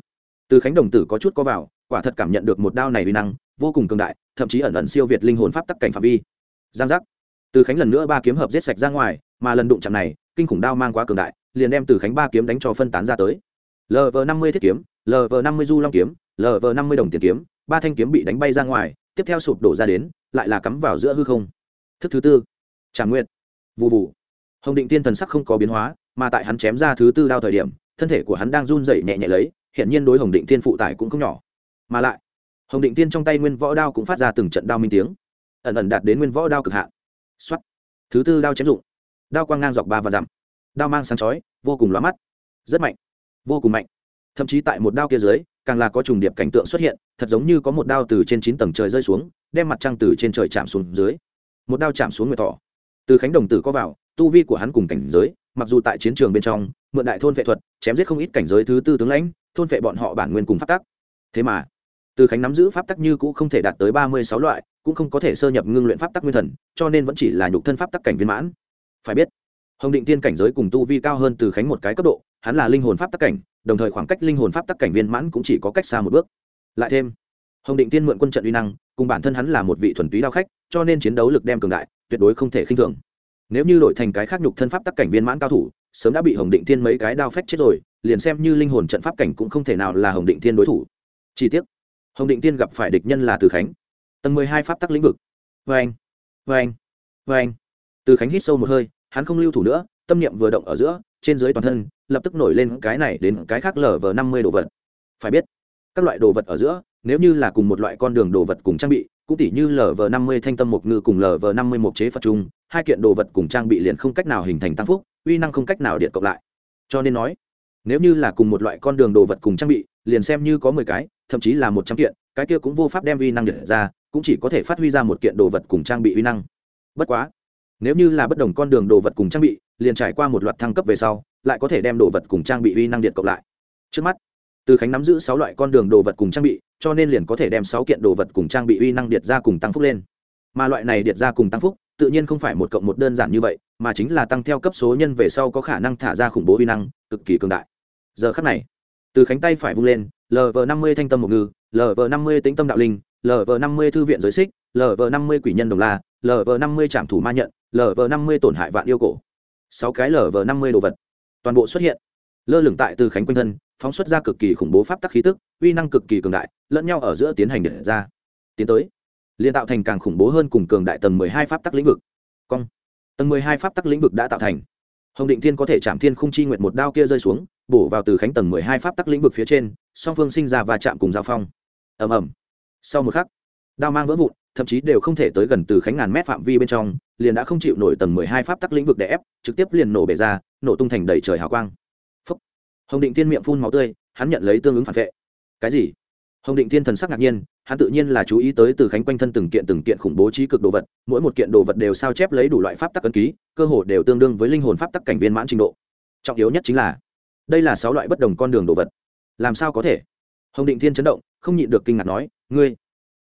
Speaker 1: Từ khánh đồng tử có chút có vào, quả thật cảm nhận được một đao này uy năng, vô cùng cường đại, thậm chí ẩn ẩn siêu việt linh hồn pháp tắc cảnh phạm vi. Giang giác. Từ khánh lần nữa ba kiếm hợp giết sạch ra ngoài, mà lần đụng chạm này, kinh khủng đao mang quá cường đại, liền đem từ khánh ba kiếm đánh cho phân tán ra tới. Lv năm mươi thiết kiếm lv năm mươi du long kiếm lv năm mươi đồng tiền kiếm, ba thanh kiếm bị đánh bay ra ngoài, tiếp theo sụp đổ ra đến lại là cắm vào giữa hư không. Thức thứ tư tràng nguyện vụ vụ hồng định tiên thần sắc không có biến hóa, mà tại hắn chém ra thứ tư đao thời điểm, thân thể của hắn đang run dậy nhẹ nhẹ lấy hiện nhiên đối hồng định tiên phụ tải cũng không nhỏ. Mà lại, hồng định tiên trong tay nguyên võ đao cũng phát ra từng trận đao minh tiếng. Ẩn ẩn đạt đến nguyên võ đao cực hạn. X thứ tư đao chém dụng. Đao quang ngang dọc ba và dặm. Đao mang sáng chói, vô cùng lóa mắt. Rất mạnh. Vô cùng mạnh. Thậm chí tại một đao kia dưới càng là có trùng điệp cảnh tượng xuất hiện, thật giống như có một đao từ trên chín tầng trời rơi xuống, đem mặt trăng từ trên trời chạm xuống dưới. Một đao chạm xuống người thỏ từ khánh đồng tử có vào, tu vi của hắn cùng cảnh giới, mặc dù tại chiến trường bên trong, mượn đại thôn vệ thuật, chém giết không ít cảnh giới thứ tư tướng lãnh, thôn vệ bọn họ bản nguyên cùng pháp tắc. Thế mà, từ khánh nắm giữ pháp tắc như cũ không thể đạt tới ba mươi sáu loại, cũng không có thể sơ nhập ngưng luyện pháp tắc nguyên thần, cho nên vẫn chỉ là nhục thân pháp tắc cảnh viên mãn. Phải biết, hồng định tiên cảnh giới cùng tu vi cao hơn từ khánh một cái cấp độ, hắn là linh hồn pháp tắc cảnh đồng thời khoảng cách linh hồn pháp tắc cảnh viên mãn cũng chỉ có cách xa một bước. Lại thêm, hồng định tiên mượn quân trận uy năng, cùng bản thân hắn là một vị thuần túy đao khách, cho nên chiến đấu lực đem cường đại, tuyệt đối không thể khinh thường. Nếu như đổi thành cái khác nhục thân pháp tắc cảnh viên mãn cao thủ, sớm đã bị hồng định tiên mấy cái đao phách chết rồi, liền xem như linh hồn trận pháp cảnh cũng không thể nào là hồng định tiên đối thủ. Chi tiết hồng định tiên gặp phải địch nhân là từ khánh. Tầng mười hai pháp tắc lĩnh vực. Vê anh vê anh vê anh từ khánh hít sâu một hơi, hắn không lưu thủ nữa, tâm niệm vừa động ở giữa trên dưới toàn thân, lập tức nổi lên cái này đến cái khác lở vờ năm mươi đồ vật. Phải biết, các loại đồ vật ở giữa, nếu như là cùng một loại con đường đồ vật cùng trang bị, cũng tỉ như lv năm mươi thanh tâm mục ngư cùng lv năm mươi mục chế phật trung, hai kiện đồ vật cùng trang bị liền không cách nào hình thành tăng phúc, uy năng không cách nào điện cộng lại. Cho nên nói, nếu như là cùng một loại con đường đồ vật cùng trang bị, liền xem như có mười cái, thậm chí là một trăm kiện, cái kia cũng vô pháp đem uy năng điện ra, cũng chỉ có thể phát huy ra một kiện đồ vật cùng trang bị uy năng. Bất quá nếu như là bất đồng con đường đồ vật cùng trang bị, liền trải qua một loạt thăng cấp về sau, lại có thể đem đồ vật cùng trang bị uy năng điện cộng lại. Trước mắt, từ khánh nắm giữ sáu loại con đường đồ vật cùng trang bị, cho nên liền có thể đem sáu kiện đồ vật cùng trang bị uy năng điện ra cùng tăng phúc lên. Mà loại này điện ra cùng tăng phúc, tự nhiên không phải một cộng một đơn giản như vậy, mà chính là tăng theo cấp số nhân về sau có khả năng thả ra khủng bố uy năng, cực kỳ cường đại. Giờ khắc này, từ khánh tay phải vung lên lv năm mươi thanh tâm một ngư lv năm mươi tính tâm đạo linh lv năm mươi thư viện giới xích lv năm mươi quỷ nhân đồng la lv năm mươi trạm thủ ma nhận lv năm mươi tổn hại vạn yêu cổ. Sáu cái lv năm mươi đồ vật. Toàn bộ xuất hiện. Lơ lửng tại từ khánh quanh thân, phóng xuất ra cực kỳ khủng bố pháp tắc khí tức, uy năng cực kỳ cường đại, lẫn nhau ở giữa tiến hành để ra. Tiến tới liên tạo thành càng khủng bố hơn cùng cường đại tầng mười hai pháp tắc lĩnh vực. Cong. Tầng mười hai pháp tắc lĩnh vực đã tạo thành. Hồng định thiên có thể chạm thiên không chi nguyệt một đao kia rơi xuống, bổ vào từ khánh tầng mười hai pháp tắc lĩnh vực phía trên, song phương sinh ra và chạm cùng giao phong. Ầm ầm. Sau một khắc, đao mang vỡ vụn thậm chí đều không thể tới gần từ khánh ngàn mét phạm vi bên trong, liền đã không chịu nổi tầng mười hai pháp tắc lĩnh vực để ép, trực tiếp liền nổ bể ra, nổ tung thành đầy trời hào quang. Phúc. hồng định tiên miệng phun máu tươi, hắn nhận lấy tương ứng phản vệ. Cái gì? Hồng định tiên thần sắc ngạc nhiên, hắn tự nhiên là chú ý tới từ khánh quanh thân từng kiện từng kiện khủng bố trí cực đồ vật, mỗi một kiện đồ vật đều sao chép lấy đủ loại pháp tắc ấn ký, cơ hồ đều tương đương với linh hồn pháp tắc cảnh viên mãn trình độ. Trọng yếu nhất chính là, đây là sáu loại bất đồng con đường đồ vật. Làm sao có thể? Hồng định thiên chấn động, không nhịn được kinh ngạc nói, ngươi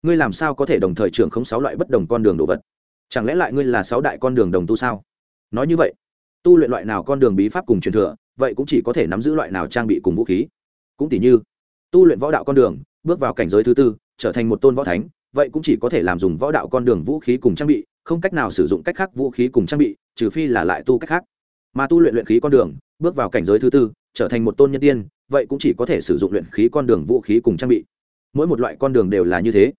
Speaker 1: ngươi làm sao có thể đồng thời trưởng không sáu loại bất đồng con đường đồ vật? Chẳng lẽ lại ngươi là sáu đại con đường đồng tu sao? Nói như vậy, tu luyện loại nào con đường bí pháp cùng truyền thừa, vậy cũng chỉ có thể nắm giữ loại nào trang bị cùng vũ khí. Cũng tỷ như, tu luyện võ đạo con đường, bước vào cảnh giới thứ tư, trở thành một tôn võ thánh, vậy cũng chỉ có thể làm dùng võ đạo con đường vũ khí cùng trang bị, không cách nào sử dụng cách khác vũ khí cùng trang bị, trừ phi là lại tu cách khác. Mà tu luyện luyện khí con đường, bước vào cảnh giới thứ tư, trở thành một tôn nhân tiên, vậy cũng chỉ có thể sử dụng luyện khí con đường vũ khí cùng trang bị. Mỗi một loại con đường đều là như thế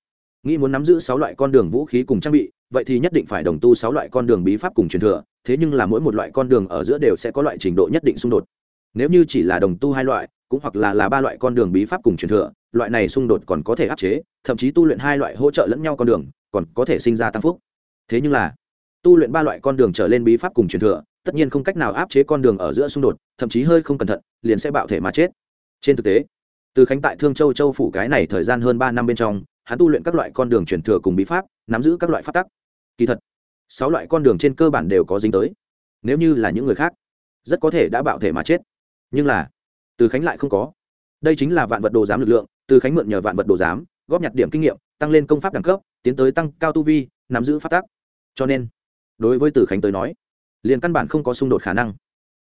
Speaker 1: nghĩ muốn nắm giữ sáu loại con đường vũ khí cùng trang bị, vậy thì nhất định phải đồng tu sáu loại con đường bí pháp cùng truyền thừa, thế nhưng là mỗi một loại con đường ở giữa đều sẽ có loại trình độ nhất định xung đột. Nếu như chỉ là đồng tu hai loại, cũng hoặc là là ba loại con đường bí pháp cùng truyền thừa, loại này xung đột còn có thể áp chế, thậm chí tu luyện hai loại hỗ trợ lẫn nhau con đường, còn có thể sinh ra tăng phúc. Thế nhưng là, tu luyện ba loại con đường trở lên bí pháp cùng truyền thừa, tất nhiên không cách nào áp chế con đường ở giữa xung đột, thậm chí hơi không cẩn thận, liền sẽ bạo thể mà chết. Trên thực tế, từ khánh tại thương châu châu phủ cái này thời gian hơn ba năm bên trong hắn tu luyện các loại con đường truyền thừa cùng bí pháp, nắm giữ các loại phát tắc. Kỳ thật, sáu loại con đường trên cơ bản đều có dính tới. Nếu như là những người khác, rất có thể đã bạo thể mà chết. Nhưng là, từ khánh lại không có. Đây chính là vạn vật đồ giám lực lượng, từ khánh mượn nhờ vạn vật đồ giám, góp nhặt điểm kinh nghiệm, tăng lên công pháp đẳng cấp, tiến tới tăng cao tu vi, nắm giữ phát tác cho nên, đối với từ khánh tới nói, liền căn bản không có xung đột khả năng.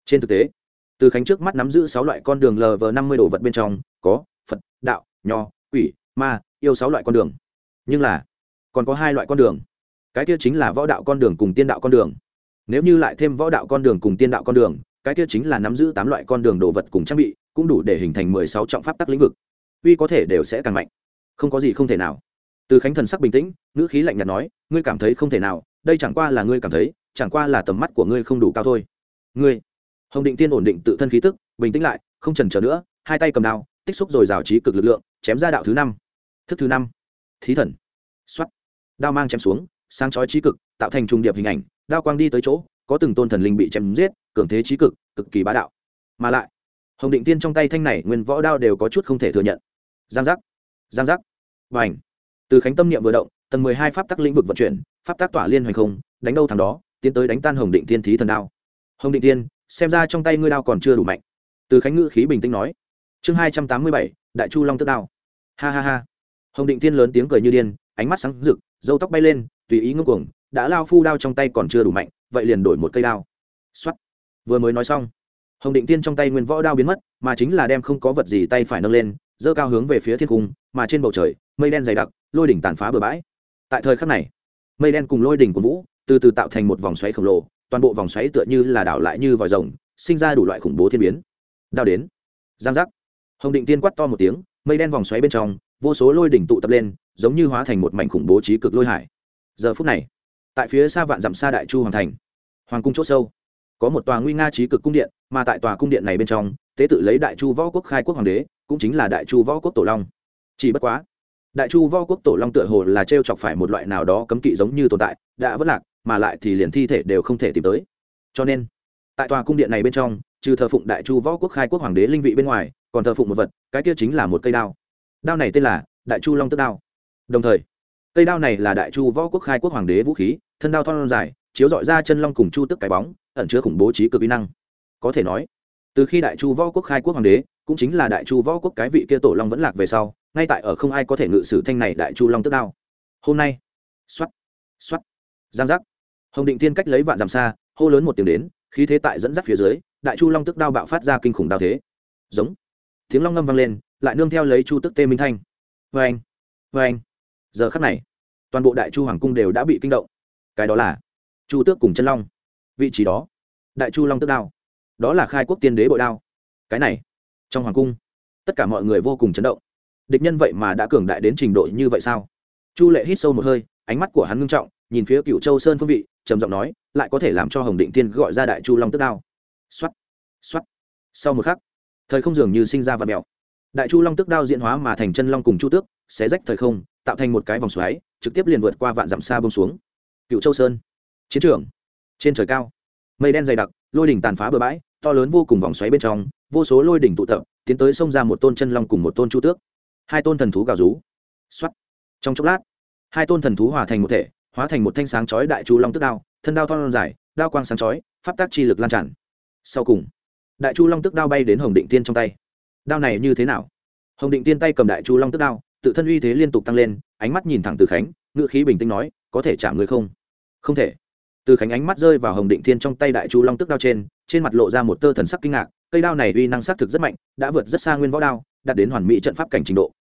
Speaker 1: Trên thực tế, từ khánh trước mắt nắm giữ sáu loại con đường lv năm mươi đồ vật bên trong, có phật, đạo, nho, quỷ, ma yêu sáu loại con đường. Nhưng là, còn có hai loại con đường. Cái kia chính là võ đạo con đường cùng tiên đạo con đường. Nếu như lại thêm võ đạo con đường cùng tiên đạo con đường, cái kia chính là nắm giữ tám loại con đường đồ vật cùng trang bị, cũng đủ để hình thành mười sáu trọng pháp tắc lĩnh vực. Uy có thể đều sẽ càng mạnh. Không có gì không thể nào. Từ khánh thần sắc bình tĩnh, ngữ khí lạnh nhạt nói, ngươi cảm thấy không thể nào, đây chẳng qua là ngươi cảm thấy, chẳng qua là tầm mắt của ngươi không đủ cao thôi. Ngươi. Hồng định tiên ổn định tự thân khí tức, bình tĩnh lại, không trần trở nữa, hai tay cầm đao, tích xúc rồi rào trí cực lực lượng, chém ra đạo thứ năm thức thứ năm, thí thần. X o á t đao mang chém xuống, sáng chói trí cực, tạo thành trùng điệp hình ảnh, đao quang đi tới chỗ, có từng tôn thần linh bị chém giết, cường thế trí cực cực kỳ bá đạo. Mà lại, hồng định tiên trong tay thanh này nguyên võ đao đều có chút không thể thừa nhận. Giang giác giang giác. Và ảnh từ khánh tâm niệm vừa động, tầng mười hai pháp tắc lĩnh vực vận chuyển, pháp tác tỏa liên hoành không, đánh đâu thằng đó, tiến tới đánh tan hồng định tiên thí thần đao. Hồng định tiên, xem ra trong tay ngươi đao còn chưa đủ mạnh. Từ khánh ngữ khí bình tĩnh nói. Chương hai trăm tám mươi bảy, đại chu long tức đao. Ha ha ha hồng định Thiên lớn tiếng cười như điên, ánh mắt sáng rực dâu tóc bay lên, tùy ý ngưng cuồng, đã lao phu đao trong tay còn chưa đủ mạnh, vậy liền đổi một cây đao. Xuất vừa mới nói xong, hồng định tiên trong tay nguyên võ đao biến mất, mà chính là đem không có vật gì tay phải nâng lên dơ cao hướng về phía thiên cung, mà trên bầu trời, mây đen dày đặc, lôi đỉnh tàn phá bừa bãi. Tại thời khắc này, mây đen cùng lôi đỉnh của vũ, từ từ tạo thành một vòng xoáy khổng lồ, toàn bộ vòng xoáy tựa như là đảo lại như vòi rồng, sinh ra đủ loại khủng bố thiên biến. Đao đến. Giang giác. Hồng định tiên quát to một tiếng, mây đen vòng xoáy bên trong vô số lôi đỉnh tụ tập lên, giống như hóa thành một mảnh khủng bố trí cực lôi hải. Giờ phút này, tại phía xa vạn dặm xa đại chu hoàng thành, hoàng cung c h ỗ sâu, có một tòa nguy nga trí cực cung điện, mà tại tòa cung điện này bên trong, tế tự lấy đại chu võ quốc khai quốc hoàng đế, cũng chính là đại chu võ quốc tổ long. Chỉ bất quá, đại chu võ quốc tổ long tựa hồ là t r e o chọc phải một loại nào đó cấm kỵ giống như tồn tại, đã vất lạc, mà lại thì liền thi thể đều không thể tìm tới. Cho nên, tại tòa cung điện này bên trong, trừ thờ phụng đại chu võ quốc khai quốc hoàng đế linh vị bên ngoài, còn thờ phụng một vật, cái kia chính là một cây đao đao này tên là đại chu long tức đao. Đồng thời, cây đao này là đại chu võ quốc khai quốc hoàng đế vũ khí, thân đao thon dài, chiếu dọi ra chân long cùng chu tức cái bóng, ẩn chứa khủng bố trí cực uy năng. Có thể nói, từ khi đại chu võ quốc khai quốc hoàng đế, cũng chính là đại chu võ quốc cái vị kia tổ long vẫn lạc về sau, ngay tại ở không ai có thể ngự sử thanh này đại chu long tức đao. Hôm nay xoắt xoắt giang giác. Hồng định tiên cách lấy vạn giảm xa, hô lớn một tiếng đến, khí thế tại dẫn dắt phía dưới, đại chu long tức đao bạo phát ra kinh khủng đao thế. Giống, tiếng long ngâm vang lên lại nương theo lấy chu tức tê minh thanh. Vê anh vê anh giờ khắc này, toàn bộ đại chu hoàng cung đều đã bị kinh động. Cái đó là chu tước cùng chân long. Vị trí đó, đại chu long tước đao. Đó là khai quốc tiên đế bội đao. Cái này, trong hoàng cung, tất cả mọi người vô cùng chấn động. Địch nhân vậy mà đã cường đại đến trình độ như vậy sao? Chu lệ hít sâu một hơi, ánh mắt của hắn ngưng trọng, nhìn phía cựu châu sơn phương vị, trầm giọng nói, lại có thể làm cho hồng định tiên gọi ra đại chu long tước đao. X o á t x o á t sau một khắc, thời không dường như sinh ra và mèo đại chu long tước đao diễn hóa mà thành chân long cùng chu tước, xé rách thời không, tạo thành một cái vòng xoáy, trực tiếp liền vượt qua vạn dặm xa bông xuống. Cựu châu sơn. Chiến trường. Trên trời cao. Mây đen dày đặc, lôi đỉnh tàn phá bờ bãi, to lớn vô cùng vòng xoáy bên trong, vô số lôi đỉnh tụ tập, tiến tới xông ra một tôn chân long cùng một tôn chu tước. Hai tôn thần thú gào rú. X trong chốc lát, hai tôn thần thú hòa thành một thể, hóa thành một thanh sáng chói đại chu long tức đao, thân đao thon dài, đao quang sáng chói, pháp tác chi lực lan tràn. Sau cùng, đại chu long tức đao bay đến hồng định tiên trong tay đao này như thế nào? Hồng định tiên tay cầm đại chu long tức đao, tự thân uy thế liên tục tăng lên, ánh mắt nhìn thẳng từ khánh ngựa khí bình tĩnh nói, có thể trả người không? Không thể. Từ khánh ánh mắt rơi vào hồng định thiên trong tay đại chu long tức đao trên trên mặt lộ ra một tơ thần sắc kinh ngạc, cây đao này uy năng xác thực rất mạnh, đã vượt rất xa nguyên võ đao, đạt đến hoàn mỹ trận pháp cảnh trình độ.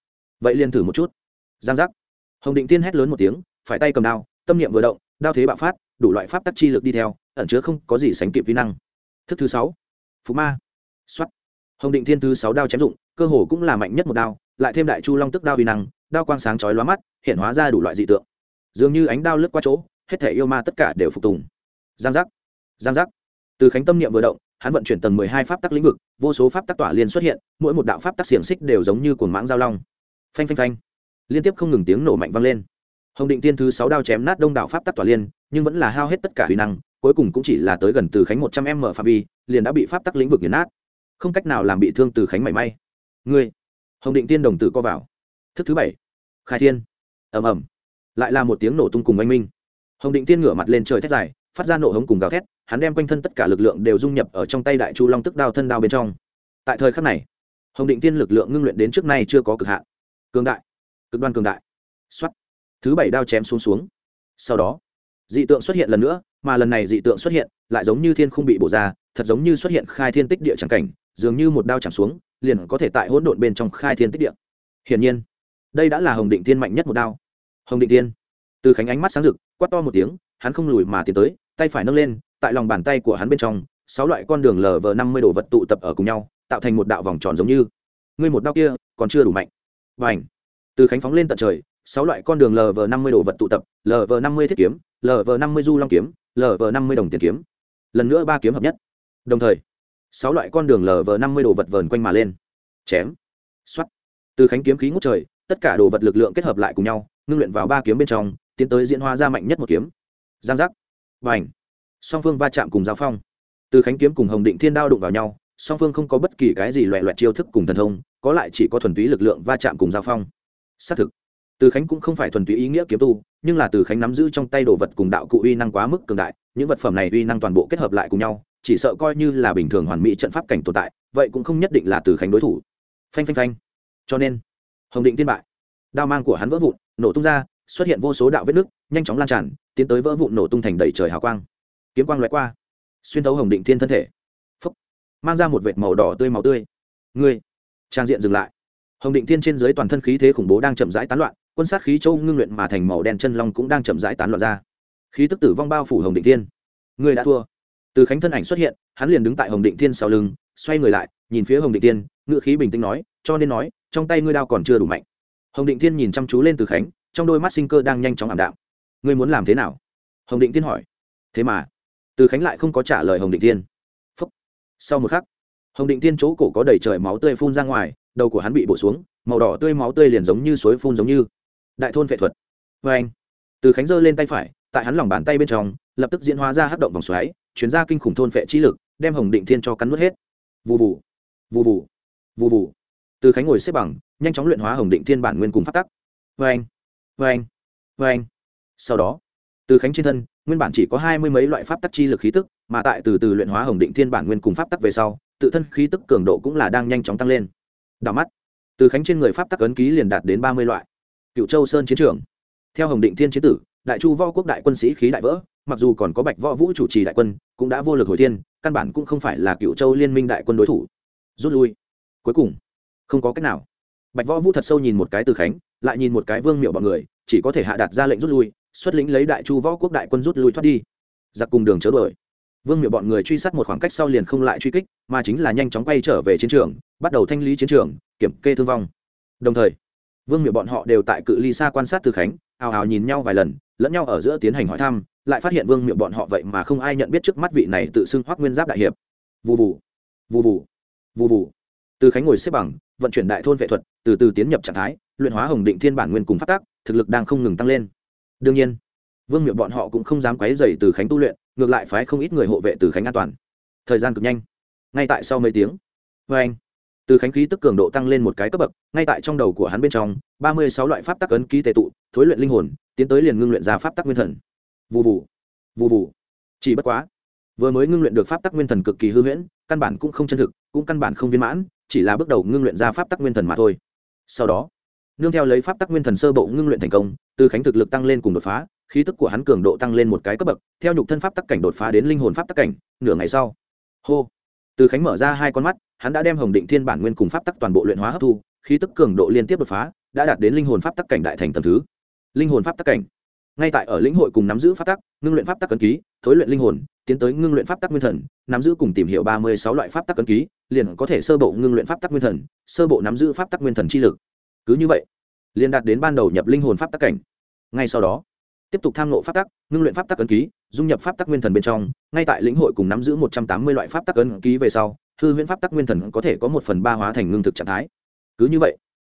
Speaker 1: Vậy liền thử một chút. Giang giác. Hồng định tiên hét lớn một tiếng, phải tay cầm đao, tâm niệm vừa động, đao thế bạo phát, đủ loại pháp tắc chi lực đi theo, ẩn chứa không có gì sánh kịp vi năng. Thức thứ sáu. Phú ma. Xuất hồng định thiên thứ sáu đao chém dụng, cơ hồ cũng là mạnh nhất một đao, lại thêm đại chu long tức đao vi năng, đao quang sáng chói lóa mắt, hiện hóa ra đủ loại dị tượng. Dường như ánh đao lướt qua chỗ, hết thể yêu ma tất cả đều phục tùng. Giang giác giang giác. Từ khánh tâm niệm vừa động, hắn vận chuyển tầng mười hai pháp tắc lĩnh vực, vô số pháp tắc tỏa liên xuất hiện, mỗi một đạo pháp tắc xiềng xích đều giống như cồn mãng giao long. Phanh phanh phanh. Liên tiếp không ngừng tiếng nổ mạnh vang lên. Hồng định tiên thứ sáu đao chém nát đông đảo pháp tắc tỏa liên, nhưng vẫn là hao hết tất cả huy năng, cuối cùng cũng chỉ là tới gần từ khánh một trăm m phạm vi, liền đã bị pháp tắc lĩnh vực nghiền nát không cách nào làm bị thương từ khánh mảy may. Ngươi, hồng định tiên đồng tử co vào. Thức thứ bảy. Khai thiên. Ầm ầm. Lại là một tiếng nổ tung cùng oanh minh. Hồng định tiên ngửa mặt lên trời thét dài, phát ra nổ hống cùng gào thét, hắn đem quanh thân tất cả lực lượng đều dung nhập ở trong tay đại chu long tức đao thân đao bên trong. Tại thời khắc này, hồng định tiên lực lượng ngưng luyện đến trước nay chưa có cực hạn. Cường đại. Cực đoan cường đại. X thứ bảy đao chém xuống xuống. Sau đó, dị tượng xuất hiện lần nữa, mà lần này dị tượng xuất hiện, lại giống như thiên không bị bổ ra, thật giống như xuất hiện khai thiên tích địa chẳng cảnh dường như một đao chạm xuống, liền có thể tại hỗn độn bên trong khai thiên tích địa. Hiển nhiên, đây đã là hồng định thiên mạnh nhất một đao. Hồng định thiên. Từ khánh ánh mắt sáng rực, quát to một tiếng, hắn không lùi mà tiến tới, tay phải nâng lên, tại lòng bàn tay của hắn bên trong, sáu loại con đường lờ vờ năm mươi đồ vật tụ tập ở cùng nhau, tạo thành một đạo vòng tròn giống như. Ngươi một đao kia, còn chưa đủ mạnh. Và ảnh từ khánh phóng lên tận trời, sáu loại con đường lv năm mươi đồ vật tụ tập lv năm mươi thiết kiếm lv năm mươi du long kiếm lv năm mươi đồng tiền kiếm. Lần nữa ba kiếm hợp nhất. Đồng thời sáu loại con đường lv năm mươi đồ vật vờn quanh mà lên. Chém. X o á t từ khánh kiếm khí ngút trời, tất cả đồ vật lực lượng kết hợp lại cùng nhau, ngưng luyện vào ba kiếm bên trong, tiến tới diễn hóa ra mạnh nhất một kiếm. Giang giác. Và ảnh song phương va chạm cùng giao phong. Từ khánh kiếm cùng hồng định thiên đao đụng vào nhau, song phương không có bất kỳ cái gì loẹ loẹt chiêu thức cùng thần thông, có lại chỉ có thuần túy lực lượng va chạm cùng giao phong. Xác thực, từ khánh cũng không phải thuần túy ý nghĩa kiếm tu, nhưng là từ khánh nắm giữ trong tay đồ vật cùng đạo cụ uy năng quá mức cường đại, những vật phẩm này uy năng toàn bộ kết hợp lại cùng nhau chỉ sợ coi như là bình thường hoàn mỹ trận pháp cảnh tồn tại, vậy cũng không nhất định là từ khánh đối thủ. Phanh phanh phanh. Cho nên, hồng định tiên bại. Đao mang của hắn vỡ vụn, nổ tung ra, xuất hiện vô số đạo vết nứt, nhanh chóng lan tràn, tiến tới vỡ vụn nổ tung thành đầy trời hào quang. Kiếm quang loại qua, xuyên thấu hồng định thiên thân thể. Phúc. Mang ra một vệt màu đỏ tươi màu tươi. Ngươi, trang diện dừng lại. Hồng định thiên trên dưới toàn thân khí thế khủng bố đang chậm rãi tán loạn, quân sát khí châu ngưng luyện mà thành màu đen chân long cũng đang chậm rãi tán loạn ra. Khí tức tử vong bao phủ hồng định thiên ngươi đã thua từ khánh thân ảnh xuất hiện, hắn liền đứng tại hồng định thiên sau lưng, xoay người lại, nhìn phía hồng định thiên ngự khí bình tĩnh nói, cho nên nói, trong tay ngươi đao còn chưa đủ mạnh. Hồng định thiên nhìn chăm chú lên từ khánh, trong đôi mắt sinh cơ đang nhanh chóng ảm đạm. Ngươi muốn làm thế nào? Hồng định thiên hỏi. Thế mà. Từ khánh lại không có trả lời hồng định thiên. Phúc. sau một khắc, hồng định thiên chỗ cổ có đầy trời máu tươi phun ra ngoài, đầu của hắn bị bổ xuống, màu đỏ tươi máu tươi liền giống như suối phun giống như. Đại thôn phệ thuật. Vê anh từ khánh giơ lên tay phải, tại hắn lòng bàn tay bên trong, lập tức diễn hóa ra hắc động vòng xoáy chuyển ra kinh khủng thôn phệ trí lực, đem hồng định thiên cho cắn nuốt hết. Vụ vụ vụ vụ vụ vụ từ khánh ngồi xếp bằng, nhanh chóng luyện hóa hồng định thiên bản nguyên cùng phát tắc. Vê anh vê anh vê anh. Sau đó, từ khánh trên thân, nguyên bản chỉ có hai mươi mấy loại pháp tắc chi lực khí tức, mà tại từ từ luyện hóa hồng định thiên bản nguyên cùng pháp tắc về sau, tự thân khí tức cường độ cũng là đang nhanh chóng tăng lên. Đảo mắt, từ khánh trên người pháp tắc ấn ký liền đạt đến ba mươi loại. Cựu châu sơn chiến trường. Theo hồng định thiên chiến tử, đại chu võ quốc đại quân sĩ khí đại vỡ mặc dù còn có bạch võ vũ chủ trì đại quân, cũng đã vô lực hồi thiên, căn bản cũng không phải là cựu châu liên minh đại quân đối thủ. Rút lui. Cuối cùng, không có cách nào. Bạch võ vũ thật sâu nhìn một cái từ khánh, lại nhìn một cái vương miệu bọn người, chỉ có thể hạ đặt ra lệnh rút lui, xuất lĩnh lấy đại chu võ quốc đại quân rút lui thoát đi. Giặc cùng đường chớ đuổi. Vương miệu bọn người truy sát một khoảng cách sau liền không lại truy kích, mà chính là nhanh chóng quay trở về chiến trường, bắt đầu thanh lý chiến trường, kiểm kê thương vong. Đồng thời, vương miệu bọn họ đều tại cự ly xa quan sát từ khánh, ào ào nhìn nhau vài lần lẫn nhau ở giữa tiến hành hỏi thăm, lại phát hiện vương miệu bọn họ vậy mà không ai nhận biết trước mắt vị này tự xưng hoác nguyên giáp đại hiệp. Vụ vụ vụ vụ vụ vụ từ khánh ngồi xếp bằng, vận chuyển đại thôn vệ thuật, từ từ tiến nhập trạng thái, luyện hóa hồng định thiên bản nguyên cùng phát tác thực lực đang không ngừng tăng lên. Đương nhiên, vương miệu bọn họ cũng không dám quấy dày từ khánh tu luyện, ngược lại phái không ít người hộ vệ từ khánh an toàn. Thời gian cực nhanh. Ngay tại sau mấy tiếng vê anh từ khánh khí tức cường độ tăng lên một cái cấp bậc, ngay tại trong đầu của hắn bên trong, ba mươi sáu loại pháp tắc ấn ký tệ tụ, thối luyện linh hồn, tiến tới liền ngưng luyện ra pháp tắc nguyên thần. Vụ vụ vụ vụ chỉ bất quá, vừa mới ngưng luyện được pháp tắc nguyên thần cực kỳ hư huyễn, căn bản cũng không chân thực, cũng căn bản không viên mãn, chỉ là bước đầu ngưng luyện ra pháp tắc nguyên thần mà thôi. Sau đó, nương theo lấy pháp tắc nguyên thần sơ bộ ngưng luyện thành công, từ khánh thực lực tăng lên cùng đột phá, khí tức của hắn cường độ tăng lên một cái cấp bậc, theo nhục thân pháp tắc cảnh đột phá đến linh hồn pháp tắc cảnh, nửa ngày sau. Hô. Từ khánh mở ra hai con mắt hắn đã đem hồng định thiên bản nguyên cùng pháp tắc toàn bộ luyện hóa hấp thu khí tức cường độ liên tiếp đột phá đã đạt đến linh hồn pháp tắc cảnh đại thành tầm thứ linh hồn pháp tắc cảnh ngay tại ở lĩnh hội cùng nắm giữ pháp tắc ngưng luyện pháp tắc cấn ký thối luyện linh hồn tiến tới ngưng luyện pháp tắc nguyên thần nắm giữ cùng tìm hiểu ba mươi sáu loại pháp tắc cấn ký liền có thể sơ bộ ngưng luyện pháp tắc nguyên thần sơ bộ nắm giữ pháp tắc nguyên thần chi lực cứ như vậy liền đạt đến ban đầu nhập linh hồn pháp tắc cảnh ngay sau đó tiếp tục tham nộ pháp tắc ngưng luyện pháp tắc ấn ký dung nhập pháp tắc nguyên thần bên trong ngay tại lĩnh hội cùng nắm giữ một trăm tám mươi loại pháp tắc ấn ký về sau hư huyễn pháp tắc nguyên thần có thể có một phần ba hóa thành ngưng thực trạng thái cứ như vậy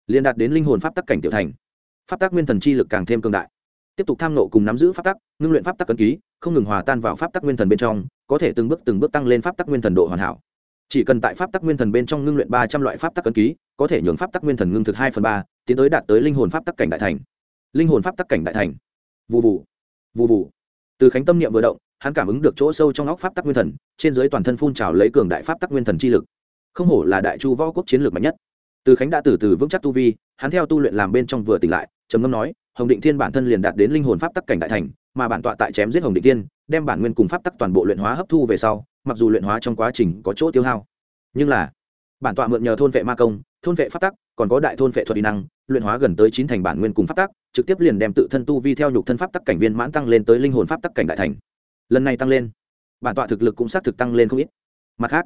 Speaker 1: liên đạt đến linh hồn pháp tắc cảnh tiểu thành pháp tắc nguyên thần chi lực càng thêm cường đại tiếp tục tham nộ cùng nắm giữ pháp tắc ngưng luyện pháp tắc cân ký không ngừng hòa tan vào pháp tắc nguyên thần bên trong có thể từng bước từng bước tăng lên pháp tắc nguyên thần độ hoàn hảo chỉ cần tại pháp tắc nguyên thần bên trong ngưng luyện ba trăm loại pháp tắc cân ký có thể nhường pháp tắc nguyên thần ngưng thực hai phần ba tiến tới đạt tới linh hồn pháp tắc cảnh đại thành linh hồn pháp tắc cảnh đại thành vụ vụ vụ vụ từ khánh tâm niệm vừa động hắn cảm ứng được chỗ sâu trong óc pháp tắc nguyên thần, trên dưới toàn thân phun trào lấy cường đại pháp tắc nguyên thần chi lực. Không hổ là đại chu võ quốc chiến lược mạnh nhất. Từ khánh đã từ từ vững chắc tu vi, hắn theo tu luyện làm bên trong vừa tỉnh lại, trầm ngâm nói, hồng định thiên bản thân liền đạt đến linh hồn pháp tắc cảnh đại thành, mà bản tọa tại chém giết hồng định thiên, đem bản nguyên cùng pháp tắc toàn bộ luyện hóa hấp thu về sau, mặc dù luyện hóa trong quá trình có chỗ tiêu hao, nhưng là, bản tọa mượn nhờ thôn vệ ma công, thôn vệ pháp tắc, còn có đại thôn vệ thuật y năng, luyện hóa gần tới chín thành bản nguyên cùng pháp tắc, trực tiếp liền đem tự thân tu vi theo nhục thân pháp tắc cảnh viên mãn tăng lên tới linh hồn pháp tắc cảnh đại thành lần này tăng lên. Bản tọa thực lực cũng xác thực tăng lên không ít. Mặt khác,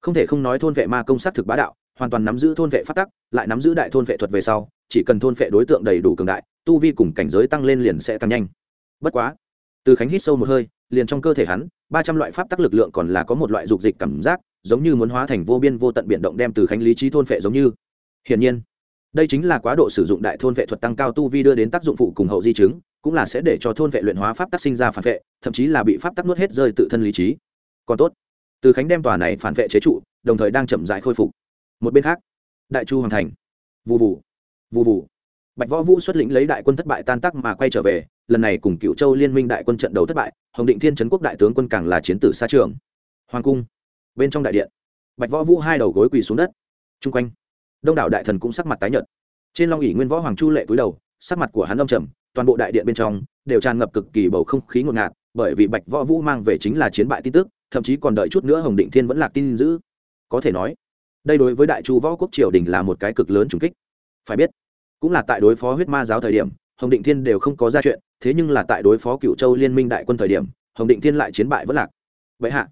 Speaker 1: không thể không nói thôn vệ ma công sát thực bá đạo, hoàn toàn nắm giữ thôn vệ pháp tắc, lại nắm giữ đại thôn vệ thuật về sau, chỉ cần thôn vệ đối tượng đầy đủ cường đại, tu vi cùng cảnh giới tăng lên liền sẽ tăng nhanh. Bất quá, từ khánh hít sâu một hơi, liền trong cơ thể hắn, ba trăm loại pháp tắc lực lượng còn là có một loại dục dịch cảm giác, giống như muốn hóa thành vô biên vô tận biển động đem từ khánh lý trí thôn vệ giống như. Hiển nhiên, đây chính là quá độ sử dụng đại thôn vệ thuật tăng cao tu vi đưa đến tác dụng phụ cùng hậu di chứng cũng là sẽ để cho thôn vệ luyện hóa pháp tắc sinh ra phản vệ, thậm chí là bị pháp tắc nuốt hết rơi tự thân lý trí. Còn tốt, từ khánh đem tòa này phản vệ chế trụ, đồng thời đang chậm dại khôi phục. Một bên khác, đại chu hoàng thành. Vụ vụ vụ vụ bạch võ vũ xuất lĩnh lấy đại quân thất bại tan tác mà quay trở về, lần này cùng cựu châu liên minh đại quân trận đấu thất bại, hồng định thiên trấn quốc đại tướng quân càng là chiến tử xa trường. Hoàng cung, bên trong đại điện, bạch võ vũ hai đầu gối quỳ xuống đất. Chung quanh, đông đảo đại thần cũng sắc mặt tái nhợt. Trên long ỉ nguyên võ hoàng chu lệ cúi đầu, sắc mặt của hắn âm trầm toàn bộ đại điện bên trong đều tràn ngập cực kỳ bầu không khí ngột ngạt, bởi vì bạch võ vũ mang về chính là chiến bại tin tức, thậm chí còn đợi chút nữa hồng định thiên vẫn là tin giữ. Có thể nói, đây đối với đại chu võ quốc triều đình là một cái cực lớn trùng kích. Phải biết, cũng là tại đối phó huyết ma giáo thời điểm, hồng định thiên đều không có ra chuyện, thế nhưng là tại đối phó cựu châu liên minh đại quân thời điểm, hồng định thiên lại chiến bại vẫn lạc. Vậy hạ,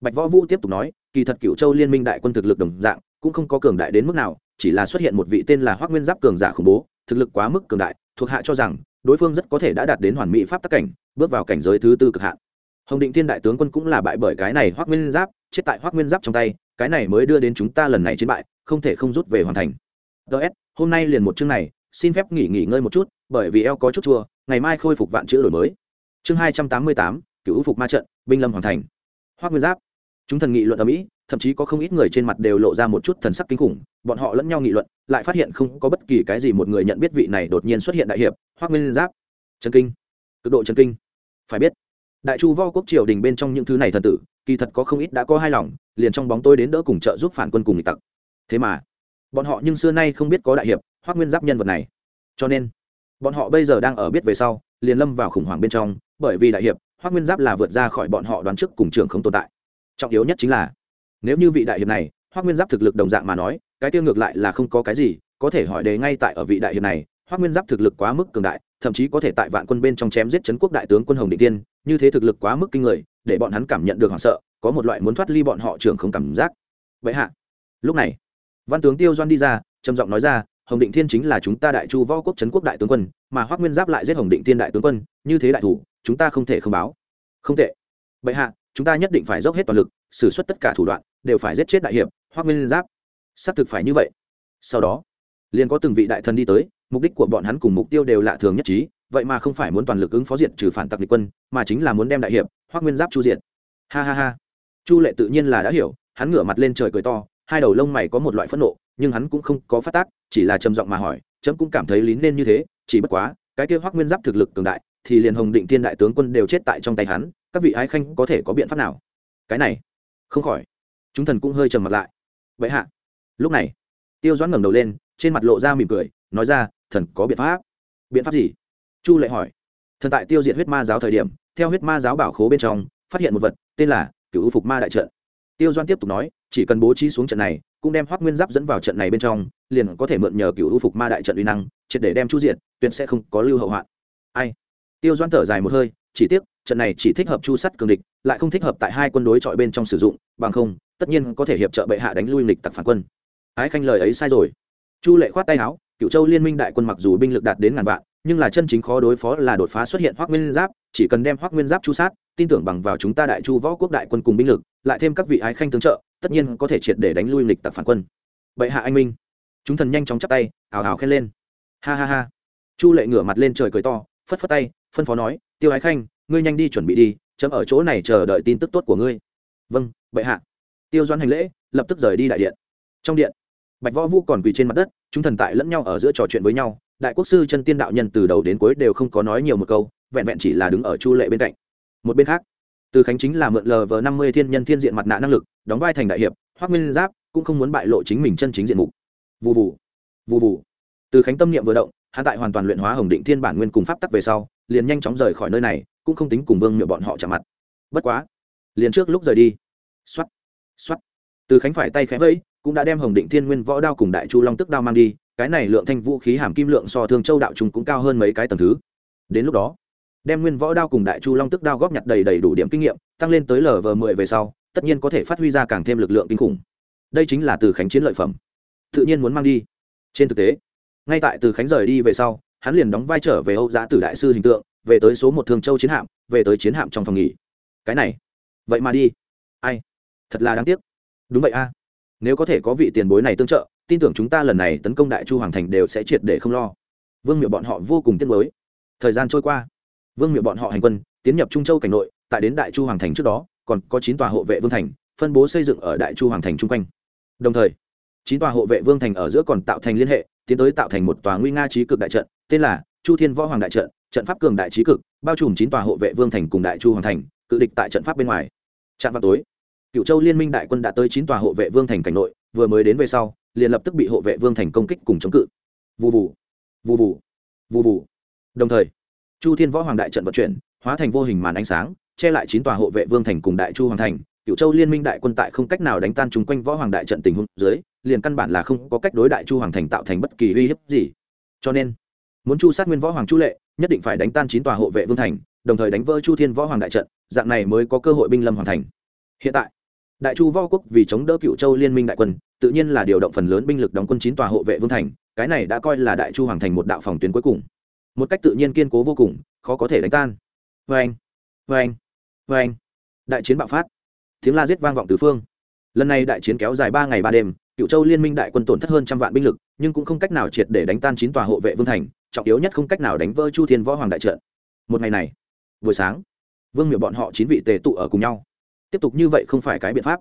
Speaker 1: bạch võ vũ tiếp tục nói, kỳ thật cựu châu liên minh đại quân thực lực đồng dạng, cũng không có cường đại đến mức nào, chỉ là xuất hiện một vị tên là hoác nguyên giáp cường giả khủng bố, thực lực quá mức cường đại, thuộc hạ cho rằng đối phương rất có thể đã đạt đến hoàn mỹ pháp tắc cảnh, bước vào cảnh giới thứ tư cực hạn. Hồng định thiên đại tướng quân cũng là bại bởi cái này hoác nguyên giáp, chết tại hoác nguyên giáp trong tay, cái này mới đưa đến chúng ta lần này chiến bại, không thể không rút về hoàn thành. Ts hôm nay liền một chương này, xin phép nghỉ nghỉ ngơi một chút, bởi vì eo có chút chua, ngày mai khôi phục vạn chữ đổi mới. Chương hai trăm tám mươi tám, cựu phục ma trận, binh lâm hoàn thành. Hoác nguyên giáp, chúng thần nghị luận ở mỹ thậm chí có không ít người trên mặt đều lộ ra một chút thần sắc kinh khủng, bọn họ lẫn nhau nghị luận, lại phát hiện không có bất kỳ cái gì một người nhận biết vị này đột nhiên xuất hiện đại hiệp, hoác nguyên giáp. Trần kinh. Cực độ trần kinh. Phải biết, đại chu vo quốc triều đình bên trong những thứ này thần tử, kỳ thật có không ít đã có hai lòng, liền trong bóng tôi đến đỡ cùng trợ giúp phản quân cùng nghịch tặc. Thế mà, bọn họ nhưng xưa nay không biết có đại hiệp, hoác nguyên giáp nhân vật này. Cho nên, bọn họ bây giờ đang ở biết về sau, liền lâm vào khủng hoảng bên trong, bởi vì đại hiệp, hoác nguyên giáp là vượt ra khỏi bọn họ đoán trước cùng trường không tồn tại. Trọng yếu nhất chính là nếu như vị đại hiệp này hoác nguyên giáp thực lực đồng dạng mà nói, cái tiêu ngược lại là không có cái gì, có thể hỏi đề ngay tại ở vị đại hiệp này hoác nguyên giáp thực lực quá mức cường đại, thậm chí có thể tại vạn quân bên trong chém giết chấn quốc đại tướng quân hồng định tiên như thế thực lực quá mức kinh người, để bọn hắn cảm nhận được hoảng sợ, có một loại muốn thoát ly bọn họ trưởng không cảm giác. Vậy hạ, lúc này, văn tướng tiêu doan đi ra, trầm giọng nói ra, hồng định thiên chính là chúng ta đại chu võ quốc trấn quốc đại tướng quân, mà hoác nguyên giáp lại giết hồng định thiên đại tướng quân, như thế đại thủ, chúng ta không thể không báo. Không tệ. Bệ hạ chúng ta nhất định phải dốc hết toàn lực, xử suất tất cả thủ đoạn, đều phải giết chết đại hiệp hoác nguyên giáp. Xác thực phải như vậy. Sau đó, liền có từng vị đại thần đi tới, mục đích của bọn hắn cùng mục tiêu đều lạ thường nhất trí, vậy mà không phải muốn toàn lực ứng phó diện trừ phản tặc địch quân, mà chính là muốn đem đại hiệp hoác nguyên giáp chu diện ha ha ha. Chu lệ tự nhiên là đã hiểu, hắn ngửa mặt lên trời cười to, hai đầu lông mày có một loại phẫn nộ, nhưng hắn cũng không có phát tác, chỉ là trầm giọng mà hỏi, chấm cũng cảm thấy lý nên như thế, chỉ bất quá, cái kia hoác nguyên giáp thực lực cường đại, thì liền hồng định thiên đại tướng quân đều chết tại trong tay hắn các vị ái khanh có thể có biện pháp nào? Cái này, không khỏi. Chúng thần cũng hơi trầm mặt lại. Vậy hạ, lúc này, tiêu doãn ngẩng đầu lên, trên mặt lộ ra mỉm cười, nói ra, thần có biện pháp. Biện pháp gì? Chu lệ hỏi. Thần tại tiêu diệt huyết ma giáo thời điểm, theo huyết ma giáo bảo khố bên trong, phát hiện một vật, tên là cựu phục ma đại trận. Tiêu doan tiếp tục nói, chỉ cần bố trí xuống trận này, cũng đem hoác nguyên giáp dẫn vào trận này bên trong, liền có thể mượn nhờ cựu phục ma đại trận uy năng, triệt để đem chu diệt, tuyệt sẽ không có lưu hậu hoạn. Ai? Tiêu doan thở dài một hơi chỉ tiếc, trận này chỉ thích hợp chu sắt cường địch, lại không thích hợp tại hai quân đối chọi bên trong sử dụng, bằng không, tất nhiên có thể hiệp trợ bệ hạ đánh lui lịch tặc phản quân. Ái khanh lời ấy sai rồi. Chu lệ khoát tay áo, cựu châu liên minh đại quân mặc dù binh lực đạt đến ngàn vạn, nhưng là chân chính khó đối phó là đột phá xuất hiện hoác nguyên giáp, chỉ cần đem hoác nguyên giáp chu sát, tin tưởng bằng vào chúng ta đại chu võ quốc đại quân cùng binh lực, lại thêm các vị ái khanh tương trợ, tất nhiên có thể triệt để đánh lui lịch tặc phản quân. Bệ hạ anh minh. Chúng thần nhanh chóng chắp tay ào ào khen lên. Ha ha ha. Chu lệ ngửa mặt lên trời cười to, phất phất tay, phân phó nói tiêu ái khanh, ngươi nhanh đi chuẩn bị đi, chấm ở chỗ này chờ đợi tin tức tốt của ngươi. Vâng bệ hạ. Tiêu doan hành lễ, lập tức rời đi đại điện. Trong điện, bạch võ vũ còn quỳ trên mặt đất, chúng thần tại lẫn nhau ở giữa trò chuyện với nhau. Đại quốc sư chân tiên đạo nhân từ đầu đến cuối đều không có nói nhiều một câu, vẹn vẹn chỉ là đứng ở chu lệ bên cạnh. Một bên khác, từ khánh chính là mượn lờ vờ năm mươi thiên nhân thiên diện mặt nạ năng lực, đóng vai thành đại hiệp hoác nguyên giáp cũng không muốn bại lộ chính mình chân chính diện mục. Vụ vụ vụ vụ từ khánh tâm niệm vừa động hạ tại hoàn toàn luyện hóa hồng định thiên bản nguyên cùng pháp tắc về sau, liền nhanh chóng rời khỏi nơi này, cũng không tính cùng vương miệng bọn họ chạm mặt. Bất quá, liền trước lúc rời đi. X o á t x o á t từ khánh phải tay khẽ vẫy, cũng đã đem hồng định thiên nguyên võ đao cùng đại chu long tức đao mang đi, cái này lượng thanh vũ khí hàm kim lượng so thương châu đạo trung cũng cao hơn mấy cái tầng thứ. Đến lúc đó, đem nguyên võ đao cùng đại chu long tức đao góp nhặt đầy đầy đủ điểm kinh nghiệm, tăng lên tới lv mười về sau, tất nhiên có thể phát huy ra càng thêm lực lượng kinh khủng. Đây chính là từ khánh chiến lợi phẩm. Tự nhiên muốn mang đi. Trên thực tế ngay tại từ khánh rời đi về sau, hắn liền đóng vai trở về âu giã tử đại sư hình tượng, về tới số một thương châu chiến hạm, về tới chiến hạm trong phòng nghỉ. Cái này, vậy mà đi. Ai? Thật là đáng tiếc. Đúng vậy a. Nếu có thể có vị tiền bối này tương trợ, tin tưởng chúng ta lần này tấn công đại chu hoàng thành đều sẽ triệt để không lo. Vương miệu bọn họ vô cùng tiếc mới thời gian trôi qua. Vương miệu bọn họ hành quân, tiến nhập trung châu cảnh nội, tại đến đại chu hoàng thành trước đó, còn có chín tòa hộ vệ vương thành, phân bố xây dựng ở đại chu hoàng thành chung quanh. Đồng thời, chín tòa hộ vệ vương thành ở giữa còn tạo thành liên hệ tiến tới tạo thành một tòa nguy nga trí cực đại trận, tên là chu thiên võ hoàng đại trận trận pháp cường đại trí cực, bao trùm chín tòa hộ vệ vương thành cùng đại chu hoàng thành, cự địch tại trận pháp bên ngoài. Trạm vào tối cựu châu liên minh đại quân đã tới chín tòa hộ vệ vương thành cảnh nội, vừa mới đến về sau, liền lập tức bị hộ vệ vương thành công kích cùng chống cự. Vụ vụ vụ vụ vụ vụ đồng thời, chu thiên võ hoàng đại trận vận chuyển, hóa thành vô hình màn ánh sáng, che lại chín tòa hộ vệ vương thành cùng đại chu hoàng thành cựu châu liên minh đại quân tại không cách nào đánh tan chung quanh võ hoàng đại trận tình huống dưới, liền căn bản là không có cách đối đại chu hoàng thành tạo thành bất kỳ uy hiếp gì. Cho nên, muốn chu sát nguyên võ hoàng chu lệ, nhất định phải đánh tan chín tòa hộ vệ vương thành, đồng thời đánh vỡ chu thiên võ hoàng đại trận, dạng này mới có cơ hội binh lâm hoàn thành. Hiện tại, đại chu võ quốc vì chống đỡ cựu châu liên minh đại quân, tự nhiên là điều động phần lớn binh lực đóng quân chín tòa hộ vệ vương thành, cái này đã coi là đại chu hoàng thành một đạo phòng tuyến cuối cùng. Một cách tự nhiên kiên cố vô cùng, khó có thể đánh tan. Vê anh vê anh vê anh đại chiến bạo phát tiếng la giết vang vọng tứ phương. Lần này đại chiến kéo dài ba ngày ba đêm, cựu châu liên minh đại quân tổn thất hơn trăm vạn binh lực, nhưng cũng không cách nào triệt để đánh tan chín tòa hộ vệ vương thành, trọng yếu nhất không cách nào đánh vỡ chu thiên võ hoàng đại trận. Một ngày này, buổi sáng, vương miệu bọn họ chín vị tề tụ ở cùng nhau. Tiếp tục như vậy không phải cái biện pháp.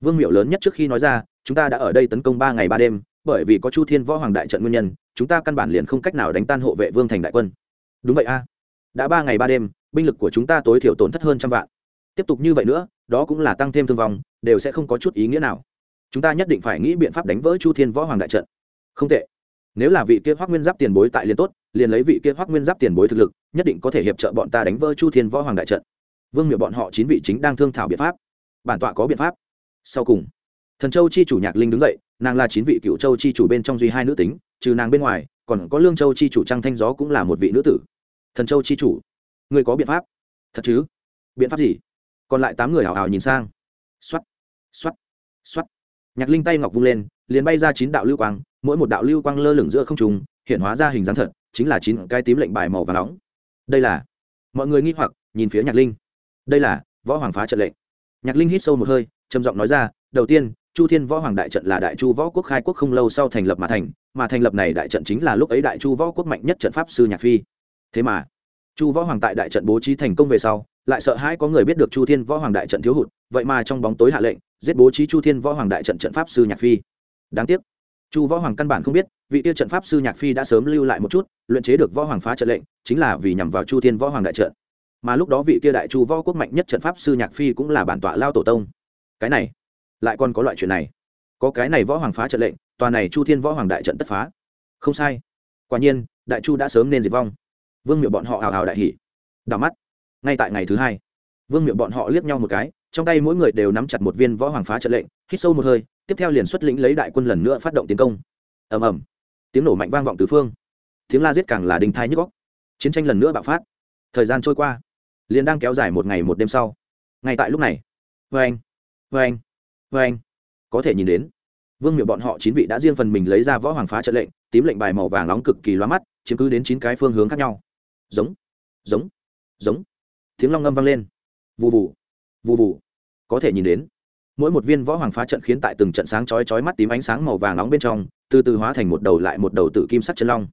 Speaker 1: Vương miệu lớn nhất trước khi nói ra, chúng ta đã ở đây tấn công ba ngày ba đêm, bởi vì có chu thiên võ hoàng đại trận nguyên nhân, chúng ta căn bản liền không cách nào đánh tan hộ vệ vương thành đại quân. Đúng vậy a. Đã ba ngày ba đêm, binh lực của chúng ta tối thiểu tổn thất hơn trăm vạn tiếp tục như vậy nữa, đó cũng là tăng thêm thương vong, đều sẽ không có chút ý nghĩa nào. Chúng ta nhất định phải nghĩ biện pháp đánh vỡ chu thiên võ hoàng đại trận. Không tệ. Nếu là vị kia hoác nguyên giáp tiền bối tại liền tốt, liền lấy vị kia hoác nguyên giáp tiền bối thực lực, nhất định có thể hiệp trợ bọn ta đánh vỡ chu thiên võ hoàng đại trận. Vương miệng bọn họ chín vị chính đang thương thảo biện pháp. Bản tọa có biện pháp. Sau cùng, thần châu chi chủ nhạc linh đứng dậy, nàng là chín vị cựu châu chi chủ bên trong duy hai nữ tính, trừ nàng bên ngoài, còn có lương châu chi chủ trăng thanh gió cũng là một vị nữ tử. Thần châu chi chủ người có biện pháp? Thật chứ? Biện pháp gì? Còn lại tám người hào hào nhìn sang. X o á nhạc linh tay ngọc vung lên, liền bay ra chín đạo lưu quang, mỗi một đạo lưu quang lơ lửng giữa không trùng hiện hóa ra hình dáng thật, chính là chín cái tím lệnh bài màu và nóng. Đây là, mọi người nghi hoặc, nhìn phía nhạc linh. Đây là, võ hoàng phá trận lệnh. Nhạc linh hít sâu một hơi, trầm giọng nói ra, đầu tiên, chu thiên võ hoàng đại trận là đại chu võ quốc khai quốc không lâu sau thành lập mà thành mà thành lập này đại trận chính là lúc ấy đại chu võ quốc mạnh nhất trận pháp sư nhạc phi. Thế mà, chu võ hoàng tại đại trận bố trí thành công về sau lại sợ hãi có người biết được chu thiên võ hoàng đại trận thiếu hụt, vậy mà trong bóng tối hạ lệnh, giết bố trí chu thiên võ hoàng đại trận trận pháp sư nhạc phi. Đáng tiếc, chu võ hoàng căn bản không biết, vị tiêu trận pháp sư nhạc phi đã sớm lưu lại một chút, luyện chế được võ hoàng phá trận lệnh, chính là vì nhằm vào chu thiên võ hoàng đại trận. Mà lúc đó vị kia đại chu võ quốc mạnh nhất trận pháp sư nhạc phi cũng là bản tọa lao tổ tông. Cái này, lại còn có loại chuyện này. Có cái này võ hoàng phá trận lệnh, tòa này chu thiên võ hoàng đại trận tất phá. Không sai. Quả nhiên, đại chu đã sớm nên diệt vong. Vương miệu bọn họ hào hào đại hỉ. Đào mắt ngay tại ngày thứ hai. Vương miệu bọn họ liếc nhau một cái, trong tay mỗi người đều nắm chặt một viên võ hoàng phá trận lệnh, hít sâu một hơi, tiếp theo liền xuất lĩnh lấy đại quân lần nữa phát động tiến công. Ầm ầm. Tiếng nổ mạnh vang vọng từ phương. Tiếng la giết càng là đình thai nhức góc chiến tranh lần nữa bạo phát. Thời gian trôi qua, liền đang kéo dài một ngày một đêm sau. Ngay tại lúc này vê anh vê anh vê anh có thể nhìn đến, vương miệu bọn họ chín vị đã riêng phần mình lấy ra võ hoàng phá trận lệnh, tím lệnh bài màu vàng nóng cực kỳ loa mắt, chiếm cứ đến chín cái phương hướng khác nhau. Giống giống giống tiếng long ngâm vang lên. Vù vù. Vù vù. Có thể nhìn đến, mỗi một viên võ hoàng phá trận khiến tại từng trận sáng chói chói mắt tím ánh sáng màu vàng nóng bên trong, từ từ hóa thành một đầu lại một đầu tử kim sắc chân long.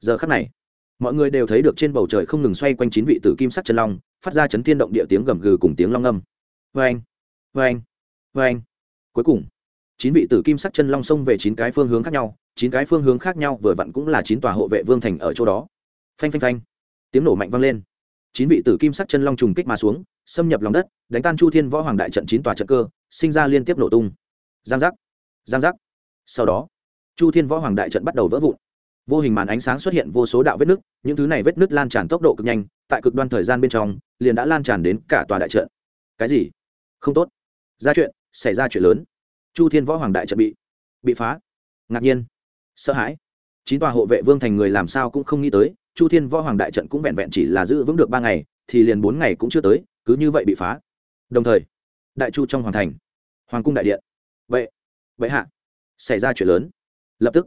Speaker 1: Giờ khắc này, mọi người đều thấy được trên bầu trời không ngừng xoay quanh chín vị tử kim sắc chân long, phát ra chấn thiên động địa tiếng gầm gừ cùng tiếng long ngâm. Vê anh vê anh vê anh. Cuối cùng, chín vị tử kim sắc chân long xông về chín cái phương hướng khác nhau, chín cái phương hướng khác nhau vừa vặn cũng là chín tòa hộ vệ vương thành ở chỗ đó. Phanh phanh phanh. Tiếng nổ mạnh vang lên chín vị tử kim sắc chân long trùng kích mà xuống, xâm nhập lòng đất, đánh tan chu thiên võ hoàng đại trận chín tòa trận cơ, sinh ra liên tiếp nổ tung. Giang giác giang giác. Sau đó, chu thiên võ hoàng đại trận bắt đầu vỡ vụn. Vô hình màn ánh sáng xuất hiện vô số đạo vết nứt, những thứ này vết nứt lan tràn tốc độ cực nhanh, tại cực đoan thời gian bên trong, liền đã lan tràn đến cả tòa đại trận. Cái gì? Không tốt. Ra chuyện, xảy ra chuyện lớn. Chu thiên võ hoàng đại trận bị bị phá. Ngạc nhiên. Sợ hãi. Chín tòa hộ vệ vương thành người làm sao cũng không nghĩ tới chu thiên võ hoàng đại trận cũng vẹn vẹn chỉ là giữ vững được ba ngày, thì liền bốn ngày cũng chưa tới, cứ như vậy bị phá. Đồng thời, đại chu trong hoàng thành, hoàng cung đại điện. Vậy vậy hạ, xảy ra chuyện lớn. Lập tức,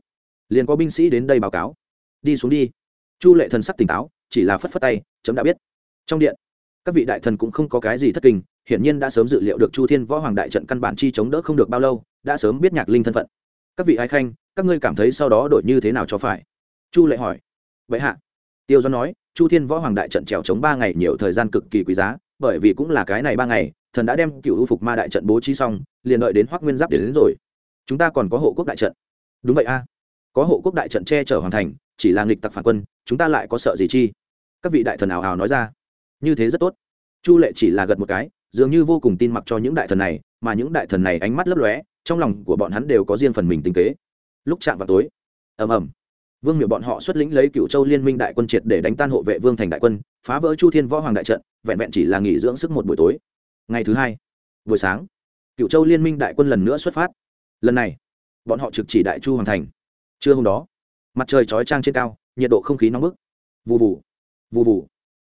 Speaker 1: liền có binh sĩ đến đây báo cáo. Đi xuống đi. Chu lệ thần sắc tỉnh táo, chỉ là phất phất tay, chấm đã biết. Trong điện, các vị đại thần cũng không có cái gì thất kinh, hiển nhiên đã sớm dự liệu được chu thiên võ hoàng đại trận căn bản chi chống đỡ không được bao lâu, đã sớm biết nhạc linh thân phận. Các vị ái khanh, các ngươi cảm thấy sau đó đổi như thế nào cho phải? Chu lệ hỏi. Vậy hạ tiêu do nói, chu thiên võ hoàng đại trận trèo chống ba ngày nhiều thời gian cực kỳ quý giá, bởi vì cũng là cái này ba ngày, thần đã đem cựu u phục ma đại trận bố trí xong, liền đợi đến hoác nguyên giáp để đến rồi. Chúng ta còn có hộ quốc đại trận. Đúng vậy a. Có hộ quốc đại trận che chở hoàn thành, chỉ là nghịch tặc phản quân, chúng ta lại có sợ gì chi? Các vị đại thần ảo ảo nói ra. Như thế rất tốt. Chu lệ chỉ là gật một cái, dường như vô cùng tin mặc cho những đại thần này, mà những đại thần này ánh mắt lấp lóe, trong lòng của bọn hắn đều có riêng phần mình tinh kế. Lúc chạm vào tối, ầm ầm vương miệu bọn họ xuất lĩnh lấy cựu châu liên minh đại quân triệt để đánh tan hộ vệ vương thành đại quân, phá vỡ chu thiên võ hoàng đại trận, vẹn vẹn chỉ là nghỉ dưỡng sức một buổi tối. Ngày thứ hai, buổi sáng cựu châu liên minh đại quân lần nữa xuất phát. Lần này, bọn họ trực chỉ đại chu hoàng thành. Trưa hôm đó, mặt trời chói trang trên cao, nhiệt độ không khí nóng bức. Vù vù vù vù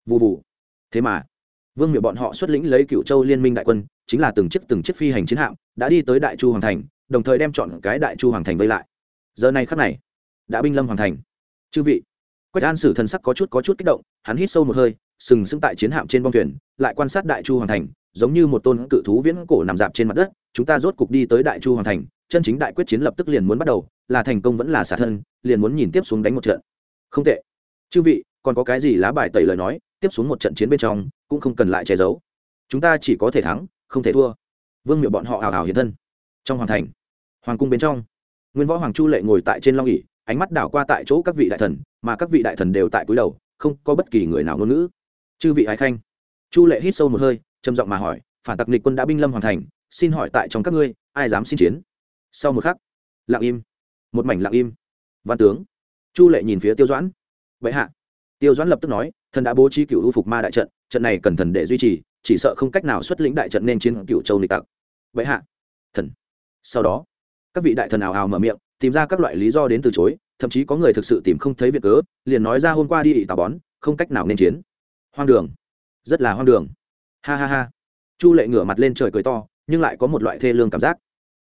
Speaker 1: vù vù. Thế mà, vương miệu bọn họ xuất lĩnh lấy cựu châu liên minh đại quân, chính là từng chiếc từng chiếc phi hành chiến hạm, đã đi tới đại chu hoàng thành, đồng thời đem chọn cái đại chu hoàng thành vây lại. Giờ này khắc này đã binh lâm hoàn thành. Chư vị, quách an sử thần sắc có chút có chút kích động, hắn hít sâu một hơi, sừng sững tại chiến hạm trên bong thuyền, lại quan sát đại chu hoàng thành, giống như một tôn cự thú viễn cổ nằm dạp trên mặt đất, chúng ta rốt cục đi tới đại chu hoàng thành, chân chính đại quyết chiến lập tức liền muốn bắt đầu, là thành công vẫn là xả thân, liền muốn nhìn tiếp xuống đánh một trận. Không tệ. Chư vị, còn có cái gì lá bài tẩy lời nói, tiếp xuống một trận chiến bên trong, cũng không cần lại che giấu. Chúng ta chỉ có thể thắng, không thể thua. Vương miệu bọn họ hào hào hiện thân. Trong hoàng thành, hoàng cung bên trong, nguyên võ hoàng chu lệ ngồi tại trên long ỉ ánh mắt đảo qua tại chỗ các vị đại thần, mà các vị đại thần đều tại cúi đầu, không có bất kỳ người nào ngôn ngữ. Chư vị ái khanh, chu lệ hít sâu một hơi, trầm giọng mà hỏi, phản tặc nịch quân đã binh lâm hoàn thành, xin hỏi tại trong các ngươi, ai dám xin chiến? Sau một khắc, lặng im, một mảnh lặng im. Văn tướng, chu lệ nhìn phía tiêu doãn. Vậy hạ. Tiêu doãn lập tức nói, thần đã bố trí cựu ưu phục ma đại trận trận này cần thần để duy trì, chỉ sợ không cách nào xuất lĩnh đại trận nên chiến cựu châu nịch tặc. Vậy hạ. Thần. Sau đó, các vị đại thần ảo ảo mở miệng tìm ra các loại lý do đến từ chối, thậm chí có người thực sự tìm không thấy việc cớ, liền nói ra hôm qua đi ị tà bón, không cách nào nên chiến. Hoang đường. Rất là hoang đường. Ha ha ha. Chu lệ ngửa mặt lên trời cười to, nhưng lại có một loại thê lương cảm giác.